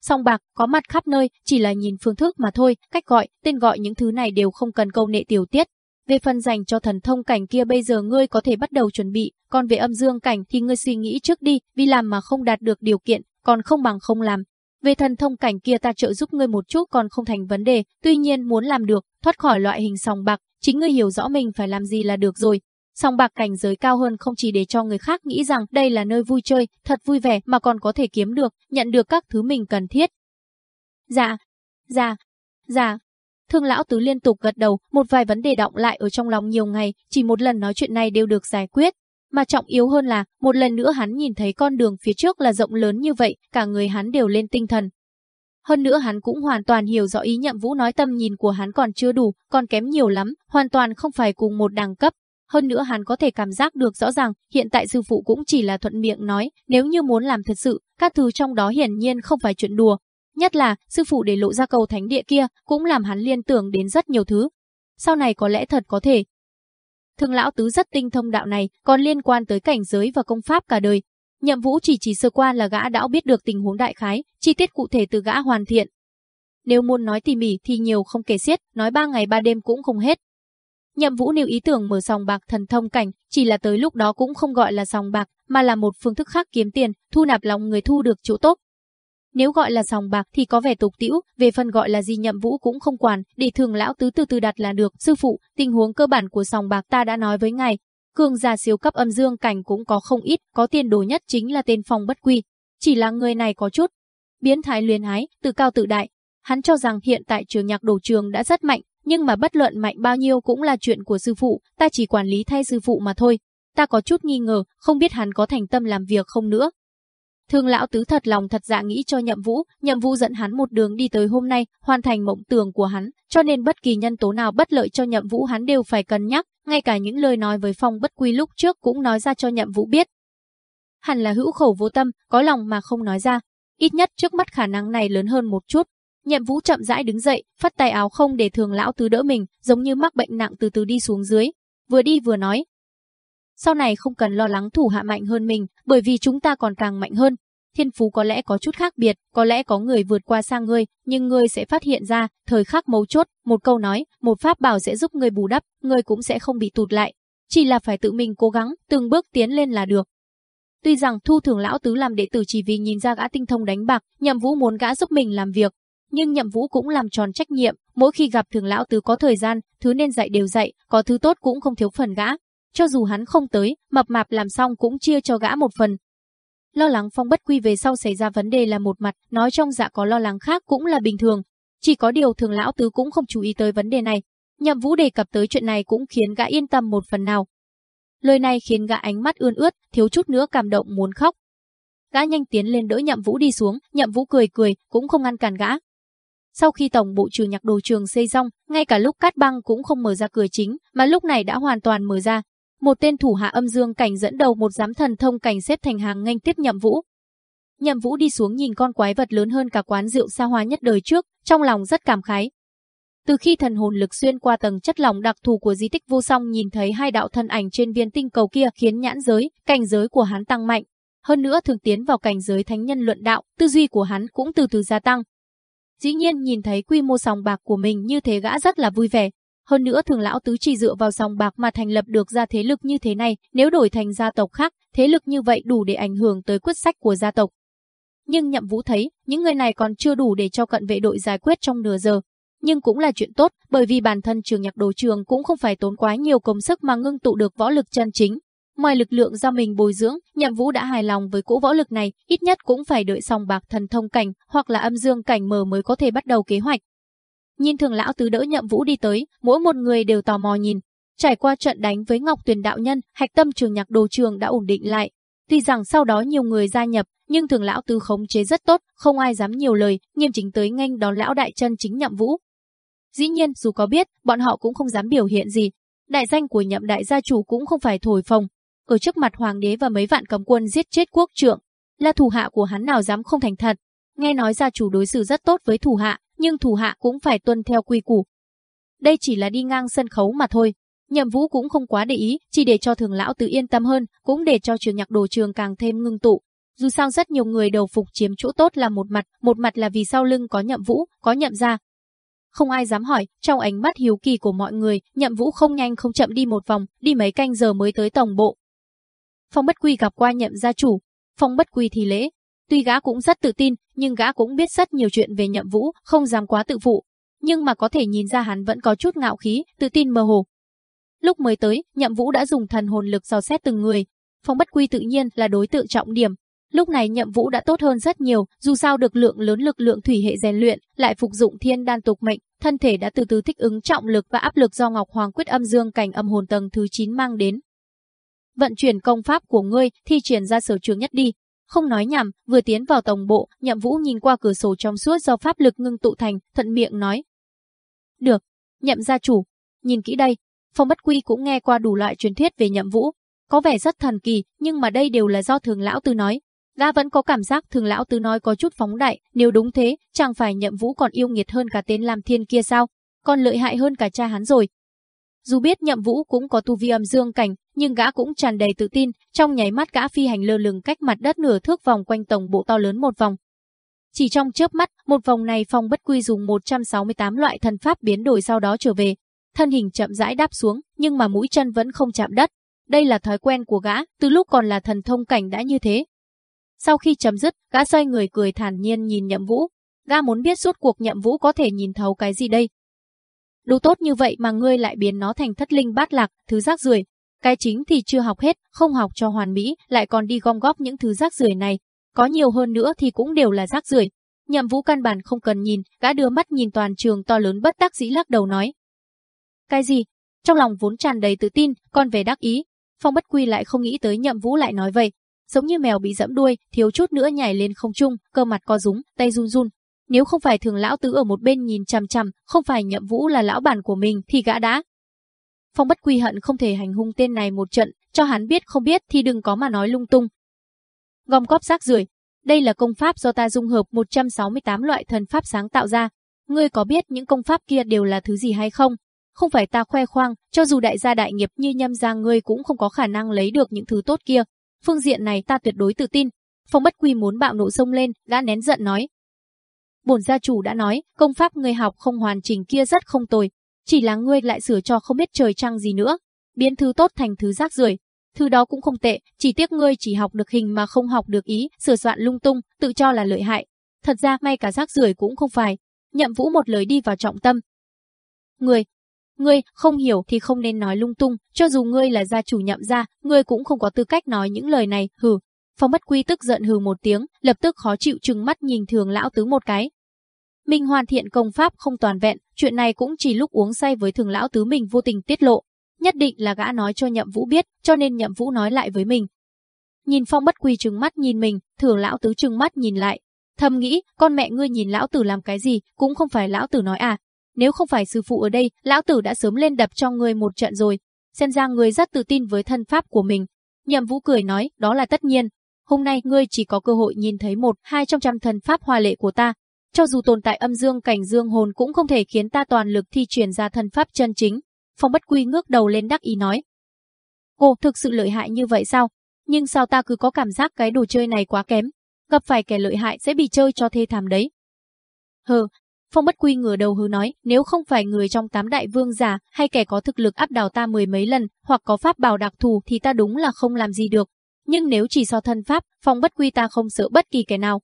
Song bạc có mặt khắp nơi, chỉ là nhìn phương thức mà thôi, cách gọi, tên gọi những thứ này đều không cần câu nệ tiểu tiết. Về phần dành cho thần thông cảnh kia bây giờ ngươi có thể bắt đầu chuẩn bị, còn về âm dương cảnh thì ngươi suy nghĩ trước đi, vì làm mà không đạt được điều kiện, còn không bằng không làm. Về thần thông cảnh kia ta trợ giúp ngươi một chút còn không thành vấn đề, tuy nhiên muốn làm được, thoát khỏi loại hình sòng bạc, chính ngươi hiểu rõ mình phải làm gì là được rồi. Sòng bạc cảnh giới cao hơn không chỉ để cho người khác nghĩ rằng đây là nơi vui chơi, thật vui vẻ mà còn có thể kiếm được, nhận được các thứ mình cần thiết. Dạ, dạ, dạ. Thương lão tứ liên tục gật đầu, một vài vấn đề động lại ở trong lòng nhiều ngày, chỉ một lần nói chuyện này đều được giải quyết. Mà trọng yếu hơn là, một lần nữa hắn nhìn thấy con đường phía trước là rộng lớn như vậy, cả người hắn đều lên tinh thần. Hơn nữa hắn cũng hoàn toàn hiểu rõ ý nhậm vũ nói tâm nhìn của hắn còn chưa đủ, còn kém nhiều lắm, hoàn toàn không phải cùng một đẳng cấp. Hơn nữa hắn có thể cảm giác được rõ ràng, hiện tại sư phụ cũng chỉ là thuận miệng nói, nếu như muốn làm thật sự, các thứ trong đó hiển nhiên không phải chuyện đùa. Nhất là, sư phụ để lộ ra cầu thánh địa kia, cũng làm hắn liên tưởng đến rất nhiều thứ. Sau này có lẽ thật có thể, Thường lão tứ rất tinh thông đạo này, còn liên quan tới cảnh giới và công pháp cả đời. Nhậm Vũ chỉ chỉ sơ qua là gã đã biết được tình huống đại khái, chi tiết cụ thể từ gã hoàn thiện. Nếu muốn nói tỉ mỉ thì nhiều không kể xiết, nói ba ngày ba đêm cũng không hết. Nhậm Vũ nêu ý tưởng mở sòng bạc thần thông cảnh, chỉ là tới lúc đó cũng không gọi là sòng bạc, mà là một phương thức khác kiếm tiền, thu nạp lòng người thu được chỗ tốt. Nếu gọi là sòng bạc thì có vẻ tục tĩu, về phần gọi là gì nhậm vũ cũng không quản, để thường lão tứ từ từ đặt là được. Sư phụ, tình huống cơ bản của sòng bạc ta đã nói với ngài. Cường giả siêu cấp âm dương cảnh cũng có không ít, có tiền đồ nhất chính là tên phong bất quy. Chỉ là người này có chút biến thái luyến ái, tự cao tự đại. Hắn cho rằng hiện tại trường nhạc đồ trường đã rất mạnh, nhưng mà bất luận mạnh bao nhiêu cũng là chuyện của sư phụ, ta chỉ quản lý thay sư phụ mà thôi. Ta có chút nghi ngờ, không biết hắn có thành tâm làm việc không nữa. Thương lão tứ thật lòng thật dạ nghĩ cho nhậm vũ, nhậm vũ dẫn hắn một đường đi tới hôm nay, hoàn thành mộng tưởng của hắn, cho nên bất kỳ nhân tố nào bất lợi cho nhậm vũ hắn đều phải cân nhắc, ngay cả những lời nói với phong bất quy lúc trước cũng nói ra cho nhậm vũ biết. Hẳn là hữu khẩu vô tâm, có lòng mà không nói ra, ít nhất trước mắt khả năng này lớn hơn một chút. Nhậm vũ chậm rãi đứng dậy, phát tay áo không để thường lão tứ đỡ mình, giống như mắc bệnh nặng từ từ đi xuống dưới, vừa đi vừa nói, sau này không cần lo lắng thủ hạ mạnh hơn mình, bởi vì chúng ta còn càng mạnh hơn. Thiên phú có lẽ có chút khác biệt, có lẽ có người vượt qua sang ngươi, nhưng ngươi sẽ phát hiện ra, thời khắc mấu chốt, một câu nói, một pháp bảo sẽ giúp ngươi bù đắp, ngươi cũng sẽ không bị tụt lại. Chỉ là phải tự mình cố gắng, từng bước tiến lên là được. Tuy rằng thu thường lão tứ làm đệ tử chỉ vì nhìn ra gã tinh thông đánh bạc, nhậm vũ muốn gã giúp mình làm việc, nhưng nhậm vũ cũng làm tròn trách nhiệm, mỗi khi gặp thường lão tứ có thời gian, thứ nên dạy đều dạy, có thứ tốt cũng không thiếu phần gã. Cho dù hắn không tới, mập mạp làm xong cũng chia cho gã một phần. Lo lắng phong bất quy về sau xảy ra vấn đề là một mặt, nói trong dạ có lo lắng khác cũng là bình thường. Chỉ có điều thường lão tứ cũng không chú ý tới vấn đề này. Nhậm vũ đề cập tới chuyện này cũng khiến gã yên tâm một phần nào. Lời này khiến gã ánh mắt ươn ướt, thiếu chút nữa cảm động muốn khóc. Gã nhanh tiến lên đỡ nhậm vũ đi xuống, nhậm vũ cười cười, cũng không ngăn cản gã. Sau khi tổng bộ trừ nhạc đồ trường xây xong, ngay cả lúc cát băng cũng không mở ra cửa chính, mà lúc này đã hoàn toàn mở ra, một tên thủ hạ âm dương cảnh dẫn đầu một giám thần thông cảnh xếp thành hàng nghênh tiếp Nhậm Vũ. Nhậm Vũ đi xuống nhìn con quái vật lớn hơn cả quán rượu xa hoa nhất đời trước, trong lòng rất cảm khái. Từ khi thần hồn lực xuyên qua tầng chất lỏng đặc thù của di tích vô song nhìn thấy hai đạo thân ảnh trên viên tinh cầu kia khiến nhãn giới, cảnh giới của hắn tăng mạnh. Hơn nữa thường tiến vào cảnh giới thánh nhân luận đạo, tư duy của hắn cũng từ từ gia tăng. Dĩ nhiên nhìn thấy quy mô sòng bạc của mình như thế gã rất là vui vẻ, hơn nữa thường lão tứ chỉ dựa vào dòng bạc mà thành lập được ra thế lực như thế này, nếu đổi thành gia tộc khác, thế lực như vậy đủ để ảnh hưởng tới quyết sách của gia tộc. Nhưng nhậm vũ thấy, những người này còn chưa đủ để cho cận vệ đội giải quyết trong nửa giờ. Nhưng cũng là chuyện tốt, bởi vì bản thân trường nhạc đồ trường cũng không phải tốn quá nhiều công sức mà ngưng tụ được võ lực chân chính. Ngoài lực lượng do mình bồi dưỡng, nhậm vũ đã hài lòng với cỗ võ lực này, ít nhất cũng phải đợi xong bạc thần thông cảnh hoặc là âm dương cảnh mở mới có thể bắt đầu kế hoạch. Nhìn thường lão tứ đỡ nhậm vũ đi tới, mỗi một người đều tò mò nhìn. Trải qua trận đánh với Ngọc Tuyền đạo nhân, hạch tâm trường nhạc đồ trường đã ổn định lại. Tuy rằng sau đó nhiều người gia nhập, nhưng thường lão tứ khống chế rất tốt, không ai dám nhiều lời, nghiêm chính tới nghênh đón lão đại chân chính nhậm vũ. Dĩ nhiên, dù có biết, bọn họ cũng không dám biểu hiện gì. Đại danh của nhậm đại gia chủ cũng không phải thổi phồng. Ở trước mặt hoàng đế và mấy vạn cầm quân giết chết quốc trượng, là thủ hạ của hắn nào dám không thành thật. Nghe nói gia chủ đối xử rất tốt với thủ hạ, nhưng thủ hạ cũng phải tuân theo quy củ. Đây chỉ là đi ngang sân khấu mà thôi. Nhậm Vũ cũng không quá để ý, chỉ để cho thường lão tứ yên tâm hơn, cũng để cho trường nhạc đồ trường càng thêm ngưng tụ. Dù sao rất nhiều người đầu phục chiếm chỗ tốt là một mặt, một mặt là vì sau lưng có nhậm vũ, có nhậm gia. Không ai dám hỏi, trong ánh mắt hiếu kỳ của mọi người, nhậm vũ không nhanh không chậm đi một vòng, đi mấy canh giờ mới tới tổng bộ. Phong bất quy gặp qua nhậm gia chủ, phong bất quy thì lễ. Tuy gã cũng rất tự tin, nhưng gã cũng biết rất nhiều chuyện về nhậm vũ, không dám quá tự phụ. Nhưng mà có thể nhìn ra hắn vẫn có chút ngạo khí, tự tin mơ hồ, Lúc mới tới, Nhậm Vũ đã dùng thần hồn lực dò xét từng người. Phong Bất Quy tự nhiên là đối tượng trọng điểm. Lúc này Nhậm Vũ đã tốt hơn rất nhiều, dù sao được lượng lớn lực lượng thủy hệ rèn luyện, lại phục dụng thiên đan tục mệnh, thân thể đã từ từ thích ứng trọng lực và áp lực do Ngọc Hoàng quyết âm dương cảnh âm hồn tầng thứ 9 mang đến. Vận chuyển công pháp của ngươi, thi triển ra sở trường nhất đi. Không nói nhảm, vừa tiến vào tổng bộ, Nhậm Vũ nhìn qua cửa sổ trong suốt do pháp lực ngưng tụ thành, thuận miệng nói. Được, Nhậm gia chủ, nhìn kỹ đây, Phong Bất Quy cũng nghe qua đủ loại truyền thuyết về Nhậm Vũ, có vẻ rất thần kỳ, nhưng mà đây đều là do Thường lão Tư nói. Gã vẫn có cảm giác Thường lão Tư nói có chút phóng đại, nếu đúng thế, chẳng phải Nhậm Vũ còn yêu nghiệt hơn cả tên làm Thiên kia sao? Còn lợi hại hơn cả cha hắn rồi. Dù biết Nhậm Vũ cũng có tu vi âm dương cảnh, nhưng gã cũng tràn đầy tự tin, trong nháy mắt gã phi hành lơ lửng cách mặt đất nửa thước vòng quanh tổng bộ to lớn một vòng. Chỉ trong chớp mắt, một vòng này Phong Bất Quy dùng 168 loại thần pháp biến đổi sau đó trở về, thân hình chậm rãi đáp xuống, nhưng mà mũi chân vẫn không chạm đất. Đây là thói quen của gã, từ lúc còn là thần thông cảnh đã như thế. Sau khi chấm dứt, gã xoay người cười thản nhiên nhìn Nhậm Vũ. Gã muốn biết suốt cuộc Nhậm Vũ có thể nhìn thấu cái gì đây. Đủ tốt như vậy mà ngươi lại biến nó thành thất linh bát lạc, thứ rác rưởi. Cái chính thì chưa học hết, không học cho hoàn mỹ, lại còn đi gom góp những thứ rác rưởi này. Có nhiều hơn nữa thì cũng đều là rác rưởi. Nhậm Vũ căn bản không cần nhìn, gã đưa mắt nhìn toàn trường to lớn bất đắc dĩ lắc đầu nói, cái gì? Trong lòng vốn tràn đầy tự tin, còn về đắc ý. Phong bất quy lại không nghĩ tới nhậm vũ lại nói vậy. Giống như mèo bị dẫm đuôi, thiếu chút nữa nhảy lên không trung, cơ mặt co rúng, tay run run. Nếu không phải thường lão tứ ở một bên nhìn chằm chằm, không phải nhậm vũ là lão bản của mình thì gã đã. Phong bất quy hận không thể hành hung tên này một trận, cho hắn biết không biết thì đừng có mà nói lung tung. Gom góp rác rưởi, đây là công pháp do ta dung hợp 168 loại thần pháp sáng tạo ra. Ngươi có biết những công pháp kia đều là thứ gì hay không? Không phải ta khoe khoang, cho dù đại gia đại nghiệp như nhâm gia ngươi cũng không có khả năng lấy được những thứ tốt kia. Phương diện này ta tuyệt đối tự tin. Phong bất quy muốn bạo nộ sông lên, gã nén giận nói. Bổn gia chủ đã nói, công pháp ngươi học không hoàn chỉnh kia rất không tồi. Chỉ là ngươi lại sửa cho không biết trời trăng gì nữa. Biến thứ tốt thành thứ rác rưởi. Thứ đó cũng không tệ, chỉ tiếc ngươi chỉ học được hình mà không học được ý, sửa soạn lung tung, tự cho là lợi hại. Thật ra may cả rác rưởi cũng không phải. Nhậm vũ một lời đi vào trọng tâm. Ngươi, Ngươi không hiểu thì không nên nói lung tung, cho dù ngươi là gia chủ nhậm gia, ngươi cũng không có tư cách nói những lời này, hừ. Phong bất quy tức giận hừ một tiếng, lập tức khó chịu trừng mắt nhìn thường lão tứ một cái. Mình hoàn thiện công pháp không toàn vẹn, chuyện này cũng chỉ lúc uống say với thường lão tứ mình vô tình tiết lộ. Nhất định là gã nói cho nhậm vũ biết, cho nên nhậm vũ nói lại với mình. Nhìn phong bất quy trừng mắt nhìn mình, thường lão tứ trừng mắt nhìn lại. Thầm nghĩ, con mẹ ngươi nhìn lão tử làm cái gì, cũng không phải lão tử nói à, nếu không phải sư phụ ở đây, lão tử đã sớm lên đập cho ngươi một trận rồi. Xem ra ngươi rất tự tin với thân pháp của mình. Nhậm Vũ cười nói, đó là tất nhiên. Hôm nay ngươi chỉ có cơ hội nhìn thấy một, hai trong trăm thần pháp hoa lệ của ta. Cho dù tồn tại âm dương cảnh dương hồn cũng không thể khiến ta toàn lực thi truyền ra thần pháp chân chính. Phong bất quy ngước đầu lên đắc ý nói. Cô thực sự lợi hại như vậy sao? Nhưng sao ta cứ có cảm giác cái đồ chơi này quá kém? Gặp phải kẻ lợi hại sẽ bị chơi cho thê thảm đấy. Hừ, Phong bất quy ngửa đầu hứ nói, nếu không phải người trong tám đại vương giả hay kẻ có thực lực áp đảo ta mười mấy lần, hoặc có pháp bảo đặc thù thì ta đúng là không làm gì được. Nhưng nếu chỉ so thân pháp, phong bất quy ta không sợ bất kỳ kẻ nào.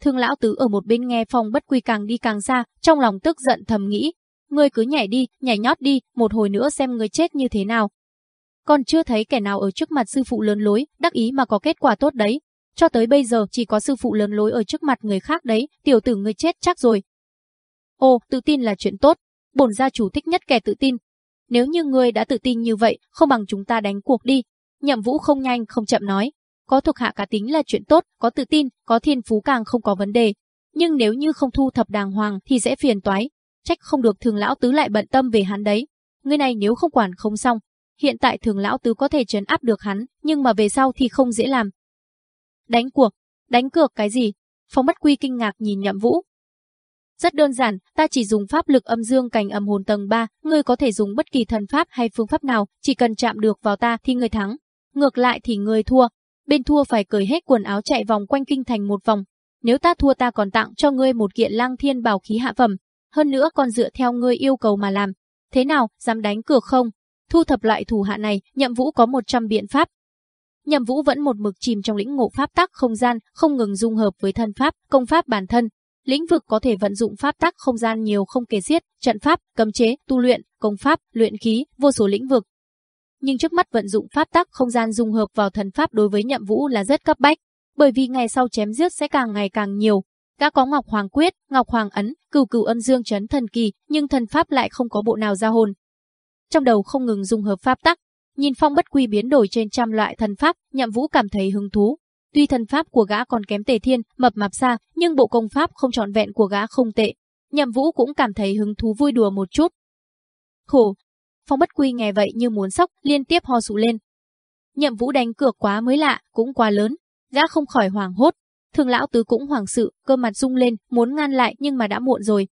Thương lão tứ ở một bên nghe phong bất quy càng đi càng xa, trong lòng tức giận thầm nghĩ. Ngươi cứ nhảy đi, nhảy nhót đi, một hồi nữa xem ngươi chết như thế nào. Còn chưa thấy kẻ nào ở trước mặt sư phụ lớn lối, đắc ý mà có kết quả tốt đấy. Cho tới bây giờ chỉ có sư phụ lớn lối ở trước mặt người khác đấy, tiểu tử ngươi chết chắc rồi. Ồ, tự tin là chuyện tốt. Bổn gia chủ thích nhất kẻ tự tin. Nếu như ngươi đã tự tin như vậy, không bằng chúng ta đánh cuộc đi. Nhậm Vũ không nhanh không chậm nói. Có thuộc hạ cá tính là chuyện tốt, có tự tin, có thiên phú càng không có vấn đề. Nhưng nếu như không thu thập đàng hoàng thì sẽ phiền toái. Trách không được thường lão tứ lại bận tâm về hắn đấy. Người này nếu không quản không xong. Hiện tại thường lão tứ có thể trấn áp được hắn, nhưng mà về sau thì không dễ làm. Đánh cuộc, đánh cược cái gì? Phong bất quy kinh ngạc nhìn nhậm vũ, Rất đơn giản, ta chỉ dùng pháp lực âm dương cành âm hồn tầng 3, ngươi có thể dùng bất kỳ thần pháp hay phương pháp nào, chỉ cần chạm được vào ta thì ngươi thắng. Ngược lại thì ngươi thua. Bên thua phải cởi hết quần áo chạy vòng quanh kinh thành một vòng. Nếu ta thua ta còn tặng cho ngươi một kiện lang thiên bảo khí hạ phẩm. Hơn nữa còn dựa theo ngươi yêu cầu mà làm. Thế nào, dám đánh cược không? Thu thập lại thủ hạ này, nhậm vũ có 100 biện pháp, Nhậm Vũ vẫn một mực chìm trong lĩnh ngộ pháp tắc không gian, không ngừng dung hợp với thân pháp, công pháp bản thân. Lĩnh vực có thể vận dụng pháp tắc không gian nhiều không kể xiết, trận pháp, cấm chế, tu luyện, công pháp, luyện khí, vô số lĩnh vực. Nhưng trước mắt vận dụng pháp tắc không gian dung hợp vào thần pháp đối với Nhậm Vũ là rất cấp bách, bởi vì ngày sau chém giết sẽ càng ngày càng nhiều. Đã có Ngọc Hoàng Quyết, Ngọc Hoàng Ấn, Cửu Cửu Ân Dương Chấn Thần Kỳ, nhưng thần pháp lại không có bộ nào ra hồn. Trong đầu không ngừng dung hợp pháp tắc, Nhìn phong bất quy biến đổi trên trăm loại thần pháp, nhậm vũ cảm thấy hứng thú. Tuy thần pháp của gã còn kém tề thiên, mập mạp xa, nhưng bộ công pháp không trọn vẹn của gã không tệ. Nhậm vũ cũng cảm thấy hứng thú vui đùa một chút. Khổ! Phong bất quy nghe vậy như muốn sốc, liên tiếp ho sụ lên. Nhậm vũ đánh cược quá mới lạ, cũng quá lớn. Gã không khỏi hoảng hốt. Thường lão tứ cũng hoảng sự, cơ mặt rung lên, muốn ngăn lại nhưng mà đã muộn rồi.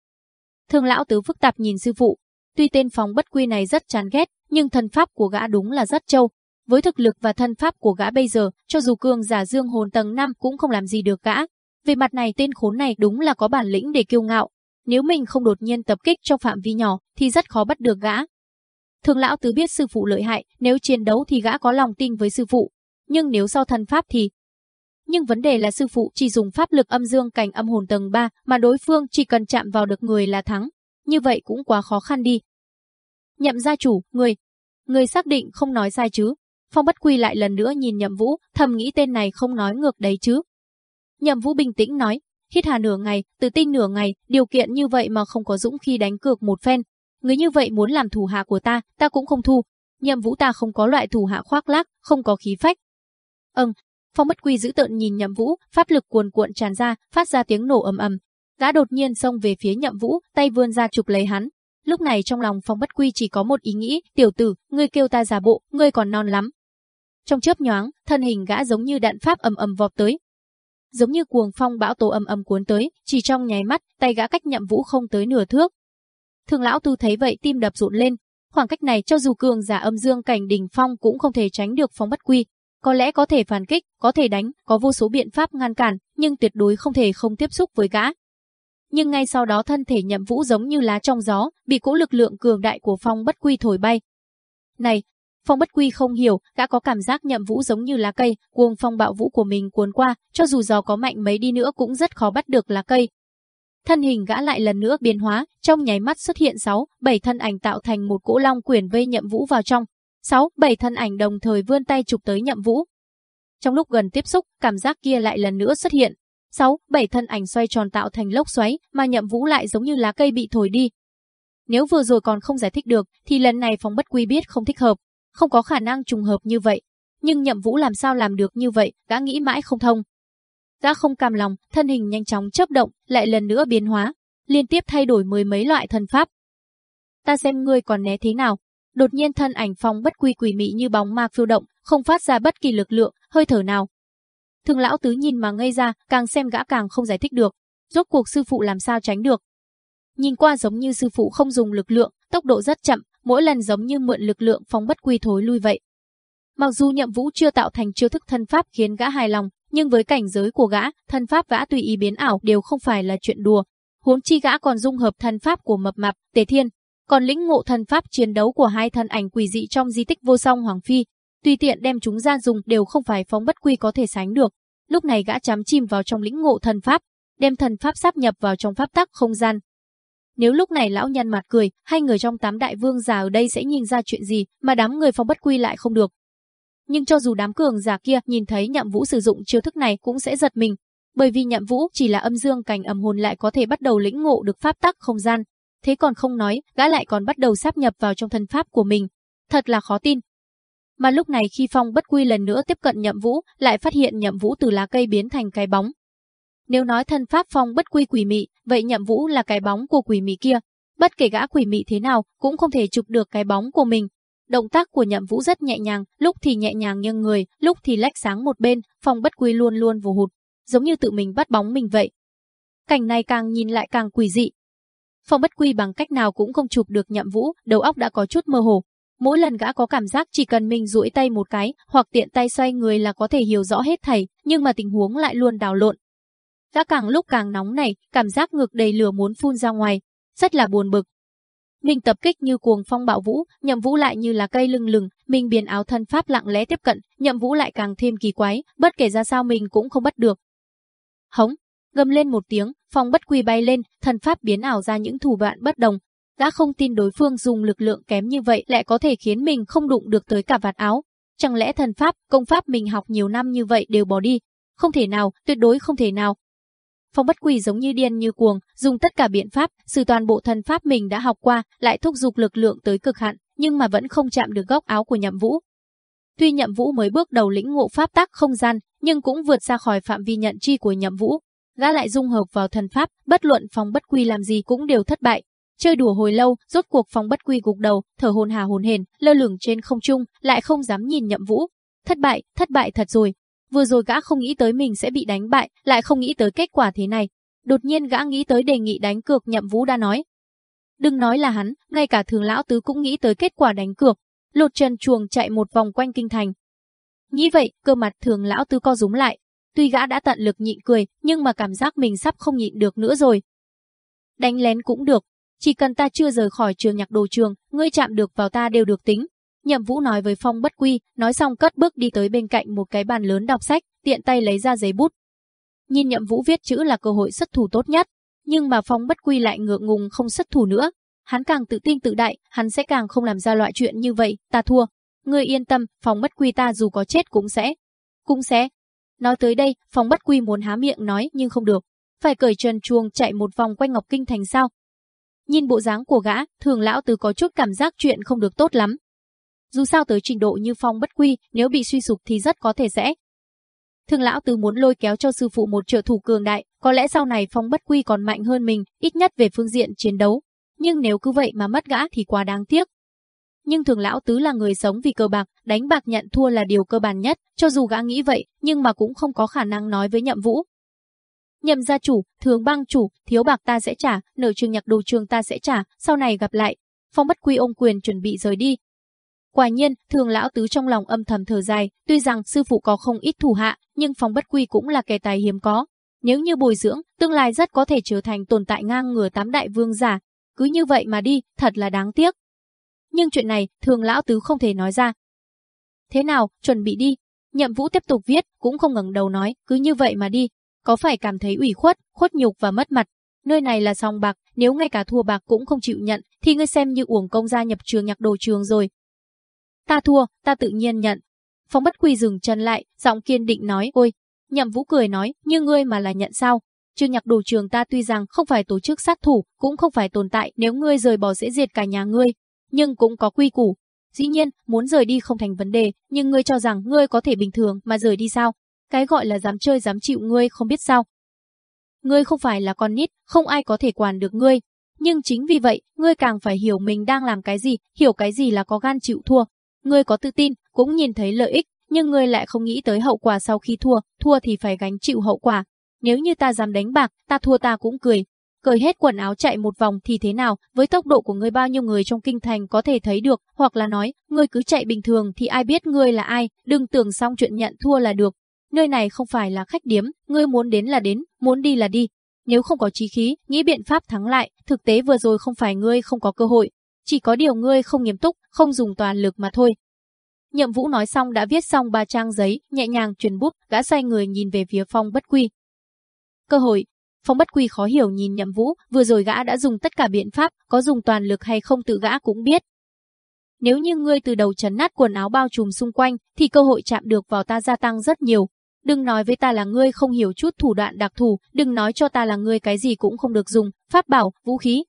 Thường lão tứ phức tạp nhìn sư phụ. Tuy tên phong bất quy này rất chán ghét, nhưng thân pháp của gã đúng là rất trâu. Với thực lực và thân pháp của gã bây giờ, cho dù cường giả dương hồn tầng 5 cũng không làm gì được gã. Về mặt này tên khốn này đúng là có bản lĩnh để kiêu ngạo. Nếu mình không đột nhiên tập kích trong phạm vi nhỏ thì rất khó bắt được gã. Thường lão tứ biết sư phụ lợi hại, nếu chiến đấu thì gã có lòng tin với sư phụ. Nhưng nếu so thần pháp thì... Nhưng vấn đề là sư phụ chỉ dùng pháp lực âm dương cảnh âm hồn tầng 3 mà đối phương chỉ cần chạm vào được người là thắng. Như vậy cũng quá khó khăn đi. Nhậm gia chủ, người, người xác định không nói sai chứ? Phong bất quy lại lần nữa nhìn nhậm vũ, thầm nghĩ tên này không nói ngược đấy chứ. Nhậm vũ bình tĩnh nói, hít hà nửa ngày, tự tin nửa ngày, điều kiện như vậy mà không có dũng khi đánh cược một phen. Người như vậy muốn làm thủ hạ của ta, ta cũng không thu. Nhậm vũ ta không có loại thủ hạ khoác lác, không có khí phách. Ừm, Phong bất quy giữ tợn nhìn nhậm vũ, pháp lực cuồn cuộn tràn ra, phát ra tiếng nổ ầm ầm. Gã đột nhiên xông về phía nhậm vũ, tay vươn ra chụp lấy hắn, Lúc này trong lòng Phong Bất Quy chỉ có một ý nghĩ, tiểu tử, ngươi kêu ta giả bộ, ngươi còn non lắm. Trong chớp nhoáng, thân hình gã giống như đạn pháp ầm ầm vọt tới. Giống như cuồng phong bão tố ầm ầm cuốn tới, chỉ trong nháy mắt, tay gã cách nhậm vũ không tới nửa thước. Thường lão tu thấy vậy tim đập rộn lên, khoảng cách này cho dù cường giả âm dương cảnh đỉnh phong cũng không thể tránh được Phong Bất Quy. Có lẽ có thể phản kích, có thể đánh, có vô số biện pháp ngăn cản, nhưng tuyệt đối không thể không tiếp xúc với gã nhưng ngay sau đó thân thể nhậm vũ giống như lá trong gió, bị cỗ lực lượng cường đại của phong bất quy thổi bay. Này, phong bất quy không hiểu, gã có cảm giác nhậm vũ giống như lá cây, cuồng phong bạo vũ của mình cuốn qua, cho dù gió có mạnh mấy đi nữa cũng rất khó bắt được lá cây. Thân hình gã lại lần nữa biến hóa, trong nháy mắt xuất hiện 6, 7 thân ảnh tạo thành một cỗ long quyển vây nhậm vũ vào trong. 6, 7 thân ảnh đồng thời vươn tay chụp tới nhậm vũ. Trong lúc gần tiếp xúc, cảm giác kia lại lần nữa xuất hiện, sáu, bảy thân ảnh xoay tròn tạo thành lốc xoáy, mà Nhậm Vũ lại giống như lá cây bị thổi đi. Nếu vừa rồi còn không giải thích được, thì lần này Phong Bất Quy biết không thích hợp, không có khả năng trùng hợp như vậy. Nhưng Nhậm Vũ làm sao làm được như vậy, gã nghĩ mãi không thông. Gã không cam lòng, thân hình nhanh chóng chớp động, lại lần nữa biến hóa, liên tiếp thay đổi mười mấy loại thần pháp. Ta xem ngươi còn né thế nào. Đột nhiên thân ảnh Phong Bất Quy quỷ mị như bóng ma phiêu động, không phát ra bất kỳ lực lượng, hơi thở nào, Thường lão tứ nhìn mà ngây ra, càng xem gã càng không giải thích được. Rốt cuộc sư phụ làm sao tránh được. Nhìn qua giống như sư phụ không dùng lực lượng, tốc độ rất chậm, mỗi lần giống như mượn lực lượng phóng bất quy thối lui vậy. Mặc dù nhậm vũ chưa tạo thành chiêu thức thân pháp khiến gã hài lòng, nhưng với cảnh giới của gã, thân pháp gã tùy ý biến ảo đều không phải là chuyện đùa. Huống chi gã còn dung hợp thân pháp của mập mạp, tề thiên, còn lĩnh ngộ thân pháp chiến đấu của hai thân ảnh quỷ dị trong di tích vô song hoàng phi, tùy tiện đem chúng ra dùng đều không phải phóng bất quy có thể sánh được. Lúc này gã chám chìm vào trong lĩnh ngộ thần pháp, đem thần pháp sáp nhập vào trong pháp tắc không gian. Nếu lúc này lão nhân mặt cười, hai người trong tám đại vương già ở đây sẽ nhìn ra chuyện gì mà đám người phóng bất quy lại không được. Nhưng cho dù đám cường giả kia nhìn thấy nhậm vũ sử dụng chiêu thức này cũng sẽ giật mình, bởi vì nhậm vũ chỉ là âm dương cảnh âm hồn lại có thể bắt đầu lĩnh ngộ được pháp tắc không gian. Thế còn không nói, gã lại còn bắt đầu sáp nhập vào trong thân pháp của mình. Thật là khó tin, mà lúc này khi Phong bất quy lần nữa tiếp cận nhậm vũ, lại phát hiện nhậm vũ từ lá cây biến thành cái bóng. Nếu nói thân pháp Phong bất quy quỷ mị, vậy nhậm vũ là cái bóng của quỷ mị kia. Bất kể gã quỷ mị thế nào, cũng không thể chụp được cái bóng của mình. Động tác của nhậm vũ rất nhẹ nhàng, lúc thì nhẹ nhàng nghiêng người, lúc thì lách sáng một bên, Phong bất quy luôn luôn vù hụt, giống như tự mình bắt bóng mình vậy. cảnh này càng nhìn lại càng quỷ dị. Phong bất quy bằng cách nào cũng không chụp được nhậm vũ, đầu óc đã có chút mơ hồ. Mỗi lần gã có cảm giác chỉ cần mình duỗi tay một cái, hoặc tiện tay xoay người là có thể hiểu rõ hết thảy, nhưng mà tình huống lại luôn đảo lộn. Gã càng lúc càng nóng này, cảm giác ngực đầy lửa muốn phun ra ngoài, rất là buồn bực. Mình tập kích như cuồng phong bạo vũ, nhậm vũ lại như là cây lưng lừng, mình biến áo thân pháp lặng lẽ tiếp cận, nhậm vũ lại càng thêm kỳ quái, bất kể ra sao mình cũng không bắt được. Hống, gầm lên một tiếng, phong bất quy bay lên, thần pháp biến ảo ra những thủ đoạn bất đồng. Gã không tin đối phương dùng lực lượng kém như vậy lại có thể khiến mình không đụng được tới cả vạt áo. Chẳng lẽ thần pháp, công pháp mình học nhiều năm như vậy đều bỏ đi? Không thể nào, tuyệt đối không thể nào. Phong bất quỷ giống như điên như cuồng, dùng tất cả biện pháp, sử toàn bộ thần pháp mình đã học qua, lại thúc giục lực lượng tới cực hạn, nhưng mà vẫn không chạm được góc áo của nhậm vũ. Tuy nhậm vũ mới bước đầu lĩnh ngộ pháp tắc không gian, nhưng cũng vượt ra khỏi phạm vi nhận chi của nhậm vũ. Gã lại dung hợp vào thần pháp, bất luận phong bất quy làm gì cũng đều thất bại. Chơi đùa hồi lâu, rốt cuộc phong bất quy gục đầu, thở hồn hà hồn hển, lơ lửng trên không trung, lại không dám nhìn nhậm vũ. Thất bại, thất bại thật rồi, Vừa rồi gã không nghĩ tới mình sẽ bị đánh bại, lại không nghĩ tới kết quả thế này. Đột nhiên gã nghĩ tới đề nghị đánh cược nhậm vũ đã nói. Đừng nói là hắn, ngay cả thường lão tứ cũng nghĩ tới kết quả đánh cược. Lột chân chuồng chạy một vòng quanh kinh thành. Nghĩ vậy, cơ mặt thường lão tứ co rúm lại. Tuy gã đã tận lực nhịn cười, nhưng mà cảm giác mình sắp không nhịn được nữa rồi. Đánh lén cũng được, chỉ cần ta chưa rời khỏi trường nhạc đồ trường, ngươi chạm được vào ta đều được tính. Nhậm Vũ nói với Phong Bất Quy, nói xong cất bước đi tới bên cạnh một cái bàn lớn đọc sách, tiện tay lấy ra giấy bút. Nhìn Nhậm Vũ viết chữ là cơ hội xuất thủ tốt nhất, nhưng mà Phong Bất Quy lại ngượng ngùng không xuất thủ nữa. Hắn càng tự tin tự đại, hắn sẽ càng không làm ra loại chuyện như vậy, ta thua. Ngươi yên tâm, Phong Bất Quy ta dù có chết cũng sẽ. Cũng sẽ. Nói tới đây, Phong Bất Quy muốn há miệng nói nhưng không được. Phải cởi trần chuông chạy một vòng quanh Ngọc Kinh Thành sao? Nhìn bộ dáng của gã, thường lão từ có chút cảm giác chuyện không được tốt lắm, dù sao tới trình độ như phong bất quy, nếu bị suy sụp thì rất có thể sẽ. Thường lão tứ muốn lôi kéo cho sư phụ một trợ thủ cường đại, có lẽ sau này phong bất quy còn mạnh hơn mình, ít nhất về phương diện chiến đấu. Nhưng nếu cứ vậy mà mất gã thì quá đáng tiếc. Nhưng thường lão tứ là người sống vì cờ bạc, đánh bạc nhận thua là điều cơ bản nhất, cho dù gã nghĩ vậy, nhưng mà cũng không có khả năng nói với nhậm vũ. Nhậm gia chủ, thường băng chủ, thiếu bạc ta sẽ trả, nợ trường nhạc đồ trường ta sẽ trả, sau này gặp lại. Phong bất quy ôm quyền chuẩn bị rời đi, Quả nhiên, thường lão tứ trong lòng âm thầm thở dài, tuy rằng sư phụ có không ít thủ hạ, nhưng phòng bất quy cũng là kẻ tài hiếm có. Nếu như bồi dưỡng, tương lai rất có thể trở thành tồn tại ngang ngửa tám đại vương giả. Cứ như vậy mà đi, thật là đáng tiếc. Nhưng chuyện này, thường lão tứ không thể nói ra. Thế nào, chuẩn bị đi. Nhậm vũ tiếp tục viết, cũng không ngẩng đầu nói, cứ như vậy mà đi. Có phải cảm thấy ủy khuất, khuất nhục và mất mặt. Nơi này là sòng bạc, nếu ngay cả thua bạc cũng không chịu nhận, thì ngươi xem như uổng công gia nhập trường nhạc đồ trường rồi, Ta thua, ta tự nhiên nhận. Phong bất quy dừng chân lại, giọng kiên định nói, ôi. Nhậm vũ cười nói, như ngươi mà là nhận sao? Trương nhạc đồ trường ta tuy rằng không phải tổ chức sát thủ, cũng không phải tồn tại nếu ngươi rời bỏ dễ diệt cả nhà ngươi, nhưng cũng có quy củ. Dĩ nhiên, muốn rời đi không thành vấn đề, nhưng ngươi cho rằng ngươi có thể bình thường mà rời đi sao? Cái gọi là dám chơi dám chịu ngươi không biết sao. Ngươi không phải là con nít, không ai có thể quản được ngươi. Nhưng chính vì vậy, ngươi càng phải hiểu mình đang làm cái gì, hiểu cái gì là có gan chịu thua, Ngươi có tự tin, cũng nhìn thấy lợi ích, nhưng ngươi lại không nghĩ tới hậu quả sau khi thua, thua thì phải gánh chịu hậu quả. Nếu như ta dám đánh bạc, ta thua ta cũng cười. Cởi hết quần áo chạy một vòng thì thế nào, với tốc độ của ngươi bao nhiêu người trong kinh thành có thể thấy được, hoặc là nói, ngươi cứ chạy bình thường thì ai biết ngươi là ai, đừng tưởng xong chuyện nhận thua là được. Nơi này không phải là khách điếm, ngươi muốn đến là đến, muốn đi là đi. Nếu không có trí khí, nghĩ biện pháp thắng lại, thực tế vừa rồi không phải ngươi không có cơ hội, chỉ có điều ngươi không nghiêm túc, không dùng toàn lực mà thôi. Nhậm Vũ nói xong đã viết xong ba trang giấy, nhẹ nhàng truyền bút, gã xoay người nhìn về phía Phong Bất Quy. Cơ hội, Phong Bất Quy khó hiểu nhìn Nhậm Vũ, vừa rồi gã đã dùng tất cả biện pháp, có dùng toàn lực hay không tự gã cũng biết. Nếu như ngươi từ đầu chấn nát quần áo bao trùm xung quanh, thì cơ hội chạm được vào ta gia tăng rất nhiều. Đừng nói với ta là ngươi không hiểu chút thủ đoạn đặc thù, đừng nói cho ta là ngươi cái gì cũng không được dùng, pháp bảo, vũ khí,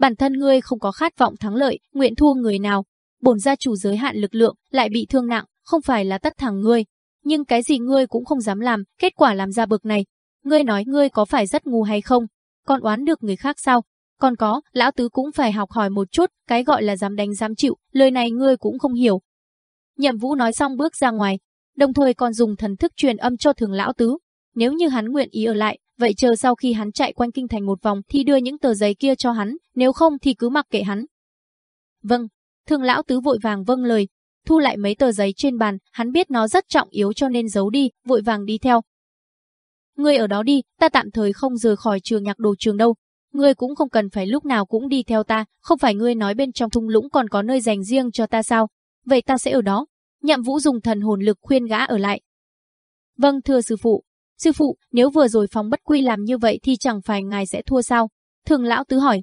Bản thân ngươi không có khát vọng thắng lợi, nguyện thua người nào. Bổn gia chủ giới hạn lực lượng, lại bị thương nặng, không phải là tất thẳng ngươi. Nhưng cái gì ngươi cũng không dám làm, kết quả làm ra bực này. Ngươi nói ngươi có phải rất ngu hay không? Còn oán được người khác sao? Còn có, lão tứ cũng phải học hỏi một chút, cái gọi là dám đánh dám chịu, lời này ngươi cũng không hiểu. Nhậm Vũ nói xong bước ra ngoài, đồng thời còn dùng thần thức truyền âm cho thường lão tứ. Nếu như hắn nguyện ý ở lại, vậy chờ sau khi hắn chạy quanh kinh thành một vòng thì đưa những tờ giấy kia cho hắn, nếu không thì cứ mặc kệ hắn. Vâng, thương lão tứ vội vàng vâng lời, thu lại mấy tờ giấy trên bàn, hắn biết nó rất trọng yếu cho nên giấu đi, vội vàng đi theo. Ngươi ở đó đi, ta tạm thời không rời khỏi trường nhạc đồ trường đâu. Ngươi cũng không cần phải lúc nào cũng đi theo ta, không phải ngươi nói bên trong thung lũng còn có nơi dành riêng cho ta sao? Vậy ta sẽ ở đó. Nhậm Vũ dùng thần hồn lực khuyên gã ở lại. Vâng thưa sư phụ. Sư phụ, nếu vừa rồi phóng bất quy làm như vậy thì chẳng phải ngài sẽ thua sao? Thường lão tứ hỏi.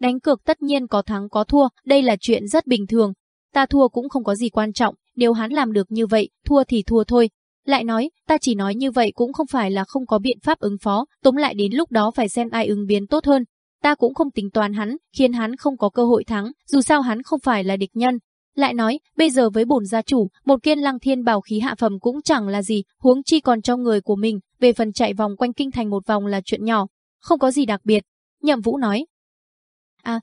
Đánh cược tất nhiên có thắng có thua, đây là chuyện rất bình thường. Ta thua cũng không có gì quan trọng, nếu hắn làm được như vậy, thua thì thua thôi. Lại nói, ta chỉ nói như vậy cũng không phải là không có biện pháp ứng phó, tóm lại đến lúc đó phải xem ai ứng biến tốt hơn. Ta cũng không tính toán hắn, khiến hắn không có cơ hội thắng, dù sao hắn không phải là địch nhân. Lại nói, bây giờ với bổn gia chủ, một kiên lăng thiên bảo khí hạ phẩm cũng chẳng là gì, huống chi còn cho người của mình, về phần chạy vòng quanh kinh thành một vòng là chuyện nhỏ, không có gì đặc biệt. Nhậm Vũ nói. À,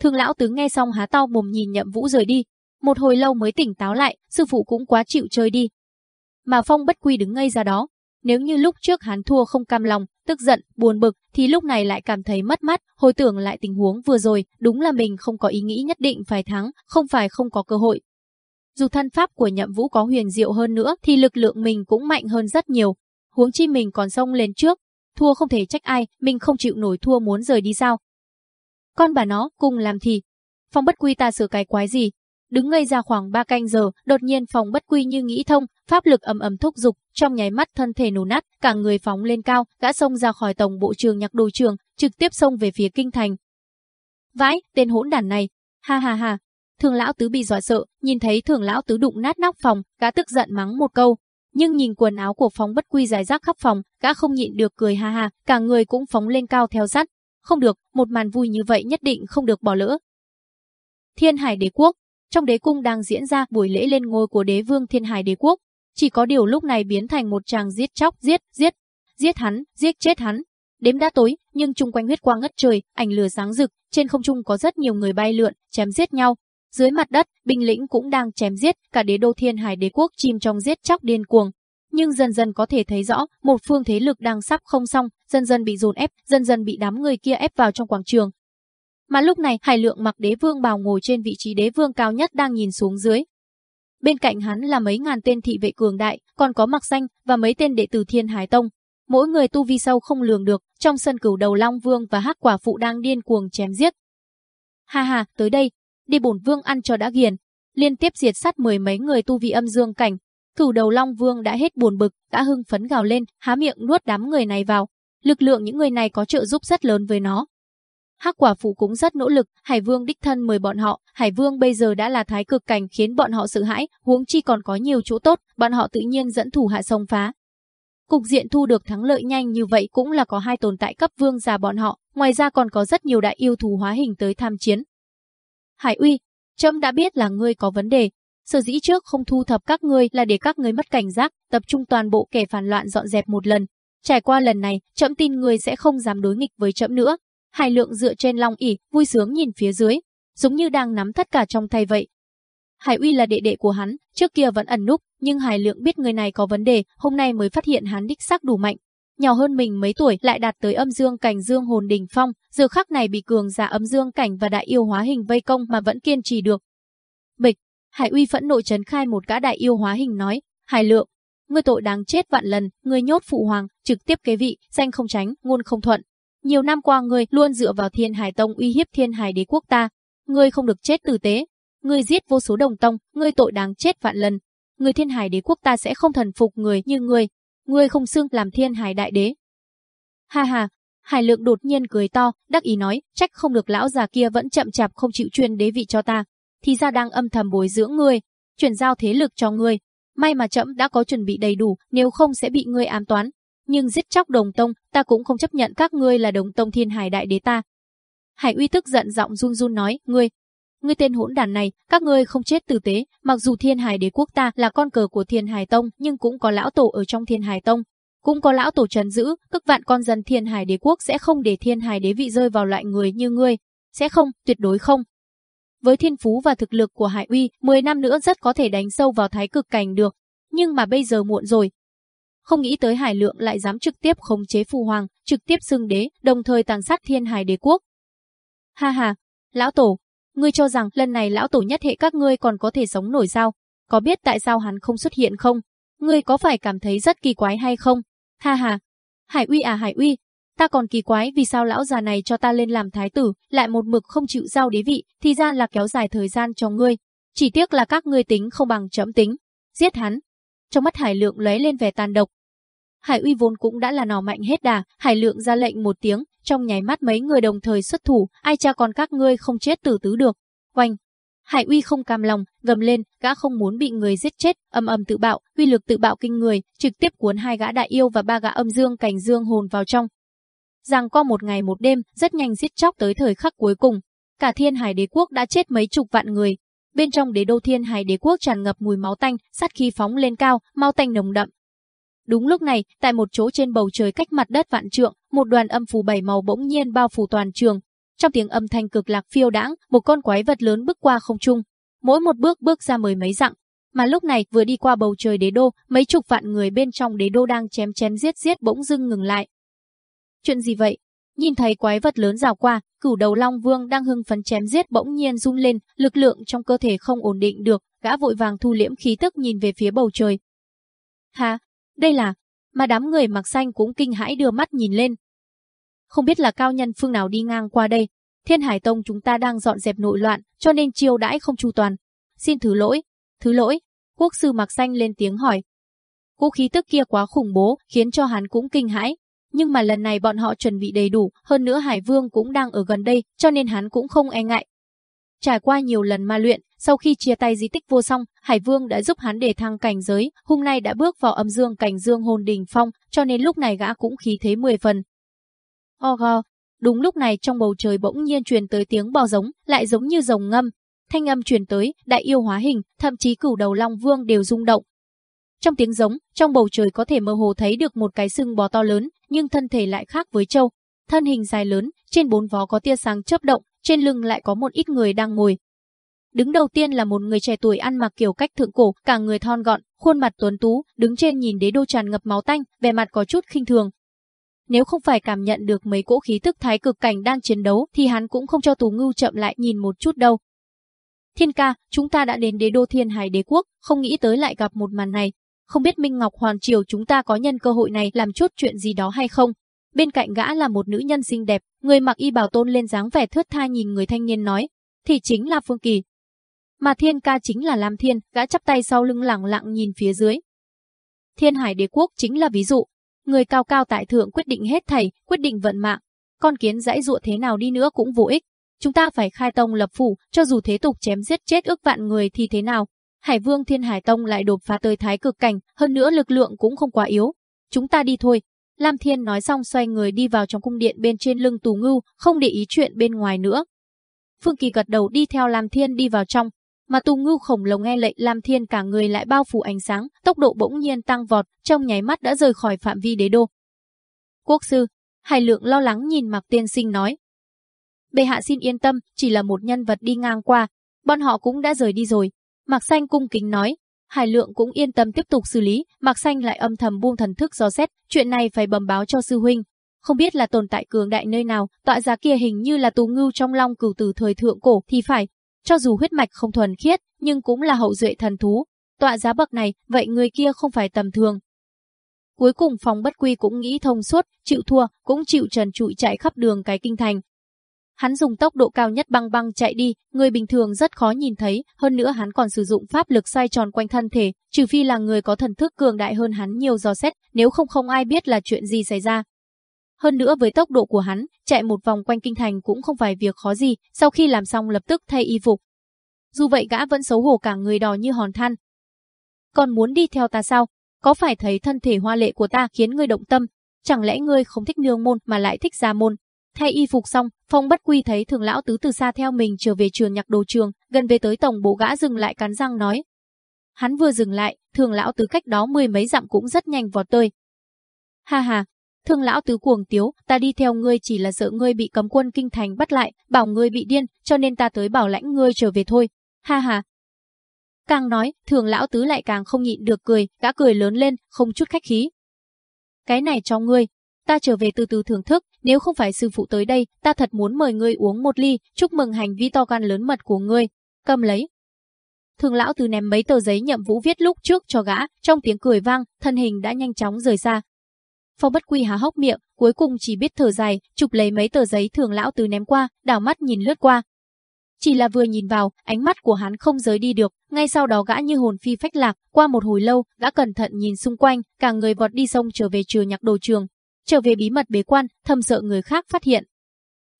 thương lão tướng nghe xong há to mồm nhìn Nhậm Vũ rời đi. Một hồi lâu mới tỉnh táo lại, sư phụ cũng quá chịu chơi đi, mà Phong bất quy đứng ngây ra đó. Nếu như lúc trước hắn thua không cam lòng, tức giận, buồn bực, thì lúc này lại cảm thấy mất mát, hồi tưởng lại tình huống vừa rồi, đúng là mình không có ý nghĩ nhất định phải thắng, không phải không có cơ hội. Dù thân pháp của nhậm vũ có huyền diệu hơn nữa thì lực lượng mình cũng mạnh hơn rất nhiều. Huống chi mình còn xông lên trước, thua không thể trách ai, mình không chịu nổi thua muốn rời đi sao. Con bà nó, cùng làm thì. Phong bất quy ta sửa cái quái gì, Đứng ngây ra khoảng 3 canh giờ, đột nhiên phòng bất quy như nghĩ thông, pháp lực ầm ầm thúc dục, trong nháy mắt thân thể nổ nát, cả người phóng lên cao, gã xông ra khỏi tổng bộ trường nhạc đồ trường, trực tiếp xông về phía kinh thành. Vãi, tên hỗn đản này, ha ha ha. Thường lão tứ bị dọa sợ, nhìn thấy thường lão tứ đụng nát nóc phòng, gã tức giận mắng một câu. Nhưng nhìn quần áo của phóng bất quy dài rác khắp phòng, gã không nhịn được cười ha ha, cả người cũng phóng lên cao theo sát. Không được, một màn vui như vậy nhất định không được bỏ lỡ. Thiên Hải Đế Quốc, trong đế cung đang diễn ra buổi lễ lên ngôi của đế vương thiên hải đế quốc. Chỉ có điều lúc này biến thành một tràng giết chóc, giết, giết, giết hắn, giết chết hắn. Đêm đã tối, nhưng chung quanh huyết quang ngất trời, ảnh lửa sáng rực, trên không trung có rất nhiều người bay lượn, chém giết nhau. Dưới mặt đất, binh lĩnh cũng đang chém giết, cả đế đô thiên hải đế quốc chìm trong giết chóc điên cuồng. Nhưng dần dần có thể thấy rõ, một phương thế lực đang sắp không xong, dần dần bị dồn ép, dần dần bị đám người kia ép vào trong quảng trường, mà lúc này Hải Lượng mặc đế vương bào ngồi trên vị trí đế vương cao nhất đang nhìn xuống dưới. Bên cạnh hắn là mấy ngàn tên thị vệ cường đại, còn có mặc xanh và mấy tên đệ tử Thiên Hải Tông. Mỗi người tu vi sâu không lường được, trong sân cửu đầu Long Vương và hắc quả phụ đang điên cuồng chém giết. Ha ha, tới đây, đi bổn vương ăn cho đã ghiền. Liên tiếp diệt sát mười mấy người tu vi âm dương cảnh. Cửu đầu Long Vương đã hết buồn bực, đã hưng phấn gào lên, há miệng nuốt đám người này vào. Lực lượng những người này có trợ giúp rất lớn với nó, Hắc quả phụ cũng rất nỗ lực, Hải Vương đích thân mời bọn họ, Hải Vương bây giờ đã là thái cực cảnh khiến bọn họ sợ hãi, huống chi còn có nhiều chỗ tốt, bọn họ tự nhiên dẫn thủ hạ sông phá. Cục diện thu được thắng lợi nhanh như vậy cũng là có hai tồn tại cấp vương già bọn họ, ngoài ra còn có rất nhiều đại yêu thú hóa hình tới tham chiến. Hải Uy, Trâm đã biết là ngươi có vấn đề, sở dĩ trước không thu thập các ngươi là để các ngươi mất cảnh giác, tập trung toàn bộ kẻ phản loạn dọn dẹp một lần. Trải qua lần này, Trẫm tin ngươi sẽ không dám đối nghịch với Trẫm nữa, Hải lượng dựa trên long ỉ, vui sướng nhìn phía dưới, giống như đang nắm tất cả trong tay vậy. Hải uy là đệ đệ của hắn, trước kia vẫn ẩn núp, nhưng Hải lượng biết người này có vấn đề, hôm nay mới phát hiện hắn đích xác đủ mạnh. Nhỏ hơn mình mấy tuổi lại đạt tới âm dương cảnh dương hồn đỉnh phong, giờ khắc này bị cường giả âm dương cảnh và đại yêu hóa hình vây công mà vẫn kiên trì được. Bịch, Hải uy phẫn nộ trấn khai một gã đại yêu hóa hình nói, Hải lượng, ngươi tội đáng chết vạn lần, ngươi nhốt phụ hoàng, trực tiếp kế vị, danh không tránh, ngôn không thuận, nhiều năm qua ngươi luôn dựa vào Thiên Hải Tông uy hiếp Thiên Hải Đế quốc ta, ngươi không được chết tử tế, ngươi giết vô số đồng tông, ngươi tội đáng chết vạn lần. Người Thiên Hải Đế quốc ta sẽ không thần phục người như ngươi, ngươi không xương làm Thiên Hải Đại Đế. Ha ha, Hải Lượng đột nhiên cười to, đắc ý nói, trách không được lão già kia vẫn chậm chạp không chịu truyền đế vị cho ta, thì ra đang âm thầm bồi dưỡng ngươi, chuyển giao thế lực cho ngươi. May mà chậm đã có chuẩn bị đầy đủ, nếu không sẽ bị ngươi ám toán. Nhưng giết chóc đồng tông, ta cũng không chấp nhận các ngươi là đồng tông thiên hải đại đế ta. Hải uy tức giận giọng run run nói, ngươi, ngươi tên hỗn đàn này, các ngươi không chết tử tế, mặc dù thiên hải đế quốc ta là con cờ của thiên hải tông, nhưng cũng có lão tổ ở trong thiên hải tông. Cũng có lão tổ trấn giữ, các vạn con dân thiên hải đế quốc sẽ không để thiên hải đế vị rơi vào loại người như ngươi. Sẽ không, tuyệt đối không. Với thiên phú và thực lực của Hải Uy, 10 năm nữa rất có thể đánh sâu vào thái cực cảnh được. Nhưng mà bây giờ muộn rồi, không nghĩ tới Hải Lượng lại dám trực tiếp khống chế phù Hoàng, trực tiếp xưng đế, đồng thời tàn sát thiên hải đế quốc. Ha ha, lão tổ, ngươi cho rằng lần này lão tổ nhất hệ các ngươi còn có thể sống nổi sao? Có biết tại sao hắn không xuất hiện không? Ngươi có phải cảm thấy rất kỳ quái hay không? Ha ha, Hải Uy à Hải Uy, ta còn kỳ quái vì sao lão già này cho ta lên làm thái tử, lại một mực không chịu giao đế vị, thì ra là kéo dài thời gian cho ngươi. Chỉ tiếc là các ngươi tính không bằng chấm tính. Giết hắn. Trong mắt Hải Lượng lấy lên vẻ tàn độc, Hải Uy vốn cũng đã là nỏ mạnh hết đà, Hải Lượng ra lệnh một tiếng, trong nháy mắt mấy người đồng thời xuất thủ, ai cha con các ngươi không chết tử tứ được. Quanh Hải Uy không cam lòng, gầm lên, gã không muốn bị người giết chết, âm âm tự bạo, uy lực tự bạo kinh người, trực tiếp cuốn hai gã đại yêu và ba gã âm dương cảnh dương hồn vào trong. Rằng qua một ngày một đêm, rất nhanh giết chóc tới thời khắc cuối cùng. Cả thiên hải đế quốc đã chết mấy chục vạn người. Bên trong đế đô thiên hải đế quốc tràn ngập mùi máu tanh, sát khí phóng lên cao, máu tanh nồng đậm, Đúng lúc này, tại một chỗ trên bầu trời cách mặt đất vạn trượng, một đoàn âm phù bảy màu bỗng nhiên bao phủ toàn trường. Trong tiếng âm thanh cực lạc phiêu đãng, một con quái vật lớn bước qua không trung. Mỗi một bước bước ra mười mấy dặm. Mà lúc này vừa đi qua bầu trời đế đô, mấy chục vạn người bên trong đế đô đang chém chém giết giết bỗng dưng ngừng lại. Chuyện gì vậy? Nhìn thấy quái vật lớn rào qua, cửu đầu Long Vương đang hưng phấn chém giết bỗng nhiên run lên, lực lượng trong cơ thể không ổn định được, gã vội vàng thu liễm khí tức nhìn về phía bầu trời. Hà, đây là, mà đám người mặc xanh cũng kinh hãi đưa mắt nhìn lên. Không biết là cao nhân phương nào đi ngang qua đây, Thiên Hải Tông chúng ta đang dọn dẹp nội loạn, cho nên chiêu đãi không chu toàn. Xin thứ lỗi, thứ lỗi, quốc sư mặc xanh lên tiếng hỏi. Cú khí tức kia quá khủng bố, khiến cho hắn cũng kinh hãi. Nhưng mà lần này bọn họ chuẩn bị đầy đủ, hơn nữa Hải Vương cũng đang ở gần đây, cho nên hắn cũng không e ngại. Trải qua nhiều lần ma luyện, sau khi chia tay di tích vô song, Hải Vương đã giúp hắn để thăng cảnh giới, hôm nay đã bước vào âm dương cảnh dương hồn đỉnh phong, cho nên lúc này gã cũng khí thế 10 phần. Ogo, đúng lúc này trong bầu trời bỗng nhiên truyền tới tiếng bò giống, lại giống như rồng ngâm. Thanh âm truyền tới, đại yêu hóa hình, thậm chí cửu đầu Long Vương đều rung động. Trong tiếng giống, trong bầu trời có thể mơ hồ thấy được một cái sưng bò to lớn, nhưng thân thể lại khác với châu. Thân hình dài lớn, trên bốn vó có tia sáng chớp động, trên lưng lại có một ít người đang ngồi. Đứng đầu tiên là một người trẻ tuổi ăn mặc kiểu cách thượng cổ, cả người thon gọn, khuôn mặt tuấn tú, đứng trên nhìn đế đô tràn ngập máu tanh, vẻ mặt có chút khinh thường. Nếu không phải cảm nhận được mấy cỗ khí tức thái cực cảnh đang chiến đấu thì hắn cũng không cho Tú Ngưu chậm lại nhìn một chút đâu. Thiên ca, chúng ta đã đến đế đô thiên hải đế quốc, không nghĩ tới lại gặp một màn này. Không biết Minh Ngọc Hoàn Triều chúng ta có nhân cơ hội này làm chút chuyện gì đó hay không? Bên cạnh gã là một nữ nhân xinh đẹp, người mặc y bào tôn lên dáng vẻ thướt tha nhìn người thanh niên nói, thì chính là Phương Kỳ. Mà thiên ca chính là Lam Thiên, gã chắp tay sau lưng lặng lặng nhìn phía dưới. Thiên Hải Đế Quốc chính là ví dụ, người cao cao tại thượng quyết định hết thảy, quyết định vận mạng. Con kiến dãy dụa thế nào đi nữa cũng vô ích. Chúng ta phải khai tông lập phủ, cho dù thế tục chém giết chết ước vạn người thì thế nào. Hải Vương Thiên Hải Tông lại đột phá tới thái cực cảnh, hơn nữa lực lượng cũng không quá yếu. Chúng ta đi thôi, Lam Thiên nói xong xoay người đi vào trong cung điện bên trên lưng Tù Ngưu, không để ý chuyện bên ngoài nữa. Phương Kỳ gật đầu đi theo Lam Thiên đi vào trong, mà Tù Ngưu khổng lồ nghe lệnh Lam Thiên cả người lại bao phủ ánh sáng, tốc độ bỗng nhiên tăng vọt, trong nháy mắt đã rời khỏi phạm vi đế đô. Quốc sư, Hải Lượng lo lắng nhìn Mạc Tiên Sinh nói. Bệ hạ xin yên tâm, chỉ là một nhân vật đi ngang qua, bọn họ cũng đã rời đi rồi. Mạc Xanh cung kính nói, Hải Lượng cũng yên tâm tiếp tục xử lý, Mạc Xanh lại âm thầm buông thần thức do xét, chuyện này phải bẩm báo cho sư huynh. Không biết là tồn tại cường đại nơi nào, tọa giá kia hình như là tù ngưu trong long cửu từ thời thượng cổ thì phải. Cho dù huyết mạch không thuần khiết, nhưng cũng là hậu duệ thần thú. Tọa giá bậc này, vậy người kia không phải tầm thường. Cuối cùng phòng bất quy cũng nghĩ thông suốt, chịu thua, cũng chịu trần trụi chạy khắp đường cái kinh thành, Hắn dùng tốc độ cao nhất băng băng chạy đi, người bình thường rất khó nhìn thấy, hơn nữa hắn còn sử dụng pháp lực xoay tròn quanh thân thể, trừ phi là người có thần thức cường đại hơn hắn nhiều do xét, nếu không không ai biết là chuyện gì xảy ra. Hơn nữa với tốc độ của hắn, chạy một vòng quanh kinh thành cũng không phải việc khó gì, sau khi làm xong lập tức thay y phục. Dù vậy gã vẫn xấu hổ cả người đỏ như hòn than. Còn muốn đi theo ta sao? Có phải thấy thân thể hoa lệ của ta khiến ngươi động tâm? Chẳng lẽ ngươi không thích nương môn mà lại thích gia môn? Thay y phục xong, Phong Bất Quy thấy Thường lão tứ từ xa theo mình trở về trường nhạc đồ trường, gần về tới tổng bộ gã dừng lại cắn răng nói. Hắn vừa dừng lại, Thường lão tứ cách đó mười mấy dặm cũng rất nhanh vọt tới. Ha ha, thường lão tứ cuồng tiếu, ta đi theo ngươi chỉ là sợ ngươi bị cấm quân kinh thành bắt lại, bảo ngươi bị điên, cho nên ta tới bảo lãnh ngươi trở về thôi. Ha ha. Càng nói, thường lão tứ lại càng không nhịn được cười, gã cười lớn lên, không chút khách khí. cái này cho ngươi. Ta trở về từ từ thưởng thức, nếu không phải sư phụ tới đây, ta thật muốn mời ngươi uống một ly, chúc mừng hành vi to gan lớn mật của ngươi. Cầm lấy. Thường lão từ ném mấy tờ giấy nhậm vũ viết lúc trước cho gã, trong tiếng cười vang, thân hình đã nhanh chóng rời xa. Phong bất quy há hốc miệng, cuối cùng chỉ biết thở dài, chụp lấy mấy tờ giấy thường lão từ ném qua, đảo mắt nhìn lướt qua, chỉ là vừa nhìn vào, ánh mắt của hắn không giới đi được, ngay sau đó gã như hồn phi phách lạc, qua một hồi lâu, gã cẩn thận nhìn xung quanh, cả người vọt đi sông trở về trường nhạc đồ trường, trở về bí mật bế quan, thầm sợ người khác phát hiện.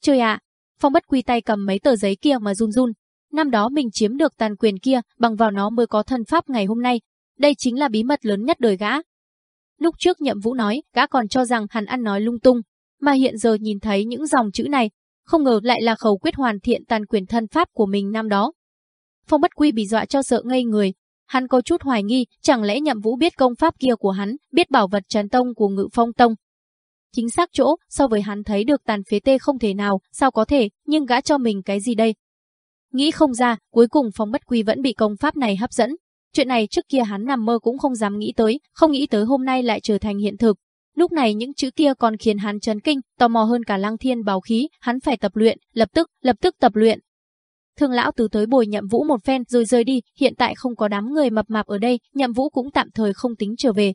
Trời ạ, Phong bất quy tay cầm mấy tờ giấy kia mà run run. Năm đó mình chiếm được tàn quyền kia, bằng vào nó mới có thân pháp ngày hôm nay. Đây chính là bí mật lớn nhất đời gã. Lúc trước nhậm vũ nói, gã còn cho rằng hắn ăn nói lung tung, mà hiện giờ nhìn thấy những dòng chữ này, không ngờ lại là khẩu quyết hoàn thiện tàn quyền thân pháp của mình năm đó. Phong bất quy bị dọa cho sợ ngây người, hắn có chút hoài nghi, chẳng lẽ nhậm vũ biết công pháp kia của hắn, biết bảo vật trấn tông của ngự phong tông. Chính xác chỗ, so với hắn thấy được tàn phế tê không thể nào, sao có thể, nhưng gã cho mình cái gì đây? Nghĩ không ra, cuối cùng phong bất quy vẫn bị công pháp này hấp dẫn. Chuyện này trước kia hắn nằm mơ cũng không dám nghĩ tới, không nghĩ tới hôm nay lại trở thành hiện thực. Lúc này những chữ kia còn khiến hắn chấn kinh, tò mò hơn cả lăng thiên bào khí, hắn phải tập luyện, lập tức, lập tức tập luyện. Thương lão từ tới bồi nhậm vũ một phen rồi rời đi, hiện tại không có đám người mập mạp ở đây, nhậm vũ cũng tạm thời không tính trở về.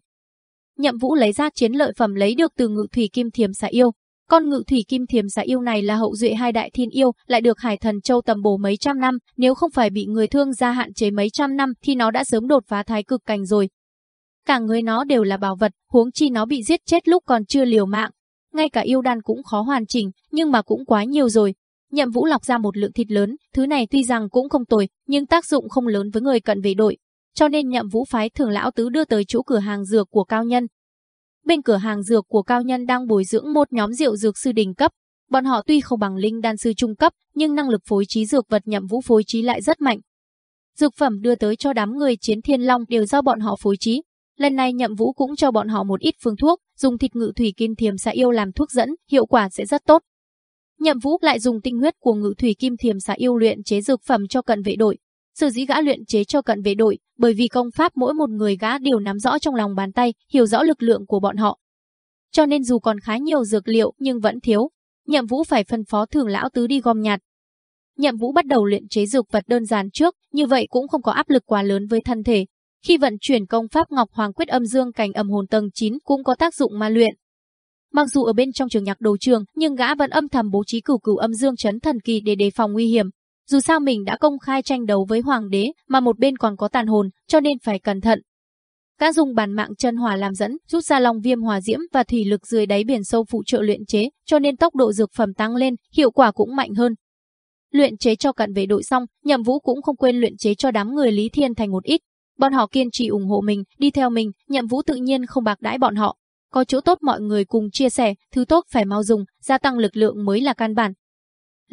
Nhậm vũ lấy ra chiến lợi phẩm lấy được từ ngự thủy kim thiềm xà yêu. Con ngự thủy kim thiềm xà yêu này là hậu duệ hai đại thiên yêu, lại được hải thần châu tầm bổ mấy trăm năm, nếu không phải bị người thương gia hạn chế mấy trăm năm thì nó đã sớm đột phá thái cực cảnh rồi, Cả người nó đều là bảo vật, huống chi nó bị giết chết lúc còn chưa liều mạng. Ngay cả yêu đan cũng khó hoàn chỉnh, nhưng mà cũng quá nhiều rồi. Nhậm Vũ lọc ra một lượng thịt lớn, thứ này tuy rằng cũng không tồi, nhưng tác dụng không lớn với người cận vệ đội. Cho nên Nhậm Vũ phái thường lão tứ đưa tới chỗ cửa hàng dược của cao nhân. Bên cửa hàng dược của cao nhân đang bồi dưỡng một nhóm rượu dược sư đỉnh cấp. Bọn họ tuy không bằng linh đan sư trung cấp, nhưng năng lực phối trí dược vật Nhậm Vũ phối trí lại rất mạnh. Dược phẩm đưa tới cho đám người chiến thiên long đều do bọn họ phối trí, Lần này nhậm vũ cũng cho bọn họ một ít phương thuốc, dùng thịt ngự thủy kim thiềm xà yêu làm thuốc dẫn, hiệu quả sẽ rất tốt. Nhậm vũ lại dùng tinh huyết của ngự thủy kim thiềm xà yêu luyện chế dược phẩm cho cận vệ đội. Sở dĩ gã luyện chế cho cận vệ đội, bởi vì công pháp mỗi một người gã đều nắm rõ trong lòng bàn tay, hiểu rõ lực lượng của bọn họ. Cho nên dù còn khá nhiều dược liệu nhưng vẫn thiếu, Nhậm Vũ phải phân phó thường lão tứ đi gom nhặt. Nhậm Vũ bắt đầu luyện chế dược vật đơn giản trước, như vậy cũng không có áp lực quá lớn với thân thể, khi vận chuyển công pháp Ngọc Hoàng Quyết âm dương cảnh âm hồn tầng 9 cũng có tác dụng ma luyện. Mặc dù ở bên trong trường nhạc đồ trường, nhưng gã vẫn âm thầm bố trí cửu cửu âm dương chấn thần kỳ để đề phòng nguy hiểm. Dù sao mình đã công khai tranh đấu với hoàng đế, mà một bên còn có tàn hồn, cho nên phải cẩn thận. Các dùng bản mạng chân hỏa làm dẫn, rút ra long viêm hỏa diễm và thủy lực dưới đáy biển sâu phụ trợ luyện chế, cho nên tốc độ dược phẩm tăng lên, hiệu quả cũng mạnh hơn. Luyện chế cho cận vệ đội xong, Nhậm Vũ cũng không quên luyện chế cho đám người Lý Thiên thành một ít, Bọn họ kiên trì ủng hộ mình, đi theo mình, nhậm vũ tự nhiên không bạc đãi bọn họ. Có chỗ tốt mọi người cùng chia sẻ, thứ tốt phải mau dùng, gia tăng lực lượng mới là căn bản.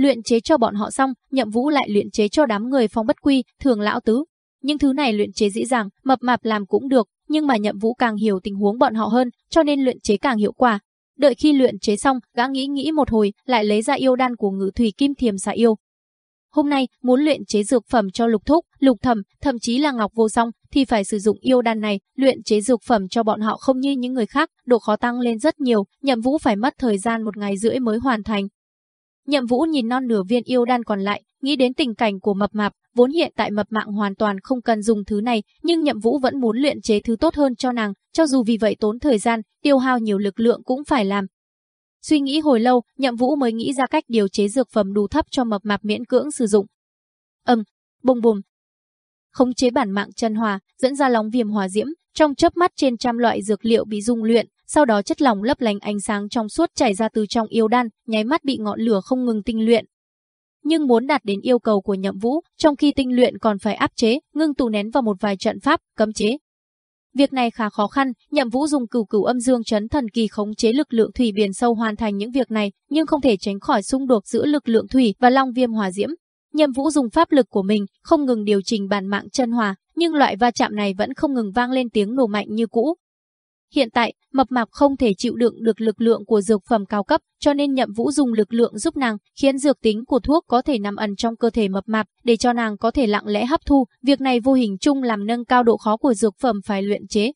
Luyện chế cho bọn họ xong, nhậm vũ lại luyện chế cho đám người phong bất quy, thường lão tứ. Những thứ này luyện chế dễ dàng, mập mạp làm cũng được, nhưng mà nhậm vũ càng hiểu tình huống bọn họ hơn, cho nên luyện chế càng hiệu quả. Đợi khi luyện chế xong, gã nghĩ nghĩ một hồi, lại lấy ra yêu đan của ngự thủy kim thiềm xà yêu, Hôm nay, muốn luyện chế dược phẩm cho lục thúc, lục thẩm, thậm chí là ngọc vô song, thì phải sử dụng yêu đan này, luyện chế dược phẩm cho bọn họ không như những người khác, độ khó tăng lên rất nhiều, nhậm vũ phải mất thời gian một ngày rưỡi mới hoàn thành. Nhậm vũ nhìn non nửa viên yêu đan còn lại, nghĩ đến tình cảnh của mập mạp, vốn hiện tại mập mạng hoàn toàn không cần dùng thứ này, nhưng nhậm vũ vẫn muốn luyện chế thứ tốt hơn cho nàng, cho dù vì vậy tốn thời gian, tiêu hao nhiều lực lượng cũng phải làm, Suy nghĩ hồi lâu, Nhậm Vũ mới nghĩ ra cách điều chế dược phẩm đủ thấp cho mập mạp miễn cưỡng sử dụng. Ầm, bùng bùng. Khống chế bản mạng chân hòa, dẫn ra lòng viêm hỏa diễm, trong chớp mắt trên trăm loại dược liệu bị dung luyện, sau đó chất lỏng lấp lánh ánh sáng trong suốt chảy ra từ trong yêu đan, nháy mắt bị ngọn lửa không ngừng tinh luyện. Nhưng muốn đạt đến yêu cầu của Nhậm Vũ, trong khi tinh luyện còn phải áp chế, ngưng tụ nén vào một vài trận pháp, cấm chế, Việc này khá khó khăn, Nhậm Vũ dùng cửu cửu âm dương chấn thần kỳ khống chế lực lượng thủy biển sâu hoàn thành những việc này, nhưng không thể tránh khỏi xung đột giữa lực lượng thủy và long viêm hỏa diễm. Nhậm Vũ dùng pháp lực của mình, không ngừng điều chỉnh bản mạng chân hòa, nhưng loại va chạm này vẫn không ngừng vang lên tiếng nổ mạnh như cũ. Hiện tại, mập mạp không thể chịu đựng được lực lượng của dược phẩm cao cấp, cho nên Nhậm Vũ dùng lực lượng giúp nàng, khiến dược tính của thuốc có thể nằm ẩn trong cơ thể mập mạp, để cho nàng có thể lặng lẽ hấp thu, việc này vô hình chung làm nâng cao độ khó của dược phẩm phải luyện chế.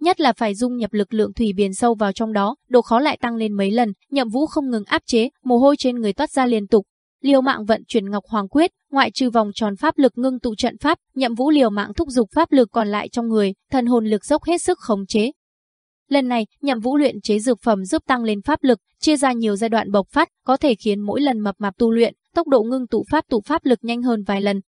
nhất là phải dung nhập lực lượng thủy biển sâu vào trong đó, độ khó lại tăng lên mấy lần, Nhậm Vũ không ngừng áp chế, mồ hôi trên người toát ra liên tục. Liều mạng vận chuyển Ngọc Hoàng Quyết, ngoại trừ vòng tròn pháp lực ngưng tụ trận pháp, Nhậm Vũ liều mạng thúc giục pháp lực còn lại trong người, thần hồn lực dốc hết sức khống chế. Lần này, Nhậm Vũ luyện chế dược phẩm giúp tăng lên pháp lực, chia ra nhiều giai đoạn bộc phát, có thể khiến mỗi lần mập mạp tu luyện, tốc độ ngưng tụ pháp tụ pháp lực nhanh hơn vài lần,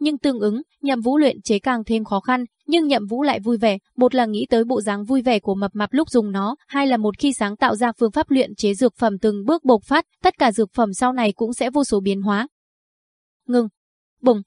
nhưng tương ứng, Nhậm Vũ luyện chế càng thêm khó khăn, nhưng Nhậm Vũ lại vui vẻ, một là nghĩ tới bộ dáng vui vẻ của mập mạp lúc dùng nó, hai là một khi sáng tạo ra phương pháp luyện chế dược phẩm từng bước bộc phát, tất cả dược phẩm sau này cũng sẽ vô số biến hóa. Ngừng, bùng.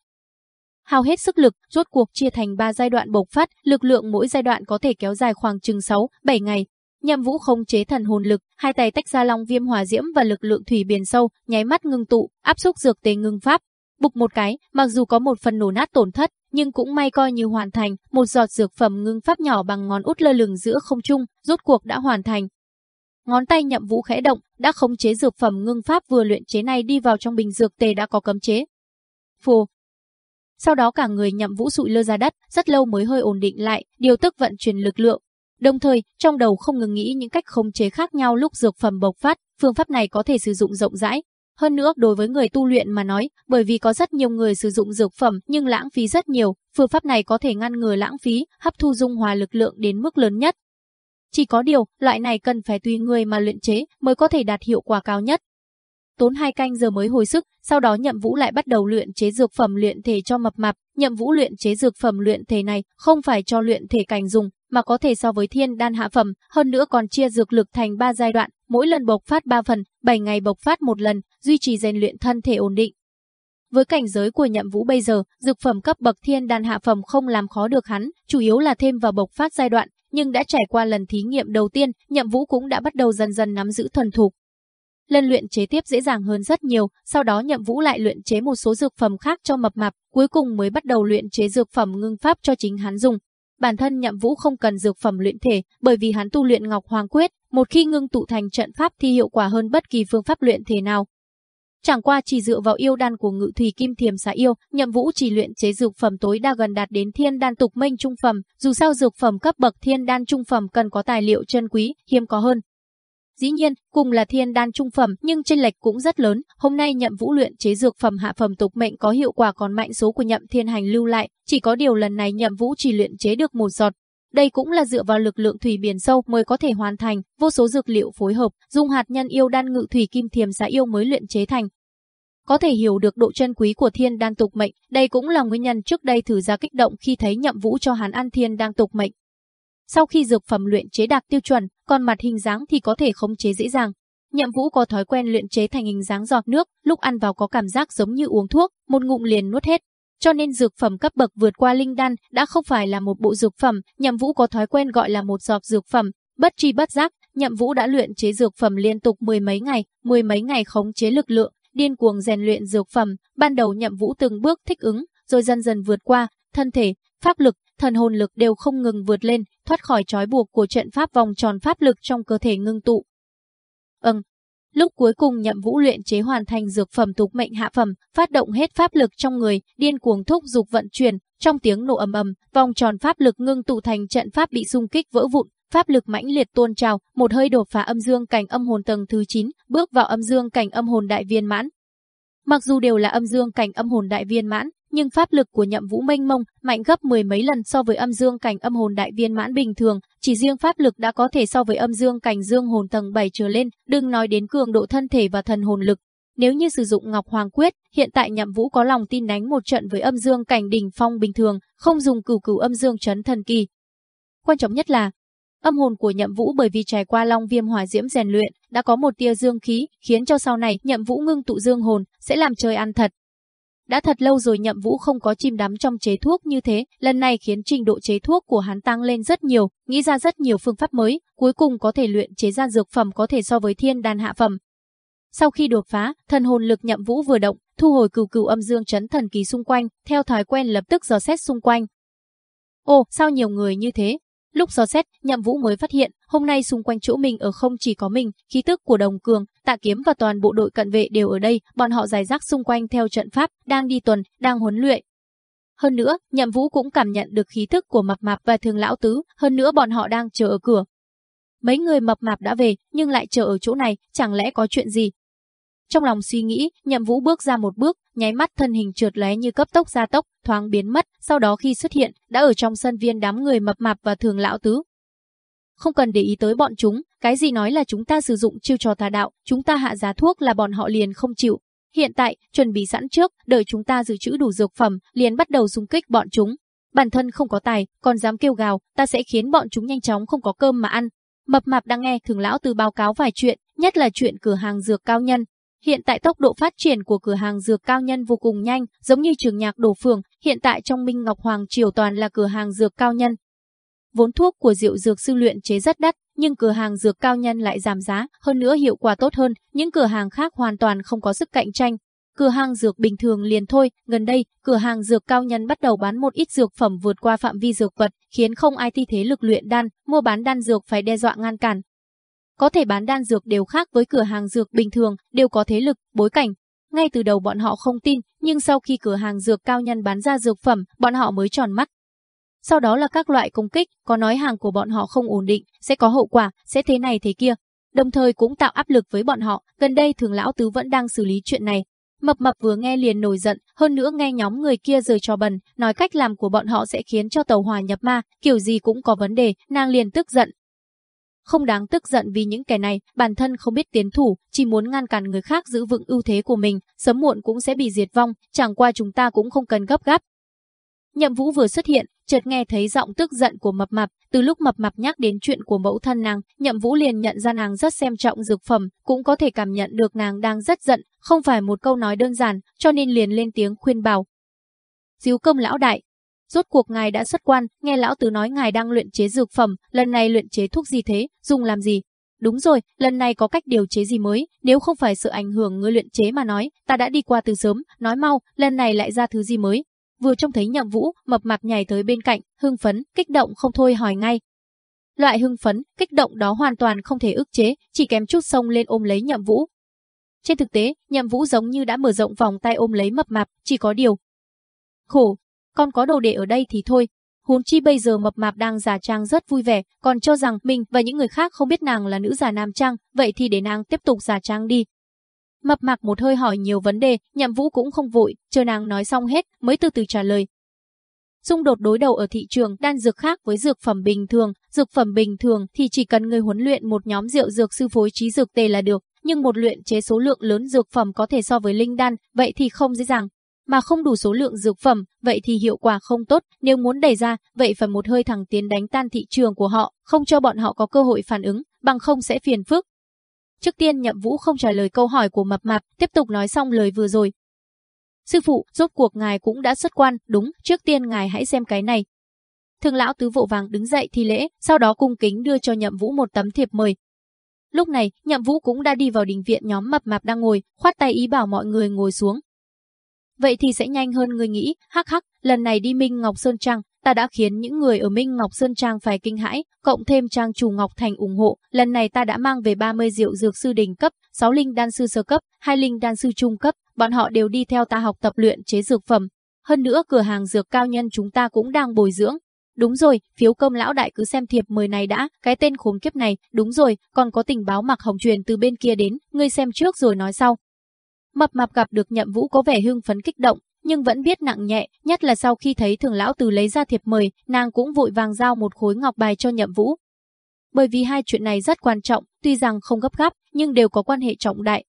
Hao hết sức lực, rốt cuộc chia thành 3 giai đoạn bộc phát, lực lượng mỗi giai đoạn có thể kéo dài khoảng chừng 6, 7 ngày. Nhậm Vũ không chế thần hồn lực, hai tay tách ra long viêm hỏa diễm và lực lượng thủy biển sâu, nháy mắt ngưng tụ, áp xúc dược tề ngưng pháp, Bục một cái, mặc dù có một phần nổ nát tổn thất, nhưng cũng may coi như hoàn thành, một giọt dược phẩm ngưng pháp nhỏ bằng ngón út lơ lửng giữa không trung, rốt cuộc đã hoàn thành. Ngón tay nhậm vũ khẽ động, đã khống chế dược phẩm ngưng pháp vừa luyện chế này đi vào trong bình dược tề đã có cấm chế. Phù. Sau đó cả người nhậm vũ sụi lơ ra đất, rất lâu mới hơi ổn định lại, điều tức vận chuyển lực lượng. Đồng thời, trong đầu không ngừng nghĩ những cách khống chế khác nhau lúc dược phẩm bộc phát, phương pháp này có thể sử dụng rộng rãi, hơn nữa đối với người tu luyện mà nói, bởi vì có rất nhiều người sử dụng dược phẩm nhưng lãng phí rất nhiều, phương pháp này có thể ngăn ngừa lãng phí, hấp thu dung hòa lực lượng đến mức lớn nhất. Chỉ có điều, loại này cần phải tùy người mà luyện chế mới có thể đạt hiệu quả cao nhất. Tốn hai canh giờ mới hồi sức, sau đó Nhậm Vũ lại bắt đầu luyện chế dược phẩm luyện thể cho mập mạp. Nhậm Vũ luyện chế dược phẩm luyện thể này không phải cho luyện thể cảnh dùng, mà có thể so với thiên đan hạ phẩm, hơn nữa còn chia dược lực thành 3 giai đoạn, mỗi lần bộc phát 3 phần, 7 ngày bộc phát một lần, duy trì rèn luyện thân thể ổn định. Với cảnh giới của Nhậm Vũ bây giờ, dược phẩm cấp bậc thiên đan hạ phẩm không làm khó được hắn, chủ yếu là thêm vào bộc phát giai đoạn, nhưng đã trải qua lần thí nghiệm đầu tiên, Nhậm Vũ cũng đã bắt đầu dần dần nắm giữ thuần thục. Lần luyện chế tiếp dễ dàng hơn rất nhiều, sau đó Nhậm Vũ lại luyện chế một số dược phẩm khác cho mập mạp, cuối cùng mới bắt đầu luyện chế dược phẩm ngưng pháp cho chính hắn dùng, Bản thân Nhậm Vũ không cần dược phẩm luyện thể, bởi vì hắn tu luyện Ngọc Hoàng Quyết, một khi ngưng tụ thành trận pháp thì hiệu quả hơn bất kỳ phương pháp luyện thể nào. Chẳng qua chỉ dựa vào yêu đan của Ngự Thủy Kim Thiềm Xà Yêu, Nhậm Vũ chỉ luyện chế dược phẩm tối đa gần đạt đến thiên đan tục minh trung phẩm, dù sao dược phẩm cấp bậc thiên đan trung phẩm cần có tài liệu chân quý, hiếm có hơn. Dĩ nhiên, cùng là thiên đan trung phẩm nhưng chênh lệch cũng rất lớn, hôm nay nhậm vũ luyện chế dược phẩm hạ phẩm tục mệnh có hiệu quả còn mạnh số của nhậm thiên hành lưu lại, chỉ có điều lần này nhậm vũ chỉ luyện chế được một giọt. Đây cũng là dựa vào lực lượng thủy biển sâu mới có thể hoàn thành, vô số dược liệu phối hợp, dùng hạt nhân yêu đan ngự thủy kim thiềm xá yêu mới luyện chế thành. Có thể hiểu được độ chân quý của thiên đan tục mệnh, đây cũng là nguyên nhân trước đây thử ra kích động khi thấy nhậm vũ cho hắn ăn thiên đan tục mệnh. Sau khi dược phẩm luyện chế đạt tiêu chuẩn, còn mặt hình dáng thì có thể khống chế dễ dàng. Nhậm Vũ có thói quen luyện chế thành hình dáng giọt nước, lúc ăn vào có cảm giác giống như uống thuốc, một ngụm liền nuốt hết. Cho nên dược phẩm cấp bậc vượt qua linh đan đã không phải là một bộ dược phẩm, Nhậm Vũ có thói quen gọi là một giọt dược phẩm, bất tri bất giác, Nhậm Vũ đã luyện chế dược phẩm liên tục mười mấy ngày, mười mấy ngày khống chế lực lượng, điên cuồng rèn luyện dược phẩm, ban đầu Nhậm Vũ từng bước thích ứng, rồi dần dần vượt qua, thân thể, pháp lực, thần hồn lực đều không ngừng vượt lên, thoát khỏi trói buộc của trận pháp vòng tròn pháp lực trong cơ thể ngưng tụ. Ừm, Lúc cuối cùng nhậm vũ luyện chế hoàn thành dược phẩm tục mệnh hạ phẩm, phát động hết pháp lực trong người, điên cuồng thúc dục vận chuyển, trong tiếng nổ ầm ầm, vòng tròn pháp lực ngưng tụ thành trận pháp bị xung kích vỡ vụn, pháp lực mãnh liệt tuôn trào, một hơi đột phá âm dương cảnh âm hồn tầng thứ 9, bước vào âm dương cảnh âm hồn đại viên mãn. Mặc dù đều là âm dương cảnh âm hồn đại viên mãn, nhưng pháp lực của Nhậm Vũ mênh mông, mạnh gấp mười mấy lần so với âm dương cảnh âm hồn đại viên mãn bình thường, chỉ riêng pháp lực đã có thể so với âm dương cảnh dương hồn tầng 7 trở lên, đừng nói đến cường độ thân thể và thần hồn lực. Nếu như sử dụng Ngọc Hoàng Quyết, hiện tại Nhậm Vũ có lòng tin đánh một trận với âm dương cảnh đỉnh phong bình thường, không dùng cửu cửu âm dương chấn thần kỳ. Quan trọng nhất là, âm hồn của Nhậm Vũ bởi vì trải qua Long Viêm Hỏa Diễm rèn luyện, đã có một tia dương khí, khiến cho sau này Nhậm Vũ ngưng tụ dương hồn sẽ làm chơi ăn thật, đã thật lâu rồi nhậm vũ không có chìm đắm trong chế thuốc như thế, lần này khiến trình độ chế thuốc của hắn tăng lên rất nhiều, nghĩ ra rất nhiều phương pháp mới, cuối cùng có thể luyện chế ra dược phẩm có thể so với thiên đan hạ phẩm. Sau khi đột phá, thần hồn lực nhậm vũ vừa động, thu hồi cửu cửu âm dương chấn thần kỳ xung quanh, theo thói quen lập tức dò xét xung quanh. Ồ, sao nhiều người như thế? Lúc dò xét, Nhậm Vũ mới phát hiện, hôm nay xung quanh chỗ mình ở không chỉ có mình, khí tức của Đồng Cường, Tạ Kiếm và toàn bộ đội cận vệ đều ở đây, bọn họ giải rác xung quanh theo trận pháp, đang đi tuần, đang huấn luyện. Hơn nữa, Nhậm Vũ cũng cảm nhận được khí tức của Mập Mạp và Thường lão tứ, hơn nữa bọn họ đang chờ ở cửa. Mấy người Mập Mạp đã về, nhưng lại chờ ở chỗ này, chẳng lẽ có chuyện gì? Trong lòng suy nghĩ, Nhậm Vũ bước ra một bước, nháy mắt thân hình trượt lóe như cấp tốc gia tốc, thoáng biến mất, sau đó khi xuất hiện, đã ở trong sân viên đám người Mập Mạp và Thường lão tứ. Không cần để ý tới bọn chúng, cái gì nói là chúng ta sử dụng chiêu trò tà đạo, chúng ta hạ giá thuốc là bọn họ liền không chịu, Hiện tại, chuẩn bị sẵn trước, đợi chúng ta dự trữ đủ dược phẩm, liền bắt đầu xung kích bọn chúng. Bản thân không có tài, còn dám kêu gào, ta sẽ khiến bọn chúng nhanh chóng không có cơm mà ăn. Mập mạp đang nghe thường lão từ báo cáo vài chuyện, nhất là chuyện cửa hàng dược cao nhân. Hiện tại tốc độ phát triển của cửa hàng dược cao nhân vô cùng nhanh, giống như trường nhạc đổ phường, hiện tại trong Minh Ngọc Hoàng Triều toàn là cửa hàng dược cao nhân. Vốn thuốc của rượu Dược sư luyện chế rất đắt, nhưng cửa hàng dược cao nhân lại giảm giá, hơn nữa hiệu quả tốt hơn, những cửa hàng khác hoàn toàn không có sức cạnh tranh. Cửa hàng dược bình thường liền thôi, gần đây, cửa hàng dược cao nhân bắt đầu bán một ít dược phẩm vượt qua phạm vi dược vật, khiến không ai thi thế lực luyện đan, mua bán đan dược phải đe dọa ngăn cản. Có thể bán đan dược đều khác với cửa hàng dược bình thường, đều có thế lực, bối cảnh. Ngay từ đầu bọn họ không tin, nhưng sau khi cửa hàng dược cao nhân bán ra dược phẩm, bọn họ mới tròn mắt, sau đó là các loại công kích, có nói hàng của bọn họ không ổn định, sẽ có hậu quả, sẽ thế này thế kia. Đồng thời cũng tạo áp lực với bọn họ, gần đây thường lão tứ vẫn đang xử lý chuyện này. Mập mập vừa nghe liền nổi giận, hơn nữa nghe nhóm người kia rời trò bần, nói cách làm của bọn họ sẽ khiến cho tàu hòa nhập ma, kiểu gì cũng có vấn đề, nàng liền tức giận. Không đáng tức giận vì những kẻ này, bản thân không biết tiến thủ, chỉ muốn ngăn cản người khác giữ vững ưu thế của mình, sớm muộn cũng sẽ bị diệt vong, chẳng qua chúng ta cũng không cần gấp gáp, Nhậm Vũ vừa xuất hiện, chợt nghe thấy giọng tức giận của Mập Mạp, từ lúc Mập Mạp nhắc đến chuyện của mẫu thân nàng, Nhậm Vũ liền nhận ra nàng rất xem trọng dược phẩm, cũng có thể cảm nhận được nàng đang rất giận, không phải một câu nói đơn giản, cho nên liền lên tiếng khuyên bảo. Diếu công lão đại, rốt cuộc ngài đã xuất quan, nghe lão tứ nói ngài đang luyện chế dược phẩm, lần này luyện chế thuốc gì thế, dùng làm gì? Đúng rồi, lần này có cách điều chế gì mới, nếu không phải sự ảnh hưởng người luyện chế mà nói, ta đã đi qua từ sớm, nói mau, lần này lại ra thứ gì mới, vừa trông thấy Nhậm Vũ, mập mạp nhảy tới bên cạnh, hưng phấn, kích động không thôi hỏi ngay. Loại hưng phấn, kích động đó hoàn toàn không thể ức chế, chỉ kém chút xông lên ôm lấy Nhậm Vũ. Trên thực tế, Nhậm Vũ giống như đã mở rộng vòng tay ôm lấy mập mạp, chỉ có điều. Khổ, con có đồ để ở đây thì thôi. Huống chi bây giờ mập mạp đang giả trang rất vui vẻ, còn cho rằng mình và những người khác không biết nàng là nữ giả nam trang, vậy thì để nàng tiếp tục giả trang đi, Mập mạp một hơi hỏi nhiều vấn đề, nhậm vũ cũng không vội, chờ nàng nói xong hết, mới từ từ trả lời. Xung đột đối đầu ở thị trường đan dược khác với dược phẩm bình thường, dược phẩm bình thường thì chỉ cần người huấn luyện một nhóm rượu dược sư phối trí dược tề là được, nhưng một luyện chế số lượng lớn dược phẩm có thể so với linh đan, vậy thì không dễ dàng. Mà không đủ số lượng dược phẩm, vậy thì hiệu quả không tốt, nếu muốn đẩy ra, vậy phải một hơi thẳng tiến đánh tan thị trường của họ, không cho bọn họ có cơ hội phản ứng, bằng không sẽ phiền phức, Trước tiên Nhậm Vũ không trả lời câu hỏi của Mập Mạp, tiếp tục nói xong lời vừa rồi. Sư phụ, rốt cuộc ngài cũng đã xuất quan, đúng, trước tiên ngài hãy xem cái này. Thường lão tứ vội vàng đứng dậy thi lễ, sau đó cung kính đưa cho Nhậm Vũ một tấm thiệp mời. Lúc này, Nhậm Vũ cũng đã đi vào đình viện nhóm Mập Mạp đang ngồi, khoát tay ý bảo mọi người ngồi xuống. Vậy thì sẽ nhanh hơn người nghĩ, hắc hắc, lần này đi Minh Ngọc Sơn Trang, ta đã khiến những người ở Minh Ngọc Sơn Trang phải kinh hãi, cộng thêm Trang chủ Ngọc Thành ủng hộ, lần này ta đã mang về 30 rượu dược sư đỉnh cấp, 6 linh đan sư sơ cấp, 2 linh đan sư trung cấp, bọn họ đều đi theo ta học tập luyện chế dược phẩm. Hơn nữa cửa hàng dược cao nhân chúng ta cũng đang bồi dưỡng. Đúng rồi, phiếu công lão đại cứ xem thiệp mời này đã, cái tên khốn kiếp này, đúng rồi, còn có tình báo mặc hồng truyền từ bên kia đến, ngươi xem trước rồi nói sau. Mập mạp gặp được nhậm vũ có vẻ hưng phấn kích động, nhưng vẫn biết nặng nhẹ, nhất là sau khi thấy thường lão từ lấy ra thiệp mời, nàng cũng vội vàng giao một khối ngọc bài cho nhậm vũ. Bởi vì hai chuyện này rất quan trọng, tuy rằng không gấp gáp, nhưng đều có quan hệ trọng đại.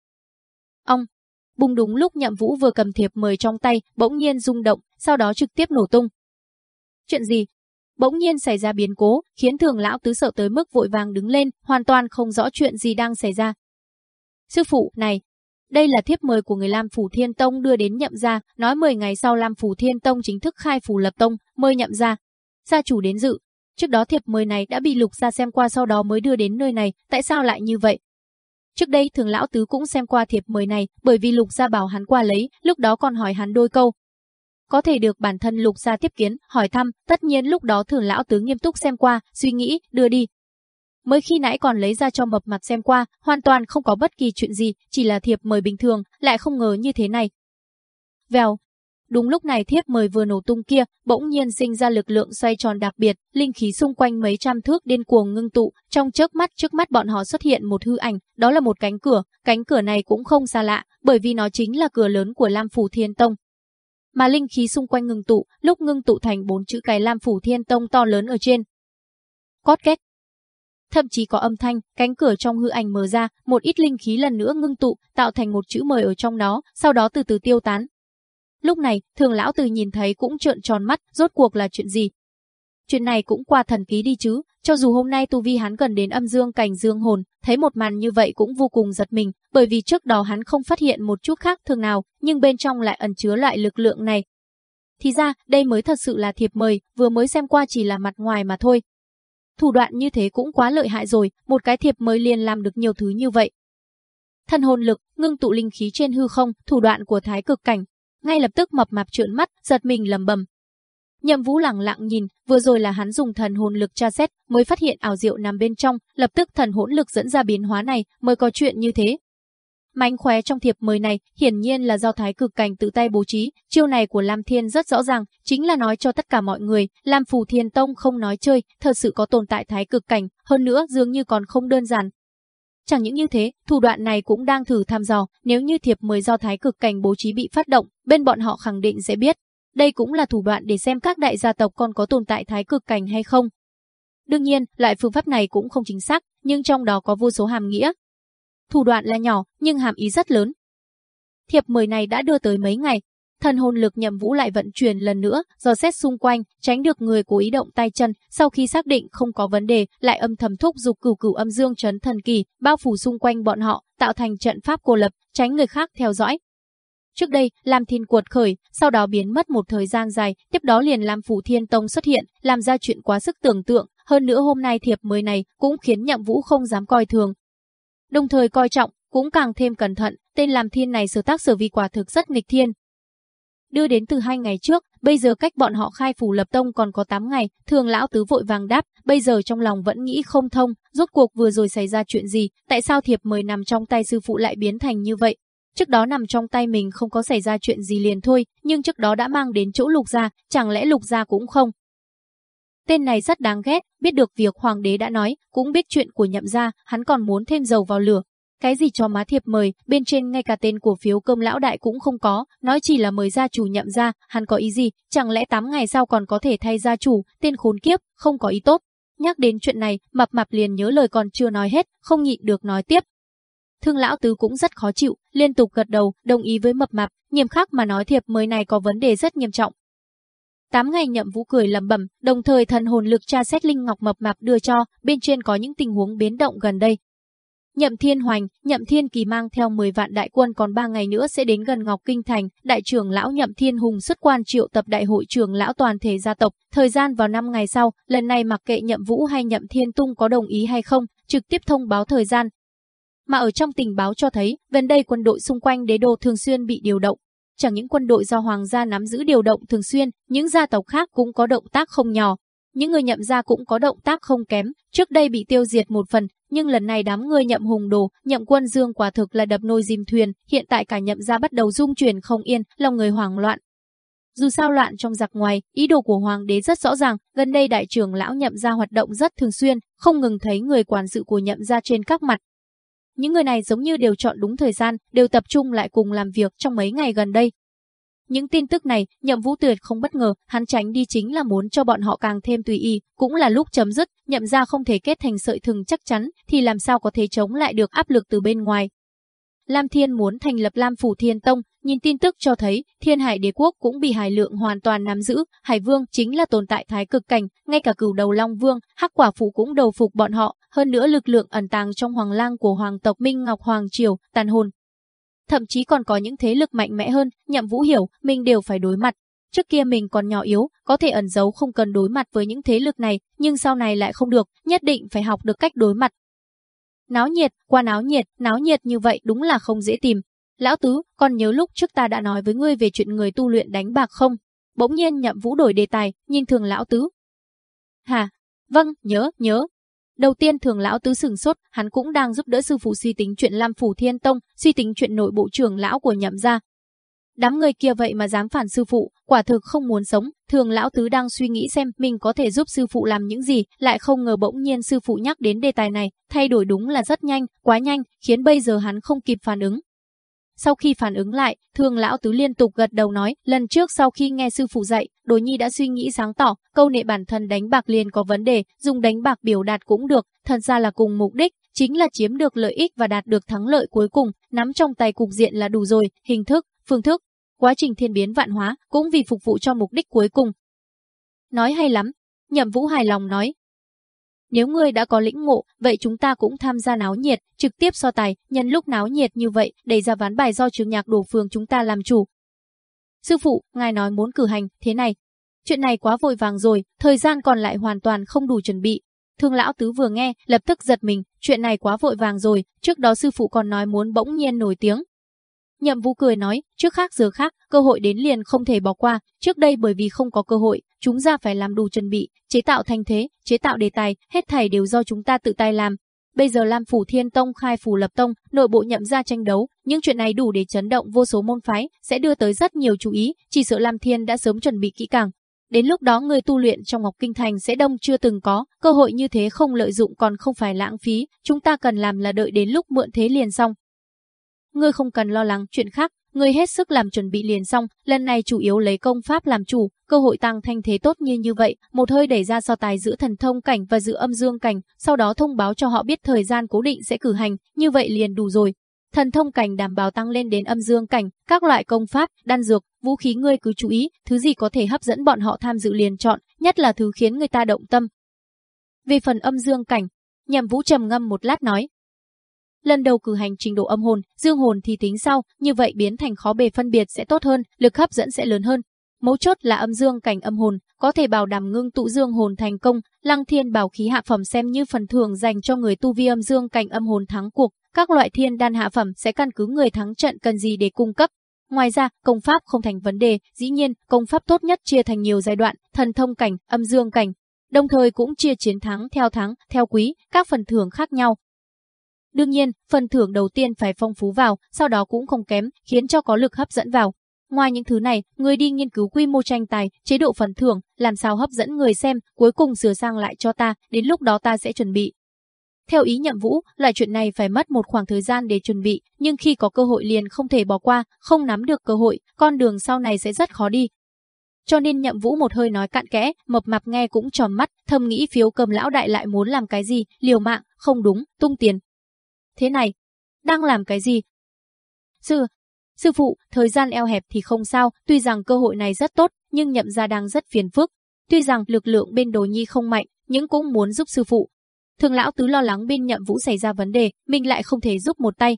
Ông, bùng đúng lúc nhậm vũ vừa cầm thiệp mời trong tay, bỗng nhiên rung động, sau đó trực tiếp nổ tung. Chuyện gì? Bỗng nhiên xảy ra biến cố, khiến thường lão tứ sợ tới mức vội vàng đứng lên, hoàn toàn không rõ chuyện gì đang xảy ra. Sư phụ, này, đây là thiếp mời của người Lam Phủ Thiên Tông đưa đến nhậm gia, nói 10 ngày sau Lam Phủ Thiên Tông chính thức khai phủ lập tông, mời nhậm gia. Gia chủ đến dự. Trước đó thiệp mời này đã bị Lục gia xem qua sau đó mới đưa đến nơi này, tại sao lại như vậy? Trước đây thường lão tứ cũng xem qua thiệp mời này, bởi vì Lục gia bảo hắn qua lấy, lúc đó còn hỏi hắn đôi câu. Có thể được bản thân Lục gia tiếp kiến, hỏi thăm, tất nhiên lúc đó thường lão tứ nghiêm túc xem qua, suy nghĩ, đưa đi, Mới khi nãy còn lấy ra cho mập mặt xem qua, hoàn toàn không có bất kỳ chuyện gì, chỉ là thiệp mời bình thường, lại không ngờ như thế này. Vèo. Đúng lúc này thiếp mời vừa nổ tung kia, bỗng nhiên sinh ra lực lượng xoay tròn đặc biệt, linh khí xung quanh mấy trăm thước điên cuồng ngưng tụ, trong chớp mắt trước mắt bọn họ xuất hiện một hư ảnh, đó là một cánh cửa, cánh cửa này cũng không xa lạ, bởi vì nó chính là cửa lớn của Lam Phủ Thiên Tông. Mà linh khí xung quanh ngưng tụ, lúc ngưng tụ thành bốn chữ cái Lam Phủ Thiên Tông to lớn ở trên. Cót két, thậm chí có âm thanh, cánh cửa trong hư ảnh mở ra, một ít linh khí lần nữa ngưng tụ, tạo thành một chữ mời ở trong nó sau đó từ từ tiêu tán. Lúc này, thường lão từ nhìn thấy cũng trợn tròn mắt, rốt cuộc là chuyện gì? Chuyện này cũng qua thần ký đi chứ, cho dù hôm nay tu vi hắn gần đến âm dương cảnh dương hồn, thấy một màn như vậy cũng vô cùng giật mình, bởi vì trước đó hắn không phát hiện một chút khác thường nào, nhưng bên trong lại ẩn chứa loại lực lượng này. Thì ra, đây mới thật sự là thiệp mời, vừa mới xem qua chỉ là mặt ngoài mà thôi, Thủ đoạn như thế cũng quá lợi hại rồi, một cái thiệp mới liền làm được nhiều thứ như vậy. Thân hồn lực, ngưng tụ linh khí trên hư không, thủ đoạn của thái cực cảnh. Ngay lập tức mập mạp trợn mắt, giật mình lầm bầm. Nhậm Vũ lặng lặng nhìn, vừa rồi là hắn dùng thần hồn lực tra xét, mới phát hiện ảo diệu nằm bên trong, lập tức thần hỗn lực dẫn ra biến hóa này, mới có chuyện như thế. Mánh khóe trong thiệp mời này hiển nhiên là do thái cực cảnh tự tay bố trí, chiêu này của Lam Thiên rất rõ ràng, chính là nói cho tất cả mọi người, Lam Phù Thiên Tông không nói chơi, thật sự có tồn tại thái cực cảnh, hơn nữa dường như còn không đơn giản. Chẳng những như thế, thủ đoạn này cũng đang thử thăm dò, nếu như thiệp mời do thái cực cảnh bố trí bị phát động, bên bọn họ khẳng định sẽ biết. Đây cũng là thủ đoạn để xem các đại gia tộc còn có tồn tại thái cực cảnh hay không. Đương nhiên, loại phương pháp này cũng không chính xác, nhưng trong đó có vô số hàm nghĩa, Thủ đoạn là nhỏ, nhưng hàm ý rất lớn. Thiệp mời này đã đưa tới mấy ngày, thần hồn lực nhậm vũ lại vận chuyển lần nữa, do xét xung quanh, tránh được người cố ý động tay chân, sau khi xác định không có vấn đề, lại âm thầm thúc dục cửu cửu âm dương trấn thần kỳ, bao phủ xung quanh bọn họ, tạo thành trận pháp cô lập, tránh người khác theo dõi. Trước đây, Lam Thiên cuột khởi, sau đó biến mất một thời gian dài, tiếp đó liền Lam Phủ Thiên Tông xuất hiện, làm ra chuyện quá sức tưởng tượng, hơn nữa hôm nay thiệp mới này cũng khiến Nhậm Vũ không dám coi thường, đồng thời coi trọng, cũng càng thêm cẩn thận, tên làm thiên này sở tác sở vi quả thực rất nghịch thiên. Đưa đến từ hai ngày trước, bây giờ cách bọn họ khai phủ lập tông còn có 8 ngày, thường lão tứ vội vàng đáp, bây giờ trong lòng vẫn nghĩ không thông, rốt cuộc vừa rồi xảy ra chuyện gì, tại sao thiệp mời nằm trong tay sư phụ lại biến thành như vậy. Trước đó nằm trong tay mình không có xảy ra chuyện gì liền thôi, nhưng trước đó đã mang đến chỗ lục gia, chẳng lẽ lục gia cũng không, Tên này rất đáng ghét, biết được việc hoàng đế đã nói, cũng biết chuyện của nhậm gia, hắn còn muốn thêm dầu vào lửa. Cái gì cho má thiệp mời, bên trên ngay cả tên của phiếu cơm lão đại cũng không có, nói chỉ là mời gia chủ nhậm gia, hắn có ý gì, chẳng lẽ 8 ngày sau còn có thể thay gia chủ, tên khốn kiếp, không có ý tốt. Nhắc đến chuyện này, mập mạp liền nhớ lời còn chưa nói hết, không nhịn được nói tiếp. Thương lão tứ cũng rất khó chịu, liên tục gật đầu, đồng ý với mập mạp, nghiêm khắc mà nói thiệp mời này có vấn đề rất nghiêm trọng, Tám ngày nhậm vũ cười lầm bẩm, đồng thời thần hồn lực tra xét linh ngọc mập mạp đưa cho, bên trên có những tình huống biến động gần đây. Nhậm Thiên Hoành, Nhậm Thiên Kỳ mang theo 10 vạn đại quân còn 3 ngày nữa sẽ đến gần Ngọc Kinh Thành, đại trưởng lão Nhậm Thiên Hùng xuất quan triệu tập đại hội trưởng lão toàn thể gia tộc, thời gian vào 5 ngày sau, lần này mặc kệ Nhậm Vũ hay Nhậm Thiên Tung có đồng ý hay không, trực tiếp thông báo thời gian. Mà ở trong tình báo cho thấy, gần đây quân đội xung quanh đế đô thường xuyên bị điều động, chẳng những quân đội do hoàng gia nắm giữ điều động thường xuyên, những gia tộc khác cũng có động tác không nhỏ. Những người nhậm gia cũng có động tác không kém, trước đây bị tiêu diệt một phần, nhưng lần này đám người nhậm hùng đồ, nhậm quân dương quả thực là đập nồi dìm thuyền, hiện tại cả nhậm gia bắt đầu rung chuyển không yên, lòng người hoảng loạn. Dù sao loạn trong giặc ngoài, ý đồ của hoàng đế rất rõ ràng, gần đây đại trưởng lão nhậm gia hoạt động rất thường xuyên, không ngừng thấy người quản sự của nhậm gia trên các mặt, những người này giống như đều chọn đúng thời gian, đều tập trung lại cùng làm việc trong mấy ngày gần đây. Những tin tức này, Nhậm Vũ Tuyệt không bất ngờ, hắn tránh đi chính là muốn cho bọn họ càng thêm tùy ý, cũng là lúc chấm dứt, nhậm ra không thể kết thành sợi thừng chắc chắn, thì làm sao có thể chống lại được áp lực từ bên ngoài. Lam Thiên muốn thành lập Lam Phủ Thiên Tông, nhìn tin tức cho thấy, Thiên Hải Đế Quốc cũng bị Hải Lượng hoàn toàn nắm giữ, Hải Vương chính là tồn tại thái cực cảnh, ngay cả cửu đầu Long Vương, Hắc Quả Phụ cũng đầu phục bọn họ, hơn nữa lực lượng ẩn tàng trong hoàng lang của hoàng tộc Minh Ngọc Hoàng Triều, tàn hồn. Thậm chí còn có những thế lực mạnh mẽ hơn, nhậm vũ hiểu, mình đều phải đối mặt. Trước kia mình còn nhỏ yếu, có thể ẩn giấu không cần đối mặt với những thế lực này, nhưng sau này lại không được, nhất định phải học được cách đối mặt. Náo nhiệt, qua náo nhiệt, náo nhiệt như vậy đúng là không dễ tìm. Lão Tứ, còn nhớ lúc trước ta đã nói với ngươi về chuyện người tu luyện đánh bạc không? Bỗng nhiên nhậm vũ đổi đề tài, nhìn thường Lão Tứ. Hà, vâng, nhớ, nhớ, Đầu tiên thường lão tứ sừng sốt, hắn cũng đang giúp đỡ sư phụ suy tính chuyện Lam Phủ Thiên Tông, suy tính chuyện nội bộ trưởng lão của nhậm gia. Đám người kia vậy mà dám phản sư phụ, quả thực không muốn sống, thường lão tứ đang suy nghĩ xem mình có thể giúp sư phụ làm những gì, lại không ngờ bỗng nhiên sư phụ nhắc đến đề tài này, thay đổi đúng là rất nhanh, quá nhanh, khiến bây giờ hắn không kịp phản ứng. Sau khi phản ứng lại, thường lão tứ liên tục gật đầu nói, lần trước sau khi nghe sư phụ dạy, đồ nhi đã suy nghĩ sáng tỏ, câu nệ bản thân đánh bạc liền có vấn đề, dùng đánh bạc biểu đạt cũng được, thật ra là cùng mục đích, chính là chiếm được lợi ích và đạt được thắng lợi cuối cùng, nắm trong tay cục diện là đủ rồi, hình thức, phương thức, quá trình thiên biến vạn hóa cũng vì phục vụ cho mục đích cuối cùng. Nói hay lắm, Nhậm Vũ hài lòng nói. Nếu ngươi đã có lĩnh ngộ, vậy chúng ta cũng tham gia náo nhiệt, trực tiếp so tài, nhân lúc náo nhiệt như vậy, đẩy ra ván bài do trường nhạc đổ phường chúng ta làm chủ. Sư phụ, ngài nói muốn cử hành, thế này. Chuyện này quá vội vàng rồi, thời gian còn lại hoàn toàn không đủ chuẩn bị. Thương lão tứ vừa nghe, lập tức giật mình, chuyện này quá vội vàng rồi, trước đó sư phụ còn nói muốn bỗng nhiên nổi tiếng, Nhậm Vũ cười nói, trước khác giờ khác, cơ hội đến liền không thể bỏ qua, trước đây bởi vì không có cơ hội, chúng ta phải làm đủ chuẩn bị, chế tạo thành thế, chế tạo đề tài, hết thảy đều do chúng ta tự tay làm. Bây giờ Lam Phủ Thiên Tông khai phủ lập tông, nội bộ nhậm ra tranh đấu, những chuyện này đủ để chấn động vô số môn phái, sẽ đưa tới rất nhiều chú ý, chỉ sợ Lam Thiên đã sớm chuẩn bị kỹ càng. Đến lúc đó người tu luyện trong Ngọc Kinh Thành sẽ đông chưa từng có, cơ hội như thế không lợi dụng còn không phải lãng phí, chúng ta cần làm là đợi đến lúc mượn thế liền xong, ngươi không cần lo lắng chuyện khác, ngươi hết sức làm chuẩn bị liền xong, lần này chủ yếu lấy công pháp làm chủ, cơ hội tăng thanh thế tốt như như vậy, một hơi đẩy ra so tài giữa thần thông cảnh và giữa âm dương cảnh, sau đó thông báo cho họ biết thời gian cố định sẽ cử hành, như vậy liền đủ rồi. Thần thông cảnh đảm bảo tăng lên đến âm dương cảnh, các loại công pháp, đan dược, vũ khí ngươi cứ chú ý, thứ gì có thể hấp dẫn bọn họ tham dự liền chọn, nhất là thứ khiến người ta động tâm. Về phần âm dương cảnh, Nhậm Vũ trầm ngâm một lát nói, Lần đầu cử hành trình độ âm hồn, dương hồn thì tính sau, như vậy biến thành khó bề phân biệt sẽ tốt hơn, lực hấp dẫn sẽ lớn hơn. Mấu chốt là âm dương cảnh âm hồn, có thể bảo đảm ngưng tụ dương hồn thành công, lăng thiên bảo khí hạ phẩm xem như phần thưởng dành cho người tu vi âm dương cảnh âm hồn thắng cuộc, các loại thiên đan hạ phẩm sẽ căn cứ người thắng trận cần gì để cung cấp. Ngoài ra, công pháp không thành vấn đề, dĩ nhiên, công pháp tốt nhất chia thành nhiều giai đoạn, thần thông cảnh, âm dương cảnh, đồng thời cũng chia chiến thắng theo tháng, theo quý, các phần thưởng khác nhau, Đương nhiên, phần thưởng đầu tiên phải phong phú vào, sau đó cũng không kém, khiến cho có lực hấp dẫn vào. Ngoài những thứ này, người đi nghiên cứu quy mô tranh tài, chế độ phần thưởng, làm sao hấp dẫn người xem, cuối cùng sửa sang lại cho ta, đến lúc đó ta sẽ chuẩn bị. Theo ý nhậm vũ, loại chuyện này phải mất một khoảng thời gian để chuẩn bị, nhưng khi có cơ hội liền không thể bỏ qua, không nắm được cơ hội, con đường sau này sẽ rất khó đi. Cho nên nhậm vũ một hơi nói cạn kẽ, mập mạp nghe cũng tròn mắt, thầm nghĩ phiếu cầm lão đại lại muốn làm cái gì, liều mạng, không đúng, tung tiền, Thế này, đang làm cái gì? Sư, sư phụ, thời gian eo hẹp thì không sao, tuy rằng cơ hội này rất tốt, nhưng nhậm gia đang rất phiền phức. Tuy rằng lực lượng bên đồ nhi không mạnh, nhưng cũng muốn giúp sư phụ. Thường lão tứ lo lắng bên nhậm vũ xảy ra vấn đề, mình lại không thể giúp một tay.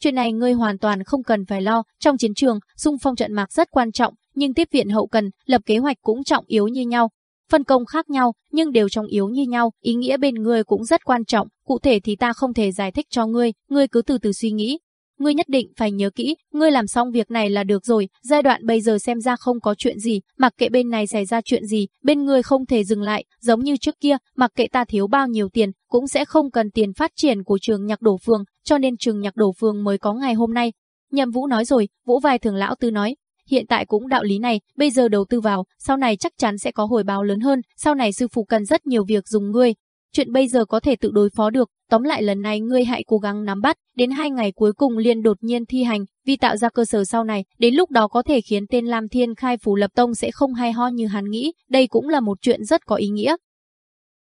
Chuyện này ngươi hoàn toàn không cần phải lo, trong chiến trường, xung phong trận mạc rất quan trọng, nhưng tiếp viện hậu cần, lập kế hoạch cũng trọng yếu như nhau. Phân công khác nhau, nhưng đều trọng yếu như nhau, ý nghĩa bên ngươi cũng rất quan trọng, cụ thể thì ta không thể giải thích cho ngươi, ngươi cứ từ từ suy nghĩ. Ngươi nhất định phải nhớ kỹ, ngươi làm xong việc này là được rồi, giai đoạn bây giờ xem ra không có chuyện gì, mặc kệ bên này xảy ra chuyện gì, bên ngươi không thể dừng lại, giống như trước kia, mặc kệ ta thiếu bao nhiêu tiền, cũng sẽ không cần tiền phát triển của trường nhạc đổ phương, cho nên trường nhạc đổ phương mới có ngày hôm nay. Nhậm Vũ nói rồi, Vũ vài thường lão tư nói, hiện tại cũng đạo lý này, bây giờ đầu tư vào, sau này chắc chắn sẽ có hồi báo lớn hơn, sau này sư phụ cần rất nhiều việc dùng ngươi. Chuyện bây giờ có thể tự đối phó được, tóm lại lần này ngươi hãy cố gắng nắm bắt, đến hai ngày cuối cùng liền đột nhiên thi hành, vì tạo ra cơ sở sau này, đến lúc đó có thể khiến tên Lam Thiên khai phủ lập tông sẽ không hay ho như hắn nghĩ, đây cũng là một chuyện rất có ý nghĩa.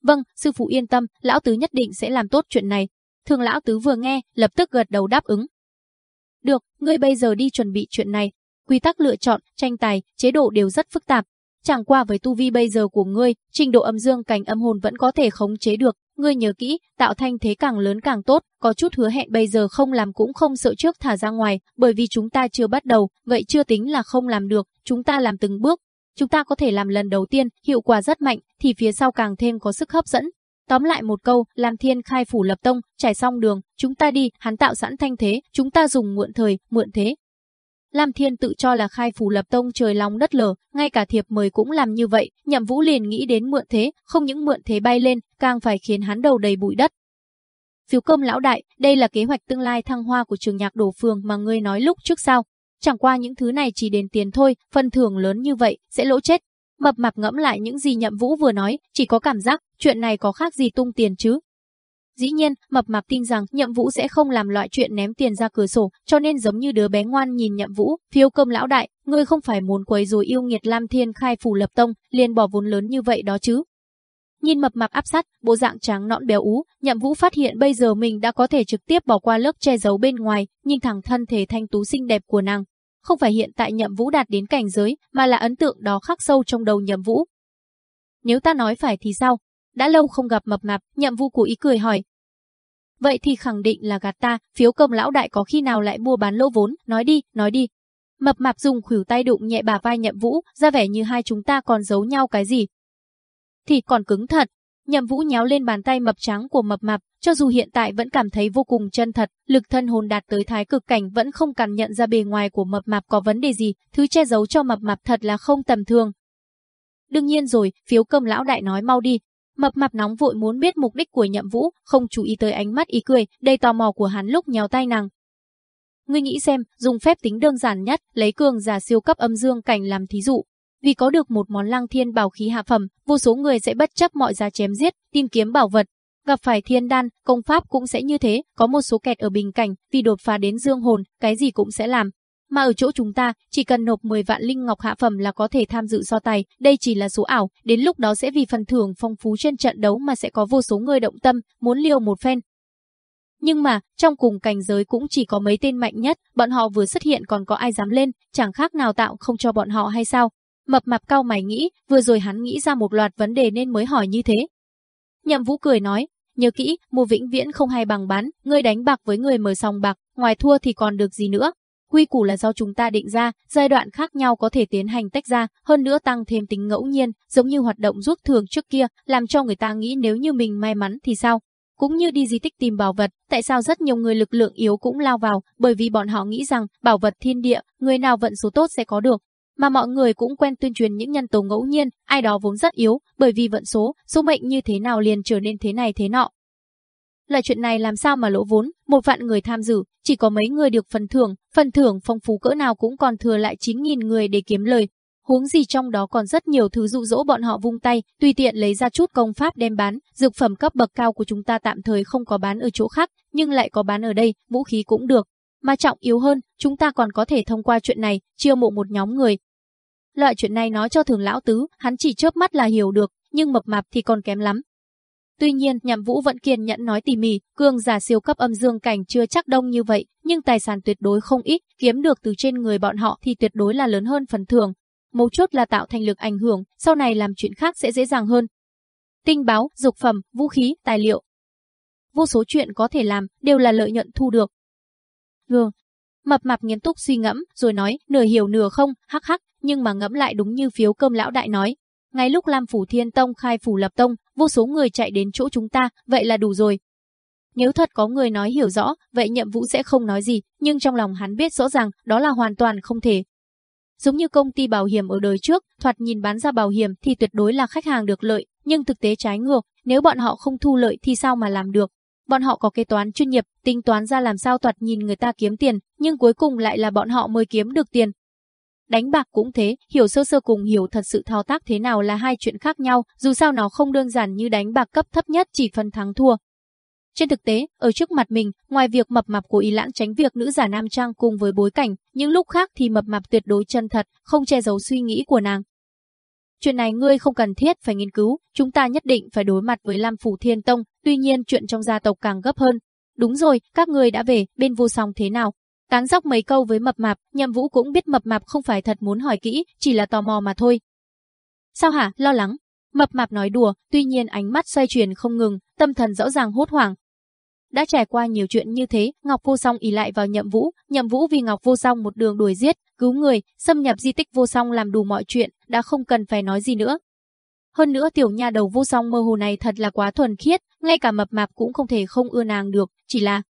Vâng, sư phụ yên tâm, lão tứ nhất định sẽ làm tốt chuyện này. Thường lão tứ vừa nghe, lập tức gật đầu đáp ứng. Được, ngươi bây giờ đi chuẩn bị chuyện này, quy tắc lựa chọn, tranh tài, chế độ đều rất phức tạp. Chẳng qua với tu vi bây giờ của ngươi, trình độ âm dương cảnh âm hồn vẫn có thể khống chế được. Ngươi nhớ kỹ, tạo thanh thế càng lớn càng tốt, có chút hứa hẹn bây giờ không làm cũng không sợ trước thả ra ngoài, bởi vì chúng ta chưa bắt đầu, vậy chưa tính là không làm được, chúng ta làm từng bước. Chúng ta có thể làm lần đầu tiên, hiệu quả rất mạnh, thì phía sau càng thêm có sức hấp dẫn. Tóm lại một câu, làm thiên khai phủ lập tông, trải xong đường, chúng ta đi, hắn tạo sẵn thanh thế, chúng ta dùng mượn thời, mượn thế, Lam Thiên tự cho là khai phủ lập tông trời lòng đất lở, ngay cả thiệp mời cũng làm như vậy, nhậm vũ liền nghĩ đến mượn thế, không những mượn thế bay lên, càng phải khiến hắn đầu đầy bụi đất. Phiếu cơm lão đại, đây là kế hoạch tương lai thăng hoa của trường nhạc đổ phường mà ngươi nói lúc trước sao. Chẳng qua những thứ này chỉ đền tiền thôi, phần thưởng lớn như vậy, sẽ lỗ chết. Mập mạp ngẫm lại những gì nhậm vũ vừa nói, chỉ có cảm giác, chuyện này có khác gì tung tiền chứ. Dĩ nhiên, mập mạp tin rằng nhậm vũ sẽ không làm loại chuyện ném tiền ra cửa sổ, cho nên giống như đứa bé ngoan nhìn nhậm vũ, phiêu cơm lão đại, ngươi không phải muốn quấy rồi yêu nghiệt Lam Thiên khai phủ lập tông, liền bỏ vốn lớn như vậy đó chứ. Nhìn mập mạp áp sát, bộ dạng trắng nõn béo ú, Nhậm Vũ phát hiện bây giờ mình đã có thể trực tiếp bỏ qua lớp che giấu bên ngoài, nhìn thẳng thân thể thanh tú xinh đẹp của nàng. Không phải hiện tại Nhậm Vũ đạt đến cảnh giới, mà là ấn tượng đó khắc sâu trong đầu Nhậm Vũ. Nếu ta nói phải thì sao? Đã lâu không gặp mập mạp, Nhậm Vũ cố ý cười hỏi. Vậy thì khẳng định là gạt ta, phiếu công lão đại có khi nào lại mua bán lỗ vốn, nói đi, nói đi. Mập mạp dùng khuỷu tay đụng nhẹ bà vai Nhậm Vũ, ra vẻ như hai chúng ta còn giấu nhau cái gì, thì còn cứng thật. Nhậm Vũ nhéo lên bàn tay mập trắng của mập mạp, cho dù hiện tại vẫn cảm thấy vô cùng chân thật, lực thân hồn đạt tới thái cực cảnh vẫn không cần nhận ra bề ngoài của mập mạp có vấn đề gì, thứ che giấu cho mập mạp thật là không tầm thường. Đương nhiên rồi, phiếu cơm lão đại nói mau đi. Mập mạp nóng vội muốn biết mục đích của Nhậm Vũ, không chú ý tới ánh mắt ý cười, đầy tò mò của hắn lúc nhéo tay nàng. Ngươi nghĩ xem, dùng phép tính đơn giản nhất, lấy cường giả siêu cấp âm dương cảnh làm thí dụ, vì có được một món lăng thiên bảo khí hạ phẩm, vô số người sẽ bất chấp mọi giá chém giết, tìm kiếm bảo vật. Gặp phải thiên đan, công pháp cũng sẽ như thế, có một số kẹt ở bình cảnh, vì đột phá đến dương hồn, cái gì cũng sẽ làm. Mà ở chỗ chúng ta, chỉ cần nộp 10 vạn linh ngọc hạ phẩm là có thể tham dự so tài, đây chỉ là số ảo, đến lúc đó sẽ vì phần thưởng phong phú trên trận đấu mà sẽ có vô số người động tâm, muốn liều một phen, nhưng mà, trong cùng cảnh giới cũng chỉ có mấy tên mạnh nhất, bọn họ vừa xuất hiện còn có ai dám lên, chẳng khác nào tạo không cho bọn họ hay sao? Mập mạp cao mày nghĩ, vừa rồi hắn nghĩ ra một loạt vấn đề nên mới hỏi như thế. Nhậm Vũ cười nói, nhớ kỹ, mua vĩnh viễn không hay bằng bán, ngươi đánh bạc với người mở sòng bạc, ngoài thua thì còn được gì nữa. Quy củ là do chúng ta định ra, giai đoạn khác nhau có thể tiến hành tách ra, hơn nữa tăng thêm tính ngẫu nhiên, giống như hoạt động rút thường trước kia, làm cho người ta nghĩ nếu như mình may mắn thì sao. Cũng như đi di tích tìm bảo vật, tại sao rất nhiều người lực lượng yếu cũng lao vào, bởi vì bọn họ nghĩ rằng bảo vật thiên địa, người nào vận số tốt sẽ có được, mà mọi người cũng quen tuyên truyền những nhân tố ngẫu nhiên, ai đó vốn rất yếu, bởi vì vận số, số mệnh như thế nào liền trở nên thế này thế nọ. Loại chuyện này làm sao mà lỗ vốn, một vạn người tham dự, chỉ có mấy người được phần thưởng, phần thưởng phong phú cỡ nào cũng còn thừa lại 9.000 người để kiếm lời. Huống gì trong đó còn rất nhiều thứ dụ dỗ bọn họ vung tay, tùy tiện lấy ra chút công pháp đem bán, dược phẩm cấp bậc cao của chúng ta tạm thời không có bán ở chỗ khác, nhưng lại có bán ở đây, vũ khí cũng được. Mà trọng yếu hơn, chúng ta còn có thể thông qua chuyện này, chiêu mộ một nhóm người, Loại chuyện này nói cho thường lão tứ, hắn chỉ chớp mắt là hiểu được, nhưng mập mạp thì còn kém lắm. Tuy nhiên, nhậm vũ vẫn kiên nhẫn nói tỉ mỉ, cương giả siêu cấp âm dương cảnh chưa chắc đông như vậy, nhưng tài sản tuyệt đối không ít, kiếm được từ trên người bọn họ thì tuyệt đối là lớn hơn phần thường. Mấu chốt là tạo thành lực ảnh hưởng, sau này làm chuyện khác sẽ dễ dàng hơn. Tinh báo, dục phẩm, vũ khí, tài liệu. Vô số chuyện có thể làm, đều là lợi nhuận thu được. Gương. Mập mạp nghiêm túc suy ngẫm, rồi nói, nửa hiểu nửa không, hắc hắc, nhưng mà ngẫm lại đúng như phiếu cơm lão đại nói. Ngay lúc Lam Phủ Thiên Tông khai phủ lập tông, vô số người chạy đến chỗ chúng ta, vậy là đủ rồi. Nếu thật có người nói hiểu rõ, vậy nhậm vũ sẽ không nói gì, nhưng trong lòng hắn biết rõ ràng đó là hoàn toàn không thể. Giống như công ty bảo hiểm ở đời trước, thoạt nhìn bán ra bảo hiểm thì tuyệt đối là khách hàng được lợi, nhưng thực tế trái ngược, nếu bọn họ không thu lợi thì sao mà làm được. Bọn họ có kế toán chuyên nghiệp, tính toán ra làm sao thoạt nhìn người ta kiếm tiền, nhưng cuối cùng lại là bọn họ mới kiếm được tiền, Đánh bạc cũng thế, hiểu sơ sơ cùng hiểu thật sự thao tác thế nào là hai chuyện khác nhau, dù sao nó không đơn giản như đánh bạc cấp thấp nhất chỉ phân thắng thua. Trên thực tế, ở trước mặt mình, ngoài việc mập mạp của ý lãng tránh việc nữ giả nam trang cùng với bối cảnh, những lúc khác thì mập mạp tuyệt đối chân thật, không che giấu suy nghĩ của nàng. Chuyện này ngươi không cần thiết phải nghiên cứu, chúng ta nhất định phải đối mặt với Lam Phủ Thiên Tông, tuy nhiên chuyện trong gia tộc càng gấp hơn. Đúng rồi, các ngươi đã về, bên vô song thế nào? Tán dóc mấy câu với mập mạp, nhậm vũ cũng biết mập mạp không phải thật muốn hỏi kỹ, chỉ là tò mò mà thôi. Sao hả, lo lắng? Mập mạp nói đùa, tuy nhiên ánh mắt xoay chuyển không ngừng, tâm thần rõ ràng hốt hoảng. Đã trải qua nhiều chuyện như thế, Ngọc Vô Song ỉ lại vào Nhậm Vũ, Nhậm Vũ vì Ngọc Vô Song một đường đuổi giết, cứu người, xâm nhập di tích Vô Song làm đủ mọi chuyện, đã không cần phải nói gì nữa. Hơn nữa tiểu nha đầu Vô Song mơ hồ này thật là quá thuần khiết, ngay cả mập mạp cũng không thể không ưa nàng được, chỉ là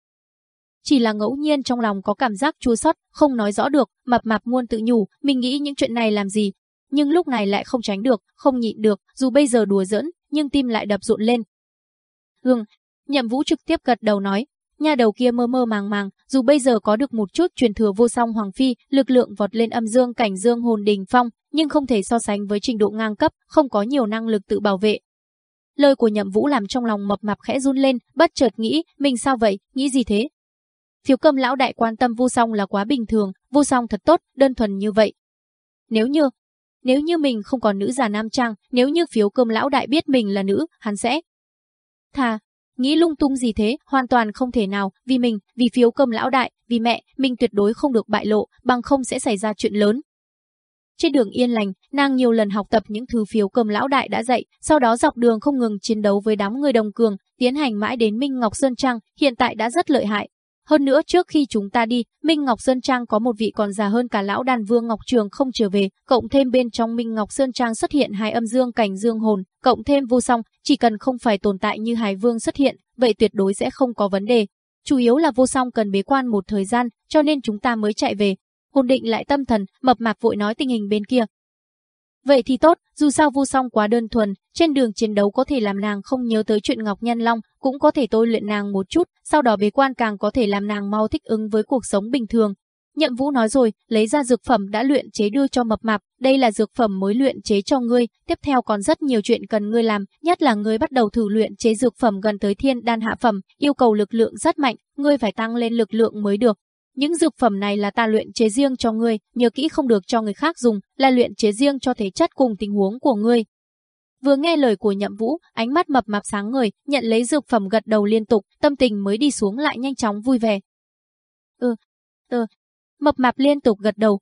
chỉ là ngẫu nhiên trong lòng có cảm giác chua xót, không nói rõ được, mập mạp muôn tự nhủ, mình nghĩ những chuyện này làm gì, nhưng lúc này lại không tránh được, không nhịn được, dù bây giờ đùa giỡn, nhưng tim lại đập rộn lên. Hương, Nhậm Vũ trực tiếp gật đầu nói, Nhà đầu kia mơ mơ màng màng, dù bây giờ có được một chút truyền thừa vô song hoàng phi, lực lượng vọt lên âm dương cảnh dương hồn đình phong, nhưng không thể so sánh với trình độ ngang cấp, không có nhiều năng lực tự bảo vệ. Lời của Nhậm Vũ làm trong lòng mập mạp khẽ run lên, bất chợt nghĩ, mình sao vậy, nghĩ gì thế? Phiếu Câm lão đại quan tâm Vu Song là quá bình thường, Vu Song thật tốt, đơn thuần như vậy. Nếu như, nếu như mình không còn nữ già nam trang, nếu như Phiếu cơm lão đại biết mình là nữ, hắn sẽ thà nghĩ lung tung gì thế, hoàn toàn không thể nào, vì mình, vì Phiếu cơm lão đại, vì mẹ, mình tuyệt đối không được bại lộ, bằng không sẽ xảy ra chuyện lớn. Trên đường yên lành, nàng nhiều lần học tập những thứ phiếu cơm lão đại đã dạy, sau đó dọc đường không ngừng chiến đấu với đám người đồng cường, tiến hành mãi đến Minh Ngọc Sơn Trang, hiện tại đã rất lợi hại. Hơn nữa trước khi chúng ta đi, Minh Ngọc Sơn Trang có một vị còn già hơn cả lão đàn vương Ngọc Trường không trở về, cộng thêm bên trong Minh Ngọc Sơn Trang xuất hiện hai âm dương cảnh dương hồn, cộng thêm vô song, chỉ cần không phải tồn tại như Hải Vương xuất hiện, vậy tuyệt đối sẽ không có vấn đề. Chủ yếu là vô song cần bế quan một thời gian, cho nên chúng ta mới chạy về, hồn định lại tâm thần, mập mạp vội nói tình hình bên kia. Vậy thì tốt, dù sao vu song quá đơn thuần, trên đường chiến đấu có thể làm nàng không nhớ tới chuyện Ngọc Nhân Long, cũng có thể tôi luyện nàng một chút, sau đó bế quan càng có thể làm nàng mau thích ứng với cuộc sống bình thường. Nhậm Vũ nói rồi, lấy ra dược phẩm đã luyện chế đưa cho mập mạp, đây là dược phẩm mới luyện chế cho ngươi, tiếp theo còn rất nhiều chuyện cần ngươi làm, nhất là ngươi bắt đầu thử luyện chế dược phẩm gần tới thiên đan hạ phẩm, yêu cầu lực lượng rất mạnh, ngươi phải tăng lên lực lượng mới được. Những dược phẩm này là ta luyện chế riêng cho ngươi, nhớ kỹ không được cho người khác dùng, là luyện chế riêng cho thể chất cùng tình huống của ngươi. Vừa nghe lời của Nhậm Vũ, ánh mắt mập mạp sáng ngời, nhận lấy dược phẩm gật đầu liên tục, tâm tình mới đi xuống lại nhanh chóng vui vẻ. Ừ, ừ, mập mạp liên tục gật đầu.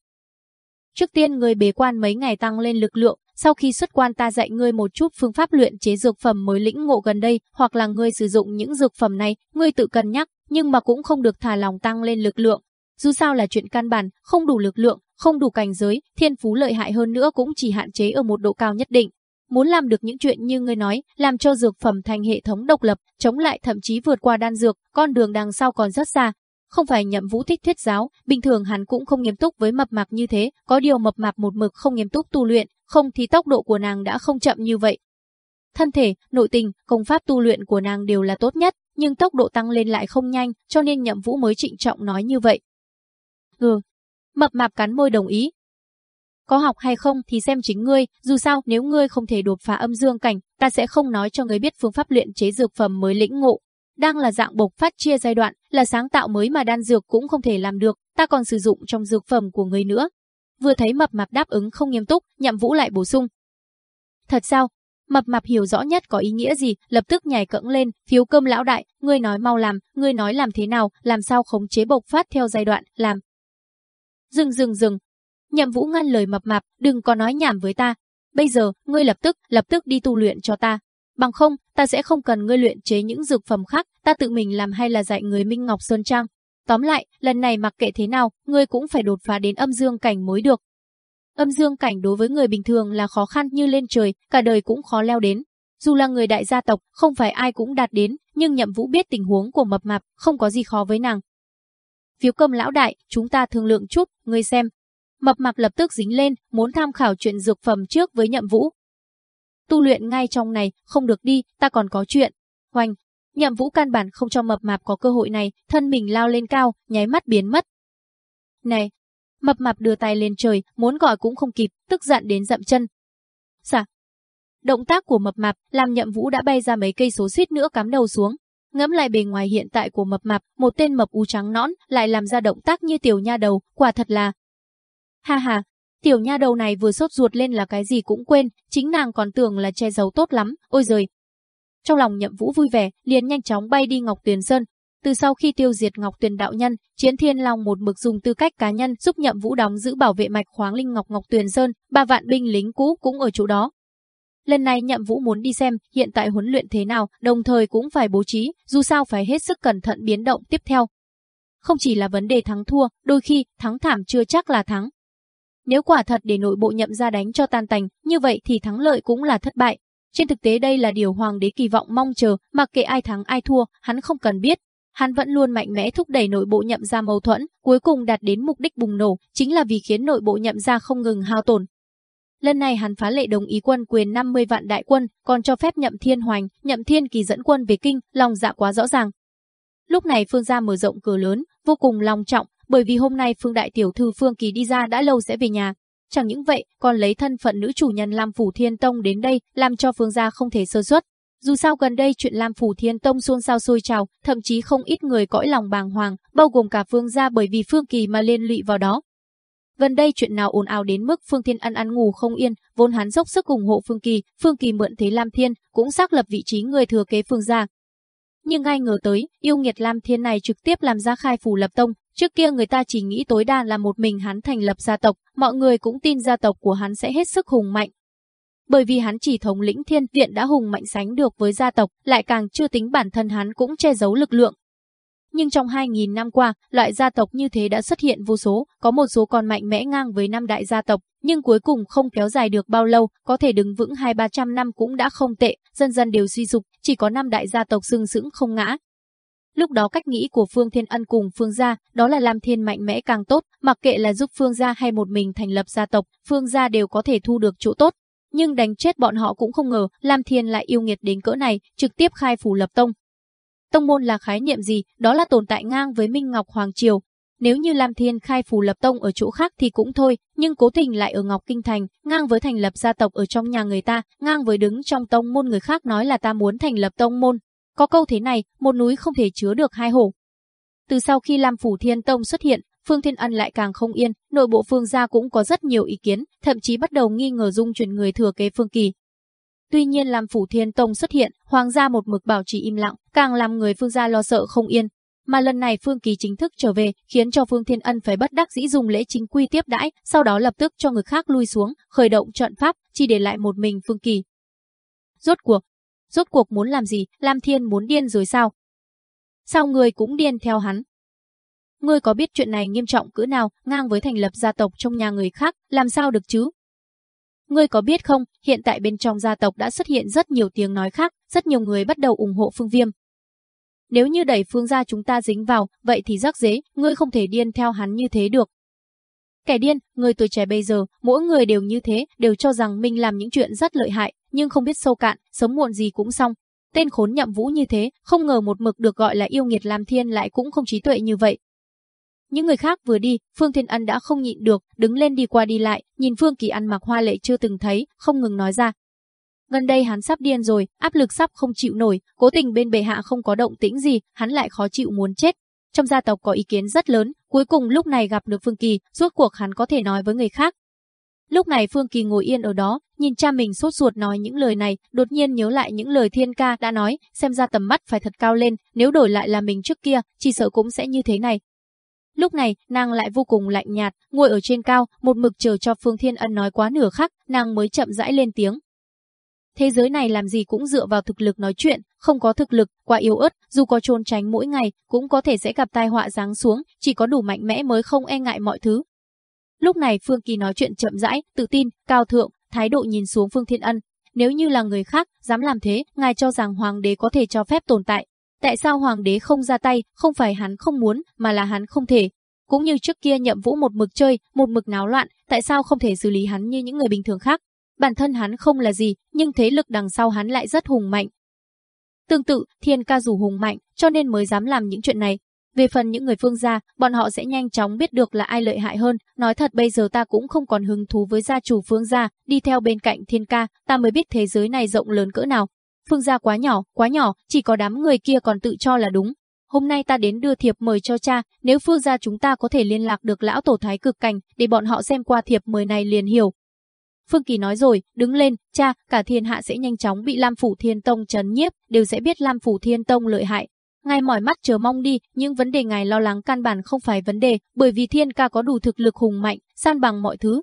Trước tiên người bế quan mấy ngày tăng lên lực lượng, sau khi xuất quan ta dạy ngươi một chút phương pháp luyện chế dược phẩm mới lĩnh ngộ gần đây, hoặc là ngươi sử dụng những dược phẩm này, ngươi tự cân nhắc, nhưng mà cũng không được thả lòng tăng lên lực lượng. Dù sao là chuyện căn bản, không đủ lực lượng, không đủ cảnh giới, thiên phú lợi hại hơn nữa cũng chỉ hạn chế ở một độ cao nhất định. Muốn làm được những chuyện như ngươi nói, làm cho dược phẩm thành hệ thống độc lập, chống lại thậm chí vượt qua đan dược, con đường đằng sau còn rất xa. Không phải nhậm vũ thích thuyết giáo, bình thường hắn cũng không nghiêm túc với mập mạp như thế, có điều mập mạp một mực không nghiêm túc tu luyện, không thì tốc độ của nàng đã không chậm như vậy. Thân thể, nội tình, công pháp tu luyện của nàng đều là tốt nhất, nhưng tốc độ tăng lên lại không nhanh, cho nên nhậm vũ mới trịnh trọng nói như vậy. Ừ. Mập mạp cắn môi đồng ý. Có học hay không thì xem chính ngươi, dù sao nếu ngươi không thể đột phá âm dương cảnh, ta sẽ không nói cho ngươi biết phương pháp luyện chế dược phẩm mới lĩnh ngộ. Đang là dạng bộc phát chia giai đoạn, là sáng tạo mới mà đan dược cũng không thể làm được, ta còn sử dụng trong dược phẩm của ngươi nữa. Vừa thấy mập mạp đáp ứng không nghiêm túc, nhậm vũ lại bổ sung. Thật sao? Mập mạp hiểu rõ nhất có ý nghĩa gì, lập tức nhảy cẫng lên, phiếu cơm lão đại, ngươi nói mau làm, ngươi nói làm thế nào, làm sao khống chế bộc phát theo giai đoạn, làm. Dừng dừng dừng. Nhậm Vũ ngăn lời mập mạp, đừng có nói nhảm với ta. Bây giờ, ngươi lập tức, lập tức đi tu luyện cho ta. Bằng không, ta sẽ không cần ngươi luyện chế những dược phẩm khác, ta tự mình làm hay là dạy người Minh Ngọc Sơn Trang. Tóm lại, lần này mặc kệ thế nào, ngươi cũng phải đột phá đến âm dương cảnh mới được. Âm dương cảnh đối với người bình thường là khó khăn như lên trời, cả đời cũng khó leo đến. Dù là người đại gia tộc, không phải ai cũng đạt đến, nhưng Nhậm Vũ biết tình huống của mập mạp, không có gì khó với nàng. Phiếu cơm lão đại, chúng ta thương lượng chút, ngươi xem. Mập mạp lập tức dính lên, muốn tham khảo chuyện dược phẩm trước với Nhậm Vũ. Tu luyện ngay trong này, không được đi, ta còn có chuyện. Hoành, Nhậm Vũ căn bản không cho mập mạp có cơ hội này, thân mình lao lên cao, nháy mắt biến mất. Này, Mập mạp đưa tay lên trời, muốn gọi cũng không kịp, tức giận đến dậm chân. Xả. Động tác của mập mạp làm nhậm vũ đã bay ra mấy cây số suýt nữa cắm đầu xuống. Ngẫm lại bề ngoài hiện tại của mập mạp, một tên mập u trắng nõn lại làm ra động tác như tiểu nha đầu, quả thật là. Ha ha, tiểu nha đầu này vừa sốt ruột lên là cái gì cũng quên, chính nàng còn tưởng là che giấu tốt lắm, ôi giời. Trong lòng nhậm vũ vui vẻ, liền nhanh chóng bay đi Ngọc Tuyền Sơn, từ sau khi tiêu diệt Ngọc Tuyền đạo nhân, Chiến Thiên Long một mực dùng tư cách cá nhân giúp Nhậm Vũ đóng giữ bảo vệ mạch khoáng linh ngọc Ngọc Tuyền Sơn, ba vạn binh lính cũ cũng ở chỗ đó. Lần này Nhậm Vũ muốn đi xem hiện tại huấn luyện thế nào, đồng thời cũng phải bố trí, dù sao phải hết sức cẩn thận biến động tiếp theo. Không chỉ là vấn đề thắng thua, đôi khi thắng thảm chưa chắc là thắng. Nếu quả thật để nội bộ nhậm ra đánh cho tan tành, như vậy thì thắng lợi cũng là thất bại. Trên thực tế đây là điều hoàng đế kỳ vọng mong chờ, mặc kệ ai thắng ai thua, hắn không cần biết, hắn vẫn luôn mạnh mẽ thúc đẩy nội bộ nhậm ra mâu thuẫn, cuối cùng đạt đến mục đích bùng nổ, chính là vì khiến nội bộ nhậm ra không ngừng hao tổn. Lần này hắn phá lệ đồng ý quân quyền 50 vạn đại quân, còn cho phép nhậm thiên hoành, nhậm thiên kỳ dẫn quân về kinh, lòng dạ quá rõ ràng. Lúc này Phương gia mở rộng cửa lớn, vô cùng long trọng, bởi vì hôm nay Phương đại tiểu thư Phương Kỳ đi ra đã lâu sẽ về nhà. Chẳng những vậy, còn lấy thân phận nữ chủ nhân Lam Phủ Thiên Tông đến đây, làm cho Phương gia không thể sơ suất. Dù sao gần đây chuyện Lam Phủ Thiên Tông xôn xao sôi trào, thậm chí không ít người cõi lòng bàng hoàng, bao gồm cả Phương gia bởi vì Phương Kỳ mà liên lụy vào đó. Gần đây chuyện nào ồn ào đến mức Phương Thiên ăn ăn ngủ không yên, vốn hắn dốc sức ủng hộ Phương Kỳ, Phương Kỳ mượn thế Lam Thiên, cũng xác lập vị trí người thừa kế Phương gia. Nhưng ai ngờ tới, yêu nghiệt Lam Thiên này trực tiếp làm ra khai phủ lập tông, trước kia người ta chỉ nghĩ tối đa là một mình hắn thành lập gia tộc, mọi người cũng tin gia tộc của hắn sẽ hết sức hùng mạnh. Bởi vì hắn chỉ thống lĩnh thiên viện đã hùng mạnh sánh được với gia tộc, lại càng chưa tính bản thân hắn cũng che giấu lực lượng, nhưng trong 2.000 năm qua, loại gia tộc như thế đã xuất hiện vô số, có một số còn mạnh mẽ ngang với năm đại gia tộc, nhưng cuối cùng không kéo dài được bao lâu, có thể đứng vững hai ba trăm năm cũng đã không tệ, dần dần đều suy dục, chỉ có năm đại gia tộc sưng sững không ngã. Lúc đó cách nghĩ của Phương Thiên Ân cùng Phương gia, đó là làm thiên mạnh mẽ càng tốt, mặc kệ là giúp Phương gia hay một mình thành lập gia tộc, Phương gia đều có thể thu được chỗ tốt. Nhưng đánh chết bọn họ cũng không ngờ, Lam Thiên lại yêu nghiệt đến cỡ này, trực tiếp khai phủ lập tông, Tông môn là khái niệm gì, đó là tồn tại ngang với Minh Ngọc Hoàng Triều. Nếu như Lam Thiên khai phù lập tông ở chỗ khác thì cũng thôi, nhưng cố tình lại ở Ngọc Kinh Thành, ngang với thành lập gia tộc ở trong nhà người ta, ngang với đứng trong tông môn người khác nói là ta muốn thành lập tông môn. Có câu thế này, một núi không thể chứa được hai hổ. Từ sau khi Lam Phủ Thiên Tông xuất hiện, Phương Thiên Ân lại càng không yên, nội bộ Phương gia cũng có rất nhiều ý kiến, thậm chí bắt đầu nghi ngờ dung chuyển người thừa kế Phương Kỳ, Tuy nhiên Lam Phủ Thiên Tông xuất hiện, hoàng gia một mực bảo trì im lặng, càng làm người Phương gia lo sợ không yên. Mà lần này Phương Kỳ chính thức trở về, khiến cho Phương Thiên Ân phải bất đắc dĩ dùng lễ chính quy tiếp đãi, sau đó lập tức cho người khác lui xuống, khởi động trận pháp, chỉ để lại một mình Phương Kỳ. Rốt cuộc, rốt cuộc muốn làm gì, Lam Thiên muốn điên rồi sao? Sao người cũng điên theo hắn? Ngươi có biết chuyện này nghiêm trọng cỡ nào, ngang với thành lập gia tộc trong nhà người khác, làm sao được chứ? Ngươi có biết không, hiện tại bên trong gia tộc đã xuất hiện rất nhiều tiếng nói khác, rất nhiều người bắt đầu ủng hộ Phương Viêm. Nếu như đẩy Phương gia chúng ta dính vào, vậy thì rắc rế, ngươi không thể điên theo hắn như thế được. Kẻ điên, người tuổi trẻ bây giờ, mỗi người đều như thế, đều cho rằng mình làm những chuyện rất lợi hại, nhưng không biết sâu cạn, sớm muộn gì cũng xong. Tên khốn nhậm vũ như thế, không ngờ một mực được gọi là yêu nghiệt làm thiên lại cũng không trí tuệ như vậy, những người khác vừa đi, Phương Thiên Ân đã không nhịn được, đứng lên đi qua đi lại, nhìn Phương Kỳ ăn mặc hoa lệ chưa từng thấy, không ngừng nói ra. Gần đây hắn sắp điên rồi, áp lực sắp không chịu nổi, cố tình bên bệ hạ không có động tĩnh gì, hắn lại khó chịu muốn chết. Trong gia tộc có ý kiến rất lớn, cuối cùng lúc này gặp được Phương Kỳ, rốt cuộc hắn có thể nói với người khác. Lúc này Phương Kỳ ngồi yên ở đó, nhìn cha mình sốt ruột nói những lời này, đột nhiên nhớ lại những lời thiên ca đã nói, xem ra tầm mắt phải thật cao lên, nếu đổi lại là mình trước kia, chỉ sợ cũng sẽ như thế này, Lúc này, nàng lại vô cùng lạnh nhạt, ngồi ở trên cao, một mực chờ cho Phương Thiên Ân nói quá nửa khắc, nàng mới chậm rãi lên tiếng. Thế giới này làm gì cũng dựa vào thực lực nói chuyện, không có thực lực, quá yếu ớt, dù có trốn tránh mỗi ngày, cũng có thể sẽ gặp tai họa giáng xuống, chỉ có đủ mạnh mẽ mới không e ngại mọi thứ. Lúc này Phương Kỳ nói chuyện chậm rãi, tự tin, cao thượng, thái độ nhìn xuống Phương Thiên Ân. Nếu như là người khác, dám làm thế, ngài cho rằng hoàng đế có thể cho phép tồn tại, Tại sao hoàng đế không ra tay, không phải hắn không muốn, mà là hắn không thể. Cũng như trước kia nhậm vũ một mực chơi, một mực náo loạn, tại sao không thể xử lý hắn như những người bình thường khác? Bản thân hắn không là gì, nhưng thế lực đằng sau hắn lại rất hùng mạnh. Tương tự, thiên ca dù hùng mạnh, cho nên mới dám làm những chuyện này. Về phần những người phương gia, bọn họ sẽ nhanh chóng biết được là ai lợi hại hơn. Nói thật bây giờ ta cũng không còn hứng thú với gia chủ phương gia, đi theo bên cạnh thiên ca, ta mới biết thế giới này rộng lớn cỡ nào. Phương gia quá nhỏ, quá nhỏ, chỉ có đám người kia còn tự cho là đúng. Hôm nay ta đến đưa thiệp mời cho cha, nếu Phương gia chúng ta có thể liên lạc được lão tổ thái cực cảnh, để bọn họ xem qua thiệp mời này liền hiểu. Phương Kỳ nói rồi, đứng lên, cha, cả thiên hạ sẽ nhanh chóng bị Lam Phủ Thiên Tông chấn nhiếp, đều sẽ biết Lam Phủ Thiên Tông lợi hại. Ngài mỏi mắt chờ mong đi, nhưng vấn đề ngài lo lắng căn bản không phải vấn đề, bởi vì thiên ca có đủ thực lực hùng mạnh, san bằng mọi thứ,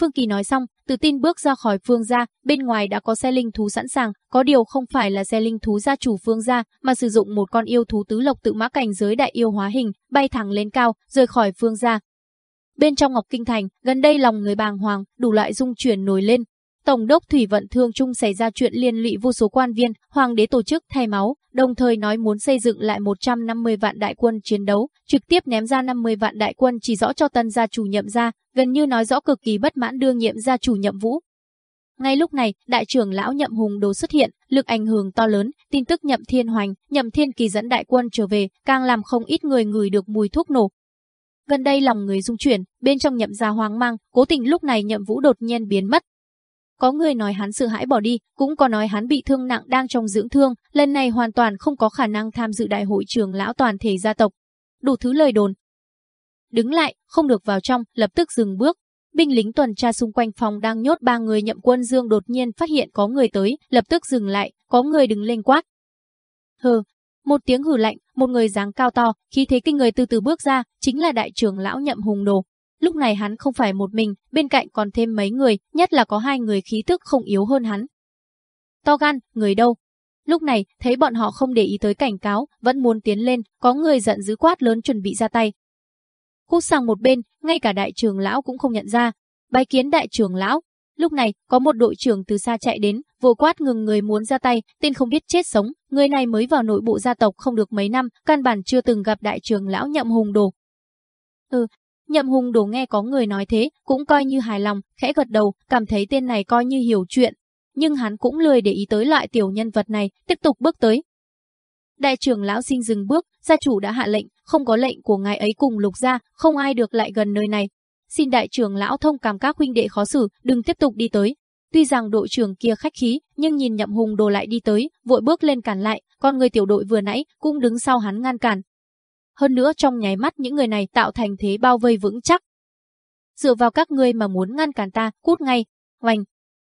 Phương Kỳ nói xong, tự tin bước ra khỏi phương gia, bên ngoài đã có xe linh thú sẵn sàng, có điều không phải là xe linh thú gia chủ phương gia, mà sử dụng một con yêu thú tứ lộc tự mã cảnh giới đại yêu hóa hình, bay thẳng lên cao, rời khỏi phương gia. Bên trong Ngọc Kinh Thành, gần đây lòng người bàng hoàng, đủ loại dung chuyển nổi lên. Tổng đốc Thủy Vận Thương Trung xảy ra chuyện liên lụy vô số quan viên, hoàng đế tổ chức thay máu, đồng thời nói muốn xây dựng lại 150 vạn đại quân chiến đấu, trực tiếp ném ra 50 vạn đại quân chỉ rõ cho tân gia chủ nhậm ra, gần như nói rõ cực kỳ bất mãn đương nhiệm gia chủ nhậm vũ. Ngay lúc này, đại trưởng lão Nhậm Hùng Đồ xuất hiện, lực ảnh hưởng to lớn, tin tức Nhậm Thiên Hoành, Nhậm Thiên Kỳ dẫn đại quân trở về, càng làm không ít người ngửi được mùi thuốc nổ. Gần đây lòng người dung chuyển, bên trong Nhậm gia hoang mang, cố tình lúc này Nhậm Vũ đột nhiên biến mất. Có người nói hắn sợ hãi bỏ đi, cũng có nói hắn bị thương nặng đang trong dưỡng thương, lần này hoàn toàn không có khả năng tham dự đại hội trường lão toàn thể gia tộc. Đủ thứ lời đồn. Đứng lại, không được vào trong, lập tức dừng bước, Binh lính tuần tra xung quanh phòng đang nhốt ba người nhậm quân dương đột nhiên phát hiện có người tới, lập tức dừng lại, có người đứng lên quát. Hừ, một tiếng hừ lạnh, một người dáng cao to, khí thế kinh người từ từ bước ra, chính là đại trưởng lão nhậm hùng đồ. Lúc này hắn không phải một mình, bên cạnh còn thêm mấy người, nhất là có hai người khí tức không yếu hơn hắn. To gan, người đâu? Lúc này, thấy bọn họ không để ý tới cảnh cáo, vẫn muốn tiến lên, có người giận dữ quát lớn chuẩn bị ra tay, Khúc sang một bên, ngay cả đại trưởng lão cũng không nhận ra. Bái kiến đại trưởng lão. Lúc này, có một đội trưởng từ xa chạy đến, vô quát ngừng người muốn ra tay, tên không biết chết sống, người này mới vào nội bộ gia tộc không được mấy năm, căn bản chưa từng gặp đại trưởng lão Nhậm Hùng Đồ. Ừ, Nhậm Hùng Đồ nghe có người nói thế, cũng coi như hài lòng, khẽ gật đầu, cảm thấy tên này coi như hiểu chuyện. Nhưng hắn cũng lười để ý tới loại tiểu nhân vật này, tiếp tục bước tới, Đại trưởng lão sinh dừng bước, gia chủ đã hạ lệnh, không có lệnh của ngài ấy cùng lục gia, không ai được lại gần nơi này. Xin đại trưởng lão thông cảm các huynh đệ khó xử, đừng tiếp tục đi tới. Tuy rằng đội trưởng kia khách khí, nhưng nhìn nhậm hùng đồ lại đi tới, vội bước lên cản lại, con người tiểu đội vừa nãy cũng đứng sau hắn ngăn cản. Hơn nữa trong nháy mắt những người này tạo thành thế bao vây vững chắc. Dựa vào các ngươi mà muốn ngăn cản ta, cút ngay. Hoành,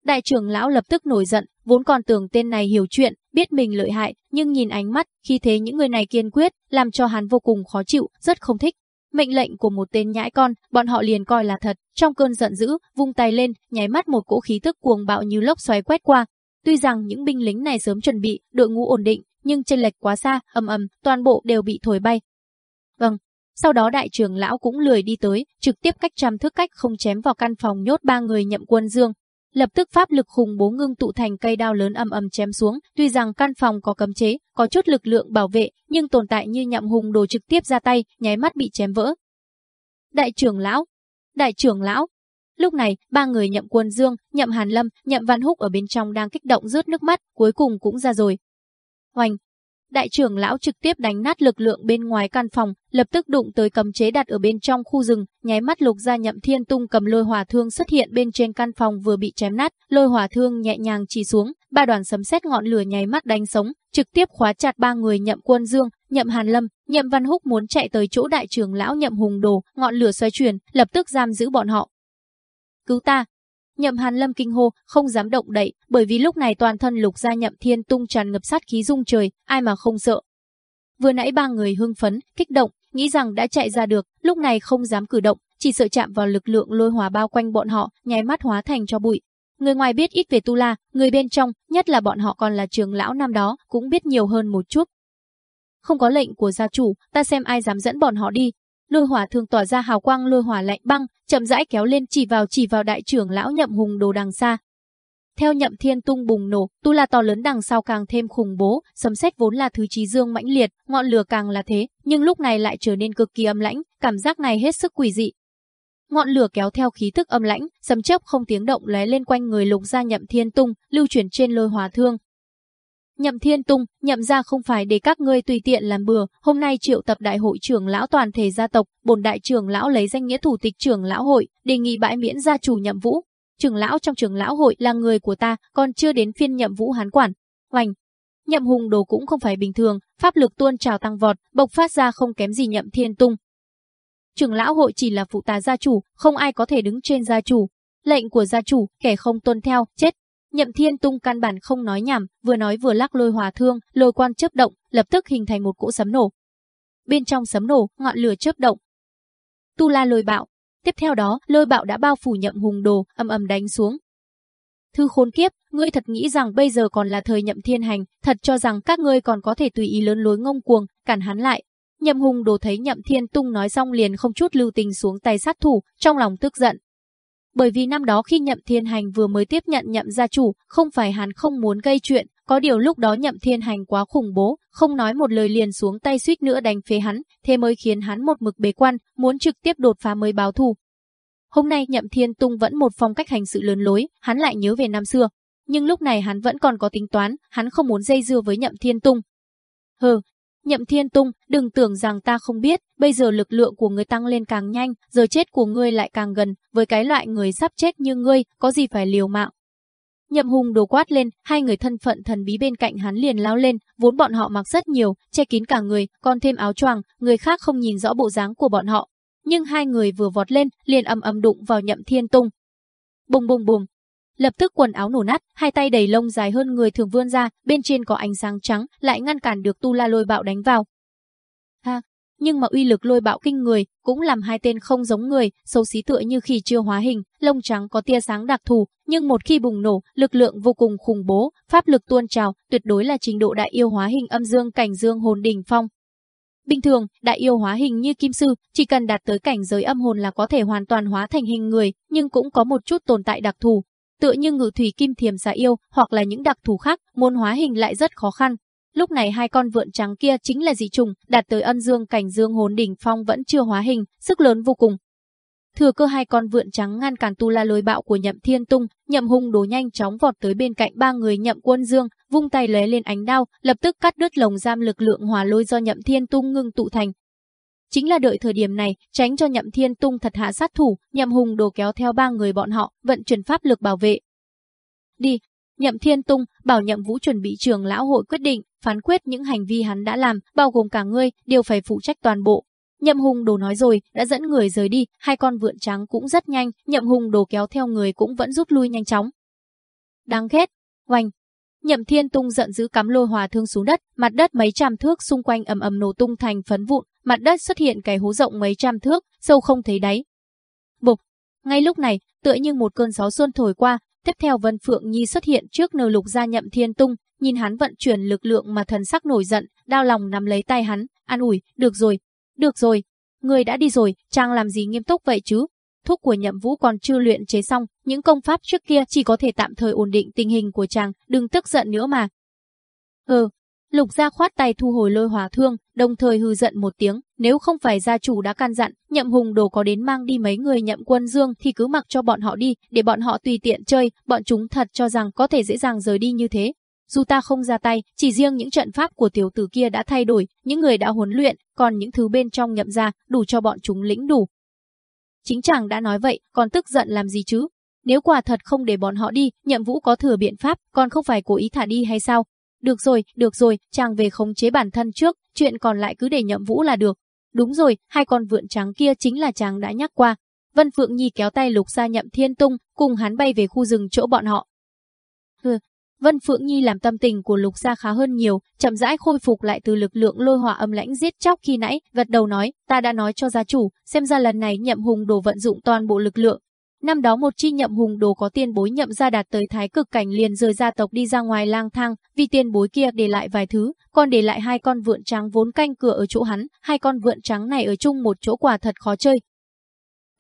Đại trưởng lão lập tức nổi giận, vốn còn tưởng tên này hiểu chuyện, biết mình lợi hại, nhưng nhìn ánh mắt, khi thế những người này kiên quyết, làm cho hắn vô cùng khó chịu, rất không thích. Mệnh lệnh của một tên nhãi con, bọn họ liền coi là thật, trong cơn giận dữ, vung tay lên, nháy mắt một cỗ khí tức cuồng bạo như lốc xoáy quét qua. Tuy rằng những binh lính này sớm chuẩn bị, đội ngũ ổn định, nhưng chênh lệch quá xa, ầm ầm, toàn bộ đều bị thổi bay. Vâng, sau đó đại trưởng lão cũng lười đi tới, trực tiếp cách trăm thước cách không chém vào căn phòng nhốt ba người nhậm quân dương, Lập tức pháp lực khủng bố ngưng tụ thành cây đao lớn âm ầm chém xuống, tuy rằng căn phòng có cấm chế, có chút lực lượng bảo vệ, nhưng tồn tại như nhậm hùng đồ trực tiếp ra tay, nháy mắt bị chém vỡ. Đại trưởng lão, đại trưởng lão. Lúc này, ba người nhậm quân dương, nhậm hàn lâm, nhậm văn húc ở bên trong đang kích động rớt nước mắt, cuối cùng cũng ra rồi. Hoành, Đại trưởng lão trực tiếp đánh nát lực lượng bên ngoài căn phòng, lập tức đụng tới cấm chế đặt ở bên trong khu rừng, nháy mắt lục ra nhậm thiên tung cầm lôi hỏa thương xuất hiện bên trên căn phòng vừa bị chém nát, lôi hỏa thương nhẹ nhàng chỉ xuống, ba đoàn sấm sét ngọn lửa nháy mắt đánh sống, trực tiếp khóa chặt ba người nhậm quân dương, nhậm hàn lâm, nhậm văn húc muốn chạy tới chỗ đại trưởng lão nhậm hùng đồ, ngọn lửa xoay chuyển, lập tức giam giữ bọn họ. Cứu ta, Nhậm Hàn Lâm kinh hô, không dám động đậy, bởi vì lúc này toàn thân Lục Gia Nhậm Thiên tung tràn ngập sát khí rung trời, ai mà không sợ. Vừa nãy ba người hưng phấn, kích động, nghĩ rằng đã chạy ra được, lúc này không dám cử động, chỉ sợ chạm vào lực lượng lôi hòa bao quanh bọn họ, nháy mắt hóa thành cho bụi. Người ngoài biết ít về Tu La, người bên trong, nhất là bọn họ còn là trường lão năm đó, cũng biết nhiều hơn một chút. Không có lệnh của gia chủ, ta xem ai dám dẫn bọn họ đi, lôi hỏa thường tỏa ra hào quang lôi hỏa lạnh băng, chậm rãi kéo lên chỉ vào chỉ vào đại trưởng lão nhậm hùng đồ đằng xa. Theo nhậm thiên tung bùng nổ, tu la to lớn đằng sau càng thêm khủng bố, sấm sét vốn là thứ trí dương mãnh liệt, ngọn lửa càng là thế, nhưng lúc này lại trở nên cực kỳ âm lãnh, cảm giác này hết sức quỷ dị. Ngọn lửa kéo theo khí thức âm lãnh, sấm chớp không tiếng động lóe lên quanh người lục gia nhậm thiên tung, lưu chuyển trên lôi hỏa thương, Nhậm Thiên Tung, nhậm ra không phải để các ngươi tùy tiện làm bừa, hôm nay triệu tập đại hội trưởng lão toàn thể gia tộc, bổn đại trưởng lão lấy danh nghĩa thủ tịch trưởng lão hội, đề nghị bãi miễn gia chủ nhậm vũ. Trưởng lão trong trưởng lão hội là người của ta, còn chưa đến phiên nhậm vũ hán quản. Hoành, Nhậm hùng đồ cũng không phải bình thường, pháp lực tuôn trào tăng vọt, bộc phát ra không kém gì nhậm thiên tung. Trưởng lão hội chỉ là phụ tá gia chủ, không ai có thể đứng trên gia chủ. Lệnh của gia chủ, kẻ không tuân theo, chết. Nhậm Thiên Tung căn bản không nói nhảm, vừa nói vừa lắc lôi hòa thương, lôi quan chớp động, lập tức hình thành một cỗ sấm nổ. Bên trong sấm nổ, ngọn lửa chớp động. Tu La lôi bạo. Tiếp theo đó, lôi bạo đã bao phủ Nhậm Hùng Đồ, âm ầm đánh xuống. Thư khốn kiếp, ngươi thật nghĩ rằng bây giờ còn là thời Nhậm Thiên Hành, thật cho rằng các ngươi còn có thể tùy ý lớn lối ngông cuồng, cản hắn lại. Nhậm Hùng Đồ thấy Nhậm Thiên Tung nói xong liền không chút lưu tình xuống tay sát thủ, trong lòng tức giận, bởi vì năm đó khi Nhậm Thiên Hành vừa mới tiếp nhận nhậm gia chủ, không phải hắn không muốn gây chuyện, có điều lúc đó Nhậm Thiên Hành quá khủng bố, không nói một lời liền xuống tay suýt nữa đánh phế hắn, thế mới khiến hắn một mực bế quan, muốn trực tiếp đột phá mới báo thù. Hôm nay Nhậm Thiên Tung vẫn một phong cách hành sự lớn lối, hắn lại nhớ về năm xưa. Nhưng lúc này hắn vẫn còn có tính toán, hắn không muốn dây dưa với Nhậm Thiên Tung. Hừ, Nhậm Thiên Tung, đừng tưởng rằng ta không biết, bây giờ lực lượng của ngươi tăng lên càng nhanh, giờ chết của ngươi lại càng gần, với cái loại người sắp chết như ngươi, có gì phải liều mạng. Nhậm Hùng đồ quát lên, hai người thân phận thần bí bên cạnh hắn liền lao lên, vốn bọn họ mặc rất nhiều, che kín cả người, còn thêm áo choàng, người khác không nhìn rõ bộ dáng của bọn họ. Nhưng hai người vừa vọt lên, liền ầm ầm đụng vào Nhậm Thiên Tung. Bùng bùng bùng, Lập tức quần áo nổ nát, hai tay đầy lông dài hơn người thường vươn ra, bên trên có ánh sáng trắng, lại ngăn cản được Tu La Lôi Bạo đánh vào. Ha, nhưng mà uy lực lôi bạo kinh người, cũng làm hai tên không giống người, xấu xí tựa như khi chưa hóa hình, lông trắng có tia sáng đặc thù, nhưng một khi bùng nổ, lực lượng vô cùng khủng bố, pháp lực tuôn trào, tuyệt đối là trình độ đại yêu hóa hình âm dương cảnh dương hồn đỉnh phong. Bình thường, đại yêu hóa hình như kim sư, chỉ cần đạt tới cảnh giới âm hồn là có thể hoàn toàn hóa thành hình người, nhưng cũng có một chút tồn tại đặc thù, tựa như ngự thủy kim thiềm xà yêu hoặc là những đặc thù khác, muốn hóa hình lại rất khó khăn. Lúc này hai con vượn trắng kia chính là dị trùng, đạt tới ân dương cảnh dương hồn đỉnh phong vẫn chưa hóa hình, sức lớn vô cùng. Thừa cơ hai con vượn trắng ngăn cản tu la lôi bạo của Nhậm Thiên Tung, Nhậm Hung đố nhanh chóng vọt tới bên cạnh ba người Nhậm Quân Dương, vung tay lóe lên ánh đao, lập tức cắt đứt lồng giam lực lượng hòa lôi do Nhậm Thiên Tung ngưng tụ thành, Chính là đợi thời điểm này, tránh cho Nhậm Thiên Tung thật hạ sát thủ, Nhậm Hùng đồ kéo theo ba người bọn họ, vận chuyển pháp lực bảo vệ. Đi, Nhậm Thiên Tung bảo Nhậm Vũ chuẩn bị trường lão hội quyết định, phán quyết những hành vi hắn đã làm, bao gồm cả ngươi, đều phải phụ trách toàn bộ. Nhậm Hùng đồ nói rồi, đã dẫn người rời đi, hai con vượn trắng cũng rất nhanh, Nhậm Hùng đồ kéo theo người cũng vẫn rút lui nhanh chóng. Đáng ghét, oanh, Nhậm Thiên Tung giận dữ cắm lôi hòa thương xuống đất, mặt đất mấy trăm thước xung quanh ầm ầm nổ tung thành phấn vụn, mặt đất xuất hiện cái hố rộng mấy trăm thước, sâu không thấy đáy. Bục! Ngay lúc này, tựa như một cơn gió xuân thổi qua, tiếp theo Vân Phượng Nhi xuất hiện trước nờ lục gia Nhậm Thiên Tung, nhìn hắn vận chuyển lực lượng mà thần sắc nổi giận, đau lòng nắm lấy tay hắn, an ủi, được rồi, được rồi, người đã đi rồi, chàng làm gì nghiêm túc vậy chứ? thuốc của nhậm vũ còn chưa luyện chế xong, những công pháp trước kia chỉ có thể tạm thời ổn định tình hình của chàng, đừng tức giận nữa mà. Ừ, lục gia khoát tay thu hồi lôi hỏa thương, đồng thời hư giận một tiếng, nếu không phải gia chủ đã can dặn, nhậm hùng đồ có đến mang đi mấy người nhậm quân dương thì cứ mặc cho bọn họ đi, để bọn họ tùy tiện chơi, bọn chúng thật cho rằng có thể dễ dàng rời đi như thế. Dù ta không ra tay, chỉ riêng những trận pháp của tiểu tử kia đã thay đổi, những người đã huấn luyện, còn những thứ bên trong nhậm ra, đủ cho bọn chúng lĩnh đủ, Chính chàng đã nói vậy, còn tức giận làm gì chứ? Nếu quả thật không để bọn họ đi, nhậm vũ có thừa biện pháp, còn không phải cố ý thả đi hay sao? Được rồi, được rồi, chàng về khống chế bản thân trước, chuyện còn lại cứ để nhậm vũ là được. Đúng rồi, hai con vượn trắng kia chính là chàng đã nhắc qua. Vân Phượng Nhi kéo tay lục ra nhậm thiên tung, cùng hắn bay về khu rừng chỗ bọn họ. Hừ, Vân Phượng Nhi làm tâm tình của Lục Gia khá hơn nhiều, chậm rãi khôi phục lại từ lực lượng lôi hỏa âm lãnh giết chóc khi nãy, gật đầu nói, ta đã nói cho gia chủ, xem ra lần này nhậm hùng đồ vận dụng toàn bộ lực lượng. Năm đó một chi nhậm hùng đồ có tiền bối nhậm gia đạt tới thái cực cảnh liền rời gia tộc đi ra ngoài lang thang, vì tiền bối kia để lại vài thứ, còn để lại hai con vượn trắng vốn canh cửa ở chỗ hắn, hai con vượn trắng này ở chung một chỗ quả thật khó chơi.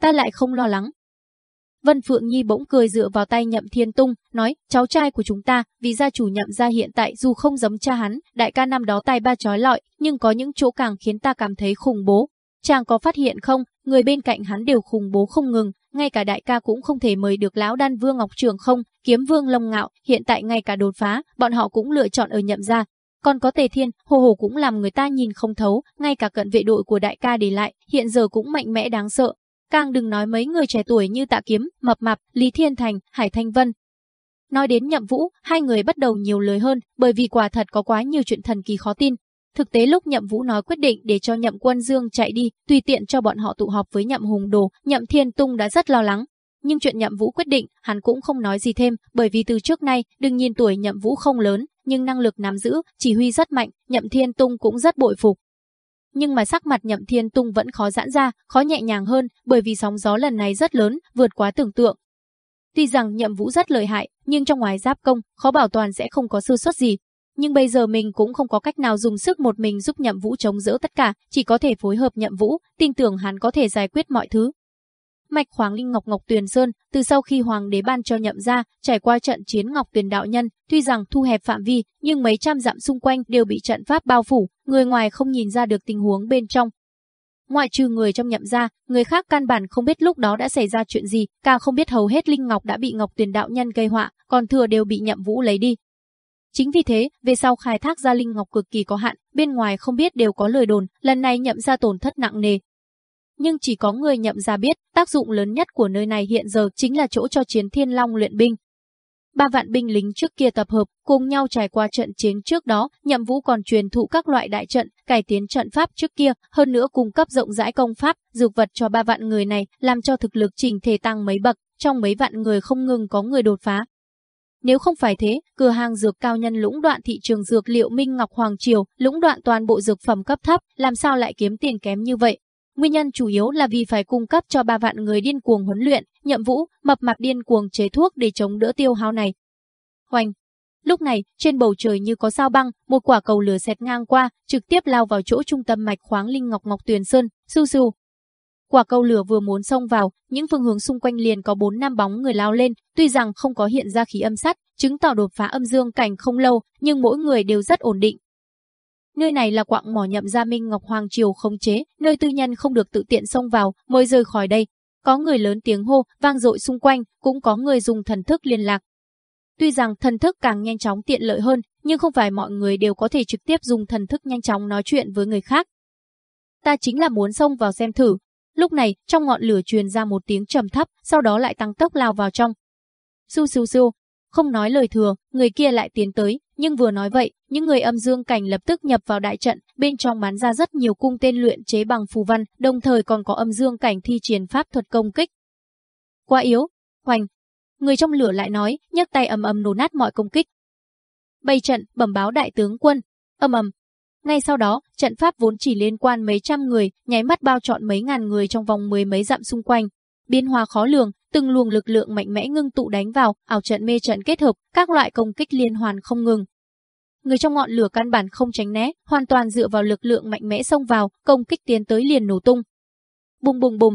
Ta lại không lo lắng, Vân Phượng Nhi bỗng cười dựa vào tay Nhậm Thiên Tung, nói, cháu trai của chúng ta, vì gia chủ Nhậm gia hiện tại dù không giống cha hắn, đại ca năm đó tay ba chói lọi, nhưng có những chỗ càng khiến ta cảm thấy khủng bố. Chàng có phát hiện không, người bên cạnh hắn đều khủng bố không ngừng, ngay cả đại ca cũng không thể mời được lão đan vương Ngọc Trường không, kiếm vương Long Ngạo, hiện tại ngay cả đột phá, bọn họ cũng lựa chọn ở Nhậm gia. Còn có Tề Thiên, hồ hồ cũng làm người ta nhìn không thấu, ngay cả cận vệ đội của đại ca để lại, hiện giờ cũng mạnh mẽ đáng sợ, Càng đừng nói mấy người trẻ tuổi như Tạ Kiếm, Mập Mạp, Lý Thiên Thành, Hải Thanh Vân. Nói đến Nhậm Vũ, hai người bắt đầu nhiều lời hơn, bởi vì quả thật có quá nhiều chuyện thần kỳ khó tin. Thực tế lúc Nhậm Vũ nói quyết định để cho Nhậm Quân Dương chạy đi, tùy tiện cho bọn họ tụ họp với Nhậm Hùng Đồ, Nhậm Thiên Tung đã rất lo lắng. Nhưng chuyện Nhậm Vũ quyết định, hắn cũng không nói gì thêm, bởi vì từ trước nay, đừng nhìn tuổi Nhậm Vũ không lớn, nhưng năng lực nắm giữ, chỉ huy rất mạnh, Nhậm Thiên Tung cũng rất bội phục nhưng mà sắc mặt Nhậm Thiên Tung vẫn khó giãn ra, khó nhẹ nhàng hơn, bởi vì sóng gió lần này rất lớn, vượt quá tưởng tượng. Tuy rằng Nhậm Vũ rất lợi hại, nhưng trong ngoài giáp công, khó bảo toàn sẽ không có sơ suất gì. Nhưng bây giờ mình cũng không có cách nào dùng sức một mình giúp Nhậm Vũ chống đỡ tất cả, chỉ có thể phối hợp Nhậm Vũ, tin tưởng hắn có thể giải quyết mọi thứ. Mạch khoáng linh ngọc ngọc tuyền sơn, từ sau khi hoàng đế ban cho nhậm ra, trải qua trận chiến ngọc tuyền đạo nhân, tuy rằng thu hẹp phạm vi, nhưng mấy trăm dặm xung quanh đều bị trận pháp bao phủ, người ngoài không nhìn ra được tình huống bên trong. Ngoại trừ người trong nhậm ra, người khác căn bản không biết lúc đó đã xảy ra chuyện gì, càng không biết hầu hết Linh Ngọc đã bị Ngọc Tuyền đạo nhân gây họa, còn thừa đều bị nhậm vũ lấy đi. Chính vì thế, về sau khai thác ra Linh Ngọc cực kỳ có hạn, bên ngoài không biết đều có lời đồn, lần này nhậm ra tổn thất nặng nề. Nhưng chỉ có người nhậm ra biết, tác dụng lớn nhất của nơi này hiện giờ chính là chỗ cho chiến thiên long luyện binh, Ba vạn binh lính trước kia tập hợp, cùng nhau trải qua trận chiến trước đó, nhậm vũ còn truyền thụ các loại đại trận, cải tiến trận pháp trước kia, hơn nữa cung cấp rộng rãi công pháp, dược vật cho ba vạn người này, làm cho thực lực trình thể tăng mấy bậc, trong mấy vạn người không ngừng có người đột phá. Nếu không phải thế, cửa hàng dược cao nhân lũng đoạn thị trường dược liệu Minh Ngọc Hoàng Triều, lũng đoạn toàn bộ dược phẩm cấp thấp, làm sao lại kiếm tiền kém như vậy? Nguyên nhân chủ yếu là vì phải cung cấp cho ba vạn người điên cuồng huấn luyện, nhậm vũ, mập mạp điên cuồng chế thuốc để chống đỡ tiêu hao này. Hoành! Lúc này, trên bầu trời như có sao băng, một quả cầu lửa xẹt ngang qua, trực tiếp lao vào chỗ trung tâm mạch khoáng linh ngọc ngọc tuyền sơn, su su. Quả câu lửa vừa muốn xông vào, những phương hướng xung quanh liền có bốn năm bóng người lao lên, tuy rằng không có hiện ra khí âm sắt, chứng tỏ đột phá âm dương cảnh không lâu, nhưng mỗi người đều rất ổn định, Nơi này là quạng mỏ nhậm gia Minh Ngọc Hoàng Triều khống chế, nơi tư nhân không được tự tiện xông vào, mới rời khỏi đây. Có người lớn tiếng hô, vang dội xung quanh, cũng có người dùng thần thức liên lạc. Tuy rằng thần thức càng nhanh chóng tiện lợi hơn, nhưng không phải mọi người đều có thể trực tiếp dùng thần thức nhanh chóng nói chuyện với người khác. Ta chính là muốn xông vào xem thử. Lúc này, trong ngọn lửa truyền ra một tiếng trầm thấp, sau đó lại tăng tốc lao vào trong. Su su su, không nói lời thừa, người kia lại tiến tới, nhưng vừa nói vậy, những người âm dương cảnh lập tức nhập vào đại trận, bên trong bắn ra rất nhiều cung tên luyện chế bằng phù văn, đồng thời còn có âm dương cảnh thi triển pháp thuật công kích. Quá yếu, hoành. Người trong lửa lại nói, nhấc tay ầm ầm nổ nát mọi công kích. Bày trận, bẩm báo đại tướng quân, ầm ầm. Ngay sau đó, trận pháp vốn chỉ liên quan mấy trăm người, nháy mắt bao trọn mấy ngàn người trong vòng mười mấy dặm xung quanh, Biến hóa khó lường, từng luồng lực lượng mạnh mẽ ngưng tụ đánh vào, ảo trận mê trận kết hợp, các loại công kích liên hoàn không ngừng. Người trong ngọn lửa căn bản không tránh né, hoàn toàn dựa vào lực lượng mạnh mẽ xông vào, công kích tiến tới liền nổ tung. Bùng bùng bùng,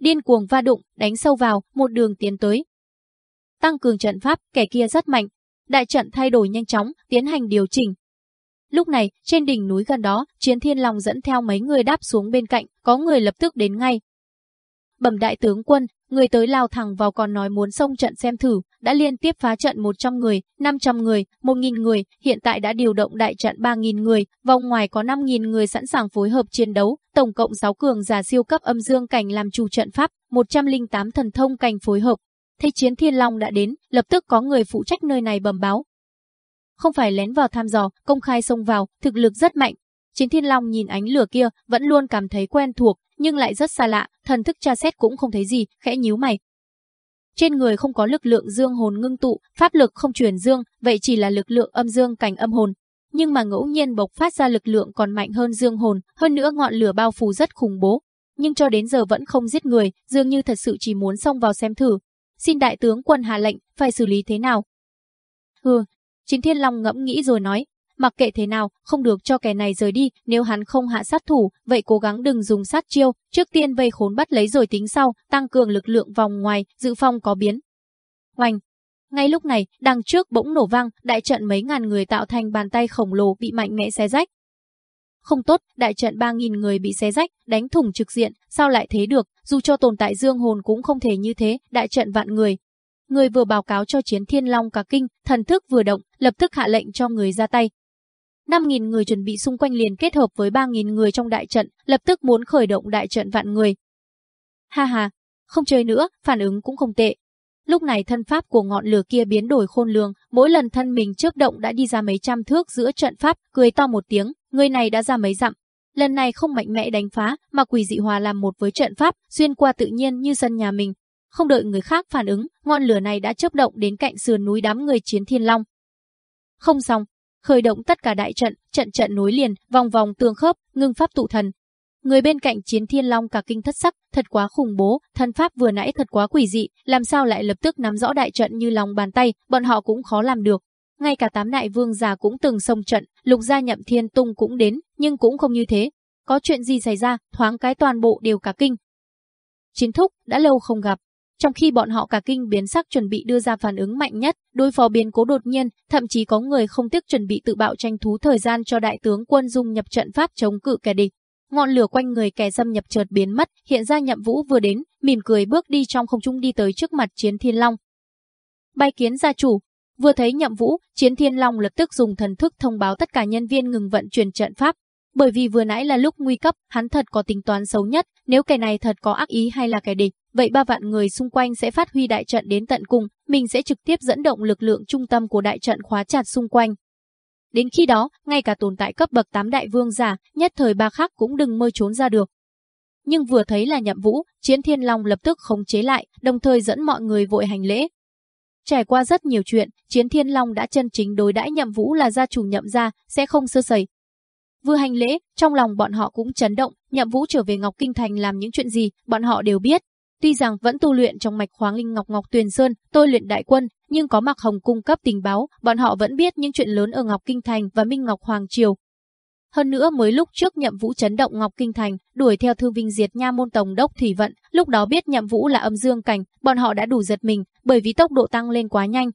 điên cuồng va đụng, đánh sâu vào, một đường tiến tới. Tăng cường trận pháp, kẻ kia rất mạnh. Đại trận thay đổi nhanh chóng, tiến hành điều chỉnh. Lúc này, trên đỉnh núi gần đó, Chiến Thiên Long dẫn theo mấy người đáp xuống bên cạnh, có người lập tức đến ngay, Bẩm đại tướng quân, người tới lao thẳng vào còn nói muốn xông trận xem thử, đã liên tiếp phá trận 100 người, 500 người, 1.000 người, hiện tại đã điều động đại trận 3000 người, vòng ngoài có 5.000 người sẵn sàng phối hợp chiến đấu, tổng cộng 6 cường giả siêu cấp âm dương cảnh làm chủ trận pháp, 108 thần thông cảnh phối hợp. Thấy chiến thiên long đã đến, lập tức có người phụ trách nơi này bẩm báo. Không phải lén vào tham dò, công khai xông vào, thực lực rất mạnh, Chiến Thiên Long nhìn ánh lửa kia, vẫn luôn cảm thấy quen thuộc, nhưng lại rất xa lạ, thần thức tra xét cũng không thấy gì, khẽ nhíu mày. Trên người không có lực lượng dương hồn ngưng tụ, pháp lực không truyền dương, vậy chỉ là lực lượng âm dương cảnh âm hồn. Nhưng mà ngẫu nhiên bộc phát ra lực lượng còn mạnh hơn dương hồn, hơn nữa ngọn lửa bao phủ rất khủng bố. Nhưng cho đến giờ vẫn không giết người, dường như thật sự chỉ muốn xông vào xem thử. Xin đại tướng quân hạ lệnh, phải xử lý thế nào? Hừ, Chính Thiên Long ngẫm nghĩ rồi nói, Mặc kệ thế nào, không được cho kẻ này rời đi, nếu hắn không hạ sát thủ, vậy cố gắng đừng dùng sát chiêu, trước tiên vây khốn bắt lấy rồi tính sau, tăng cường lực lượng vòng ngoài, dự phòng có biến. Oanh, Ngay lúc này, đằng trước bỗng nổ vang, đại trận mấy ngàn người tạo thành bàn tay khổng lồ bị mạnh mẽ xé rách. Không tốt, đại trận 3.000 người bị xé rách, đánh thủng trực diện, sao lại thế được, dù cho tồn tại dương hồn cũng không thể như thế, đại trận vạn người. Người vừa báo cáo cho chiến thiên long cả kinh, thần thức vừa động, lập tức hạ lệnh cho người ra tay, 5.000 người chuẩn bị xung quanh liền kết hợp với 3.000 người trong đại trận, lập tức muốn khởi động đại trận vạn người. Ha ha, không chơi nữa, phản ứng cũng không tệ. Lúc này thân pháp của ngọn lửa kia biến đổi khôn lường, mỗi lần thân mình chớp động đã đi ra mấy trăm thước giữa trận pháp, cười to một tiếng, người này đã ra mấy dặm. Lần này không mạnh mẽ đánh phá, mà quỷ dị hòa làm một với trận pháp, xuyên qua tự nhiên như sân nhà mình. Không đợi người khác phản ứng, ngọn lửa này đã chớp động đến cạnh sườn núi đám người chiến thiên long. Không xong, khởi động tất cả đại trận, trận trận nối liền, vòng vòng tương khớp, ngưng pháp tụ thần. Người bên cạnh chiến thiên long cả kinh thất sắc, thật quá khủng bố, thân pháp vừa nãy thật quá quỷ dị, làm sao lại lập tức nắm rõ đại trận như lòng bàn tay, bọn họ cũng khó làm được. Ngay cả tám đại vương già cũng từng xông trận, lục gia nhậm thiên tung cũng đến, nhưng cũng không như thế. Có chuyện gì xảy ra, thoáng cái toàn bộ đều cả kinh. Chiến thúc, đã lâu không gặp, trong khi bọn họ cả kinh biến sắc chuẩn bị đưa ra phản ứng mạnh nhất, đối phó biến cố đột nhiên, thậm chí có người không tiếc chuẩn bị tự bạo tranh thú thời gian cho đại tướng quân dung nhập trận pháp chống cự kẻ địch. ngọn lửa quanh người kẻ xâm nhập chợt biến mất, hiện ra Nhậm Vũ vừa đến, mỉm cười bước đi trong không trung đi tới trước mặt Chiến Thiên Long. Bay kiến gia chủ, vừa thấy Nhậm Vũ, Chiến Thiên Long lập tức dùng thần thức thông báo tất cả nhân viên ngừng vận chuyển trận pháp, bởi vì vừa nãy là lúc nguy cấp, hắn thật có tính toán xấu nhất, nếu kẻ này thật có ác ý hay là kẻ địch, vậy ba vạn người xung quanh sẽ phát huy đại trận đến tận cùng, mình sẽ trực tiếp dẫn động lực lượng trung tâm của đại trận khóa chặt xung quanh. Đến khi đó, ngay cả tồn tại cấp bậc 8 đại vương giả, nhất thời ba khắc cũng đừng mơ trốn ra được. Nhưng vừa thấy là nhậm vũ, chiến thiên long lập tức khống chế lại, đồng thời dẫn mọi người vội hành lễ. Trải qua rất nhiều chuyện, chiến thiên long đã chân chính đối đãi nhậm vũ là gia chủ nhậm gia, sẽ không sơ sẩy, Vừa hành lễ, trong lòng bọn họ cũng chấn động, Nhậm Vũ trở về Ngọc Kinh Thành làm những chuyện gì, bọn họ đều biết. Tuy rằng vẫn tu luyện trong mạch khoáng linh Ngọc Ngọc Tuyền Sơn, tôi luyện đại quân, nhưng có Mạc Hồng cung cấp tình báo, bọn họ vẫn biết những chuyện lớn ở Ngọc Kinh Thành và Minh Ngọc Hoàng Triều. Hơn nữa mới lúc trước Nhậm Vũ chấn động Ngọc Kinh Thành, đuổi theo Thương Vinh diệt Nha môn tổng đốc Thủy Vận, lúc đó biết Nhậm Vũ là âm dương cảnh, bọn họ đã đủ giật mình, bởi vì tốc độ tăng lên quá nhanh,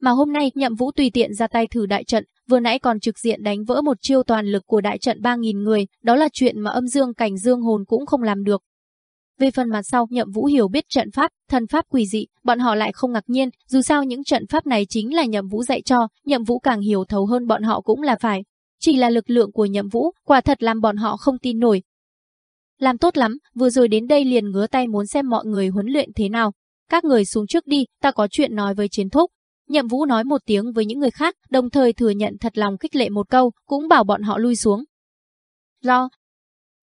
mà hôm nay Nhậm Vũ tùy tiện ra tay thử đại trận, vừa nãy còn trực diện đánh vỡ một chiêu toàn lực của đại trận 3.000 người, đó là chuyện mà âm dương cảnh dương hồn cũng không làm được. Về phần mặt sau, Nhậm Vũ hiểu biết trận pháp, thần pháp quỷ dị, bọn họ lại không ngạc nhiên, dù sao những trận pháp này chính là Nhậm Vũ dạy cho, Nhậm Vũ càng hiểu thấu hơn bọn họ cũng là phải. Chỉ là lực lượng của Nhậm Vũ, quả thật làm bọn họ không tin nổi. Làm tốt lắm, vừa rồi đến đây liền ngứa tay muốn xem mọi người huấn luyện thế nào. Các người xuống trước đi, ta có chuyện nói với chiến thúc. Nhậm Vũ nói một tiếng với những người khác, đồng thời thừa nhận thật lòng khích lệ một câu, cũng bảo bọn họ lui xuống. Lo.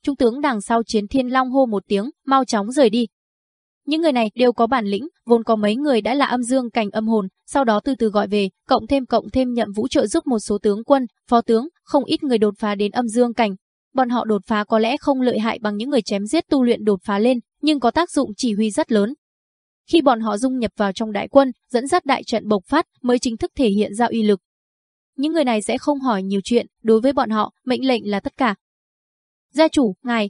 Trung tướng đằng sau chiến thiên long hô một tiếng, mau chóng rời đi. Những người này đều có bản lĩnh, vốn có mấy người đã là âm dương cảnh âm hồn, sau đó từ từ gọi về, cộng thêm cộng thêm nhậm vũ trợ giúp một số tướng quân, phó tướng, không ít người đột phá đến âm dương cảnh. Bọn họ đột phá có lẽ không lợi hại bằng những người chém giết tu luyện đột phá lên, nhưng có tác dụng chỉ huy rất lớn, khi bọn họ dung nhập vào trong đại quân, dẫn dắt đại trận bộc phát mới chính thức thể hiện ra uy lực. Những người này sẽ không hỏi nhiều chuyện, đối với bọn họ, mệnh lệnh là tất cả. Gia chủ, ngài,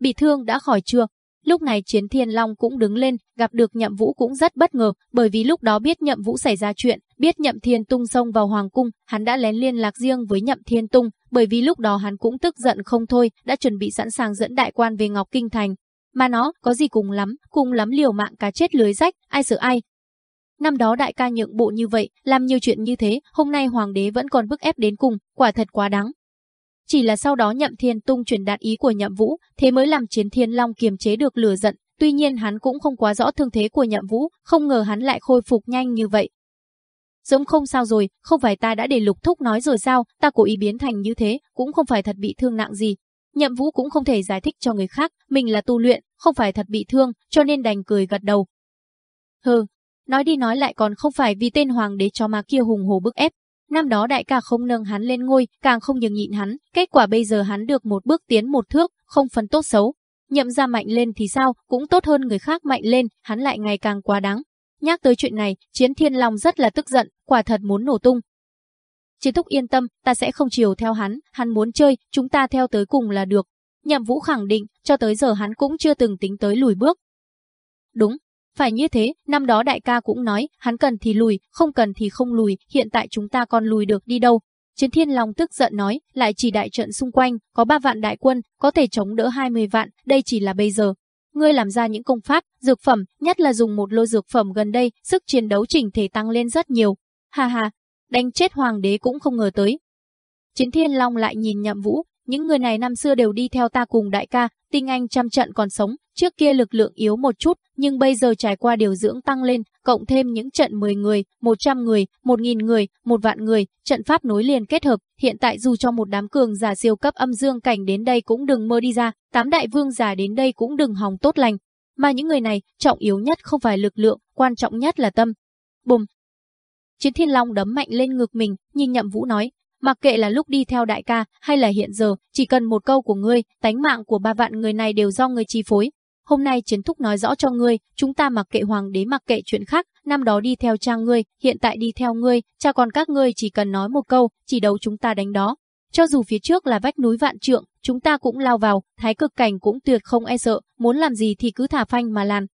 bị thương đã khỏi chưa? Lúc này Chiến Thiên Long cũng đứng lên, gặp được Nhậm Vũ cũng rất bất ngờ, bởi vì lúc đó biết Nhậm Vũ xảy ra chuyện, biết Nhậm Thiên Tung xông vào hoàng cung, hắn đã lén liên lạc riêng với Nhậm Thiên Tung, bởi vì lúc đó hắn cũng tức giận không thôi, đã chuẩn bị sẵn sàng dẫn đại quan về Ngọc Kinh thành, mà nó, có gì cùng lắm, cùng lắm liều mạng cá chết lưới rách, ai sợ ai. Năm đó đại ca nhượng bộ như vậy, làm nhiều chuyện như thế, hôm nay hoàng đế vẫn còn bức ép đến cùng, quả thật quá đáng. Chỉ là sau đó nhậm thiên tung truyền đạt ý của nhậm vũ, thế mới làm chiến thiên long kiềm chế được lửa giận, tuy nhiên hắn cũng không quá rõ thương thế của nhậm vũ, không ngờ hắn lại khôi phục nhanh như vậy. Giống không sao rồi, không phải ta đã để lục thúc nói rồi sao, ta cố ý biến thành như thế, cũng không phải thật bị thương nặng gì, Nhậm Vũ cũng không thể giải thích cho người khác, mình là tu luyện, không phải thật bị thương, cho nên đành cười gật đầu. Hừ, nói đi nói lại còn không phải vì tên hoàng đế cho mà kia hùng hồ bức ép. Năm đó đại ca không nâng hắn lên ngôi, càng không nhường nhịn hắn, kết quả bây giờ hắn được một bước tiến một thước, không phân tốt xấu. Nhậm ra mạnh lên thì sao, cũng tốt hơn người khác mạnh lên, hắn lại ngày càng quá đáng. Nhắc tới chuyện này, Chiến Thiên Long rất là tức giận, quả thật muốn nổ tung, Chiến Thúc yên tâm, ta sẽ không chiều theo hắn, hắn muốn chơi, chúng ta theo tới cùng là được. Nhậm Vũ khẳng định, cho tới giờ hắn cũng chưa từng tính tới lùi bước. Đúng, phải như thế, năm đó đại ca cũng nói, hắn cần thì lùi, không cần thì không lùi, hiện tại chúng ta còn lùi được đi đâu. Chiến Thiên Long tức giận nói, lại chỉ đại trận xung quanh, có 3 vạn đại quân, có thể chống đỡ 20 vạn, đây chỉ là bây giờ. Ngươi làm ra những công pháp, dược phẩm, nhất là dùng một lô dược phẩm gần đây, sức chiến đấu chỉnh thể tăng lên rất nhiều. Ha ha, đánh chết hoàng đế cũng không ngờ tới. Chiến Thiên Long lại nhìn Nhậm Vũ, những người này năm xưa đều đi theo ta cùng đại ca, tinh anh trăm trận còn sống, trước kia lực lượng yếu một chút, nhưng bây giờ trải qua điều dưỡng tăng lên, cộng thêm những trận 10 người, 100 người, 1000 người, một vạn người, trận pháp nối liền kết hợp, hiện tại dù cho một đám cường giả siêu cấp âm dương cảnh đến đây cũng đừng mơ đi ra, tám đại vương giả đến đây cũng đừng hòng tốt lành. Mà những người này, trọng yếu nhất không phải lực lượng, quan trọng nhất là tâm. Bùm, Chiến Thiên Long đấm mạnh lên ngực mình, nhìn Nhậm Vũ nói, mặc kệ là lúc đi theo đại ca hay là hiện giờ, chỉ cần một câu của ngươi, tánh mạng của ba vạn người này đều do ngươi chi phối. Hôm nay chiến thúc nói rõ cho ngươi, chúng ta mặc kệ hoàng đế mặc kệ chuyện khác, năm đó đi theo cha ngươi, hiện tại đi theo ngươi, cha còn các ngươi chỉ cần nói một câu, chỉ đấu chúng ta đánh đó. Cho dù phía trước là vách núi vạn trượng, chúng ta cũng lao vào, thái cực cảnh cũng tuyệt không e sợ, muốn làm gì thì cứ thả phanh mà làm,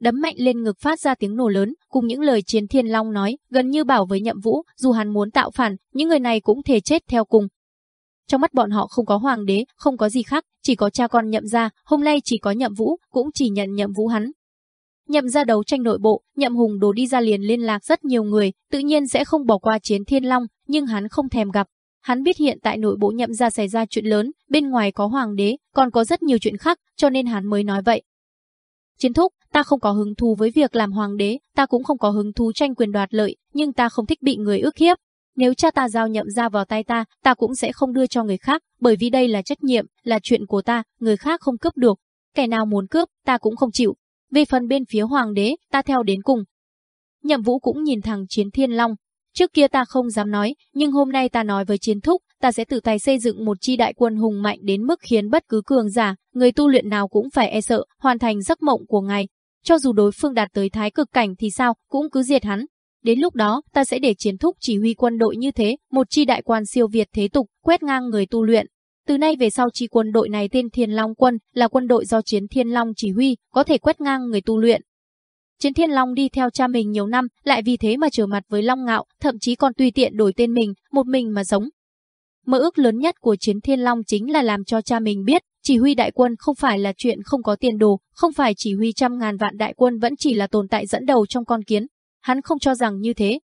đấm mạnh lên ngực phát ra tiếng nổ lớn, cùng những lời chiến thiên long nói, gần như bảo với nhậm vũ, dù hắn muốn tạo phản, những người này cũng thể chết theo cùng. trong mắt bọn họ không có hoàng đế, không có gì khác, chỉ có cha con nhậm gia, hôm nay chỉ có nhậm vũ, cũng chỉ nhận nhậm vũ hắn. Nhậm ra đấu tranh nội bộ, nhậm hùng đồ đi ra liền liên lạc rất nhiều người, tự nhiên sẽ không bỏ qua chiến thiên long, nhưng hắn không thèm gặp. Hắn biết hiện tại nội bộ nhậm ra xảy ra chuyện lớn, bên ngoài có hoàng đế, còn có rất nhiều chuyện khác, cho nên hắn mới nói vậy. Chiến thúc, ta không có hứng thú với việc làm hoàng đế, ta cũng không có hứng thú tranh quyền đoạt lợi, nhưng ta không thích bị người ước hiếp. Nếu cha ta giao nhậm ra vào tay ta, ta cũng sẽ không đưa cho người khác, bởi vì đây là trách nhiệm, là chuyện của ta, người khác không cướp được. Kẻ nào muốn cướp, ta cũng không chịu. Về phần bên phía hoàng đế, ta theo đến cùng. Nhậm vũ cũng nhìn thẳng chiến thiên long. Trước kia ta không dám nói, nhưng hôm nay ta nói với chiến thúc, ta sẽ tự tay xây dựng một chi đại quân hùng mạnh đến mức khiến bất cứ cường giả, người tu luyện nào cũng phải e sợ, hoàn thành giấc mộng của ngài. Cho dù đối phương đạt tới thái cực cảnh thì sao, cũng cứ diệt hắn. Đến lúc đó, ta sẽ để chiến thúc chỉ huy quân đội như thế, một chi đại quan siêu việt thế tục, quét ngang người tu luyện. Từ nay về sau chi quân đội này tên Thiên Long quân, là quân đội do Chiến Thiên Long chỉ huy, có thể quét ngang người tu luyện. Chiến Thiên Long đi theo cha mình nhiều năm, lại vì thế mà trở mặt với Long Ngạo, thậm chí còn tùy tiện đổi tên mình, một mình mà giống. Mơ ước lớn nhất của Chiến Thiên Long chính là làm cho cha mình biết, chỉ huy đại quân không phải là chuyện không có tiền đồ, không phải chỉ huy trăm ngàn vạn đại quân vẫn chỉ là tồn tại dẫn đầu trong con kiến. Hắn không cho rằng như thế.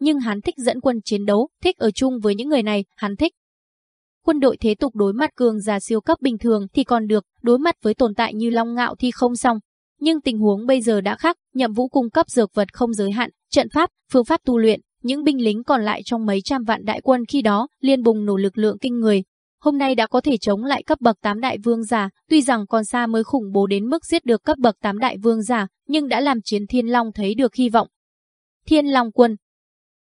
Nhưng hắn thích dẫn quân chiến đấu, thích ở chung với những người này, hắn thích. Quân đội thế tục đối mặt cường giả siêu cấp bình thường thì còn được, đối mặt với tồn tại như Long Ngạo thì không xong. Nhưng tình huống bây giờ đã khác, nhậm vũ cung cấp dược vật không giới hạn, trận pháp, phương pháp tu luyện, những binh lính còn lại trong mấy trăm vạn đại quân khi đó liên bùng nổ lực lượng kinh người. Hôm nay đã có thể chống lại cấp bậc 8 đại vương giả, tuy rằng còn xa mới khủng bố đến mức giết được cấp bậc 8 đại vương giả, nhưng đã làm chiến Thiên Long thấy được hy vọng. Thiên Long quân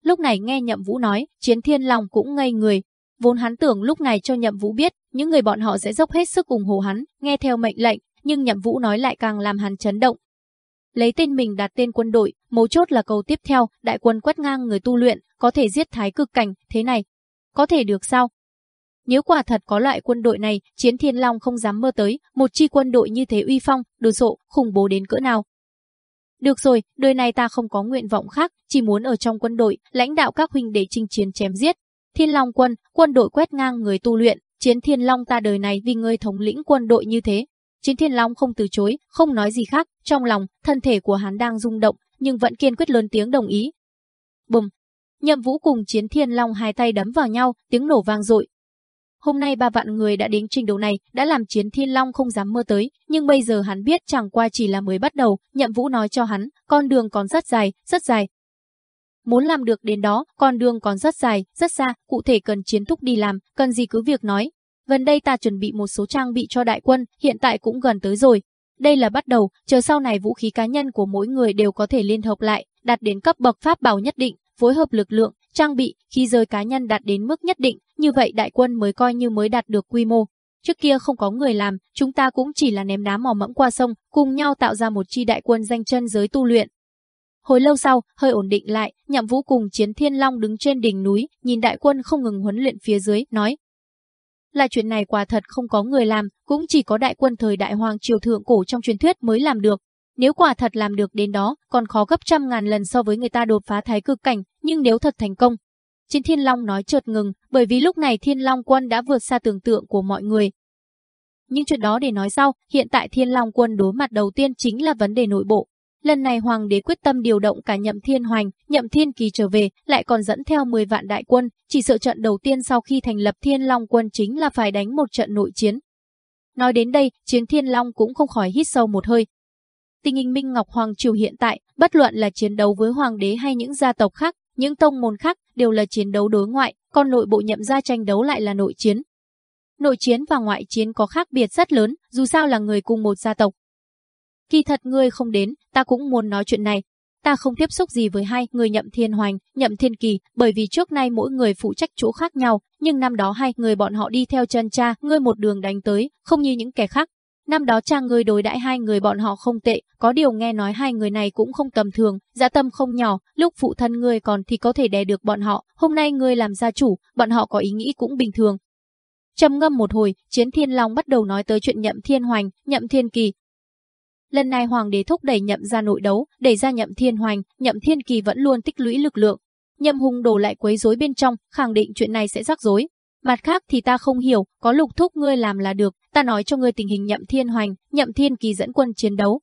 Lúc này nghe Nhậm Vũ nói, chiến Thiên Long cũng ngây người, Vốn hắn tưởng lúc này cho Nhậm Vũ biết, những người bọn họ sẽ dốc hết sức ủng hộ hắn, nghe theo mệnh lệnh, nhưng Nhậm Vũ nói lại càng làm hắn chấn động. Lấy tên mình đặt tên quân đội, mấu chốt là câu tiếp theo, đại quân quét ngang người tu luyện, có thể giết thái cực cảnh, thế này. Có thể được sao? Nếu quả thật có loại quân đội này, Chiến Thiên Long không dám mơ tới, một chi quân đội như thế uy phong, đồ sộ, khủng bố đến cỡ nào. Được rồi, đời này ta không có nguyện vọng khác, chỉ muốn ở trong quân đội, lãnh đạo các huynh để chinh chiến chém giết, Thiên Long quân, quân đội quét ngang người tu luyện, chiến Thiên Long ta đời này vì ngươi thống lĩnh quân đội như thế. Chiến Thiên Long không từ chối, không nói gì khác, trong lòng, thân thể của hắn đang rung động, nhưng vẫn kiên quyết lớn tiếng đồng ý. Bùm! Nhậm Vũ cùng Chiến Thiên Long hai tay đấm vào nhau, tiếng nổ vang dội. Hôm nay ba vạn người đã đến trình độ này, đã làm Chiến Thiên Long không dám mơ tới, nhưng bây giờ hắn biết chẳng qua chỉ là mới bắt đầu, Nhậm Vũ nói cho hắn, con đường còn rất dài, rất dài, Muốn làm được đến đó, con đường còn rất dài, rất xa, cụ thể cần chiến thúc đi làm, cần gì cứ việc nói. Gần đây ta chuẩn bị một số trang bị cho đại quân, hiện tại cũng gần tới rồi. Đây là bắt đầu, chờ sau này vũ khí cá nhân của mỗi người đều có thể liên hợp lại, đạt đến cấp bậc pháp bảo nhất định, phối hợp lực lượng, trang bị, khi giới cá nhân đạt đến mức nhất định, như vậy đại quân mới coi như mới đạt được quy mô. Trước kia không có người làm, chúng ta cũng chỉ là ném đá mò mẫm qua sông, cùng nhau tạo ra một chi đại quân danh chân giới tu luyện, Hồi lâu sau, hơi ổn định lại, Nhậm Vũ cùng Chiến Thiên Long đứng trên đỉnh núi, nhìn đại quân không ngừng huấn luyện phía dưới, nói: "Là chuyện này quả thật không có người làm, cũng chỉ có đại quân thời đại hoàng triều thượng cổ trong truyền thuyết mới làm được. Nếu quả thật làm được đến đó, còn khó gấp trăm ngàn lần so với người ta đột phá thái cực cảnh, nhưng nếu thật thành công." Chiến Thiên Long nói chợt ngừng, bởi vì lúc này Thiên Long quân đã vượt xa tưởng tượng của mọi người. Nhưng chuyện đó để nói sau, hiện tại Thiên Long quân đối mặt đầu tiên chính là vấn đề nội bộ, Lần này hoàng đế quyết tâm điều động cả nhậm thiên hoành, nhậm thiên kỳ trở về, lại còn dẫn theo 10 vạn đại quân, chỉ sợ trận đầu tiên sau khi thành lập thiên long quân chính là phải đánh một trận nội chiến. Nói đến đây, chiến thiên long cũng không khỏi hít sâu một hơi. Tình hình Minh Ngọc Hoàng Triều hiện tại, bất luận là chiến đấu với hoàng đế hay những gia tộc khác, những tông môn khác, đều là chiến đấu đối ngoại, còn nội bộ nhậm gia tranh đấu lại là nội chiến. Nội chiến và ngoại chiến có khác biệt rất lớn, dù sao là người cùng một gia tộc, Kỳ thật ngươi không đến, ta cũng muốn nói chuyện này. Ta không tiếp xúc gì với hai người nhậm thiên hoành, nhậm thiên kỳ, bởi vì trước nay mỗi người phụ trách chỗ khác nhau, nhưng năm đó hai người bọn họ đi theo chân cha, ngươi một đường đánh tới, không như những kẻ khác. Năm đó cha ngươi đối đãi hai người bọn họ không tệ, có điều nghe nói hai người này cũng không tầm thường, dạ tâm không nhỏ, lúc phụ thân ngươi còn thì có thể đè được bọn họ, hôm nay ngươi làm gia chủ, bọn họ có ý nghĩ cũng bình thường, Trầm ngâm một hồi, Chiến Thiên Long bắt đầu nói tới chuyện Nhậm Thiên Hoành, Nhậm Thiên Kỳ, Lần này hoàng đế thúc đẩy nhậm ra nội đấu, đẩy ra nhậm thiên hoành, nhậm thiên kỳ vẫn luôn tích lũy lực lượng. Nhậm hùng đổ lại quấy rối bên trong, khẳng định chuyện này sẽ rắc rối. Mặt khác thì ta không hiểu, có lục thúc ngươi làm là được, ta nói cho ngươi tình hình nhậm thiên hoành, nhậm thiên kỳ dẫn quân chiến đấu.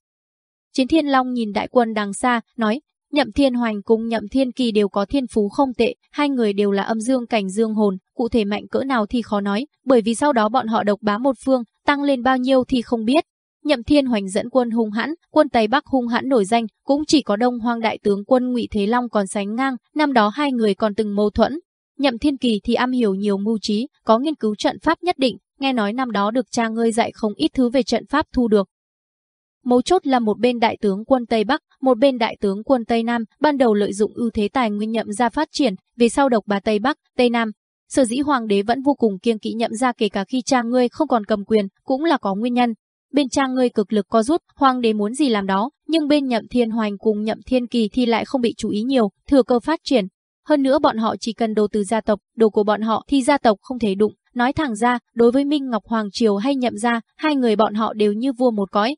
Chiến thiên long nhìn đại quân đằng xa, nói, nhậm thiên hoành cùng nhậm thiên kỳ đều có thiên phú không tệ, hai người đều là âm dương cảnh dương hồn, cụ thể mạnh cỡ nào thì khó nói, bởi vì sau đó bọn họ độc bá một phương, tăng lên bao nhiêu thì không biết. Nhậm Thiên Hoành dẫn quân hung hãn, quân Tây Bắc hung hãn nổi danh, cũng chỉ có Đông Hoang đại tướng quân Ngụy Thế Long còn sánh ngang, năm đó hai người còn từng mâu thuẫn. Nhậm Thiên Kỳ thì am hiểu nhiều mưu trí, có nghiên cứu trận pháp nhất định, nghe nói năm đó được cha ngươi dạy không ít thứ về trận pháp thu được. Mấu chốt là một bên đại tướng quân Tây Bắc, một bên đại tướng quân Tây Nam, ban đầu lợi dụng ưu thế tài nguyên nhậm ra phát triển, về sau độc bá Tây Bắc, Tây Nam. Sở dĩ hoàng đế vẫn vô cùng kiêng kỵ nhậm ra kể cả khi cha ngươi không còn cầm quyền, cũng là có nguyên nhân. Bên cha ngươi cực lực co rút, hoàng đế muốn gì làm đó, nhưng bên nhậm thiên hoành cùng nhậm thiên kỳ thì lại không bị chú ý nhiều, thừa cơ phát triển. Hơn nữa bọn họ chỉ cần đồ từ gia tộc, đồ của bọn họ thì gia tộc không thể đụng. Nói thẳng ra, đối với Minh Ngọc Hoàng Triều hay nhậm gia, hai người bọn họ đều như vua một cõi,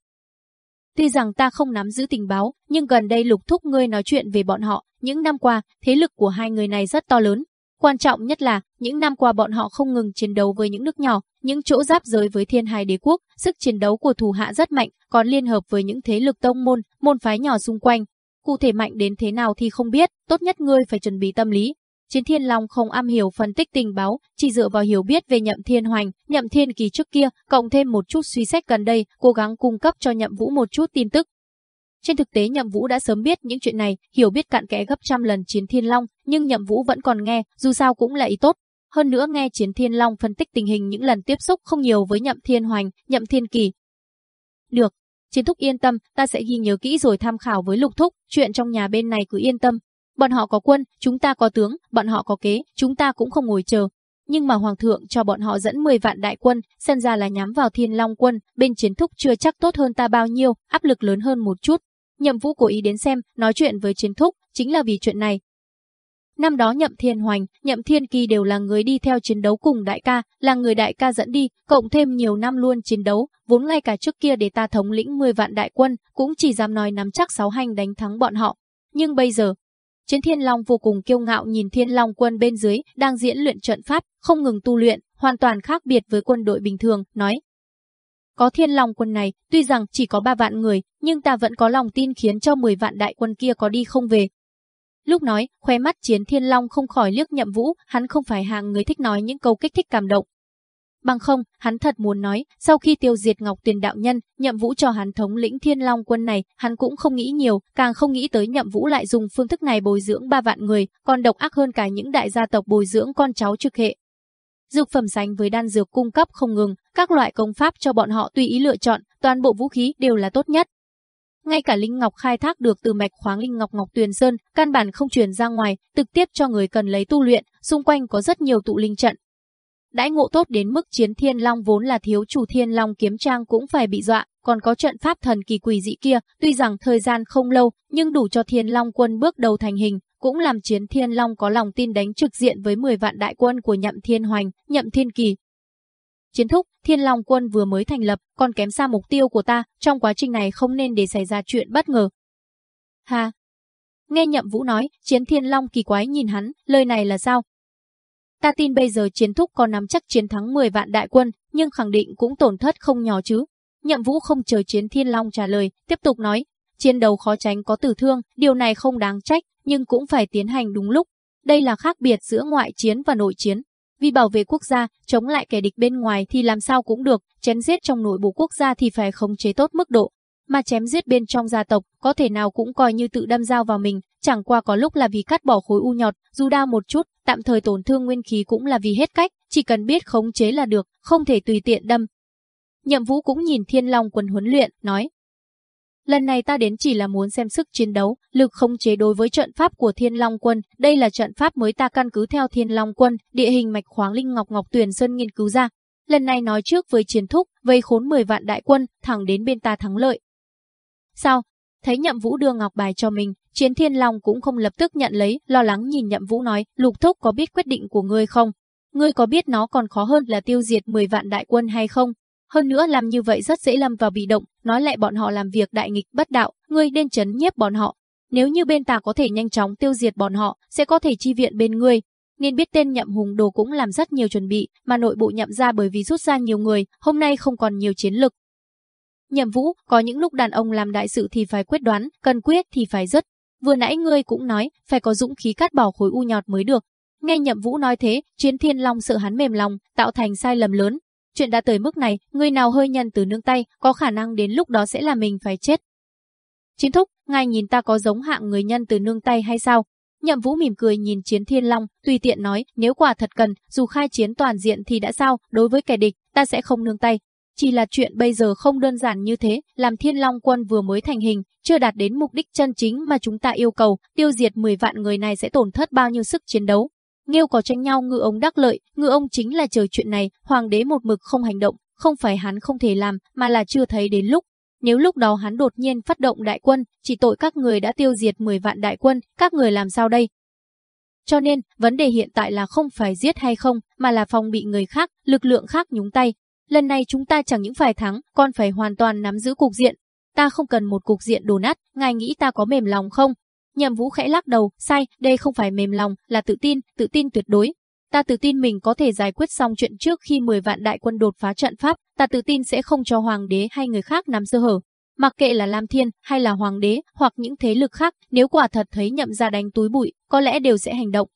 Tuy rằng ta không nắm giữ tình báo, nhưng gần đây lục thúc ngươi nói chuyện về bọn họ, những năm qua, thế lực của hai người này rất to lớn. Quan trọng nhất là, những năm qua bọn họ không ngừng chiến đấu với những nước nhỏ, những chỗ giáp giới với thiên hài đế quốc, sức chiến đấu của thủ hạ rất mạnh, còn liên hợp với những thế lực tông môn, môn phái nhỏ xung quanh. Cụ thể mạnh đến thế nào thì không biết, tốt nhất ngươi phải chuẩn bị tâm lý, Chiến Thiên Long không am hiểu phân tích tình báo, chỉ dựa vào hiểu biết về Nhậm Thiên Hoành, Nhậm Thiên Kỳ trước kia, cộng thêm một chút suy xét gần đây, cố gắng cung cấp cho Nhậm Vũ một chút tin tức. Trên thực tế Nhậm Vũ đã sớm biết những chuyện này, hiểu biết cặn kẽ gấp trăm lần Chiến Thiên Long, nhưng Nhậm Vũ vẫn còn nghe, dù sao cũng là ý tốt. Hơn nữa nghe Chiến Thiên Long phân tích tình hình những lần tiếp xúc không nhiều với Nhậm Thiên Hoành, Nhậm Thiên Kỳ. Được, Chiến Thúc yên tâm, ta sẽ ghi nhớ kỹ rồi tham khảo với Lục Thúc, chuyện trong nhà bên này cứ yên tâm, Bọn họ có quân, chúng ta có tướng, bọn họ có kế, chúng ta cũng không ngồi chờ. Nhưng mà Hoàng thượng cho bọn họ dẫn 10 vạn đại quân, xem ra là nhắm vào thiên long quân, bên chiến thúc chưa chắc tốt hơn ta bao nhiêu, áp lực lớn hơn một chút. Nhậm vũ cố ý đến xem, nói chuyện với chiến thúc, chính là vì chuyện này. Năm đó Nhậm Thiên Hoành, Nhậm Thiên Kỳ đều là người đi theo chiến đấu cùng đại ca, là người đại ca dẫn đi, cộng thêm nhiều năm luôn chiến đấu, vốn ngay cả trước kia để ta thống lĩnh 10 vạn đại quân, cũng chỉ dám nói nắm chắc sáu hành đánh thắng bọn họ. Nhưng bây giờ, Chiến Thiên Long vô cùng kiêu ngạo nhìn Thiên Long quân bên dưới đang diễn luyện trận pháp, không ngừng tu luyện, hoàn toàn khác biệt với quân đội bình thường, nói. Có Thiên Long quân này, tuy rằng chỉ có 3 vạn người, nhưng ta vẫn có lòng tin khiến cho 10 vạn đại quân kia có đi không về. Lúc nói, khoe mắt Chiến Thiên Long không khỏi liếc nhậm vũ, hắn không phải hàng người thích nói những câu kích thích cảm động, Bằng không, hắn thật muốn nói, sau khi tiêu diệt Ngọc Tuyền đạo nhân, Nhậm Vũ cho hắn thống lĩnh Thiên Long quân này, hắn cũng không nghĩ nhiều, càng không nghĩ tới Nhậm Vũ lại dùng phương thức này bồi dưỡng ba vạn người, còn độc ác hơn cả những đại gia tộc bồi dưỡng con cháu trực hệ. Dược phẩm sánh với đan dược cung cấp không ngừng, các loại công pháp cho bọn họ tùy ý lựa chọn, toàn bộ vũ khí đều là tốt nhất. Ngay cả linh ngọc khai thác được từ mạch khoáng linh ngọc Ngọc Tuyền Sơn, căn bản không truyền ra ngoài, trực tiếp cho người cần lấy tu luyện, xung quanh có rất nhiều tụ linh trận, Đãi ngộ tốt đến mức chiến thiên long vốn là thiếu chủ thiên long kiếm trang cũng phải bị dọa, còn có trận pháp thần kỳ quỷ dị kia, tuy rằng thời gian không lâu, nhưng đủ cho thiên long quân bước đầu thành hình, cũng làm chiến thiên long có lòng tin đánh trực diện với 10 vạn đại quân của nhậm thiên hoành, nhậm thiên kỳ. Chiến thúc, thiên long quân vừa mới thành lập, còn kém xa mục tiêu của ta, trong quá trình này không nên để xảy ra chuyện bất ngờ. Ha! Nghe nhậm vũ nói, chiến thiên long kỳ quái nhìn hắn, lời này là sao, Ta tin bây giờ chiến thúc có nắm chắc chiến thắng 10 vạn đại quân, nhưng khẳng định cũng tổn thất không nhỏ chứ. Nhậm Vũ không chờ Chiến Thiên Long trả lời, tiếp tục nói, chiến đấu khó tránh có tử thương, điều này không đáng trách, nhưng cũng phải tiến hành đúng lúc. Đây là khác biệt giữa ngoại chiến và nội chiến. Vì bảo vệ quốc gia, chống lại kẻ địch bên ngoài thì làm sao cũng được, chém giết trong nội bộ quốc gia thì phải khống chế tốt mức độ. Mà chém giết bên trong gia tộc, có thể nào cũng coi như tự đâm dao vào mình, chẳng qua có lúc là vì cắt bỏ khối u nhọt, dù đau một chút, tạm thời tổn thương nguyên khí cũng là vì hết cách, chỉ cần biết khống chế là được, không thể tùy tiện đâm. Nhậm Vũ cũng nhìn Thiên Long quân huấn luyện, nói. Lần này ta đến chỉ là muốn xem sức chiến đấu, lực khống chế đối với trận pháp của Thiên Long quân, đây là trận pháp mới ta căn cứ theo Thiên Long quân, địa hình mạch khoáng linh ngọc ngọc tuyền sơn nghiên cứu ra. Lần này nói trước với chiến thúc, vây khốn 10 vạn đại quân, thẳng đến bên ta thắng lợi. Sao? Thấy Nhậm Vũ đưa ngọc bài cho mình, Chiến Thiên Long cũng không lập tức nhận lấy, lo lắng nhìn Nhậm Vũ nói, Lục Thúc có biết quyết định của ngươi không? Ngươi có biết nó còn khó hơn là tiêu diệt 10 vạn đại quân hay không? Hơn nữa làm như vậy rất dễ lâm vào bị động, nói lại bọn họ làm việc đại nghịch bất đạo, ngươi nên chấn nhiếp bọn họ. Nếu như bên ta có thể nhanh chóng tiêu diệt bọn họ, sẽ có thể chi viện bên ngươi. nên biết tên nhậm hùng đồ cũng làm rất nhiều chuẩn bị, mà nội bộ nhậm ra bởi vì rút ra nhiều người, hôm nay không còn nhiều chiến lực. Nhậm vũ, có những lúc đàn ông làm đại sự thì phải quyết đoán, cần quyết thì phải dứt. Vừa nãy ngươi cũng nói, phải có dũng khí cắt bỏ khối u nhọt mới được. Nghe nhậm vũ nói thế, chiến thiên long sợ hắn mềm lòng, tạo thành sai lầm lớn. Chuyện đã tới mức này, người nào hơi nhân từ nương tay, có khả năng đến lúc đó sẽ là mình phải chết. Chiến thúc, ngài nhìn ta có giống hạng người nhân từ nương tay hay sao? Nhậm Vũ mỉm cười nhìn Chiến Thiên Long, tùy tiện nói, nếu quả thật cần, dù khai chiến toàn diện thì đã sao, đối với kẻ địch, ta sẽ không nương tay. Chỉ là chuyện bây giờ không đơn giản như thế, làm Thiên Long quân vừa mới thành hình, chưa đạt đến mục đích chân chính mà chúng ta yêu cầu, tiêu diệt 10 vạn người này sẽ tổn thất bao nhiêu sức chiến đấu. Nghiêu có tranh nhau ngư ông đắc lợi, ngư ông chính là chờ chuyện này, hoàng đế một mực không hành động, không phải hắn không thể làm, mà là chưa thấy đến lúc. Nếu lúc đó hắn đột nhiên phát động đại quân, chỉ tội các người đã tiêu diệt 10 vạn đại quân, các người làm sao đây? Cho nên, vấn đề hiện tại là không phải giết hay không, mà là phòng bị người khác, lực lượng khác nhúng tay. Lần này chúng ta chẳng những phải thắng, còn phải hoàn toàn nắm giữ cục diện. Ta không cần một cục diện đồ nát, ngài nghĩ ta có mềm lòng không? Nhậm Vũ khẽ lắc đầu, sai, đây không phải mềm lòng, là tự tin, tự tin tuyệt đối. Ta tự tin mình có thể giải quyết xong chuyện trước khi 10 vạn đại quân đột phá trận pháp, ta tự tin sẽ không cho hoàng đế hay người khác nắm sơ hở. Mặc kệ là Lam Thiên hay là hoàng đế hoặc những thế lực khác, nếu quả thật thấy nhậm ra đánh túi bụi, có lẽ đều sẽ hành động.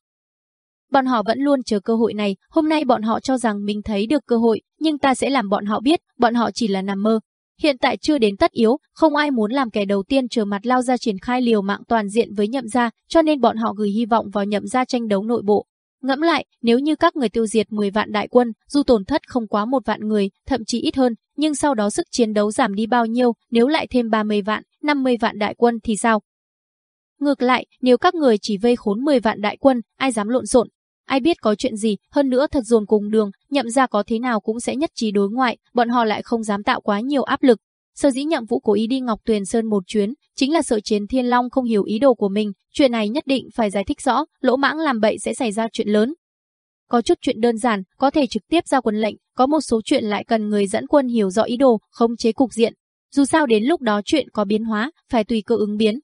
Bọn họ vẫn luôn chờ cơ hội này, hôm nay bọn họ cho rằng mình thấy được cơ hội, nhưng ta sẽ làm bọn họ biết, bọn họ chỉ là nằm mơ. Hiện tại chưa đến tất yếu, không ai muốn làm kẻ đầu tiên trở mặt lao ra triển khai liều mạng toàn diện với nhậm gia, cho nên bọn họ gửi hy vọng vào nhậm gia tranh đấu nội bộ. Ngẫm lại, nếu như các người tiêu diệt 10 vạn đại quân, dù tổn thất không quá một vạn người, thậm chí ít hơn, nhưng sau đó sức chiến đấu giảm đi bao nhiêu, nếu lại thêm 30 vạn, 50 vạn đại quân thì sao? Ngược lại, nếu các người chỉ vây khốn 10 vạn đại quân, ai dám lộn xộn? Ai biết có chuyện gì, hơn nữa thật dồn cùng đường, nhậm ra có thế nào cũng sẽ nhất trí đối ngoại, bọn họ lại không dám tạo quá nhiều áp lực, Sở dĩ nhậm vũ cố ý đi Ngọc Tuyền Sơn một chuyến, chính là sợ chiến thiên long không hiểu ý đồ của mình, chuyện này nhất định phải giải thích rõ, lỗ mãng làm bậy sẽ xảy ra chuyện lớn. Có chút chuyện đơn giản, có thể trực tiếp ra quân lệnh, có một số chuyện lại cần người dẫn quân hiểu rõ ý đồ, khống chế cục diện. Dù sao đến lúc đó chuyện có biến hóa, phải tùy cơ ứng biến.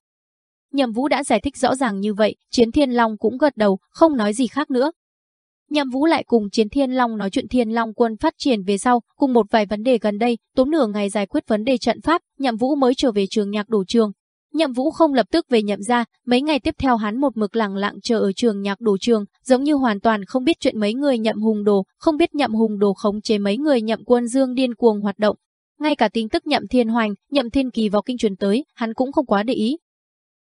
Nhậm Vũ đã giải thích rõ ràng như vậy, Chiến Thiên Long cũng gật đầu, không nói gì khác nữa. Nhậm Vũ lại cùng Chiến Thiên Long nói chuyện Thiên Long quân phát triển về sau, cùng một vài vấn đề gần đây, tốn nửa ngày giải quyết vấn đề trận pháp, Nhậm Vũ mới trở về trường nhạc đổ trường. Nhậm Vũ không lập tức về nhậm ra, mấy ngày tiếp theo hắn một mực lặng lặng chờ ở trường nhạc đổ trường, giống như hoàn toàn không biết chuyện mấy người nhậm hùng đồ, không biết nhậm hùng đồ khống chế mấy người nhậm quân dương điên cuồng hoạt động. Ngay cả tin tức nhậm thiên hoành, nhậm thiên kỳ vào kinh truyền tới, hắn cũng không quá để ý,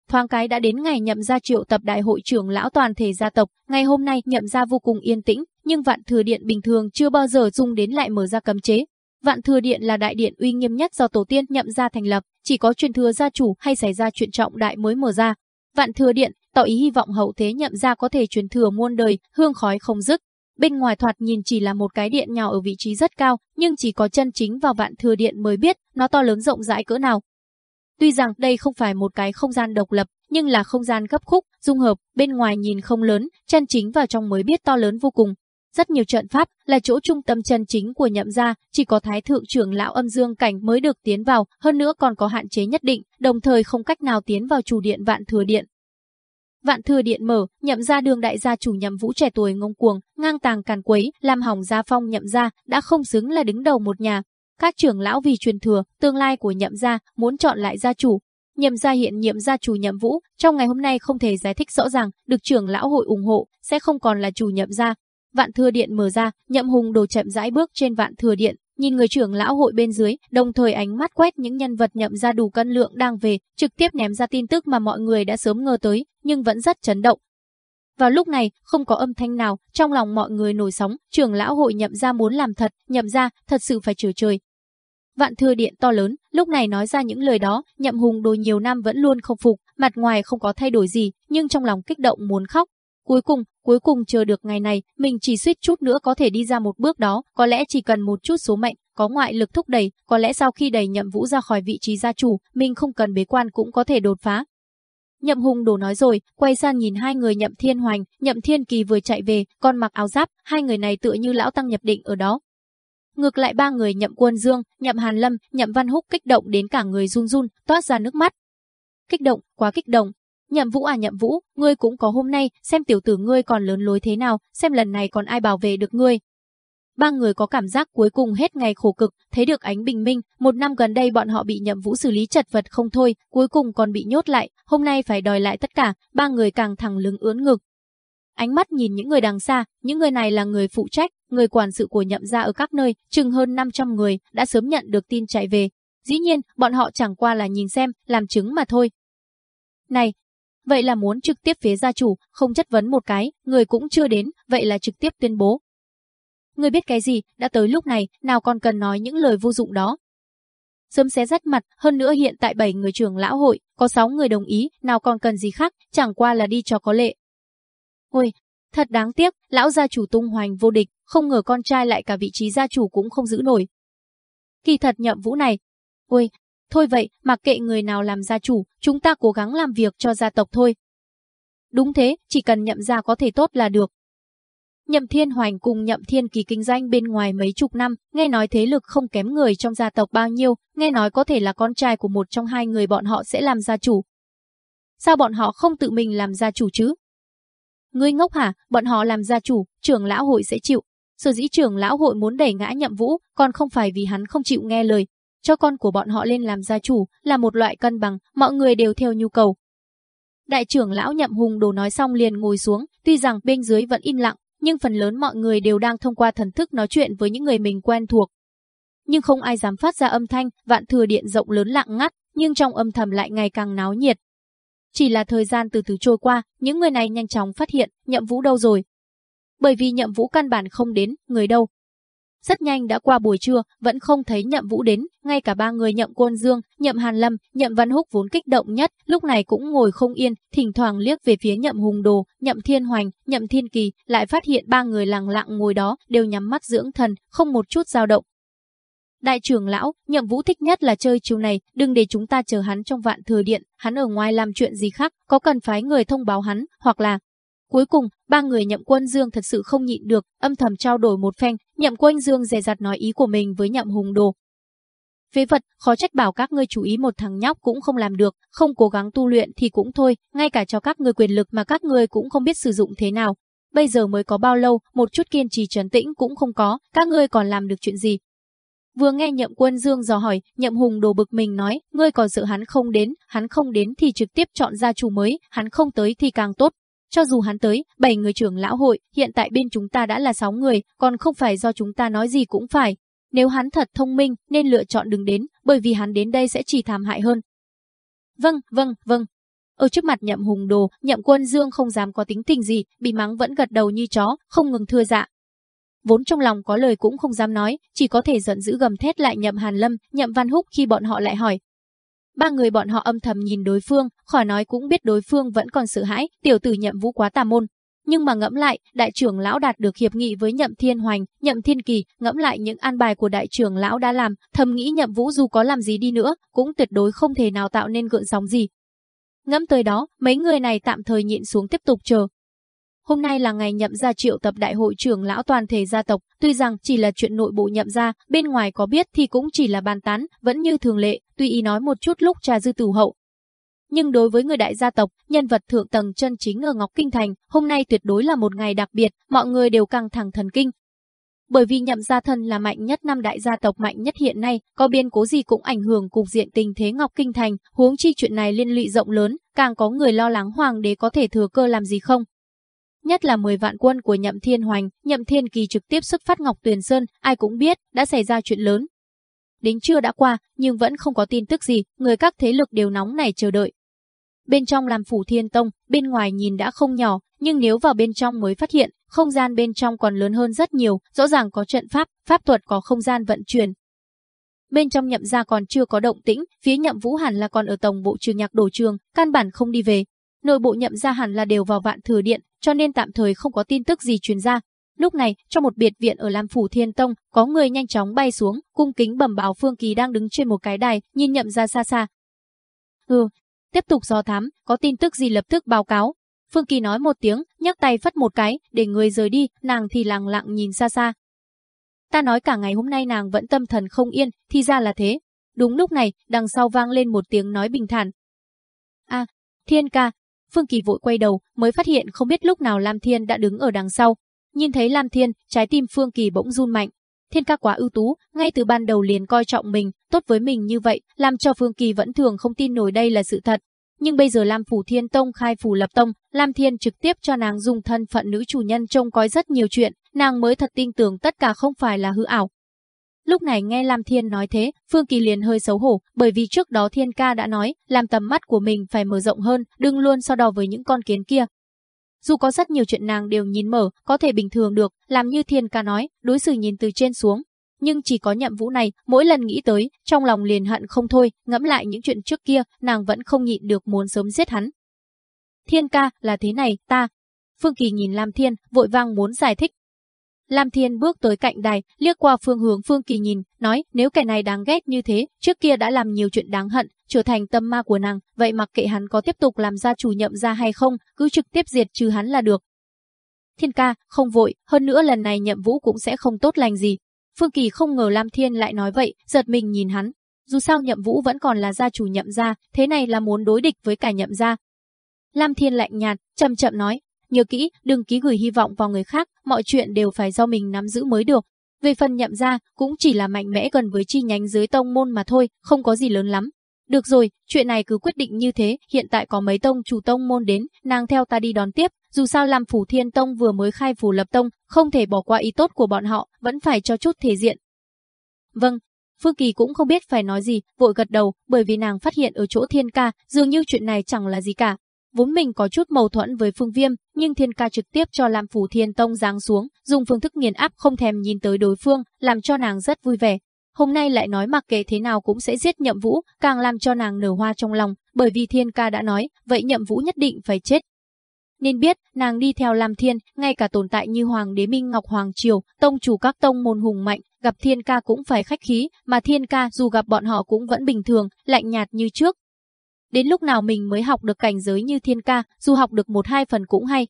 Thoáng cái đã đến ngày nhậm gia triệu tập đại hội trưởng lão toàn thể gia tộc, ngày hôm nay nhậm gia vô cùng yên tĩnh, nhưng vạn thừa điện bình thường chưa bao giờ dùng đến lại mở ra cấm chế. Vạn thừa điện là đại điện uy nghiêm nhất do tổ tiên nhậm gia thành lập, chỉ có truyền thừa gia chủ hay xảy ra chuyện trọng đại mới mở ra. Vạn thừa điện tỏ ý hy vọng hậu thế nhậm gia có thể truyền thừa muôn đời, hương khói không dứt. Bên ngoài thoạt nhìn chỉ là một cái điện nhỏ ở vị trí rất cao, nhưng chỉ có chân chính vào vạn thừa điện mới biết nó to lớn rộng rãi cỡ nào. Tuy rằng đây không phải một cái không gian độc lập, nhưng là không gian gấp khúc, dung hợp, bên ngoài nhìn không lớn, chân chính vào trong mới biết to lớn vô cùng. Rất nhiều trận pháp là chỗ trung tâm chân chính của nhậm gia, chỉ có thái thượng trưởng lão âm dương cảnh mới được tiến vào, hơn nữa còn có hạn chế nhất định, đồng thời không cách nào tiến vào chủ điện vạn thừa điện. Vạn thừa điện mở, nhậm gia đường đại gia chủ nhậm vũ trẻ tuổi ngông cuồng, ngang tàng càn quấy, làm hỏng gia phong nhậm gia, đã không xứng là đứng đầu một nhà, các trưởng lão vì truyền thừa, tương lai của nhậm gia muốn chọn lại gia chủ. Nhậm gia hiện nhiệm gia chủ nhậm vũ, trong ngày hôm nay không thể giải thích rõ ràng, được trưởng lão hội ủng hộ, sẽ không còn là chủ nhậm gia. Vạn thừa điện mở ra, nhậm hùng đồ chậm rãi bước trên vạn thừa điện, nhìn người trưởng lão hội bên dưới, đồng thời ánh mắt quét những nhân vật nhậm gia đủ cân lượng đang về, trực tiếp ném ra tin tức mà mọi người đã sớm ngờ tới, nhưng vẫn rất chấn động. Vào lúc này, không có âm thanh nào, trong lòng mọi người nổi sóng, trưởng lão hội nhậm ra muốn làm thật, nhậm ra, thật sự phải trừ trời. Vạn thừa điện to lớn, lúc này nói ra những lời đó, nhậm hùng đồ nhiều năm vẫn luôn không phục, mặt ngoài không có thay đổi gì, nhưng trong lòng kích động muốn khóc. Cuối cùng, cuối cùng chờ được ngày này, mình chỉ suýt chút nữa có thể đi ra một bước đó, có lẽ chỉ cần một chút số mệnh, có ngoại lực thúc đẩy, có lẽ sau khi đẩy nhậm vũ ra khỏi vị trí gia chủ, mình không cần bế quan cũng có thể đột phá, Nhậm Hùng đổ nói rồi, quay sang nhìn hai người Nhậm Thiên Hoành, Nhậm Thiên Kỳ vừa chạy về, còn mặc áo giáp, hai người này tựa như lão tăng nhập định ở đó. Ngược lại ba người Nhậm Quân Dương, Nhậm Hàn Lâm, Nhậm Văn Húc kích động đến cả người run run, toát ra nước mắt. Kích động, quá kích động. Nhậm Vũ à Nhậm Vũ, ngươi cũng có hôm nay, xem tiểu tử ngươi còn lớn lối thế nào, xem lần này còn ai bảo vệ được ngươi. Ba người có cảm giác cuối cùng hết ngày khổ cực, thấy được ánh bình minh, một năm gần đây bọn họ bị Nhậm Vũ xử lý chật vật không thôi, cuối cùng còn bị nhốt lại, hôm nay phải đòi lại tất cả, ba người càng thẳng lưng ướn ngực. Ánh mắt nhìn những người đằng xa, những người này là người phụ trách, người quản sự của nhậm gia ở các nơi, chừng hơn 500 người, đã sớm nhận được tin chạy về. Dĩ nhiên, bọn họ chẳng qua là nhìn xem, làm chứng mà thôi. Này, vậy là muốn trực tiếp phía gia chủ, không chất vấn một cái, người cũng chưa đến, vậy là trực tiếp tuyên bố. Người biết cái gì, đã tới lúc này, nào còn cần nói những lời vô dụng đó. Sớm xé rách mặt, hơn nữa hiện tại 7 người trưởng lão hội, có 6 người đồng ý, nào còn cần gì khác, chẳng qua là đi cho có lệ. Ôi, thật đáng tiếc, lão gia chủ tung hoành vô địch, không ngờ con trai lại cả vị trí gia chủ cũng không giữ nổi. Kỳ thật nhậm vũ này. Ôi, thôi vậy, mặc kệ người nào làm gia chủ, chúng ta cố gắng làm việc cho gia tộc thôi. Đúng thế, chỉ cần nhậm gia có thể tốt là được. Nhậm Thiên Hoành cùng Nhậm Thiên Kỳ kinh doanh bên ngoài mấy chục năm, nghe nói thế lực không kém người trong gia tộc bao nhiêu, nghe nói có thể là con trai của một trong hai người bọn họ sẽ làm gia chủ. Sao bọn họ không tự mình làm gia chủ chứ? Ngươi ngốc hả, bọn họ làm gia chủ, trưởng lão hội sẽ chịu. Sở dĩ trưởng lão hội muốn đẩy ngã nhậm vũ, còn không phải vì hắn không chịu nghe lời. Cho con của bọn họ lên làm gia chủ, là một loại cân bằng, mọi người đều theo nhu cầu. Đại trưởng lão nhậm hùng đồ nói xong liền ngồi xuống, tuy rằng bên dưới vẫn im lặng, nhưng phần lớn mọi người đều đang thông qua thần thức nói chuyện với những người mình quen thuộc. Nhưng không ai dám phát ra âm thanh, vạn thừa điện rộng lớn lặng ngắt, nhưng trong âm thầm lại ngày càng náo nhiệt. Chỉ là thời gian từ từ trôi qua, những người này nhanh chóng phát hiện, nhậm vũ đâu rồi. Bởi vì nhậm vũ căn bản không đến, người đâu. Rất nhanh đã qua buổi trưa, vẫn không thấy nhậm vũ đến, ngay cả ba người nhậm quân dương, nhậm hàn lâm, nhậm văn húc vốn kích động nhất, lúc này cũng ngồi không yên, thỉnh thoảng liếc về phía nhậm hùng đồ, nhậm thiên hoành, nhậm thiên kỳ, lại phát hiện ba người lặng lặng ngồi đó, đều nhắm mắt dưỡng thần, không một chút dao động. Đại trưởng lão, nhậm vũ thích nhất là chơi chiều này, đừng để chúng ta chờ hắn trong vạn thừa điện, hắn ở ngoài làm chuyện gì khác, có cần phái người thông báo hắn, hoặc là... Cuối cùng, ba người nhậm quân dương thật sự không nhịn được, âm thầm trao đổi một phen, nhậm quân dương dè dặt nói ý của mình với nhậm hùng đồ. Phế vật, khó trách bảo các ngươi chú ý một thằng nhóc cũng không làm được, không cố gắng tu luyện thì cũng thôi, ngay cả cho các ngươi quyền lực mà các ngươi cũng không biết sử dụng thế nào. Bây giờ mới có bao lâu, một chút kiên trì trấn tĩnh cũng không có, các ngươi còn làm được chuyện gì, Vừa nghe Nhậm Quân Dương dò hỏi, Nhậm Hùng đồ bực mình nói, ngươi còn sợ hắn không đến, hắn không đến thì trực tiếp chọn gia chủ mới, hắn không tới thì càng tốt. Cho dù hắn tới, bảy người trưởng lão hội, hiện tại bên chúng ta đã là sáu người, còn không phải do chúng ta nói gì cũng phải. Nếu hắn thật thông minh, nên lựa chọn đừng đến, bởi vì hắn đến đây sẽ chỉ thảm hại hơn. Vâng, vâng, vâng. Ở trước mặt nhậm hùng đồ, nhậm quân dương không dám có tính tình gì, bị mắng vẫn gật đầu như chó, không ngừng thưa dạ, vốn trong lòng có lời cũng không dám nói, chỉ có thể giận dữ gầm thét lại nhậm Hàn Lâm, nhậm Văn Húc khi bọn họ lại hỏi. Ba người bọn họ âm thầm nhìn đối phương, khỏi nói cũng biết đối phương vẫn còn sợ hãi, tiểu tử nhậm vũ quá tà môn. Nhưng mà ngẫm lại, đại trưởng lão đạt được hiệp nghị với nhậm thiên hoành, nhậm thiên kỳ, ngẫm lại những an bài của đại trưởng lão đã làm, thầm nghĩ nhậm vũ dù có làm gì đi nữa, cũng tuyệt đối không thể nào tạo nên gợn sóng gì. Ngẫm tới đó, mấy người này tạm thời nhịn xuống tiếp tục chờ, Hôm nay là ngày nhậm gia triệu tập đại hội trưởng lão toàn thể gia tộc, tuy rằng chỉ là chuyện nội bộ nhậm gia, bên ngoài có biết thì cũng chỉ là bàn tán, vẫn như thường lệ, tuy ý nói một chút lúc trà dư tử hậu. Nhưng đối với người đại gia tộc, nhân vật thượng tầng chân chính ở Ngọc Kinh Thành, hôm nay tuyệt đối là một ngày đặc biệt, mọi người đều căng thẳng thần kinh. Bởi vì nhậm gia thân là mạnh nhất năm đại gia tộc mạnh nhất hiện nay, có biên cố gì cũng ảnh hưởng cục diện tình thế Ngọc Kinh Thành, huống chi chuyện này liên lụy rộng lớn, càng có người lo lắng hoàng đế có thể thừa cơ làm gì không. Nhất là 10 vạn quân của Nhậm Thiên Hoành, Nhậm Thiên Kỳ trực tiếp xuất phát Ngọc Tuyền Sơn, ai cũng biết, đã xảy ra chuyện lớn. Đến trưa đã qua, nhưng vẫn không có tin tức gì, người các thế lực đều nóng này chờ đợi. Bên trong làm phủ thiên tông, bên ngoài nhìn đã không nhỏ, nhưng nếu vào bên trong mới phát hiện, không gian bên trong còn lớn hơn rất nhiều, rõ ràng có trận pháp, pháp thuật có không gian vận chuyển. Bên trong nhậm gia còn chưa có động tĩnh, phía nhậm vũ hẳn là còn ở tổng bộ trường nhạc đổ trường, căn bản không đi về. Nội bộ nhậm gia hẳn là đều vào vạn thừa điện, cho nên tạm thời không có tin tức gì truyền ra. Lúc này, trong một biệt viện ở Lam Phủ Thiên Tông, có người nhanh chóng bay xuống, cung kính bẩm báo Phương Kỳ đang đứng trên một cái đài, nhìn nhậm ra xa xa. Ừ, tiếp tục dò thám, có tin tức gì lập tức báo cáo. Phương Kỳ nói một tiếng, nhấc tay phất một cái, để người rời đi, nàng thì lặng lặng nhìn xa xa. Ta nói cả ngày hôm nay nàng vẫn tâm thần không yên, thì ra là thế. Đúng lúc này, đằng sau vang lên một tiếng nói bình thản. a Thiên ca, Phương Kỳ vội quay đầu, mới phát hiện không biết lúc nào Lam Thiên đã đứng ở đằng sau. Nhìn thấy Lam Thiên, trái tim Phương Kỳ bỗng run mạnh. Thiên ca quá ưu tú, ngay từ ban đầu liền coi trọng mình, tốt với mình như vậy, làm cho Phương Kỳ vẫn thường không tin nổi đây là sự thật. Nhưng bây giờ Lam Phủ Thiên Tông khai phủ lập tông, Lam Thiên trực tiếp cho nàng dùng thân phận nữ chủ nhân trông coi rất nhiều chuyện, nàng mới thật tin tưởng tất cả không phải là hư ảo. Lúc này nghe Lam Thiên nói thế, Phương Kỳ liền hơi xấu hổ, bởi vì trước đó Thiên ca đã nói, làm tầm mắt của mình phải mở rộng hơn, đừng luôn so đo với những con kiến kia. Dù có rất nhiều chuyện nàng đều nhìn mở, có thể bình thường được, làm như Thiên ca nói, đối xử nhìn từ trên xuống. Nhưng chỉ có nhậm vũ này, mỗi lần nghĩ tới, trong lòng liền hận không thôi, ngẫm lại những chuyện trước kia, nàng vẫn không nhịn được muốn sớm giết hắn. Thiên ca, là thế này, ta. Phương Kỳ nhìn Lam Thiên, vội vang muốn giải thích, Lam Thiên bước tới cạnh đài, liếc qua phương hướng Phương Kỳ nhìn, nói nếu kẻ này đáng ghét như thế, trước kia đã làm nhiều chuyện đáng hận, trở thành tâm ma của nàng, vậy mặc kệ hắn có tiếp tục làm gia chủ nhậm ra hay không, cứ trực tiếp diệt trừ hắn là được. Thiên ca, không vội, hơn nữa lần này nhậm vũ cũng sẽ không tốt lành gì. Phương Kỳ không ngờ Lam Thiên lại nói vậy, giật mình nhìn hắn. Dù sao nhậm vũ vẫn còn là gia chủ nhậm gia, thế này là muốn đối địch với cả nhậm gia. Lam Thiên lạnh nhạt, chậm chậm nói, Nhớ kỹ, đừng ký gửi hy vọng vào người khác, mọi chuyện đều phải do mình nắm giữ mới được. Về phần nhậm ra, cũng chỉ là mạnh mẽ gần với chi nhánh dưới tông môn mà thôi, không có gì lớn lắm. Được rồi, chuyện này cứ quyết định như thế, hiện tại có mấy tông chủ tông môn đến, nàng theo ta đi đón tiếp, dù sao làm phủ thiên tông vừa mới khai phủ lập tông, không thể bỏ qua ý tốt của bọn họ, vẫn phải cho chút thể diện. Vâng, Phương Kỳ cũng không biết phải nói gì, vội gật đầu, bởi vì nàng phát hiện ở chỗ thiên ca, dường như chuyện này chẳng là gì cả, Vốn mình có chút mâu thuẫn với Phương Viêm, nhưng Thiên Ca trực tiếp cho Lam Phủ Thiên Tông giáng xuống, dùng phương thức nghiền áp không thèm nhìn tới đối phương, làm cho nàng rất vui vẻ. Hôm nay lại nói mặc kệ thế nào cũng sẽ giết Nhậm Vũ, càng làm cho nàng nở hoa trong lòng, bởi vì Thiên Ca đã nói, vậy Nhậm Vũ nhất định phải chết. Nên biết, nàng đi theo Lam Thiên, ngay cả tồn tại như Hoàng đế Minh Ngọc Hoàng Triều, tông chủ các tông môn hùng mạnh, gặp Thiên Ca cũng phải khách khí, mà Thiên Ca dù gặp bọn họ cũng vẫn bình thường, lạnh nhạt như trước, Đến lúc nào mình mới học được cảnh giới như thiên ca, dù học được một hai phần cũng hay.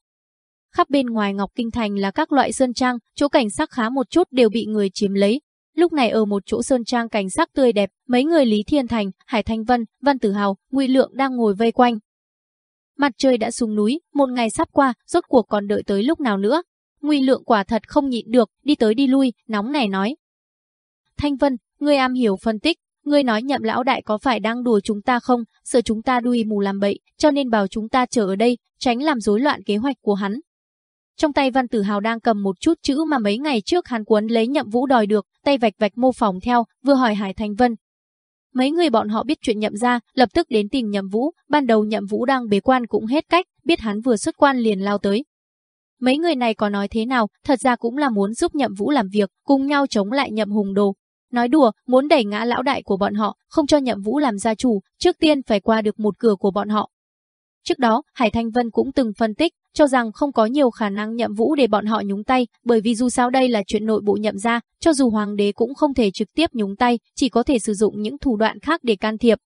Khắp bên ngoài Ngọc Kinh Thành là các loại sơn trang, chỗ cảnh sắc khá một chút đều bị người chiếm lấy. Lúc này ở một chỗ sơn trang cảnh sắc tươi đẹp, mấy người Lý Thiên Thành, Hải Thanh Vân, Văn Tử Hào, Ngụy Lượng đang ngồi vây quanh. Mặt trời đã xuống núi, một ngày sắp qua, rốt cuộc còn đợi tới lúc nào nữa. Ngụy Lượng quả thật không nhịn được, đi tới đi lui, nóng này nói. Thanh Vân, ngươi am hiểu phân tích, Ngươi nói nhậm lão đại có phải đang đùa chúng ta không, sợ chúng ta đuôi mù làm bậy, cho nên bảo chúng ta chờ ở đây, tránh làm rối loạn kế hoạch của hắn. Trong tay Văn Tử Hào đang cầm một chút chữ mà mấy ngày trước hắn cuốn lấy nhậm vũ đòi được, tay vạch vạch mô phỏng theo, vừa hỏi Hải Thành Vân. Mấy người bọn họ biết chuyện nhậm ra, lập tức đến tìm nhậm vũ, ban đầu nhậm vũ đang bế quan cũng hết cách, biết hắn vừa xuất quan liền lao tới. Mấy người này có nói thế nào, thật ra cũng là muốn giúp nhậm vũ làm việc, cùng nhau chống lại nhậm hùng đồ, Nói đùa, muốn đẩy ngã lão đại của bọn họ, không cho nhậm vũ làm gia chủ, trước tiên phải qua được một cửa của bọn họ. Trước đó, Hải Thanh Vân cũng từng phân tích, cho rằng không có nhiều khả năng nhậm vũ để bọn họ nhúng tay, bởi vì dù sao đây là chuyện nội bộ nhậm ra, cho dù hoàng đế cũng không thể trực tiếp nhúng tay, chỉ có thể sử dụng những thủ đoạn khác để can thiệp.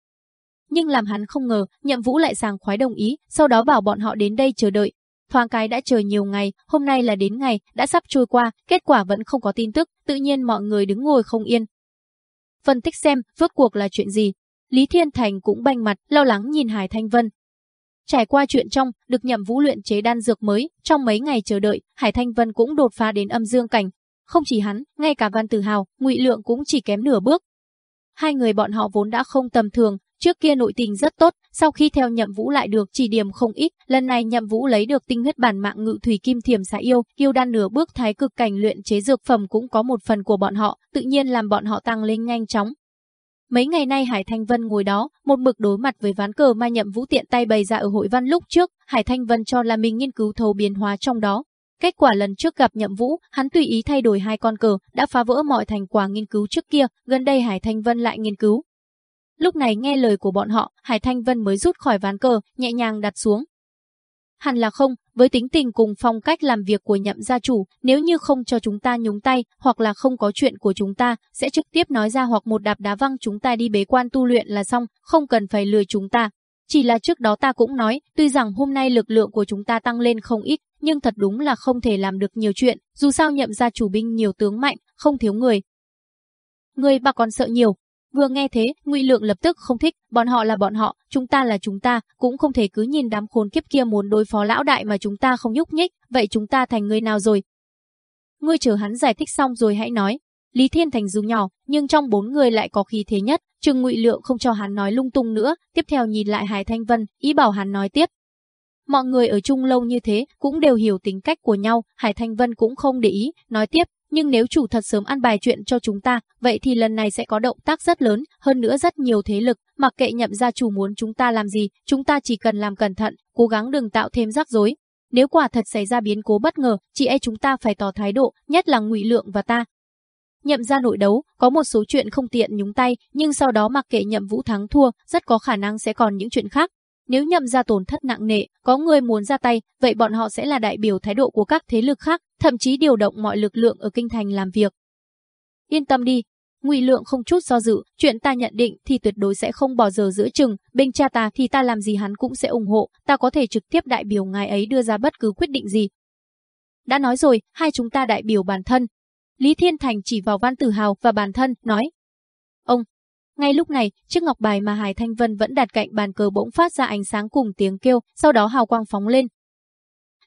Nhưng làm hắn không ngờ, nhậm vũ lại sàng khoái đồng ý, sau đó bảo bọn họ đến đây chờ đợi. Thoáng cái đã chờ nhiều ngày, hôm nay là đến ngày, đã sắp trôi qua, kết quả vẫn không có tin tức, tự nhiên mọi người đứng ngồi không yên, phân tích xem rốt cuộc là chuyện gì. Lý Thiên Thành cũng banh mặt, lo lắng nhìn Hải Thanh Vân. Trải qua chuyện trong, được nhậm vũ luyện chế đan dược mới, trong mấy ngày chờ đợi, Hải Thanh Vân cũng đột phá đến âm dương cảnh. Không chỉ hắn, ngay cả Văn Tử Hào, Ngụy Lượng cũng chỉ kém nửa bước. Hai người bọn họ vốn đã không tầm thường, Trước kia nội tình rất tốt, sau khi theo nhậm vũ lại được chỉ điểm không ít, lần này nhậm vũ lấy được tinh huyết bản mạng ngự thủy kim thiểm xà yêu, yêu đan nửa bước thái cực cảnh luyện chế dược phẩm cũng có một phần của bọn họ, tự nhiên làm bọn họ tăng lên nhanh chóng. Mấy ngày nay Hải Thanh Vân ngồi đó, một mực đối mặt với ván cờ mà nhậm vũ tiện tay bày ra ở hội văn lúc trước, Hải Thanh Vân cho là mình nghiên cứu thấu biến hóa trong đó. Kết quả lần trước gặp nhậm vũ, hắn tùy ý thay đổi hai con cờ, đã phá vỡ mọi thành quả nghiên cứu trước kia, gần đây Hải Thanh Vân lại nghiên cứu, Lúc này nghe lời của bọn họ, Hải Thanh Vân mới rút khỏi ván cờ, nhẹ nhàng đặt xuống. Hẳn là không, với tính tình cùng phong cách làm việc của nhậm gia chủ, nếu như không cho chúng ta nhúng tay, hoặc là không có chuyện của chúng ta, sẽ trực tiếp nói ra hoặc một đạp đá văng chúng ta đi bế quan tu luyện là xong, không cần phải lừa chúng ta. Chỉ là trước đó ta cũng nói, tuy rằng hôm nay lực lượng của chúng ta tăng lên không ít, nhưng thật đúng là không thể làm được nhiều chuyện, dù sao nhậm gia chủ binh nhiều tướng mạnh, không thiếu người. Người bà còn sợ nhiều, Vừa nghe thế, Ngụy Lượng lập tức không thích, bọn họ là bọn họ, chúng ta là chúng ta, cũng không thể cứ nhìn đám khốn kiếp kia muốn đối phó lão đại mà chúng ta không nhúc nhích, vậy chúng ta thành người nào rồi? Ngươi chờ hắn giải thích xong rồi hãy nói. Lý Thiên Thành dù nhỏ, nhưng trong bốn người lại có khí thế nhất, Trừng Ngụy Lượng không cho hắn nói lung tung nữa, tiếp theo nhìn lại Hải Thanh Vân, ý bảo hắn nói tiếp. Mọi người ở chung lâu như thế cũng đều hiểu tính cách của nhau, Hải Thanh Vân cũng không để ý, nói tiếp, nhưng nếu chủ thật sớm ăn bài chuyện cho chúng ta, vậy thì lần này sẽ có động tác rất lớn, hơn nữa rất nhiều thế lực, mặc kệ nhậm gia chủ muốn chúng ta làm gì, chúng ta chỉ cần làm cẩn thận, cố gắng đừng tạo thêm rắc rối. Nếu quả thật xảy ra biến cố bất ngờ, chị e chúng ta phải tỏ thái độ, nhất là Ngụy Lượng và ta. Nhậm gia nội đấu, có một số chuyện không tiện nhúng tay, nhưng sau đó mặc kệ Nhậm Vũ thắng thua, rất có khả năng sẽ còn những chuyện khác, nếu nhậm ra tổn thất nặng nề, có người muốn ra tay, vậy bọn họ sẽ là đại biểu thái độ của các thế lực khác, thậm chí điều động mọi lực lượng ở kinh thành làm việc. Yên tâm đi, Ngụy Lượng không chút do dự, chuyện ta nhận định thì tuyệt đối sẽ không bỏ giờ giữa chừng, bên cha ta thì ta làm gì hắn cũng sẽ ủng hộ, ta có thể trực tiếp đại biểu ngài ấy đưa ra bất cứ quyết định gì. Đã nói rồi, hai chúng ta đại biểu bản thân. Lý Thiên Thành chỉ vào Văn Tử Hào và bản thân, nói. Ông, ngay lúc này, chiếc ngọc bài mà Hải Thanh Vân vẫn đặt cạnh bàn cờ bỗng phát ra ánh sáng cùng tiếng kêu, sau đó hào quang phóng lên.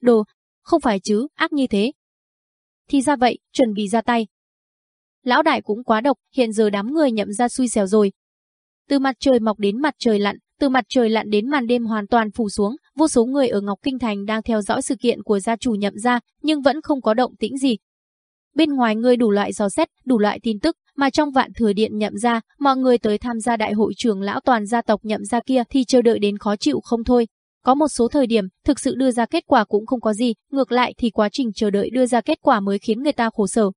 Đồ, không phải chứ, ác như thế. Thì ra vậy, chuẩn bị ra tay. Lão đại cũng quá độc, hiện giờ đám người nhậm ra xui xẻo rồi. Từ mặt trời mọc đến mặt trời lặn, từ mặt trời lặn đến màn đêm hoàn toàn phủ xuống, vô số người ở Ngọc Kinh Thành đang theo dõi sự kiện của gia chủ nhậm ra, nhưng vẫn không có động tĩnh gì. Bên ngoài người đủ loại dò xét, đủ loại tin tức, mà trong vạn thừa điện nhậm ra, mọi người tới tham gia đại hội trưởng lão toàn gia tộc nhậm ra kia thì chờ đợi đến khó chịu không thôi. Có một số thời điểm, thực sự đưa ra kết quả cũng không có gì, ngược lại thì quá trình chờ đợi đưa ra kết quả mới khiến người ta khổ sở.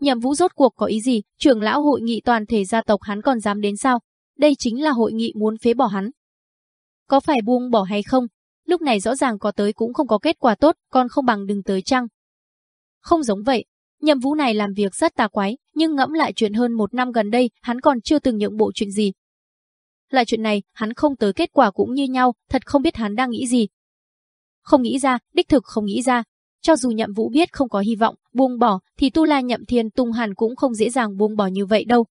Nhậm vũ rốt cuộc có ý gì, trưởng lão hội nghị toàn thể gia tộc hắn còn dám đến sao? Đây chính là hội nghị muốn phế bỏ hắn. Có phải buông bỏ hay không? Lúc này rõ ràng có tới cũng không có kết quả tốt, còn không bằng đừng tới chăng? Không giống vậy, Nhậm Vũ này làm việc rất tà quái, nhưng ngẫm lại chuyện hơn một năm gần đây, hắn còn chưa từng nhượng bộ chuyện gì. Lại chuyện này, hắn không tới kết quả cũng như nhau, thật không biết hắn đang nghĩ gì. Không nghĩ ra, đích thực không nghĩ ra. Cho dù Nhậm Vũ biết không có hy vọng, buông bỏ, thì Tu La Nhậm Thiên Tung hẳn cũng không dễ dàng buông bỏ như vậy đâu.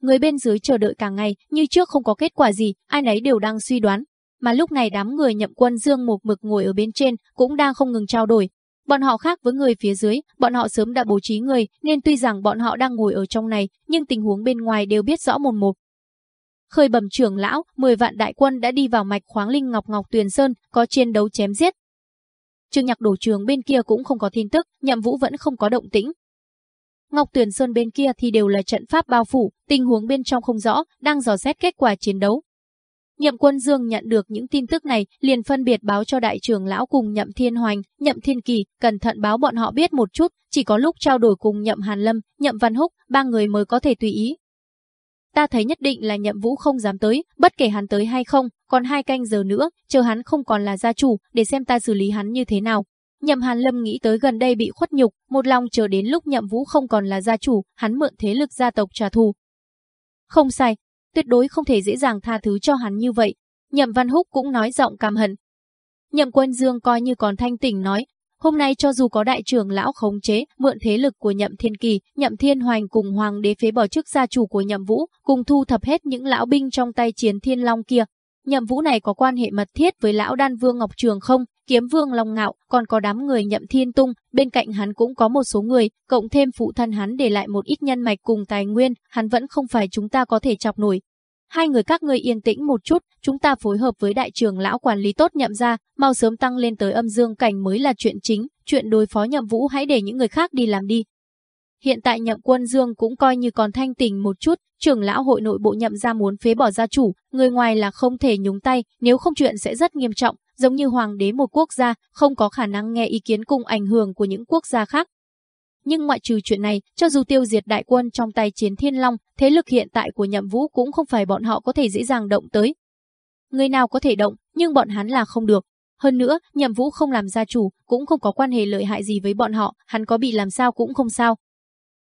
Người bên dưới chờ đợi cả ngày, như trước không có kết quả gì, ai nấy đều đang suy đoán. Mà lúc này đám người nhậm quân dương một mực ngồi ở bên trên, cũng đang không ngừng trao đổi, Bọn họ khác với người phía dưới, bọn họ sớm đã bố trí người, nên tuy rằng bọn họ đang ngồi ở trong này, nhưng tình huống bên ngoài đều biết rõ một một. Khơi bẩm trưởng lão, 10 vạn đại quân đã đi vào mạch khoáng linh ngọc ngọc tuyền sơn, có chiến đấu chém giết. Trương nhạc đổ trường bên kia cũng không có tin tức, nhậm vũ vẫn không có động tĩnh. Ngọc Tuyền Sơn bên kia thì đều là trận pháp bao phủ, tình huống bên trong không rõ, đang dò xét kết quả chiến đấu. Nhậm Quân Dương nhận được những tin tức này, liền phân biệt báo cho đại trưởng lão cùng Nhậm Thiên Hoành, Nhậm Thiên Kỳ, cẩn thận báo bọn họ biết một chút, chỉ có lúc trao đổi cùng Nhậm Hàn Lâm, Nhậm Văn Húc, ba người mới có thể tùy ý. Ta thấy nhất định là Nhậm Vũ không dám tới, bất kể hắn tới hay không, còn hai canh giờ nữa, chờ hắn không còn là gia chủ, để xem ta xử lý hắn như thế nào. Nhậm Hàn Lâm nghĩ tới gần đây bị khuất nhục, một lòng chờ đến lúc Nhậm Vũ không còn là gia chủ, hắn mượn thế lực gia tộc trả thù. Không sai, tuyệt đối không thể dễ dàng tha thứ cho hắn như vậy. Nhậm Văn Húc cũng nói giọng cam hận. Nhậm Quân Dương coi như còn thanh tỉnh nói, hôm nay cho dù có đại trưởng lão khống chế, mượn thế lực của Nhậm Thiên Kỳ, Nhậm Thiên Hoành cùng hoàng đế phế bỏ chức gia chủ của Nhậm Vũ, cùng thu thập hết những lão binh trong tay chiến Thiên Long kia. Nhậm Vũ này có quan hệ mật thiết với lão đan vương Ngọc Trường không? Kiếm Vương Long Ngạo, còn có đám người Nhậm Thiên Tung, bên cạnh hắn cũng có một số người, cộng thêm phụ thân hắn để lại một ít nhân mạch cùng tài nguyên, hắn vẫn không phải chúng ta có thể chọc nổi. Hai người các ngươi yên tĩnh một chút, chúng ta phối hợp với đại trưởng lão quản lý tốt nhậm ra, mau sớm tăng lên tới âm dương cảnh mới là chuyện chính, chuyện đối phó nhậm vũ hãy để những người khác đi làm đi. Hiện tại nhậm quân dương cũng coi như còn thanh tình một chút, trưởng lão hội nội bộ nhậm ra muốn phế bỏ gia chủ, người ngoài là không thể nhúng tay, nếu không chuyện sẽ rất nghiêm trọng, giống như hoàng đế một quốc gia, không có khả năng nghe ý kiến cùng ảnh hưởng của những quốc gia khác. Nhưng ngoại trừ chuyện này, cho dù tiêu diệt đại quân trong tay chiến thiên long, thế lực hiện tại của nhậm vũ cũng không phải bọn họ có thể dễ dàng động tới. Người nào có thể động, nhưng bọn hắn là không được. Hơn nữa, nhậm vũ không làm gia chủ, cũng không có quan hệ lợi hại gì với bọn họ, hắn có bị làm sao cũng không sao.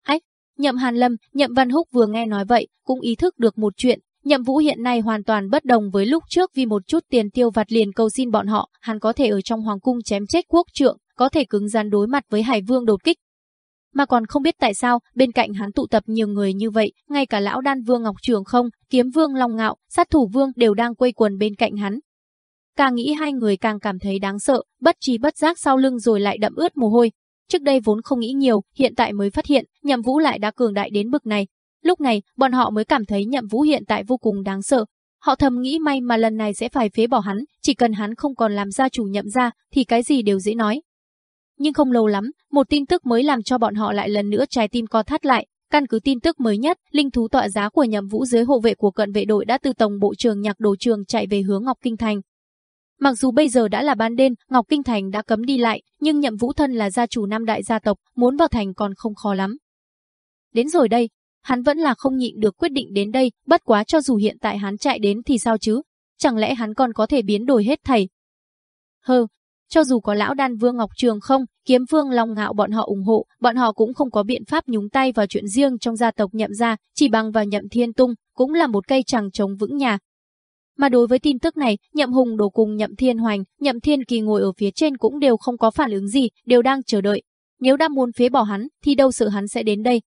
Ách, nhậm Hàn Lâm, nhậm Văn Húc vừa nghe nói vậy, cũng ý thức được một chuyện, Nhậm Vũ hiện nay hoàn toàn bất đồng với lúc trước vì một chút tiền tiêu vặt liền cầu xin bọn họ, hắn có thể ở trong hoàng cung chém chết quốc trượng, có thể cứng rắn đối mặt với Hải Vương đột kích. mà còn không biết tại sao bên cạnh hắn tụ tập nhiều người như vậy, ngay cả lão đan vương Ngọc Trường không, kiếm vương Long Ngạo, sát thủ vương đều đang quây quần bên cạnh hắn. Càng nghĩ hai người càng cảm thấy đáng sợ, bất trí bất giác sau lưng rồi lại đậm ướt mồ hôi. Trước đây vốn không nghĩ nhiều, hiện tại mới phát hiện, nhậm vũ lại đã cường đại đến bực này. Lúc này, bọn họ mới cảm thấy nhậm vũ hiện tại vô cùng đáng sợ. Họ thầm nghĩ may mà lần này sẽ phải phế bỏ hắn, chỉ cần hắn không còn làm gia chủ nhậm ra, thì cái gì đều dễ nói. Nhưng không lâu lắm, một tin tức mới làm cho bọn họ lại lần nữa trái tim co thắt lại. Căn cứ tin tức mới nhất, linh thú tọa giá của nhậm vũ dưới hộ vệ của cận vệ đội đã từ tổng bộ trường nhạc đồ trường chạy về hướng Ngọc Kinh Thành. Mặc dù bây giờ đã là ban đêm, Ngọc Kinh Thành đã cấm đi lại, nhưng nhậm vũ thân là gia chủ nam đại gia tộc, muốn vào thành còn không khó lắm. Đến rồi đây, hắn vẫn là không nhịn được quyết định đến đây, bất quá cho dù hiện tại hắn chạy đến thì sao chứ, chẳng lẽ hắn còn có thể biến đổi hết thầy. Hơ, cho dù có lão đan vương Ngọc Trường không, kiếm vương Long Ngạo bọn họ ủng hộ, bọn họ cũng không có biện pháp nhúng tay vào chuyện riêng trong gia tộc nhậm gia, chỉ bằng vào nhậm thiên tung, cũng là một cây chẳng chống vững nhà. Mà đối với tin tức này, nhậm hùng đồ cùng nhậm thiên hoành, nhậm thiên kỳ ngồi ở phía trên cũng đều không có phản ứng gì, đều đang chờ đợi. Nếu đã muốn phế bỏ hắn, thì đâu sự hắn sẽ đến đây,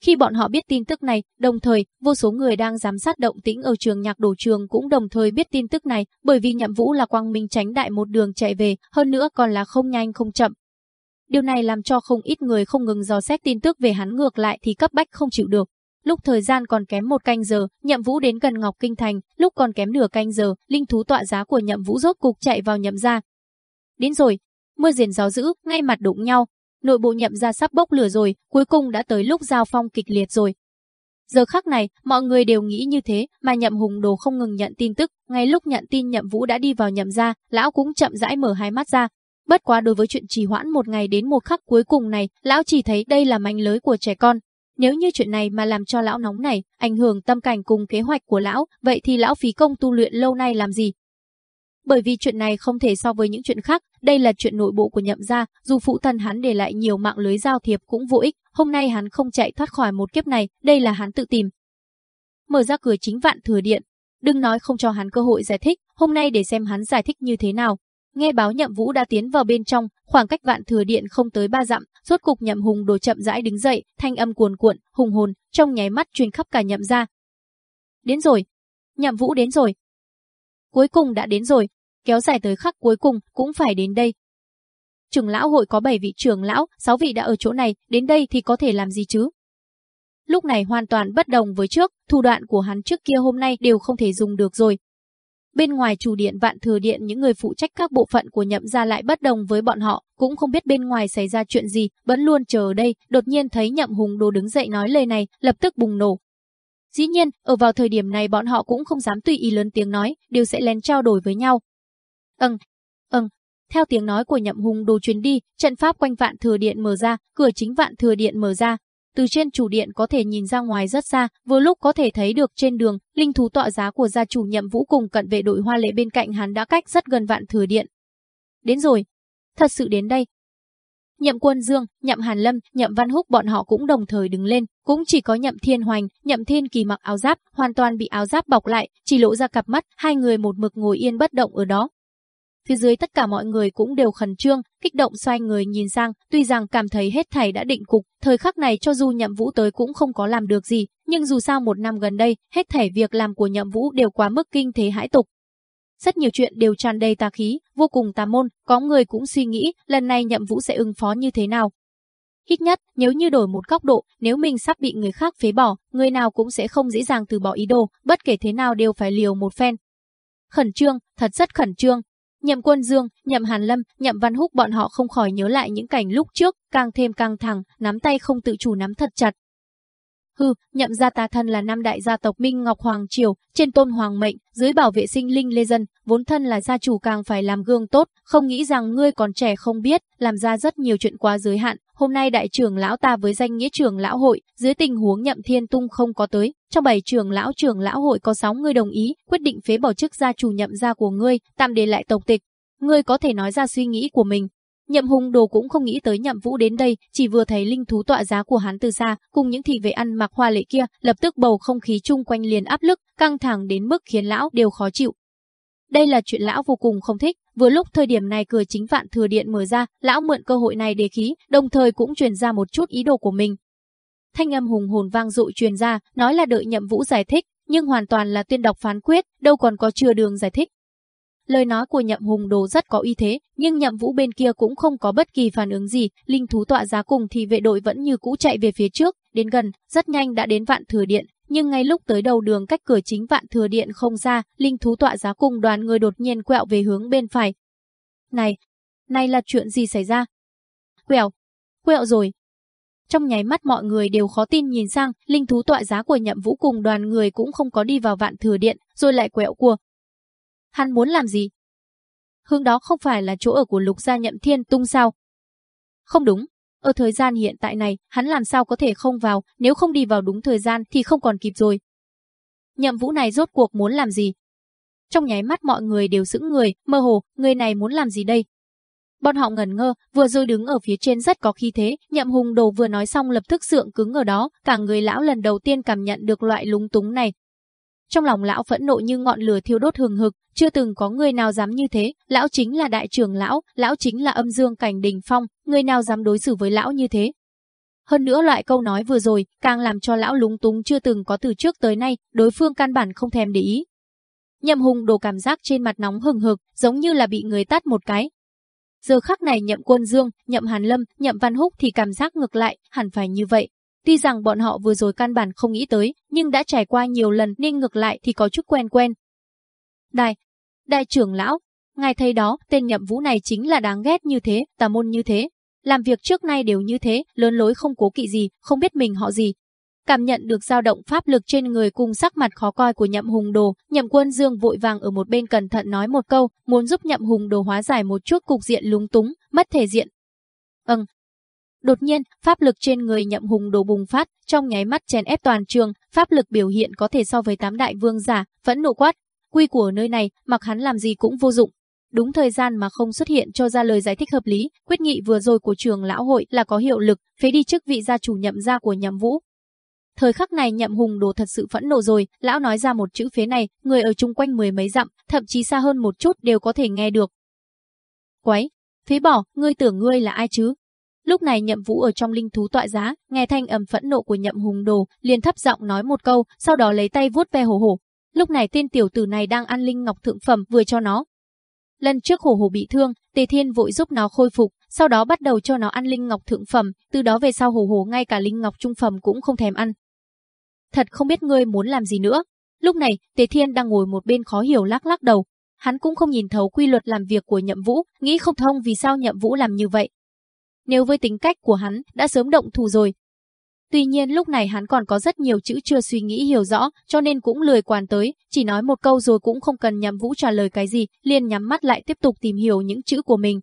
khi bọn họ biết tin tức này, đồng thời, vô số người đang giám sát động tĩnh ở trường nhạc đổ trường cũng đồng thời biết tin tức này, bởi vì nhậm vũ là quang minh tránh đại một đường chạy về, hơn nữa còn là không nhanh không chậm. Điều này làm cho không ít người không ngừng dò xét tin tức về hắn ngược lại thì cấp bách không chịu được. Lúc thời gian còn kém một canh giờ, nhậm vũ đến gần Ngọc Kinh Thành, lúc còn kém nửa canh giờ, linh thú tọa giá của nhậm vũ rốt cục chạy vào nhậm ra. Đến rồi, mưa diền gió dữ, ngay mặt đụng nhau, nội bộ nhậm ra sắp bốc lửa rồi, cuối cùng đã tới lúc giao phong kịch liệt rồi. Giờ khắc này, mọi người đều nghĩ như thế, mà nhậm hùng đồ không ngừng nhận tin tức, ngay lúc nhận tin nhậm vũ đã đi vào nhậm ra, lão cũng chậm rãi mở hai mắt ra. Bất quá đối với chuyện trì hoãn một ngày đến một khắc cuối cùng này, lão chỉ thấy đây là manh lưới của trẻ con. Nếu như chuyện này mà làm cho lão nóng này, ảnh hưởng tâm cảnh cùng kế hoạch của lão, vậy thì lão phí công tu luyện lâu nay làm gì? Bởi vì chuyện này không thể so với những chuyện khác, đây là chuyện nội bộ của nhậm gia, dù phụ thân hắn để lại nhiều mạng lưới giao thiệp cũng vô ích, hôm nay hắn không chạy thoát khỏi một kiếp này, đây là hắn tự tìm. Mở ra cửa chính vạn thừa điện, đừng nói không cho hắn cơ hội giải thích, hôm nay để xem hắn giải thích như thế nào. Nghe báo nhậm vũ đã tiến vào bên trong, khoảng cách vạn thừa điện không tới ba dặm, rốt cục nhậm hùng đồ chậm rãi đứng dậy, thanh âm cuồn cuộn, hùng hồn, trong nháy mắt truyền khắp cả nhậm gia. Đến rồi, nhậm vũ đến rồi. Cuối cùng đã đến rồi, kéo dài tới khắc cuối cùng cũng phải đến đây. Trưởng lão hội có 7 vị trưởng lão, 6 vị đã ở chỗ này, đến đây thì có thể làm gì chứ? Lúc này hoàn toàn bất đồng với trước, thủ đoạn của hắn trước kia hôm nay đều không thể dùng được rồi. Bên ngoài chủ điện vạn thừa điện những người phụ trách các bộ phận của nhậm gia lại bất đồng với bọn họ, cũng không biết bên ngoài xảy ra chuyện gì, vẫn luôn chờ ở đây, đột nhiên thấy nhậm hùng đồ đứng dậy nói lời này, lập tức bùng nổ, Dĩ nhiên, ở vào thời điểm này bọn họ cũng không dám tùy ý lớn tiếng nói, đều sẽ lén trao đổi với nhau. Ừm, ừm. Theo tiếng nói của nhậm hùng đồ chuyến đi, trận pháp quanh vạn thừa điện mở ra, cửa chính vạn thừa điện mở ra. Từ trên chủ điện có thể nhìn ra ngoài rất xa, vừa lúc có thể thấy được trên đường, linh thú tọa giá của gia chủ nhậm vũ cùng cận vệ đội hoa lệ bên cạnh hắn đã cách rất gần vạn thừa điện. Đến rồi. Thật sự đến đây, Nhậm Quân Dương, Nhậm Hàn Lâm, Nhậm Văn Húc bọn họ cũng đồng thời đứng lên, cũng chỉ có Nhậm Thiên Hoành, Nhậm Thiên Kỳ mặc áo giáp, hoàn toàn bị áo giáp bọc lại, chỉ lộ ra cặp mắt, hai người một mực ngồi yên bất động ở đó. Phía dưới tất cả mọi người cũng đều khẩn trương, kích động xoay người nhìn sang, tuy rằng cảm thấy hết thảy đã định cục, thời khắc này cho dù Nhậm Vũ tới cũng không có làm được gì, nhưng dù sao một năm gần đây, hết thảy việc làm của Nhậm Vũ đều quá mức kinh thế hãi tục, rất nhiều chuyện đều tràn đầy tà khí, vô cùng tà môn, có người cũng suy nghĩ lần này nhậm vũ sẽ ứng phó như thế nào. Ít nhất, nếu như đổi một góc độ, nếu mình sắp bị người khác phế bỏ, người nào cũng sẽ không dễ dàng từ bỏ ý đồ, bất kể thế nào đều phải liều một phen. Khẩn trương, thật rất khẩn trương. Nhậm Quân Dương, Nhậm Hàn Lâm, Nhậm Văn Húc bọn họ không khỏi nhớ lại những cảnh lúc trước, càng thêm căng thẳng, nắm tay không tự chủ nắm thật chặt, Hừ, nhậm gia ta thân là năm đại gia tộc Minh Ngọc Hoàng Triều, trên tôn hoàng mệnh, dưới bảo vệ sinh linh lê dân, vốn thân là gia chủ càng phải làm gương tốt, không nghĩ rằng ngươi còn trẻ không biết, làm ra rất nhiều chuyện quá giới hạn. Hôm nay đại trưởng lão ta với danh nghĩa trưởng lão hội, dưới tình huống nhậm thiên tung không có tới, trong bảy trưởng lão trưởng lão hội có 6 người đồng ý, quyết định phế bỏ chức gia chủ nhậm gia của ngươi, tạm để lại tộc tịch. Ngươi có thể nói ra suy nghĩ của mình, Nhậm Hùng Đồ cũng không nghĩ tới Nhậm Vũ đến đây, chỉ vừa thấy linh thú tọa giá của hắn từ xa, cùng những thị vệ ăn mặc hoa lệ kia, lập tức bầu không khí chung quanh liền áp lực, căng thẳng đến mức khiến lão đều khó chịu. Đây là chuyện lão vô cùng không thích, vừa lúc thời điểm này cửa chính vạn thừa điện mở ra, lão mượn cơ hội này để khí, đồng thời cũng truyền ra một chút ý đồ của mình. Thanh âm hùng hồn vang dội truyền ra, nói là đợi nhậm vũ giải thích, nhưng hoàn toàn là tuyên đọc phán quyết, đâu còn có chưa đường giải thích. Lời nói của nhậm hùng đồ rất có uy thế, nhưng nhậm vũ bên kia cũng không có bất kỳ phản ứng gì, linh thú tọa giá cùng thì vệ đội vẫn như cũ chạy về phía trước, đến gần, rất nhanh đã đến vạn thừa điện, nhưng ngay lúc tới đầu đường cách cửa chính vạn thừa điện không ra, linh thú tọa giá cùng đoàn người đột nhiên quẹo về hướng bên phải. Này, này là chuyện gì xảy ra? Quẹo, quẹo rồi. Trong nháy mắt mọi người đều khó tin nhìn sang, linh thú tọa giá của nhậm vũ cùng đoàn người cũng không có đi vào vạn thừa điện, rồi lại quẹo cua. Hắn muốn làm gì? Hướng đó không phải là chỗ ở của lục gia nhậm thiên tung sao? Không đúng, ở thời gian hiện tại này, hắn làm sao có thể không vào, nếu không đi vào đúng thời gian thì không còn kịp rồi. Nhậm vũ này rốt cuộc muốn làm gì? Trong nháy mắt mọi người đều sững người, mơ hồ, người này muốn làm gì đây? Bọn họ ngẩn ngơ, vừa rồi đứng ở phía trên rất có khí thế, nhậm hùng đồ vừa nói xong lập tức sượng cứng ở đó, cả người lão lần đầu tiên cảm nhận được loại lúng túng này. Trong lòng lão phẫn nộ như ngọn lửa thiêu đốt hừng hực, chưa từng có người nào dám như thế, lão chính là đại trưởng lão, lão chính là âm dương cảnh đình phong, người nào dám đối xử với lão như thế. Hơn nữa loại câu nói vừa rồi, càng làm cho lão lúng túng chưa từng có từ trước tới nay, đối phương căn bản không thèm để ý. Nhậm hùng đồ cảm giác trên mặt nóng hừng hực, giống như là bị người tát một cái. Giờ khắc này nhậm quân dương, nhậm hàn lâm, nhậm văn húc thì cảm giác ngược lại, hẳn phải như vậy. Tuy rằng bọn họ vừa rồi căn bản không nghĩ tới, nhưng đã trải qua nhiều lần nên ngược lại thì có chút quen quen. Đại, đại trưởng lão, ngài thấy đó, tên nhậm vũ này chính là đáng ghét như thế, tà môn như thế. Làm việc trước nay đều như thế, lớn lối không cố kỵ gì, không biết mình họ gì. Cảm nhận được dao động pháp lực trên người cùng sắc mặt khó coi của nhậm hùng đồ, nhậm quân dương vội vàng ở một bên cẩn thận nói một câu, muốn giúp nhậm hùng đồ hóa giải một chút cục diện lúng túng, mất thể diện. Ừm, Đột nhiên, pháp lực trên người nhậm hùng đổ bùng phát, trong nháy mắt chèn ép toàn trường, pháp lực biểu hiện có thể so với tám đại vương giả, vẫn nộ quát. Quy của nơi này, mặc hắn làm gì cũng vô dụng. Đúng thời gian mà không xuất hiện cho ra lời giải thích hợp lý, quyết nghị vừa rồi của trường lão hội là có hiệu lực, phế đi chức vị gia chủ nhậm gia của nhậm vũ. Thời khắc này nhậm hùng đồ thật sự phẫn nộ rồi, lão nói ra một chữ phế này, người ở chung quanh mười mấy dặm, thậm chí xa hơn một chút đều có thể nghe được. Quái, phế bỏ, ngươi tưởng ngươi là ai chứ, Lúc này Nhậm Vũ ở trong linh thú tọa giá, nghe thanh âm phẫn nộ của Nhậm Hùng Đồ, liền thấp giọng nói một câu, sau đó lấy tay vuốt ve hổ hổ. Lúc này tên tiểu tử này đang ăn linh ngọc thượng phẩm vừa cho nó. Lần trước hổ hổ bị thương, Tề Thiên vội giúp nó khôi phục, sau đó bắt đầu cho nó ăn linh ngọc thượng phẩm, từ đó về sau hổ hổ ngay cả linh ngọc trung phẩm cũng không thèm ăn. Thật không biết ngươi muốn làm gì nữa. Lúc này, Tề Thiên đang ngồi một bên khó hiểu lắc lắc đầu. Hắn cũng không nhìn thấu quy luật làm việc của Nhậm Vũ, nghĩ không thông vì sao Nhậm Vũ làm như vậy, nếu với tính cách của hắn, đã sớm động thủ rồi. Tuy nhiên lúc này hắn còn có rất nhiều chữ chưa suy nghĩ hiểu rõ, cho nên cũng lười quản tới, chỉ nói một câu rồi cũng không cần nhậm vũ trả lời cái gì, liền nhắm mắt lại tiếp tục tìm hiểu những chữ của mình.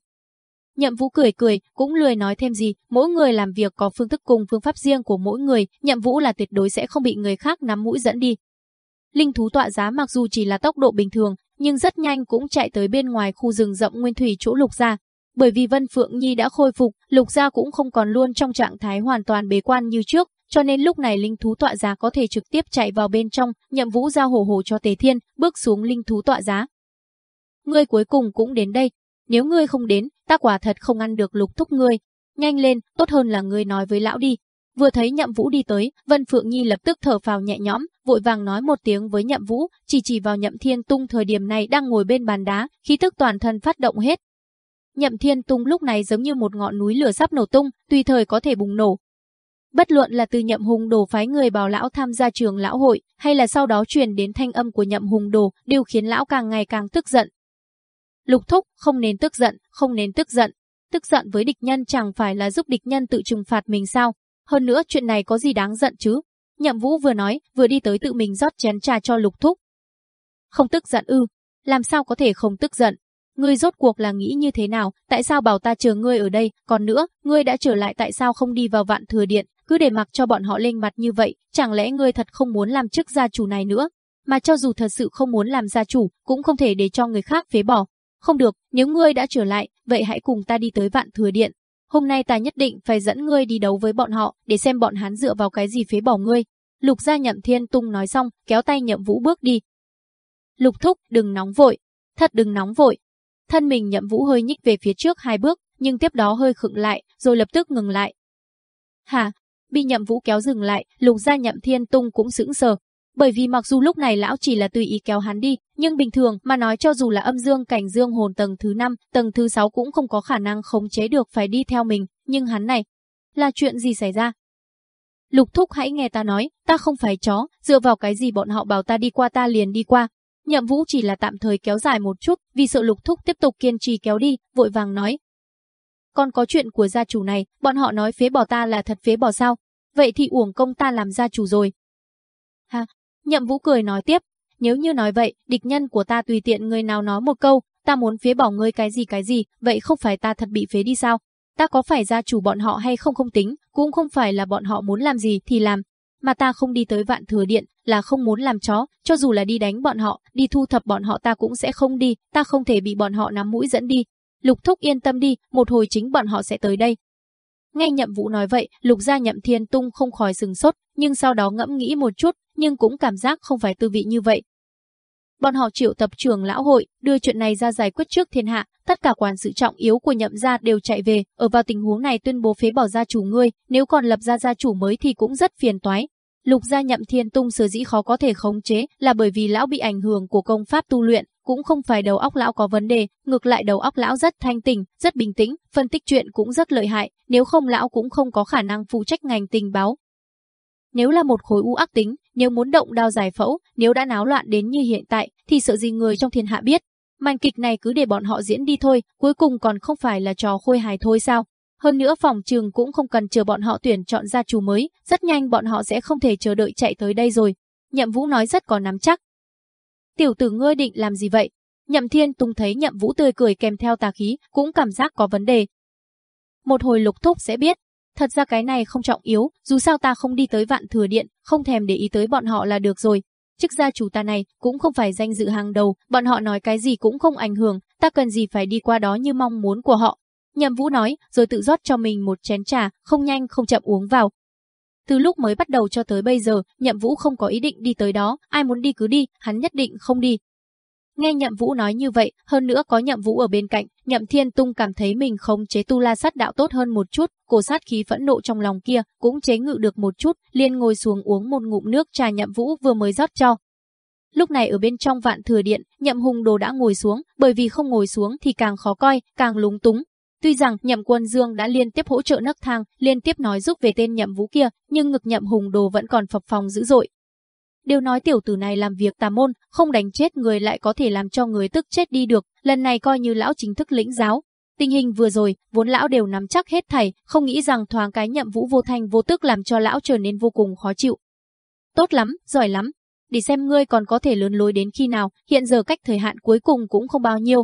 Nhậm Vũ cười cười, cũng lười nói thêm gì, mỗi người làm việc có phương thức cùng phương pháp riêng của mỗi người, Nhậm Vũ là tuyệt đối sẽ không bị người khác nắm mũi dẫn đi. Linh thú tọa giá mặc dù chỉ là tốc độ bình thường, nhưng rất nhanh cũng chạy tới bên ngoài khu rừng rộng nguyên thủy chỗ lục ra, bởi vì Vân Phượng Nhi đã khôi phục, Lục Gia cũng không còn luôn trong trạng thái hoàn toàn bế quan như trước, cho nên lúc này linh thú tọa giá có thể trực tiếp chạy vào bên trong, nhậm vũ giao hổ hổ cho Tề Thiên, bước xuống linh thú tọa giá. Ngươi cuối cùng cũng đến đây, nếu ngươi không đến, ta quả thật không ăn được lục thúc ngươi. Nhanh lên, tốt hơn là ngươi nói với lão đi. Vừa thấy nhậm vũ đi tới, Vân Phượng Nhi lập tức thở phào nhẹ nhõm, vội vàng nói một tiếng với nhậm vũ, chỉ chỉ vào nhậm thiên tung thời điểm này đang ngồi bên bàn đá, khí tức toàn thân phát động hết, Nhậm Thiên Tung lúc này giống như một ngọn núi lửa sắp nổ tung, tùy thời có thể bùng nổ. Bất luận là từ Nhậm Hùng Đồ phái người bảo lão tham gia trường lão hội, hay là sau đó truyền đến thanh âm của Nhậm Hùng Đồ, đều khiến lão càng ngày càng tức giận. Lục Thúc, không nên tức giận, không nên tức giận. Tức giận với địch nhân chẳng phải là giúp địch nhân tự trừng phạt mình sao? Hơn nữa chuyện này có gì đáng giận chứ? Nhậm Vũ vừa nói, vừa đi tới tự mình rót chén trà cho Lục Thúc. Không tức giận ư? Làm sao có thể không tức giận? Ngươi rốt cuộc là nghĩ như thế nào, tại sao bảo ta chờ ngươi ở đây, còn nữa, ngươi đã trở lại tại sao không đi vào vạn thừa điện, cứ để mặc cho bọn họ lên mặt như vậy, chẳng lẽ ngươi thật không muốn làm chức gia chủ này nữa? Mà cho dù thật sự không muốn làm gia chủ, cũng không thể để cho người khác phế bỏ. Không được, nếu ngươi đã trở lại, vậy hãy cùng ta đi tới vạn thừa điện. Hôm nay ta nhất định phải dẫn ngươi đi đấu với bọn họ, để xem bọn hắn dựa vào cái gì phế bỏ ngươi. Lục gia nhậm thiên tung nói xong, kéo tay nhậm vũ bước đi. Lục thúc, đừng nóng vội. Thật đừng nóng vội, thân mình nhậm vũ hơi nhích về phía trước hai bước, nhưng tiếp đó hơi khựng lại, rồi lập tức ngừng lại. Hả? Bị nhậm vũ kéo dừng lại, lục gia nhậm thiên tung cũng sững sờ. Bởi vì mặc dù lúc này lão chỉ là tùy ý kéo hắn đi, nhưng bình thường mà nói cho dù là âm dương cảnh dương hồn tầng thứ 5, tầng thứ 6 cũng không có khả năng khống chế được phải đi theo mình, nhưng hắn này, là chuyện gì xảy ra? Lục thúc hãy nghe ta nói, ta không phải chó, dựa vào cái gì bọn họ bảo ta đi qua ta liền đi qua. Nhậm vũ chỉ là tạm thời kéo dài một chút, vì sợ lục thúc tiếp tục kiên trì kéo đi, vội vàng nói. Còn có chuyện của gia chủ này, bọn họ nói phế bỏ ta là thật phế bỏ sao? Vậy thì uổng công ta làm gia chủ rồi. Ha, nhậm vũ cười nói tiếp, nếu như nói vậy, địch nhân của ta tùy tiện người nào nói một câu, ta muốn phế bỏ ngươi cái gì cái gì, vậy không phải ta thật bị phế đi sao? Ta có phải gia chủ bọn họ hay không không tính, cũng không phải là bọn họ muốn làm gì thì làm. Mà ta không đi tới vạn thừa điện là không muốn làm chó, cho dù là đi đánh bọn họ, đi thu thập bọn họ ta cũng sẽ không đi, ta không thể bị bọn họ nắm mũi dẫn đi. Lục thúc yên tâm đi, một hồi chính bọn họ sẽ tới đây. Nghe nhậm vũ nói vậy, lục gia nhậm thiên tung không khỏi sừng sốt, nhưng sau đó ngẫm nghĩ một chút, nhưng cũng cảm giác không phải tư vị như vậy, Bọn họ triệu tập trường lão hội, đưa chuyện này ra giải quyết trước thiên hạ, tất cả quản sự trọng yếu của nhậm gia đều chạy về, ở vào tình huống này tuyên bố phế bỏ gia chủ ngươi, nếu còn lập ra gia chủ mới thì cũng rất phiền toái. Lục gia nhậm thiên tung sở dĩ khó có thể khống chế là bởi vì lão bị ảnh hưởng của công pháp tu luyện, cũng không phải đầu óc lão có vấn đề, ngược lại đầu óc lão rất thanh tỉnh, rất bình tĩnh, phân tích chuyện cũng rất lợi hại, nếu không lão cũng không có khả năng phụ trách ngành tình báo, nếu là một khối u ác tính, nếu muốn động đao giải phẫu, nếu đã náo loạn đến như hiện tại, thì sợ gì người trong thiên hạ biết. Màn kịch này cứ để bọn họ diễn đi thôi, cuối cùng còn không phải là trò khôi hài thôi sao. Hơn nữa phòng trường cũng không cần chờ bọn họ tuyển chọn gia chủ mới, rất nhanh bọn họ sẽ không thể chờ đợi chạy tới đây rồi. Nhậm Vũ nói rất có nắm chắc. Tiểu tử ngươi định làm gì vậy? Nhậm Thiên Tùng thấy Nhậm Vũ tươi cười kèm theo tà khí, cũng cảm giác có vấn đề. Một hồi lục thúc sẽ biết, Thật ra cái này không trọng yếu, dù sao ta không đi tới vạn thừa điện, không thèm để ý tới bọn họ là được rồi. Chức gia chủ ta này cũng không phải danh dự hàng đầu, bọn họ nói cái gì cũng không ảnh hưởng, ta cần gì phải đi qua đó như mong muốn của họ. Nhậm Vũ nói, rồi tự rót cho mình một chén trà, không nhanh không chậm uống vào. Từ lúc mới bắt đầu cho tới bây giờ, Nhậm Vũ không có ý định đi tới đó, ai muốn đi cứ đi, hắn nhất định không đi, Nghe Nhậm Vũ nói như vậy, hơn nữa có Nhậm Vũ ở bên cạnh, Nhậm Thiên Tung cảm thấy mình khống chế tu la sát đạo tốt hơn một chút, cổ sát khí phẫn nộ trong lòng kia cũng chế ngự được một chút, liền ngồi xuống uống một ngụm nước trà Nhậm Vũ vừa mới rót cho. Lúc này ở bên trong vạn thừa điện, Nhậm Hùng Đồ đã ngồi xuống, bởi vì không ngồi xuống thì càng khó coi, càng lúng túng. Tuy rằng Nhậm Quân Dương đã liên tiếp hỗ trợ nấc thang, liên tiếp nói giúp về tên Nhậm Vũ kia, nhưng ngực Nhậm Hùng Đồ vẫn còn phập phòng dữ dội, đều nói tiểu tử này làm việc tà môn, không đánh chết người lại có thể làm cho người tức chết đi được, lần này coi như lão chính thức lĩnh giáo. Tình hình vừa rồi, vốn lão đều nắm chắc hết thảy, không nghĩ rằng thoáng cái nhậm vũ vô thanh vô tức làm cho lão trở nên vô cùng khó chịu. Tốt lắm, giỏi lắm. Để xem ngươi còn có thể lớn lối đến khi nào, hiện giờ cách thời hạn cuối cùng cũng không bao nhiêu.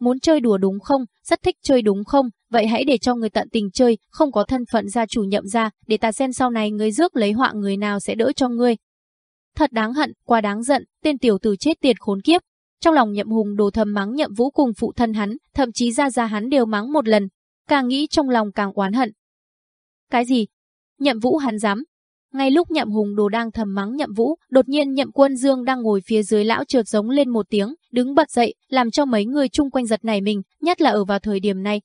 Muốn chơi đùa đúng không, rất thích chơi đúng không, vậy hãy để cho người tận tình chơi, không có thân phận gia chủ nhậm ra, để ta xem sau này người rước lấy họa người nào sẽ đỡ cho ngươi. Thật đáng hận, quá đáng giận, tên tiểu tử chết tiệt khốn kiếp. Trong lòng nhậm hùng đồ thầm mắng nhậm vũ cùng phụ thân hắn, thậm chí ra ra hắn đều mắng một lần. Càng nghĩ trong lòng càng oán hận. Cái gì? Nhậm vũ hắn dám. Ngay lúc nhậm hùng đồ đang thầm mắng nhậm vũ, đột nhiên nhậm quân dương đang ngồi phía dưới lão trượt giống lên một tiếng, đứng bật dậy, làm cho mấy người chung quanh giật nảy mình, nhất là ở vào thời điểm này.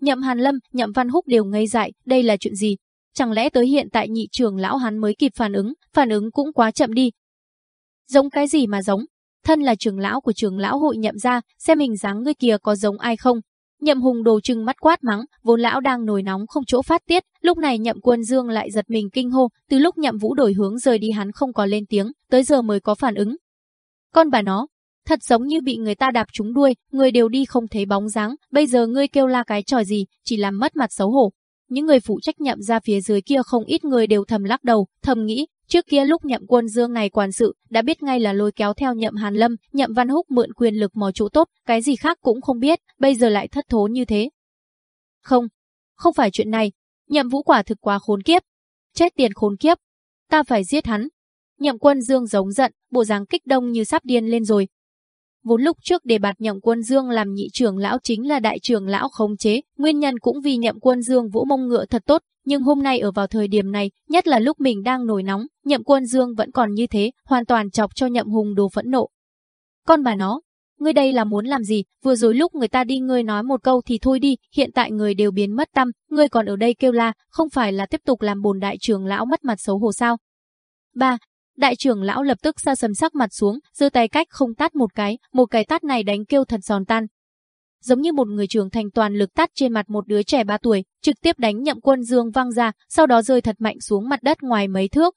Nhậm Hàn Lâm, Nhậm Văn Húc đều ngây dại, đây là chuyện gì? Chẳng lẽ tới hiện tại nhị trưởng lão hắn mới kịp phản ứng, phản ứng cũng quá chậm đi. Giống cái gì mà giống? Thân là trưởng lão của trưởng lão hội nhậm ra, xem mình dáng người kia có giống ai không? Nhậm hùng đồ trừng mắt quát mắng, vốn lão đang nổi nóng không chỗ phát tiết, lúc này nhậm quân dương lại giật mình kinh hô, từ lúc nhậm vũ đổi hướng rời đi hắn không có lên tiếng, tới giờ mới có phản ứng. Con bà nó, thật giống như bị người ta đạp trúng đuôi, người đều đi không thấy bóng dáng, bây giờ ngươi kêu la cái trò gì, chỉ làm mất mặt xấu hổ, những người phụ trách nhậm ra phía dưới kia không ít người đều thầm lắc đầu, thầm nghĩ, trước kia lúc nhậm quân dương này quản sự, đã biết ngay là lôi kéo theo nhậm Hàn Lâm, nhậm Văn Húc mượn quyền lực mò chỗ tốt, cái gì khác cũng không biết, bây giờ lại thất thố như thế. Không, không phải chuyện này, nhậm vũ quả thực quá khốn kiếp. Chết tiền khốn kiếp, ta phải giết hắn. Nhậm quân dương giống giận, bộ dáng kích động như sắp điên lên rồi, Vốn lúc trước đề bạt nhậm quân dương làm nhị trưởng lão chính là đại trưởng lão khống chế, nguyên nhân cũng vì nhậm quân dương vũ mông ngựa thật tốt, nhưng hôm nay ở vào thời điểm này, nhất là lúc mình đang nổi nóng, nhậm quân dương vẫn còn như thế, hoàn toàn chọc cho nhậm hùng đồ phẫn nộ. Con bà nó, Ngươi đây là muốn làm gì? Vừa rồi lúc người ta đi ngươi nói một câu thì thôi đi, hiện tại người đều biến mất tâm, ngươi còn ở đây kêu la, không phải là tiếp tục làm bồn đại trưởng lão mất mặt xấu hổ sao? Ba. Đại trưởng lão lập tức xa sầm sắc mặt xuống, giơ tay cách không tát một cái, một cái tát này đánh kêu thật giòn tan. Giống như một người trưởng thành toàn lực tát trên mặt một đứa trẻ 3 tuổi, trực tiếp đánh nhậm quân dương văng ra, sau đó rơi thật mạnh xuống mặt đất ngoài mấy thước.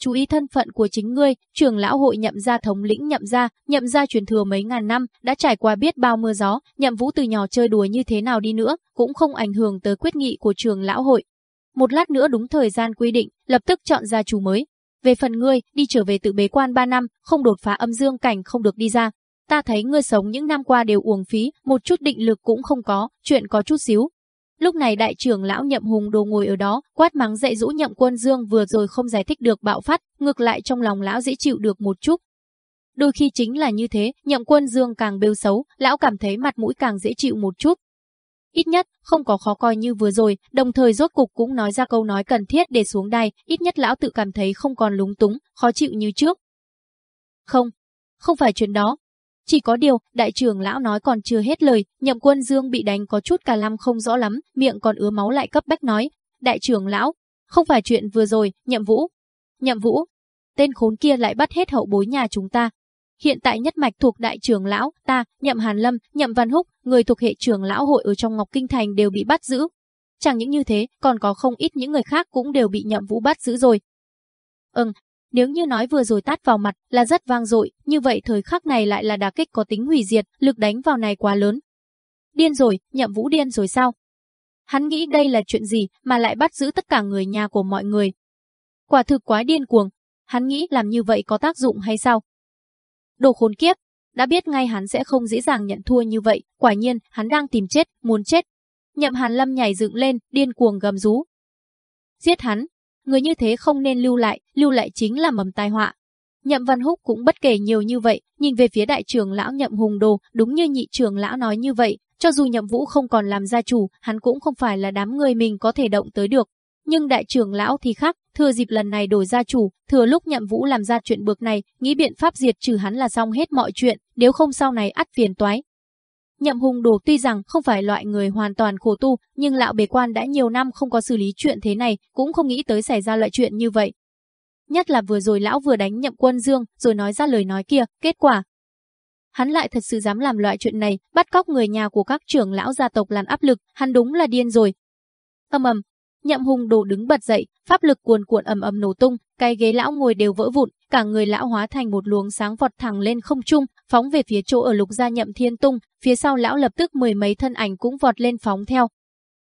Chú ý thân phận của chính ngươi, trưởng lão hội nhậm gia thống lĩnh nhậm gia, nhậm gia truyền thừa mấy ngàn năm, đã trải qua biết bao mưa gió, nhậm vũ từ nhỏ chơi đùa như thế nào đi nữa, cũng không ảnh hưởng tới quyết nghị của trường lão hội. Một lát nữa đúng thời gian quy định, lập tức chọn gia chủ mới, về phần ngươi, đi trở về tự bế quan 3 năm, không đột phá âm dương cảnh không được đi ra. Ta thấy ngươi sống những năm qua đều uổng phí, một chút định lực cũng không có, chuyện có chút xíu. Lúc này đại trưởng lão Nhậm Hùng Đồ ngồi ở đó, quát mắng dạy dỗ Nhậm Quân Dương vừa rồi không giải thích được bạo phát, ngược lại trong lòng lão dễ chịu được một chút. Đôi khi chính là như thế, Nhậm Quân Dương càng bêu xấu, lão cảm thấy mặt mũi càng dễ chịu một chút. Ít nhất, không có khó coi như vừa rồi, đồng thời rốt cục cũng nói ra câu nói cần thiết để xuống đài, ít nhất lão tự cảm thấy không còn lúng túng, khó chịu như trước. Không, không phải chuyện đó. Chỉ có điều, đại trưởng lão nói còn chưa hết lời, nhậm quân dương bị đánh có chút cả lăm không rõ lắm, miệng còn ứa máu lại cấp bách nói. Đại trưởng lão, không phải chuyện vừa rồi, nhậm vũ. Nhậm vũ, tên khốn kia lại bắt hết hậu bối nhà chúng ta, Hiện tại nhất mạch thuộc đại trưởng lão, ta, Nhậm Hàn Lâm, Nhậm Văn Húc, người thuộc hệ trưởng lão hội ở trong Ngọc Kinh Thành đều bị bắt giữ. Chẳng những như thế, còn có không ít những người khác cũng đều bị Nhậm Vũ bắt giữ rồi. Ừm, nếu như nói vừa rồi tát vào mặt là rất vang dội, như vậy thời khắc này lại là đả kích có tính hủy diệt, lực đánh vào này quá lớn. Điên rồi, Nhậm Vũ điên rồi sao? Hắn nghĩ đây là chuyện gì mà lại bắt giữ tất cả người nhà của mọi người. Quả thực quá điên cuồng, hắn nghĩ làm như vậy có tác dụng hay sao? Đồ khốn kiếp, đã biết ngay hắn sẽ không dễ dàng nhận thua như vậy, quả nhiên, hắn đang tìm chết, muốn chết. Nhậm Hàn Lâm nhảy dựng lên, điên cuồng gầm rú. Giết hắn, người như thế không nên lưu lại, lưu lại chính là mầm tai họa. Nhậm Văn Húc cũng bất kể nhiều như vậy, nhìn về phía đại trưởng lão Nhậm Hùng Đồ, đúng như nhị trưởng lão nói như vậy, cho dù Nhậm Vũ không còn làm gia chủ, hắn cũng không phải là đám người mình có thể động tới được. Nhưng đại trưởng lão thì khác, thừa dịp lần này đổi gia chủ, thừa lúc nhậm vũ làm ra chuyện bực này, nghĩ biện pháp diệt trừ hắn là xong hết mọi chuyện, nếu không sau này ắt phiền toái. Nhậm hùng đồ tuy rằng không phải loại người hoàn toàn khổ tu, nhưng lão bề quan đã nhiều năm không có xử lý chuyện thế này, cũng không nghĩ tới xảy ra loại chuyện như vậy. Nhất là vừa rồi lão vừa đánh nhậm quân dương, rồi nói ra lời nói kia, kết quả. Hắn lại thật sự dám làm loại chuyện này, bắt cóc người nhà của các trưởng lão gia tộc làm áp lực, hắn đúng là điên rồi. Âm ầm, Nhậm hùng đồ đứng bật dậy, pháp lực cuồn cuộn ầm ầm nổ tung, cái ghế lão ngồi đều vỡ vụn, cả người lão hóa thành một luồng sáng vọt thẳng lên không trung, phóng về phía chỗ ở lục gia nhậm thiên tung, phía sau lão lập tức mười mấy thân ảnh cũng vọt lên phóng theo.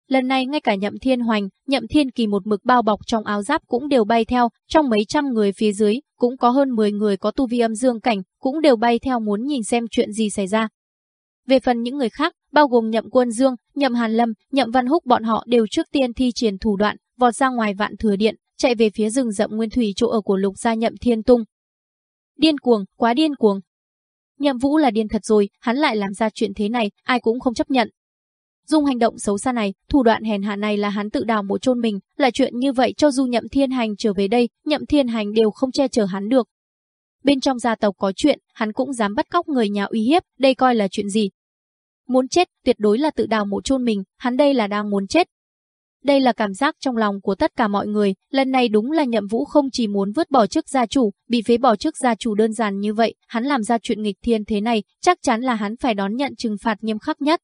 Lần này ngay cả nhậm thiên hoành, nhậm thiên kỳ một mực bao bọc trong áo giáp cũng đều bay theo, trong mấy trăm người phía dưới, cũng có hơn 10 người có tu vi âm dương cảnh, cũng đều bay theo muốn nhìn xem chuyện gì xảy ra. Về phần những người khác, bao gồm Nhậm Quân Dương, Nhậm Hàn Lâm, Nhậm Văn Húc bọn họ đều trước tiên thi triển thủ đoạn, vọt ra ngoài vạn thừa điện, chạy về phía rừng rậm nguyên thủy chỗ ở của Lục gia Nhậm Thiên Tung. Điên cuồng, quá điên cuồng. Nhậm Vũ là điên thật rồi, hắn lại làm ra chuyện thế này, ai cũng không chấp nhận. Dùng hành động xấu xa này, thủ đoạn hèn hạ này là hắn tự đào mộ chôn mình, là chuyện như vậy cho dù Nhậm Thiên Hành trở về đây, Nhậm Thiên Hành đều không che chở hắn được. Bên trong gia tộc có chuyện, hắn cũng dám bắt cóc người nhà uy hiếp, đây coi là chuyện gì, Muốn chết, tuyệt đối là tự đào mộ chôn mình, hắn đây là đang muốn chết. Đây là cảm giác trong lòng của tất cả mọi người, lần này đúng là nhậm vũ không chỉ muốn vứt bỏ chức gia chủ, bị phế bỏ chức gia chủ đơn giản như vậy, hắn làm ra chuyện nghịch thiên thế này, chắc chắn là hắn phải đón nhận trừng phạt nghiêm khắc nhất.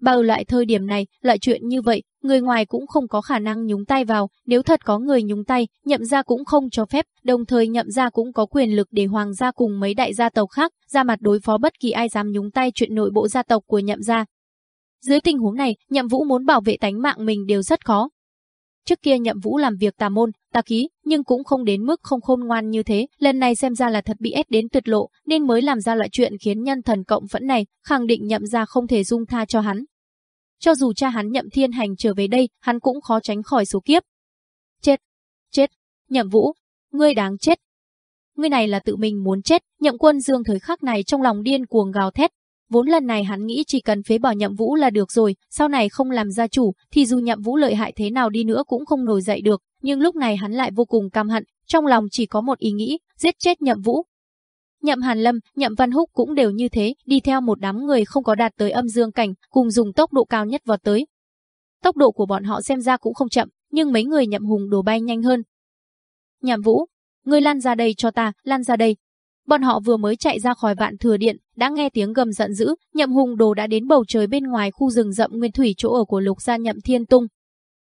Bao lại thời điểm này, loại chuyện như vậy, người ngoài cũng không có khả năng nhúng tay vào, nếu thật có người nhúng tay, nhậm gia cũng không cho phép, đồng thời nhậm gia cũng có quyền lực để hoàng gia cùng mấy đại gia tộc khác, ra mặt đối phó bất kỳ ai dám nhúng tay chuyện nội bộ gia tộc của nhậm gia. Dưới tình huống này, nhậm vũ muốn bảo vệ tánh mạng mình đều rất khó. Trước kia nhậm vũ làm việc tà môn, tà khí, nhưng cũng không đến mức không khôn ngoan như thế, lần này xem ra là thật bị ép đến tuyệt lộ, nên mới làm ra loại chuyện khiến nhân thần cộng phẫn này, khẳng định nhậm gia không thể dung tha cho hắn. Cho dù cha hắn nhậm thiên hành trở về đây, hắn cũng khó tránh khỏi số kiếp. Chết! Chết! Nhậm vũ! Ngươi đáng chết! Ngươi này là tự mình muốn chết, nhậm quân dương thời khắc này trong lòng điên cuồng gào thét. Vốn lần này hắn nghĩ chỉ cần phế bỏ nhậm vũ là được rồi, sau này không làm gia chủ, thì dù nhậm vũ lợi hại thế nào đi nữa cũng không nổi dậy được, nhưng lúc này hắn lại vô cùng căm hận, trong lòng chỉ có một ý nghĩ, giết chết nhậm vũ. Nhậm Hàn Lâm, Nhậm Văn Húc cũng đều như thế, đi theo một đám người không có đạt tới âm dương cảnh, cùng dùng tốc độ cao nhất vọt tới. Tốc độ của bọn họ xem ra cũng không chậm, nhưng mấy người Nhậm Hùng đồ bay nhanh hơn. Nhậm Vũ, ngươi lan ra đây cho ta, lan ra đây. Bọn họ vừa mới chạy ra khỏi vạn thừa điện, đã nghe tiếng gầm giận dữ, Nhậm Hùng đồ đã đến bầu trời bên ngoài khu rừng rậm nguyên thủy chỗ ở của Lục gia Nhậm Thiên Tung.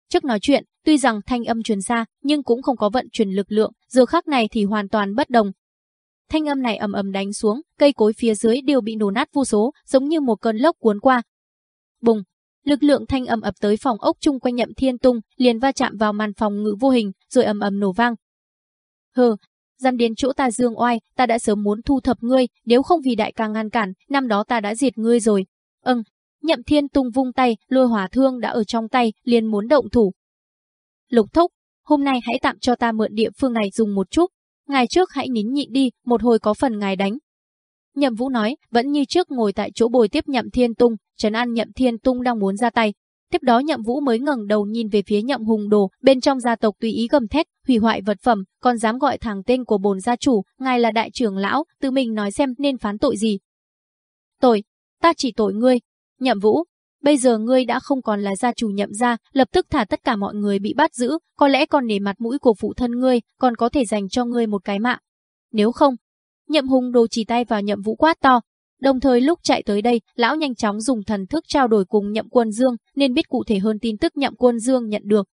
Trước nói chuyện, tuy rằng thanh âm truyền xa, nhưng cũng không có vận chuyển lực lượng, giờ khắc này thì hoàn toàn bất đồng, Thanh âm này ầm ầm đánh xuống, cây cối phía dưới đều bị nổ nát vô số, giống như một cơn lốc cuốn qua. Bùng, lực lượng thanh âm ập tới phòng ốc chung quanh Nhậm Thiên Tung, liền va chạm vào màn phòng ngự vô hình, rồi ầm ầm nổ vang. Hừ, dám đến chỗ ta dương oai, ta đã sớm muốn thu thập ngươi, nếu không vì đại ca ngăn cản, năm đó ta đã diệt ngươi rồi. Ừm, Nhậm Thiên Tung vung tay, lôi hỏa thương đã ở trong tay, liền muốn động thủ. Lục Thúc, hôm nay hãy tạm cho ta mượn địa phương này dùng một chút, Ngày trước hãy nín nhịn đi, một hồi có phần ngài đánh. Nhậm Vũ nói, vẫn như trước ngồi tại chỗ bồi tiếp Nhậm Thiên Tung, Trấn An Nhậm Thiên Tung đang muốn ra tay. Tiếp đó Nhậm Vũ mới ngẩng đầu nhìn về phía Nhậm Hùng Đồ, bên trong gia tộc tùy ý gầm thét, hủy hoại vật phẩm, còn dám gọi thẳng tên của bồn gia chủ, ngài là đại trưởng lão, tự mình nói xem nên phán tội gì. Tội, ta chỉ tội ngươi. Nhậm Vũ, bây giờ ngươi đã không còn là gia chủ nhậm gia, lập tức thả tất cả mọi người bị bắt giữ, có lẽ còn nể mặt mũi của phụ thân ngươi, còn có thể dành cho ngươi một cái mạng. Nếu không, nhậm hùng đồ chỉ tay vào nhậm vũ quát to. Đồng thời lúc chạy tới đây, lão nhanh chóng dùng thần thức trao đổi cùng nhậm quân dương, nên biết cụ thể hơn tin tức nhậm quân dương nhận được.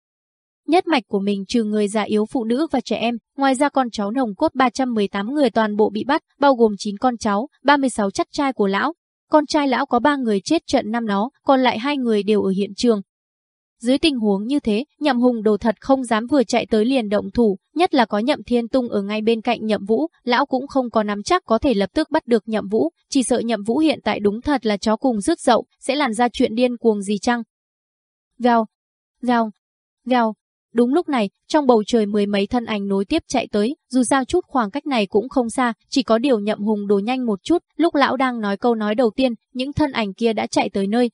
Nhất mạch của mình trừ người già yếu phụ nữ và trẻ em, ngoài ra con cháu nồng cốt 318 người toàn bộ bị bắt, bao gồm 9 con cháu, 36 chắc trai của lão, con trai lão có ba người chết trận năm đó, còn lại hai người đều ở hiện trường. Dưới tình huống như thế, nhậm hùng đồ thật không dám vừa chạy tới liền động thủ, nhất là có nhậm thiên tung ở ngay bên cạnh nhậm vũ, lão cũng không có nắm chắc có thể lập tức bắt được nhậm vũ, chỉ sợ nhậm vũ hiện tại đúng thật là chó cùng rước dậu, sẽ làm ra chuyện điên cuồng gì chăng. gào, gào, gào, Đúng lúc này, trong bầu trời mười mấy thân ảnh nối tiếp chạy tới, dù sao chút khoảng cách này cũng không xa, chỉ có điều nhậm hùng đồ nhanh một chút, lúc lão đang nói câu nói đầu tiên, những thân ảnh kia đã chạy tới nơi.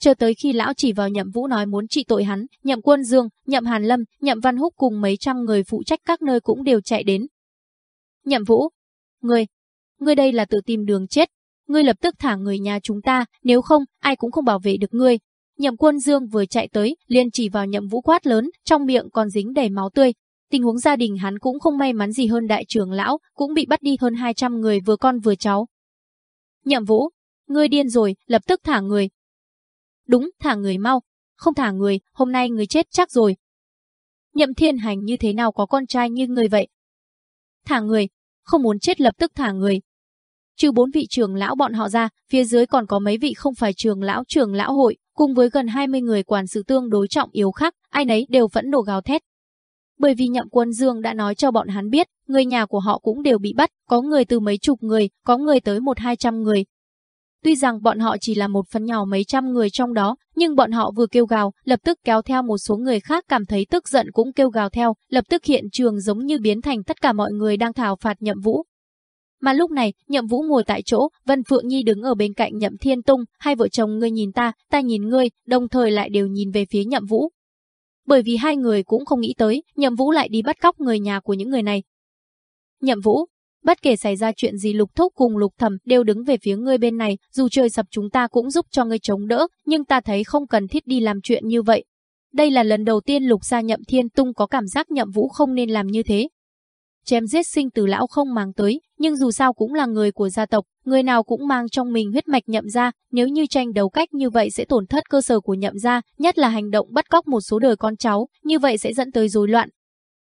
Chờ tới khi lão chỉ vào nhậm vũ nói muốn trị tội hắn, nhậm quân dương, nhậm hàn lâm, nhậm văn húc cùng mấy trăm người phụ trách các nơi cũng đều chạy đến. Nhậm vũ, ngươi, ngươi đây là tự tìm đường chết, ngươi lập tức thả người nhà chúng ta, nếu không, ai cũng không bảo vệ được ngươi, Nhậm Quân Dương vừa chạy tới, liền chỉ vào Nhậm Vũ quát lớn, trong miệng còn dính đầy máu tươi. Tình huống gia đình hắn cũng không may mắn gì hơn đại trưởng lão, cũng bị bắt đi hơn 200 người vừa con vừa cháu. Nhậm Vũ, ngươi điên rồi, lập tức thả người. Đúng, thả người mau, không thả người, hôm nay người chết chắc rồi. Nhậm Thiên Hành như thế nào có con trai như người vậy? Thả người, không muốn chết lập tức thả người. Trừ bốn vị trưởng lão bọn họ ra, phía dưới còn có mấy vị không phải trưởng lão trưởng lão hội, cùng với gần 20 người quản sự tương đối trọng yếu khác, ai nấy đều vẫn nổ gào thét. Bởi vì Nhậm Quân Dương đã nói cho bọn hắn biết, người nhà của họ cũng đều bị bắt, có người từ mấy chục người, có người tới một hai trăm người. Tuy rằng bọn họ chỉ là một phần nhỏ mấy trăm người trong đó, nhưng bọn họ vừa kêu gào, lập tức kéo theo một số người khác cảm thấy tức giận cũng kêu gào theo, lập tức hiện trường giống như biến thành tất cả mọi người đang thảo phạt Nhậm Vũ, mà lúc này, Nhậm Vũ ngồi tại chỗ, Vân Phượng Nhi đứng ở bên cạnh Nhậm Thiên Tung, hai vợ chồng ngươi nhìn ta, ta nhìn ngươi, đồng thời lại đều nhìn về phía Nhậm Vũ. Bởi vì hai người cũng không nghĩ tới, Nhậm Vũ lại đi bắt cóc người nhà của những người này. Nhậm Vũ, bất kể xảy ra chuyện gì Lục Thúc cùng Lục Thẩm đều đứng về phía ngươi bên này, dù trời sập chúng ta cũng giúp cho ngươi chống đỡ, nhưng ta thấy không cần thiết đi làm chuyện như vậy. Đây là lần đầu tiên Lục gia Nhậm Thiên Tung có cảm giác Nhậm Vũ không nên làm như thế, chém giết sinh từ lão không mang tới, nhưng dù sao cũng là người của gia tộc, người nào cũng mang trong mình huyết mạch nhậm gia, nếu như tranh đấu cách như vậy sẽ tổn thất cơ sở của nhậm gia, nhất là hành động bắt cóc một số đời con cháu, như vậy sẽ dẫn tới rối loạn.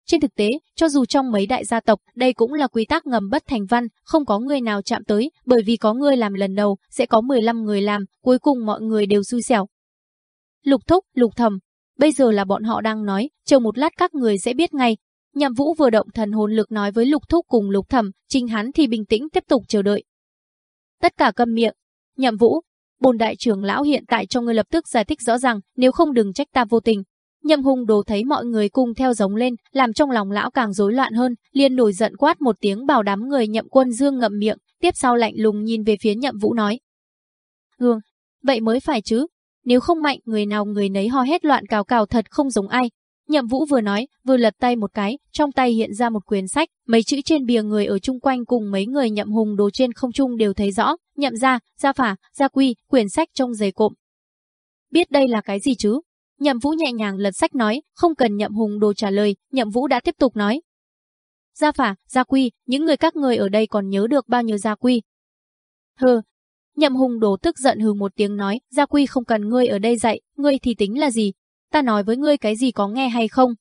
Trên thực tế, cho dù trong mấy đại gia tộc, đây cũng là quy tắc ngầm bất thành văn, không có người nào chạm tới, bởi vì có người làm lần đầu, sẽ có 15 người làm, cuối cùng mọi người đều xui xẻo. Lục thúc, lục thầm, bây giờ là bọn họ đang nói, chờ một lát các người sẽ biết ngay, Nhậm Vũ vừa động thần hồn lực nói với Lục Thúc cùng Lục Thẩm, Trình hắn thì bình tĩnh tiếp tục chờ đợi. Tất cả câm miệng. Nhậm Vũ, bồn đại trưởng lão hiện tại cho ngươi lập tức giải thích rõ ràng, nếu không đừng trách ta vô tình. Nhậm Hùng đồ thấy mọi người cùng theo giống lên, làm trong lòng lão càng rối loạn hơn, liền nổi giận quát một tiếng bảo đám người Nhậm Quân Dương ngậm miệng, tiếp sau lạnh lùng nhìn về phía Nhậm Vũ nói: Gương, vậy mới phải chứ, nếu không mạnh người nào người nấy ho hét loạn cào cào thật không giống ai, Nhậm Vũ vừa nói, vừa lật tay một cái, trong tay hiện ra một quyển sách, mấy chữ trên bìa người ở chung quanh cùng mấy người nhậm hùng đồ trên không trung đều thấy rõ, nhậm gia, gia phả, gia quy, quyển sách trong giấy cộm. Biết đây là cái gì chứ? Nhậm Vũ nhẹ nhàng lật sách nói, không cần nhậm hùng đồ trả lời, nhậm Vũ đã tiếp tục nói. Gia phả, gia quy, những người các người ở đây còn nhớ được bao nhiêu gia quy? Hừ. Nhậm hùng đồ tức giận hừ một tiếng nói, gia quy không cần ngươi ở đây dạy, ngươi thì tính là gì, ta nói với ngươi cái gì có nghe hay không?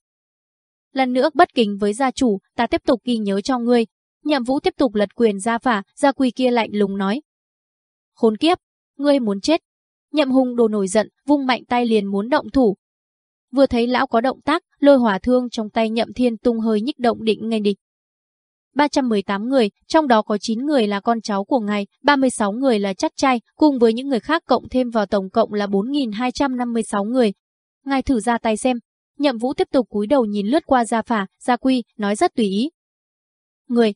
Lần nữa bất kính với gia chủ, ta tiếp tục ghi nhớ cho ngươi. Nhậm Vũ tiếp tục lật quyền gia phả, gia quy kia lạnh lùng nói. Khốn kiếp, ngươi muốn chết. Nhậm hùng đồ nổi giận, vung mạnh tay liền muốn động thủ. Vừa thấy lão có động tác, lôi hỏa thương trong tay nhậm thiên tung hơi nhích động định ngay địch. 318 người, trong đó có 9 người là con cháu của ngài, 36 người là chắc trai, cùng với những người khác cộng thêm vào tổng cộng là 4.256 người, ngài thử ra tay xem. Nhậm Vũ tiếp tục cúi đầu nhìn lướt qua Gia Phả, Gia Quy, nói rất tùy ý. Người,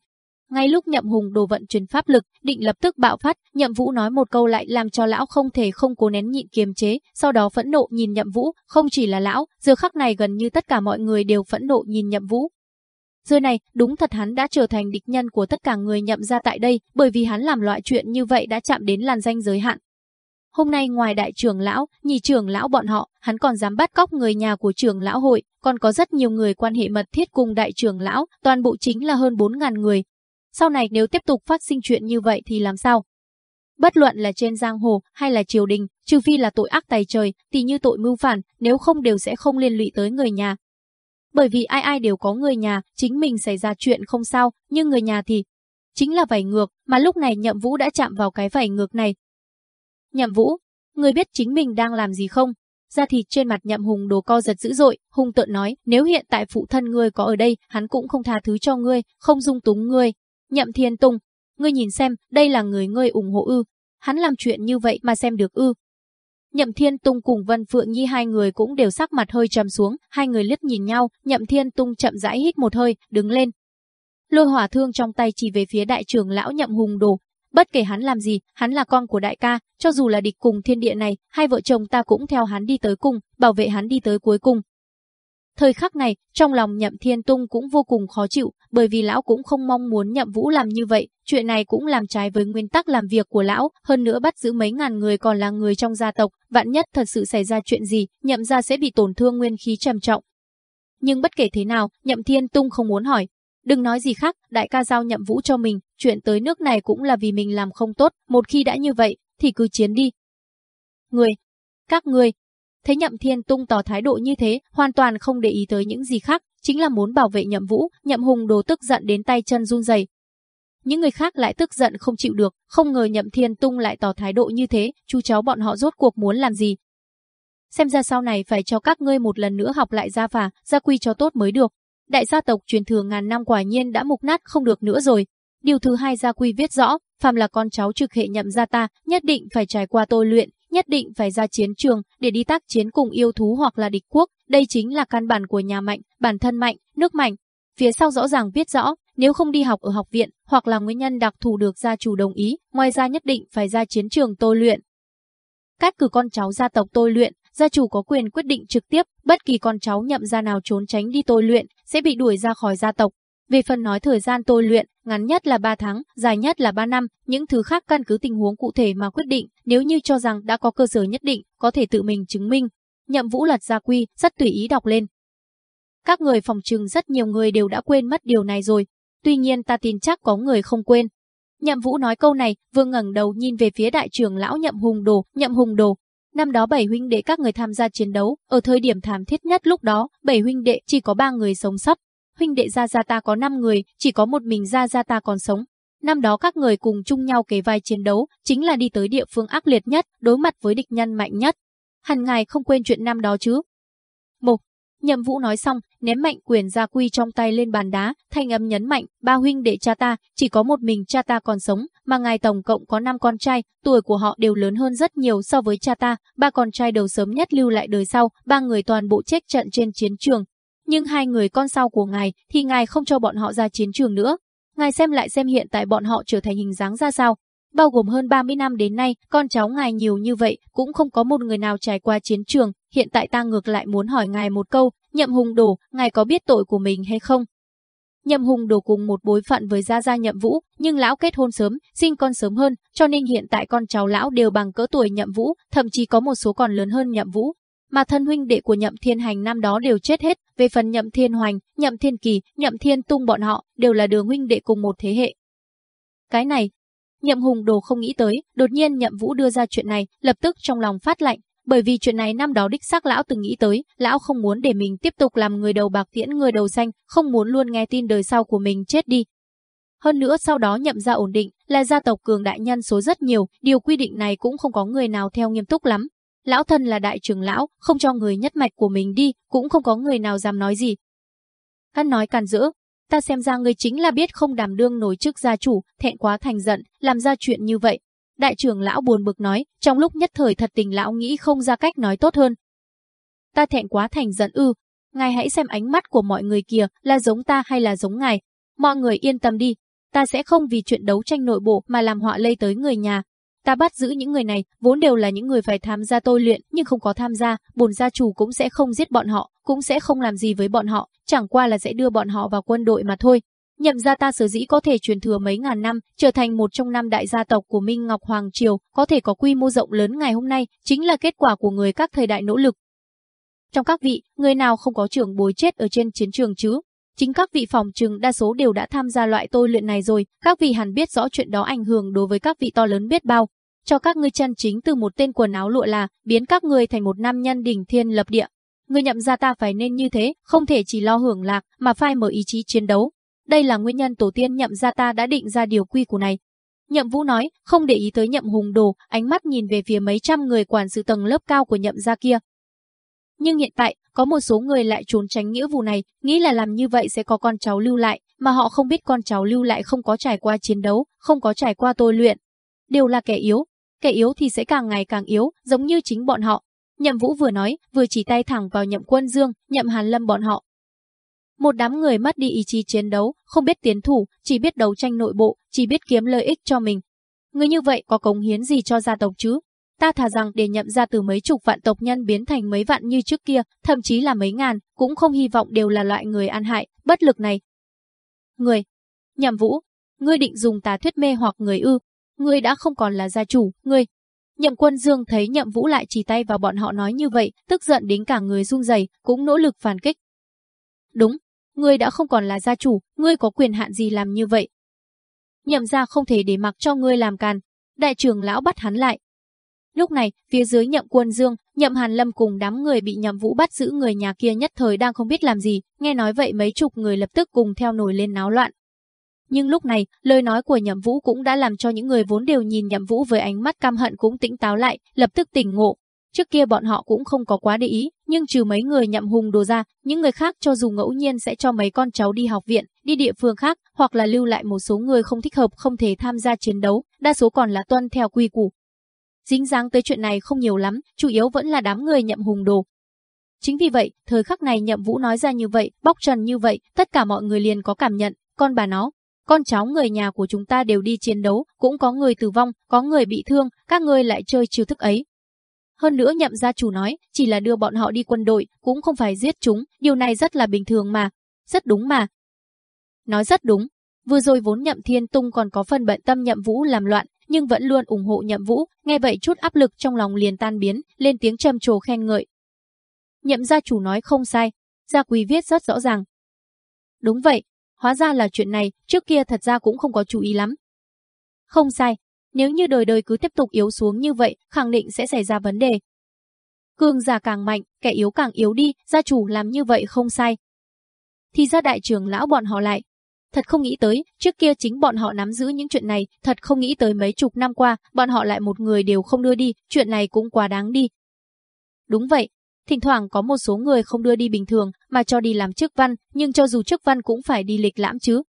ngay lúc Nhậm Hùng đồ vận chuyển pháp lực, định lập tức bạo phát, Nhậm Vũ nói một câu lại làm cho lão không thể không cố nén nhịn kiềm chế, sau đó phẫn nộ nhìn Nhậm Vũ, không chỉ là lão, giờ khắc này gần như tất cả mọi người đều phẫn nộ nhìn Nhậm Vũ. Giờ này, đúng thật hắn đã trở thành địch nhân của tất cả người nhậm ra tại đây, bởi vì hắn làm loại chuyện như vậy đã chạm đến làn danh giới hạn, Hôm nay ngoài đại trưởng lão, nhị trưởng lão bọn họ, hắn còn dám bắt cóc người nhà của trưởng lão hội, còn có rất nhiều người quan hệ mật thiết cùng đại trưởng lão, toàn bộ chính là hơn 4.000 người. Sau này nếu tiếp tục phát sinh chuyện như vậy thì làm sao? Bất luận là trên giang hồ hay là triều đình, trừ phi là tội ác tài trời, thì như tội mưu phản, nếu không đều sẽ không liên lụy tới người nhà. Bởi vì ai ai đều có người nhà, chính mình xảy ra chuyện không sao, nhưng người nhà thì chính là vảy ngược, mà lúc này Nhậm Vũ đã chạm vào cái vảy ngược này, Nhậm Vũ, người biết chính mình đang làm gì không? Da thịt trên mặt Nhậm Hùng đồ co giật dữ dội, hung tợn nói, nếu hiện tại phụ thân ngươi có ở đây, hắn cũng không tha thứ cho ngươi, không dung túng ngươi. Nhậm Thiên Tùng, ngươi nhìn xem, đây là người ngươi ủng hộ ư? Hắn làm chuyện như vậy mà xem được ư? Nhậm Thiên Tung cùng Vân Phượng Nhi hai người cũng đều sắc mặt hơi trầm xuống, hai người liếc nhìn nhau, Nhậm Thiên Tung chậm rãi hít một hơi, đứng lên. Lôi hỏa thương trong tay chỉ về phía đại trưởng lão Nhậm Hùng Đồ, Bất kể hắn làm gì, hắn là con của đại ca, cho dù là địch cùng thiên địa này, hai vợ chồng ta cũng theo hắn đi tới cùng, bảo vệ hắn đi tới cuối cùng. Thời khắc này, trong lòng nhậm thiên tung cũng vô cùng khó chịu, bởi vì lão cũng không mong muốn nhậm vũ làm như vậy, chuyện này cũng làm trái với nguyên tắc làm việc của lão, hơn nữa bắt giữ mấy ngàn người còn là người trong gia tộc, vạn nhất thật sự xảy ra chuyện gì, nhậm gia sẽ bị tổn thương nguyên khí trầm trọng. Nhưng bất kể thế nào, nhậm thiên tung không muốn hỏi, Đừng nói gì khác, đại ca giao nhậm vũ cho mình, chuyện tới nước này cũng là vì mình làm không tốt, một khi đã như vậy, thì cứ chiến đi. Người, các người, thấy nhậm thiên tung tỏ thái độ như thế, hoàn toàn không để ý tới những gì khác, chính là muốn bảo vệ nhậm vũ, nhậm hùng đồ tức giận đến tay chân run rẩy. Những người khác lại tức giận không chịu được, không ngờ nhậm thiên tung lại tỏ thái độ như thế, chú cháu bọn họ rốt cuộc muốn làm gì. Xem ra sau này phải cho các ngươi một lần nữa học lại gia phả gia quy cho tốt mới được. Đại gia tộc truyền thừa ngàn năm quả nhiên đã mục nát không được nữa rồi. Điều thứ hai gia quy viết rõ, phàm là con cháu trực hệ nhậm gia ta, nhất định phải trải qua tôi luyện, nhất định phải ra chiến trường để đi tác chiến cùng yêu thú hoặc là địch quốc. Đây chính là căn bản của nhà mạnh, bản thân mạnh, nước mạnh. Phía sau rõ ràng viết rõ, nếu không đi học ở học viện hoặc là nguyên nhân đặc thù được gia chủ đồng ý, ngoài ra nhất định phải ra chiến trường tôi luyện. Cát cử con cháu gia tộc tôi luyện, gia chủ có quyền quyết định trực tiếp, bất kỳ con cháu nhậm gia nào trốn tránh đi tôi luyện sẽ bị đuổi ra khỏi gia tộc. Về phần nói thời gian tôi luyện, ngắn nhất là 3 tháng, dài nhất là 3 năm, những thứ khác căn cứ tình huống cụ thể mà quyết định, nếu như cho rằng đã có cơ sở nhất định, có thể tự mình chứng minh. Nhậm Vũ lật ra quy, rất tùy ý đọc lên. Các người phòng trừng rất nhiều người đều đã quên mất điều này rồi, tuy nhiên ta tin chắc có người không quên. Nhậm Vũ nói câu này, vừa ngẩng đầu nhìn về phía đại trưởng lão Nhậm Hùng Đồ, Nhậm Hùng Đồ, Năm đó bảy huynh đệ các người tham gia chiến đấu, ở thời điểm thảm thiết nhất lúc đó, bảy huynh đệ chỉ có ba người sống sót. Huynh đệ Gia Gia ta có năm người, chỉ có một mình Gia Gia ta còn sống. Năm đó các người cùng chung nhau kề vai chiến đấu, chính là đi tới địa phương ác liệt nhất, đối mặt với địch nhân mạnh nhất. Hẳn ngài không quên chuyện năm đó chứ? Một, Nhậm Vũ nói xong, ném mạnh quyền gia quy trong tay lên bàn đá, thanh âm nhấn mạnh, ba huynh đệ cha ta, chỉ có một mình cha ta còn sống, mà ngài tổng cộng có năm con trai, tuổi của họ đều lớn hơn rất nhiều so với cha ta, ba con trai đầu sớm nhất lưu lại đời sau, ba người toàn bộ chết trận trên chiến trường. Nhưng hai người con sau của ngài thì ngài không cho bọn họ ra chiến trường nữa. Ngài xem lại xem hiện tại bọn họ trở thành hình dáng ra sao, bao gồm hơn 30 năm đến nay, con cháu ngài nhiều như vậy, cũng không có một người nào trải qua chiến trường, hiện tại ta ngược lại muốn hỏi ngài một câu, Nhậm Hùng Đồ, ngài có biết tội của mình hay không? Nhậm Hùng Đồ cùng một bối phận với Gia Gia Nhậm Vũ, nhưng lão kết hôn sớm, sinh con sớm hơn, cho nên hiện tại con cháu lão đều bằng cỡ tuổi Nhậm Vũ, thậm chí có một số còn lớn hơn Nhậm Vũ. Mà thân huynh đệ của Nhậm Thiên Hành năm đó đều chết hết, về phần Nhậm Thiên Hoành, Nhậm Thiên Kỳ, Nhậm Thiên Tung bọn họ đều là đường huynh đệ cùng một thế hệ. Cái này, Nhậm Hùng Đồ không nghĩ tới, đột nhiên Nhậm Vũ đưa ra chuyện này, lập tức trong lòng phát lạnh, bởi vì chuyện này năm đó đích xác lão từng nghĩ tới, lão không muốn để mình tiếp tục làm người đầu bạc tiễn người đầu xanh, không muốn luôn nghe tin đời sau của mình chết đi. Hơn nữa sau đó nhậm ra ổn định, là gia tộc cường đại nhân số rất nhiều, điều quy định này cũng không có người nào theo nghiêm túc lắm. Lão thân là đại trưởng lão, không cho người nhất mạch của mình đi, cũng không có người nào dám nói gì. Hắn nói càn rỡ, ta xem ra người chính là biết không đảm đương nổi chức gia chủ, thẹn quá thành giận, làm ra chuyện như vậy, Đại trưởng lão buồn bực nói, trong lúc nhất thời thật tình lão nghĩ không ra cách nói tốt hơn. Ta thẹn quá thành giận ư, ngài hãy xem ánh mắt của mọi người kìa, là giống ta hay là giống ngài. Mọi người yên tâm đi, ta sẽ không vì chuyện đấu tranh nội bộ mà làm họa lây tới người nhà. Ta bắt giữ những người này, vốn đều là những người phải tham gia tôi luyện, nhưng không có tham gia, bồn gia chủ cũng sẽ không giết bọn họ, cũng sẽ không làm gì với bọn họ, chẳng qua là sẽ đưa bọn họ vào quân đội mà thôi. Nhậm gia ta sở dĩ có thể truyền thừa mấy ngàn năm, trở thành một trong năm đại gia tộc của Minh Ngọc Hoàng Triều, có thể có quy mô rộng lớn ngày hôm nay, chính là kết quả của người các thời đại nỗ lực. Trong các vị, người nào không có trưởng bối chết ở trên chiến trường chứ? Chính các vị phòng trừng đa số đều đã tham gia loại tôi luyện này rồi, các vị hẳn biết rõ chuyện đó ảnh hưởng đối với các vị to lớn biết bao. Cho các ngươi chân chính từ một tên quần áo lụa là, biến các ngươi thành một nam nhân đỉnh thiên lập địa. Người nhậm ra ta phải nên như thế, không thể chỉ lo hưởng lạc, mà phải mở ý chí chiến đấu, đây là nguyên nhân tổ tiên nhậm ra ta đã định ra điều quy củ này. Nhậm Vũ nói, không để ý tới nhậm hùng đồ, ánh mắt nhìn về phía mấy trăm người quản sự tầng lớp cao của nhậm gia kia. Nhưng hiện tại, có một số người lại trốn tránh nghĩa vụ này, nghĩ là làm như vậy sẽ có con cháu lưu lại, mà họ không biết con cháu lưu lại không có trải qua chiến đấu, không có trải qua tôi luyện. Đều là kẻ yếu, kẻ yếu thì sẽ càng ngày càng yếu, giống như chính bọn họ. Nhậm Vũ vừa nói, vừa chỉ tay thẳng vào Nhậm Quân Dương, Nhậm Hàn Lâm bọn họ. Một đám người mất đi ý chí chiến đấu, không biết tiến thủ, chỉ biết đấu tranh nội bộ, chỉ biết kiếm lợi ích cho mình. Người như vậy có cống hiến gì cho gia tộc chứ? Ta thà rằng để nhậm ra từ mấy chục vạn tộc nhân biến thành mấy vạn như trước kia, thậm chí là mấy ngàn, cũng không hy vọng đều là loại người an hại, bất lực này. Người. Nhậm vũ. Ngươi định dùng tà thuyết mê hoặc người ư. Ngươi đã không còn là gia chủ, ngươi. Nhậm quân dương thấy nhậm vũ lại chỉ tay vào bọn họ nói như vậy, tức giận đến cả người run rẩy, cũng nỗ lực phản kích. Đúng, ngươi đã không còn là gia chủ, ngươi có quyền hạn gì làm như vậy? Nhậm gia không thể để mặc cho ngươi làm càn. Đại trưởng lão bắt hắn lại. Lúc này, phía dưới nhậm quân dương, nhậm hàn lâm cùng đám người bị nhậm vũ bắt giữ người nhà kia nhất thời đang không biết làm gì, nghe nói vậy mấy chục người lập tức cùng theo nổi lên náo loạn. Nhưng lúc này, lời nói của nhậm vũ cũng đã làm cho những người vốn đều nhìn nhậm vũ với ánh mắt cam hận cũng tỉnh táo lại, lập tức tỉnh ngộ, Trước kia bọn họ cũng không có quá để ý, nhưng trừ mấy người nhậm hùng đồ ra, những người khác cho dù ngẫu nhiên sẽ cho mấy con cháu đi học viện, đi địa phương khác, hoặc là lưu lại một số người không thích hợp không thể tham gia chiến đấu, đa số còn là tuân theo quy củ. Dính dáng tới chuyện này không nhiều lắm, chủ yếu vẫn là đám người nhậm hùng đồ. Chính vì vậy, thời khắc này nhậm vũ nói ra như vậy, bóc trần như vậy, tất cả mọi người liền có cảm nhận, con bà nó, con cháu người nhà của chúng ta đều đi chiến đấu, cũng có người tử vong, có người bị thương, các ngươi lại chơi chiêu thức ấy, hơn nữa nhậm gia chủ nói, chỉ là đưa bọn họ đi quân đội, cũng không phải giết chúng, điều này rất là bình thường mà. Rất đúng mà. Nói rất đúng. Vừa rồi vốn nhậm thiên tung còn có phần bận tâm nhậm vũ làm loạn, nhưng vẫn luôn ủng hộ nhậm vũ, nghe vậy chút áp lực trong lòng liền tan biến, lên tiếng trầm trồ khen ngợi. Nhậm gia chủ nói không sai, gia quý viết rất rõ ràng. Đúng vậy, hóa ra là chuyện này, trước kia thật ra cũng không có chú ý lắm. Không sai, nếu như đời đời cứ tiếp tục yếu xuống như vậy, khẳng định sẽ xảy ra vấn đề. Cường giả càng mạnh, kẻ yếu càng yếu đi, gia chủ làm như vậy không sai. Thì ra đại trưởng lão bọn họ lại. Thật không nghĩ tới, trước kia chính bọn họ nắm giữ những chuyện này, thật không nghĩ tới mấy chục năm qua, bọn họ lại một người đều không đưa đi, chuyện này cũng quá đáng đi. Đúng vậy, thỉnh thoảng có một số người không đưa đi bình thường, mà cho đi làm chức văn, nhưng cho dù chức văn cũng phải đi lịch lãm chứ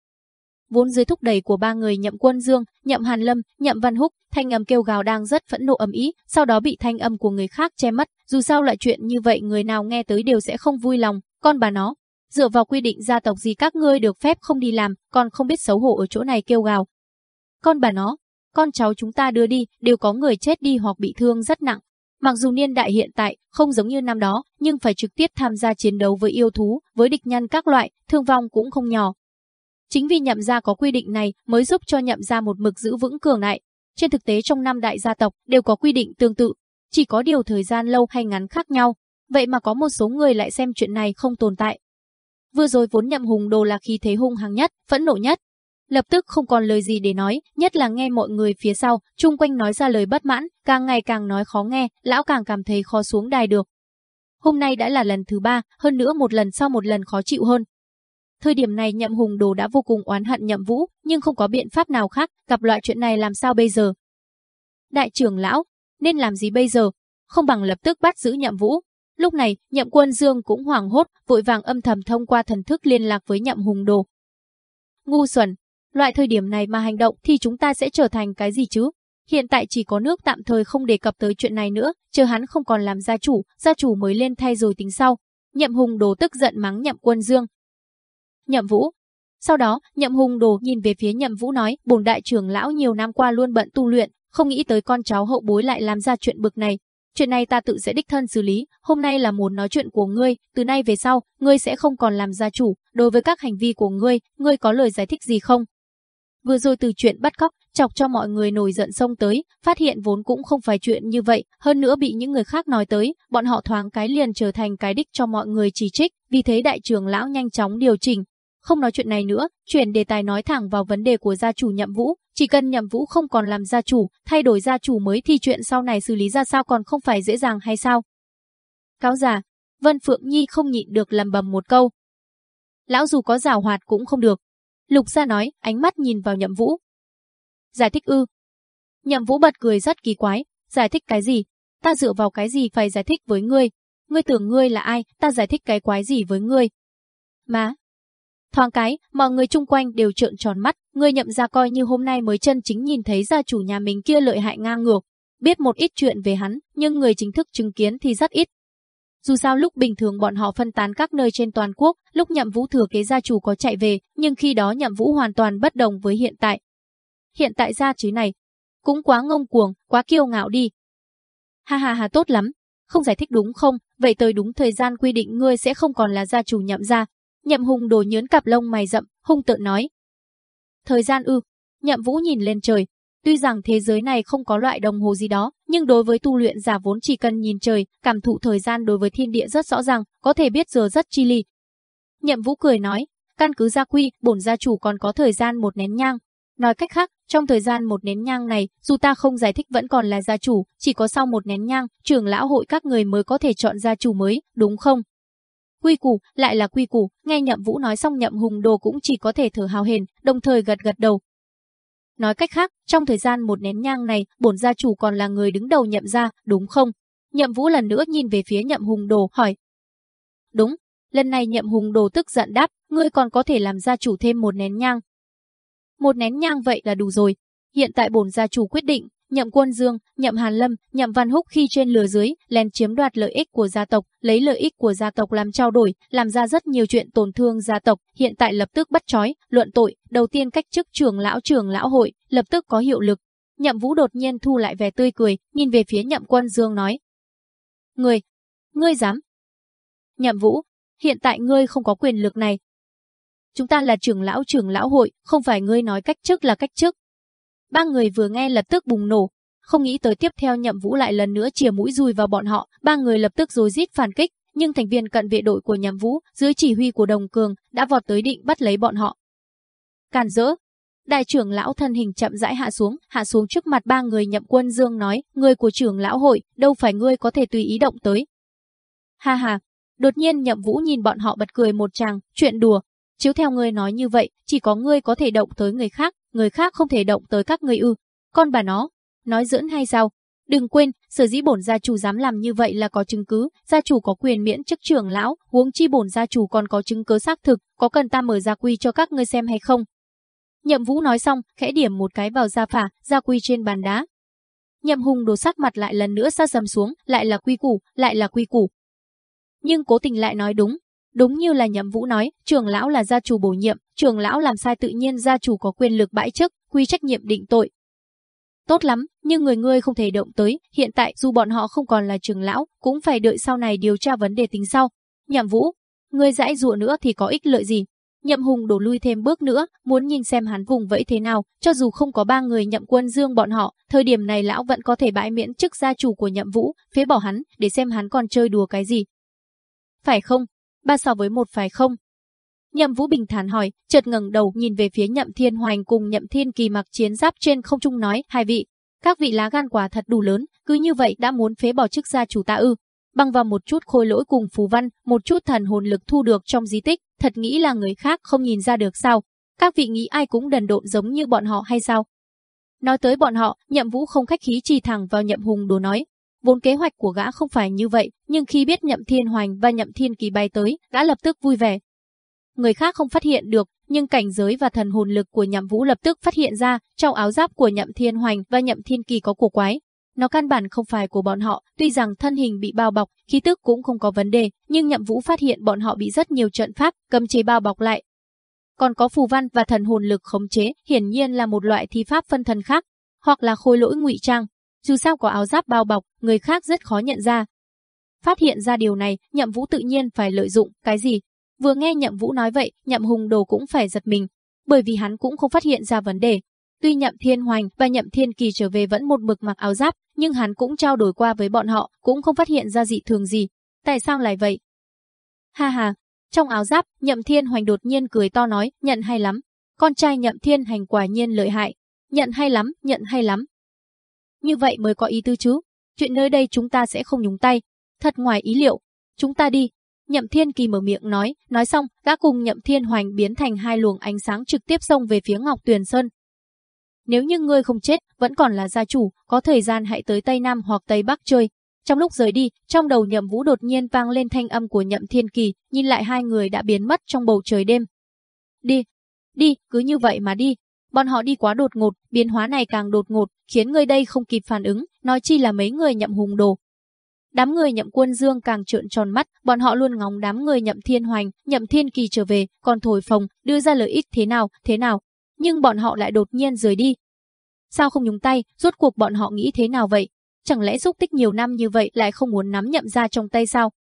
vốn dưới thúc đẩy của ba người Nhậm Quân Dương, Nhậm Hàn Lâm, Nhậm Văn Húc, thanh âm kêu gào đang rất phẫn nộ ầm ĩ, sau đó bị thanh âm của người khác che mất, dù sao loại chuyện như vậy người nào nghe tới đều sẽ không vui lòng, con bà nó, dựa vào quy định gia tộc gì các ngươi được phép không đi làm, còn không biết xấu hổ ở chỗ này kêu gào. Con bà nó, con cháu chúng ta đưa đi, đều có người chết đi hoặc bị thương rất nặng. Mặc dù niên đại hiện tại không giống như năm đó, nhưng phải trực tiếp tham gia chiến đấu với yêu thú, với địch nhân các loại, thương vong cũng không nhỏ. Chính vì nhậm gia có quy định này mới giúp cho nhậm gia một mực giữ vững cường đại. Trên thực tế trong năm đại gia tộc đều có quy định tương tự, chỉ có điều thời gian lâu hay ngắn khác nhau. Vậy mà có một số người lại xem chuyện này không tồn tại. Vừa rồi vốn nhậm hùng đồ là khí thế hung hăng nhất, phẫn nộ nhất. Lập tức không còn lời gì để nói, nhất là nghe mọi người phía sau, chung quanh nói ra lời bất mãn, càng ngày càng nói khó nghe, lão càng cảm thấy khó xuống đài được. Hôm nay đã là lần thứ ba, hơn nữa một lần sau một lần khó chịu hơn. Thời điểm này nhậm hùng đồ đã vô cùng oán hận nhậm vũ, nhưng không có biện pháp nào khác, gặp loại chuyện này làm sao bây giờ. Đại trưởng lão, nên làm gì bây giờ? Không bằng lập tức bắt giữ nhậm vũ. Lúc này, nhậm quân dương cũng hoảng hốt, vội vàng âm thầm thông qua thần thức liên lạc với nhậm hùng đồ. Ngu xuẩn, loại thời điểm này mà hành động thì chúng ta sẽ trở thành cái gì chứ? Hiện tại chỉ có nước tạm thời không đề cập tới chuyện này nữa, chờ hắn không còn làm gia chủ, gia chủ mới lên thay rồi tính sau. Nhậm hùng đồ tức giận mắng nhậm quân dương, Nhậm Vũ. Sau đó, Nhậm Hùng Đồ nhìn về phía Nhậm Vũ nói, bổn đại trưởng lão nhiều năm qua luôn bận tu luyện, không nghĩ tới con cháu hậu bối lại làm ra chuyện bực này. Chuyện này ta tự sẽ đích thân xử lý, hôm nay là muốn nói chuyện của ngươi, từ nay về sau, ngươi sẽ không còn làm gia chủ, đối với các hành vi của ngươi, ngươi có lời giải thích gì không? Vừa rồi từ chuyện bắt cóc, chọc cho mọi người nổi giận xông tới, phát hiện vốn cũng không phải chuyện như vậy, hơn nữa bị những người khác nói tới, bọn họ thoáng cái liền trở thành cái đích cho mọi người chỉ trích, vì thế đại trưởng lão nhanh chóng điều chỉnh, không nói chuyện này nữa, chuyển đề tài nói thẳng vào vấn đề của gia chủ Nhậm Vũ, chỉ cần Nhậm Vũ không còn làm gia chủ, thay đổi gia chủ mới thì chuyện sau này xử lý ra sao còn không phải dễ dàng hay sao? Cáo già, Vân Phượng Nhi không nhịn được lầm bầm một câu. Lão dù có rào hoạt cũng không được. Lục gia nói, ánh mắt nhìn vào Nhậm Vũ. Giải thích ư. Nhậm Vũ bật cười rất kỳ quái, giải thích cái gì? Ta dựa vào cái gì phải giải thích với ngươi? Ngươi tưởng ngươi là ai, ta giải thích cái quái gì với ngươi? Má, Thoáng cái, mọi người chung quanh đều trợn tròn mắt, người nhậm ra coi như hôm nay mới chân chính nhìn thấy gia chủ nhà mình kia lợi hại ngang ngược. Biết một ít chuyện về hắn, nhưng người chính thức chứng kiến thì rất ít. Dù sao lúc bình thường bọn họ phân tán các nơi trên toàn quốc, lúc nhậm vũ thừa kế gia chủ có chạy về, nhưng khi đó nhậm vũ hoàn toàn bất đồng với hiện tại. Hiện tại gia chứ này, cũng quá ngông cuồng, quá kiêu ngạo đi. Ha ha ha tốt lắm, không giải thích đúng không, vậy tới đúng thời gian quy định ngươi sẽ không còn là gia chủ nhậm gia, Nhậm hùng đồ nhớn cặp lông mày rậm, hung tợn nói. Thời gian ư, nhậm vũ nhìn lên trời. Tuy rằng thế giới này không có loại đồng hồ gì đó, nhưng đối với tu luyện giả vốn chỉ cần nhìn trời, cảm thụ thời gian đối với thiên địa rất rõ ràng, có thể biết giờ rất chi ly. Nhậm vũ cười nói, căn cứ gia quy, bổn gia chủ còn có thời gian một nén nhang. Nói cách khác, trong thời gian một nén nhang này, dù ta không giải thích vẫn còn là gia chủ, chỉ có sau một nén nhang, trưởng lão hội các người mới có thể chọn gia chủ mới, đúng không? Quy củ, lại là quy củ, nghe Nhậm Vũ nói xong Nhậm Hùng Đồ cũng chỉ có thể thở hào hền, đồng thời gật gật đầu. Nói cách khác, trong thời gian một nén nhang này, bổn gia chủ còn là người đứng đầu Nhậm gia, đúng không? Nhậm Vũ lần nữa nhìn về phía Nhậm Hùng Đồ, hỏi. Đúng, lần này Nhậm Hùng Đồ tức giận đáp, ngươi còn có thể làm gia chủ thêm một nén nhang. Một nén nhang vậy là đủ rồi. Hiện tại bổn gia chủ quyết định, Nhậm Quân Dương, Nhậm Hàn Lâm, Nhậm Văn Húc khi trên lừa dưới, lén chiếm đoạt lợi ích của gia tộc, lấy lợi ích của gia tộc làm trao đổi, làm ra rất nhiều chuyện tổn thương gia tộc, hiện tại lập tức bắt trói, luận tội, đầu tiên cách chức trưởng lão trưởng lão hội, lập tức có hiệu lực. Nhậm Vũ đột nhiên thu lại vẻ tươi cười, nhìn về phía Nhậm Quân Dương nói: "Ngươi, ngươi dám?" Nhậm Vũ, hiện tại ngươi không có quyền lực này. Chúng ta là trưởng lão trưởng lão hội, không phải ngươi nói cách chức là cách chức, Ba người vừa nghe lập tức bùng nổ, không nghĩ tới tiếp theo nhậm vũ lại lần nữa chìa mũi dùi vào bọn họ, ba người lập tức rối rít phản kích, nhưng thành viên cận vệ đội của nhậm vũ, dưới chỉ huy của đồng cường, đã vọt tới định bắt lấy bọn họ. Càn rỡ, Đại trưởng lão thân hình chậm rãi hạ xuống, hạ xuống trước mặt ba người nhậm quân dương nói, người của trưởng lão hội, đâu phải ngươi có thể tùy ý động tới. Ha ha, đột nhiên nhậm vũ nhìn bọn họ bật cười một tràng, chuyện đùa. Chiếu theo ngươi nói như vậy, chỉ có ngươi có thể động tới người khác, người khác không thể động tới các ngươi ư. Con bà nó, nói giỡn hay sao? Đừng quên, sở dĩ bổn gia chủ dám làm như vậy là có chứng cứ, gia chủ có quyền miễn chức trưởng lão, huống chi bổn gia chủ còn có chứng cứ xác thực, có cần ta mở gia quy cho các ngươi xem hay không? Nhậm Vũ nói xong, khẽ điểm một cái vào gia phả, gia quy trên bàn đá. Nhậm Hùng đồ sắc mặt lại lần nữa xa dầm xuống, lại là quy củ, lại là quy củ. Nhưng cố tình lại nói đúng, Đúng như là Nhậm Vũ nói, trưởng lão là gia chủ bổ nhiệm, trưởng lão làm sai tự nhiên gia chủ có quyền lực bãi chức, quy trách nhiệm định tội. tốt lắm, nhưng người ngươi không thể động tới, hiện tại dù bọn họ không còn là trưởng lão, cũng phải đợi sau này điều tra vấn đề tính sau. Nhậm Vũ, ngươi dãi dụa nữa thì có ích lợi gì? Nhậm Hùng đổ lui thêm bước nữa, muốn nhìn xem hắn vùng vẫy thế nào, cho dù không có ba người nhậm quân dương bọn họ, thời điểm này lão vẫn có thể bãi miễn chức gia chủ của nhậm vũ, phế bỏ hắn, để xem hắn còn chơi đùa cái gì. Phải không? Ba so với một phải không? Nhậm Vũ bình thản hỏi, chợt ngẩng đầu nhìn về phía Nhậm Thiên Hoành cùng Nhậm Thiên Kỳ mặc chiến giáp trên không trung nói, hai vị, các vị lá gan quả thật đủ lớn, cứ như vậy đã muốn phế bỏ chức gia chủ ta ư? Bằng vào một chút khôi lỗi cùng phù văn, một chút thần hồn lực thu được trong di tích, thật nghĩ là người khác không nhìn ra được sao? Các vị nghĩ ai cũng đần độn giống như bọn họ hay sao? Nói tới bọn họ, Nhậm Vũ không khách khí chỉ thẳng vào Nhậm Hùng đồ nói, Vốn kế hoạch của gã không phải như vậy, nhưng khi biết Nhậm Thiên Hoành và Nhậm Thiên Kỳ bay tới, đã lập tức vui vẻ, người khác không phát hiện được, nhưng cảnh giới và thần hồn lực của Nhậm Vũ lập tức phát hiện ra, trong áo giáp của Nhậm Thiên Hoành và Nhậm Thiên Kỳ có cổ quái. Nó căn bản không phải của bọn họ, tuy rằng thân hình bị bao bọc, khí tức cũng không có vấn đề, nhưng Nhậm Vũ phát hiện bọn họ bị rất nhiều trận pháp cấm chế bao bọc lại. Còn có phù văn và thần hồn lực khống chế, hiển nhiên là một loại thi pháp phân thân khác, hoặc là khôi lỗi ngụy trang. Dù sao có áo giáp bao bọc, người khác rất khó nhận ra. Phát hiện ra điều này, Nhậm Vũ tự nhiên phải lợi dụng cái gì, Vừa nghe Nhậm Vũ nói vậy, Nhậm Hùng Đồ cũng phải giật mình, bởi vì hắn cũng không phát hiện ra vấn đề. Tuy Nhậm Thiên Hoành và Nhậm Thiên Kỳ trở về vẫn một mực mặc áo giáp, nhưng hắn cũng trao đổi qua với bọn họ, cũng không phát hiện ra dị thường gì. Tại sao lại vậy? Ha ha, trong áo giáp, Nhậm Thiên Hoành đột nhiên cười to nói, nhận hay lắm. Con trai Nhậm Thiên Hành quả nhiên lợi hại. Nhận hay lắm, nhận hay lắm. Như vậy mới có ý tư chứ. Chuyện nơi đây chúng ta sẽ không nhúng tay. Thật ngoài ý liệu. Chúng ta đi, Nhậm Thiên Kỳ mở miệng nói, nói xong, gã cùng Nhậm Thiên Hoành biến thành hai luồng ánh sáng trực tiếp xông về phía Ngọc Tuyền Sơn. Nếu như ngươi không chết, vẫn còn là gia chủ, có thời gian hãy tới Tây Nam hoặc Tây Bắc chơi. Trong lúc rời đi, trong đầu Nhậm Vũ đột nhiên vang lên thanh âm của Nhậm Thiên Kỳ, nhìn lại hai người đã biến mất trong bầu trời đêm. Đi, đi, cứ như vậy mà đi. Bọn họ đi quá đột ngột, biến hóa này càng đột ngột, khiến người đây không kịp phản ứng, nói chi là mấy người nhậm hùng đồ, Đám người nhậm quân dương càng trợn tròn mắt, bọn họ luôn ngóng đám người nhậm thiên hoành, nhậm thiên kỳ trở về, còn thổi phồng, đưa ra lợi ích thế nào, thế nào. Nhưng bọn họ lại đột nhiên rời đi. Sao không nhúng tay, rốt cuộc bọn họ nghĩ thế nào vậy? Chẳng lẽ xúc tích nhiều năm như vậy lại không muốn nắm nhậm ra trong tay sao?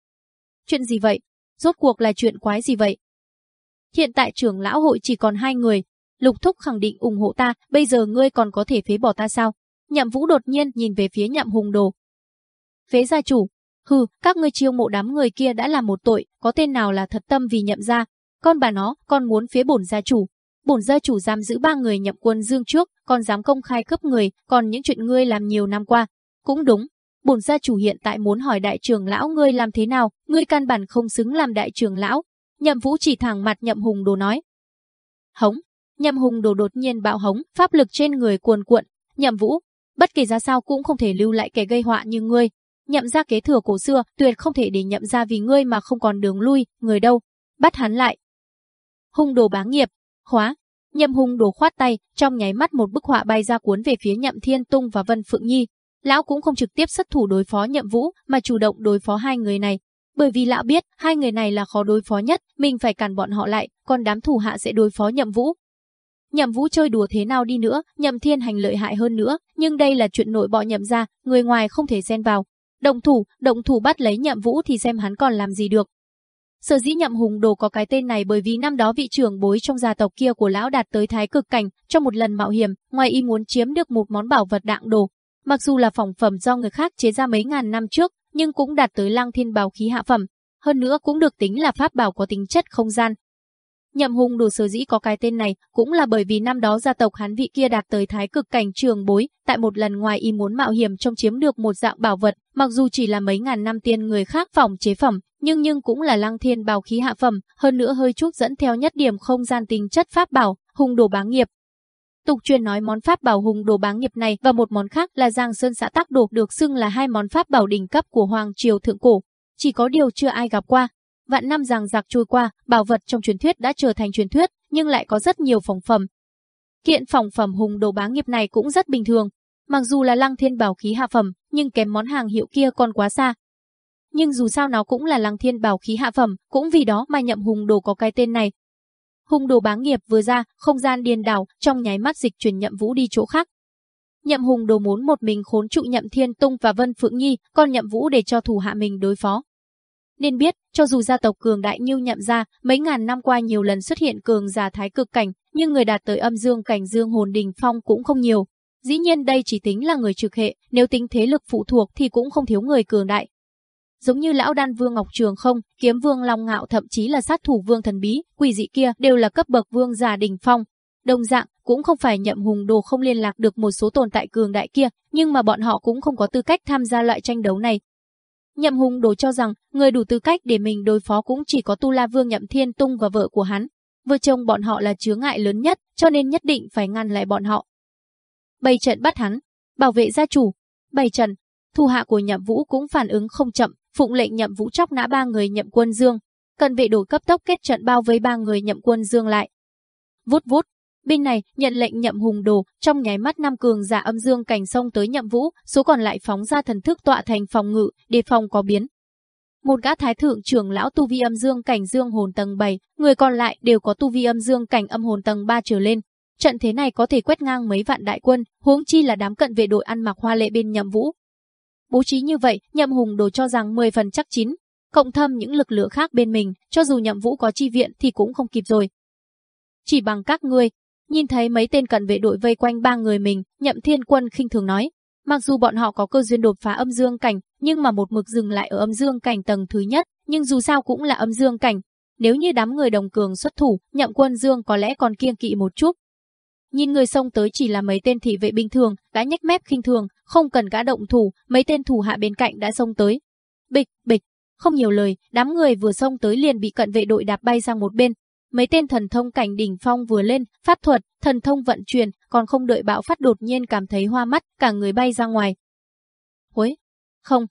Chuyện gì vậy? Rốt cuộc là chuyện quái gì vậy? Hiện tại trưởng lão hội chỉ còn hai người. Lục Thúc khẳng định ủng hộ ta, bây giờ ngươi còn có thể phế bỏ ta sao? Nhậm Vũ đột nhiên nhìn về phía Nhậm Hùng Đồ, Phế gia chủ, hừ, các ngươi chiêu mộ đám người kia đã là một tội, có tên nào là thật tâm vì nhậm gia, con bà nó, con muốn phế bổn gia chủ. Bổn gia chủ giam giữ ba người nhậm quân dương trước, còn dám công khai cướp người, còn những chuyện ngươi làm nhiều năm qua. Cũng đúng, bổn gia chủ hiện tại muốn hỏi đại trưởng lão ngươi làm thế nào, ngươi căn bản không xứng làm đại trưởng lão. Nhậm Vũ chỉ thẳng mặt Nhậm Hùng Đồ nói. Hống, Nhậm Hùng Đồ đột nhiên bạo hống, pháp lực trên người cuồn cuộn. Nhậm Vũ, bất kỳ ra sao cũng không thể lưu lại kẻ gây họa như ngươi, Nhậm ra kế thừa cổ xưa, tuyệt không thể để nhậm ra vì ngươi mà không còn đường lui, người đâu. Bắt hắn lại. Hung đồ bá nghiệp. Khóa. Nhậm hung đồ khoát tay, trong nháy mắt một bức họa bay ra cuốn về phía nhậm thiên tung và Vân Phượng Nhi. Lão cũng không trực tiếp xuất thủ đối phó nhậm vũ, mà chủ động đối phó hai người này. Bởi vì lão biết, hai người này là khó đối phó nhất, mình phải cản bọn họ lại, còn đám thủ hạ sẽ đối phó nhậm vũ. Nhậm Vũ chơi đùa thế nào đi nữa, Nhậm Thiên Hành lợi hại hơn nữa, nhưng đây là chuyện nội bộ nhậm ra, người ngoài không thể xen vào, Động thủ, động thủ bắt lấy nhậm vũ thì xem hắn còn làm gì được. Sở dĩ nhậm hùng đồ có cái tên này bởi vì năm đó vị trưởng bối trong gia tộc kia của lão đạt tới thái cực cảnh, trong một lần mạo hiểm, ngoài y muốn chiếm được một món bảo vật đạng đồ. Mặc dù là phòng phẩm do người khác chế ra mấy ngàn năm trước, nhưng cũng đạt tới lang thiên bào khí hạ phẩm. Hơn nữa cũng được tính là pháp bảo có tính chất không gian, Nhậm hùng đồ sở dĩ có cái tên này cũng là bởi vì năm đó gia tộc hắn vị kia đạt tới thái cực cảnh trường bối, tại một lần ngoài ý muốn mạo hiểm trong chiếm được một dạng bảo vật, mặc dù chỉ là mấy ngàn năm tiên người khác phòng chế phẩm, nhưng nhưng cũng là lăng thiên bào khí hạ phẩm, hơn nữa hơi chút dẫn theo nhất điểm không gian tính chất pháp bảo, hùng đồ bá nghiệp. Tục truyền nói món pháp bảo hùng đồ bá nghiệp này và một món khác là Giang Sơn xã tác đồ được xưng là hai món pháp bảo đỉnh cấp của Hoàng Triều Thượng Cổ. Chỉ có điều chưa ai gặp qua, Vạn năm ràng giặc trôi qua, bảo vật trong truyền thuyết đã trở thành truyền thuyết, nhưng lại có rất nhiều phòng phẩm. Kiện phòng phẩm hùng đồ bá nghiệp này cũng rất bình thường. Mặc dù là lăng thiên bảo khí hạ phẩm, nhưng kém món hàng hiệu kia còn quá xa. Nhưng dù sao nó cũng là lăng thiên bảo khí hạ phẩm, cũng vì đó mà nhậm hùng đồ có cái tên này. Hùng đồ bá nghiệp vừa ra, không gian điền đảo, trong nháy mắt dịch chuyển nhậm vũ đi chỗ khác. Nhậm Hùng đồ muốn một mình khốn trụ Nhậm Thiên Tung và Vân Phượng Nhi, còn Nhậm Vũ để cho thủ hạ mình đối phó. Nên biết, cho dù gia tộc cường đại như Nhậm gia, mấy ngàn năm qua nhiều lần xuất hiện cường giả thái cực cảnh, nhưng người đạt tới âm dương cảnh dương hồn đình phong cũng không nhiều. Dĩ nhiên đây chỉ tính là người trực hệ, nếu tính thế lực phụ thuộc thì cũng không thiếu người cường đại. Giống như lão đan vương Ngọc Trường không, kiếm vương Long Ngạo thậm chí là sát thủ vương thần bí, quỷ dị kia đều là cấp bậc vương giả đình phong. Đồng dạng, cũng không phải nhậm hùng đồ không liên lạc được một số tồn tại cường đại kia, nhưng mà bọn họ cũng không có tư cách tham gia loại tranh đấu này. Nhậm hùng đồ cho rằng, người đủ tư cách để mình đối phó cũng chỉ có Tu La Vương Nhậm Thiên Tung và vợ của hắn. Vợ chồng bọn họ là chướng ngại lớn nhất, cho nên nhất định phải ngăn lại bọn họ. Bày trận bắt hắn, bảo vệ gia chủ. Bày trận, thu hạ của nhậm vũ cũng phản ứng không chậm, phụng lệnh nhậm vũ chóc nã ba người nhậm quân dương. Cần vệ đổi cấp tốc kết trận bao với ba người nhậm quân dương lại. Vút vút, Bên này, nhận lệnh nhậm hùng đồ, trong nháy mắt nam cường giả âm dương cảnh sông tới nhậm vũ, số còn lại phóng ra thần thức tọa thành phòng ngự, đề phòng có biến. Một gã thái thượng trưởng lão tu vi âm dương cảnh dương hồn tầng 7, người còn lại đều có tu vi âm dương cảnh âm hồn tầng 3 trở lên. Trận thế này có thể quét ngang mấy vạn đại quân, huống chi là đám cận vệ đội ăn mặc hoa lệ bên nhậm vũ. Bố trí như vậy, nhậm hùng đồ cho rằng 10 phần chắc chín, cộng thâm những lực lượng khác bên mình, cho dù nhậm vũ có chi viện thì cũng không kịp rồi. Chỉ bằng các ngươi, Nhìn thấy mấy tên cận vệ đội vây quanh ba người mình, Nhậm Thiên Quân khinh thường nói, mặc dù bọn họ có cơ duyên đột phá âm dương cảnh, nhưng mà một mực dừng lại ở âm dương cảnh tầng thứ nhất, nhưng dù sao cũng là âm dương cảnh. Nếu như đám người đồng cường xuất thủ, Nhậm Quân Dương có lẽ còn kiêng kỵ một chút. Nhìn người xông tới chỉ là mấy tên thị vệ bình thường, gã nhếch mép khinh thường, không cần gã động thủ, mấy tên thủ hạ bên cạnh đã xông tới. Bịch, bịch, không nhiều lời, đám người vừa xông tới liền bị cận vệ đội đạp bay sang một bên, Mấy tên thần thông cảnh đỉnh phong vừa lên, phát thuật, thần thông vận chuyển, còn không đợi bão phát đột nhiên cảm thấy hoa mắt, cả người bay ra ngoài. Hối, không,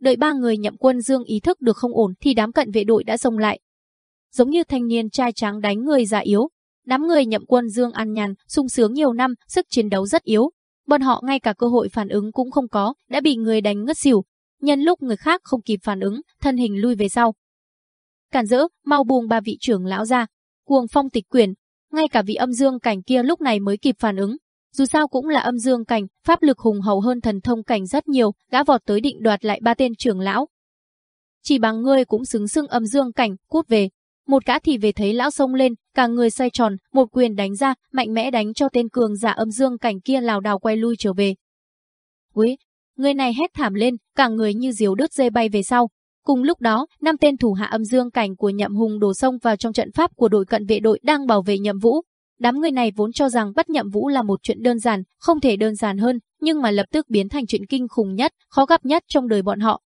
đợi ba người nhậm quân dương ý thức được không ổn thì đám cận vệ đội đã xông lại. Giống như thanh niên trai trắng đánh người già yếu, đám người nhậm quân dương ăn nhàn, sung sướng nhiều năm, sức chiến đấu rất yếu. Bọn họ ngay cả cơ hội phản ứng cũng không có, đã bị người đánh ngất xỉu. Nhân lúc người khác không kịp phản ứng, thân hình lui về sau. Cản rỡ, mau buông ba vị trưởng lão ra, cuồng phong tịch quyển, ngay cả vị âm dương cảnh kia lúc này mới kịp phản ứng. Dù sao cũng là âm dương cảnh, pháp lực hùng hậu hơn thần thông cảnh rất nhiều, gã vọt tới định đoạt lại ba tên trưởng lão. Chỉ bằng ngươi cũng xứng xưng âm dương cảnh, cút về. Một gã thì về thấy lão sông lên, cả người xoay tròn, một quyền đánh ra, mạnh mẽ đánh cho tên cường giả âm dương cảnh kia lào đảo quay lui trở về. Úi, người này hét thảm lên, cả người như diều đứt dây bay về sau, Cùng lúc đó, năm tên thủ hạ âm dương cảnh của Nhậm Hùng đổ sông vào trong trận pháp của đội cận vệ đội đang bảo vệ Nhậm Vũ. Đám người này vốn cho rằng bắt Nhậm Vũ là một chuyện đơn giản, không thể đơn giản hơn, nhưng mà lập tức biến thành chuyện kinh khủng nhất, khó gặp nhất trong đời bọn họ.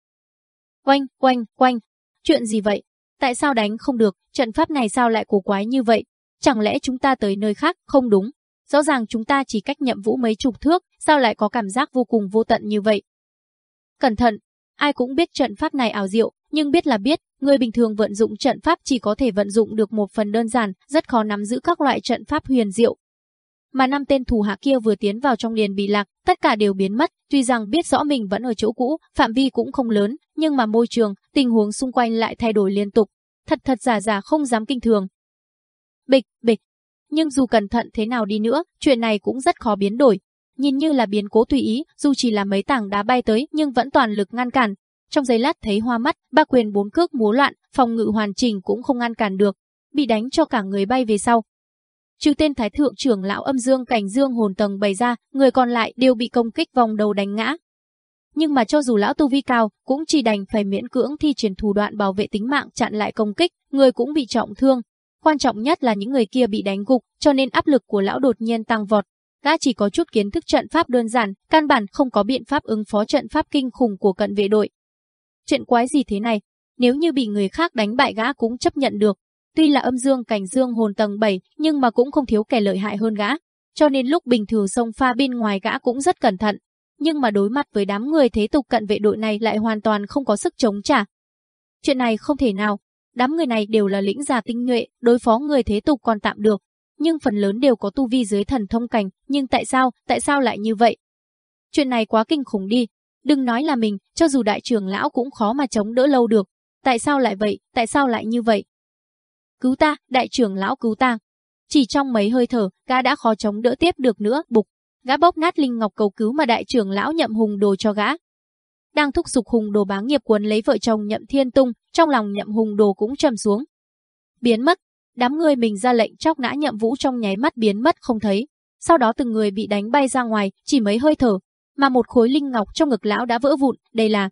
Oanh, oanh, oanh, chuyện gì vậy? Tại sao đánh không được, trận pháp này sao lại cổ quái như vậy? Chẳng lẽ chúng ta tới nơi khác, không đúng? Rõ ràng chúng ta chỉ cách Nhậm Vũ mấy chục thước, sao lại có cảm giác vô cùng vô tận như vậy? Cẩn thận, Ai cũng biết trận pháp này ảo diệu, nhưng biết là biết, người bình thường vận dụng trận pháp chỉ có thể vận dụng được một phần đơn giản, rất khó nắm giữ các loại trận pháp huyền diệu. Mà năm tên thủ hạ kia vừa tiến vào trong liền bị lạc, tất cả đều biến mất, tuy rằng biết rõ mình vẫn ở chỗ cũ, phạm vi cũng không lớn, nhưng mà môi trường, tình huống xung quanh lại thay đổi liên tục. Thật thật giả giả không dám kinh thường. Bịch, bịch. Nhưng dù cẩn thận thế nào đi nữa, chuyện này cũng rất khó biến đổi, nhìn như là biến cố tùy ý, dù chỉ là mấy tảng đá bay tới nhưng vẫn toàn lực ngăn cản. Trong giây lát thấy hoa mắt, ba quyền bốn cước múa loạn, phòng ngự hoàn chỉnh cũng không ngăn cản được, bị đánh cho cả người bay về sau. Trừ tên thái thượng trưởng lão âm dương cảnh dương hồn tầng bày ra, người còn lại đều bị công kích vòng đầu đánh ngã. Nhưng mà cho dù lão tu vi cao, cũng chỉ đành phải miễn cưỡng thi triển thủ đoạn bảo vệ tính mạng chặn lại công kích, người cũng bị trọng thương. Quan trọng nhất là những người kia bị đánh gục, cho nên áp lực của lão đột nhiên tăng vọt, gã chỉ có chút kiến thức trận pháp đơn giản, căn bản không có biện pháp ứng phó trận pháp kinh khủng của cận vệ đội. Chuyện quái gì thế này, nếu như bị người khác đánh bại gã cũng chấp nhận được. Tuy là âm dương cảnh dương hồn tầng 7, nhưng mà cũng không thiếu kẻ lợi hại hơn gã. Cho nên lúc bình thường sông pha bên ngoài gã cũng rất cẩn thận. Nhưng mà đối mặt với đám người thế tục cận vệ đội này lại hoàn toàn không có sức chống trả. Chuyện này không thể nào. Đám người này đều là lĩnh giả tinh nhuệ, đối phó người thế tục còn tạm được nhưng phần lớn đều có tu vi dưới thần thông cảnh, nhưng tại sao, tại sao lại như vậy? Chuyện này quá kinh khủng đi, đừng nói là mình, cho dù đại trưởng lão cũng khó mà chống đỡ lâu được. Tại sao lại vậy, tại sao lại như vậy? Cứu ta, đại trưởng lão cứu ta. Chỉ trong mấy hơi thở, gã đã khó chống đỡ tiếp được nữa, bục. gã bốc nát linh ngọc cầu cứu mà đại trưởng lão nhậm hùng đồ cho gã. Đang thúc giục hùng đồ bá nghiệp quấn lấy vợ chồng nhậm thiên tung, trong lòng nhậm hùng đồ cũng trầm xuống. Biến mất, đám người mình ra lệnh chóc nã nhậm vũ trong nháy mắt biến mất không thấy. Sau đó từng người bị đánh bay ra ngoài, chỉ mấy hơi thở, mà một khối linh ngọc trong ngực lão đã vỡ vụn, đây là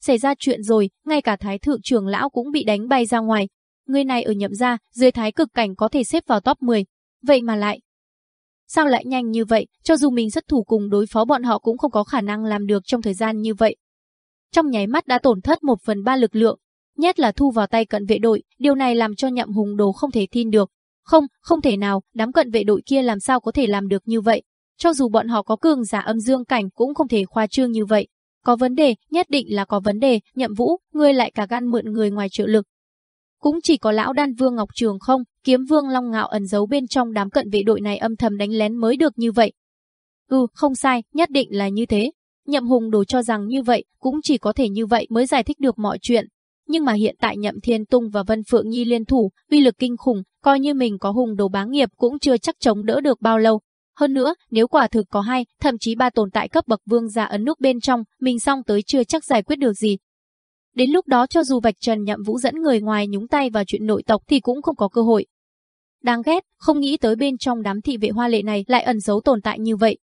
xảy ra chuyện rồi, ngay cả thái thượng trưởng lão cũng bị đánh bay ra ngoài. Người này ở nhậm gia, dưới thái cực cảnh có thể xếp vào top 10, vậy mà lại Sao lại nhanh như vậy, cho dù mình rất thủ cùng đối phó bọn họ cũng không có khả năng làm được trong thời gian như vậy. Trong nháy mắt đã tổn thất một phần ba lực lượng, nhất là thu vào tay cận vệ đội, điều này làm cho nhậm hùng đồ không thể tin được. Không, không thể nào, đám cận vệ đội kia làm sao có thể làm được như vậy. Cho dù bọn họ có cường giả âm dương cảnh cũng không thể khoa trương như vậy. Có vấn đề, nhất định là có vấn đề, nhậm vũ, ngươi lại cả gan mượn người ngoài trợ lực. Cũng chỉ có lão đan vương Ngọc Trường không, kiếm vương Long Ngạo ẩn giấu bên trong đám cận vệ đội này âm thầm đánh lén mới được như vậy. Ừ, không sai, nhất định là như thế. Nhậm Hùng đồ cho rằng như vậy, cũng chỉ có thể như vậy mới giải thích được mọi chuyện. Nhưng mà hiện tại Nhậm Thiên Tung và Vân Phượng Nhi liên thủ, uy lực kinh khủng, coi như mình có hùng đồ bá nghiệp cũng chưa chắc chống đỡ được bao lâu. Hơn nữa, nếu quả thực có hai, thậm chí ba tồn tại cấp bậc vương giả ấn nút bên trong, mình xong tới chưa chắc giải quyết được gì. Đến lúc đó cho dù Vạch Trần Nhậm Vũ dẫn người ngoài nhúng tay vào chuyện nội tộc thì cũng không có cơ hội. Đáng ghét, không nghĩ tới bên trong đám thị vệ hoa lệ này lại ẩn giấu tồn tại như vậy.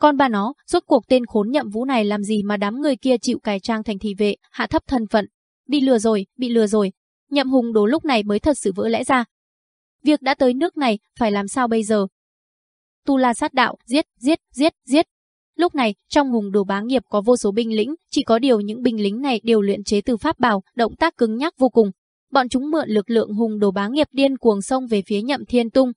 Con bà nó, rốt cuộc tên khốn Nhậm Vũ này làm gì mà đám người kia chịu cài trang thành thị vệ, hạ thấp thân phận. Bị lừa rồi, bị lừa rồi. Nhậm Hùng đố lúc này mới thật sự vỡ lẽ ra. Việc đã tới nước này, phải làm sao bây giờ? Tu La sát đạo, giết, giết, giết, giết, Lúc này, trong hùng đồ bá nghiệp có vô số binh lính, chỉ có điều những binh lính này đều luyện chế từ pháp bảo, động tác cứng nhắc vô cùng. Bọn chúng mượn lực lượng hùng đồ bá nghiệp điên cuồng xông về phía Nhậm Thiên Tung.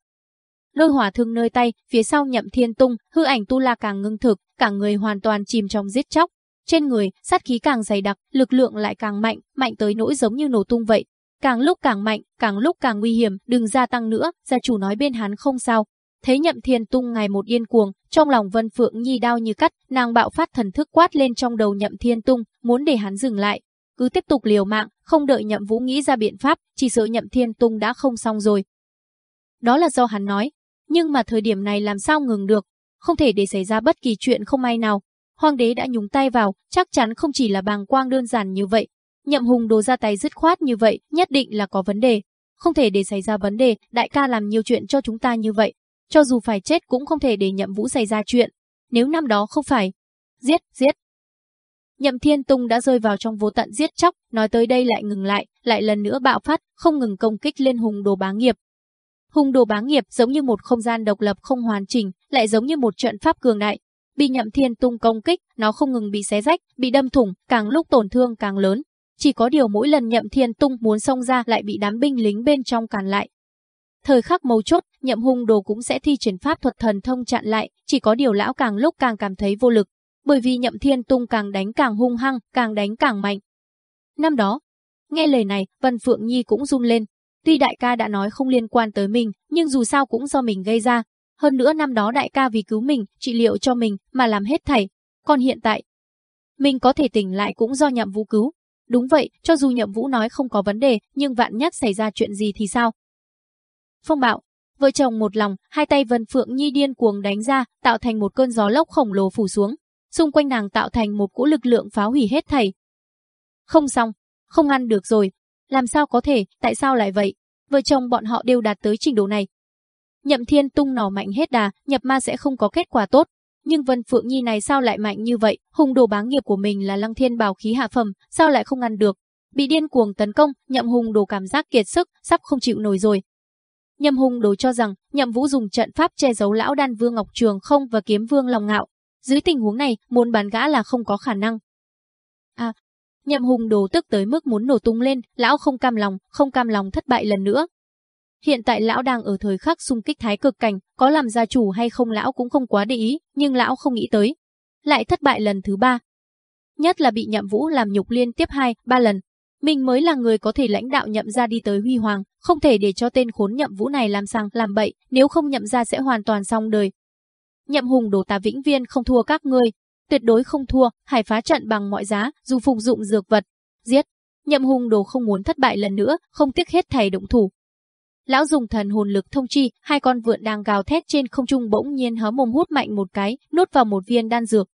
Lôi hỏa thương nơi tay, phía sau Nhậm Thiên Tung, hư ảnh tu la càng ngưng thực, cả người hoàn toàn chìm trong giết chóc. Trên người, sát khí càng dày đặc, lực lượng lại càng mạnh, mạnh tới nỗi giống như nổ tung vậy. Càng lúc càng mạnh, càng lúc càng nguy hiểm, đừng gia tăng nữa, gia chủ nói bên hắn không sao, Thấy nhậm thiên tung ngày một yên cuồng, trong lòng Vân Phượng Nhi đau như cắt, nàng bạo phát thần thức quát lên trong đầu nhậm thiên tung, muốn để hắn dừng lại. Cứ tiếp tục liều mạng, không đợi nhậm vũ nghĩ ra biện pháp, chỉ sợ nhậm thiên tung đã không xong rồi. Đó là do hắn nói, nhưng mà thời điểm này làm sao ngừng được, không thể để xảy ra bất kỳ chuyện không may nào. Hoàng đế đã nhúng tay vào, chắc chắn không chỉ là bàng quang đơn giản như vậy. Nhậm hùng đồ ra tay dứt khoát như vậy, nhất định là có vấn đề. Không thể để xảy ra vấn đề, đại ca làm nhiều chuyện cho chúng ta như vậy, cho dù phải chết cũng không thể để nhậm vũ xảy ra chuyện. Nếu năm đó không phải, giết, giết. Nhậm Thiên Tung đã rơi vào trong vô tận giết chóc, nói tới đây lại ngừng lại, lại lần nữa bạo phát, không ngừng công kích lên hùng đồ bá nghiệp. Hùng đồ bá nghiệp giống như một không gian độc lập không hoàn chỉnh, lại giống như một trận pháp cường đại. Bị Nhậm Thiên Tung công kích, nó không ngừng bị xé rách, bị đâm thủng, càng lúc tổn thương càng lớn. Chỉ có điều mỗi lần Nhậm Thiên Tung muốn xông ra lại bị đám binh lính bên trong cản lại, Thời khắc mấu chốt, nhậm hung đồ cũng sẽ thi triển pháp thuật thần thông chặn lại, chỉ có điều lão càng lúc càng cảm thấy vô lực, bởi vì nhậm thiên tung càng đánh càng hung hăng, càng đánh càng mạnh. Năm đó, nghe lời này, Vân Phượng Nhi cũng run lên. Tuy đại ca đã nói không liên quan tới mình, nhưng dù sao cũng do mình gây ra. Hơn nữa năm đó đại ca vì cứu mình, trị liệu cho mình, mà làm hết thảy. Còn hiện tại, mình có thể tỉnh lại cũng do nhậm vũ cứu. Đúng vậy, cho dù nhậm vũ nói không có vấn đề, nhưng vạn nhất xảy ra chuyện gì thì sao? phong bạo. Vợ chồng một lòng, hai tay Vân Phượng Nhi điên cuồng đánh ra, tạo thành một cơn gió lốc khổng lồ phủ xuống. Xung quanh nàng tạo thành một cỗ lực lượng phá hủy hết thảy. Không xong, không ăn được rồi. Làm sao có thể, tại sao lại vậy? Vợ chồng bọn họ đều đạt tới trình độ này. Nhậm Thiên tung nỏ mạnh hết đà, nhập ma sẽ không có kết quả tốt. Nhưng Vân Phượng Nhi này sao lại mạnh như vậy? Hùng đồ báng nghiệp của mình là Lăng Thiên bảo khí hạ phẩm, sao lại không ngăn được? Bị điên cuồng tấn công, Nhậm Hùng đồ cảm giác kiệt sức, sắp không chịu nổi rồi, Nhậm Hùng đồ cho rằng Nhậm Vũ dùng trận pháp che giấu lão đan vương Ngọc Trường không và kiếm vương Long Ngạo. Dưới tình huống này, muốn bán gã là không có khả năng. À, Nhậm Hùng đồ tức tới mức muốn nổ tung lên, lão không cam lòng, không cam lòng thất bại lần nữa. Hiện tại lão đang ở thời khắc xung kích thái cực cảnh, có làm gia chủ hay không lão cũng không quá để ý, nhưng lão không nghĩ tới. Lại thất bại lần thứ ba. Nhất là bị nhậm vũ làm nhục liên tiếp hai, ba lần, mình mới là người có thể lãnh đạo nhậm ra đi tới huy hoàng, không thể để cho tên khốn nhậm vũ này làm sang làm bậy, nếu không nhậm ra sẽ hoàn toàn xong đời. Nhậm hùng đồ ta vĩnh viên không thua các ngươi, tuyệt đối không thua, hải phá trận bằng mọi giá, dù phục dụng dược vật. Giết! Nhậm hùng đồ không muốn thất bại lần nữa, không tiếc hết thầy động thủ. Lão dùng thần hồn lực thông chi, hai con vượn đang gào thét trên không trung bỗng nhiên hớ mồm hút mạnh một cái, nuốt vào một viên đan dược.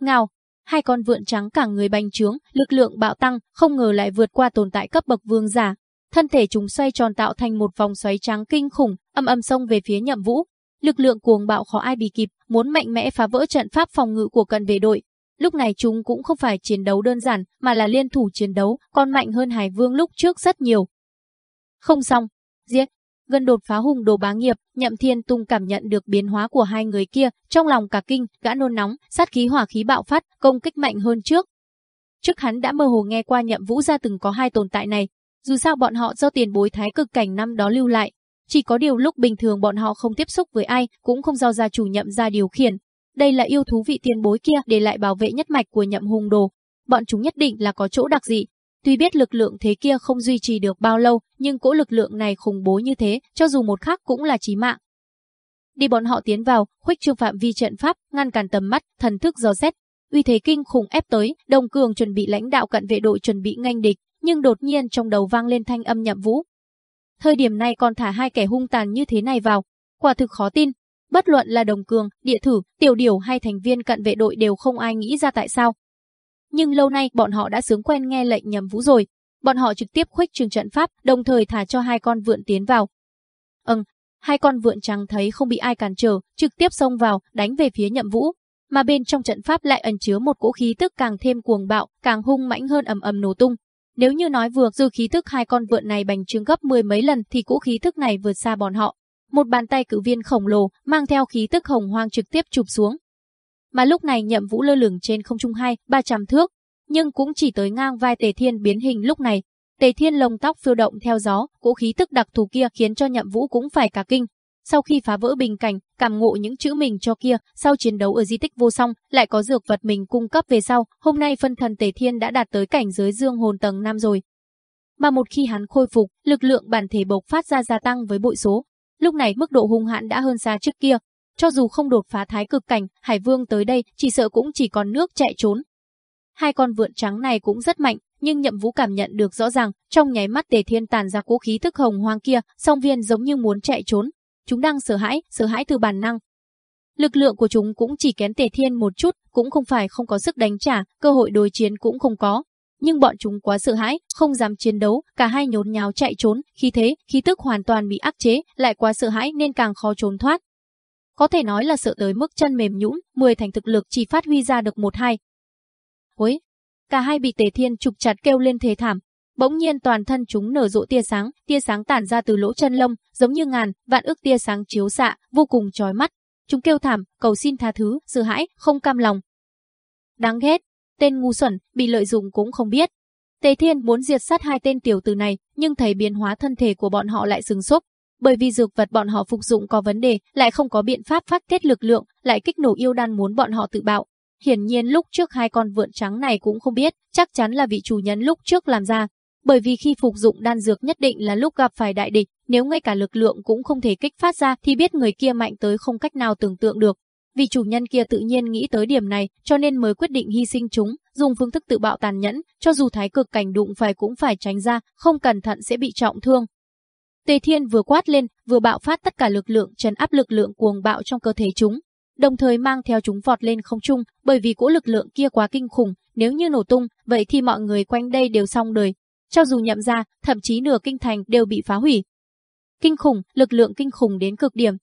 Ngào, hai con vượn trắng cả người bành trướng, lực lượng bạo tăng, không ngờ lại vượt qua tồn tại cấp bậc vương giả. Thân thể chúng xoay tròn tạo thành một vòng xoáy trắng kinh khủng, âm âm xông về phía Nhậm Vũ. Lực lượng cuồng bạo khó ai bị kịp, muốn mạnh mẽ phá vỡ trận pháp phòng ngự của cận vệ đội. Lúc này chúng cũng không phải chiến đấu đơn giản, mà là liên thủ chiến đấu, còn mạnh hơn Hải Vương lúc trước rất nhiều. Không xong, giết, gần đột phá hùng đồ bá nghiệp, Nhậm Thiên Tung cảm nhận được biến hóa của hai người kia, trong lòng cả kinh, gã nôn nóng, sát khí hỏa khí bạo phát, công kích mạnh hơn trước. Trước hắn đã mơ hồ nghe qua Nhậm Vũ gia từng có hai tồn tại này, dù sao bọn họ do tiền bối thái cực cảnh năm đó lưu lại, chỉ có điều lúc bình thường bọn họ không tiếp xúc với ai, cũng không do gia chủ Nhậm gia điều khiển. Đây là yêu thú vị tiền bối kia để lại bảo vệ nhất mạch của Nhậm Hùng Đồ. Bọn chúng nhất định là có chỗ đặc dị, Tuy biết lực lượng thế kia không duy trì được bao lâu, nhưng cỗ lực lượng này khủng bố như thế, cho dù một khắc cũng là chí mạng. Đi bọn họ tiến vào, khuếch trương phạm vi trận pháp, ngăn cản tầm mắt, thần thức dò xét. Uy thế kinh khủng ép tới, Đồng Cường chuẩn bị lãnh đạo cận vệ đội chuẩn bị nghênh địch, nhưng đột nhiên trong đầu vang lên thanh âm nhậm vũ. Thời điểm này còn thả hai kẻ hung tàn như thế này vào, quả thực khó tin. Bất luận là Đồng Cường, Địa Thử, Tiểu Điều hay thành viên cận vệ đội đều không ai nghĩ ra tại sao nhưng lâu nay bọn họ đã sướng quen nghe lệnh nhầm vũ rồi. Bọn họ trực tiếp khuếch trường trận pháp, đồng thời thả cho hai con vượn tiến vào. Ừm, hai con vượn trắng thấy không bị ai cản trở, trực tiếp xông vào, đánh về phía nhậm vũ. Mà bên trong trận pháp lại ẩn chứa một cỗ khí tức càng thêm cuồng bạo, càng hung mãnh hơn ầm ầm nổ tung. Nếu như nói vừa dư khí tức hai con vượn này bành trướng gấp mười mấy lần thì cỗ khí tức này vượt xa bọn họ. Một bàn tay cử viên khổng lồ mang theo khí tức hồng hoang trực tiếp chụp xuống, mà lúc này nhậm vũ lơ lửng trên không trung hai, ba trăm thước, nhưng cũng chỉ tới ngang vai Tề Thiên biến hình lúc này. Tề Thiên lồng tóc phiêu động theo gió, cỗ khí tức đặc thù kia khiến cho nhậm vũ cũng phải cả kinh. Sau khi phá vỡ bình cảnh, cảm ngộ những chữ mình cho kia, sau chiến đấu ở di tích vô song, lại có dược vật mình cung cấp về sau, hôm nay phân thần Tề Thiên đã đạt tới cảnh giới dương hồn tầng 5 rồi. Mà một khi hắn khôi phục, lực lượng bản thể bộc phát ra gia tăng với bội số. Lúc này mức độ hung hãn đã hơn xa trước kia, cho dù không đột phá thái cực cảnh, Hải Vương tới đây chỉ sợ cũng chỉ còn nước chạy trốn. Hai con vượn trắng này cũng rất mạnh, nhưng Nhậm Vũ cảm nhận được rõ ràng, trong nháy mắt Tề Thiên tàn ra cố khí thức hồng hoang kia, song viên giống như muốn chạy trốn. Chúng đang sợ hãi, sợ hãi từ bản năng. Lực lượng của chúng cũng chỉ kén Tề Thiên một chút, cũng không phải không có sức đánh trả, cơ hội đối chiến cũng không có. Nhưng bọn chúng quá sợ hãi, không dám chiến đấu, cả hai nhốn nháo chạy trốn, khi thế, khí tức hoàn toàn bị áp chế, lại quá sợ hãi nên càng khó trốn thoát. Có thể nói là sợ tới mức chân mềm nhũn, 10 thành thực lực chỉ phát huy ra được một hai. Ối! cả hai bị Tề Thiên trục chặt kêu lên thế thảm. Bỗng nhiên toàn thân chúng nở rộ tia sáng, tia sáng tản ra từ lỗ chân lông, giống như ngàn, vạn ước tia sáng chiếu xạ, vô cùng chói mắt. Chúng kêu thảm, cầu xin tha thứ, sợ hãi, không cam lòng. Đáng ghét, tên ngu xuẩn, bị lợi dụng cũng không biết. Tề Thiên muốn diệt sát hai tên tiểu tử này, nhưng thấy biến hóa thân thể của bọn họ lại sừng sốt, bởi vì dược vật bọn họ phục dụng có vấn đề, lại không có biện pháp phát tiết lực lượng, lại kích nổ yêu đan muốn bọn họ tự bạo. Hiển nhiên lúc trước hai con vượn trắng này cũng không biết, chắc chắn là vị chủ nhân lúc trước làm ra. Bởi vì khi phục dụng đan dược nhất định là lúc gặp phải đại địch, nếu ngay cả lực lượng cũng không thể kích phát ra thì biết người kia mạnh tới không cách nào tưởng tượng được. Vì chủ nhân kia tự nhiên nghĩ tới điểm này, cho nên mới quyết định hy sinh chúng, dùng phương thức tự bạo tàn nhẫn, cho dù thái cực cảnh đụng phải cũng phải tránh ra, không cẩn thận sẽ bị trọng thương. Tề Thiên vừa quát lên, vừa bạo phát tất cả lực lượng trấn áp lực lượng cuồng bạo trong cơ thể chúng, đồng thời mang theo chúng vọt lên không trung, bởi vì cỗ lực lượng kia quá kinh khủng, nếu như nổ tung, vậy thì mọi người quanh đây đều xong đời. Cho dù nhậm ra, thậm chí nửa kinh thành đều bị phá hủy. Kinh khủng, lực lượng kinh khủng đến cực điểm.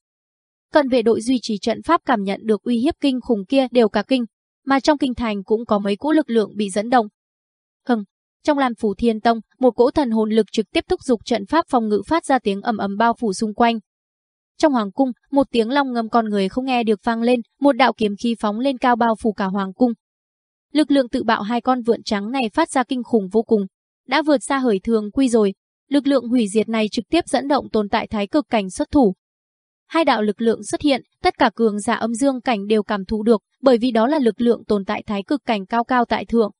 Cận vệ đội duy trì trận pháp cảm nhận được uy hiếp kinh khủng kia đều cả kinh, mà trong kinh thành cũng có mấy cỗ lực lượng bị dẫn động. Hừng, trong làm Phủ Thiên Tông, một cỗ thần hồn lực trực tiếp thúc dục trận pháp phòng ngự phát ra tiếng ầm ầm bao phủ xung quanh. Trong hoàng cung, một tiếng long ngâm con người không nghe được vang lên, một đạo kiếm khí phóng lên cao bao phủ cả hoàng cung. Lực lượng tự bạo hai con vượn trắng này phát ra kinh khủng vô cùng, đã vượt xa hời thường quy rồi. Lực lượng hủy diệt này trực tiếp dẫn động tồn tại thái cực cảnh xuất thủ. Hai đạo lực lượng xuất hiện, tất cả cường giả âm dương cảnh đều cảm thụ được, bởi vì đó là lực lượng tồn tại thái cực cảnh cao cao tại thượng.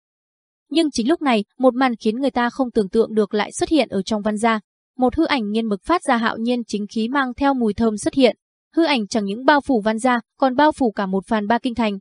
Nhưng chính lúc này, một màn khiến người ta không tưởng tượng được lại xuất hiện ở trong văn gia. Một hư ảnh nghiên mực phát ra hạo nhiên chính khí mang theo mùi thơm xuất hiện. Hư ảnh chẳng những bao phủ văn gia, còn bao phủ cả một phàn ba kinh thành.